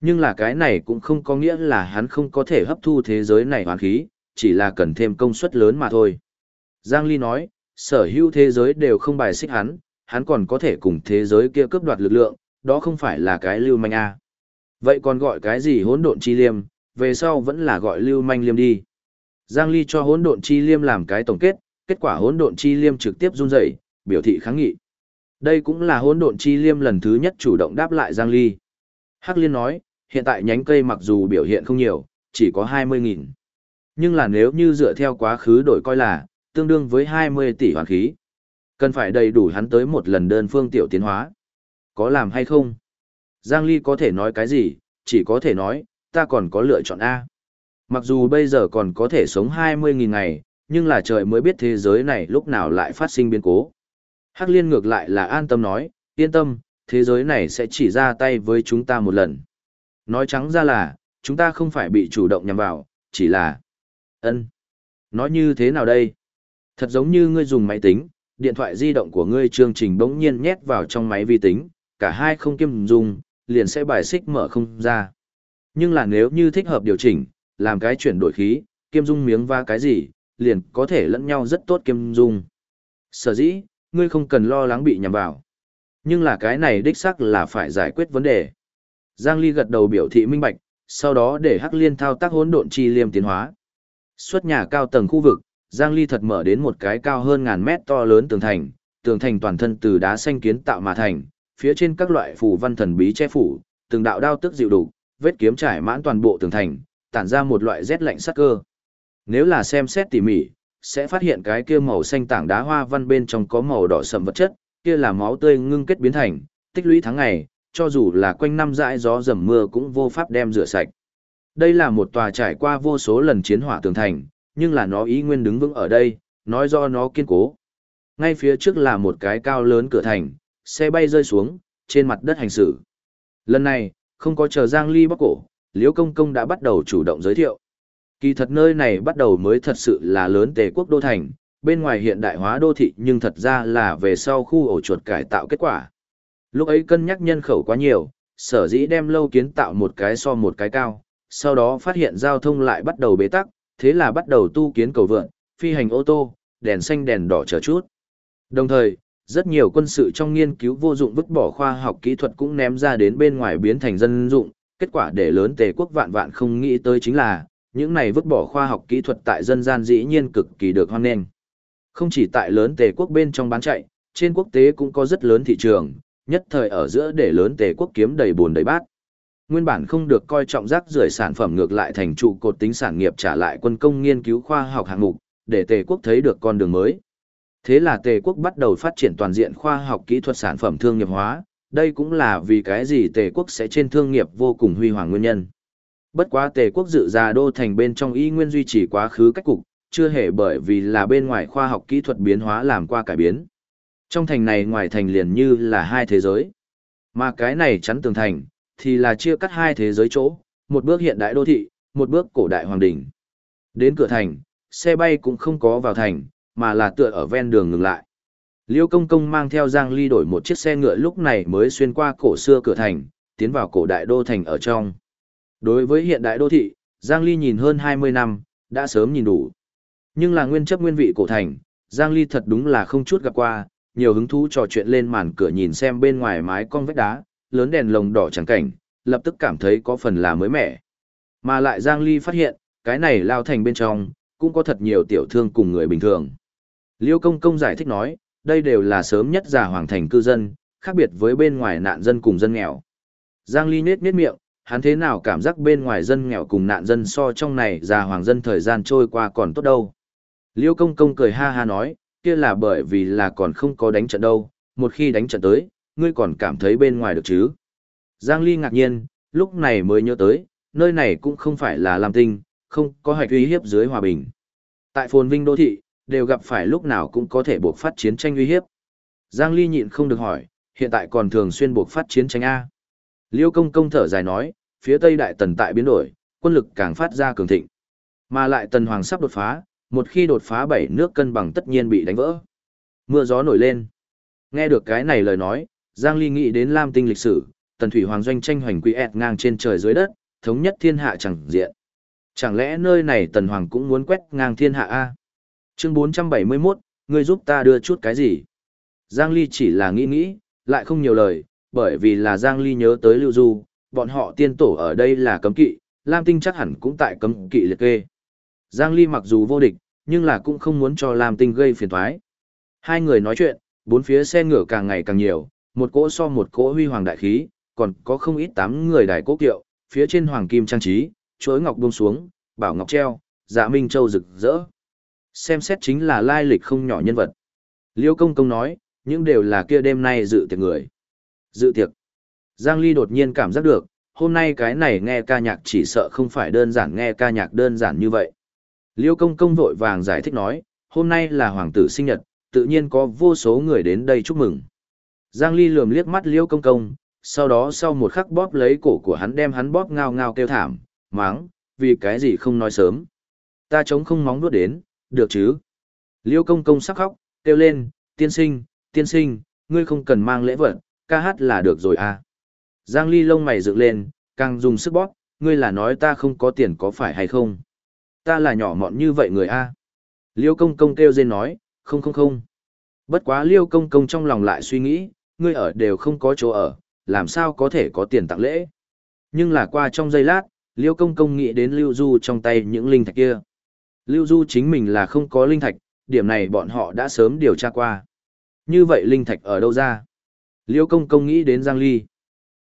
Nhưng là cái này cũng không có nghĩa là hắn không có thể hấp thu thế giới này hoàn khí, chỉ là cần thêm công suất lớn mà thôi. Giang Ly nói, sở hữu thế giới đều không bài xích hắn, hắn còn có thể cùng thế giới kia cướp đoạt lực lượng, đó không phải là cái lưu manh a. Vậy còn gọi cái gì hỗn độn chi liêm, về sau vẫn là gọi lưu manh liêm đi. Giang Ly cho hỗn độn chi liêm làm cái tổng kết, kết quả hỗn độn chi liêm trực tiếp run rẩy, biểu thị kháng nghị. Đây cũng là hỗn độn chi liêm lần thứ nhất chủ động đáp lại Giang Ly. Hắc Liên nói, hiện tại nhánh cây mặc dù biểu hiện không nhiều, chỉ có 20.000. Nhưng là nếu như dựa theo quá khứ đổi coi là, tương đương với 20 tỷ hoàn khí. Cần phải đầy đủ hắn tới một lần đơn phương tiểu tiến hóa. Có làm hay không? Giang Ly có thể nói cái gì, chỉ có thể nói, ta còn có lựa chọn A. Mặc dù bây giờ còn có thể sống 20.000 ngày, nhưng là trời mới biết thế giới này lúc nào lại phát sinh biến cố. Hắc liên ngược lại là an tâm nói, yên tâm, thế giới này sẽ chỉ ra tay với chúng ta một lần. Nói trắng ra là, chúng ta không phải bị chủ động nhằm vào, chỉ là... ân Nói như thế nào đây? Thật giống như ngươi dùng máy tính, điện thoại di động của ngươi chương trình bỗng nhiên nhét vào trong máy vi tính, cả hai không kiêm dùng, liền sẽ bài xích mở không ra. Nhưng là nếu như thích hợp điều chỉnh, làm cái chuyển đổi khí, kiêm dung miếng va cái gì, liền có thể lẫn nhau rất tốt kiêm dung. Sở dĩ, ngươi không cần lo lắng bị nhầm vào. Nhưng là cái này đích xác là phải giải quyết vấn đề. Giang Ly gật đầu biểu thị minh bạch, sau đó để Hắc Liên thao tác hỗn độn chi liêm tiến hóa. Xuất nhà cao tầng khu vực, Giang Ly thật mở đến một cái cao hơn ngàn mét to lớn tường thành, tường thành toàn thân từ đá xanh kiến tạo mà thành, phía trên các loại phù văn thần bí che phủ, từng đạo đao tức dịu đủ, vết kiếm trải mãn toàn bộ tường thành, tản ra một loại rét lạnh sắc cơ. Nếu là xem xét tỉ mỉ, sẽ phát hiện cái kia màu xanh tảng đá hoa văn bên trong có màu đỏ sậm vật chất, kia là máu tươi ngưng kết biến thành, tích lũy tháng ngày, cho dù là quanh năm dãi gió dầm mưa cũng vô pháp đem rửa sạch. Đây là một tòa trải qua vô số lần chiến hỏa tường thành, nhưng là nó ý nguyên đứng vững ở đây, nói do nó kiên cố. Ngay phía trước là một cái cao lớn cửa thành, xe bay rơi xuống, trên mặt đất hành xử. Lần này, không có chờ Giang Ly bóc cổ, Liễu Công Công đã bắt đầu chủ động giới thiệu. Kỳ thật nơi này bắt đầu mới thật sự là lớn tề quốc đô thành, bên ngoài hiện đại hóa đô thị nhưng thật ra là về sau khu ổ chuột cải tạo kết quả. Lúc ấy cân nhắc nhân khẩu quá nhiều, sở dĩ đem lâu kiến tạo một cái so một cái cao, sau đó phát hiện giao thông lại bắt đầu bế tắc, thế là bắt đầu tu kiến cầu vượn, phi hành ô tô, đèn xanh đèn đỏ chờ chút. Đồng thời, rất nhiều quân sự trong nghiên cứu vô dụng vứt bỏ khoa học kỹ thuật cũng ném ra đến bên ngoài biến thành dân dụng, kết quả để lớn tề quốc vạn vạn không nghĩ tới chính là, những này vứt bỏ khoa học kỹ thuật tại dân gian dĩ nhiên cực kỳ được hoan nghênh. Không chỉ tại lớn tề quốc bên trong bán chạy, trên quốc tế cũng có rất lớn thị trường, nhất thời ở giữa để lớn tề quốc kiếm đầy buồn đầy bát. Nguyên bản không được coi trọng rác rưởi sản phẩm ngược lại thành trụ cột tính sản nghiệp trả lại quân công nghiên cứu khoa học hạng mục, để tề quốc thấy được con đường mới. Thế là tề quốc bắt đầu phát triển toàn diện khoa học kỹ thuật sản phẩm thương nghiệp hóa, đây cũng là vì cái gì tề quốc sẽ trên thương nghiệp vô cùng huy hoàng nguyên nhân. Bất quá tề quốc dự ra đô thành bên trong y nguyên duy trì quá khứ cách cục, chưa hề bởi vì là bên ngoài khoa học kỹ thuật biến hóa làm qua cải biến. Trong thành này ngoài thành liền như là hai thế giới. Mà cái này chắn tường thành, thì là chia cắt hai thế giới chỗ, một bước hiện đại đô thị, một bước cổ đại hoàng đỉnh. Đến cửa thành, xe bay cũng không có vào thành, mà là tựa ở ven đường ngừng lại. Liêu công công mang theo Giang Ly đổi một chiếc xe ngựa lúc này mới xuyên qua cổ xưa cửa thành, tiến vào cổ đại đô thành ở trong. Đối với hiện đại đô thị, Giang Ly nhìn hơn 20 năm, đã sớm nhìn đủ. Nhưng là nguyên chấp nguyên vị cổ thành, Giang Ly thật đúng là không chút gặp qua, nhiều hứng thú trò chuyện lên màn cửa nhìn xem bên ngoài mái cong vách đá, lớn đèn lồng đỏ trắng cảnh, lập tức cảm thấy có phần là mới mẻ. Mà lại Giang Ly phát hiện, cái này lao thành bên trong, cũng có thật nhiều tiểu thương cùng người bình thường. Liêu công công giải thích nói, đây đều là sớm nhất già hoàng thành cư dân, khác biệt với bên ngoài nạn dân cùng dân nghèo. Giang Ly nết nết miệng, hắn thế nào cảm giác bên ngoài dân nghèo cùng nạn dân so trong này già hoàng dân thời gian trôi qua còn tốt đâu. Liêu công công cười ha ha nói, kia là bởi vì là còn không có đánh trận đâu, một khi đánh trận tới, ngươi còn cảm thấy bên ngoài được chứ. Giang Ly ngạc nhiên, lúc này mới nhớ tới, nơi này cũng không phải là làm tinh, không có hạch uy hiếp dưới hòa bình. Tại phồn vinh đô thị, đều gặp phải lúc nào cũng có thể buộc phát chiến tranh uy hiếp. Giang Ly nhịn không được hỏi, hiện tại còn thường xuyên buộc phát chiến tranh A. Liêu công công thở dài nói, phía Tây Đại Tần tại biến đổi, quân lực càng phát ra cường thịnh. Mà lại Tần Hoàng sắp đột phá, một khi đột phá bảy nước cân bằng tất nhiên bị đánh vỡ. Mưa gió nổi lên. Nghe được cái này lời nói, Giang Ly nghĩ đến Lam Tinh lịch sử, Tần Thủy Hoàng doanh tranh hoành quý ẹt ngang trên trời dưới đất, thống nhất thiên hạ chẳng diện. Chẳng lẽ nơi này Tần Hoàng cũng muốn quét ngang thiên hạ A? Chương 471, ngươi giúp ta đưa chút cái gì? Giang Ly chỉ là nghĩ nghĩ, lại không nhiều lời, bởi vì là Giang Ly nhớ tới Lưu Du, bọn họ tiên tổ ở đây là cấm kỵ, Lam Tinh chắc hẳn cũng tại cấm kỵ liệt kê. Giang Ly mặc dù vô địch, nhưng là cũng không muốn cho Lam Tinh gây phiền toái. Hai người nói chuyện, bốn phía xe ngựa càng ngày càng nhiều, một cỗ so một cỗ huy hoàng đại khí, còn có không ít tám người đài cố kiệu, phía trên hoàng kim trang trí, chuỗi ngọc buông xuống, bảo ngọc treo, dạ minh châu rực rỡ. Xem xét chính là lai lịch không nhỏ nhân vật. Liêu công công nói, những đều là kia đêm nay dự tiệc người. Dự tiệc. Giang Ly đột nhiên cảm giác được, hôm nay cái này nghe ca nhạc chỉ sợ không phải đơn giản nghe ca nhạc đơn giản như vậy. Liêu công công vội vàng giải thích nói, hôm nay là hoàng tử sinh nhật, tự nhiên có vô số người đến đây chúc mừng. Giang Ly lườm liếc mắt Liêu công công, sau đó sau một khắc bóp lấy cổ của hắn đem hắn bóp ngao ngao kêu thảm, máng, vì cái gì không nói sớm. Ta chống không móng nuốt đến, được chứ. Liêu công công sắc khóc, kêu lên, tiên sinh, tiên sinh, ngươi không cần mang lễ vật, ca hát là được rồi à. Giang Ly lông mày dựng lên, càng dùng sức bóp, ngươi là nói ta không có tiền có phải hay không? Ta là nhỏ mọn như vậy người a. À? Liêu công công kêu dên nói, không không không. Bất quá liêu công công trong lòng lại suy nghĩ, ngươi ở đều không có chỗ ở, làm sao có thể có tiền tặng lễ. Nhưng là qua trong giây lát, liêu công công nghĩ đến lưu du trong tay những linh thạch kia. Lưu du chính mình là không có linh thạch, điểm này bọn họ đã sớm điều tra qua. Như vậy linh thạch ở đâu ra? Liêu công công nghĩ đến Giang Ly.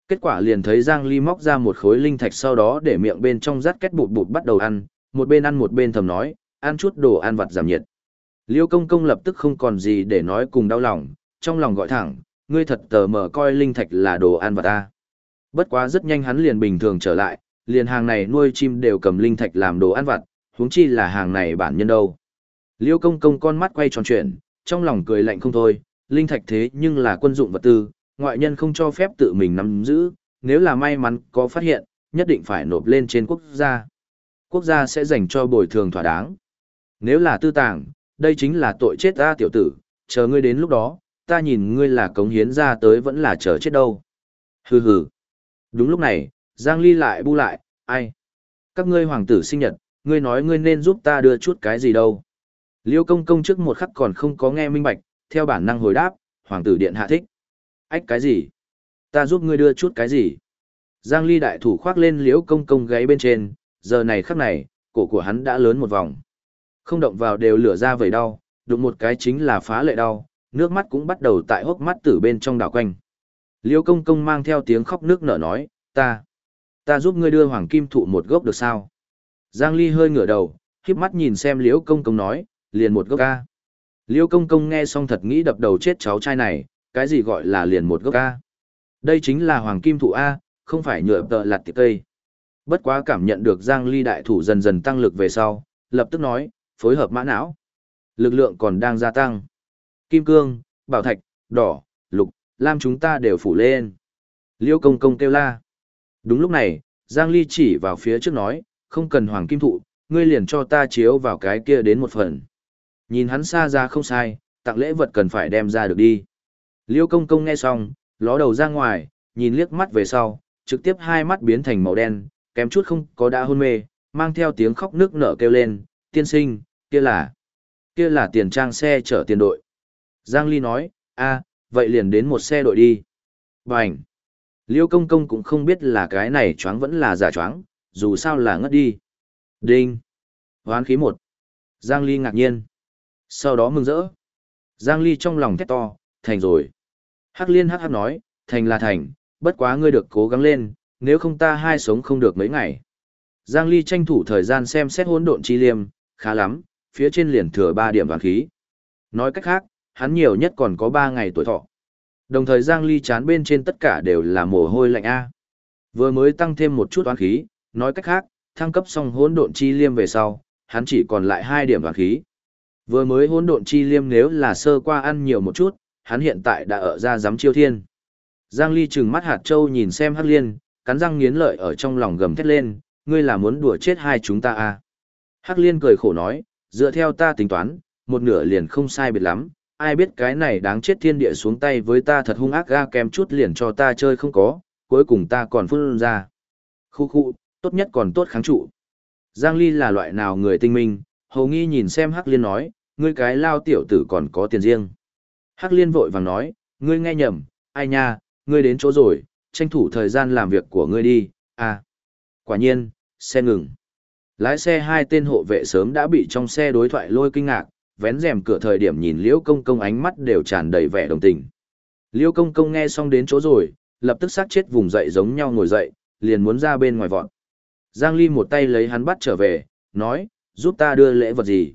Kết quả liền thấy Giang Ly móc ra một khối linh thạch sau đó để miệng bên trong rát kết bụt bụt bắt đầu ăn, một bên ăn một bên thầm nói, ăn chút đồ ăn vặt giảm nhiệt. Liêu công công lập tức không còn gì để nói cùng đau lòng, trong lòng gọi thẳng, ngươi thật tờ mở coi linh thạch là đồ ăn vặt ta. Bất quá rất nhanh hắn liền bình thường trở lại, liền hàng này nuôi chim đều cầm linh thạch làm đồ ăn vặt, huống chi là hàng này bản nhân đâu. Liêu công công con mắt quay tròn chuyển, trong lòng cười lạnh không thôi, linh thạch thế nhưng là quân dụng vật tư, ngoại nhân không cho phép tự mình nắm giữ, nếu là may mắn có phát hiện, nhất định phải nộp lên trên quốc gia. Quốc gia sẽ dành cho bồi thường thỏa đáng. Nếu là tư tàng, đây chính là tội chết ta tiểu tử, chờ ngươi đến lúc đó, ta nhìn ngươi là cống hiến ra tới vẫn là chờ chết đâu. Hừ hừ. Đúng lúc này, Giang Ly lại bu lại, ai? Các ngươi hoàng tử sinh nhật, ngươi nói ngươi nên giúp ta đưa chút cái gì đâu. Liêu công công trước một khắc còn không có nghe minh bạch, theo bản năng hồi đáp, hoàng tử điện hạ thích. Ách cái gì? Ta giúp ngươi đưa chút cái gì? Giang Ly đại thủ khoác lên liễu công công gáy bên trên, giờ này khắc này, cổ của hắn đã lớn một vòng. Không động vào đều lửa ra vầy đau, đụng một cái chính là phá lệ đau, nước mắt cũng bắt đầu tại hốc mắt tử bên trong đảo quanh. Liêu công công mang theo tiếng khóc nước nở nói, ta, ta giúp ngươi đưa hoàng kim thụ một gốc được sao? Giang Ly hơi ngửa đầu, khiếp mắt nhìn xem Liêu công công nói, liền một gốc ca. Liêu công công nghe xong thật nghĩ đập đầu chết cháu trai này, cái gì gọi là liền một gốc A. Đây chính là hoàng kim thụ A, không phải nhựa tợ lặt tiệp cây. Bất quá cảm nhận được Giang Ly đại thủ dần dần tăng lực về sau, lập tức nói, phối hợp mã não. Lực lượng còn đang gia tăng. Kim cương, bảo thạch, đỏ, lục, lam chúng ta đều phủ lên. Liêu công công kêu la. Đúng lúc này, Giang Ly chỉ vào phía trước nói, không cần hoàng kim thụ, ngươi liền cho ta chiếu vào cái kia đến một phần. Nhìn hắn xa ra không sai, tặng lễ vật cần phải đem ra được đi. Liêu công công nghe xong, ló đầu ra ngoài, nhìn liếc mắt về sau, trực tiếp hai mắt biến thành màu đen, kém chút không có đã hôn mê, mang theo tiếng khóc nước nở kêu lên, tiên sinh, kia là, kia là tiền trang xe chở tiền đội. Giang Ly nói, a, vậy liền đến một xe đội đi. Bành! Liêu công công cũng không biết là cái này choáng vẫn là giả choáng, dù sao là ngất đi. Đinh! Hoán khí một. Giang Ly ngạc nhiên. Sau đó mừng rỡ. Giang Ly trong lòng thét to, thành rồi. Hắc liên hắc hắc nói, thành là thành, bất quá ngươi được cố gắng lên, nếu không ta hai sống không được mấy ngày. Giang Ly tranh thủ thời gian xem xét hỗn độn chi liêm, khá lắm, phía trên liền thừa 3 điểm vàng khí. Nói cách khác, hắn nhiều nhất còn có 3 ngày tuổi thọ. Đồng thời Giang Ly chán bên trên tất cả đều là mồ hôi lạnh A. Vừa mới tăng thêm một chút toán khí, nói cách khác, thăng cấp xong hỗn độn chi liêm về sau, hắn chỉ còn lại 2 điểm oán khí. Vừa mới hỗn độn chi liêm nếu là sơ qua ăn nhiều một chút, hắn hiện tại đã ở ra giám chiêu thiên. Giang Ly trừng mắt hạt châu nhìn xem Hắc Liên, cắn răng nghiến lợi ở trong lòng gầm thét lên, ngươi là muốn đùa chết hai chúng ta à. Hắc Liên cười khổ nói, dựa theo ta tính toán, một nửa liền không sai biệt lắm, ai biết cái này đáng chết thiên địa xuống tay với ta thật hung ác ga kém chút liền cho ta chơi không có, cuối cùng ta còn phun ra. Khu khu, tốt nhất còn tốt kháng trụ. Giang Ly là loại nào người tinh minh, hầu nghi nhìn xem Hắc Liên nói, ngươi cái lao tiểu tử còn có tiền riêng. Hắc liên vội vàng nói, ngươi nghe nhầm, ai nha, ngươi đến chỗ rồi, tranh thủ thời gian làm việc của ngươi đi, à. Quả nhiên, xe ngừng. Lái xe hai tên hộ vệ sớm đã bị trong xe đối thoại lôi kinh ngạc, vén rèm cửa thời điểm nhìn Liễu Công Công ánh mắt đều tràn đầy vẻ đồng tình. Liễu Công Công nghe xong đến chỗ rồi, lập tức sát chết vùng dậy giống nhau ngồi dậy, liền muốn ra bên ngoài vọt. Giang Ly một tay lấy hắn bắt trở về, nói, giúp ta đưa lễ vật gì.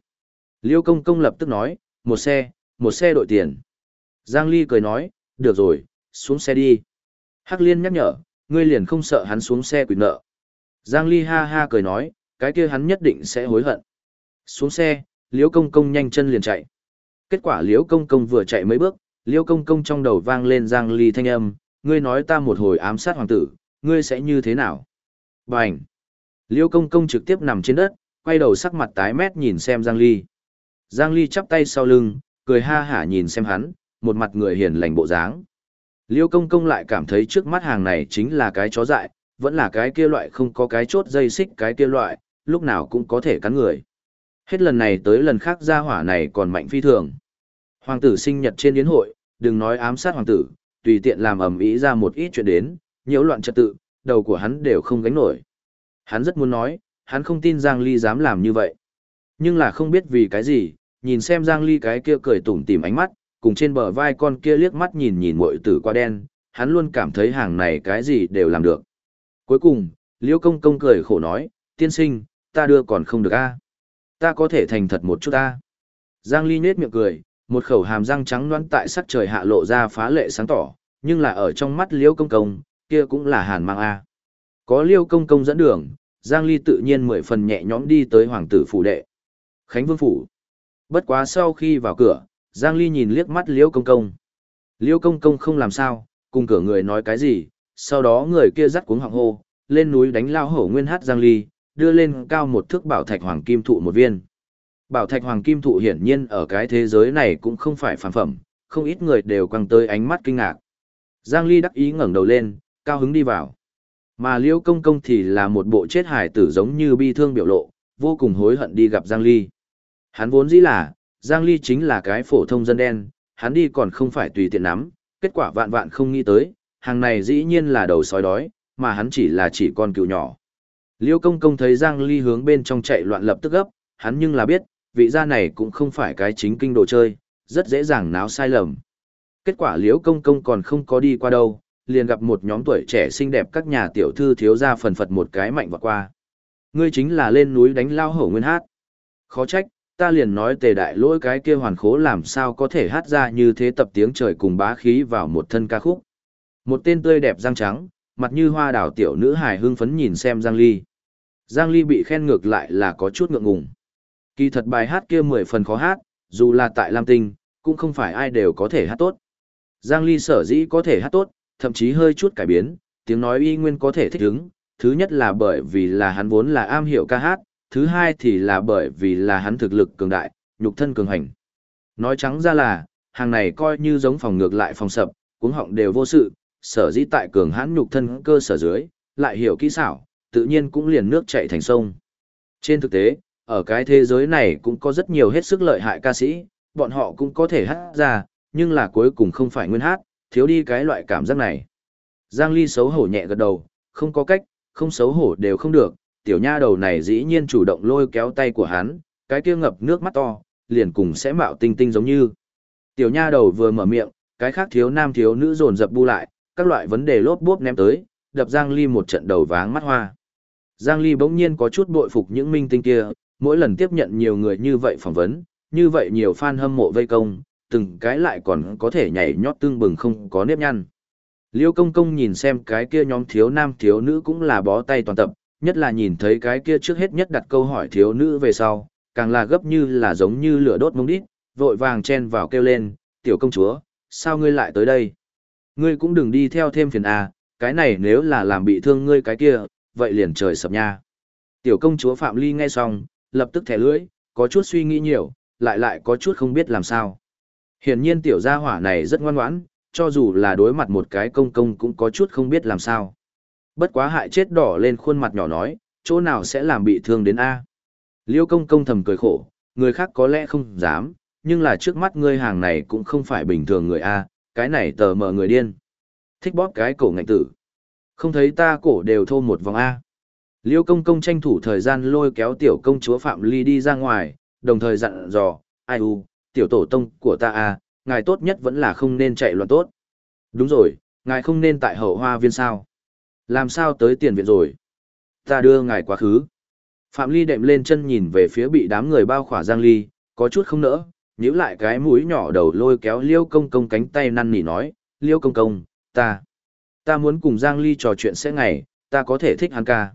Liễu Công Công lập tức nói, một xe, một xe đội tiền. Giang Ly cười nói, được rồi, xuống xe đi. Hắc Liên nhắc nhở, ngươi liền không sợ hắn xuống xe quỵt nợ. Giang Ly ha ha cười nói, cái kia hắn nhất định sẽ hối hận. Xuống xe, Liễu Công Công nhanh chân liền chạy. Kết quả Liễu Công Công vừa chạy mấy bước, Liễu Công Công trong đầu vang lên Giang Ly thanh âm, ngươi nói ta một hồi ám sát hoàng tử, ngươi sẽ như thế nào? Bành! Liễu Công Công trực tiếp nằm trên đất, quay đầu sắc mặt tái mét nhìn xem Giang Ly. Giang Ly chắp tay sau lưng, cười ha hả nhìn xem hắn, một mặt người hiền lành bộ dáng. Liễu công công lại cảm thấy trước mắt hàng này chính là cái chó dại, vẫn là cái kia loại không có cái chốt dây xích cái kia loại, lúc nào cũng có thể cắn người. Hết lần này tới lần khác gia hỏa này còn mạnh phi thường. Hoàng tử sinh nhật trên yến hội, đừng nói ám sát hoàng tử, tùy tiện làm ầm ĩ ra một ít chuyện đến, nhiễu loạn trật tự, đầu của hắn đều không gánh nổi. Hắn rất muốn nói, hắn không tin Giang Ly dám làm như vậy. Nhưng là không biết vì cái gì, nhìn xem Giang Ly cái kia cười tủm tỉm ánh mắt, cùng trên bờ vai con kia liếc mắt nhìn nhìn muội tử qua đen, hắn luôn cảm thấy hàng này cái gì đều làm được. Cuối cùng, Liễu Công Công cười khổ nói, tiên sinh, ta đưa còn không được a, Ta có thể thành thật một chút ta. Giang Ly nết miệng cười, một khẩu hàm răng trắng loãng tại sắc trời hạ lộ ra phá lệ sáng tỏ, nhưng là ở trong mắt Liêu Công Công, kia cũng là hàn mang a. Có Liêu Công Công dẫn đường, Giang Ly tự nhiên mười phần nhẹ nhõm đi tới hoàng tử phủ đệ. Khánh Vương phủ. Bất quá sau khi vào cửa, Giang Ly nhìn liếc mắt Liêu Công Công. Liêu Công Công không làm sao, cùng cửa người nói cái gì, sau đó người kia dắt cuống họng hô, lên núi đánh lao hổ nguyên hát Giang Ly, đưa lên cao một thước bảo thạch hoàng kim thụ một viên. Bảo thạch hoàng kim thụ hiển nhiên ở cái thế giới này cũng không phải phản phẩm, không ít người đều quăng tới ánh mắt kinh ngạc. Giang Ly đắc ý ngẩng đầu lên, cao hứng đi vào. Mà Liễu Công Công thì là một bộ chết hài tử giống như bi thương biểu lộ, vô cùng hối hận đi gặp Giang Ly. Hắn vốn dĩ là, Giang Ly chính là cái phổ thông dân đen, hắn đi còn không phải tùy tiện nắm, kết quả vạn vạn không nghĩ tới, hàng này dĩ nhiên là đầu sói đói, mà hắn chỉ là chỉ con cựu nhỏ. Liêu công công thấy Giang Ly hướng bên trong chạy loạn lập tức gấp, hắn nhưng là biết, vị gia này cũng không phải cái chính kinh đồ chơi, rất dễ dàng náo sai lầm. Kết quả Liêu công công còn không có đi qua đâu, liền gặp một nhóm tuổi trẻ xinh đẹp các nhà tiểu thư thiếu gia phần phật một cái mạnh vọt qua. Ngươi chính là lên núi đánh lao hổ nguyên hát. Khó trách, ta liền nói tề đại lỗi cái kia hoàn khố làm sao có thể hát ra như thế tập tiếng trời cùng bá khí vào một thân ca khúc. Một tên tươi đẹp răng trắng, mặt như hoa đào tiểu nữ hài hưng phấn nhìn xem Giang Ly. Giang Ly bị khen ngược lại là có chút ngượng ngùng. Kỳ thật bài hát kia mười phần khó hát, dù là tại Lam Tinh, cũng không phải ai đều có thể hát tốt. Giang Ly sở dĩ có thể hát tốt, thậm chí hơi chút cải biến, tiếng nói y nguyên có thể thích ứng. Thứ nhất là bởi vì là hắn vốn là am hiểu ca hát, thứ hai thì là bởi vì là hắn thực lực cường đại, nhục thân cường hành. Nói trắng ra là, hàng này coi như giống phòng ngược lại phòng sập, cuống họng đều vô sự, sở dĩ tại cường hãn nhục thân cơ sở dưới, lại hiểu kỹ xảo, tự nhiên cũng liền nước chảy thành sông. Trên thực tế, ở cái thế giới này cũng có rất nhiều hết sức lợi hại ca sĩ, bọn họ cũng có thể hát ra, nhưng là cuối cùng không phải nguyên hát, thiếu đi cái loại cảm giác này. Giang Ly xấu hổ nhẹ gật đầu, không có cách, không xấu hổ đều không được, tiểu nha đầu này dĩ nhiên chủ động lôi kéo tay của hắn, cái kia ngập nước mắt to, liền cùng sẽ mạo tinh tinh giống như. Tiểu nha đầu vừa mở miệng, cái khác thiếu nam thiếu nữ dồn dập bu lại, các loại vấn đề lốp bốp ném tới, đập Giang Ly một trận đầu váng mắt hoa. Giang Ly bỗng nhiên có chút bội phục những minh tinh kia, mỗi lần tiếp nhận nhiều người như vậy phỏng vấn, như vậy nhiều fan hâm mộ vây công, từng cái lại còn có thể nhảy nhót tương bừng không có nếp nhăn. Liêu công công nhìn xem cái kia nhóm thiếu nam thiếu nữ cũng là bó tay toàn tập, nhất là nhìn thấy cái kia trước hết nhất đặt câu hỏi thiếu nữ về sau, càng là gấp như là giống như lửa đốt mông đít, vội vàng chen vào kêu lên, tiểu công chúa, sao ngươi lại tới đây? Ngươi cũng đừng đi theo thêm phiền à, cái này nếu là làm bị thương ngươi cái kia, vậy liền trời sập nha. Tiểu công chúa Phạm Ly nghe xong, lập tức thẻ lưỡi, có chút suy nghĩ nhiều, lại lại có chút không biết làm sao. Hiển nhiên tiểu gia hỏa này rất ngoan ngoãn, cho dù là đối mặt một cái công công cũng có chút không biết làm sao. Bất quá hại chết đỏ lên khuôn mặt nhỏ nói, chỗ nào sẽ làm bị thương đến A. Liêu công công thầm cười khổ, người khác có lẽ không dám, nhưng là trước mắt ngươi hàng này cũng không phải bình thường người A, cái này tờ mờ người điên. Thích bóp cái cổ ngạnh tử. Không thấy ta cổ đều thô một vòng A. Liêu công công tranh thủ thời gian lôi kéo tiểu công chúa Phạm Ly đi ra ngoài, đồng thời dặn dò, ai u, tiểu tổ tông của ta à, ngài tốt nhất vẫn là không nên chạy loạn tốt. Đúng rồi, ngài không nên tại hậu hoa viên sao. Làm sao tới tiền viện rồi? Ta đưa ngài quá khứ. Phạm Ly đệm lên chân nhìn về phía bị đám người bao khỏa Giang Ly, có chút không nỡ, nhíu lại cái mũi nhỏ đầu lôi kéo Liêu công công cánh tay năn nỉ nói, Liêu công công, ta, ta muốn cùng Giang Ly trò chuyện sẽ ngày, ta có thể thích hắn ca.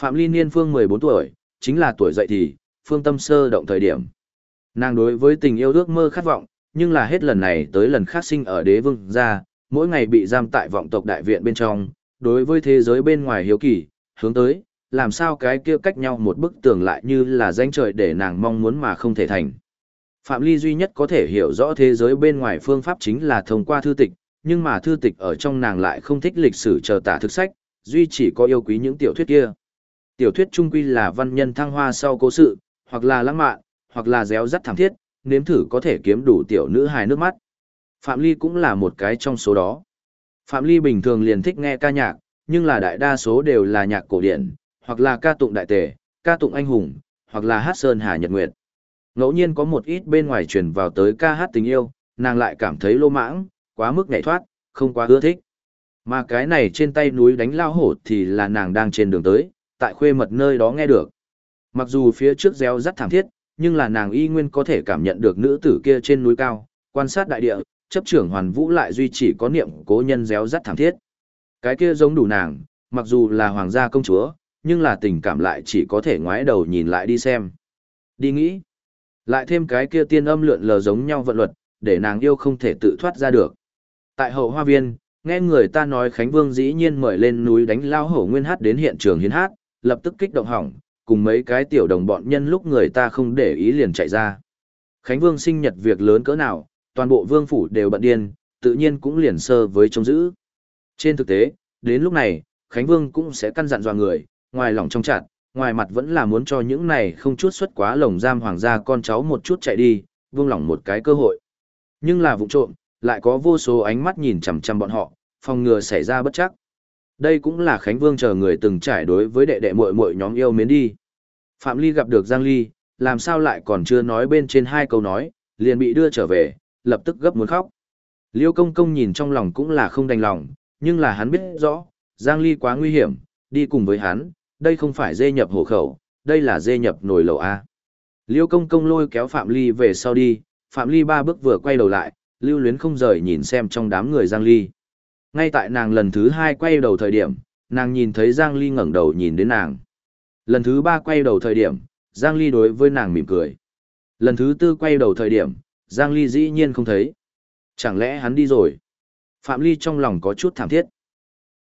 Phạm Ly niên phương 14 tuổi, chính là tuổi dậy thì, phương tâm sơ động thời điểm. Nàng đối với tình yêu ước mơ khát vọng, nhưng là hết lần này tới lần khác sinh ở đế vương gia, mỗi ngày bị giam tại vọng tộc đại viện bên trong, đối với thế giới bên ngoài hiếu kỳ, hướng tới, làm sao cái kia cách nhau một bức tường lại như là danh trời để nàng mong muốn mà không thể thành. Phạm Ly duy nhất có thể hiểu rõ thế giới bên ngoài phương pháp chính là thông qua thư tịch, nhưng mà thư tịch ở trong nàng lại không thích lịch sử chờ tả thực sách, duy chỉ có yêu quý những tiểu thuyết kia. Tiểu thuyết trung quy là văn nhân thăng hoa sau cố sự, hoặc là lãng mạn, hoặc là réo rắt thảm thiết, nếm thử có thể kiếm đủ tiểu nữ hài nước mắt. Phạm Ly cũng là một cái trong số đó. Phạm Ly bình thường liền thích nghe ca nhạc, nhưng là đại đa số đều là nhạc cổ điển, hoặc là ca tụng đại tề, ca tụng anh hùng, hoặc là hát sơn hà nhật nguyệt. Ngẫu nhiên có một ít bên ngoài truyền vào tới ca hát tình yêu, nàng lại cảm thấy lô mãng, quá mức nhảy thoát, không quá ưa thích. Mà cái này trên tay núi đánh lao hổ thì là nàng đang trên đường tới, tại khuê mật nơi đó nghe được. Mặc dù phía trước gieo rất thảm thiết, nhưng là nàng y nguyên có thể cảm nhận được nữ tử kia trên núi cao, quan sát đại địa, chấp trưởng hoàn vũ lại duy trì có niệm cố nhân gieo rất thảm thiết. Cái kia giống đủ nàng, mặc dù là hoàng gia công chúa, nhưng là tình cảm lại chỉ có thể ngoái đầu nhìn lại đi xem. Đi nghĩ. Lại thêm cái kia tiên âm lượn lờ giống nhau vận luật, để nàng yêu không thể tự thoát ra được. Tại hậu hoa viên, nghe người ta nói Khánh Vương dĩ nhiên mời lên núi đánh lao hổ nguyên hát đến hiện trường hiến hát, lập tức kích động hỏng, cùng mấy cái tiểu đồng bọn nhân lúc người ta không để ý liền chạy ra. Khánh Vương sinh nhật việc lớn cỡ nào, toàn bộ vương phủ đều bận điên, tự nhiên cũng liền sơ với trông giữ. Trên thực tế, đến lúc này, Khánh Vương cũng sẽ căn dặn dò người, ngoài lòng trong chặt, ngoài mặt vẫn là muốn cho những này không chút xuất quá lồng giam hoàng gia con cháu một chút chạy đi, vương lòng một cái cơ hội. Nhưng là vụ trộm, lại có vô số ánh mắt nhìn chằm chằm bọn họ, phòng ngừa xảy ra bất chắc. Đây cũng là Khánh Vương chờ người từng trải đối với đệ đệ muội muội nhóm yêu mến đi. Phạm Ly gặp được Giang Ly, làm sao lại còn chưa nói bên trên hai câu nói, liền bị đưa trở về, lập tức gấp muốn khóc. Liêu công công nhìn trong lòng cũng là không đành lòng, nhưng là hắn biết rõ, Giang Ly quá nguy hiểm, đi cùng với hắn, đây không phải dê nhập hổ khẩu, đây là dê nhập nồi lẩu A. Liêu công công lôi kéo Phạm Ly về sau đi, Phạm Ly ba bước vừa quay đầu lại, lưu luyến không rời nhìn xem trong đám người Giang Ly. Ngay tại nàng lần thứ hai quay đầu thời điểm, nàng nhìn thấy Giang Ly ngẩng đầu nhìn đến nàng. Lần thứ ba quay đầu thời điểm, Giang Ly đối với nàng mỉm cười. Lần thứ tư quay đầu thời điểm, Giang Ly dĩ nhiên không thấy. Chẳng lẽ hắn đi rồi? Phạm Ly trong lòng có chút thảm thiết.